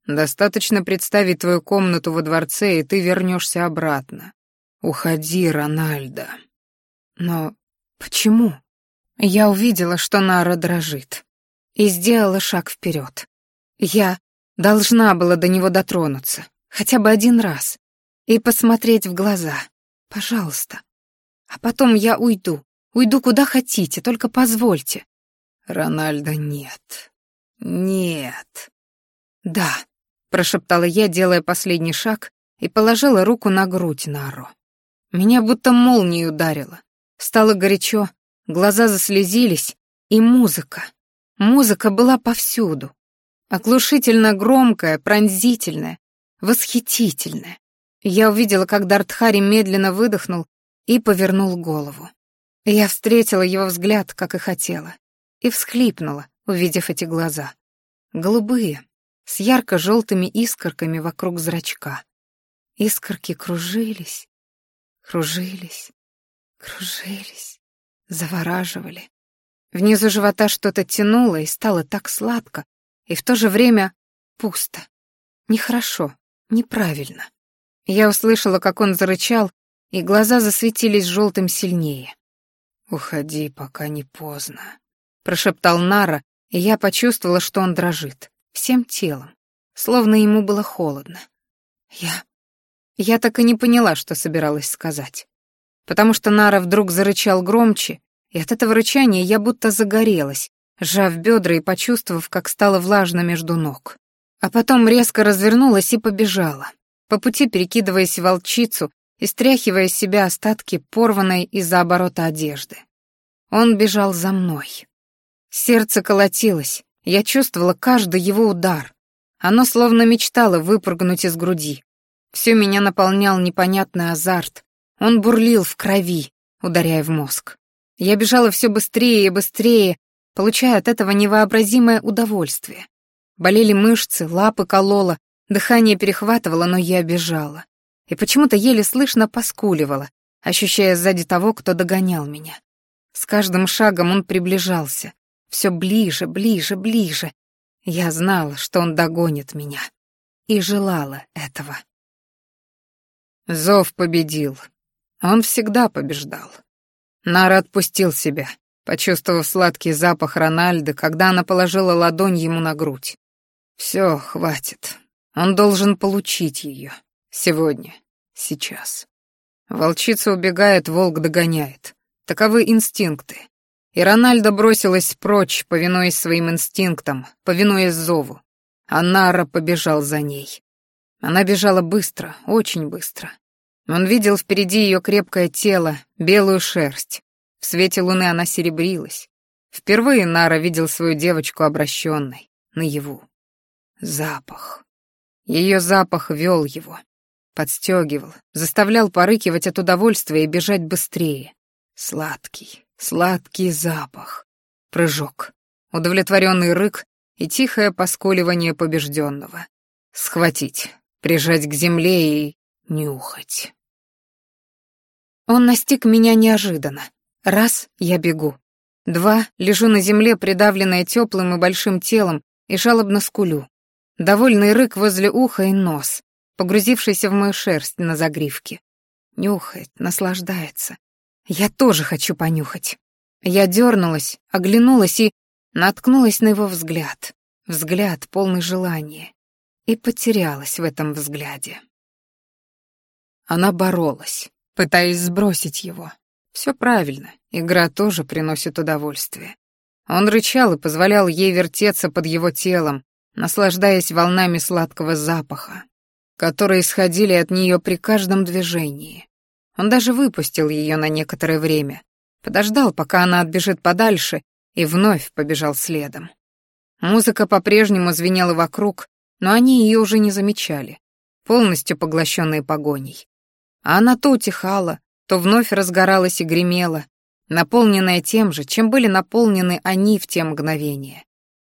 Достаточно представить твою комнату во дворце, и ты вернешься обратно. Уходи, Рональдо». «Но почему?» Я увидела, что Нара дрожит, и сделала шаг вперед. Я должна была до него дотронуться, хотя бы один раз, и посмотреть в глаза. Пожалуйста. А потом я уйду. Уйду куда хотите, только позвольте. Рональда, нет. Нет. Да, прошептала я, делая последний шаг, и положила руку на грудь Нару. Меня будто молнией ударило. Стало горячо, глаза заслезились, и музыка. Музыка была повсюду. Оглушительно громкая, пронзительная, восхитительная. Я увидела, как Дартхари медленно выдохнул и повернул голову. Я встретила его взгляд, как и хотела, и всхлипнула, увидев эти глаза. Голубые, с ярко-желтыми искорками вокруг зрачка. Искорки кружились, кружились, кружились, завораживали. Внизу живота что-то тянуло и стало так сладко, и в то же время пусто. Нехорошо, неправильно. Я услышала, как он зарычал, и глаза засветились желтым сильнее. «Уходи, пока не поздно», — прошептал Нара, и я почувствовала, что он дрожит, всем телом, словно ему было холодно. Я... Я так и не поняла, что собиралась сказать. Потому что Нара вдруг зарычал громче, и от этого рычания я будто загорелась, сжав бедра и почувствовав, как стало влажно между ног. А потом резко развернулась и побежала по пути перекидываясь в волчицу и стряхивая с себя остатки порванной из-за оборота одежды. Он бежал за мной. Сердце колотилось, я чувствовала каждый его удар. Оно словно мечтало выпрыгнуть из груди. Все меня наполнял непонятный азарт. Он бурлил в крови, ударяя в мозг. Я бежала все быстрее и быстрее, получая от этого невообразимое удовольствие. Болели мышцы, лапы колола, Дыхание перехватывало, но я бежала. И почему-то еле слышно поскуливала, ощущая сзади того, кто догонял меня. С каждым шагом он приближался. Все ближе, ближе, ближе. Я знала, что он догонит меня. И желала этого. Зов победил. Он всегда побеждал. Нара отпустил себя, почувствовав сладкий запах Рональда, когда она положила ладонь ему на грудь. «Все, хватит. Он должен получить ее. Сегодня. Сейчас. Волчица убегает, волк догоняет. Таковы инстинкты. И Рональдо бросилась прочь, повинуясь своим инстинктам, повинуясь зову. А Нара побежал за ней. Она бежала быстро, очень быстро. Он видел впереди ее крепкое тело, белую шерсть. В свете луны она серебрилась. Впервые Нара видел свою девочку обращенной, наяву. Запах. Ее запах вел его, подстегивал, заставлял порыкивать от удовольствия и бежать быстрее. Сладкий, сладкий запах. Прыжок, удовлетворенный рык и тихое поскуливание побежденного. Схватить, прижать к земле и нюхать. Он настиг меня неожиданно. Раз — я бегу. Два — лежу на земле, придавленная теплым и большим телом, и жалобно скулю. Довольный рык возле уха и нос, погрузившийся в мою шерсть на загривке. Нюхает, наслаждается. Я тоже хочу понюхать. Я дернулась, оглянулась и наткнулась на его взгляд. Взгляд, полный желания. И потерялась в этом взгляде. Она боролась, пытаясь сбросить его. Все правильно, игра тоже приносит удовольствие. Он рычал и позволял ей вертеться под его телом, наслаждаясь волнами сладкого запаха, которые исходили от нее при каждом движении. Он даже выпустил ее на некоторое время, подождал, пока она отбежит подальше, и вновь побежал следом. Музыка по-прежнему звенела вокруг, но они ее уже не замечали, полностью поглощенные погоней. А она то утихала, то вновь разгоралась и гремела, наполненная тем же, чем были наполнены они в те мгновения.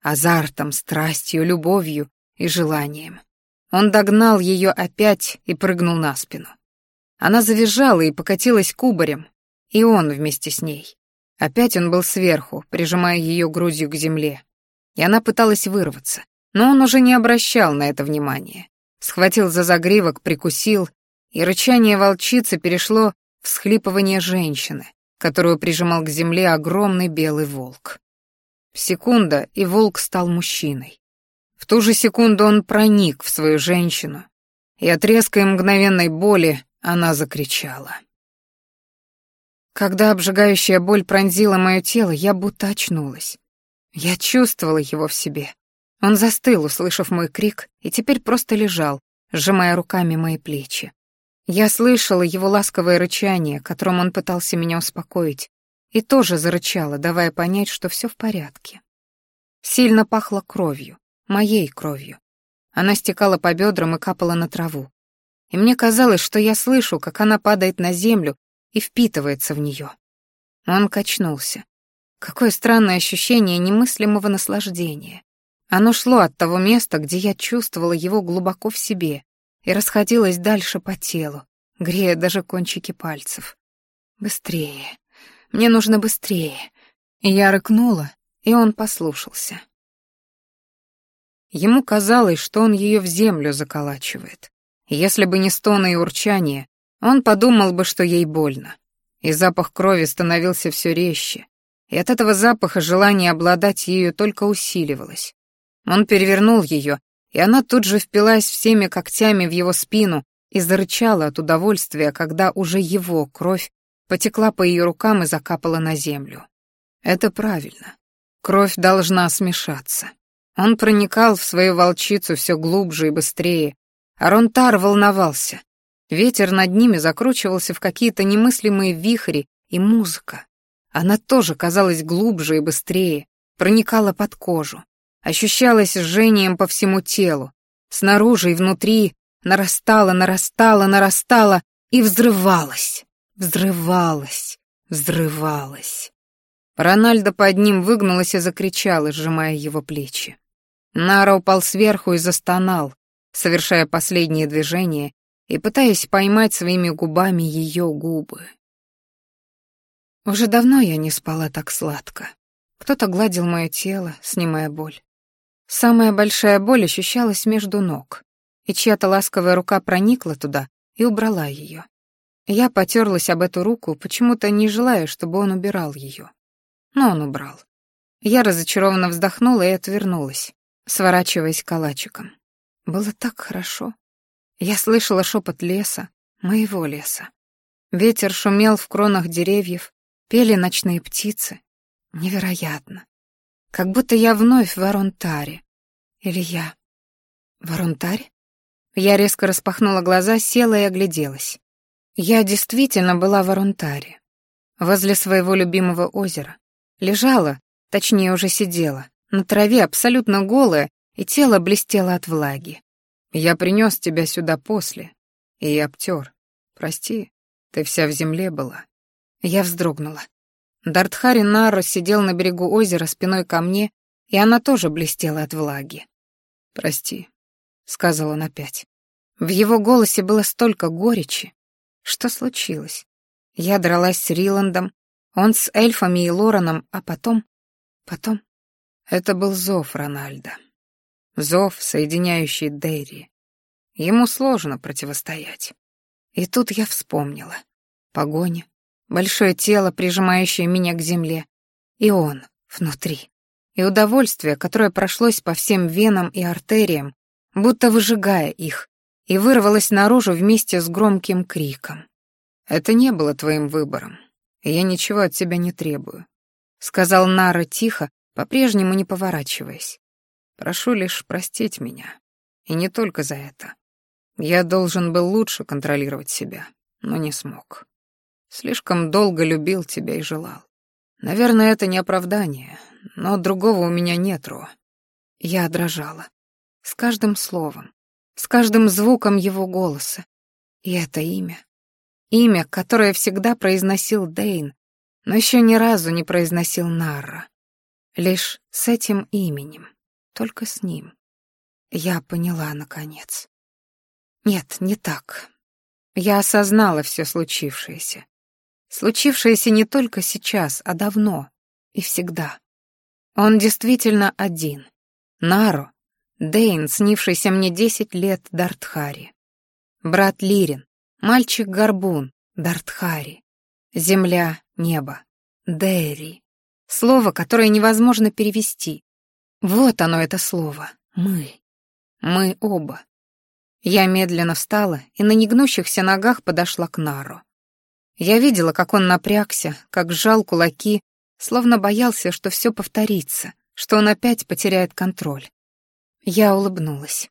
Азартом, страстью, любовью и желанием. Он догнал ее опять и прыгнул на спину. Она завизжала и покатилась кубарем, и он вместе с ней. Опять он был сверху, прижимая ее грудью к земле. И она пыталась вырваться, но он уже не обращал на это внимания. Схватил за загривок, прикусил, и рычание волчицы перешло в всхлипывание женщины, которую прижимал к земле огромный белый волк. Секунда, и волк стал мужчиной. В ту же секунду он проник в свою женщину, и от резкой мгновенной боли она закричала. Когда обжигающая боль пронзила мое тело, я будто очнулась. Я чувствовала его в себе. Он застыл, услышав мой крик, и теперь просто лежал, сжимая руками мои плечи. Я слышала его ласковое рычание, которым он пытался меня успокоить, и тоже зарычала, давая понять, что все в порядке. Сильно пахло кровью, моей кровью. Она стекала по бедрам и капала на траву. И мне казалось, что я слышу, как она падает на землю и впитывается в нее. Он качнулся. Какое странное ощущение немыслимого наслаждения. Оно шло от того места, где я чувствовала его глубоко в себе, и расходилась дальше по телу, грея даже кончики пальцев. «Быстрее! Мне нужно быстрее!» Я рыкнула, и он послушался. Ему казалось, что он ее в землю заколачивает. Если бы не стоны и урчание, он подумал бы, что ей больно. И запах крови становился все резче, и от этого запаха желание обладать ею только усиливалось. Он перевернул ее и она тут же впилась всеми когтями в его спину и зарычала от удовольствия, когда уже его кровь потекла по ее рукам и закапала на землю. Это правильно. Кровь должна смешаться. Он проникал в свою волчицу все глубже и быстрее, а Ронтар волновался. Ветер над ними закручивался в какие-то немыслимые вихри, и музыка. Она тоже казалась глубже и быстрее, проникала под кожу ощущалось жжением по всему телу, снаружи и внутри, нарастала, нарастала, нарастала и взрывалась, взрывалась, взрывалась. Рональдо под ним выгнулась и закричала, сжимая его плечи. Нара упал сверху и застонал, совершая последние движения и пытаясь поймать своими губами ее губы. Уже давно я не спала так сладко. Кто-то гладил мое тело, снимая боль. Самая большая боль ощущалась между ног, и чья-то ласковая рука проникла туда и убрала ее. Я потерлась об эту руку, почему-то не желая, чтобы он убирал ее. Но он убрал. Я разочарованно вздохнула и отвернулась, сворачиваясь калачиком. Было так хорошо. Я слышала шепот леса, моего леса. Ветер шумел в кронах деревьев, пели ночные птицы. Невероятно. Как будто я вновь в Аронтаре. Или я... В Аронтаре? Я резко распахнула глаза, села и огляделась. Я действительно была в Аронтаре. Возле своего любимого озера. Лежала, точнее уже сидела, на траве абсолютно голая, и тело блестело от влаги. Я принес тебя сюда после, и обтер. Прости, ты вся в земле была. Я вздрогнула. Дартхари Наро сидел на берегу озера спиной ко мне, и она тоже блестела от влаги. «Прости», — сказал он опять. В его голосе было столько горечи. Что случилось? Я дралась с Риландом, он с эльфами и Лораном, а потом... Потом... Это был зов Рональда. Зов, соединяющий Дерри. Ему сложно противостоять. И тут я вспомнила. Погоня, большое тело, прижимающее меня к земле, и он внутри. И удовольствие, которое прошлось по всем венам и артериям, будто выжигая их, и вырвалось наружу вместе с громким криком. «Это не было твоим выбором. Я ничего от тебя не требую», — сказал Нара тихо, по-прежнему не поворачиваясь. «Прошу лишь простить меня. И не только за это. Я должен был лучше контролировать себя, но не смог. Слишком долго любил тебя и желал. Наверное, это не оправдание, но другого у меня нет, Ро. Я дрожала. С каждым словом, с каждым звуком его голоса. И это имя. Имя, которое всегда произносил Дейн, но еще ни разу не произносил Нарра. Лишь с этим именем, только с ним. Я поняла, наконец. Нет, не так. Я осознала все случившееся. Случившееся не только сейчас, а давно и всегда. Он действительно один. Наро, Дейн, снившийся мне десять лет Дартхари. Брат Лирин, мальчик-горбун, Дартхари. Земля, небо, Дерри. Слово, которое невозможно перевести. Вот оно, это слово. Мы. Мы оба. Я медленно встала и на негнущихся ногах подошла к Нару. Я видела, как он напрягся, как сжал кулаки, словно боялся, что все повторится, что он опять потеряет контроль. Я улыбнулась.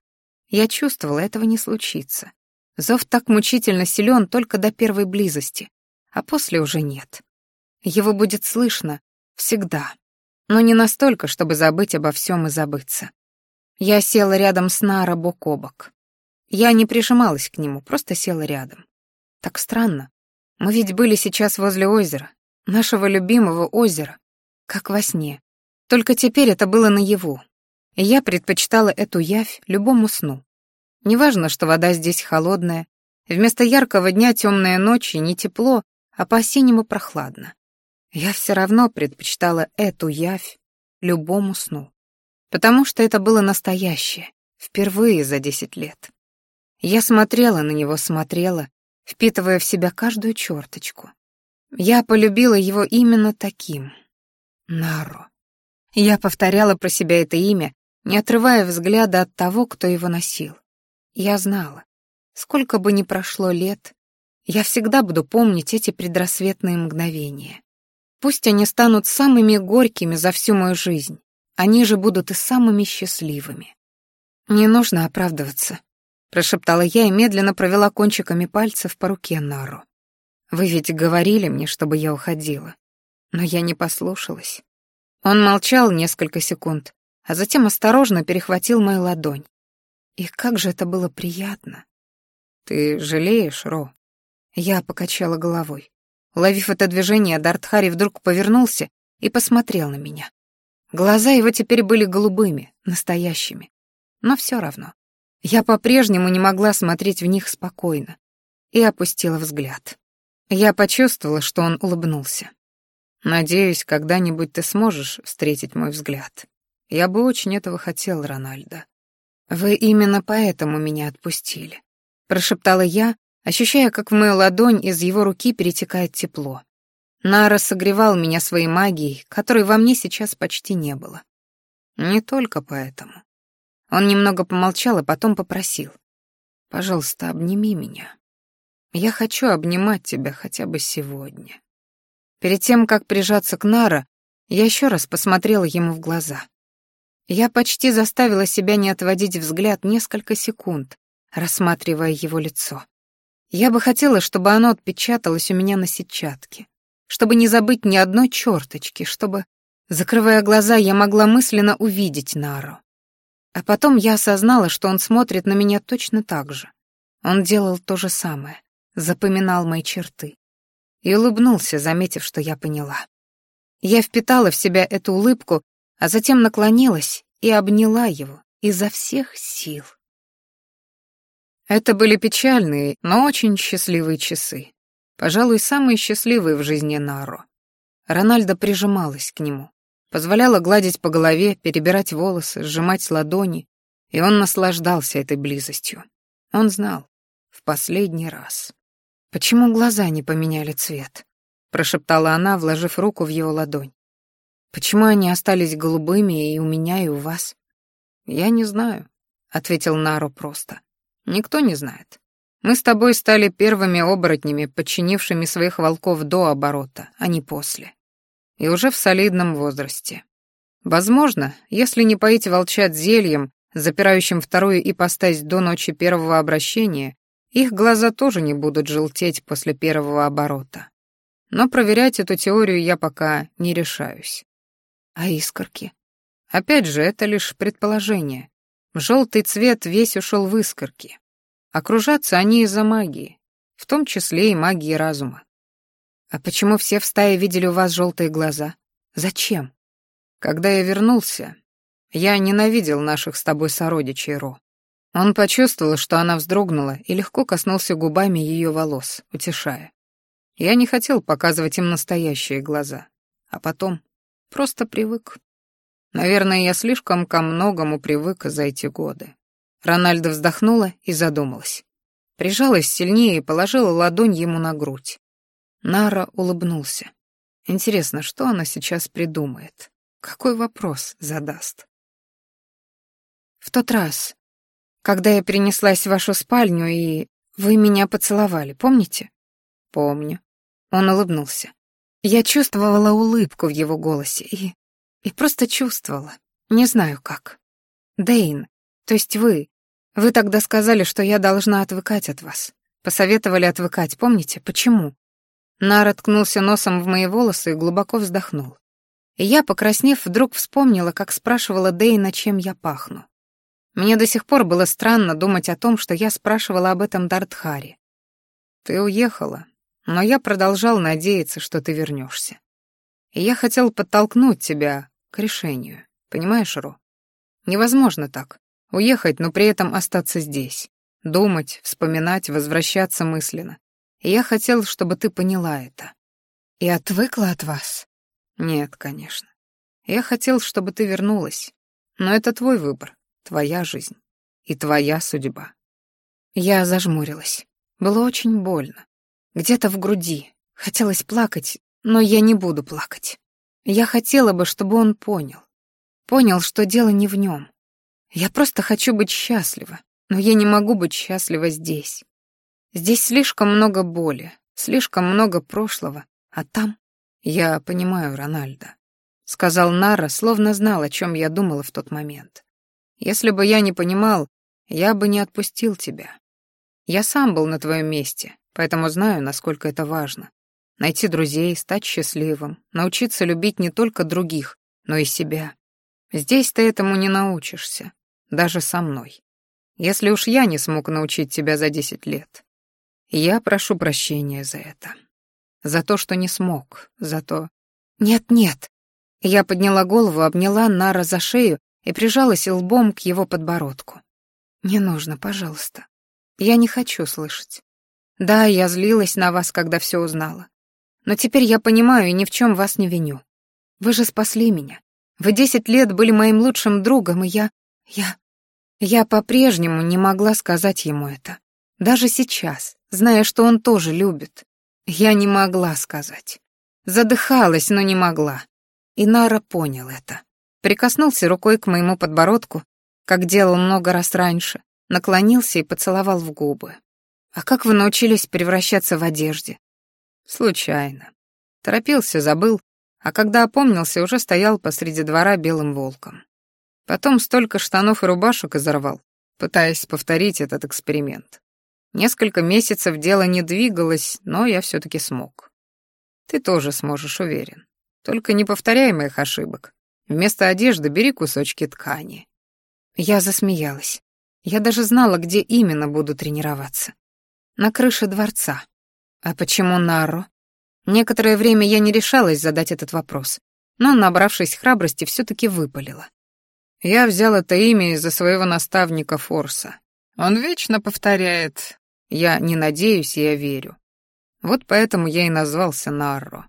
Я чувствовала, этого не случится. Зов так мучительно силен только до первой близости, а после уже нет. Его будет слышно всегда, но не настолько, чтобы забыть обо всем и забыться. Я села рядом с Нара бок о бок. Я не прижималась к нему, просто села рядом. Так странно. Мы ведь были сейчас возле озера, нашего любимого озера, как во сне. Только теперь это было наяву. И я предпочитала эту явь любому сну. Неважно, что вода здесь холодная, вместо яркого дня темная ночь и не тепло, а по-осеннему прохладно. Я все равно предпочитала эту явь любому сну. Потому что это было настоящее, впервые за десять лет. Я смотрела на него, смотрела, впитывая в себя каждую черточку. Я полюбила его именно таким. Наро. Я повторяла про себя это имя, не отрывая взгляда от того, кто его носил. Я знала, сколько бы ни прошло лет, я всегда буду помнить эти предрассветные мгновения. Пусть они станут самыми горькими за всю мою жизнь, они же будут и самыми счастливыми. Не нужно оправдываться, прошептала я и медленно провела кончиками пальцев по руке Нару. Вы ведь говорили мне, чтобы я уходила, но я не послушалась. Он молчал несколько секунд, а затем осторожно перехватил мою ладонь. И как же это было приятно. Ты жалеешь, Ро? Я покачала головой. Ловив это движение, Дартхари вдруг повернулся и посмотрел на меня. Глаза его теперь были голубыми, настоящими. Но все равно. Я по-прежнему не могла смотреть в них спокойно и опустила взгляд. Я почувствовала, что он улыбнулся. «Надеюсь, когда-нибудь ты сможешь встретить мой взгляд. Я бы очень этого хотел, Рональдо». «Вы именно поэтому меня отпустили», — прошептала я, ощущая, как в мою ладонь из его руки перетекает тепло. Нара согревал меня своей магией, которой во мне сейчас почти не было. Не только поэтому. Он немного помолчал, а потом попросил. «Пожалуйста, обними меня. Я хочу обнимать тебя хотя бы сегодня». Перед тем, как прижаться к Нара, я еще раз посмотрела ему в глаза. Я почти заставила себя не отводить взгляд несколько секунд, рассматривая его лицо. Я бы хотела, чтобы оно отпечаталось у меня на сетчатке, чтобы не забыть ни одной черточки, чтобы, закрывая глаза, я могла мысленно увидеть Нару. А потом я осознала, что он смотрит на меня точно так же. Он делал то же самое, запоминал мои черты. И улыбнулся, заметив, что я поняла. Я впитала в себя эту улыбку, а затем наклонилась и обняла его изо всех сил. Это были печальные, но очень счастливые часы. Пожалуй, самые счастливые в жизни Наро. Рональдо прижималась к нему, позволяла гладить по голове, перебирать волосы, сжимать ладони, и он наслаждался этой близостью. Он знал. В последний раз. «Почему глаза не поменяли цвет?» — прошептала она, вложив руку в его ладонь. «Почему они остались голубыми и у меня, и у вас?» «Я не знаю», — ответил Наро просто. «Никто не знает. Мы с тобой стали первыми оборотнями, подчинившими своих волков до оборота, а не после. И уже в солидном возрасте. Возможно, если не поить волчат зельем, запирающим вторую ипостась до ночи первого обращения, их глаза тоже не будут желтеть после первого оборота. Но проверять эту теорию я пока не решаюсь. А искорки? Опять же, это лишь предположение. Желтый цвет весь ушел в искорки. Окружаться они из-за магии, в том числе и магии разума. А почему все в стае видели у вас желтые глаза? Зачем? Когда я вернулся, я ненавидел наших с тобой сородичей, Ро. Он почувствовал, что она вздрогнула, и легко коснулся губами ее волос, утешая. Я не хотел показывать им настоящие глаза. А потом просто привык. Наверное, я слишком ко многому привык за эти годы. Рональда вздохнула и задумалась. Прижалась сильнее и положила ладонь ему на грудь. Нара улыбнулся. Интересно, что она сейчас придумает? Какой вопрос задаст? В тот раз, когда я перенеслась в вашу спальню, и вы меня поцеловали, помните? Помню. Он улыбнулся. Я чувствовала улыбку в его голосе и... и просто чувствовала. Не знаю как. Дейн, то есть вы... Вы тогда сказали, что я должна отвыкать от вас. Посоветовали отвыкать, помните? Почему? Нар откнулся носом в мои волосы и глубоко вздохнул. Я, покраснев, вдруг вспомнила, как спрашивала Дейна, чем я пахну. Мне до сих пор было странно думать о том, что я спрашивала об этом Дартхаре. Ты уехала, но я продолжал надеяться, что ты вернешься. И я хотел подтолкнуть тебя к решению. Понимаешь, Ро? Невозможно так. Уехать, но при этом остаться здесь. Думать, вспоминать, возвращаться мысленно. И я хотел, чтобы ты поняла это. И отвыкла от вас? Нет, конечно. Я хотел, чтобы ты вернулась. Но это твой выбор твоя жизнь и твоя судьба. Я зажмурилась. Было очень больно. Где-то в груди. Хотелось плакать, но я не буду плакать. Я хотела бы, чтобы он понял. Понял, что дело не в нем. Я просто хочу быть счастлива, но я не могу быть счастлива здесь. Здесь слишком много боли, слишком много прошлого, а там... Я понимаю Рональда, — сказал Нара, словно знал, о чем я думала в тот момент. Если бы я не понимал, я бы не отпустил тебя. Я сам был на твоем месте, поэтому знаю, насколько это важно. Найти друзей, стать счастливым, научиться любить не только других, но и себя. Здесь ты этому не научишься, даже со мной. Если уж я не смог научить тебя за десять лет. Я прошу прощения за это. За то, что не смог, за то... Нет-нет. Я подняла голову, обняла Нара за шею и прижалась лбом к его подбородку. «Не нужно, пожалуйста. Я не хочу слышать. Да, я злилась на вас, когда все узнала. Но теперь я понимаю и ни в чем вас не виню. Вы же спасли меня. Вы десять лет были моим лучшим другом, и я... я... Я по-прежнему не могла сказать ему это. Даже сейчас, зная, что он тоже любит. Я не могла сказать. Задыхалась, но не могла. И Нара понял это. Прикоснулся рукой к моему подбородку, как делал много раз раньше, наклонился и поцеловал в губы. «А как вы научились превращаться в одежде?» «Случайно. Торопился, забыл, а когда опомнился, уже стоял посреди двора белым волком. Потом столько штанов и рубашек изорвал, пытаясь повторить этот эксперимент. Несколько месяцев дело не двигалось, но я все-таки смог. Ты тоже сможешь, уверен. Только не повторяй моих ошибок. Вместо одежды бери кусочки ткани. Я засмеялась. Я даже знала, где именно буду тренироваться. На крыше дворца. А почему Нарро? Некоторое время я не решалась задать этот вопрос, но, набравшись храбрости, все таки выпалила. Я взял это имя из-за своего наставника Форса. Он вечно повторяет «Я не надеюсь, я верю». Вот поэтому я и назвался Нарро.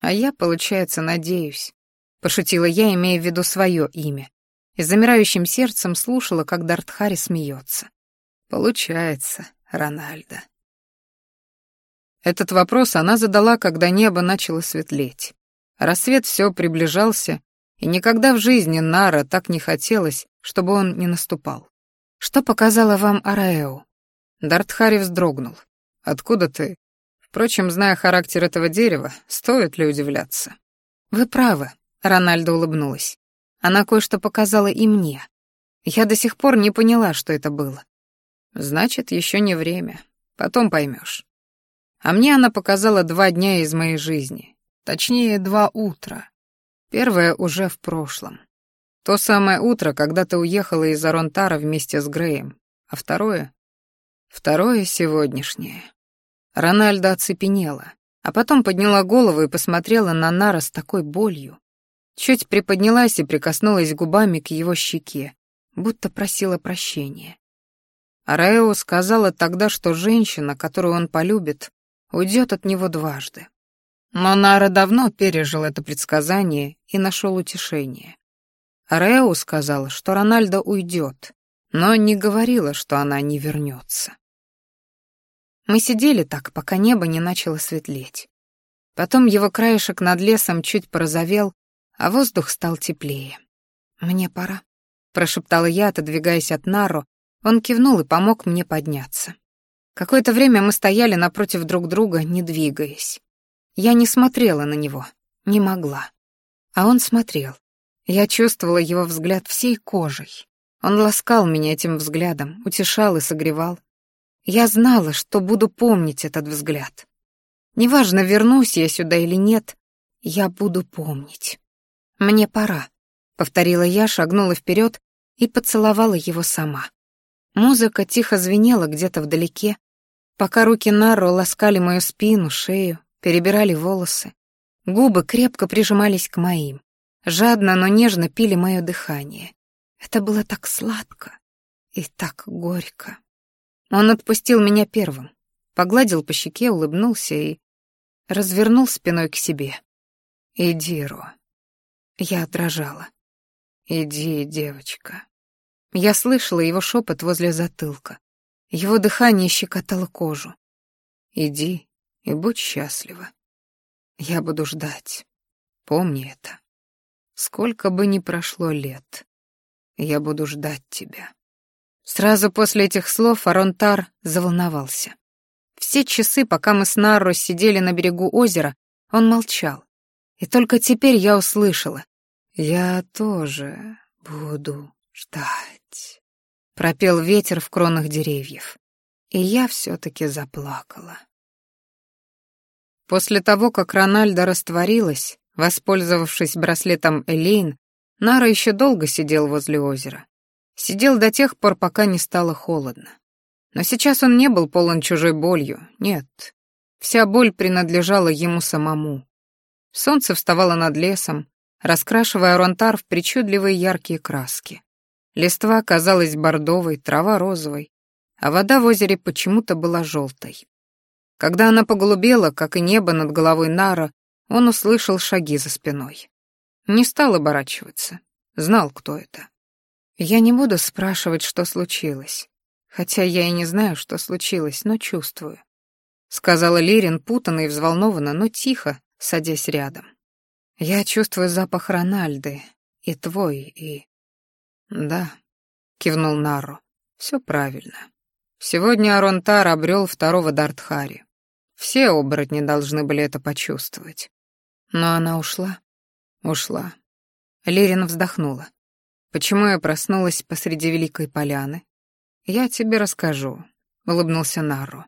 А я, получается, надеюсь. Пошутила я, имея в виду свое имя. И замирающим сердцем слушала, как Дартхари смеется. Получается, Рональдо. Этот вопрос она задала, когда небо начало светлеть. Рассвет все приближался, и никогда в жизни Нара так не хотелось, чтобы он не наступал. «Что показала вам Араэу?» Дартхари вздрогнул. «Откуда ты?» Впрочем, зная характер этого дерева, стоит ли удивляться? «Вы правы», — Рональда улыбнулась. «Она кое-что показала и мне. Я до сих пор не поняла, что это было». «Значит, еще не время. Потом поймешь. А мне она показала два дня из моей жизни. Точнее, два утра. Первое уже в прошлом. То самое утро, когда ты уехала из Аронтара вместе с Греем. А второе? Второе сегодняшнее. Рональда оцепенела, а потом подняла голову и посмотрела на Нара с такой болью. Чуть приподнялась и прикоснулась губами к его щеке, будто просила прощения. Араэо сказала тогда, что женщина, которую он полюбит, уйдет от него дважды. Но Нара давно пережил это предсказание и нашел утешение. Рео сказала, что Рональдо уйдет, но не говорила, что она не вернется. Мы сидели так, пока небо не начало светлеть. Потом его краешек над лесом чуть порозовел, а воздух стал теплее. «Мне пора», — прошептала я, отодвигаясь от Нару. Он кивнул и помог мне подняться. Какое-то время мы стояли напротив друг друга, не двигаясь. Я не смотрела на него, не могла. А он смотрел. Я чувствовала его взгляд всей кожей. Он ласкал меня этим взглядом, утешал и согревал. Я знала, что буду помнить этот взгляд. Неважно, вернусь я сюда или нет, я буду помнить. Мне пора, повторила я, шагнула вперед и поцеловала его сама. Музыка тихо звенела где-то вдалеке, Пока руки Нарро ласкали мою спину, шею, перебирали волосы, губы крепко прижимались к моим, жадно, но нежно пили мое дыхание. Это было так сладко и так горько. Он отпустил меня первым, погладил по щеке, улыбнулся и развернул спиной к себе. «Иди, Ро». Я дрожала. «Иди, девочка». Я слышала его шепот возле затылка. Его дыхание щекотало кожу. «Иди и будь счастлива. Я буду ждать. Помни это. Сколько бы ни прошло лет, я буду ждать тебя». Сразу после этих слов Аронтар заволновался. Все часы, пока мы с Нарро сидели на берегу озера, он молчал. И только теперь я услышала. «Я тоже буду ждать» пропел ветер в кронах деревьев. И я все-таки заплакала. После того, как Рональда растворилась, воспользовавшись браслетом Элейн, Нара еще долго сидел возле озера. Сидел до тех пор, пока не стало холодно. Но сейчас он не был полон чужой болью, нет. Вся боль принадлежала ему самому. Солнце вставало над лесом, раскрашивая Ронтар в причудливые яркие краски. Листва казалась бордовой, трава розовой, а вода в озере почему-то была желтой. Когда она поголубела, как и небо над головой Нара, он услышал шаги за спиной. Не стал оборачиваться, знал, кто это. Я не буду спрашивать, что случилось, хотя я и не знаю, что случилось, но чувствую. Сказала Лирин путанно и взволнованно, но тихо, садясь рядом. Я чувствую запах Рональды, и твой, и... «Да», — кивнул Нарро, — «все правильно. Сегодня Аронтар обрел второго Дартхари. Все оборотни должны были это почувствовать. Но она ушла. Ушла. Лерин вздохнула. Почему я проснулась посреди Великой Поляны? Я тебе расскажу, улыбнулся Нарро.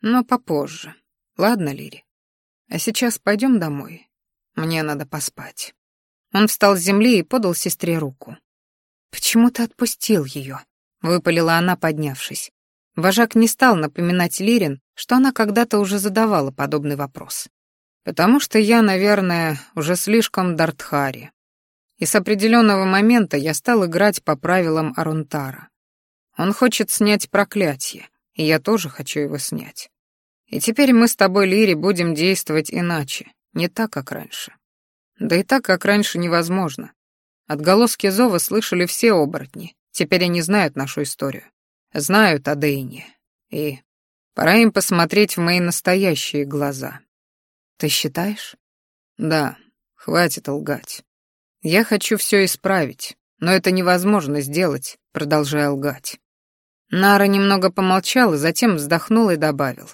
Но попозже. Ладно, Лири? А сейчас пойдем домой. Мне надо поспать. Он встал с земли и подал сестре руку. «Почему ты отпустил ее?» — выпалила она, поднявшись. Вожак не стал напоминать Лирин, что она когда-то уже задавала подобный вопрос. «Потому что я, наверное, уже слишком Дартхари. И с определенного момента я стал играть по правилам Арунтара. Он хочет снять проклятие, и я тоже хочу его снять. И теперь мы с тобой, Лири, будем действовать иначе, не так, как раньше. Да и так, как раньше, невозможно. Отголоски зова слышали все оборотни, теперь они знают нашу историю. Знают о Дейне. И пора им посмотреть в мои настоящие глаза. Ты считаешь? Да, хватит лгать. Я хочу все исправить, но это невозможно сделать, продолжая лгать. Нара немного помолчал, затем вздохнул и добавил.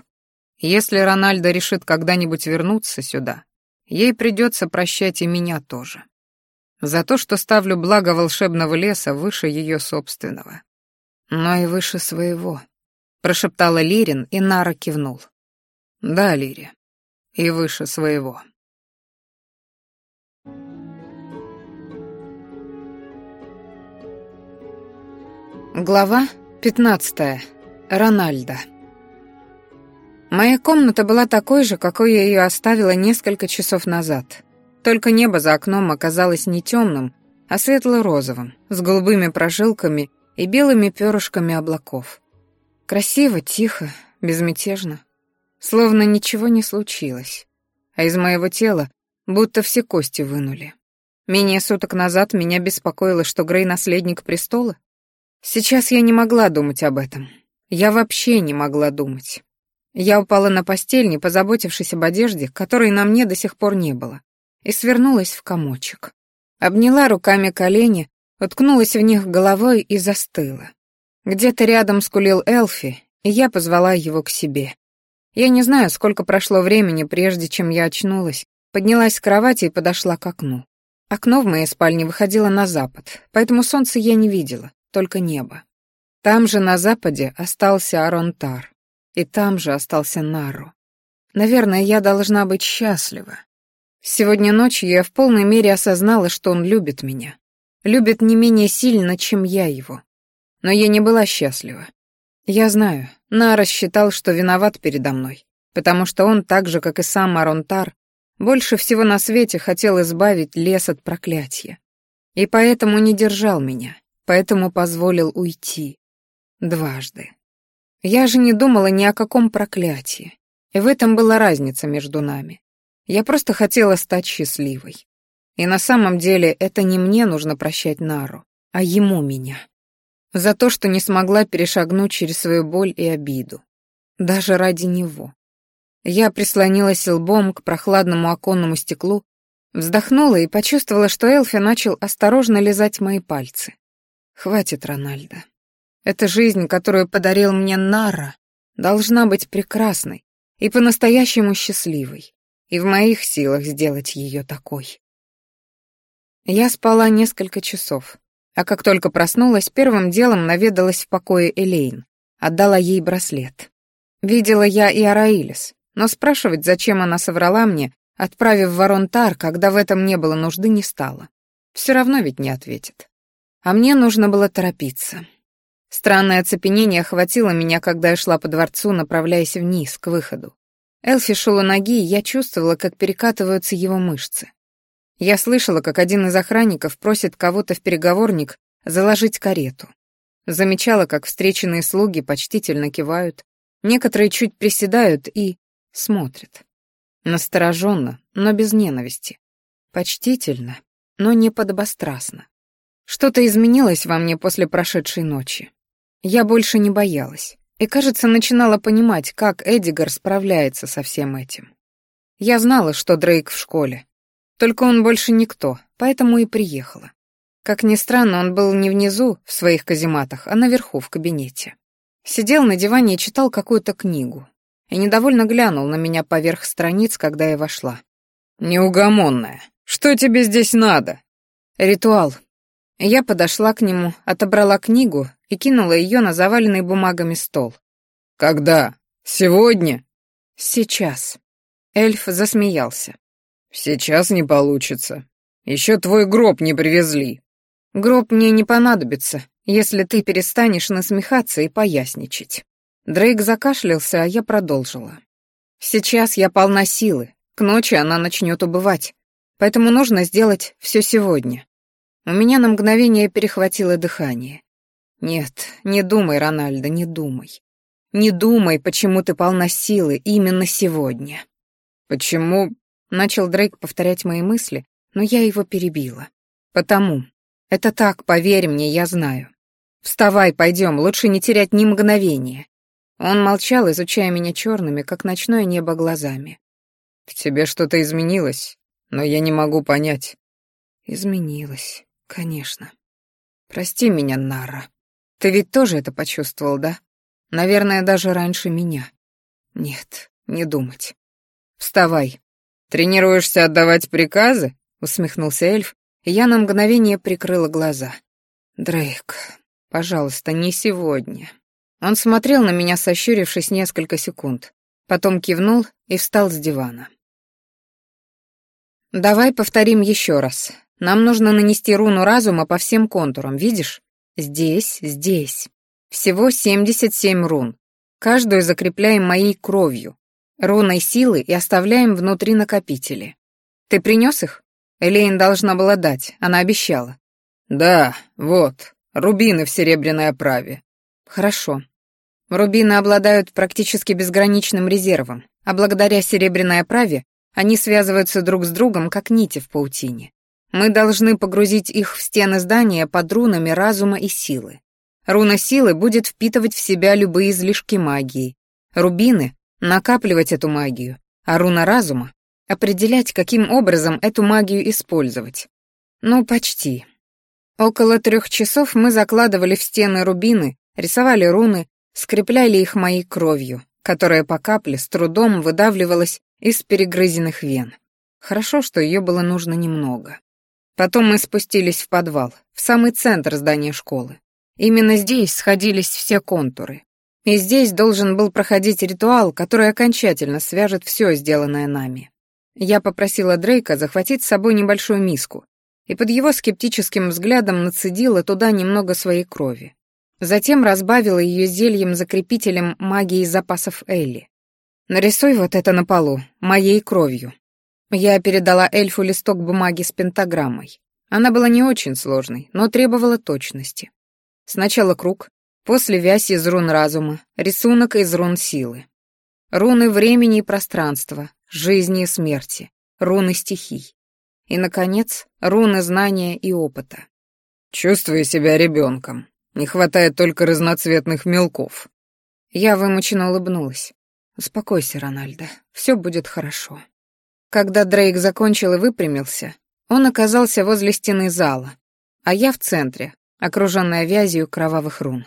Если Рональдо решит когда-нибудь вернуться сюда, ей придется прощать и меня тоже. За то, что ставлю благо волшебного леса выше ее собственного. Но и выше своего, прошептала Лирин, и Нара кивнул. Да, Лири, и выше своего. Глава 15. Рональда. Моя комната была такой же, какой я ее оставила несколько часов назад. Только небо за окном оказалось не темным, а светло-розовым, с голубыми прожилками и белыми перышками облаков. Красиво, тихо, безмятежно. Словно ничего не случилось. А из моего тела будто все кости вынули. Менее суток назад меня беспокоило, что Грей наследник престола. Сейчас я не могла думать об этом. Я вообще не могла думать. Я упала на постель, не позаботившись об одежде, которой на мне до сих пор не было, и свернулась в комочек. Обняла руками колени, уткнулась в них головой и застыла. Где-то рядом скулил Элфи, и я позвала его к себе. Я не знаю, сколько прошло времени, прежде чем я очнулась, поднялась с кровати и подошла к окну. Окно в моей спальне выходило на запад, поэтому солнца я не видела только небо. Там же на западе остался Аронтар, и там же остался Нару. Наверное, я должна быть счастлива. Сегодня ночью я в полной мере осознала, что он любит меня. Любит не менее сильно, чем я его. Но я не была счастлива. Я знаю, Нара считал, что виноват передо мной, потому что он, так же, как и сам Аронтар, больше всего на свете хотел избавить лес от проклятия. И поэтому не держал меня поэтому позволил уйти. Дважды. Я же не думала ни о каком проклятии. И в этом была разница между нами. Я просто хотела стать счастливой. И на самом деле это не мне нужно прощать Нару, а ему меня. За то, что не смогла перешагнуть через свою боль и обиду. Даже ради него. Я прислонилась лбом к прохладному оконному стеклу, вздохнула и почувствовала, что Элфи начал осторожно лизать мои пальцы. Хватит, Рональдо. Эта жизнь, которую подарил мне Нара, должна быть прекрасной и по-настоящему счастливой, и в моих силах сделать ее такой. Я спала несколько часов, а как только проснулась, первым делом наведалась в покое Элейн, отдала ей браслет. Видела я и Араилис, но спрашивать, зачем она соврала мне, отправив в Воронтар, когда в этом не было нужды, не стала. Все равно ведь не ответит. А мне нужно было торопиться. Странное оцепенение охватило меня, когда я шла по дворцу, направляясь вниз, к выходу. Элфи шел у ноги, и я чувствовала, как перекатываются его мышцы. Я слышала, как один из охранников просит кого-то в переговорник заложить карету. Замечала, как встреченные слуги почтительно кивают, некоторые чуть приседают и смотрят. Настороженно, но без ненависти. Почтительно, но не подобострастно. Что-то изменилось во мне после прошедшей ночи. Я больше не боялась. И, кажется, начинала понимать, как Эдигар справляется со всем этим. Я знала, что Дрейк в школе. Только он больше никто, поэтому и приехала. Как ни странно, он был не внизу, в своих казематах, а наверху, в кабинете. Сидел на диване и читал какую-то книгу. И недовольно глянул на меня поверх страниц, когда я вошла. «Неугомонная, что тебе здесь надо?» «Ритуал», я подошла к нему, отобрала книгу и кинула ее на заваленный бумагами стол. «Когда? Сегодня?» «Сейчас». Эльф засмеялся. «Сейчас не получится. Еще твой гроб не привезли». Гроб мне не понадобится, если ты перестанешь насмехаться и поясничать». Дрейк закашлялся, а я продолжила. «Сейчас я полна силы, к ночи она начнет убывать, поэтому нужно сделать все сегодня». У меня на мгновение перехватило дыхание. «Нет, не думай, Рональдо, не думай. Не думай, почему ты полна силы именно сегодня». «Почему?» — начал Дрейк повторять мои мысли, но я его перебила. «Потому. Это так, поверь мне, я знаю. Вставай, пойдем, лучше не терять ни мгновения». Он молчал, изучая меня черными, как ночное небо, глазами. «В тебе что-то изменилось, но я не могу понять». «Изменилось, конечно. Прости меня, Нара. Ты ведь тоже это почувствовал, да? Наверное, даже раньше меня. Нет, не думать. Вставай. Тренируешься отдавать приказы? Усмехнулся эльф, и я на мгновение прикрыла глаза. Дрейк, пожалуйста, не сегодня. Он смотрел на меня, сощурившись несколько секунд, потом кивнул и встал с дивана. «Давай повторим еще раз. Нам нужно нанести руну разума по всем контурам, видишь? Здесь, здесь. Всего 77 рун. Каждую закрепляем моей кровью, руной силы и оставляем внутри накопители. Ты принес их? Элейн должна была дать, она обещала. Да, вот, рубины в серебряной оправе. Хорошо. Рубины обладают практически безграничным резервом, а благодаря серебряной оправе они связываются друг с другом, как нити в паутине. Мы должны погрузить их в стены здания под рунами разума и силы. Руна силы будет впитывать в себя любые излишки магии. Рубины — накапливать эту магию, а руна разума — определять, каким образом эту магию использовать. Ну, почти. Около трех часов мы закладывали в стены рубины, рисовали руны, скрепляли их моей кровью, которая по капле с трудом выдавливалась из перегрызенных вен. Хорошо, что ее было нужно немного. Потом мы спустились в подвал, в самый центр здания школы. Именно здесь сходились все контуры. И здесь должен был проходить ритуал, который окончательно свяжет все сделанное нами. Я попросила Дрейка захватить с собой небольшую миску, и под его скептическим взглядом нацедила туда немного своей крови. Затем разбавила ее зельем-закрепителем магии запасов Элли. «Нарисуй вот это на полу, моей кровью», я передала эльфу листок бумаги с пентаграммой. Она была не очень сложной, но требовала точности. Сначала круг, после вязь из рун разума, рисунок из рун силы. Руны времени и пространства, жизни и смерти, руны стихий. И, наконец, руны знания и опыта. «Чувствую себя ребенком. Не хватает только разноцветных мелков». Я вымученно улыбнулась. «Успокойся, Рональдо, все будет хорошо». Когда Дрейк закончил и выпрямился, он оказался возле стены зала, а я в центре, окруженная вязью кровавых рун.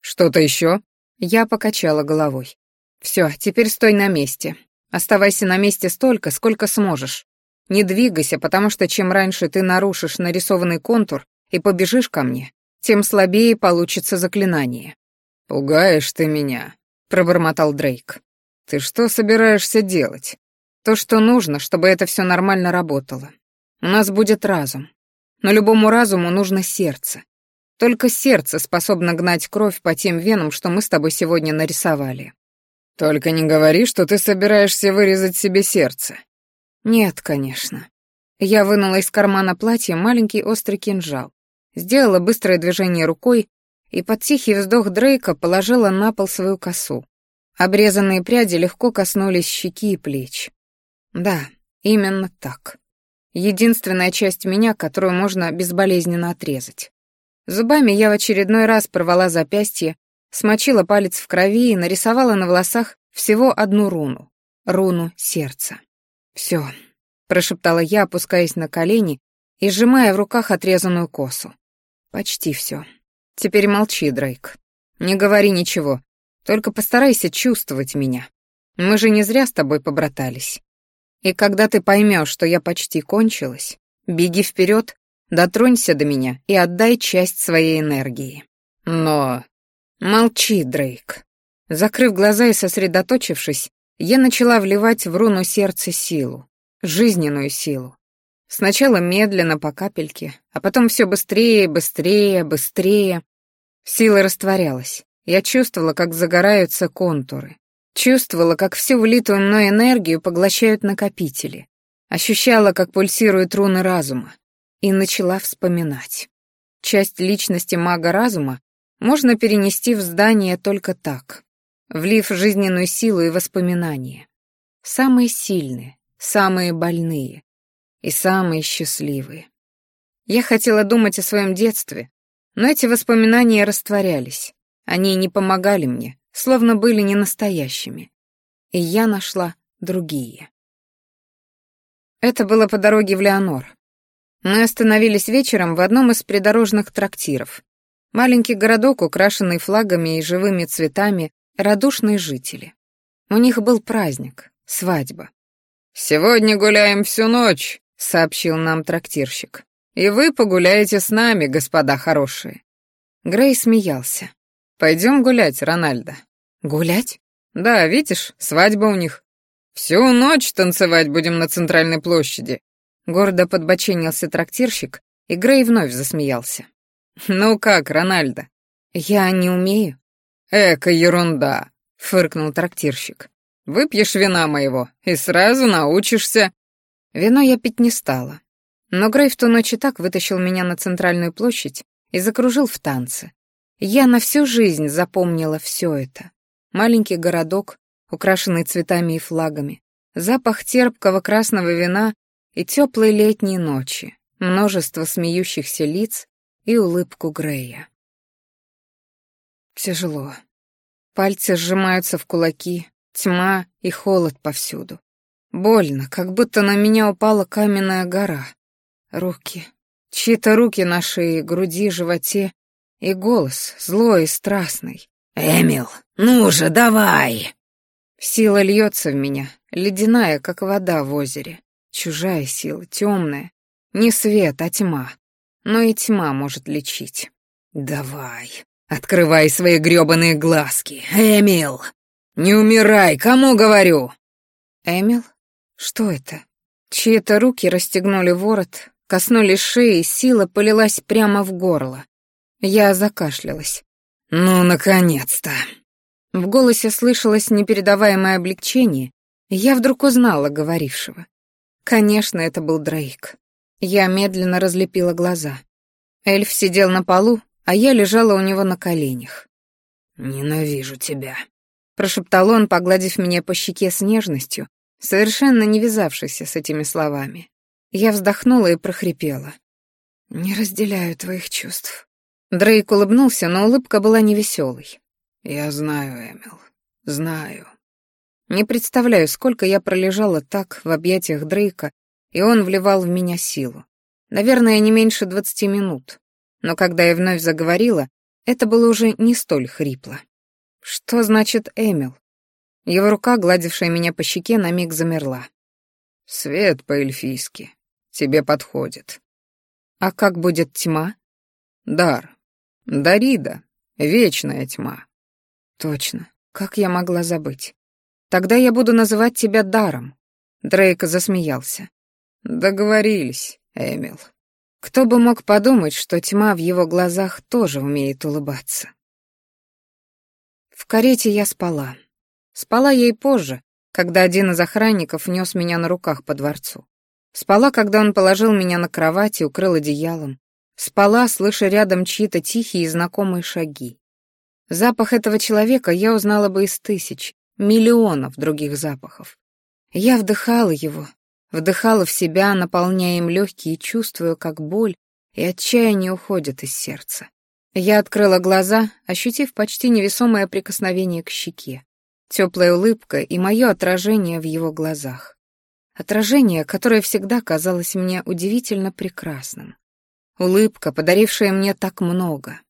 «Что-то еще?» Я покачала головой. «Все, теперь стой на месте. Оставайся на месте столько, сколько сможешь. Не двигайся, потому что чем раньше ты нарушишь нарисованный контур и побежишь ко мне, тем слабее получится заклинание». «Пугаешь ты меня», — пробормотал Дрейк. «Ты что собираешься делать?» То, что нужно, чтобы это все нормально работало. У нас будет разум. Но любому разуму нужно сердце. Только сердце способно гнать кровь по тем венам, что мы с тобой сегодня нарисовали. Только не говори, что ты собираешься вырезать себе сердце. Нет, конечно. Я вынула из кармана платья маленький острый кинжал, сделала быстрое движение рукой и под тихий вздох Дрейка положила на пол свою косу. Обрезанные пряди легко коснулись щеки и плеч. Да, именно так. Единственная часть меня, которую можно безболезненно отрезать. Зубами я в очередной раз порвала запястье, смочила палец в крови и нарисовала на волосах всего одну руну — руну сердца. «Все», — прошептала я, опускаясь на колени и сжимая в руках отрезанную косу. «Почти все. Теперь молчи, Дрейк. Не говори ничего, только постарайся чувствовать меня. Мы же не зря с тобой побратались. И когда ты поймешь, что я почти кончилась, беги вперед, дотронься до меня и отдай часть своей энергии. Но... Молчи, Дрейк. Закрыв глаза и сосредоточившись, я начала вливать в руну сердца силу, жизненную силу. Сначала медленно, по капельке, а потом все быстрее, быстрее, быстрее. Сила растворялась. Я чувствовала, как загораются контуры. Чувствовала, как всю влитую мной энергию поглощают накопители. Ощущала, как пульсируют руны разума. И начала вспоминать. Часть личности мага разума можно перенести в здание только так, влив жизненную силу и воспоминания. Самые сильные, самые больные и самые счастливые. Я хотела думать о своем детстве, но эти воспоминания растворялись. Они не помогали мне, словно были не настоящими. И я нашла другие. Это было по дороге в Леонор. Мы остановились вечером в одном из придорожных трактиров. Маленький городок, украшенный флагами и живыми цветами, радушные жители. У них был праздник, свадьба. «Сегодня гуляем всю ночь», — сообщил нам трактирщик. «И вы погуляете с нами, господа хорошие». Грей смеялся. «Пойдем гулять, Рональдо». «Гулять?» «Да, видишь, свадьба у них. Всю ночь танцевать будем на центральной площади. Гордо подбоченился трактирщик, и Грей вновь засмеялся. «Ну как, Рональдо?» «Я не умею». «Эка ерунда», — фыркнул трактирщик. «Выпьешь вина моего, и сразу научишься». Вино я пить не стала. Но Грей в ту ночь и так вытащил меня на центральную площадь и закружил в танце. Я на всю жизнь запомнила все это. Маленький городок, украшенный цветами и флагами, запах терпкого красного вина и теплые летние ночи, множество смеющихся лиц и улыбку Грея. Тяжело. Пальцы сжимаются в кулаки, тьма и холод повсюду. Больно, как будто на меня упала каменная гора. Руки. Чьи-то руки на шее, груди, животе. И голос, злой и страстный. «Эмил, ну же, давай!» Сила льется в меня, ледяная, как вода в озере. Чужая сила, темная. Не свет, а тьма. Но и тьма может лечить. Давай, открывай свои грёбаные глазки, Эмил! Не умирай, кому говорю? Эмил? Что это? Чьи-то руки расстегнули ворот, коснулись шеи, сила полилась прямо в горло. Я закашлялась. «Ну, наконец-то!» В голосе слышалось непередаваемое облегчение, и я вдруг узнала говорившего. Конечно, это был Дрейк. Я медленно разлепила глаза. Эльф сидел на полу, а я лежала у него на коленях. «Ненавижу тебя», — прошептал он, погладив меня по щеке с нежностью, совершенно не вязавшейся с этими словами. Я вздохнула и прохрипела. «Не разделяю твоих чувств». Дрейк улыбнулся, но улыбка была невеселой. «Я знаю, Эмил, знаю. Не представляю, сколько я пролежала так в объятиях Дрейка, и он вливал в меня силу. Наверное, не меньше двадцати минут. Но когда я вновь заговорила, это было уже не столь хрипло. Что значит Эмил? Его рука, гладившая меня по щеке, на миг замерла. «Свет по-эльфийски. Тебе подходит». «А как будет тьма?» «Дар. Дарида. Вечная тьма». «Точно. Как я могла забыть?» Тогда я буду называть тебя Даром. Дрейк засмеялся. Договорились, Эмил. Кто бы мог подумать, что тьма в его глазах тоже умеет улыбаться. В карете я спала. Спала ей позже, когда один из охранников нес меня на руках по дворцу. Спала, когда он положил меня на кровать и укрыл одеялом. Спала, слыша рядом чьи-то тихие и знакомые шаги. Запах этого человека я узнала бы из тысяч, миллионов других запахов. Я вдыхала его, вдыхала в себя, наполняя им легкие, чувствуя, как боль и отчаяние уходят из сердца. Я открыла глаза, ощутив почти невесомое прикосновение к щеке, теплая улыбка и мое отражение в его глазах. Отражение, которое всегда казалось мне удивительно прекрасным. Улыбка, подарившая мне так много.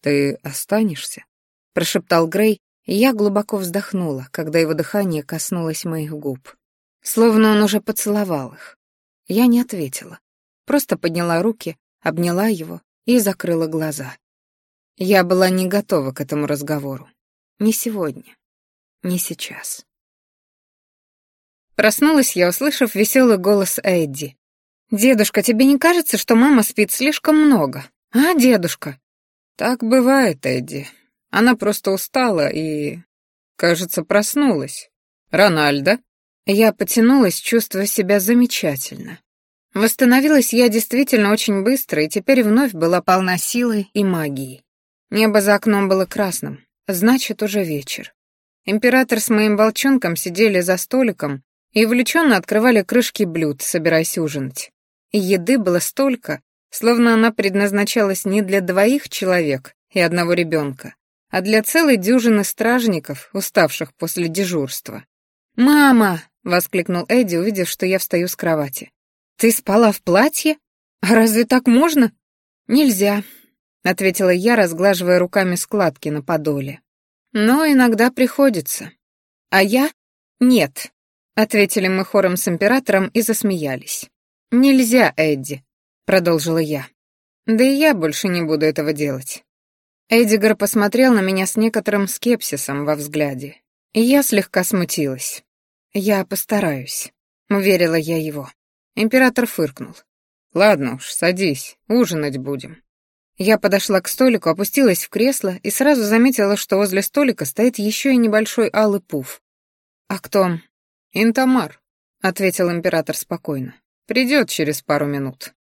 «Ты останешься?» — прошептал Грей, я глубоко вздохнула, когда его дыхание коснулось моих губ. Словно он уже поцеловал их. Я не ответила. Просто подняла руки, обняла его и закрыла глаза. Я была не готова к этому разговору. Не сегодня. Не сейчас. Проснулась я, услышав веселый голос Эдди. «Дедушка, тебе не кажется, что мама спит слишком много? А, дедушка?» «Так бывает, Эдди. Она просто устала и, кажется, проснулась. Рональда?» Я потянулась, чувствуя себя замечательно. Восстановилась я действительно очень быстро и теперь вновь была полна силы и магии. Небо за окном было красным, значит, уже вечер. Император с моим волчонком сидели за столиком и увлеченно открывали крышки блюд, собираясь ужинать. Еды было столько, словно она предназначалась не для двоих человек и одного ребенка, а для целой дюжины стражников, уставших после дежурства. «Мама!» — воскликнул Эдди, увидев, что я встаю с кровати. «Ты спала в платье? А разве так можно?» «Нельзя», — ответила я, разглаживая руками складки на подоле. «Но иногда приходится». «А я?» «Нет», — ответили мы хором с императором и засмеялись. «Нельзя, Эдди», — продолжила я. «Да и я больше не буду этого делать». Эдигар посмотрел на меня с некоторым скепсисом во взгляде, и я слегка смутилась. «Я постараюсь», — уверила я его. Император фыркнул. «Ладно уж, садись, ужинать будем». Я подошла к столику, опустилась в кресло и сразу заметила, что возле столика стоит еще и небольшой алый пуф. «А кто?» «Интамар», — ответил император спокойно. «Придет через пару минут».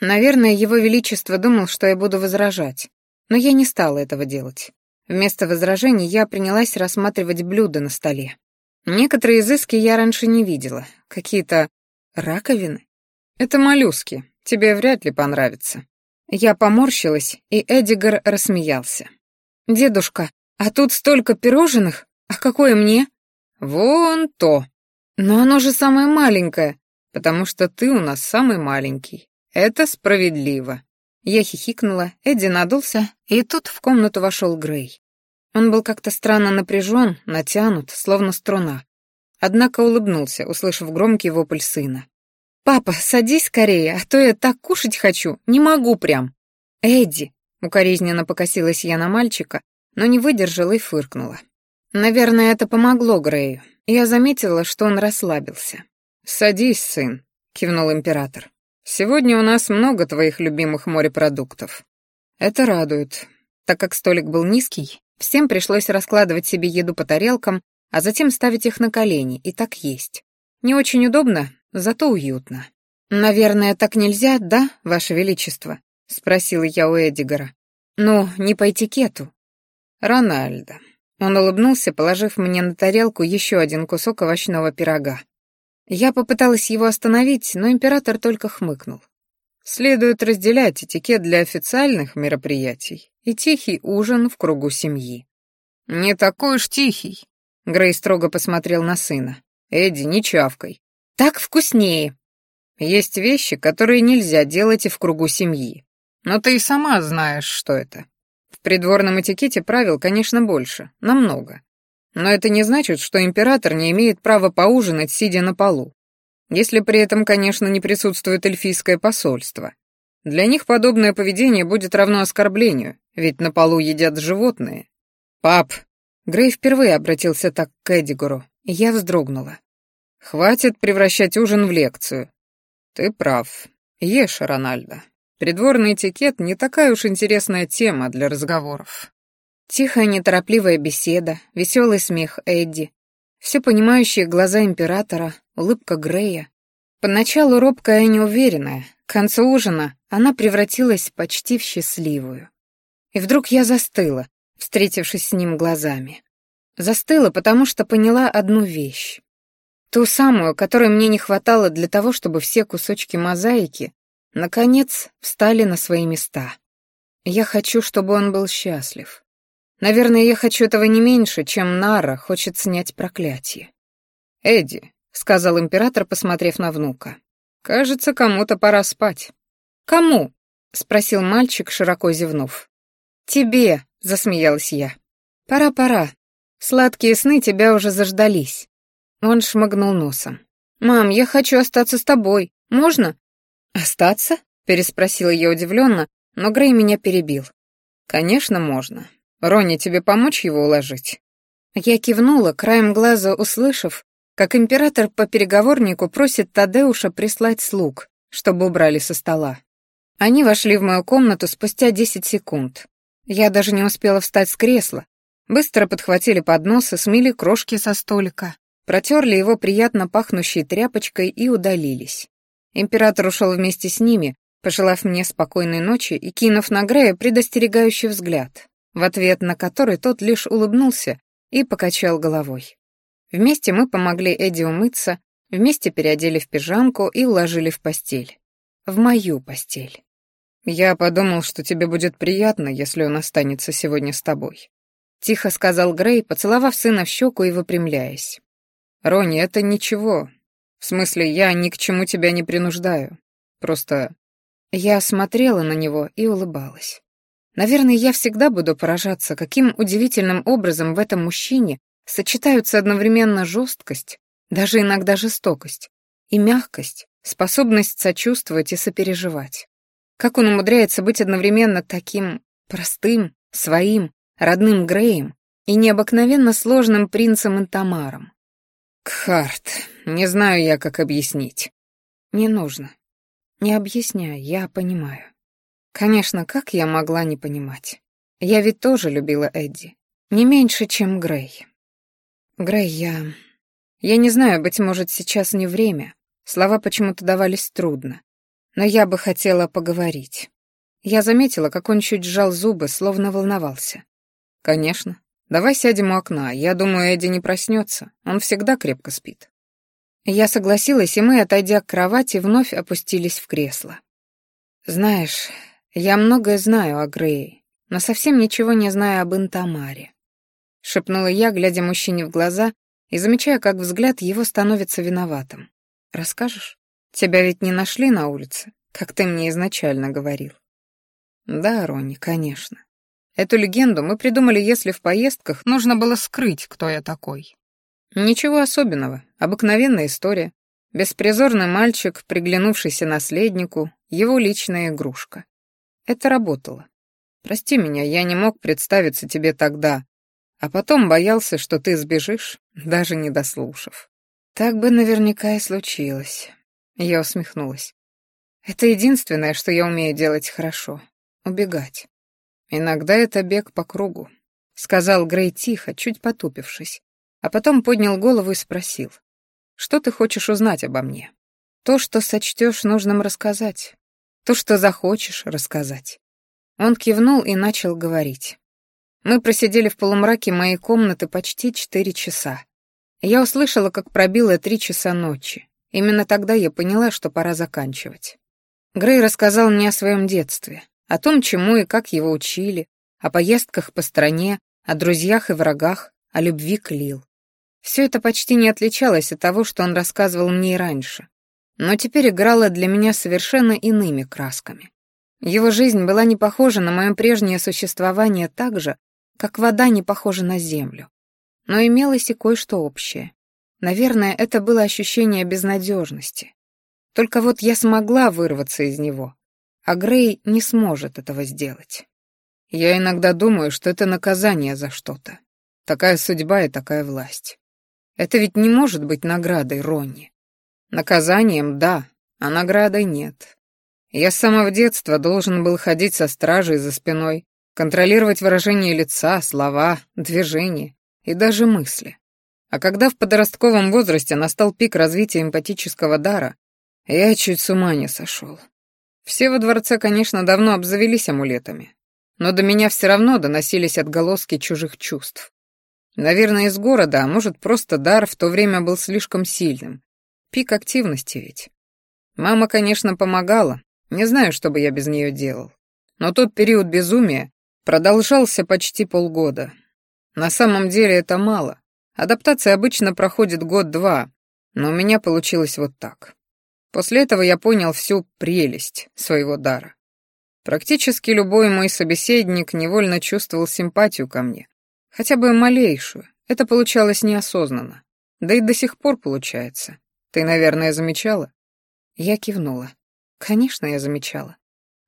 Наверное, его величество думал, что я буду возражать, но я не стала этого делать. Вместо возражений я принялась рассматривать блюда на столе. Некоторые изыски я раньше не видела, какие-то Раковины? Это моллюски, тебе вряд ли понравится. Я поморщилась, и Эдигар рассмеялся. Дедушка, а тут столько пирожных, а какое мне? Вон то. Но оно же самое маленькое, потому что ты у нас самый маленький. Это справедливо. Я хихикнула, Эдди надулся, и тут в комнату вошел Грей. Он был как-то странно напряжен, натянут, словно струна. Однако улыбнулся, услышав громкий вопль сына. «Папа, садись скорее, а то я так кушать хочу, не могу прям». «Эдди», — укоризненно покосилась я на мальчика, но не выдержала и фыркнула. Наверное, это помогло Грею. Я заметила, что он расслабился. «Садись, сын», — кивнул император. «Сегодня у нас много твоих любимых морепродуктов». Это радует. Так как столик был низкий, всем пришлось раскладывать себе еду по тарелкам а затем ставить их на колени и так есть. Не очень удобно, зато уютно. «Наверное, так нельзя, да, Ваше Величество?» — спросила я у Эдигара. «Ну, не по этикету». «Рональдо». Он улыбнулся, положив мне на тарелку еще один кусок овощного пирога. Я попыталась его остановить, но император только хмыкнул. Следует разделять этикет для официальных мероприятий и тихий ужин в кругу семьи. «Не такой уж тихий», Грей строго посмотрел на сына. «Эдди, не чавкой». «Так вкуснее». «Есть вещи, которые нельзя делать и в кругу семьи. Но ты и сама знаешь, что это. В придворном этикете правил, конечно, больше, намного. Но это не значит, что император не имеет права поужинать, сидя на полу. Если при этом, конечно, не присутствует эльфийское посольство. Для них подобное поведение будет равно оскорблению, ведь на полу едят животные. «Пап, Грей впервые обратился так к Эдигору, и я вздрогнула. «Хватит превращать ужин в лекцию». «Ты прав. Ешь, Рональдо. Придворный этикет не такая уж интересная тема для разговоров». Тихая, неторопливая беседа, веселый смех Эдди, все понимающие глаза императора, улыбка Грея. Поначалу робкая и неуверенная, к концу ужина она превратилась почти в счастливую. И вдруг я застыла, встретившись с ним глазами. Застыла, потому что поняла одну вещь. Ту самую, которой мне не хватало для того, чтобы все кусочки мозаики, наконец, встали на свои места. Я хочу, чтобы он был счастлив. Наверное, я хочу этого не меньше, чем Нара хочет снять проклятие. «Эдди», — сказал император, посмотрев на внука, — «кажется, кому-то пора спать». «Кому?» — спросил мальчик, широко зевнув. «Тебе», — засмеялась я. «Пора-пора. Сладкие сны тебя уже заждались». Он шмыгнул носом. «Мам, я хочу остаться с тобой. Можно?» «Остаться?» — переспросила я удивленно, но Грей меня перебил. «Конечно, можно. Ронни, тебе помочь его уложить?» Я кивнула, краем глаза услышав, как император по переговорнику просит Тадеуша прислать слуг, чтобы убрали со стола. Они вошли в мою комнату спустя десять секунд. Я даже не успела встать с кресла. Быстро подхватили поднос и смели крошки со столика, протерли его приятно пахнущей тряпочкой и удалились. Император ушел вместе с ними, пожелав мне спокойной ночи и кинув на Грея предостерегающий взгляд, в ответ на который тот лишь улыбнулся и покачал головой. Вместе мы помогли Эдди умыться, вместе переодели в пижамку и уложили в постель. В мою постель. «Я подумал, что тебе будет приятно, если он останется сегодня с тобой», — тихо сказал Грей, поцеловав сына в щеку и выпрямляясь. «Ронни, это ничего. В смысле, я ни к чему тебя не принуждаю. Просто...» Я смотрела на него и улыбалась. Наверное, я всегда буду поражаться, каким удивительным образом в этом мужчине сочетаются одновременно жесткость, даже иногда жестокость, и мягкость, способность сочувствовать и сопереживать. Как он умудряется быть одновременно таким простым, своим, родным Греем и необыкновенно сложным принцем Интамаром? Кхарт, не знаю я, как объяснить. Не нужно. Не объясняй, я понимаю. Конечно, как я могла не понимать? Я ведь тоже любила Эдди. Не меньше, чем Грей. Грей, я... Я не знаю, быть может, сейчас не время. Слова почему-то давались трудно но я бы хотела поговорить. Я заметила, как он чуть сжал зубы, словно волновался. «Конечно. Давай сядем у окна. Я думаю, Эдди не проснется. Он всегда крепко спит». Я согласилась, и мы, отойдя к кровати, вновь опустились в кресло. «Знаешь, я многое знаю о Грее, но совсем ничего не знаю об Интамаре», — шепнула я, глядя мужчине в глаза и замечая, как взгляд его становится виноватым. «Расскажешь?» Тебя ведь не нашли на улице, как ты мне изначально говорил. Да, Ронни, конечно. Эту легенду мы придумали, если в поездках нужно было скрыть, кто я такой. Ничего особенного, обыкновенная история. Беспризорный мальчик, приглянувшийся наследнику, его личная игрушка. Это работало. Прости меня, я не мог представиться тебе тогда, а потом боялся, что ты сбежишь, даже не дослушав. Так бы наверняка и случилось. Я усмехнулась. Это единственное, что я умею делать хорошо — убегать. Иногда это бег по кругу, — сказал Грей тихо, чуть потупившись, а потом поднял голову и спросил. Что ты хочешь узнать обо мне? То, что сочтешь нужным рассказать. То, что захочешь рассказать. Он кивнул и начал говорить. Мы просидели в полумраке моей комнаты почти четыре часа. Я услышала, как пробило три часа ночи. Именно тогда я поняла, что пора заканчивать. Грей рассказал мне о своем детстве, о том, чему и как его учили, о поездках по стране, о друзьях и врагах, о любви к Лил. Все это почти не отличалось от того, что он рассказывал мне и раньше, но теперь играло для меня совершенно иными красками. Его жизнь была не похожа на мое прежнее существование так же, как вода не похожа на землю. Но имелось и кое-что общее. Наверное, это было ощущение безнадежности. Только вот я смогла вырваться из него, а Грей не сможет этого сделать. Я иногда думаю, что это наказание за что-то. Такая судьба и такая власть. Это ведь не может быть наградой Ронни. Наказанием — да, а наградой нет. Я с самого детства должен был ходить со стражей за спиной, контролировать выражение лица, слова, движения и даже мысли. А когда в подростковом возрасте настал пик развития эмпатического дара, я чуть с ума не сошел. Все во дворце, конечно, давно обзавелись амулетами, но до меня все равно доносились отголоски чужих чувств. Наверное, из города, а может, просто дар в то время был слишком сильным. Пик активности ведь. Мама, конечно, помогала, не знаю, что бы я без нее делал. Но тот период безумия продолжался почти полгода. На самом деле это мало. Адаптация обычно проходит год-два, но у меня получилось вот так. После этого я понял всю прелесть своего дара. Практически любой мой собеседник невольно чувствовал симпатию ко мне, хотя бы малейшую. Это получалось неосознанно. Да и до сих пор получается. Ты, наверное, замечала? Я кивнула. Конечно, я замечала.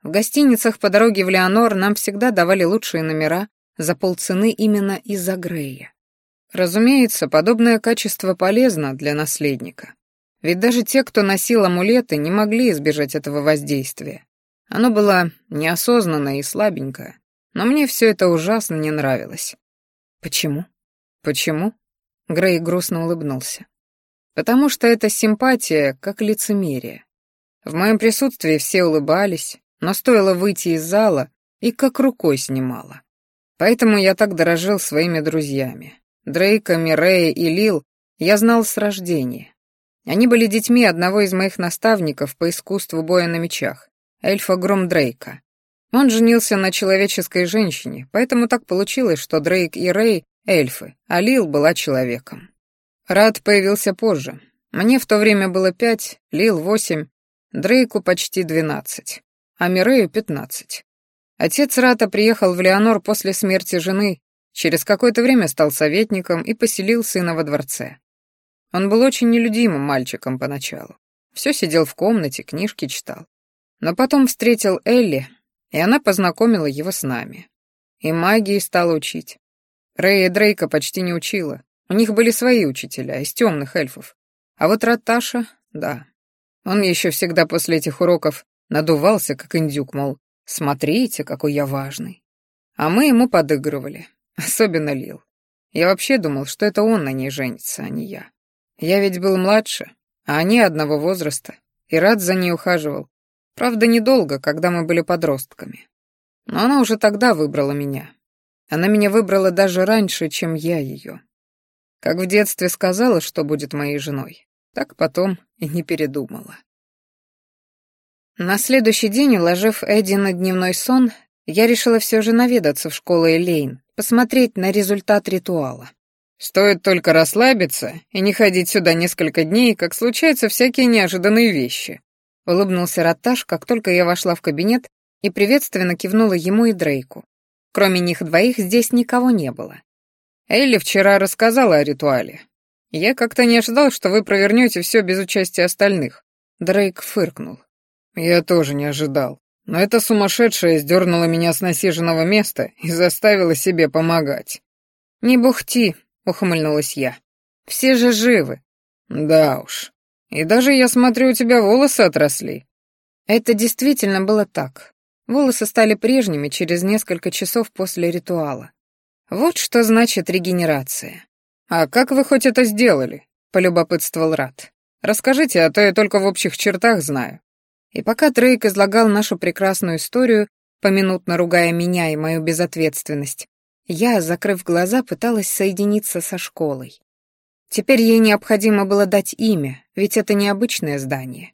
В гостиницах по дороге в Леонор нам всегда давали лучшие номера за полцены именно из-за Грея. Разумеется, подобное качество полезно для наследника. Ведь даже те, кто носил амулеты, не могли избежать этого воздействия. Оно было неосознанное и слабенькое, но мне все это ужасно не нравилось. Почему? Почему? Грей грустно улыбнулся. Потому что это симпатия, как лицемерие. В моем присутствии все улыбались, но стоило выйти из зала, и как рукой снимала. Поэтому я так дорожил своими друзьями. Дрейка, Мирея и Лил я знал с рождения. Они были детьми одного из моих наставников по искусству боя на мечах, эльфа Гром Дрейка. Он женился на человеческой женщине, поэтому так получилось, что Дрейк и Рэй — эльфы, а Лил была человеком. Рад появился позже. Мне в то время было пять, Лил — восемь, Дрейку почти двенадцать, а Мирею — пятнадцать. Отец Рата приехал в Леонор после смерти жены, через какое-то время стал советником и поселил сына во дворце. Он был очень нелюдимым мальчиком поначалу. Все сидел в комнате, книжки читал. Но потом встретил Элли, и она познакомила его с нами. И магии стала учить. Рэя Дрейка почти не учила. У них были свои учителя, из темных эльфов. А вот Раташа, да. Он еще всегда после этих уроков надувался, как индюк, мол, смотрите, какой я важный. А мы ему подыгрывали, особенно Лил. Я вообще думал, что это он на ней женится, а не я. Я ведь был младше, а они одного возраста, и рад за ней ухаживал. Правда, недолго, когда мы были подростками. Но она уже тогда выбрала меня. Она меня выбрала даже раньше, чем я ее. Как в детстве сказала, что будет моей женой, так потом и не передумала. На следующий день, уложив Эдди на дневной сон, я решила все же наведаться в школу Элейн, посмотреть на результат ритуала. Стоит только расслабиться и не ходить сюда несколько дней, как случаются всякие неожиданные вещи. Улыбнулся Ратташ, как только я вошла в кабинет и приветственно кивнула ему и Дрейку. Кроме них двоих здесь никого не было. Элли вчера рассказала о ритуале. Я как-то не ожидал, что вы провернете все без участия остальных. Дрейк фыркнул. Я тоже не ожидал. Но эта сумасшедшая сдернула меня с насиженного места и заставила себе помогать. «Не бухти», — ухмыльнулась я. «Все же живы». «Да уж. И даже, я смотрю, у тебя волосы отросли». Это действительно было так. Волосы стали прежними через несколько часов после ритуала. Вот что значит регенерация. «А как вы хоть это сделали?» — полюбопытствовал Рат. «Расскажите, а то я только в общих чертах знаю». И пока Дрейк излагал нашу прекрасную историю, поминутно ругая меня и мою безответственность, я, закрыв глаза, пыталась соединиться со школой. Теперь ей необходимо было дать имя, ведь это необычное здание.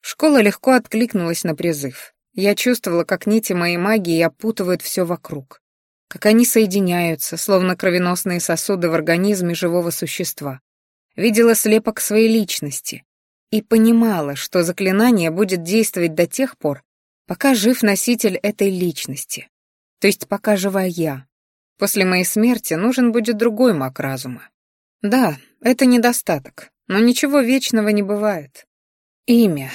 Школа легко откликнулась на призыв. Я чувствовала, как нити моей магии опутывают все вокруг. Как они соединяются, словно кровеносные сосуды в организме живого существа. Видела слепок своей личности. И понимала, что заклинание будет действовать до тех пор, пока жив носитель этой личности. То есть пока жива я. После моей смерти нужен будет другой маг разума. Да, это недостаток, но ничего вечного не бывает. Имя.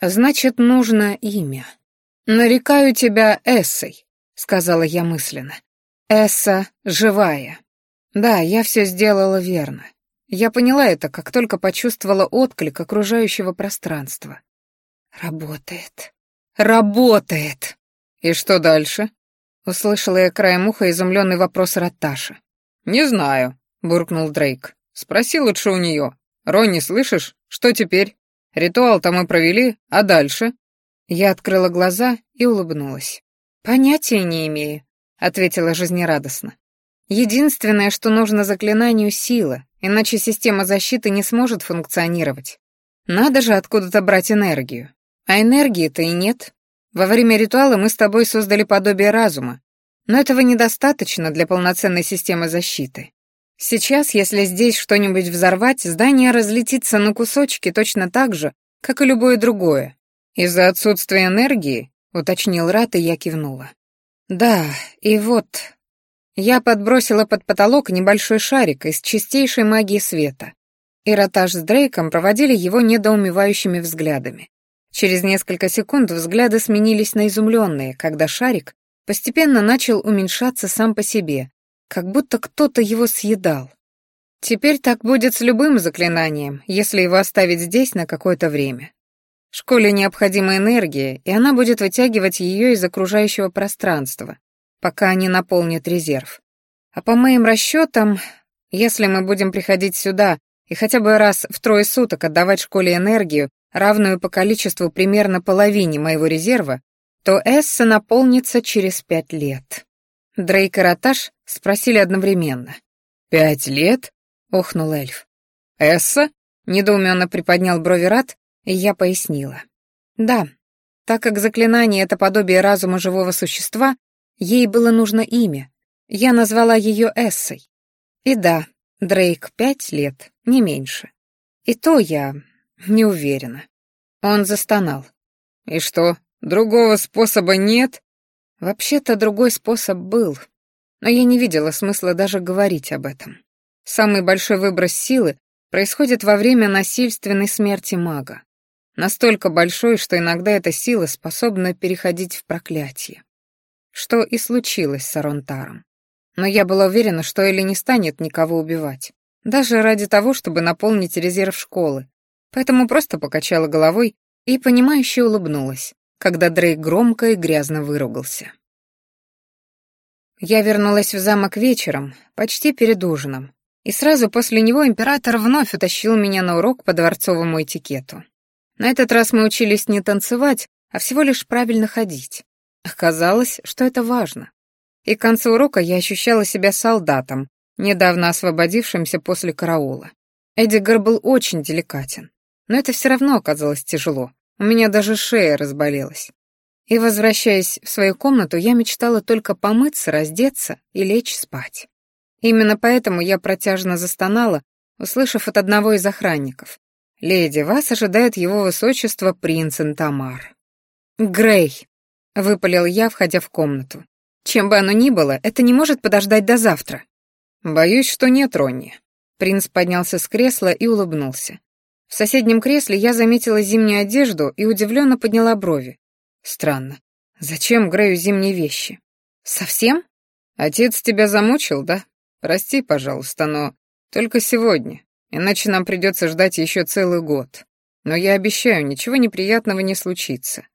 Значит, нужно имя. «Нарекаю тебя Эссой», — сказала я мысленно. «Эсса живая». Да, я все сделала верно. Я поняла это, как только почувствовала отклик окружающего пространства. «Работает. Работает!» «И что дальше?» — услышала я краем уха изумленный вопрос Ратташа. «Не знаю», — буркнул Дрейк. «Спроси лучше у нее. Ронни, слышишь? Что теперь? Ритуал-то мы провели, а дальше?» Я открыла глаза и улыбнулась. «Понятия не имею», — ответила жизнерадостно. «Единственное, что нужно заклинанию — сила, иначе система защиты не сможет функционировать. Надо же откуда-то брать энергию. А энергии-то и нет. Во время ритуала мы с тобой создали подобие разума, но этого недостаточно для полноценной системы защиты. Сейчас, если здесь что-нибудь взорвать, здание разлетится на кусочки точно так же, как и любое другое. Из-за отсутствия энергии, уточнил Рат, и я кивнула. Да, и вот... Я подбросила под потолок небольшой шарик из чистейшей магии света. И Раташ с Дрейком проводили его недоумевающими взглядами. Через несколько секунд взгляды сменились на изумленные, когда шарик постепенно начал уменьшаться сам по себе, как будто кто-то его съедал. Теперь так будет с любым заклинанием, если его оставить здесь на какое-то время. Школе необходима энергия, и она будет вытягивать ее из окружающего пространства, пока не наполнит резерв. А по моим расчетам, если мы будем приходить сюда и хотя бы раз в трое суток отдавать школе энергию, равную по количеству примерно половине моего резерва, то Эсса наполнится через пять лет. Дрейк и Роташ спросили одновременно. «Пять лет?» — охнул эльф. «Эсса?» — недоуменно приподнял брови Рат, я пояснила. «Да, так как заклинание — это подобие разума живого существа, ей было нужно имя. Я назвала ее Эссой. И да, Дрейк пять лет, не меньше. И то я не уверена». Он застонал. «И что, другого способа нет?» Вообще-то другой способ был, но я не видела смысла даже говорить об этом. Самый большой выброс силы происходит во время насильственной смерти мага. Настолько большой, что иногда эта сила способна переходить в проклятие. Что и случилось с Аронтаром. Но я была уверена, что Элли не станет никого убивать, даже ради того, чтобы наполнить резерв школы. Поэтому просто покачала головой и, понимающе улыбнулась, когда Дрейк громко и грязно выругался. Я вернулась в замок вечером, почти перед ужином, и сразу после него император вновь утащил меня на урок по дворцовому этикету. На этот раз мы учились не танцевать, а всего лишь правильно ходить. Оказалось, что это важно. И к концу урока я ощущала себя солдатом, недавно освободившимся после караула. Эдигар был очень деликатен, но это все равно оказалось тяжело. У меня даже шея разболелась. И, возвращаясь в свою комнату, я мечтала только помыться, раздеться и лечь спать. Именно поэтому я протяжно застонала, услышав от одного из охранников. «Леди, вас ожидает его высочество принц Интамар». «Грей», — выпалил я, входя в комнату. «Чем бы оно ни было, это не может подождать до завтра». «Боюсь, что нет, Ронни». Принц поднялся с кресла и улыбнулся. В соседнем кресле я заметила зимнюю одежду и удивленно подняла брови. Странно. Зачем Грею зимние вещи? Совсем? Отец тебя замучил, да? Прости, пожалуйста, но только сегодня, иначе нам придется ждать еще целый год. Но я обещаю, ничего неприятного не случится.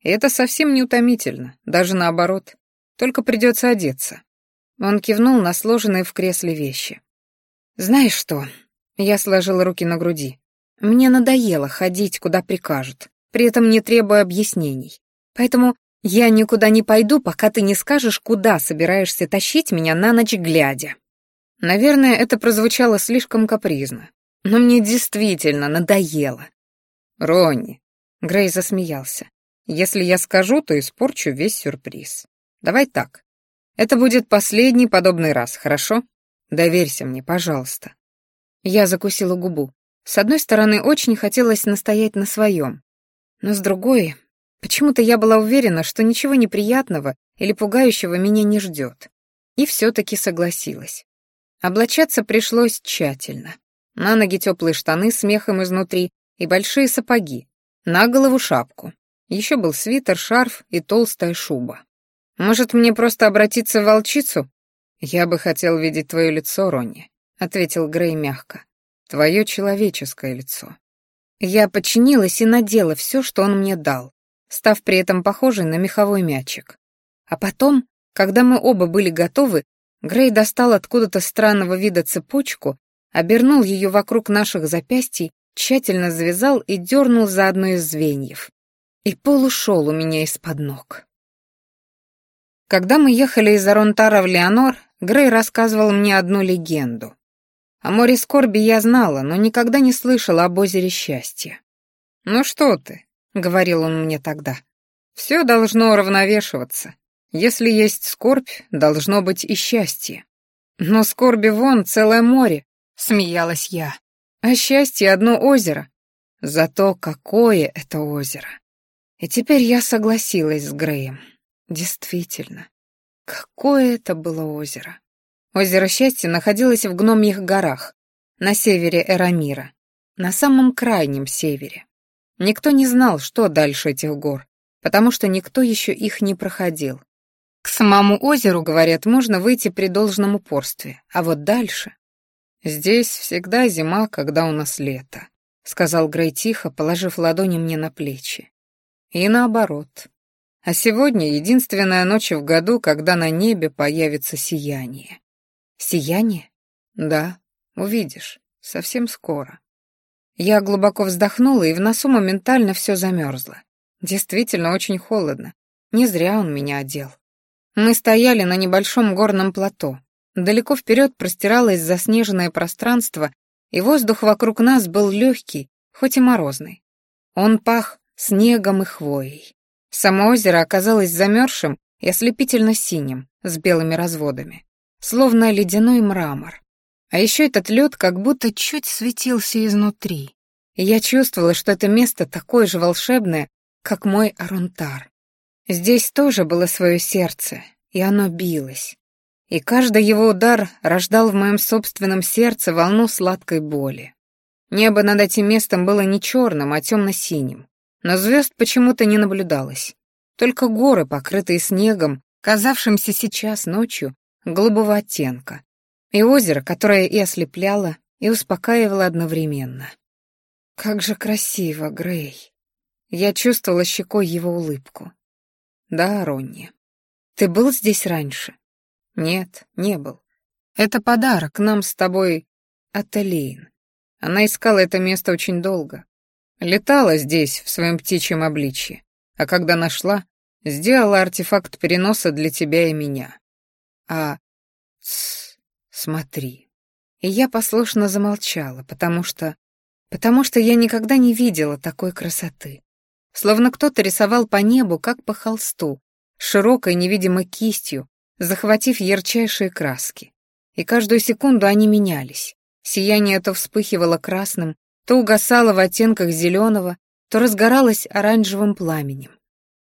И это совсем не утомительно, даже наоборот. Только придется одеться. Он кивнул на сложенные в кресле вещи. «Знаешь что?» Я сложила руки на груди. «Мне надоело ходить, куда прикажут, при этом не требуя объяснений. Поэтому я никуда не пойду, пока ты не скажешь, куда собираешься тащить меня на ночь глядя». Наверное, это прозвучало слишком капризно, но мне действительно надоело. «Ронни», — Грей засмеялся, — «если я скажу, то испорчу весь сюрприз. Давай так. Это будет последний подобный раз, хорошо? Доверься мне, пожалуйста». Я закусила губу. С одной стороны, очень хотелось настоять на своем, но с другой, почему-то я была уверена, что ничего неприятного или пугающего меня не ждет. И все-таки согласилась. Облачаться пришлось тщательно. На ноги теплые штаны с мехом изнутри и большие сапоги, на голову шапку. Еще был свитер, шарф и толстая шуба. «Может, мне просто обратиться в волчицу?» «Я бы хотел видеть твое лицо, Ронни», — ответил Грей мягко. «Твое человеческое лицо». Я подчинилась и надела все, что он мне дал, став при этом похожей на меховой мячик. А потом, когда мы оба были готовы, Грей достал откуда-то странного вида цепочку, обернул ее вокруг наших запястий, тщательно завязал и дернул за одно из звеньев. И пол ушел у меня из-под ног. Когда мы ехали из Аронтара в Леонор, Грей рассказывал мне одну легенду. О море скорби я знала, но никогда не слышала об озере счастья. «Ну что ты», — говорил он мне тогда, — «все должно уравновешиваться. Если есть скорбь, должно быть и счастье. Но скорби вон целое море, смеялась я. А счастье одно озеро. Зато какое это озеро. И теперь я согласилась с Греем. Действительно, какое это было озеро. Озеро Счастья находилось в Гномьих горах, на севере Эрамира, на самом крайнем севере. Никто не знал, что дальше этих гор, потому что никто еще их не проходил. К самому озеру, говорят, можно выйти при должном упорстве, а вот дальше... «Здесь всегда зима, когда у нас лето», — сказал Грей тихо, положив ладони мне на плечи. «И наоборот. А сегодня единственная ночь в году, когда на небе появится сияние». «Сияние?» «Да, увидишь, совсем скоро». Я глубоко вздохнула, и в носу моментально все замерзло. Действительно очень холодно. Не зря он меня одел. Мы стояли на небольшом горном плато. Далеко вперед простиралось заснеженное пространство, и воздух вокруг нас был легкий, хоть и морозный. Он пах снегом и хвоей. Само озеро оказалось замерзшим и ослепительно синим, с белыми разводами, словно ледяной мрамор. А еще этот лед как будто чуть светился изнутри. И я чувствовала, что это место такое же волшебное, как мой Аронтар. Здесь тоже было свое сердце, и оно билось. И каждый его удар рождал в моем собственном сердце волну сладкой боли. Небо над этим местом было не черным, а темно-синим. Но звезд почему-то не наблюдалось. Только горы, покрытые снегом, казавшимся сейчас ночью голубого оттенка. И озеро, которое и ослепляло, и успокаивало одновременно. Как же красиво, Грей. Я чувствовала щекой его улыбку. Да, Ронни. Ты был здесь раньше? Нет, не был. Это подарок нам с тобой от Элейн. Она искала это место очень долго. Летала здесь в своем птичьем обличье, а когда нашла, сделала артефакт переноса для тебя и меня. А... Тс, смотри. И я послушно замолчала, потому что... Потому что я никогда не видела такой красоты словно кто-то рисовал по небу, как по холсту, широкой невидимой кистью, захватив ярчайшие краски. И каждую секунду они менялись. Сияние то вспыхивало красным, то угасало в оттенках зеленого, то разгоралось оранжевым пламенем.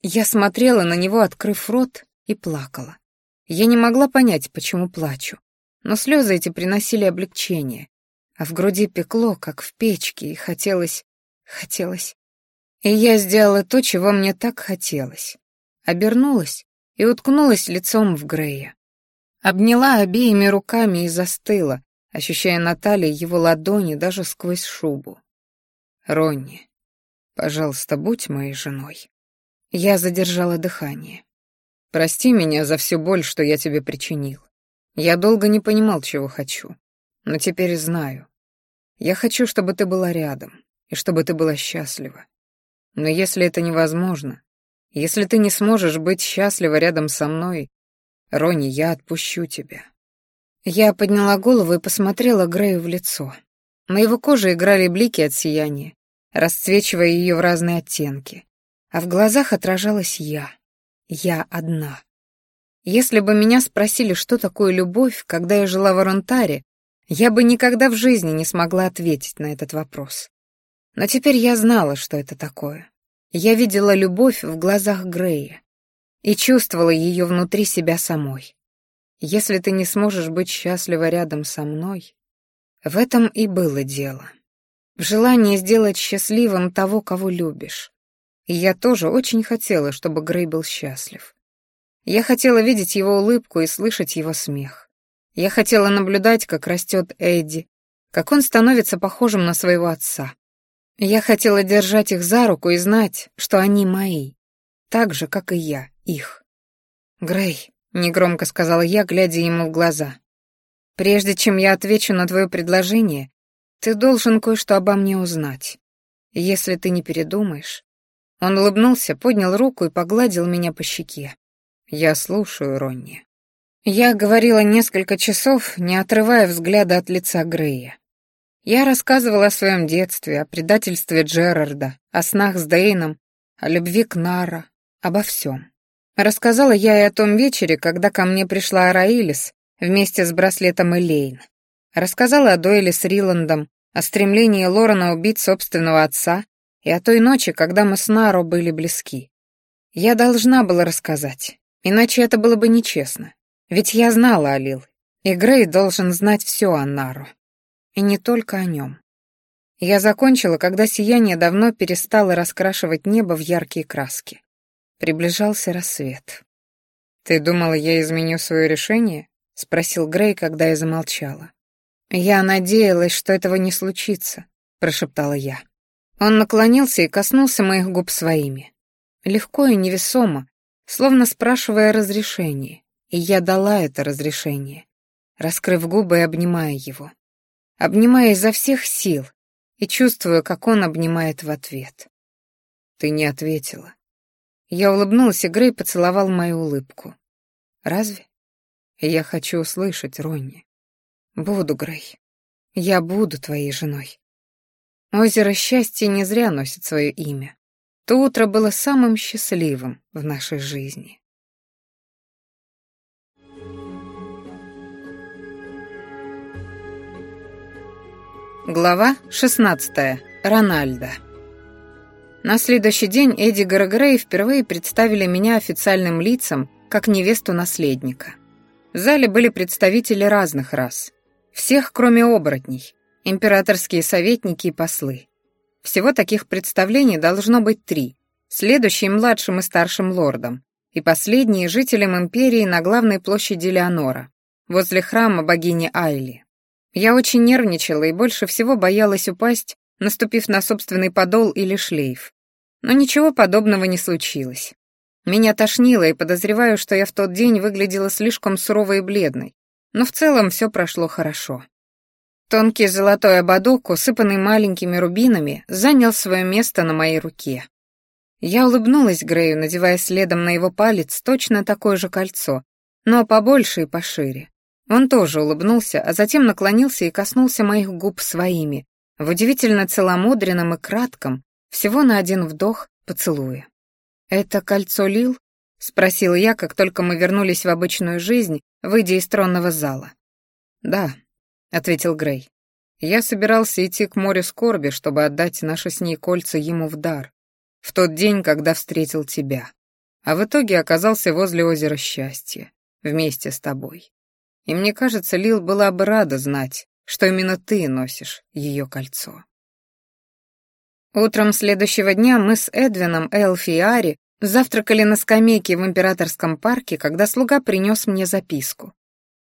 Я смотрела на него, открыв рот, и плакала. Я не могла понять, почему плачу, но слезы эти приносили облегчение, а в груди пекло, как в печке, и хотелось... хотелось... И я сделала то, чего мне так хотелось. Обернулась и уткнулась лицом в Грея. Обняла обеими руками и застыла, ощущая на талии его ладони даже сквозь шубу. «Ронни, пожалуйста, будь моей женой». Я задержала дыхание. «Прости меня за всю боль, что я тебе причинил. Я долго не понимал, чего хочу, но теперь знаю. Я хочу, чтобы ты была рядом, и чтобы ты была счастлива. Но если это невозможно, если ты не сможешь быть счастлива рядом со мной, Рони, я отпущу тебя». Я подняла голову и посмотрела Грею в лицо. На его коже играли блики от сияния, расцвечивая ее в разные оттенки. А в глазах отражалась я. Я одна. Если бы меня спросили, что такое любовь, когда я жила в Аронтаре, я бы никогда в жизни не смогла ответить на этот вопрос. Но теперь я знала, что это такое. Я видела любовь в глазах Грея и чувствовала ее внутри себя самой. Если ты не сможешь быть счастлива рядом со мной, в этом и было дело. В желании сделать счастливым того, кого любишь. И я тоже очень хотела, чтобы Грей был счастлив. Я хотела видеть его улыбку и слышать его смех. Я хотела наблюдать, как растет Эдди, как он становится похожим на своего отца. Я хотела держать их за руку и знать, что они мои, так же, как и я, их. «Грей», — негромко сказала я, глядя ему в глаза, «прежде чем я отвечу на твое предложение, ты должен кое-что обо мне узнать. Если ты не передумаешь...» Он улыбнулся, поднял руку и погладил меня по щеке. «Я слушаю, Ронни». Я говорила несколько часов, не отрывая взгляда от лица Грея. Я рассказывала о своем детстве, о предательстве Джерарда, о снах с Дейном, о любви к Нара, обо всем. Рассказала я и о том вечере, когда ко мне пришла Араилис вместе с браслетом Элейн. Рассказала о дуэли с Риландом, о стремлении Лорена убить собственного отца и о той ночи, когда мы с Наро были близки. Я должна была рассказать, иначе это было бы нечестно. Ведь я знала о Лил, и Грей должен знать все о Наро. И не только о нем. Я закончила, когда сияние давно перестало раскрашивать небо в яркие краски. Приближался рассвет. «Ты думала, я изменю свое решение?» — спросил Грей, когда я замолчала. «Я надеялась, что этого не случится», — прошептала я. Он наклонился и коснулся моих губ своими. Легко и невесомо, словно спрашивая разрешение, и я дала это разрешение, раскрыв губы и обнимая его. Обнимая изо всех сил и чувствуя, как он обнимает в ответ. «Ты не ответила». Я улыбнулась, и Грей поцеловал мою улыбку. «Разве?» «Я хочу услышать, Ронни». «Буду, Грей. Я буду твоей женой». Озеро счастья не зря носит свое имя. То утро было самым счастливым в нашей жизни. Глава 16. Рональдо. На следующий день Эдигар и Грей впервые представили меня официальным лицам как невесту наследника. В зале были представители разных рас. Всех, кроме оборотней, императорские советники и послы. Всего таких представлений должно быть три. Следующий младшим и старшим лордом, и последние жителям империи на главной площади Леонора, возле храма богини Айли. Я очень нервничала и больше всего боялась упасть, наступив на собственный подол или шлейф. Но ничего подобного не случилось. Меня тошнило, и подозреваю, что я в тот день выглядела слишком суровой и бледной. Но в целом все прошло хорошо. Тонкий золотой ободок, усыпанный маленькими рубинами, занял свое место на моей руке. Я улыбнулась Грею, надевая следом на его палец точно такое же кольцо, но побольше и пошире. Он тоже улыбнулся, а затем наклонился и коснулся моих губ своими, в удивительно целомудренном и кратком, всего на один вдох, поцелуя. «Это кольцо Лил?» — спросил я, как только мы вернулись в обычную жизнь, выйдя из тронного зала. «Да», — ответил Грей. «Я собирался идти к морю скорби, чтобы отдать наши с ней кольца ему в дар, в тот день, когда встретил тебя. А в итоге оказался возле озера Счастья, вместе с тобой. И мне кажется, Лил была бы рада знать, что именно ты носишь ее кольцо. Утром следующего дня мы с Эдвином, Элфи и Ари завтракали на скамейке в Императорском парке, когда слуга принес мне записку.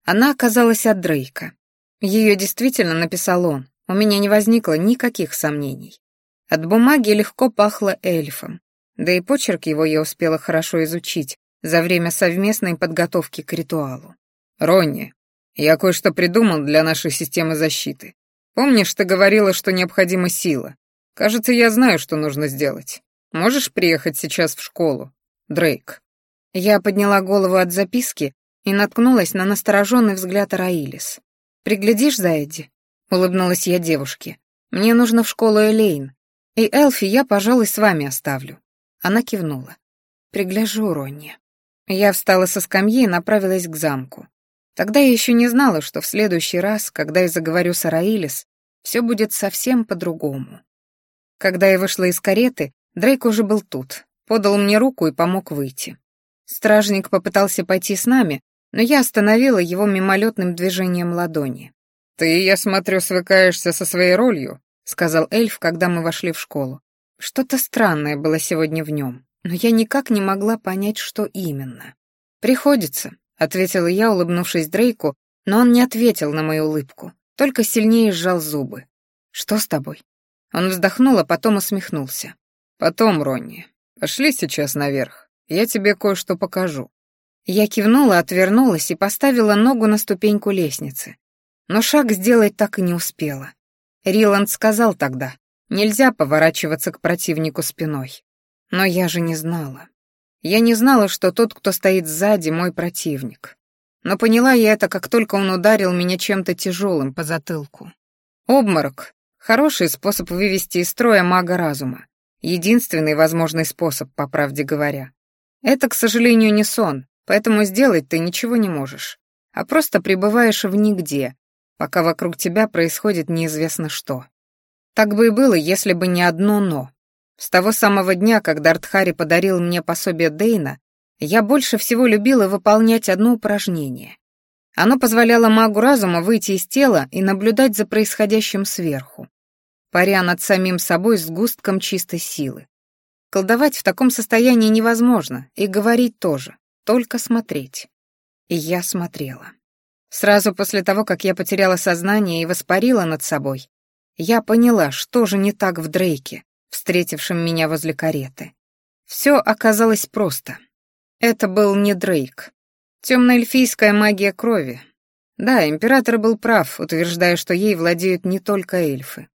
Она оказалась от Дрейка. Ее действительно написал он, у меня не возникло никаких сомнений. От бумаги легко пахло эльфом, да и почерк его я успела хорошо изучить за время совместной подготовки к ритуалу. «Ронни, я кое-что придумал для нашей системы защиты. Помнишь, ты говорила, что необходима сила? Кажется, я знаю, что нужно сделать. Можешь приехать сейчас в школу? Дрейк». Я подняла голову от записки и наткнулась на настороженный взгляд Раилис. «Приглядишь за Эдди?» — улыбнулась я девушке. «Мне нужно в школу Элейн. И Элфи я, пожалуй, с вами оставлю». Она кивнула. «Пригляжу, Ронни». Я встала со скамьи и направилась к замку. Тогда я еще не знала, что в следующий раз, когда я заговорю с Араилис, все будет совсем по-другому. Когда я вышла из кареты, Дрейк уже был тут, подал мне руку и помог выйти. Стражник попытался пойти с нами, но я остановила его мимолетным движением ладони. «Ты, я смотрю, свыкаешься со своей ролью», — сказал эльф, когда мы вошли в школу. Что-то странное было сегодня в нем, но я никак не могла понять, что именно. «Приходится», ответила я, улыбнувшись Дрейку, но он не ответил на мою улыбку, только сильнее сжал зубы. «Что с тобой?» Он вздохнул, а потом усмехнулся. «Потом, Ронни. Пошли сейчас наверх. Я тебе кое-что покажу». Я кивнула, отвернулась и поставила ногу на ступеньку лестницы. Но шаг сделать так и не успела. Риланд сказал тогда, нельзя поворачиваться к противнику спиной. Но я же не знала. Я не знала, что тот, кто стоит сзади, мой противник. Но поняла я это, как только он ударил меня чем-то тяжелым по затылку. Обморок — хороший способ вывести из строя мага разума. Единственный возможный способ, по правде говоря. Это, к сожалению, не сон, поэтому сделать ты ничего не можешь, а просто пребываешь в нигде, пока вокруг тебя происходит неизвестно что. Так бы и было, если бы не одно «но». С того самого дня, когда Артхари подарил мне пособие Дейна, я больше всего любила выполнять одно упражнение. Оно позволяло магу разума выйти из тела и наблюдать за происходящим сверху, паря над самим собой с густком чистой силы. Колдовать в таком состоянии невозможно, и говорить тоже, только смотреть. И я смотрела. Сразу после того, как я потеряла сознание и воспарила над собой, я поняла, что же не так в Дрейке, встретившем меня возле кареты. Все оказалось просто. Это был не Дрейк. Темноэльфийская магия крови. Да, император был прав, утверждая, что ей владеют не только эльфы.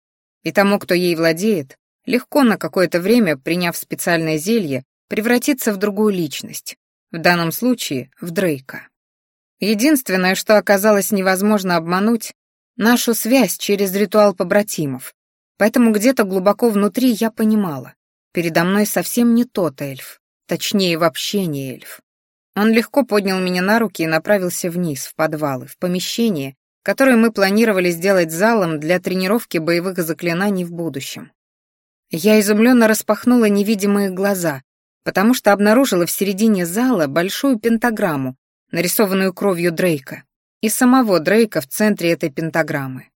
И тому, кто ей владеет, легко на какое-то время, приняв специальное зелье, превратиться в другую личность, в данном случае в Дрейка. Единственное, что оказалось невозможно обмануть, нашу связь через ритуал побратимов. Поэтому где-то глубоко внутри я понимала, передо мной совсем не тот эльф, точнее, вообще не эльф. Он легко поднял меня на руки и направился вниз, в подвалы, в помещение, которое мы планировали сделать залом для тренировки боевых заклинаний в будущем. Я изумленно распахнула невидимые глаза, потому что обнаружила в середине зала большую пентаграмму, нарисованную кровью Дрейка, и самого Дрейка в центре этой пентаграммы.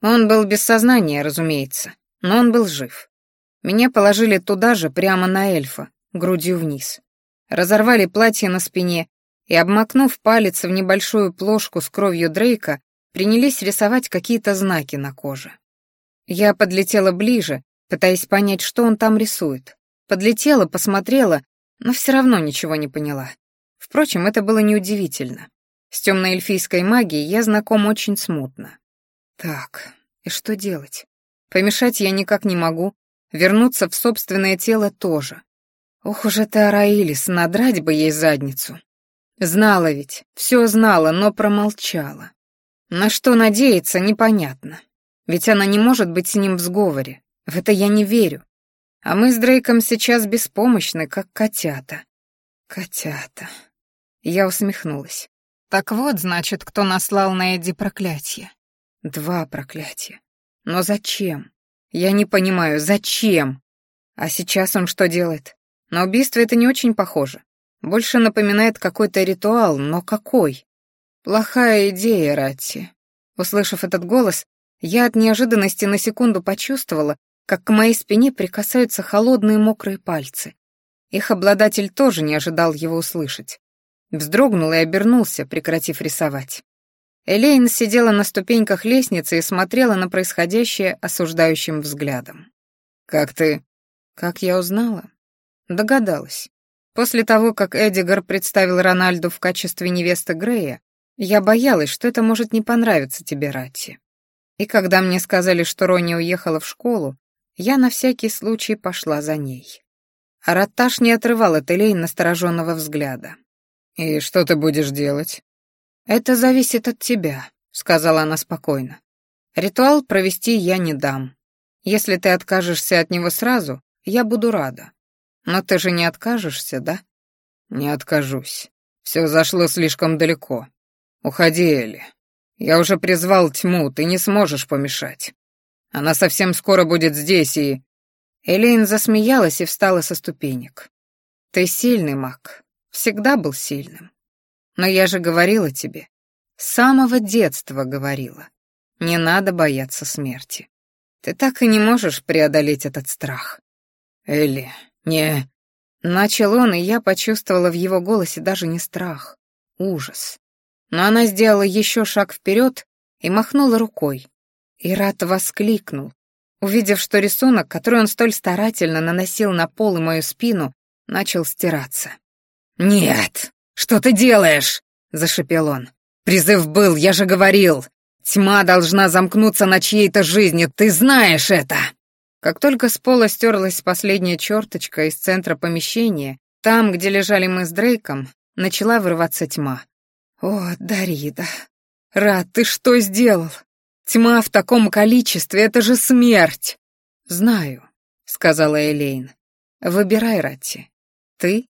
Он был без сознания, разумеется, но он был жив. Меня положили туда же, прямо на эльфа, грудью вниз. Разорвали платье на спине и, обмакнув палец в небольшую плошку с кровью Дрейка, принялись рисовать какие-то знаки на коже. Я подлетела ближе, пытаясь понять, что он там рисует. Подлетела, посмотрела, но все равно ничего не поняла. Впрочем, это было неудивительно. С темной эльфийской магией я знаком очень смутно. Так, и что делать? Помешать я никак не могу, вернуться в собственное тело тоже. Ох уж это Араилис, надрать бы ей задницу. Знала ведь, все знала, но промолчала. На что надеяться, непонятно. Ведь она не может быть с ним в сговоре. В это я не верю. А мы с Дрейком сейчас беспомощны, как котята. Котята. Я усмехнулась. Так вот, значит, кто наслал на Эдди проклятие. Два проклятия. Но зачем? Я не понимаю, зачем? А сейчас он что делает? На убийство это не очень похоже. Больше напоминает какой-то ритуал, но какой? Плохая идея, Ратти. Услышав этот голос, я от неожиданности на секунду почувствовала, как к моей спине прикасаются холодные мокрые пальцы. Их обладатель тоже не ожидал его услышать. Вздрогнул и обернулся, прекратив рисовать. Элейн сидела на ступеньках лестницы и смотрела на происходящее осуждающим взглядом. «Как ты?» «Как я узнала?» Догадалась. После того, как Эдигар представил Рональду в качестве невесты Грея, я боялась, что это может не понравиться тебе, Ратти. И когда мне сказали, что Рони уехала в школу, я на всякий случай пошла за ней. А Ратташ не отрывал от Элейн настороженного взгляда. «И что ты будешь делать?» «Это зависит от тебя», — сказала она спокойно. «Ритуал провести я не дам. Если ты откажешься от него сразу, я буду рада. Но ты же не откажешься, да?» «Не откажусь. Все зашло слишком далеко. Уходи, Элли. Я уже призвал тьму, ты не сможешь помешать. Она совсем скоро будет здесь и...» Элейн засмеялась и встала со ступенек. «Ты сильный маг. Всегда был сильным. Но я же говорила тебе. С самого детства говорила. Не надо бояться смерти. Ты так и не можешь преодолеть этот страх». «Элли, не...» Начал он, и я почувствовала в его голосе даже не страх, ужас. Но она сделала еще шаг вперед и махнула рукой, Ират воскликнул, увидев, что рисунок, который он столь старательно наносил на пол и мою спину, начал стираться. «Нет! Что ты делаешь?» — зашипел он. «Призыв был, я же говорил! Тьма должна замкнуться на чьей-то жизни, ты знаешь это!» Как только с пола стерлась последняя черточка из центра помещения, там, где лежали мы с Дрейком, начала вырываться тьма. «О, Дарида! Рад, ты что сделал? Тьма в таком количестве — это же смерть!» «Знаю», — сказала Элейн. «Выбирай, Ратти, ты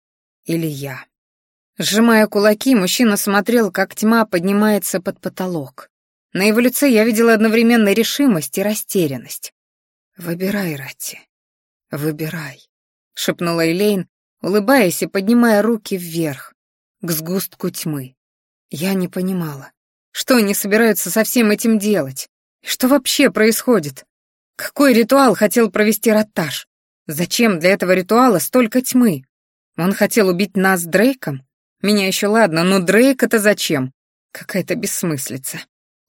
или я». Сжимая кулаки, мужчина смотрел, как тьма поднимается под потолок. На его лице я видела одновременно решимость и растерянность. «Выбирай, Ратти, выбирай», — шепнула Элейн, улыбаясь и поднимая руки вверх, к сгустку тьмы. Я не понимала. Что они собираются со всем этим делать? Что вообще происходит? Какой ритуал хотел провести Ратташ? Зачем для этого ритуала столько тьмы? Он хотел убить нас Дрейком? Меня еще ладно, но Дрейк это зачем? Какая-то бессмыслица.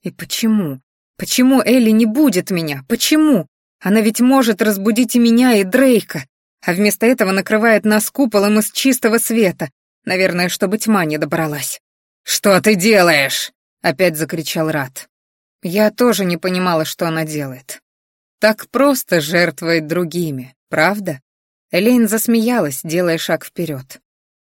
И почему? Почему Элли не будет меня? Почему? Она ведь может разбудить и меня, и Дрейка, а вместо этого накрывает нас куполом из чистого света, наверное, чтобы тьма не добралась. «Что ты делаешь?» — опять закричал Рат. Я тоже не понимала, что она делает. Так просто жертвовать другими, правда? Элейн засмеялась, делая шаг вперед.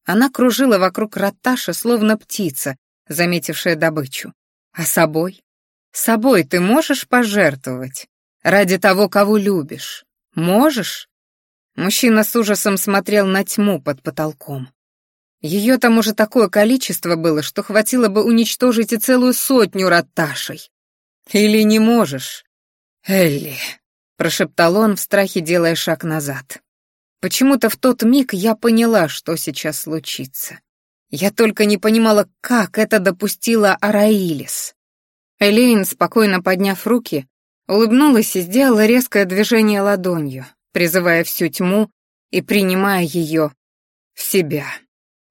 Она кружила вокруг Ратташа, словно птица, заметившая добычу. А собой? Собой ты можешь пожертвовать? Ради того, кого любишь. Можешь? Мужчина с ужасом смотрел на тьму под потолком. Ее там уже такое количество было, что хватило бы уничтожить и целую сотню ратташей. Или не можешь? Элли, прошептал он в страхе, делая шаг назад. Почему-то в тот миг я поняла, что сейчас случится. Я только не понимала, как это допустила Араилис. Элейн, спокойно подняв руки, улыбнулась и сделала резкое движение ладонью, призывая всю тьму и принимая ее в себя.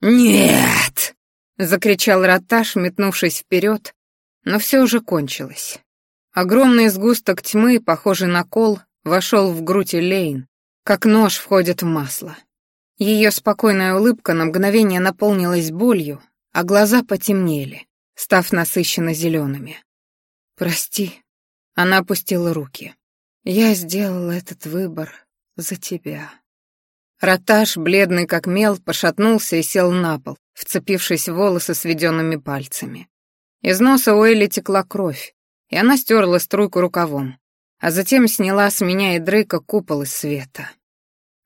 «Нет!» — закричал Раташ, метнувшись вперед, но все уже кончилось. Огромный сгусток тьмы, похожий на кол, вошел в грудь Элейн, как нож входит в масло. Ее спокойная улыбка на мгновение наполнилась болью, а глаза потемнели, став насыщенно зелеными. «Прости», — она опустила руки. «Я сделала этот выбор за тебя». Роташ, бледный как мел, пошатнулся и сел на пол, вцепившись в волосы сведенными пальцами. Из носа у текла кровь, и она стерла струйку рукавом а затем сняла с меня и Дрейка купол из света.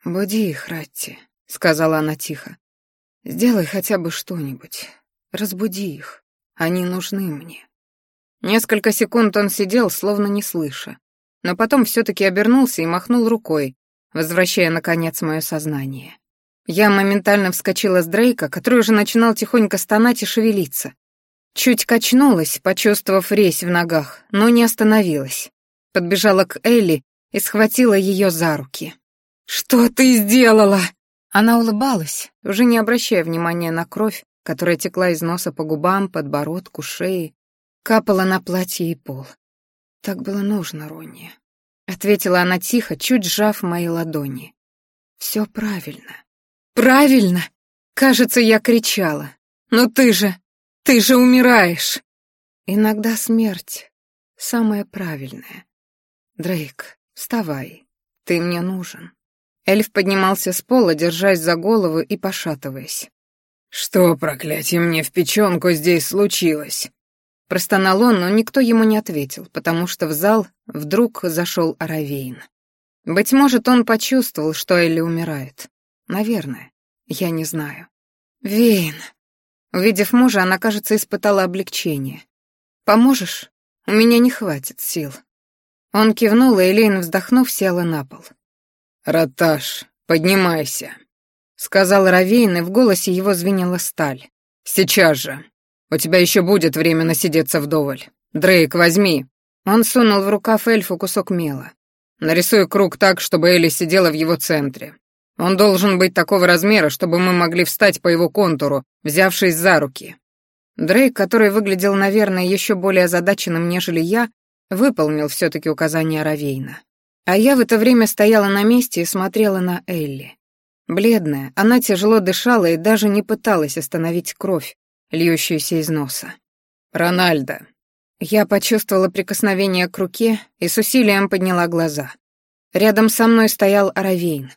«Буди их, Ратти», — сказала она тихо. «Сделай хотя бы что-нибудь. Разбуди их. Они нужны мне». Несколько секунд он сидел, словно не слыша, но потом все-таки обернулся и махнул рукой, возвращая, наконец, мое сознание. Я моментально вскочила с Дрейка, который уже начинал тихонько стонать и шевелиться. Чуть качнулась, почувствовав резь в ногах, но не остановилась подбежала к Элли и схватила ее за руки. «Что ты сделала?» Она улыбалась, уже не обращая внимания на кровь, которая текла из носа по губам, подбородку, шее, капала на платье и пол. «Так было нужно, Ронни», — ответила она тихо, чуть сжав мои ладони. «Все правильно». «Правильно?» Кажется, я кричала. «Но ты же, ты же умираешь!» Иногда смерть — самое правильное. «Дрейк, вставай. Ты мне нужен». Эльф поднимался с пола, держась за голову и пошатываясь. «Что, проклятие, мне в печенку здесь случилось?» Простонал он, но никто ему не ответил, потому что в зал вдруг зашел Аравейн. Быть может, он почувствовал, что Элли умирает. Наверное. Я не знаю. «Вейн!» Увидев мужа, она, кажется, испытала облегчение. «Поможешь? У меня не хватит сил». Он кивнул, и Элейн, вздохнув, села на пол. «Раташ, поднимайся», — сказал Равейн, и в голосе его звенела сталь. «Сейчас же. У тебя еще будет время насидеться вдоволь. Дрейк, возьми». Он сунул в рукав эльфу кусок мела. «Нарисуй круг так, чтобы Элли сидела в его центре. Он должен быть такого размера, чтобы мы могли встать по его контуру, взявшись за руки». Дрейк, который выглядел, наверное, еще более озадаченным, нежели я, Выполнил все-таки указание Равейна. А я в это время стояла на месте и смотрела на Элли. Бледная, она тяжело дышала и даже не пыталась остановить кровь, льющуюся из носа. «Рональдо». Я почувствовала прикосновение к руке и с усилием подняла глаза. Рядом со мной стоял Аравейн.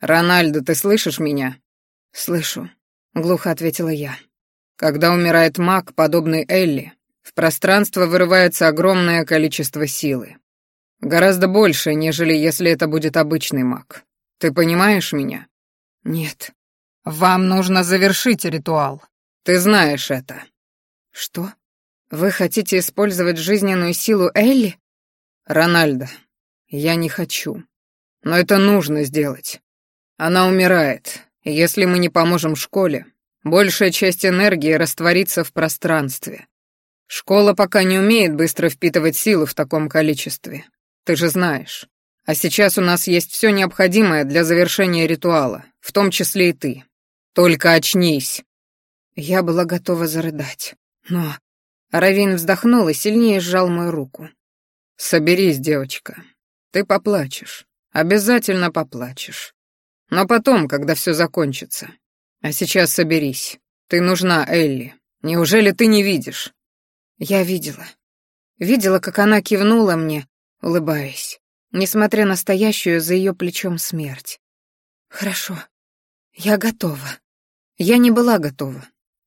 «Рональдо, ты слышишь меня?» «Слышу», — глухо ответила я. «Когда умирает маг, подобный Элли, в пространство вырывается огромное количество силы. Гораздо больше, нежели если это будет обычный маг. Ты понимаешь меня? Нет. Вам нужно завершить ритуал. Ты знаешь это. Что? Вы хотите использовать жизненную силу Элли? Рональдо, я не хочу. Но это нужно сделать. Она умирает, если мы не поможем школе, большая часть энергии растворится в пространстве. Школа пока не умеет быстро впитывать силу в таком количестве. Ты же знаешь. А сейчас у нас есть все необходимое для завершения ритуала, в том числе и ты. Только очнись. Я была готова зарыдать. Но Равин вздохнул и сильнее сжал мою руку. «Соберись, девочка. Ты поплачешь. Обязательно поплачешь. Но потом, когда все закончится. А сейчас соберись. Ты нужна Элли. Неужели ты не видишь?» Я видела. Видела, как она кивнула мне, улыбаясь, несмотря на стоящую за ее плечом смерть. «Хорошо. Я готова». Я не была готова.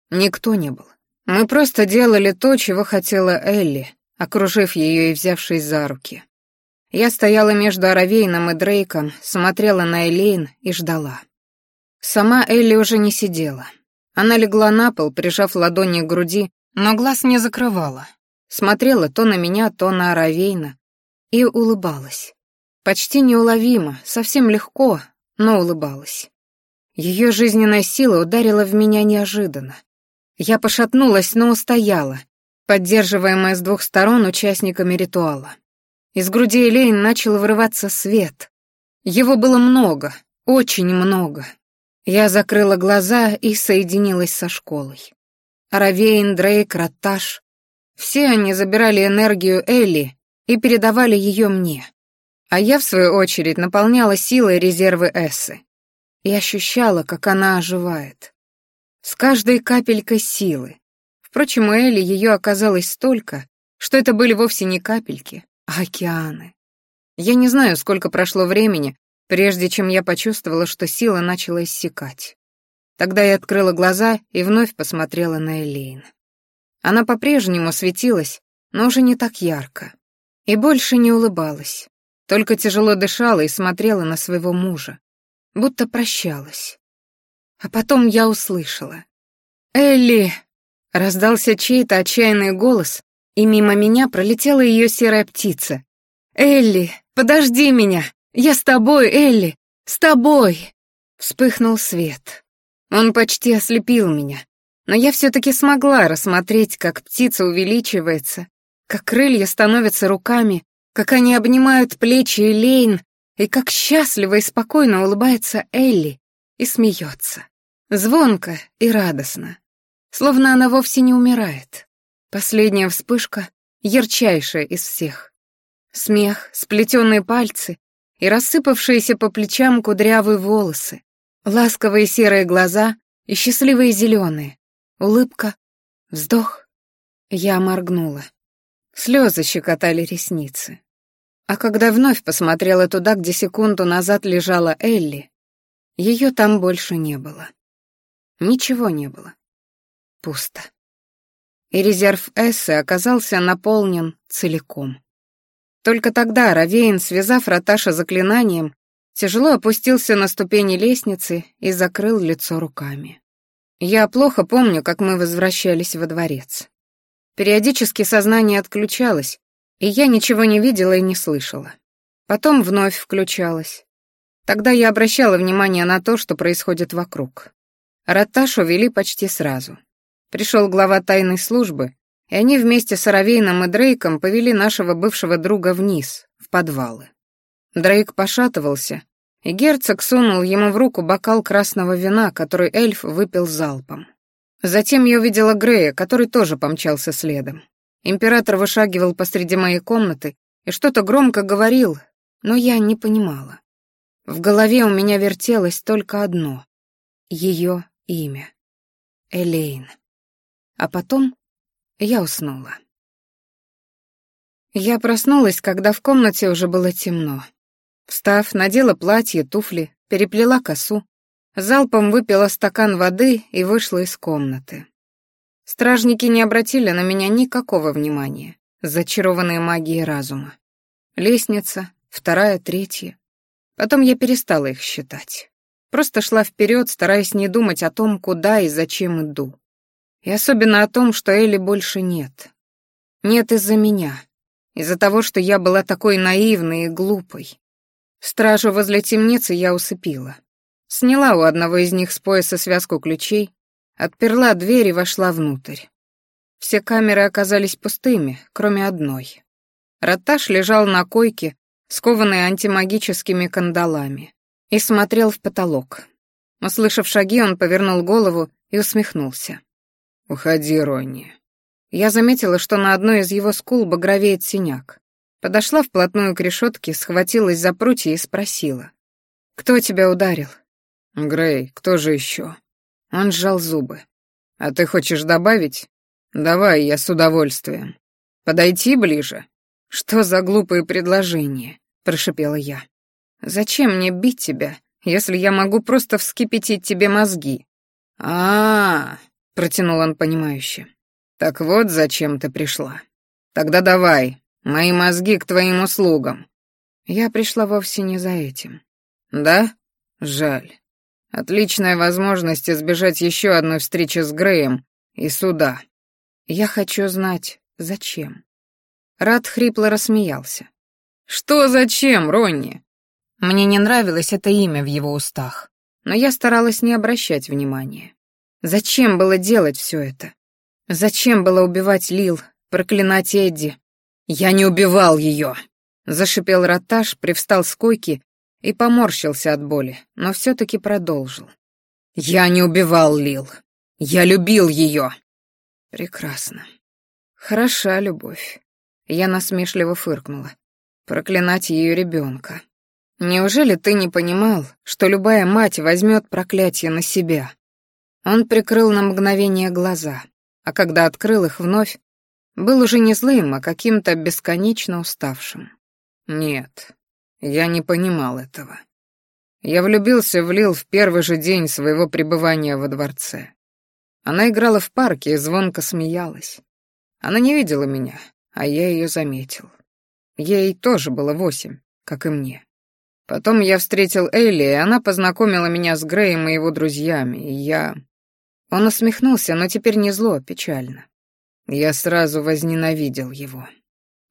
Никто не был. Мы просто делали то, чего хотела Элли, окружив ее и взявшись за руки. Я стояла между Аравейном и Дрейком, смотрела на Элейн и ждала. Сама Элли уже не сидела. Она легла на пол, прижав ладони к груди, но глаз не закрывала. Смотрела то на меня, то на Аравейна и улыбалась. Почти неуловимо, совсем легко, но улыбалась. Ее жизненная сила ударила в меня неожиданно. Я пошатнулась, но устояла, поддерживаемая с двух сторон участниками ритуала. Из груди Элейн начал вырываться свет. Его было много, очень много. Я закрыла глаза и соединилась со школой. Равейн, Дрейк, Ратташ — все они забирали энергию Элли и передавали ее мне. А я, в свою очередь, наполняла силой резервы Эссы. И ощущала, как она оживает. С каждой капелькой силы. Впрочем, у Элли ее оказалось столько, что это были вовсе не капельки, а океаны. Я не знаю, сколько прошло времени, прежде чем я почувствовала, что сила начала иссякать. Тогда я открыла глаза и вновь посмотрела на Элейн. Она по-прежнему светилась, но уже не так ярко. И больше не улыбалась, только тяжело дышала и смотрела на своего мужа, будто прощалась. А потом я услышала. «Элли!» — раздался чей-то отчаянный голос, и мимо меня пролетела ее серая птица. «Элли, подожди меня! Я с тобой, Элли! С тобой!» Вспыхнул свет. Он почти ослепил меня, но я все-таки смогла рассмотреть, как птица увеличивается, как крылья становятся руками, как они обнимают плечи Элейн, и как счастливо и спокойно улыбается Элли и смеется. Звонко и радостно. Словно она вовсе не умирает. Последняя вспышка — ярчайшая из всех. Смех, сплетенные пальцы и рассыпавшиеся по плечам кудрявые волосы, ласковые серые глаза и счастливые зеленые, улыбка, вздох. Я моргнула. Слезы щекотали ресницы. А когда вновь посмотрела туда, где секунду назад лежала Элли, ее там больше не было. Ничего не было. Пусто. И резерв Эссы оказался наполнен целиком. Только тогда Равейн, связав Раташа заклинанием, тяжело опустился на ступени лестницы и закрыл лицо руками. Я плохо помню, как мы возвращались во дворец. Периодически сознание отключалось, и я ничего не видела и не слышала. Потом вновь включалась. Тогда я обращала внимание на то, что происходит вокруг. Роташу вели почти сразу. Пришел глава тайной службы, и они вместе с Аравейном и Дрейком повели нашего бывшего друга вниз, в подвалы. Дрейк пошатывался, и герцог сунул ему в руку бокал красного вина, который эльф выпил залпом. Затем я увидела Грея, который тоже помчался следом. Император вышагивал посреди моей комнаты и что-то громко говорил, но я не понимала. В голове у меня вертелось только одно — ее имя. Элейн. А потом я уснула. Я проснулась, когда в комнате уже было темно. Встав, надела платье, туфли, переплела косу, залпом выпила стакан воды и вышла из комнаты. Стражники не обратили на меня никакого внимания, зачарованные магией разума. Лестница, вторая, третья. Потом я перестала их считать. Просто шла вперед, стараясь не думать о том, куда и зачем иду. И особенно о том, что Элли больше нет. Нет из-за меня. Из-за того, что я была такой наивной и глупой. Стражу возле темницы я усыпила. Сняла у одного из них с пояса связку ключей, Отперла дверь и вошла внутрь. Все камеры оказались пустыми, кроме одной. Роташ лежал на койке, скованный антимагическими кандалами, и смотрел в потолок. Услышав шаги, он повернул голову и усмехнулся. «Уходи, Ронни. Я заметила, что на одной из его скул багровеет синяк. Подошла вплотную к решетке, схватилась за прутья и спросила. «Кто тебя ударил?» «Грей, кто же еще?» Он сжал зубы. «А ты хочешь добавить? Давай, я с удовольствием. Подойти ближе?» «Что за глупые предложения?» — прошипела я. «Зачем мне бить тебя, если я могу просто вскипятить тебе мозги?» а, -а, -а протянул он понимающе. «Так вот зачем ты пришла. Тогда давай, мои мозги к твоим услугам». Я пришла вовсе не за этим. «Да? Жаль. Отличная возможность избежать еще одной встречи с Греем и суда. Я хочу знать, зачем». Рад хрипло рассмеялся. «Что зачем, Ронни?» Мне не нравилось это имя в его устах, но я старалась не обращать внимания. Зачем было делать все это? Зачем было убивать Лил, проклинать Эдди? «Я не убивал ее!» Зашипел Роташ, привстал с койки и поморщился от боли, но все-таки продолжил. «Я не убивал Лил. Я любил ее!» «Прекрасно. Хороша любовь. Я насмешливо фыркнула. Проклинать ее ребенка. Неужели ты не понимал, что любая мать возьмет проклятие на себя? Он прикрыл на мгновение глаза, а когда открыл их вновь, был уже не злым, а каким-то бесконечно уставшим. Нет, я не понимал этого. Я влюбился в Лил в первый же день своего пребывания во дворце. Она играла в парке и звонко смеялась. Она не видела меня, а я ее заметил. Ей тоже было восемь, как и мне. Потом я встретил Элли, и она познакомила меня с Греем и его друзьями, и я... Он усмехнулся, но теперь не зло, а печально. Я сразу возненавидел его.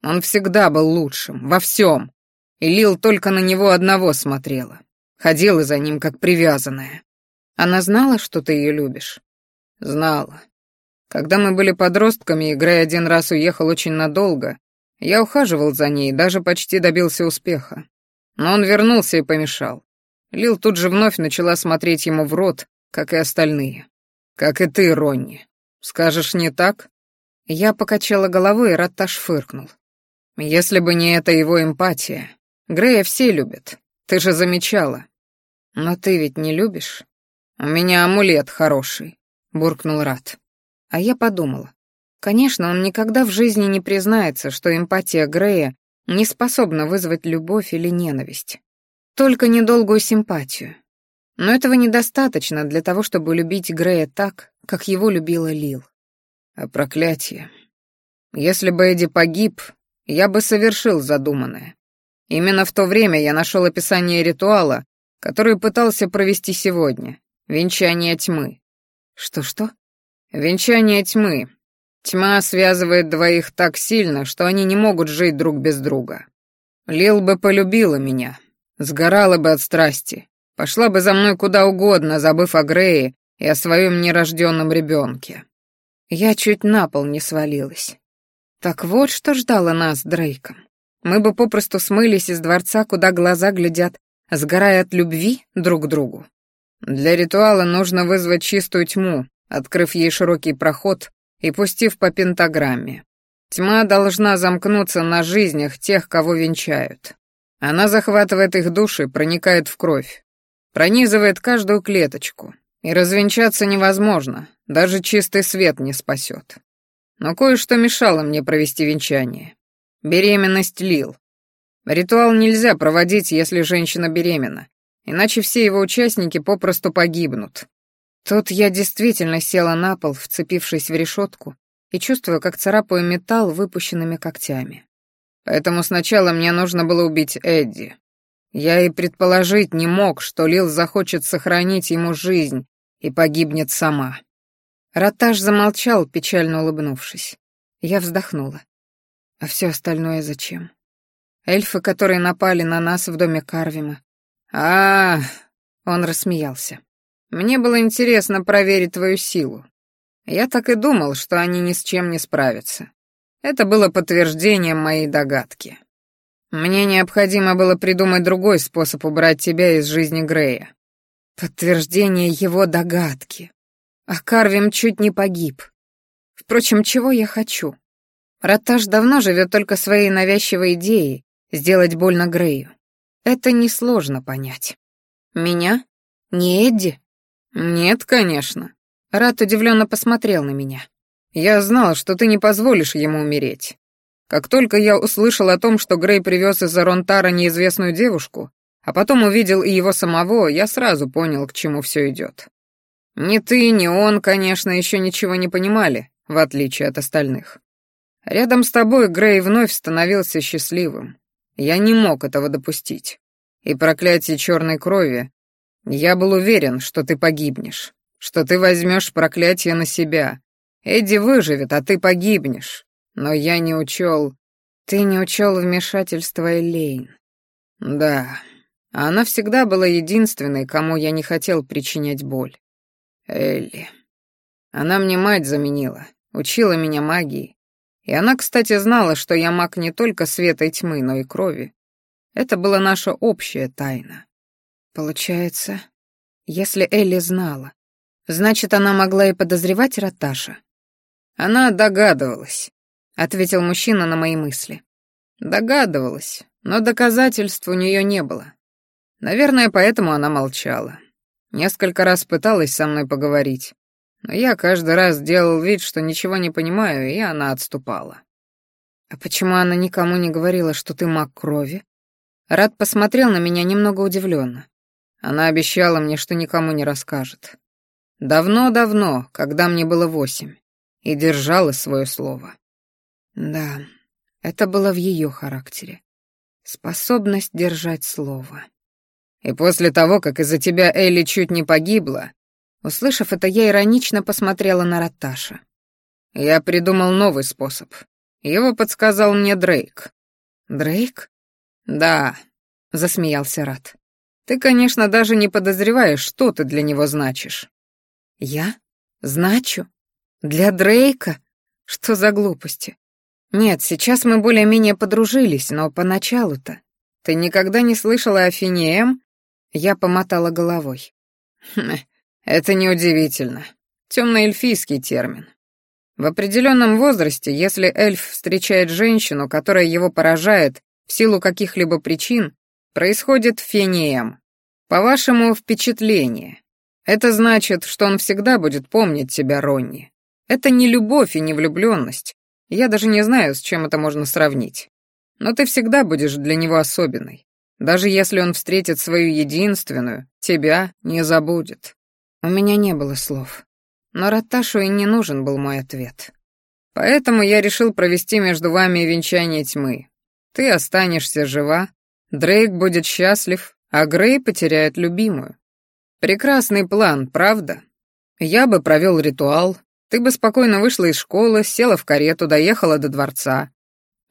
Он всегда был лучшим, во всем. И Лил только на него одного смотрела. Ходила за ним, как привязанная. Она знала, что ты ее любишь? Знала. Когда мы были подростками, и Грей один раз уехал очень надолго, я ухаживал за ней, даже почти добился успеха. Но он вернулся и помешал. Лил тут же вновь начала смотреть ему в рот, как и остальные. Как и ты, Ронни. Скажешь, не так? Я покачала головой, и Ратташ фыркнул. Если бы не эта его эмпатия. Грея все любят. Ты же замечала. Но ты ведь не любишь? У меня амулет хороший, буркнул Рат. А я подумала. Конечно, он никогда в жизни не признается, что эмпатия Грея не способна вызвать любовь или ненависть. Только недолгую симпатию. Но этого недостаточно для того, чтобы любить Грея так, как его любила Лил. А проклятие. Если бы Эдди погиб, я бы совершил задуманное. Именно в то время я нашел описание ритуала, который пытался провести сегодня. Венчание тьмы. Что-что? Венчание тьмы. Тьма связывает двоих так сильно, что они не могут жить друг без друга. Лил бы полюбила меня, сгорала бы от страсти, пошла бы за мной куда угодно, забыв о Грее и о своем нерожденном ребенке. Я чуть на пол не свалилась. Так вот, что ждало нас Дрейком. Мы бы попросту смылись из дворца, куда глаза глядят, сгорая от любви друг к другу. Для ритуала нужно вызвать чистую тьму, открыв ей широкий проход и пустив по пентаграмме. Тьма должна замкнуться на жизнях тех, кого венчают. Она захватывает их души, проникает в кровь, пронизывает каждую клеточку. И развенчаться невозможно, даже чистый свет не спасет. Но кое-что мешало мне провести венчание. Беременность Лил. Ритуал нельзя проводить, если женщина беременна, иначе все его участники попросту погибнут. Тут я действительно села на пол, вцепившись в решетку, и чувствую, как царапаю металл выпущенными когтями. Поэтому сначала мне нужно было убить Эдди. Я и предположить не мог, что Лил захочет сохранить ему жизнь и погибнет сама. Ротаж замолчал, печально улыбнувшись. Я вздохнула. А все остальное зачем? Эльфы, которые напали на нас в доме Карвима. А, -а, -а он рассмеялся. Мне было интересно проверить твою силу. Я так и думал, что они ни с чем не справятся. Это было подтверждением моей догадки. Мне необходимо было придумать другой способ убрать тебя из жизни Грея. Подтверждение его догадки. А Карвим чуть не погиб. Впрочем, чего я хочу? Раташ давно живет только своей навязчивой идеей сделать больно Грею. Это несложно понять. Меня? Не Эдди? Нет, конечно. Рат удивленно посмотрел на меня. Я знал, что ты не позволишь ему умереть. Как только я услышал о том, что Грей привез из Аронтара неизвестную девушку, а потом увидел и его самого, я сразу понял, к чему все идет. Ни ты, ни он, конечно, еще ничего не понимали, в отличие от остальных. Рядом с тобой Грей вновь становился счастливым. Я не мог этого допустить. И проклятие черной крови, я был уверен, что ты погибнешь, что ты возьмешь проклятие на себя. Эдди выживет, а ты погибнешь. Но я не учел... Ты не учел вмешательства Элейн. Да, она всегда была единственной, кому я не хотел причинять боль. Элли. Она мне мать заменила, учила меня магии. И она, кстати, знала, что я маг не только света и тьмы, но и крови. Это была наша общая тайна. Получается, если Элли знала, значит, она могла и подозревать Раташа. Она догадывалась, — ответил мужчина на мои мысли. Догадывалась, но доказательств у нее не было. Наверное, поэтому она молчала. Несколько раз пыталась со мной поговорить, но я каждый раз делал вид, что ничего не понимаю, и она отступала. «А почему она никому не говорила, что ты маг крови?» Рад посмотрел на меня немного удивленно. Она обещала мне, что никому не расскажет. Давно-давно, когда мне было восемь, и держала свое слово. Да, это было в ее характере. Способность держать слово. И после того, как из-за тебя Элли чуть не погибла, услышав это, я иронично посмотрела на Раташа. Я придумал новый способ. Его подсказал мне Дрейк. Дрейк? Да, засмеялся Рат. Ты, конечно, даже не подозреваешь, что ты для него значишь. Я? Значу? Для Дрейка? Что за глупости? Нет, сейчас мы более-менее подружились, но поначалу-то... Ты никогда не слышала о Финиэм я помотала головой. Хм, это неудивительно. Темно-эльфийский термин. В определенном возрасте, если эльф встречает женщину, которая его поражает в силу каких-либо причин, происходит фением. По-вашему, впечатление. Это значит, что он всегда будет помнить тебя, Ронни. Это не любовь и не влюбленность. Я даже не знаю, с чем это можно сравнить. Но ты всегда будешь для него особенной. Даже если он встретит свою единственную, тебя не забудет. У меня не было слов. Но Раташу и не нужен был мой ответ. Поэтому я решил провести между вами венчание тьмы. Ты останешься жива, Дрейк будет счастлив, а Грей потеряет любимую. Прекрасный план, правда? Я бы провел ритуал, ты бы спокойно вышла из школы, села в карету, доехала до дворца,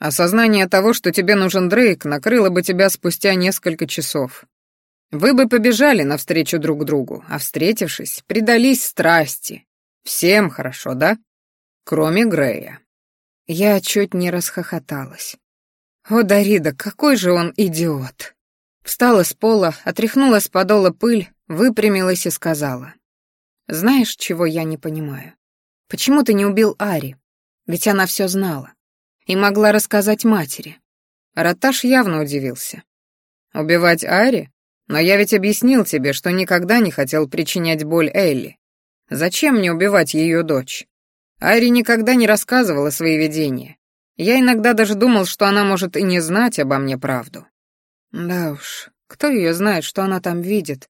Осознание того, что тебе нужен Дрейк, накрыло бы тебя спустя несколько часов. Вы бы побежали навстречу друг другу, а встретившись, предались страсти. Всем хорошо, да? Кроме Грея. Я чуть не расхохоталась. О, Дарида, какой же он идиот. Встала с пола, отряхнула с подола пыль, выпрямилась и сказала. Знаешь, чего я не понимаю? Почему ты не убил Ари? Ведь она все знала и могла рассказать матери. Раташ явно удивился. «Убивать Ари? Но я ведь объяснил тебе, что никогда не хотел причинять боль Элли. Зачем мне убивать ее дочь? Ари никогда не рассказывала свои видения. Я иногда даже думал, что она может и не знать обо мне правду. Да уж, кто ее знает, что она там видит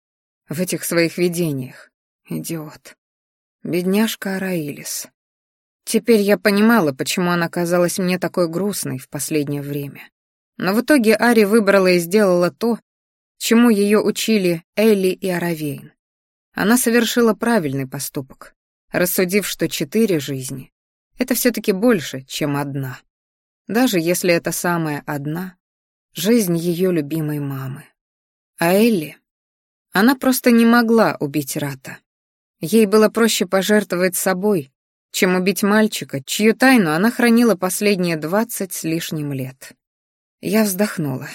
в этих своих видениях? Идиот. Бедняжка Араилис. Теперь я понимала, почему она казалась мне такой грустной в последнее время. Но в итоге Ари выбрала и сделала то, чему ее учили Элли и Аравейн. Она совершила правильный поступок, рассудив, что четыре жизни — это все-таки больше, чем одна. Даже если это самая одна — жизнь ее любимой мамы. А Элли? Она просто не могла убить Рата. Ей было проще пожертвовать собой, чем убить мальчика, чью тайну она хранила последние двадцать с лишним лет. Я вздохнула.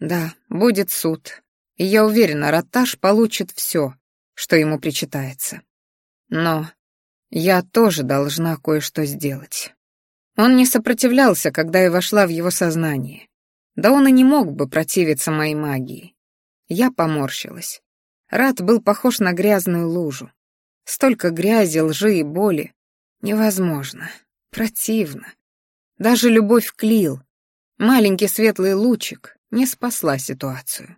Да, будет суд, и я уверена, Раташ получит все, что ему причитается. Но Я тоже должна кое-что сделать. Он не сопротивлялся, когда я вошла в его сознание. Да он и не мог бы противиться моей магии. Я поморщилась. Рад был похож на грязную лужу. Столько грязи, лжи и боли. Невозможно. Противно. Даже любовь к Лил, маленький светлый лучик, не спасла ситуацию.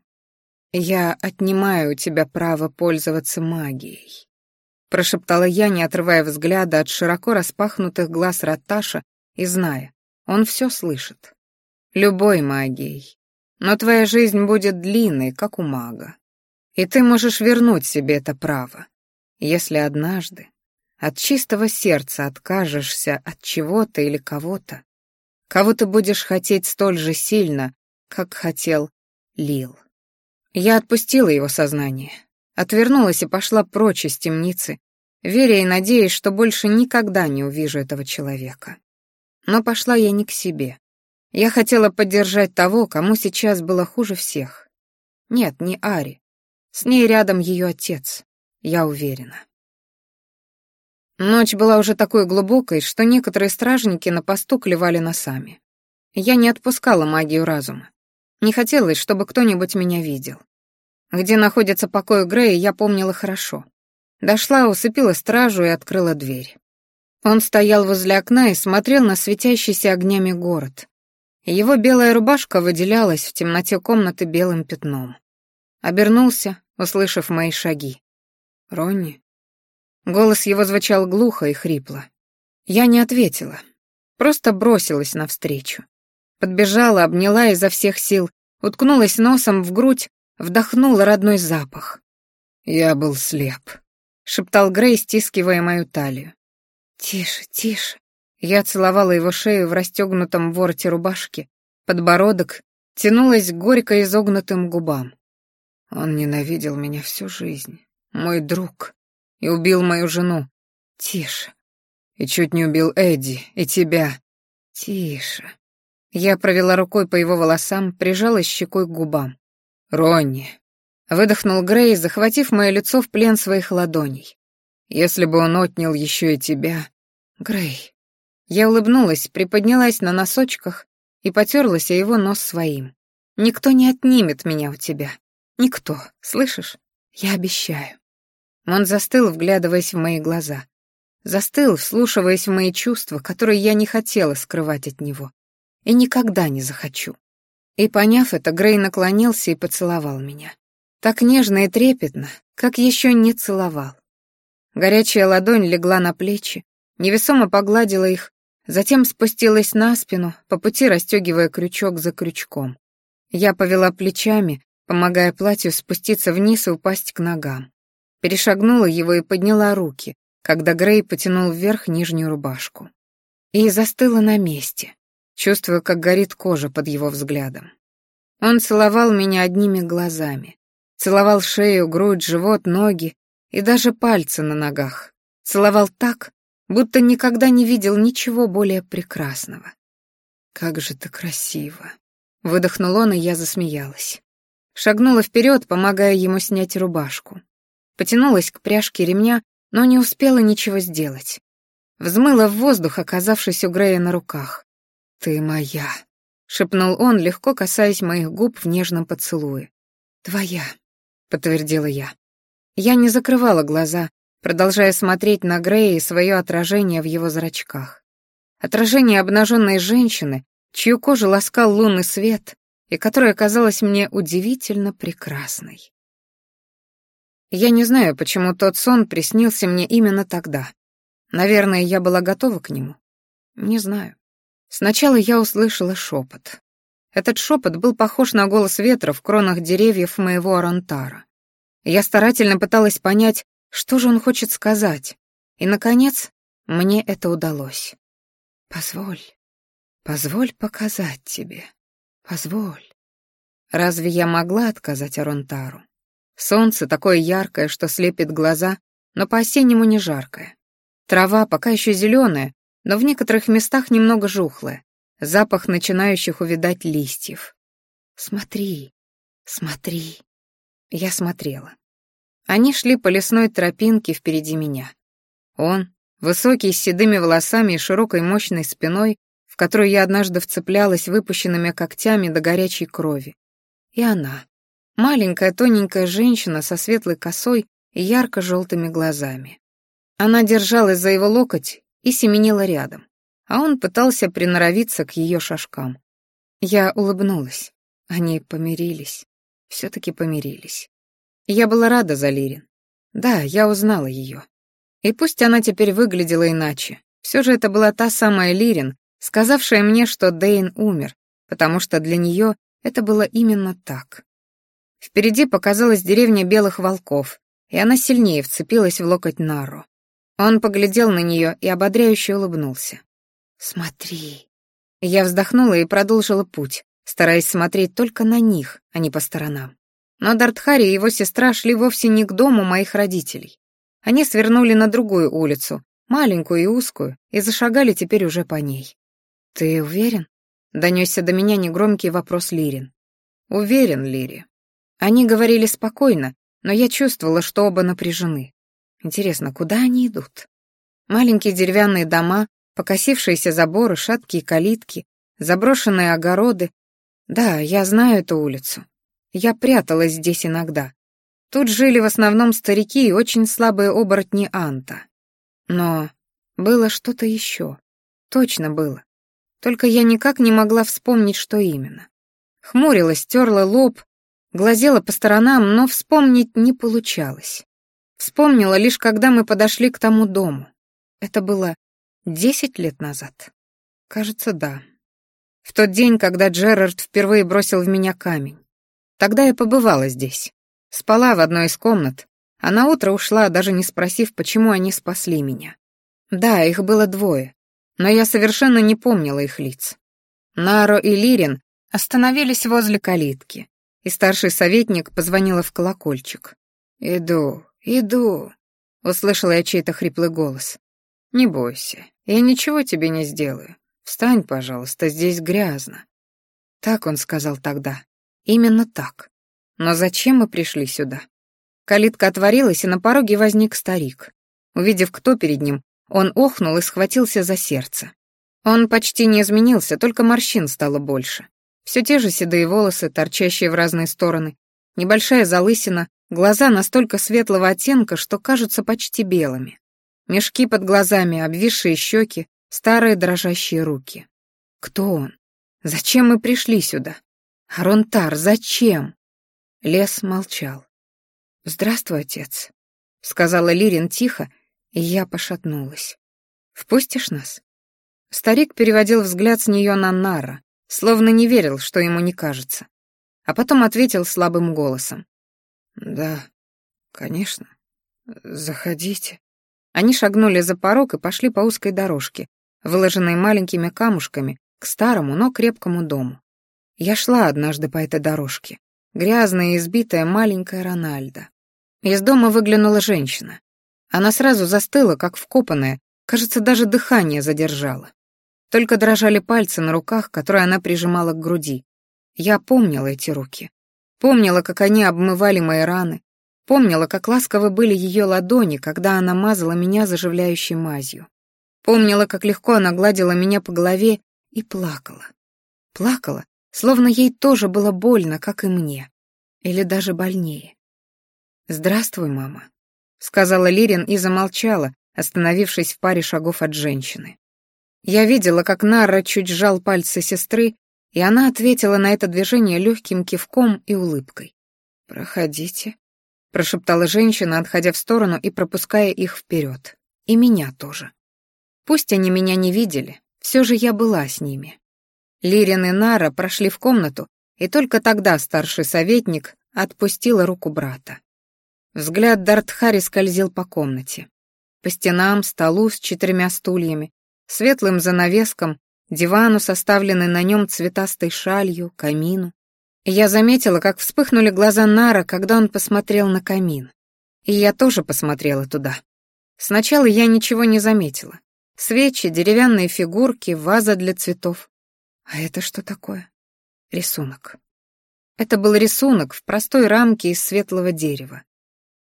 «Я отнимаю у тебя право пользоваться магией», — прошептала я, не отрывая взгляда от широко распахнутых глаз Раташа и зная, он все слышит. «Любой магией. Но твоя жизнь будет длинной, как у мага. И ты можешь вернуть себе это право, если однажды от чистого сердца откажешься от чего-то или кого-то, кого ты будешь хотеть столь же сильно, как хотел Лил. Я отпустила его сознание, отвернулась и пошла прочь из темницы, веря и надеясь, что больше никогда не увижу этого человека. Но пошла я не к себе. Я хотела поддержать того, кому сейчас было хуже всех. Нет, не Ари. С ней рядом ее отец, я уверена. Ночь была уже такой глубокой, что некоторые стражники на посту клевали носами. Я не отпускала магию разума. Не хотелось, чтобы кто-нибудь меня видел. Где находится покой Грея, я помнила хорошо. Дошла, усыпила стражу и открыла дверь. Он стоял возле окна и смотрел на светящийся огнями город. Его белая рубашка выделялась в темноте комнаты белым пятном. Обернулся, услышав мои шаги. «Ронни?» Голос его звучал глухо и хрипло. Я не ответила, просто бросилась навстречу. Подбежала, обняла изо всех сил, уткнулась носом в грудь, вдохнула родной запах. «Я был слеп», — шептал Грей, стискивая мою талию. «Тише, тише». Я целовала его шею в расстегнутом вороте рубашки, подбородок, тянулась к горько изогнутым губам. Он ненавидел меня всю жизнь. Мой друг и убил мою жену. Тише. И чуть не убил Эдди и тебя. Тише. Я провела рукой по его волосам, прижалась щекой к губам. Ронни. Выдохнул Грей, захватив мое лицо в плен своих ладоней. Если бы он отнял еще и тебя... Грей. Я улыбнулась, приподнялась на носочках и потерлась о его нос своим. Никто не отнимет меня у тебя. Никто, слышишь? Я обещаю. Он застыл, вглядываясь в мои глаза. Застыл, вслушиваясь в мои чувства, которые я не хотела скрывать от него. И никогда не захочу. И поняв это, Грей наклонился и поцеловал меня. Так нежно и трепетно, как еще не целовал. Горячая ладонь легла на плечи, невесомо погладила их, затем спустилась на спину, по пути расстегивая крючок за крючком. Я повела плечами, помогая платью спуститься вниз и упасть к ногам перешагнула его и подняла руки, когда Грей потянул вверх нижнюю рубашку. И застыла на месте, чувствуя, как горит кожа под его взглядом. Он целовал меня одними глазами, целовал шею, грудь, живот, ноги и даже пальцы на ногах. Целовал так, будто никогда не видел ничего более прекрасного. «Как же ты красиво!» — выдохнул он, и я засмеялась. Шагнула вперед, помогая ему снять рубашку потянулась к пряжке ремня, но не успела ничего сделать. Взмыла в воздух, оказавшись у Грея на руках. «Ты моя», — шепнул он, легко касаясь моих губ в нежном поцелуе. «Твоя», — подтвердила я. Я не закрывала глаза, продолжая смотреть на Грея и свое отражение в его зрачках. Отражение обнаженной женщины, чью кожу ласкал лунный свет и которая казалась мне удивительно прекрасной. Я не знаю, почему тот сон приснился мне именно тогда. Наверное, я была готова к нему. Не знаю. Сначала я услышала шепот. Этот шепот был похож на голос ветра в кронах деревьев моего Арантара. Я старательно пыталась понять, что же он хочет сказать, и, наконец, мне это удалось. «Позволь, позволь показать тебе, позволь». Разве я могла отказать Аронтару? Солнце такое яркое, что слепит глаза, но по-осеннему не жаркое. Трава пока еще зеленая, но в некоторых местах немного жухлая. Запах начинающих увидать листьев. «Смотри, смотри». Я смотрела. Они шли по лесной тропинке впереди меня. Он, Высокий, с седыми волосами и широкой мощной спиной, в которую я однажды вцеплялась выпущенными когтями до горячей крови. И она. Маленькая тоненькая женщина со светлой косой и ярко-желтыми глазами. Она держалась за его локоть и семенила рядом, а он пытался приноровиться к ее шажкам. Я улыбнулась. Они помирились. Все-таки помирились. Я была рада за Лирин. Да, я узнала ее. И пусть она теперь выглядела иначе, все же это была та самая Лирин, сказавшая мне, что Дейн умер, потому что для нее это было именно так. Впереди показалась деревня белых волков, и она сильнее вцепилась в локоть Нару. Он поглядел на нее и ободряюще улыбнулся. «Смотри». Я вздохнула и продолжила путь, стараясь смотреть только на них, а не по сторонам. Но Дартхари и его сестра шли вовсе не к дому моих родителей. Они свернули на другую улицу, маленькую и узкую, и зашагали теперь уже по ней. «Ты уверен?» — донесся до меня негромкий вопрос Лирин. «Уверен, Лири». Они говорили спокойно, но я чувствовала, что оба напряжены. Интересно, куда они идут? Маленькие деревянные дома, покосившиеся заборы, шаткие калитки, заброшенные огороды. Да, я знаю эту улицу. Я пряталась здесь иногда. Тут жили в основном старики и очень слабые оборотни Анта. Но было что-то еще. Точно было. Только я никак не могла вспомнить, что именно. Хмурилась, терла лоб, глазела по сторонам, но вспомнить не получалось. Вспомнила лишь, когда мы подошли к тому дому. Это было десять лет назад. Кажется, да. В тот день, когда Джерард впервые бросил в меня камень. Тогда я побывала здесь. Спала в одной из комнат, а на утро ушла, даже не спросив, почему они спасли меня. Да, их было двое, но я совершенно не помнила их лиц. Наро и Лирин остановились возле калитки, и старший советник позвонила в колокольчик. «Иду, иду», — услышала я чей-то хриплый голос. «Не бойся, я ничего тебе не сделаю. Встань, пожалуйста, здесь грязно». Так он сказал тогда. Именно так. Но зачем мы пришли сюда? Калитка отворилась, и на пороге возник старик. Увидев, кто перед ним, он охнул и схватился за сердце. Он почти не изменился, только морщин стало больше. Все те же седые волосы, торчащие в разные стороны, небольшая залысина, глаза настолько светлого оттенка, что кажутся почти белыми. Мешки под глазами, обвисшие щеки, старые дрожащие руки. Кто он? Зачем мы пришли сюда? «Аронтар, зачем?» Лес молчал. «Здравствуй, отец», — сказала Лирин тихо, и я пошатнулась. «Впустишь нас?» Старик переводил взгляд с нее на Нара, словно не верил, что ему не кажется. А потом ответил слабым голосом. «Да, конечно. Заходите». Они шагнули за порог и пошли по узкой дорожке, выложенной маленькими камушками, к старому, но крепкому дому. Я шла однажды по этой дорожке. Грязная и избитая маленькая Рональда. Из дома выглянула женщина. Она сразу застыла, как вкопанная, кажется, даже дыхание задержала. Только дрожали пальцы на руках, которые она прижимала к груди. Я помнила эти руки. Помнила, как они обмывали мои раны. Помнила, как ласковы были ее ладони, когда она мазала меня заживляющей мазью. Помнила, как легко она гладила меня по голове и плакала. Плакала, Словно ей тоже было больно, как и мне. Или даже больнее. «Здравствуй, мама», — сказала Лирин и замолчала, остановившись в паре шагов от женщины. Я видела, как Нара чуть сжал пальцы сестры, и она ответила на это движение легким кивком и улыбкой. «Проходите», — прошептала женщина, отходя в сторону и пропуская их вперед. И меня тоже. Пусть они меня не видели, все же я была с ними. Лирин и Нара прошли в комнату, и только тогда старший советник отпустила руку брата. Взгляд Дартхари скользил по комнате. По стенам, столу с четырьмя стульями, светлым занавеском, дивану, составленный на нем цветастой шалью, камину. я заметила, как вспыхнули глаза Нара, когда он посмотрел на камин. И я тоже посмотрела туда. Сначала я ничего не заметила. Свечи, деревянные фигурки, ваза для цветов. А это что такое? Рисунок. Это был рисунок в простой рамке из светлого дерева.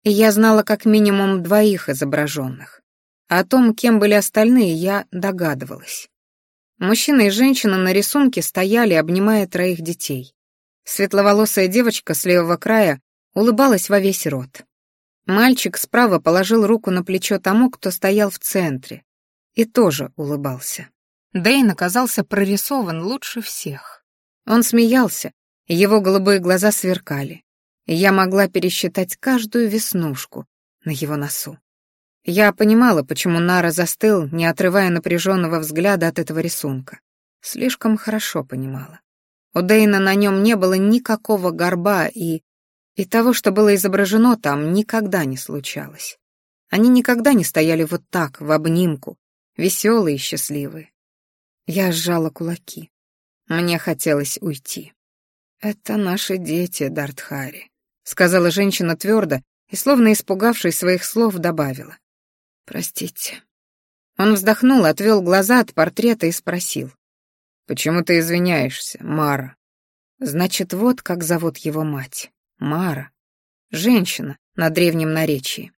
И я знала как минимум двоих изображенных. А о том, кем были остальные, я догадывалась. Мужчина и женщина на рисунке стояли, обнимая троих детей. Светловолосая девочка с левого края улыбалась во весь рот. Мальчик справа положил руку на плечо тому, кто стоял в центре, и тоже улыбался. Дэйн оказался прорисован лучше всех. Он смеялся, его голубые глаза сверкали, я могла пересчитать каждую веснушку на его носу. Я понимала, почему Нара застыл, не отрывая напряженного взгляда от этого рисунка. Слишком хорошо понимала. У Дэйна на нем не было никакого горба, и... И того, что было изображено там, никогда не случалось. Они никогда не стояли вот так, в обнимку, веселые и счастливые. Я сжала кулаки. Мне хотелось уйти. «Это наши дети, Дартхари», — сказала женщина твердо и, словно испугавшись своих слов, добавила. «Простите». Он вздохнул, отвел глаза от портрета и спросил. «Почему ты извиняешься, Мара?» Значит, вот как зовут его мать. Мара. Женщина на древнем наречии.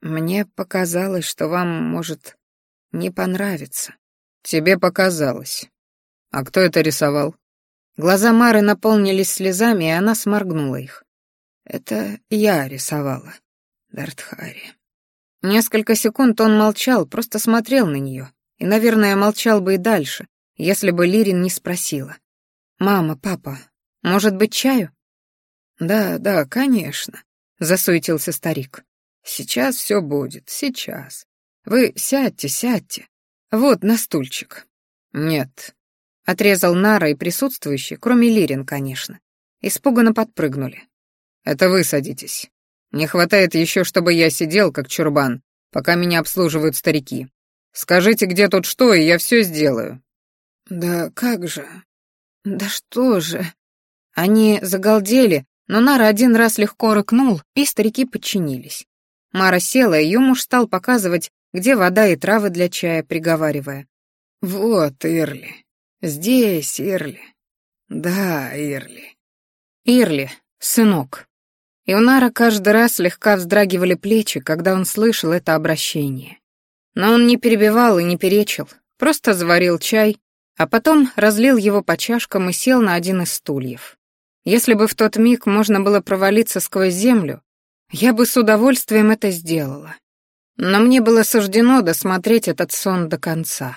Мне показалось, что вам может не понравиться. Тебе показалось. А кто это рисовал? Глаза Мары наполнились слезами, и она сморгнула их. Это я рисовала, Дартхари. Несколько секунд он молчал, просто смотрел на нее. И, наверное, молчал бы и дальше, если бы Лирин не спросила. «Мама, папа, может быть, чаю?» «Да, да, конечно», — засуетился старик. «Сейчас все будет, сейчас. Вы сядьте, сядьте. Вот, на стульчик». «Нет», — отрезал Нара и присутствующие, кроме Лирин, конечно. Испуганно подпрыгнули. «Это вы садитесь. Не хватает еще, чтобы я сидел, как чурбан, пока меня обслуживают старики. Скажите, где тут что, и я все сделаю». «Да как же? Да что же?» Они загалдели, но Нара один раз легко рыкнул, и старики подчинились. Мара села, и ее муж стал показывать, где вода и травы для чая, приговаривая. «Вот, Ирли. Здесь, Ирли. Да, Ирли». «Ирли, сынок». И у Нара каждый раз слегка вздрагивали плечи, когда он слышал это обращение. Но он не перебивал и не перечил, просто заварил чай, а потом разлил его по чашкам и сел на один из стульев. Если бы в тот миг можно было провалиться сквозь землю, я бы с удовольствием это сделала. Но мне было суждено досмотреть этот сон до конца.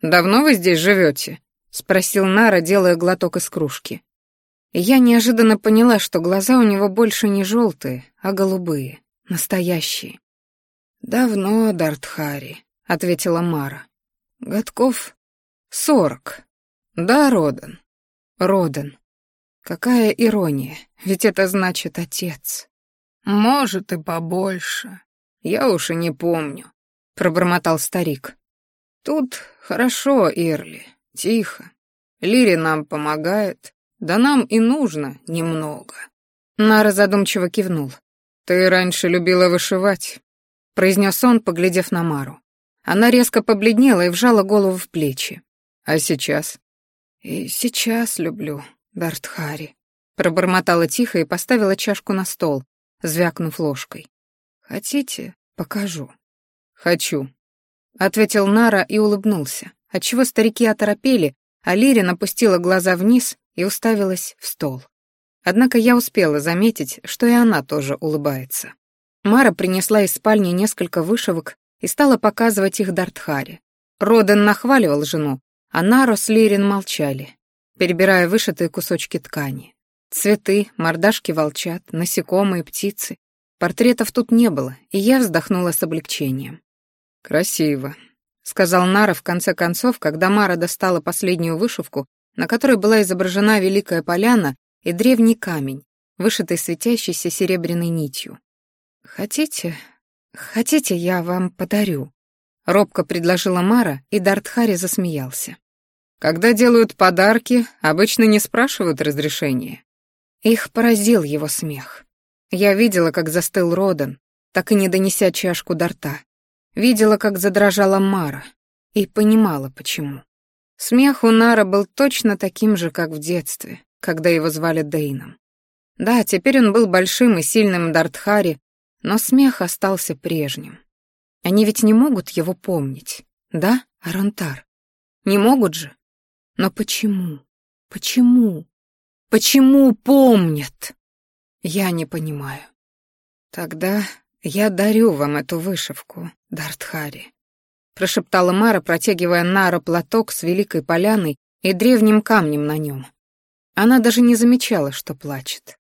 «Давно вы здесь живете?» — спросил Нара, делая глоток из кружки. Я неожиданно поняла, что глаза у него больше не желтые, а голубые, настоящие. «Давно, Дартхари», — ответила Мара. «Годков сорок. Да, Родан. Родан. Какая ирония, ведь это значит отец. Может, и побольше. Я уж и не помню, пробормотал старик. Тут хорошо, Ирли, тихо. Лири нам помогает, да нам и нужно немного. Нара задумчиво кивнул. Ты раньше любила вышивать, произнес он, поглядев на Мару. Она резко побледнела и вжала голову в плечи. А сейчас? И сейчас люблю, Дартхари», — пробормотала тихо и поставила чашку на стол, звякнув ложкой. «Хотите, покажу?» «Хочу», — ответил Нара и улыбнулся, отчего старики оторопели, а Лирин опустила глаза вниз и уставилась в стол. Однако я успела заметить, что и она тоже улыбается. Мара принесла из спальни несколько вышивок и стала показывать их Дартхаре. Роден нахваливал жену, а Наро с Лирин молчали, перебирая вышитые кусочки ткани. Цветы, мордашки волчат, насекомые, птицы. Портретов тут не было, и я вздохнула с облегчением. «Красиво», — сказал Нара в конце концов, когда Мара достала последнюю вышивку, на которой была изображена Великая Поляна и древний камень, вышитый светящейся серебряной нитью. «Хотите? Хотите, я вам подарю?» — робко предложила Мара, и Дартхари засмеялся. Когда делают подарки, обычно не спрашивают разрешения. Их поразил его смех. Я видела, как застыл Родан, так и не донеся чашку до рта. Видела, как задрожала Мара, и понимала, почему. Смех у Нара был точно таким же, как в детстве, когда его звали Дейном. Да, теперь он был большим и сильным Дартхари, но смех остался прежним. Они ведь не могут его помнить, да, Аронтар? Не могут же? Но почему? Почему? Почему помнят? Я не понимаю. Тогда я дарю вам эту вышивку, Дартхари. Прошептала Мара, протягивая Нара платок с великой поляной и древним камнем на нем. Она даже не замечала, что плачет.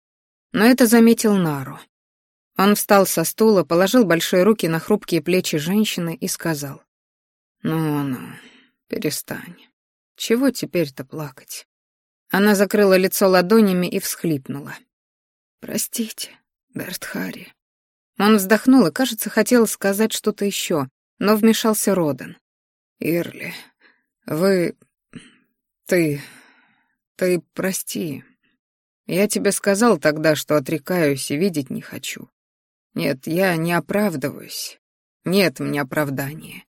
Но это заметил Нару. Он встал со стула, положил большие руки на хрупкие плечи женщины и сказал. «Ну-ну, перестань. Чего теперь-то плакать?» Она закрыла лицо ладонями и всхлипнула. «Простите, Бертхари». Он вздохнул и, кажется, хотел сказать что-то еще, но вмешался Роден. «Ирли, вы... ты... ты прости. Я тебе сказал тогда, что отрекаюсь и видеть не хочу. Нет, я не оправдываюсь. Нет мне оправдания.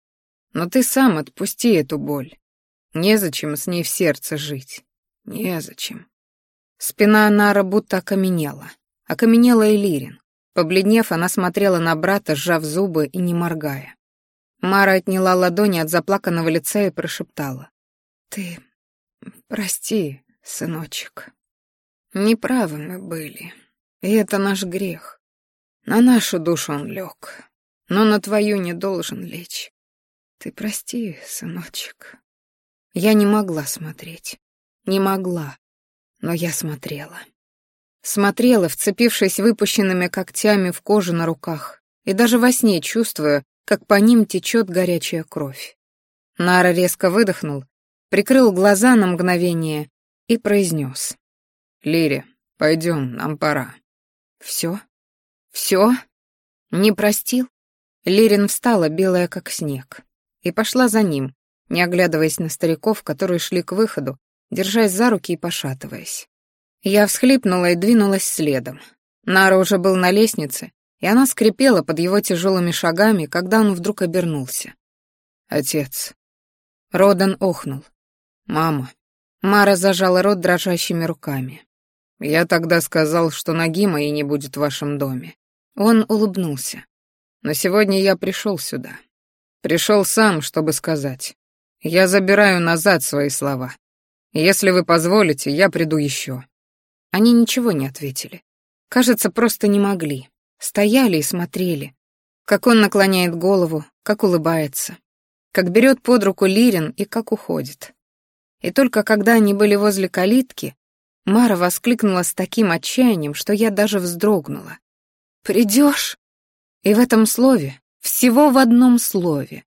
Но ты сам отпусти эту боль. Незачем с ней в сердце жить. Незачем. Спина Нара будто окаменела. Окаменела и Лирин. Побледнев, она смотрела на брата, сжав зубы и не моргая. Мара отняла ладони от заплаканного лица и прошептала. «Ты прости, сыночек. Неправы мы были, и это наш грех. На нашу душу он лег, но на твою не должен лечь. Ты прости, сыночек. Я не могла смотреть. Не могла. Но я смотрела. Смотрела, вцепившись выпущенными когтями в кожу на руках, и даже во сне чувствуя, как по ним течет горячая кровь. Нара резко выдохнул, прикрыл глаза на мгновение и произнес. «Лири, пойдем, нам пора». «Все?» «Все? Не простил?» Лерин встала, белая как снег, и пошла за ним, не оглядываясь на стариков, которые шли к выходу, держась за руки и пошатываясь. Я всхлипнула и двинулась следом. Нара уже был на лестнице, и она скрипела под его тяжелыми шагами, когда он вдруг обернулся. «Отец». Родан охнул. «Мама». Мара зажала рот дрожащими руками. «Я тогда сказал, что ноги моей не будет в вашем доме. Он улыбнулся. «Но сегодня я пришел сюда. Пришел сам, чтобы сказать. Я забираю назад свои слова. Если вы позволите, я приду еще». Они ничего не ответили. Кажется, просто не могли. Стояли и смотрели. Как он наклоняет голову, как улыбается. Как берет под руку Лирин и как уходит. И только когда они были возле калитки, Мара воскликнула с таким отчаянием, что я даже вздрогнула. Придешь? И в этом слове, всего в одном слове,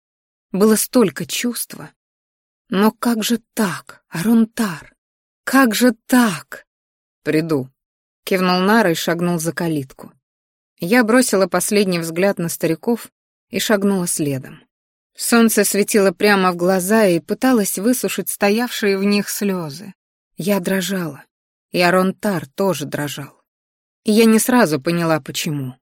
было столько чувства. Но как же так, Арунтар? Как же так? Приду. Кивнул Нара и шагнул за калитку. Я бросила последний взгляд на стариков и шагнула следом. Солнце светило прямо в глаза и пыталось высушить стоявшие в них слезы. Я дрожала, и Аронтар тоже дрожал. И я не сразу поняла, почему.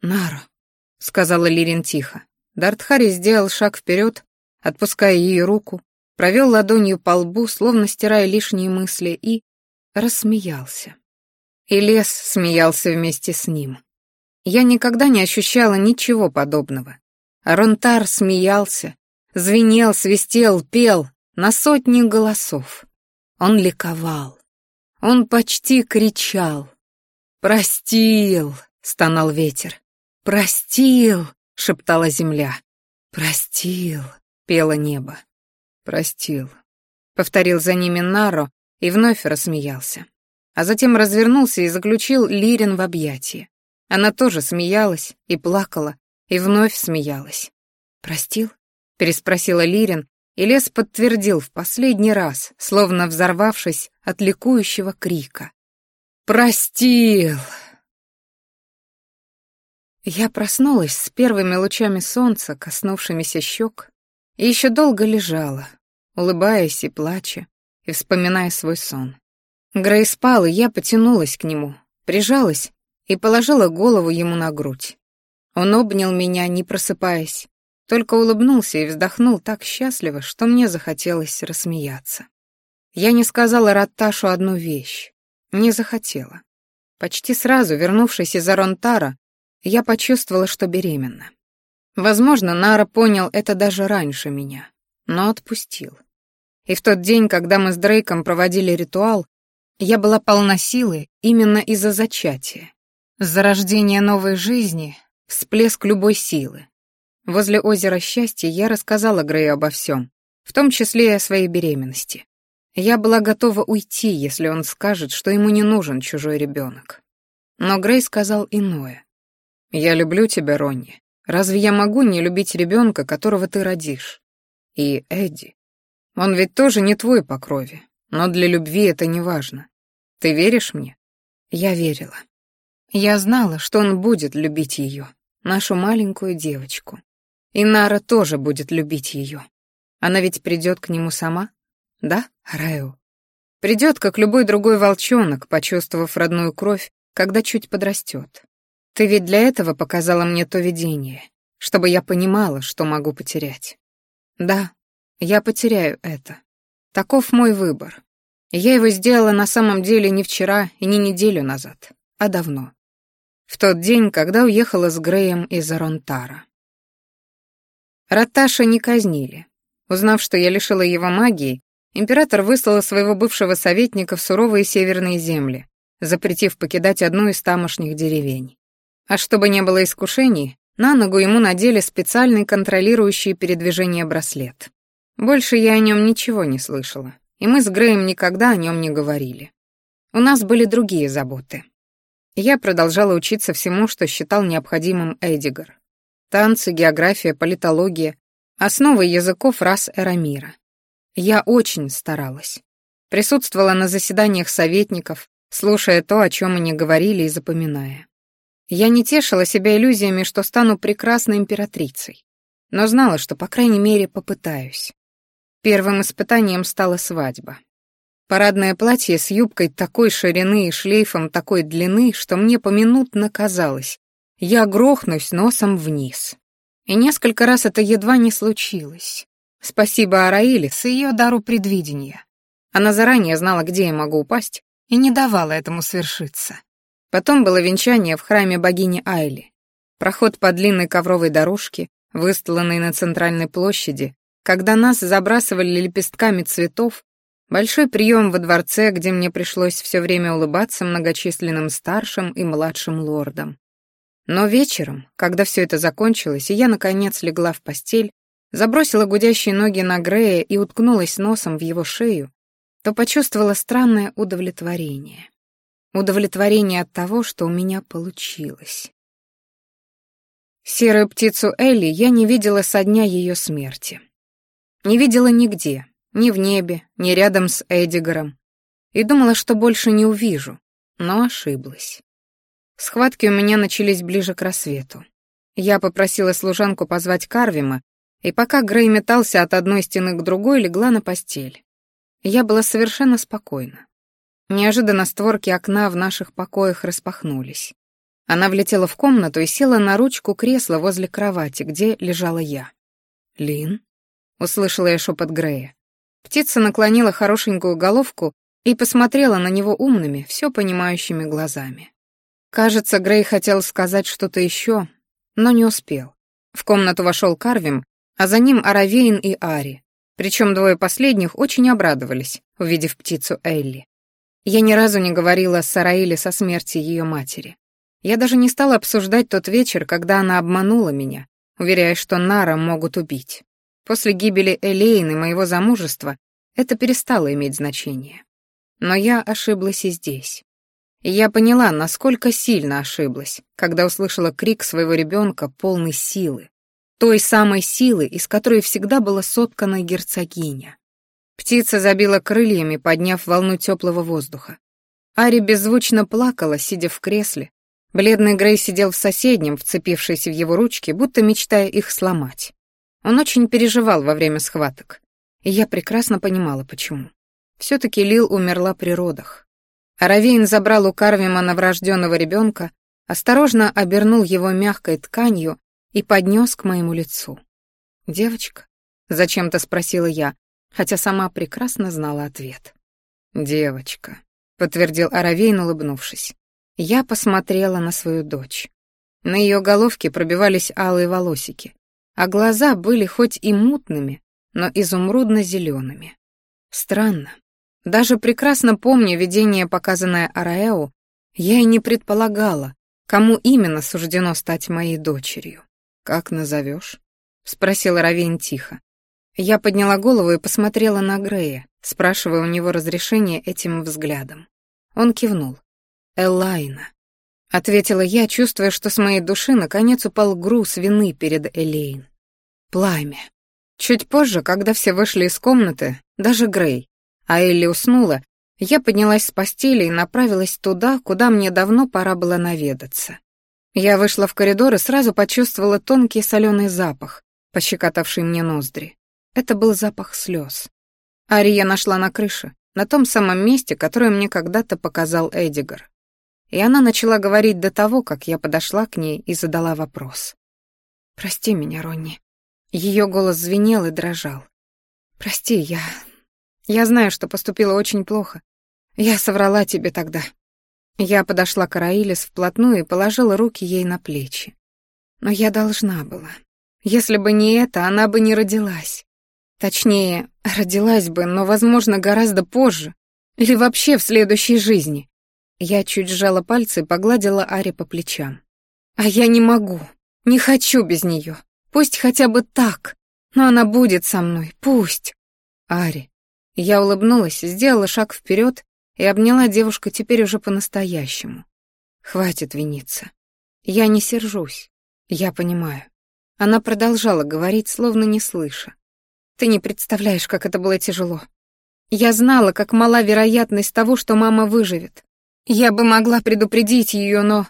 «Нара», — сказала Лирин тихо. Дартхари сделал шаг вперед, отпуская ее руку, провел ладонью по лбу, словно стирая лишние мысли, и рассмеялся. И лес смеялся вместе с ним. Я никогда не ощущала ничего подобного. Аронтар смеялся, звенел, свистел, пел на сотни голосов. Он ликовал. Он почти кричал. «Простил!» — стонал ветер. «Простил!» — шептала земля. «Простил!» — пело небо. «Простил!» — повторил за ними Наро и вновь рассмеялся. А затем развернулся и заключил Лирин в объятия. Она тоже смеялась и плакала, и вновь смеялась. «Простил?» — переспросила Лирин, и лес подтвердил в последний раз, словно взорвавшись от ликующего крика. «Простил!» Я проснулась с первыми лучами солнца, коснувшимися щек, и еще долго лежала, улыбаясь и плача, и вспоминая свой сон. Грей спал, и я потянулась к нему, прижалась и положила голову ему на грудь. Он обнял меня, не просыпаясь, только улыбнулся и вздохнул так счастливо, что мне захотелось рассмеяться. Я не сказала Ратташу одну вещь. Не захотела. Почти сразу, вернувшись из Аронтара, я почувствовала, что беременна. Возможно, Нара понял это даже раньше меня, но отпустил. И в тот день, когда мы с Дрейком проводили ритуал, я была полна силы именно из-за зачатия. Зарождение новой жизни, всплеск любой силы. Возле озера Счастья я рассказала Грею обо всем, в том числе и о своей беременности. Я была готова уйти, если он скажет, что ему не нужен чужой ребенок. Но Грей сказал иное. «Я люблю тебя, Ронни. Разве я могу не любить ребенка, которого ты родишь? И Эдди. Он ведь тоже не твой по крови, но для любви это не важно. Ты веришь мне?» Я верила. Я знала, что он будет любить ее, нашу маленькую девочку. И Нара тоже будет любить ее. Она ведь придет к нему сама, да, Райл? Придет, как любой другой волчонок, почувствовав родную кровь, когда чуть подрастет. Ты ведь для этого показала мне то видение, чтобы я понимала, что могу потерять. Да, я потеряю это. Таков мой выбор. Я его сделала на самом деле не вчера и не неделю назад, а давно. В тот день, когда уехала с Греем из Аронтара. Раташа не казнили. Узнав, что я лишила его магии, император выслал своего бывшего советника в суровые северные земли, запретив покидать одну из тамошних деревень. А чтобы не было искушений, на ногу ему надели специальный контролирующий передвижение браслет. Больше я о нем ничего не слышала, и мы с Греем никогда о нем не говорили. У нас были другие заботы. Я продолжала учиться всему, что считал необходимым Эдигар танцы, география, политология, основы языков рас Эрамира. Я очень старалась. Присутствовала на заседаниях советников, слушая то, о чем они говорили и запоминая. Я не тешила себя иллюзиями, что стану прекрасной императрицей, но знала, что, по крайней мере, попытаюсь. Первым испытанием стала свадьба. Парадное платье с юбкой такой ширины и шлейфом такой длины, что мне поминутно казалось, я грохнусь носом вниз. И несколько раз это едва не случилось. Спасибо Араиле с ее дару предвидения. Она заранее знала, где я могу упасть, и не давала этому свершиться. Потом было венчание в храме богини Айли. Проход по длинной ковровой дорожке, выстланной на центральной площади, когда нас забрасывали лепестками цветов, большой прием во дворце, где мне пришлось все время улыбаться многочисленным старшим и младшим лордам. Но вечером, когда все это закончилось, и я, наконец, легла в постель, забросила гудящие ноги на Грея и уткнулась носом в его шею, то почувствовала странное удовлетворение. Удовлетворение от того, что у меня получилось. Серую птицу Элли я не видела со дня ее смерти. Не видела нигде, ни в небе, ни рядом с Эдигаром. И думала, что больше не увижу, но ошиблась. Схватки у меня начались ближе к рассвету. Я попросила служанку позвать Карвима, и пока Грей метался от одной стены к другой, легла на постель. Я была совершенно спокойна. Неожиданно створки окна в наших покоях распахнулись. Она влетела в комнату и села на ручку кресла возле кровати, где лежала я. «Лин?» — услышала я шепот Грея. Птица наклонила хорошенькую головку и посмотрела на него умными, все понимающими глазами. Кажется, Грей хотел сказать что-то еще, но не успел. В комнату вошел Карвим, а за ним Аравейн и Ари. Причем двое последних очень обрадовались, увидев птицу Элли. Я ни разу не говорила с Сараиле со смерти ее матери. Я даже не стала обсуждать тот вечер, когда она обманула меня, уверяя, что Нара могут убить. После гибели Элейны, моего замужества, это перестало иметь значение. Но я ошиблась и здесь. Я поняла, насколько сильно ошиблась, когда услышала крик своего ребенка полной силы. Той самой силы, из которой всегда была соткана герцогиня. Птица забила крыльями, подняв волну теплого воздуха. Ари беззвучно плакала, сидя в кресле. Бледный Грей сидел в соседнем, вцепившись в его ручки, будто мечтая их сломать. Он очень переживал во время схваток. И я прекрасно понимала, почему. Все-таки Лил умерла при родах. Аравейн забрал у Карвима новорожденного ребенка, осторожно обернул его мягкой тканью и поднес к моему лицу. «Девочка?» — зачем-то спросила я, хотя сама прекрасно знала ответ. «Девочка», — подтвердил Аравейн, улыбнувшись. Я посмотрела на свою дочь. На ее головке пробивались алые волосики. А глаза были хоть и мутными, но изумрудно-зелеными. Странно. Даже прекрасно помня видение, показанное Араэу, я и не предполагала, кому именно суждено стать моей дочерью. «Как назовешь?» — спросила Равин тихо. Я подняла голову и посмотрела на Грея, спрашивая у него разрешения этим взглядом. Он кивнул. «Элайна», — ответила я, чувствуя, что с моей души наконец упал груз вины перед Элейн. «Пламя». Чуть позже, когда все вышли из комнаты, даже Грей, а Элли уснула, я поднялась с постели и направилась туда, куда мне давно пора было наведаться. Я вышла в коридор и сразу почувствовала тонкий соленый запах, пощекотавший мне ноздри. Это был запах слез. Ари я нашла на крыше, на том самом месте, которое мне когда-то показал Эдигар. И она начала говорить до того, как я подошла к ней и задала вопрос. «Прости меня, Ронни». Ее голос звенел и дрожал. «Прости, я... Я знаю, что поступила очень плохо. Я соврала тебе тогда». Я подошла к Араилис вплотную и положила руки ей на плечи. Но я должна была. Если бы не это, она бы не родилась. Точнее, родилась бы, но, возможно, гораздо позже. Или вообще в следующей жизни. Я чуть сжала пальцы и погладила Ари по плечам. А я не могу, не хочу без нее. Пусть хотя бы так. Но она будет со мной, пусть. Ари. Я улыбнулась, сделала шаг вперед и обняла девушку теперь уже по-настоящему. Хватит виниться. Я не сержусь. Я понимаю. Она продолжала говорить, словно не слыша. Ты не представляешь, как это было тяжело. Я знала, как мала вероятность того, что мама выживет. Я бы могла предупредить ее, но...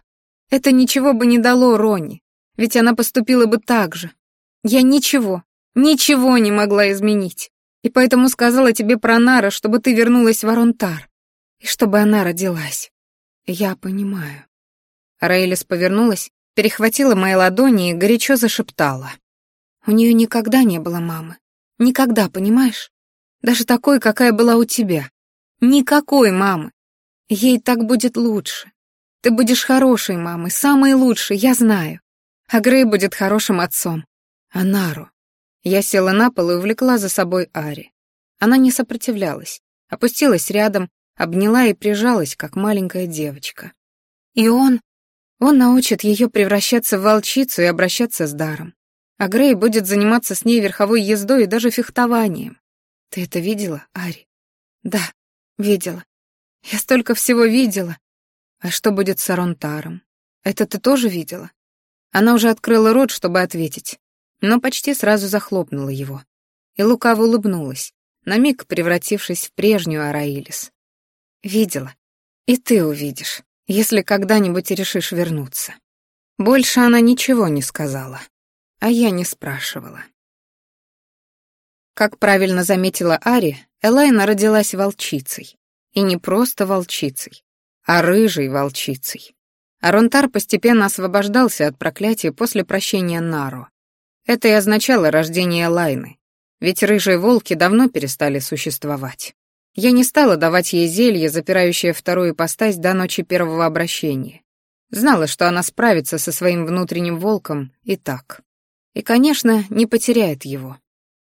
Это ничего бы не дало Ронни, ведь она поступила бы так же. Я ничего, ничего не могла изменить. И поэтому сказала тебе про Нара, чтобы ты вернулась в Аронтар. И чтобы она родилась. Я понимаю. Раэлис повернулась, перехватила мои ладони и горячо зашептала. У нее никогда не было мамы. Никогда, понимаешь? Даже такой, какая была у тебя. Никакой мамы. Ей так будет лучше. Ты будешь хорошей мамой, самой лучшей, я знаю. А Грей будет хорошим отцом. А Нару? Я села на пол и увлекла за собой Ари. Она не сопротивлялась, опустилась рядом, обняла и прижалась, как маленькая девочка. И он... Он научит ее превращаться в волчицу и обращаться с даром а Грей будет заниматься с ней верховой ездой и даже фехтованием. Ты это видела, Ари? Да, видела. Я столько всего видела. А что будет с Аронтаром? Это ты тоже видела? Она уже открыла рот, чтобы ответить, но почти сразу захлопнула его. И лукаво улыбнулась, на миг превратившись в прежнюю Араилис. Видела. И ты увидишь, если когда-нибудь решишь вернуться. Больше она ничего не сказала а я не спрашивала. Как правильно заметила Ари, Элайна родилась волчицей. И не просто волчицей, а рыжей волчицей. Аронтар постепенно освобождался от проклятия после прощения Наро. Это и означало рождение Лайны, ведь рыжие волки давно перестали существовать. Я не стала давать ей зелье, запирающее вторую ипостась до ночи первого обращения. Знала, что она справится со своим внутренним волком и так. И, конечно, не потеряет его,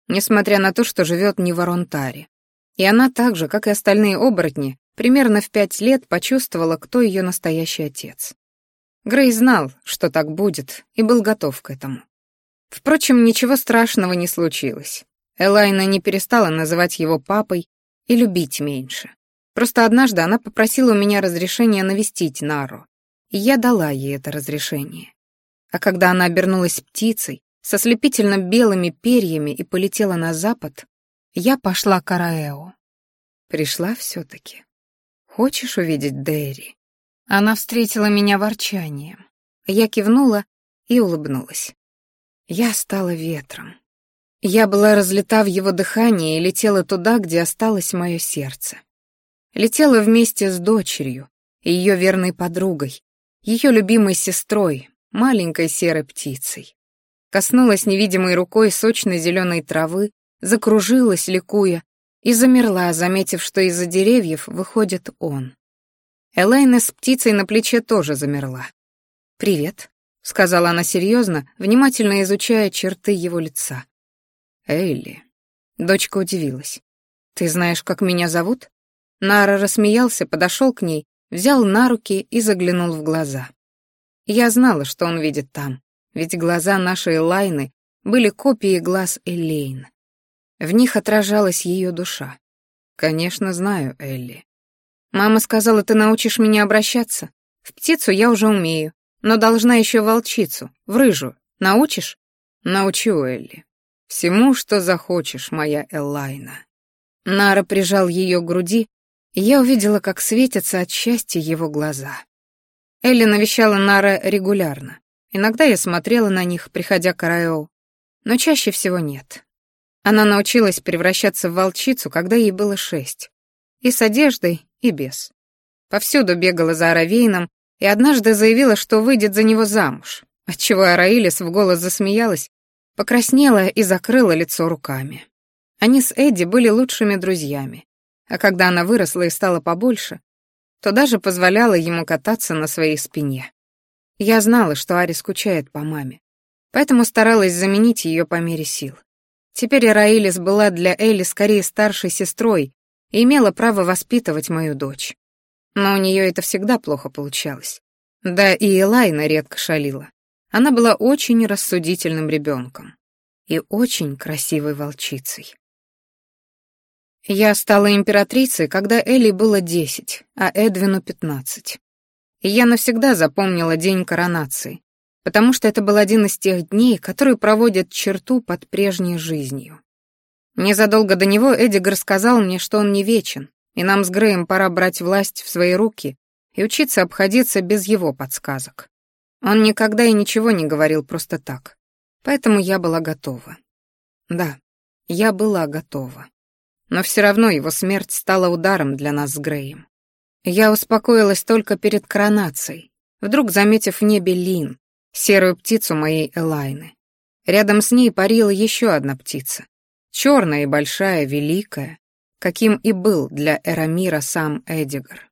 несмотря на то, что живет не в Аронтаре. И она так же, как и остальные оборотни, примерно в пять лет почувствовала, кто ее настоящий отец. Грей знал, что так будет, и был готов к этому. Впрочем, ничего страшного не случилось. Элайна не перестала называть его папой и любить меньше. Просто однажды она попросила у меня разрешения навестить Нару, и я дала ей это разрешение. А когда она обернулась птицей, со слепительно белыми перьями и полетела на запад, я пошла к Араэу. Пришла все-таки. Хочешь увидеть Дэри? Она встретила меня ворчанием. Я кивнула и улыбнулась. Я стала ветром. Я была разлета в его дыхании и летела туда, где осталось мое сердце. Летела вместе с дочерью и ее верной подругой, ее любимой сестрой, маленькой серой птицей коснулась невидимой рукой сочной зеленой травы, закружилась, ликуя, и замерла, заметив, что из-за деревьев выходит он. Элайна с птицей на плече тоже замерла. «Привет», — сказала она серьезно, внимательно изучая черты его лица. «Эйли». Дочка удивилась. «Ты знаешь, как меня зовут?» Нара рассмеялся, подошел к ней, взял на руки и заглянул в глаза. Я знала, что он видит там, ведь глаза нашей Лайны были копией глаз Элейн. В них отражалась ее душа. «Конечно, знаю, Элли». «Мама сказала, ты научишь меня обращаться. В птицу я уже умею, но должна еще волчицу, в рыжую. Научишь?» «Научу, Элли. Всему, что захочешь, моя Эллайна». Нара прижал ее к груди, и я увидела, как светятся от счастья его глаза. Элли навещала Нара регулярно. Иногда я смотрела на них, приходя к Раэо, но чаще всего нет. Она научилась превращаться в волчицу, когда ей было шесть. И с одеждой, и без. Повсюду бегала за Аравейном и однажды заявила, что выйдет за него замуж, отчего Араилис в голос засмеялась, покраснела и закрыла лицо руками. Они с Эдди были лучшими друзьями, а когда она выросла и стала побольше, то даже позволяла ему кататься на своей спине. Я знала, что Ари скучает по маме, поэтому старалась заменить ее по мере сил. Теперь Раилис была для Элли скорее старшей сестрой и имела право воспитывать мою дочь. Но у нее это всегда плохо получалось. Да и Элайна редко шалила. Она была очень рассудительным ребенком и очень красивой волчицей. Я стала императрицей, когда Элли было десять, а Эдвину пятнадцать. Я навсегда запомнила день коронации, потому что это был один из тех дней, которые проводят черту под прежней жизнью. Незадолго до него Эдигар сказал мне, что он не вечен, и нам с Греем пора брать власть в свои руки и учиться обходиться без его подсказок. Он никогда и ничего не говорил просто так, поэтому я была готова. Да, я была готова. Но все равно его смерть стала ударом для нас с Греем. Я успокоилась только перед коронацией, вдруг заметив в небе Лин, серую птицу моей Элайны. Рядом с ней парила еще одна птица. Черная и большая, великая, каким и был для Эрамира сам Эдигар.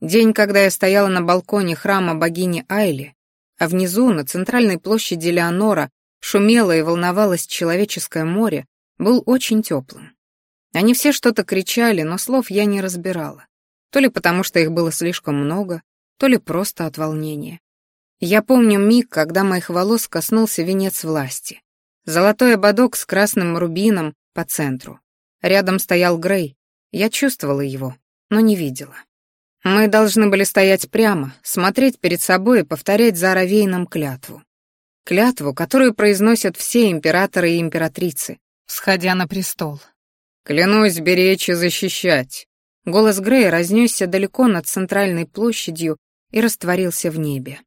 День, когда я стояла на балконе храма богини Айли, а внизу, на центральной площади Леонора, шумело и волновалось человеческое море, был очень теплым. Они все что-то кричали, но слов я не разбирала. То ли потому, что их было слишком много, то ли просто от волнения. Я помню миг, когда моих волос коснулся венец власти. Золотой ободок с красным рубином по центру. Рядом стоял Грей. Я чувствовала его, но не видела. Мы должны были стоять прямо, смотреть перед собой и повторять за Аравейном клятву. Клятву, которую произносят все императоры и императрицы, сходя на престол. «Клянусь беречь и защищать». Голос Грея разнесся далеко над центральной площадью и растворился в небе.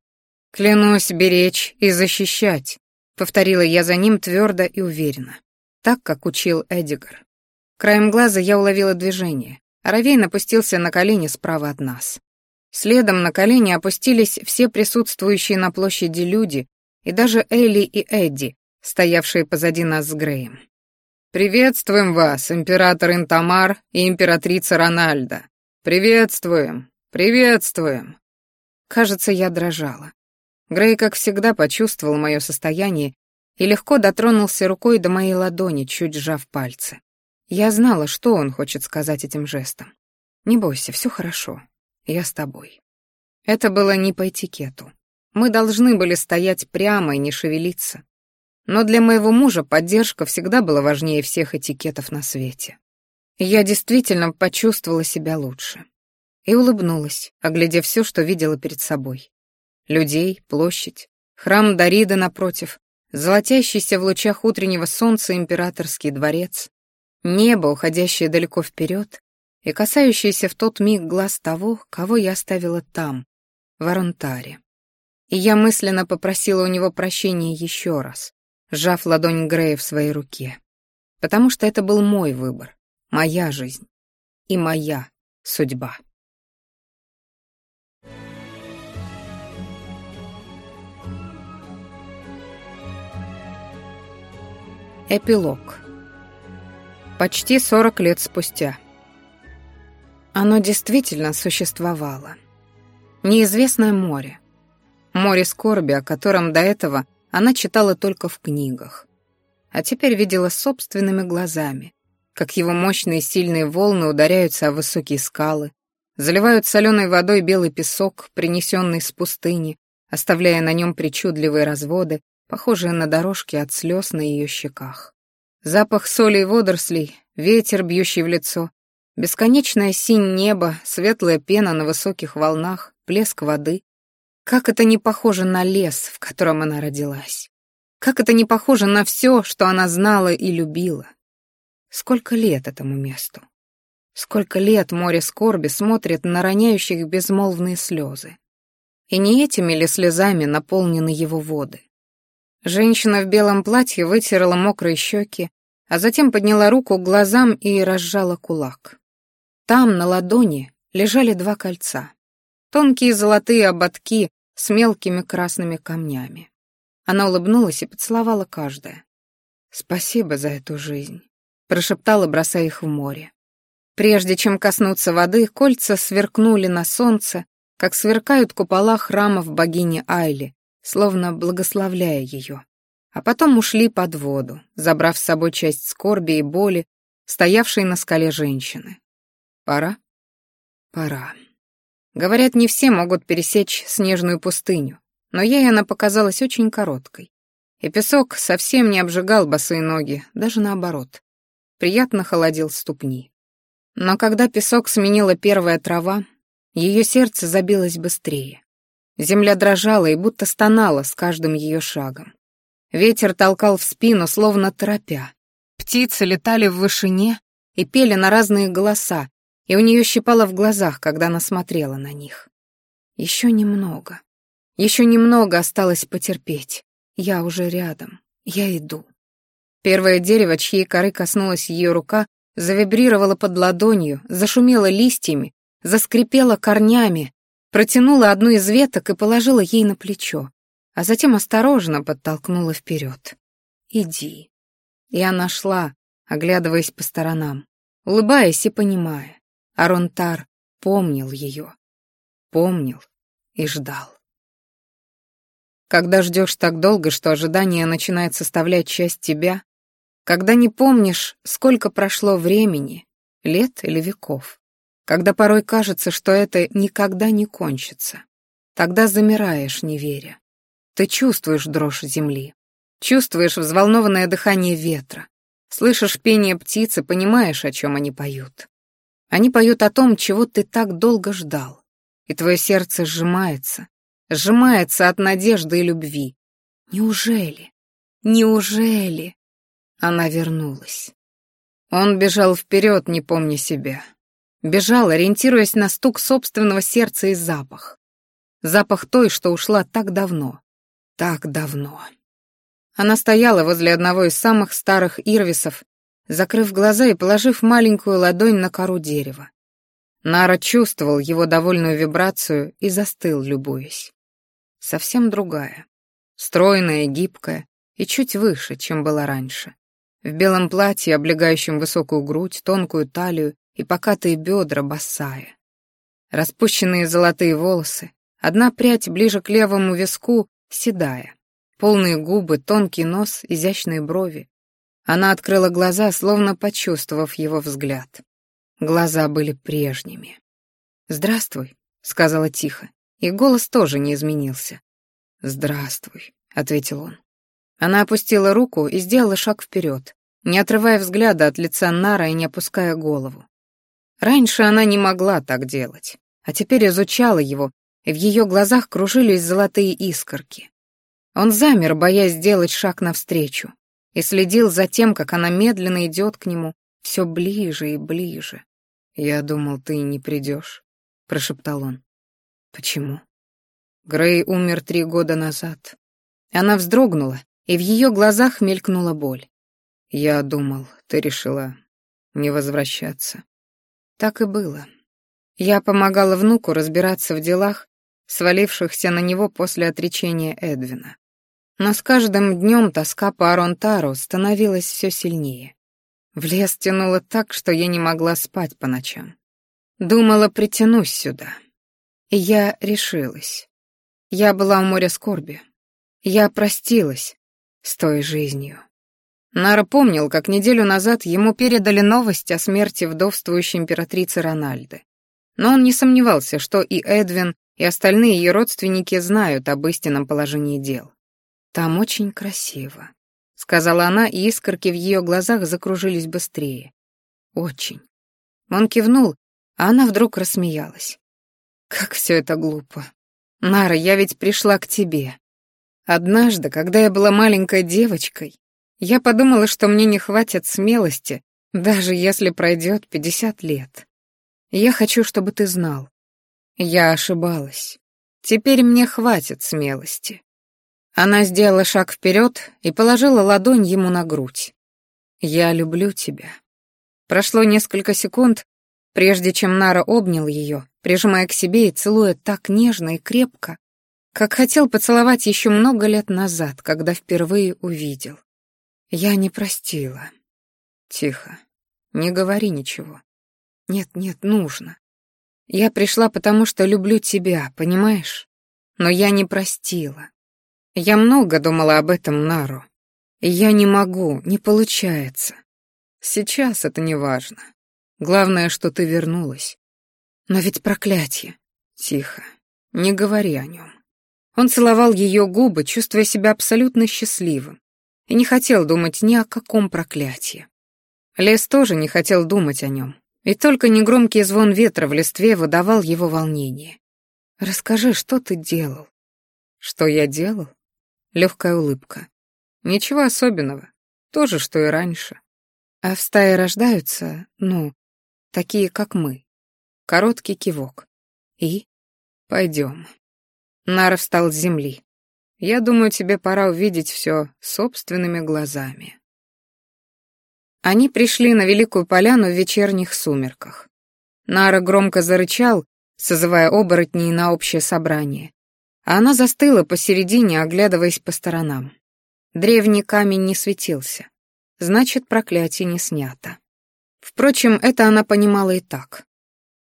«Клянусь беречь и защищать», — повторила я за ним твердо и уверенно, так, как учил Эдигар. Краем глаза я уловила движение. Равейн опустился на колени справа от нас. Следом на колени опустились все присутствующие на площади люди и даже Элли и Эдди, стоявшие позади нас с Греем. «Приветствуем вас, император Интамар и императрица Рональда! Приветствуем! Приветствуем!» Кажется, я дрожала. Грей, как всегда, почувствовал мое состояние и легко дотронулся рукой до моей ладони, чуть сжав пальцы. Я знала, что он хочет сказать этим жестом. «Не бойся, все хорошо. Я с тобой». Это было не по этикету. Мы должны были стоять прямо и не шевелиться. Но для моего мужа поддержка всегда была важнее всех этикетов на свете. я действительно почувствовала себя лучше. И улыбнулась, оглядев все, что видела перед собой людей, площадь, храм Дарида напротив, золотящийся в лучах утреннего солнца императорский дворец, небо, уходящее далеко вперед и касающееся в тот миг глаз того, кого я оставила там, в Аронтаре. И я мысленно попросила у него прощения еще раз, сжав ладонь Грея в своей руке, потому что это был мой выбор, моя жизнь и моя судьба. Эпилог. Почти 40 лет спустя. Оно действительно существовало. Неизвестное море. море скорби, о котором до этого она читала только в книгах. А теперь видела собственными глазами, как его мощные сильные волны ударяются о высокие скалы, заливают соленой водой белый песок, принесенный с пустыни, оставляя на нем причудливые разводы, похожие на дорожки от слез на ее щеках. Запах соли и водорослей, ветер, бьющий в лицо, бесконечное синь небо, светлая пена на высоких волнах, плеск воды. Как это не похоже на лес, в котором она родилась. Как это не похоже на все, что она знала и любила. Сколько лет этому месту? Сколько лет море скорби смотрит на роняющих безмолвные слезы? И не этими ли слезами наполнены его воды? Женщина в белом платье вытерла мокрые щеки, а затем подняла руку к глазам и разжала кулак. Там, на ладони, лежали два кольца. Тонкие золотые ободки с мелкими красными камнями. Она улыбнулась и поцеловала каждое. «Спасибо за эту жизнь», — прошептала, бросая их в море. Прежде чем коснуться воды, кольца сверкнули на солнце, как сверкают купола храмов богини Айли, словно благословляя ее. А потом ушли под воду, забрав с собой часть скорби и боли, стоявшей на скале женщины. Пора? Пора. Говорят, не все могут пересечь снежную пустыню, но ей она показалась очень короткой. И песок совсем не обжигал босые ноги, даже наоборот. Приятно холодил ступни. Но когда песок сменила первая трава, ее сердце забилось быстрее. Земля дрожала и будто стонала с каждым ее шагом. Ветер толкал в спину, словно торопя. Птицы летали в вышине и пели на разные голоса, и у нее щипало в глазах, когда она смотрела на них. Еще немного. Еще немного осталось потерпеть. Я уже рядом. Я иду. Первое дерево, чьей коры коснулась ее рука, завибрировало под ладонью, зашумело листьями, заскрипело корнями, протянула одну из веток и положила ей на плечо, а затем осторожно подтолкнула вперед. «Иди». И она шла, оглядываясь по сторонам, улыбаясь и понимая. Аронтар помнил ее. Помнил и ждал. Когда ждешь так долго, что ожидание начинает составлять часть тебя, когда не помнишь, сколько прошло времени, лет или веков, когда порой кажется, что это никогда не кончится, тогда замираешь, не веря. Ты чувствуешь дрожь земли, чувствуешь взволнованное дыхание ветра, слышишь пение птицы, понимаешь, о чем они поют. Они поют о том, чего ты так долго ждал, и твое сердце сжимается, сжимается от надежды и любви. Неужели? Неужели? Она вернулась. Он бежал вперед, не помня себя. Бежал, ориентируясь на стук собственного сердца и запах. Запах той, что ушла так давно. Так давно. Она стояла возле одного из самых старых ирвисов, закрыв глаза и положив маленькую ладонь на кору дерева. Нара чувствовал его довольную вибрацию и застыл, любуясь. Совсем другая. Стройная, гибкая и чуть выше, чем была раньше в белом платье, облегающем высокую грудь, тонкую талию и покатые бедра босая. Распущенные золотые волосы, одна прядь ближе к левому виску, седая. Полные губы, тонкий нос, изящные брови. Она открыла глаза, словно почувствовав его взгляд. Глаза были прежними. «Здравствуй», — сказала тихо, и голос тоже не изменился. «Здравствуй», — ответил он. Она опустила руку и сделала шаг вперед, не отрывая взгляда от лица Нара и не опуская голову. Раньше она не могла так делать, а теперь изучала его, и в ее глазах кружились золотые искорки. Он замер, боясь сделать шаг навстречу, и следил за тем, как она медленно идет к нему все ближе и ближе. «Я думал, ты не придешь», — прошептал он. «Почему?» Грей умер три года назад. Она вздрогнула, и в ее глазах мелькнула боль. «Я думал, ты решила не возвращаться». Так и было. Я помогала внуку разбираться в делах, свалившихся на него после отречения Эдвина. Но с каждым днем тоска по Аронтару становилась все сильнее. В лес тянуло так, что я не могла спать по ночам. Думала, притянусь сюда. И я решилась. Я была у моря скорби. Я простилась с той жизнью. Нара помнил, как неделю назад ему передали новость о смерти вдовствующей императрицы Рональды. Но он не сомневался, что и Эдвин, и остальные ее родственники знают об истинном положении дел. «Там очень красиво», — сказала она, и искорки в ее глазах закружились быстрее. «Очень». Он кивнул, а она вдруг рассмеялась. «Как все это глупо. Нара, я ведь пришла к тебе. Однажды, когда я была маленькой девочкой, я подумала, что мне не хватит смелости, даже если пройдет пятьдесят лет. Я хочу, чтобы ты знал. Я ошибалась. Теперь мне хватит смелости. Она сделала шаг вперед и положила ладонь ему на грудь. Я люблю тебя. Прошло несколько секунд, прежде чем Нара обнял ее, прижимая к себе и целуя так нежно и крепко, как хотел поцеловать еще много лет назад, когда впервые увидел. Я не простила. Тихо. Не говори ничего. Нет, нет, нужно. Я пришла потому, что люблю тебя, понимаешь? Но я не простила. Я много думала об этом, Нару. Я не могу, не получается. Сейчас это не важно. Главное, что ты вернулась. Но ведь проклятие. Тихо. Не говори о нем. Он целовал ее губы, чувствуя себя абсолютно счастливым и не хотел думать ни о каком проклятии. Лес тоже не хотел думать о нем, и только негромкий звон ветра в листве выдавал его волнение. «Расскажи, что ты делал?» «Что я делал?» Легкая улыбка. «Ничего особенного. То же, что и раньше. А в стае рождаются, ну, такие, как мы». Короткий кивок. «И?» «Пойдем». Нара встал с земли. Я думаю, тебе пора увидеть все собственными глазами. Они пришли на Великую Поляну в вечерних сумерках. Нара громко зарычал, созывая оборотней на общее собрание, а она застыла посередине, оглядываясь по сторонам. Древний камень не светился, значит, проклятие не снято. Впрочем, это она понимала и так.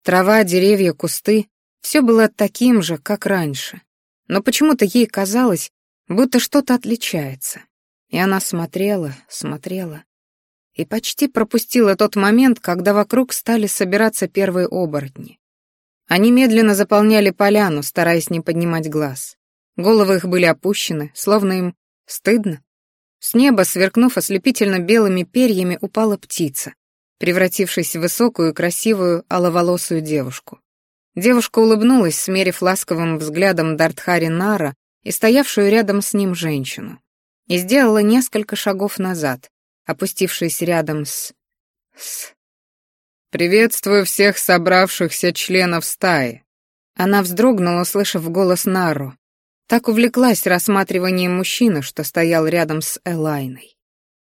Трава, деревья, кусты — все было таким же, как раньше, но почему-то ей казалось, будто что-то отличается. И она смотрела, смотрела, и почти пропустила тот момент, когда вокруг стали собираться первые оборотни. Они медленно заполняли поляну, стараясь не поднимать глаз. Головы их были опущены, словно им стыдно. С неба, сверкнув ослепительно белыми перьями, упала птица, превратившись в высокую, красивую, аловолосую девушку. Девушка улыбнулась, смерив ласковым взглядом Дартхари Нара и стоявшую рядом с ним женщину, и сделала несколько шагов назад, опустившись рядом с... с... «Приветствую всех собравшихся членов стаи!» Она вздрогнула, услышав голос Нару. Так увлеклась рассматриванием мужчины, что стоял рядом с Элайной.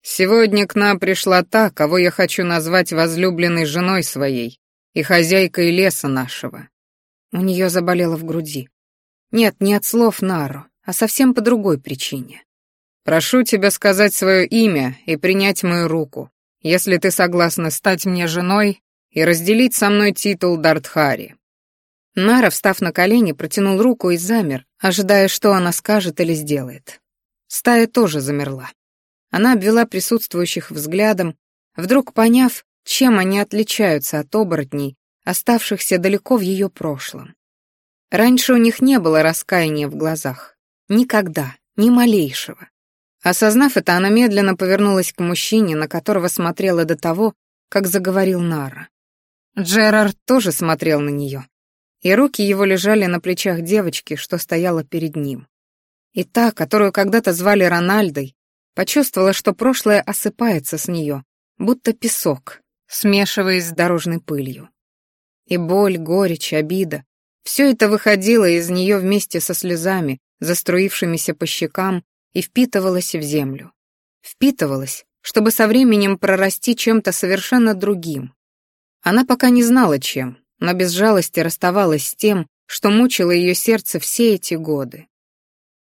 «Сегодня к нам пришла та, кого я хочу назвать возлюбленной женой своей и хозяйкой леса нашего. У нее заболело в груди. Нет, не от слов Нару, а совсем по другой причине. «Прошу тебя сказать свое имя и принять мою руку, если ты согласна стать мне женой и разделить со мной титул Дартхари». Нара, встав на колени, протянул руку и замер, ожидая, что она скажет или сделает. Стая тоже замерла. Она обвела присутствующих взглядом, вдруг поняв, чем они отличаются от оборотней, оставшихся далеко в ее прошлом. Раньше у них не было раскаяния в глазах. Никогда, ни малейшего. Осознав это, она медленно повернулась к мужчине, на которого смотрела до того, как заговорил Нара. Джерард тоже смотрел на нее, и руки его лежали на плечах девочки, что стояла перед ним. И та, которую когда-то звали Рональдой, почувствовала, что прошлое осыпается с нее, будто песок, смешиваясь с дорожной пылью. И боль, горечь, обида — все это выходило из нее вместе со слезами, заструившимися по щекам, и впитывалось в землю. Впитывалось, чтобы со временем прорасти чем-то совершенно другим. Она пока не знала, чем, но без жалости расставалась с тем, что мучило ее сердце все эти годы.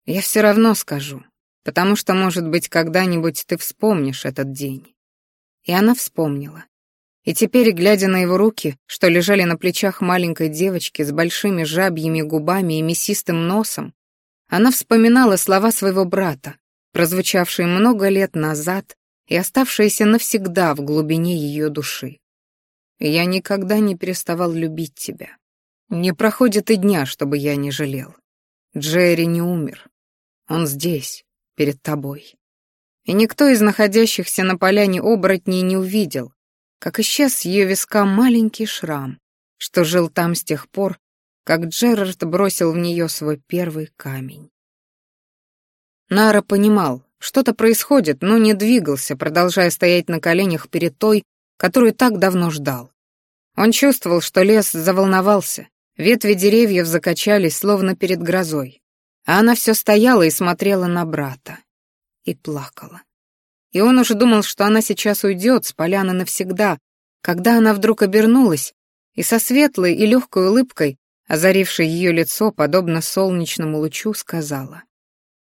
Я все равно скажу, потому что, может быть, когда-нибудь ты вспомнишь этот день. И она вспомнила. И теперь, глядя на его руки, что лежали на плечах маленькой девочки с большими жабьими губами и мясистым носом, Она вспоминала слова своего брата, прозвучавшие много лет назад и оставшиеся навсегда в глубине ее души. «Я никогда не переставал любить тебя. Не проходит и дня, чтобы я не жалел. Джерри не умер. Он здесь, перед тобой. И никто из находящихся на поляне оборотней не увидел, как исчез с ее виска маленький шрам, что жил там с тех пор, как Джерард бросил в нее свой первый камень. Нара понимал, что-то происходит, но не двигался, продолжая стоять на коленях перед той, которую так давно ждал. Он чувствовал, что лес заволновался, ветви деревьев закачались, словно перед грозой. А она все стояла и смотрела на брата. И плакала. И он уже думал, что она сейчас уйдет с поляны навсегда, когда она вдруг обернулась и со светлой и легкой улыбкой, озарившей ее лицо, подобно солнечному лучу, сказала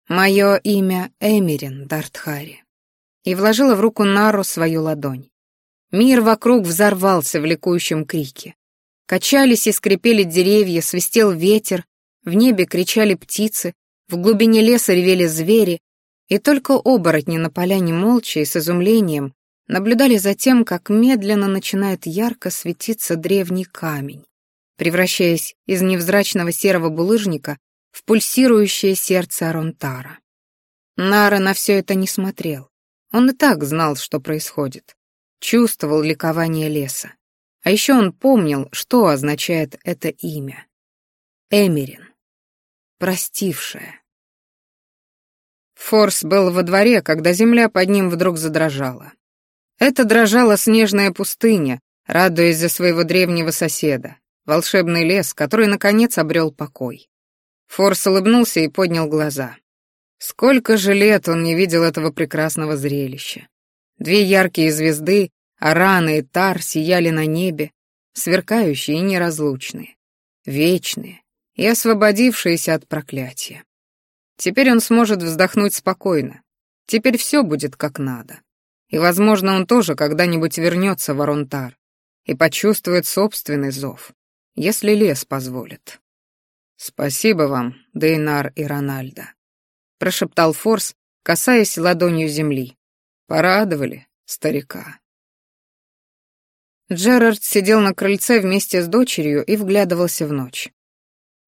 «Мое имя Эмерин Дартхари» и вложила в руку Нару свою ладонь. Мир вокруг взорвался в ликующем крике. Качались и скрипели деревья, свистел ветер, в небе кричали птицы, в глубине леса ревели звери, и только оборотни на поляне молча и с изумлением наблюдали за тем, как медленно начинает ярко светиться древний камень, превращаясь из невзрачного серого булыжника в пульсирующее сердце Аронтара. Нара на все это не смотрел. Он и так знал, что происходит. Чувствовал ликование леса. А еще он помнил, что означает это имя. Эмерин. Простившая. Форс был во дворе, когда земля под ним вдруг задрожала. Это дрожала снежная пустыня, радуясь за своего древнего соседа, волшебный лес, который, наконец, обрел покой. Форс улыбнулся и поднял глаза. Сколько же лет он не видел этого прекрасного зрелища. Две яркие звезды, Арана и Тар, сияли на небе, сверкающие и неразлучные, вечные и освободившиеся от проклятия. Теперь он сможет вздохнуть спокойно. Теперь все будет как надо. И, возможно, он тоже когда-нибудь вернется в Аронтар и почувствует собственный зов, если лес позволит. «Спасибо вам, Дейнар и Рональдо», — прошептал Форс, касаясь ладонью земли. «Порадовали старика». Джерард сидел на крыльце вместе с дочерью и вглядывался в ночь.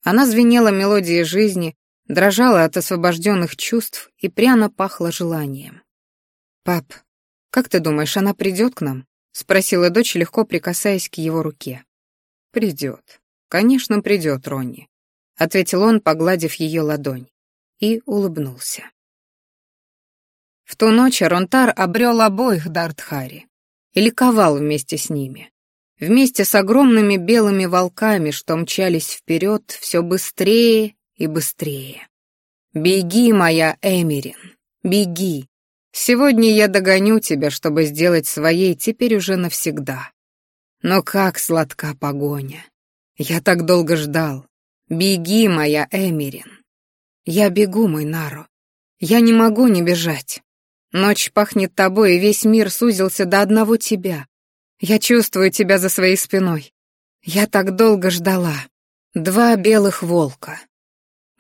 Она звенела мелодией жизни, дрожала от освобожденных чувств и пряно пахла желанием. «Пап, как ты думаешь, она придет к нам?» — спросила дочь, легко прикасаясь к его руке. «Придет. Конечно, придет, Ронни ответил он, погладив ее ладонь, и улыбнулся. В ту ночь Ронтар обрел обоих Дартхари и ликовал вместе с ними. Вместе с огромными белыми волками, что мчались вперед все быстрее и быстрее. «Беги, моя Эмерин, беги! Сегодня я догоню тебя, чтобы сделать своей теперь уже навсегда. Но как сладка погоня! Я так долго ждал, «Беги, моя Эмирин!» «Я бегу, мой Наро. Я не могу не бежать. Ночь пахнет тобой, и весь мир сузился до одного тебя. Я чувствую тебя за своей спиной. Я так долго ждала. Два белых волка».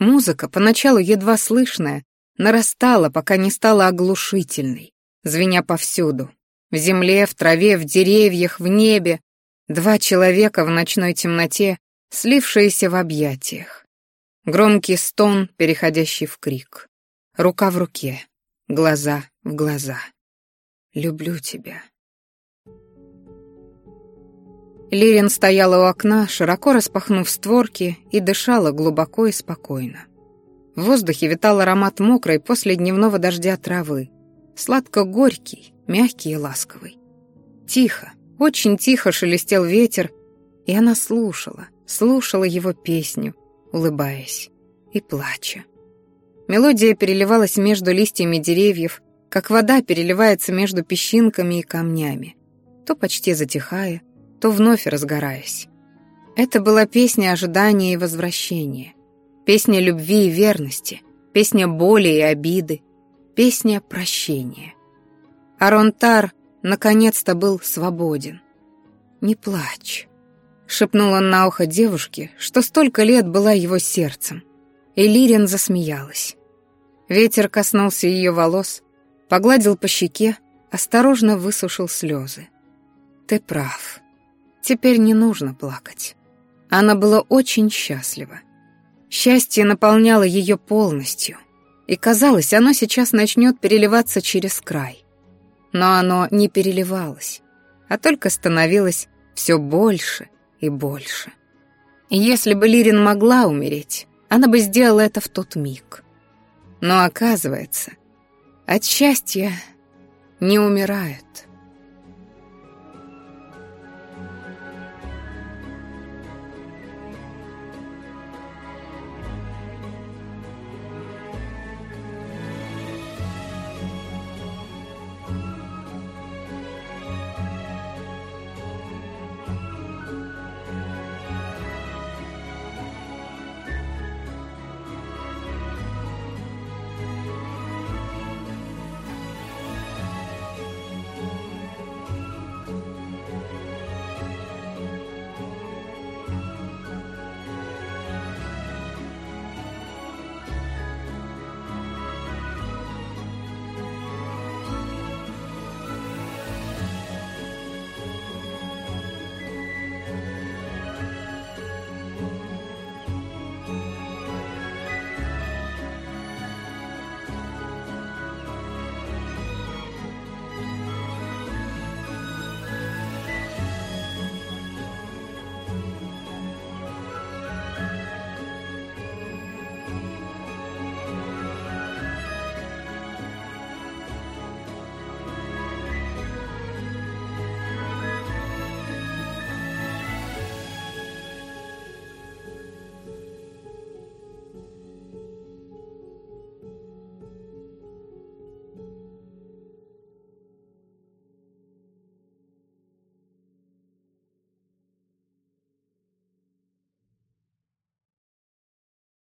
Музыка, поначалу едва слышная, нарастала, пока не стала оглушительной, звеня повсюду. В земле, в траве, в деревьях, в небе. Два человека в ночной темноте слившиеся в объятиях. Громкий стон, переходящий в крик. Рука в руке, глаза в глаза. «Люблю тебя». Лирин стояла у окна, широко распахнув створки, и дышала глубоко и спокойно. В воздухе витал аромат мокрой после дневного дождя травы, сладко-горький, мягкий и ласковый. Тихо, очень тихо шелестел ветер, и она слушала, слушала его песню, улыбаясь и плача. Мелодия переливалась между листьями деревьев, как вода переливается между песчинками и камнями, то почти затихая, то вновь разгораясь. Это была песня ожидания и возвращения, песня любви и верности, песня боли и обиды, песня прощения. Аронтар наконец-то был свободен. «Не плачь», шепнул он на ухо девушке, что столько лет была его сердцем. и Лирин засмеялась. Ветер коснулся ее волос, погладил по щеке, осторожно высушил слезы. «Ты прав. Теперь не нужно плакать». Она была очень счастлива. Счастье наполняло ее полностью, и казалось, оно сейчас начнет переливаться через край. Но оно не переливалось, а только становилось все больше и больше. Если бы Лирин могла умереть, она бы сделала это в тот миг. Но оказывается, от счастья не умирают.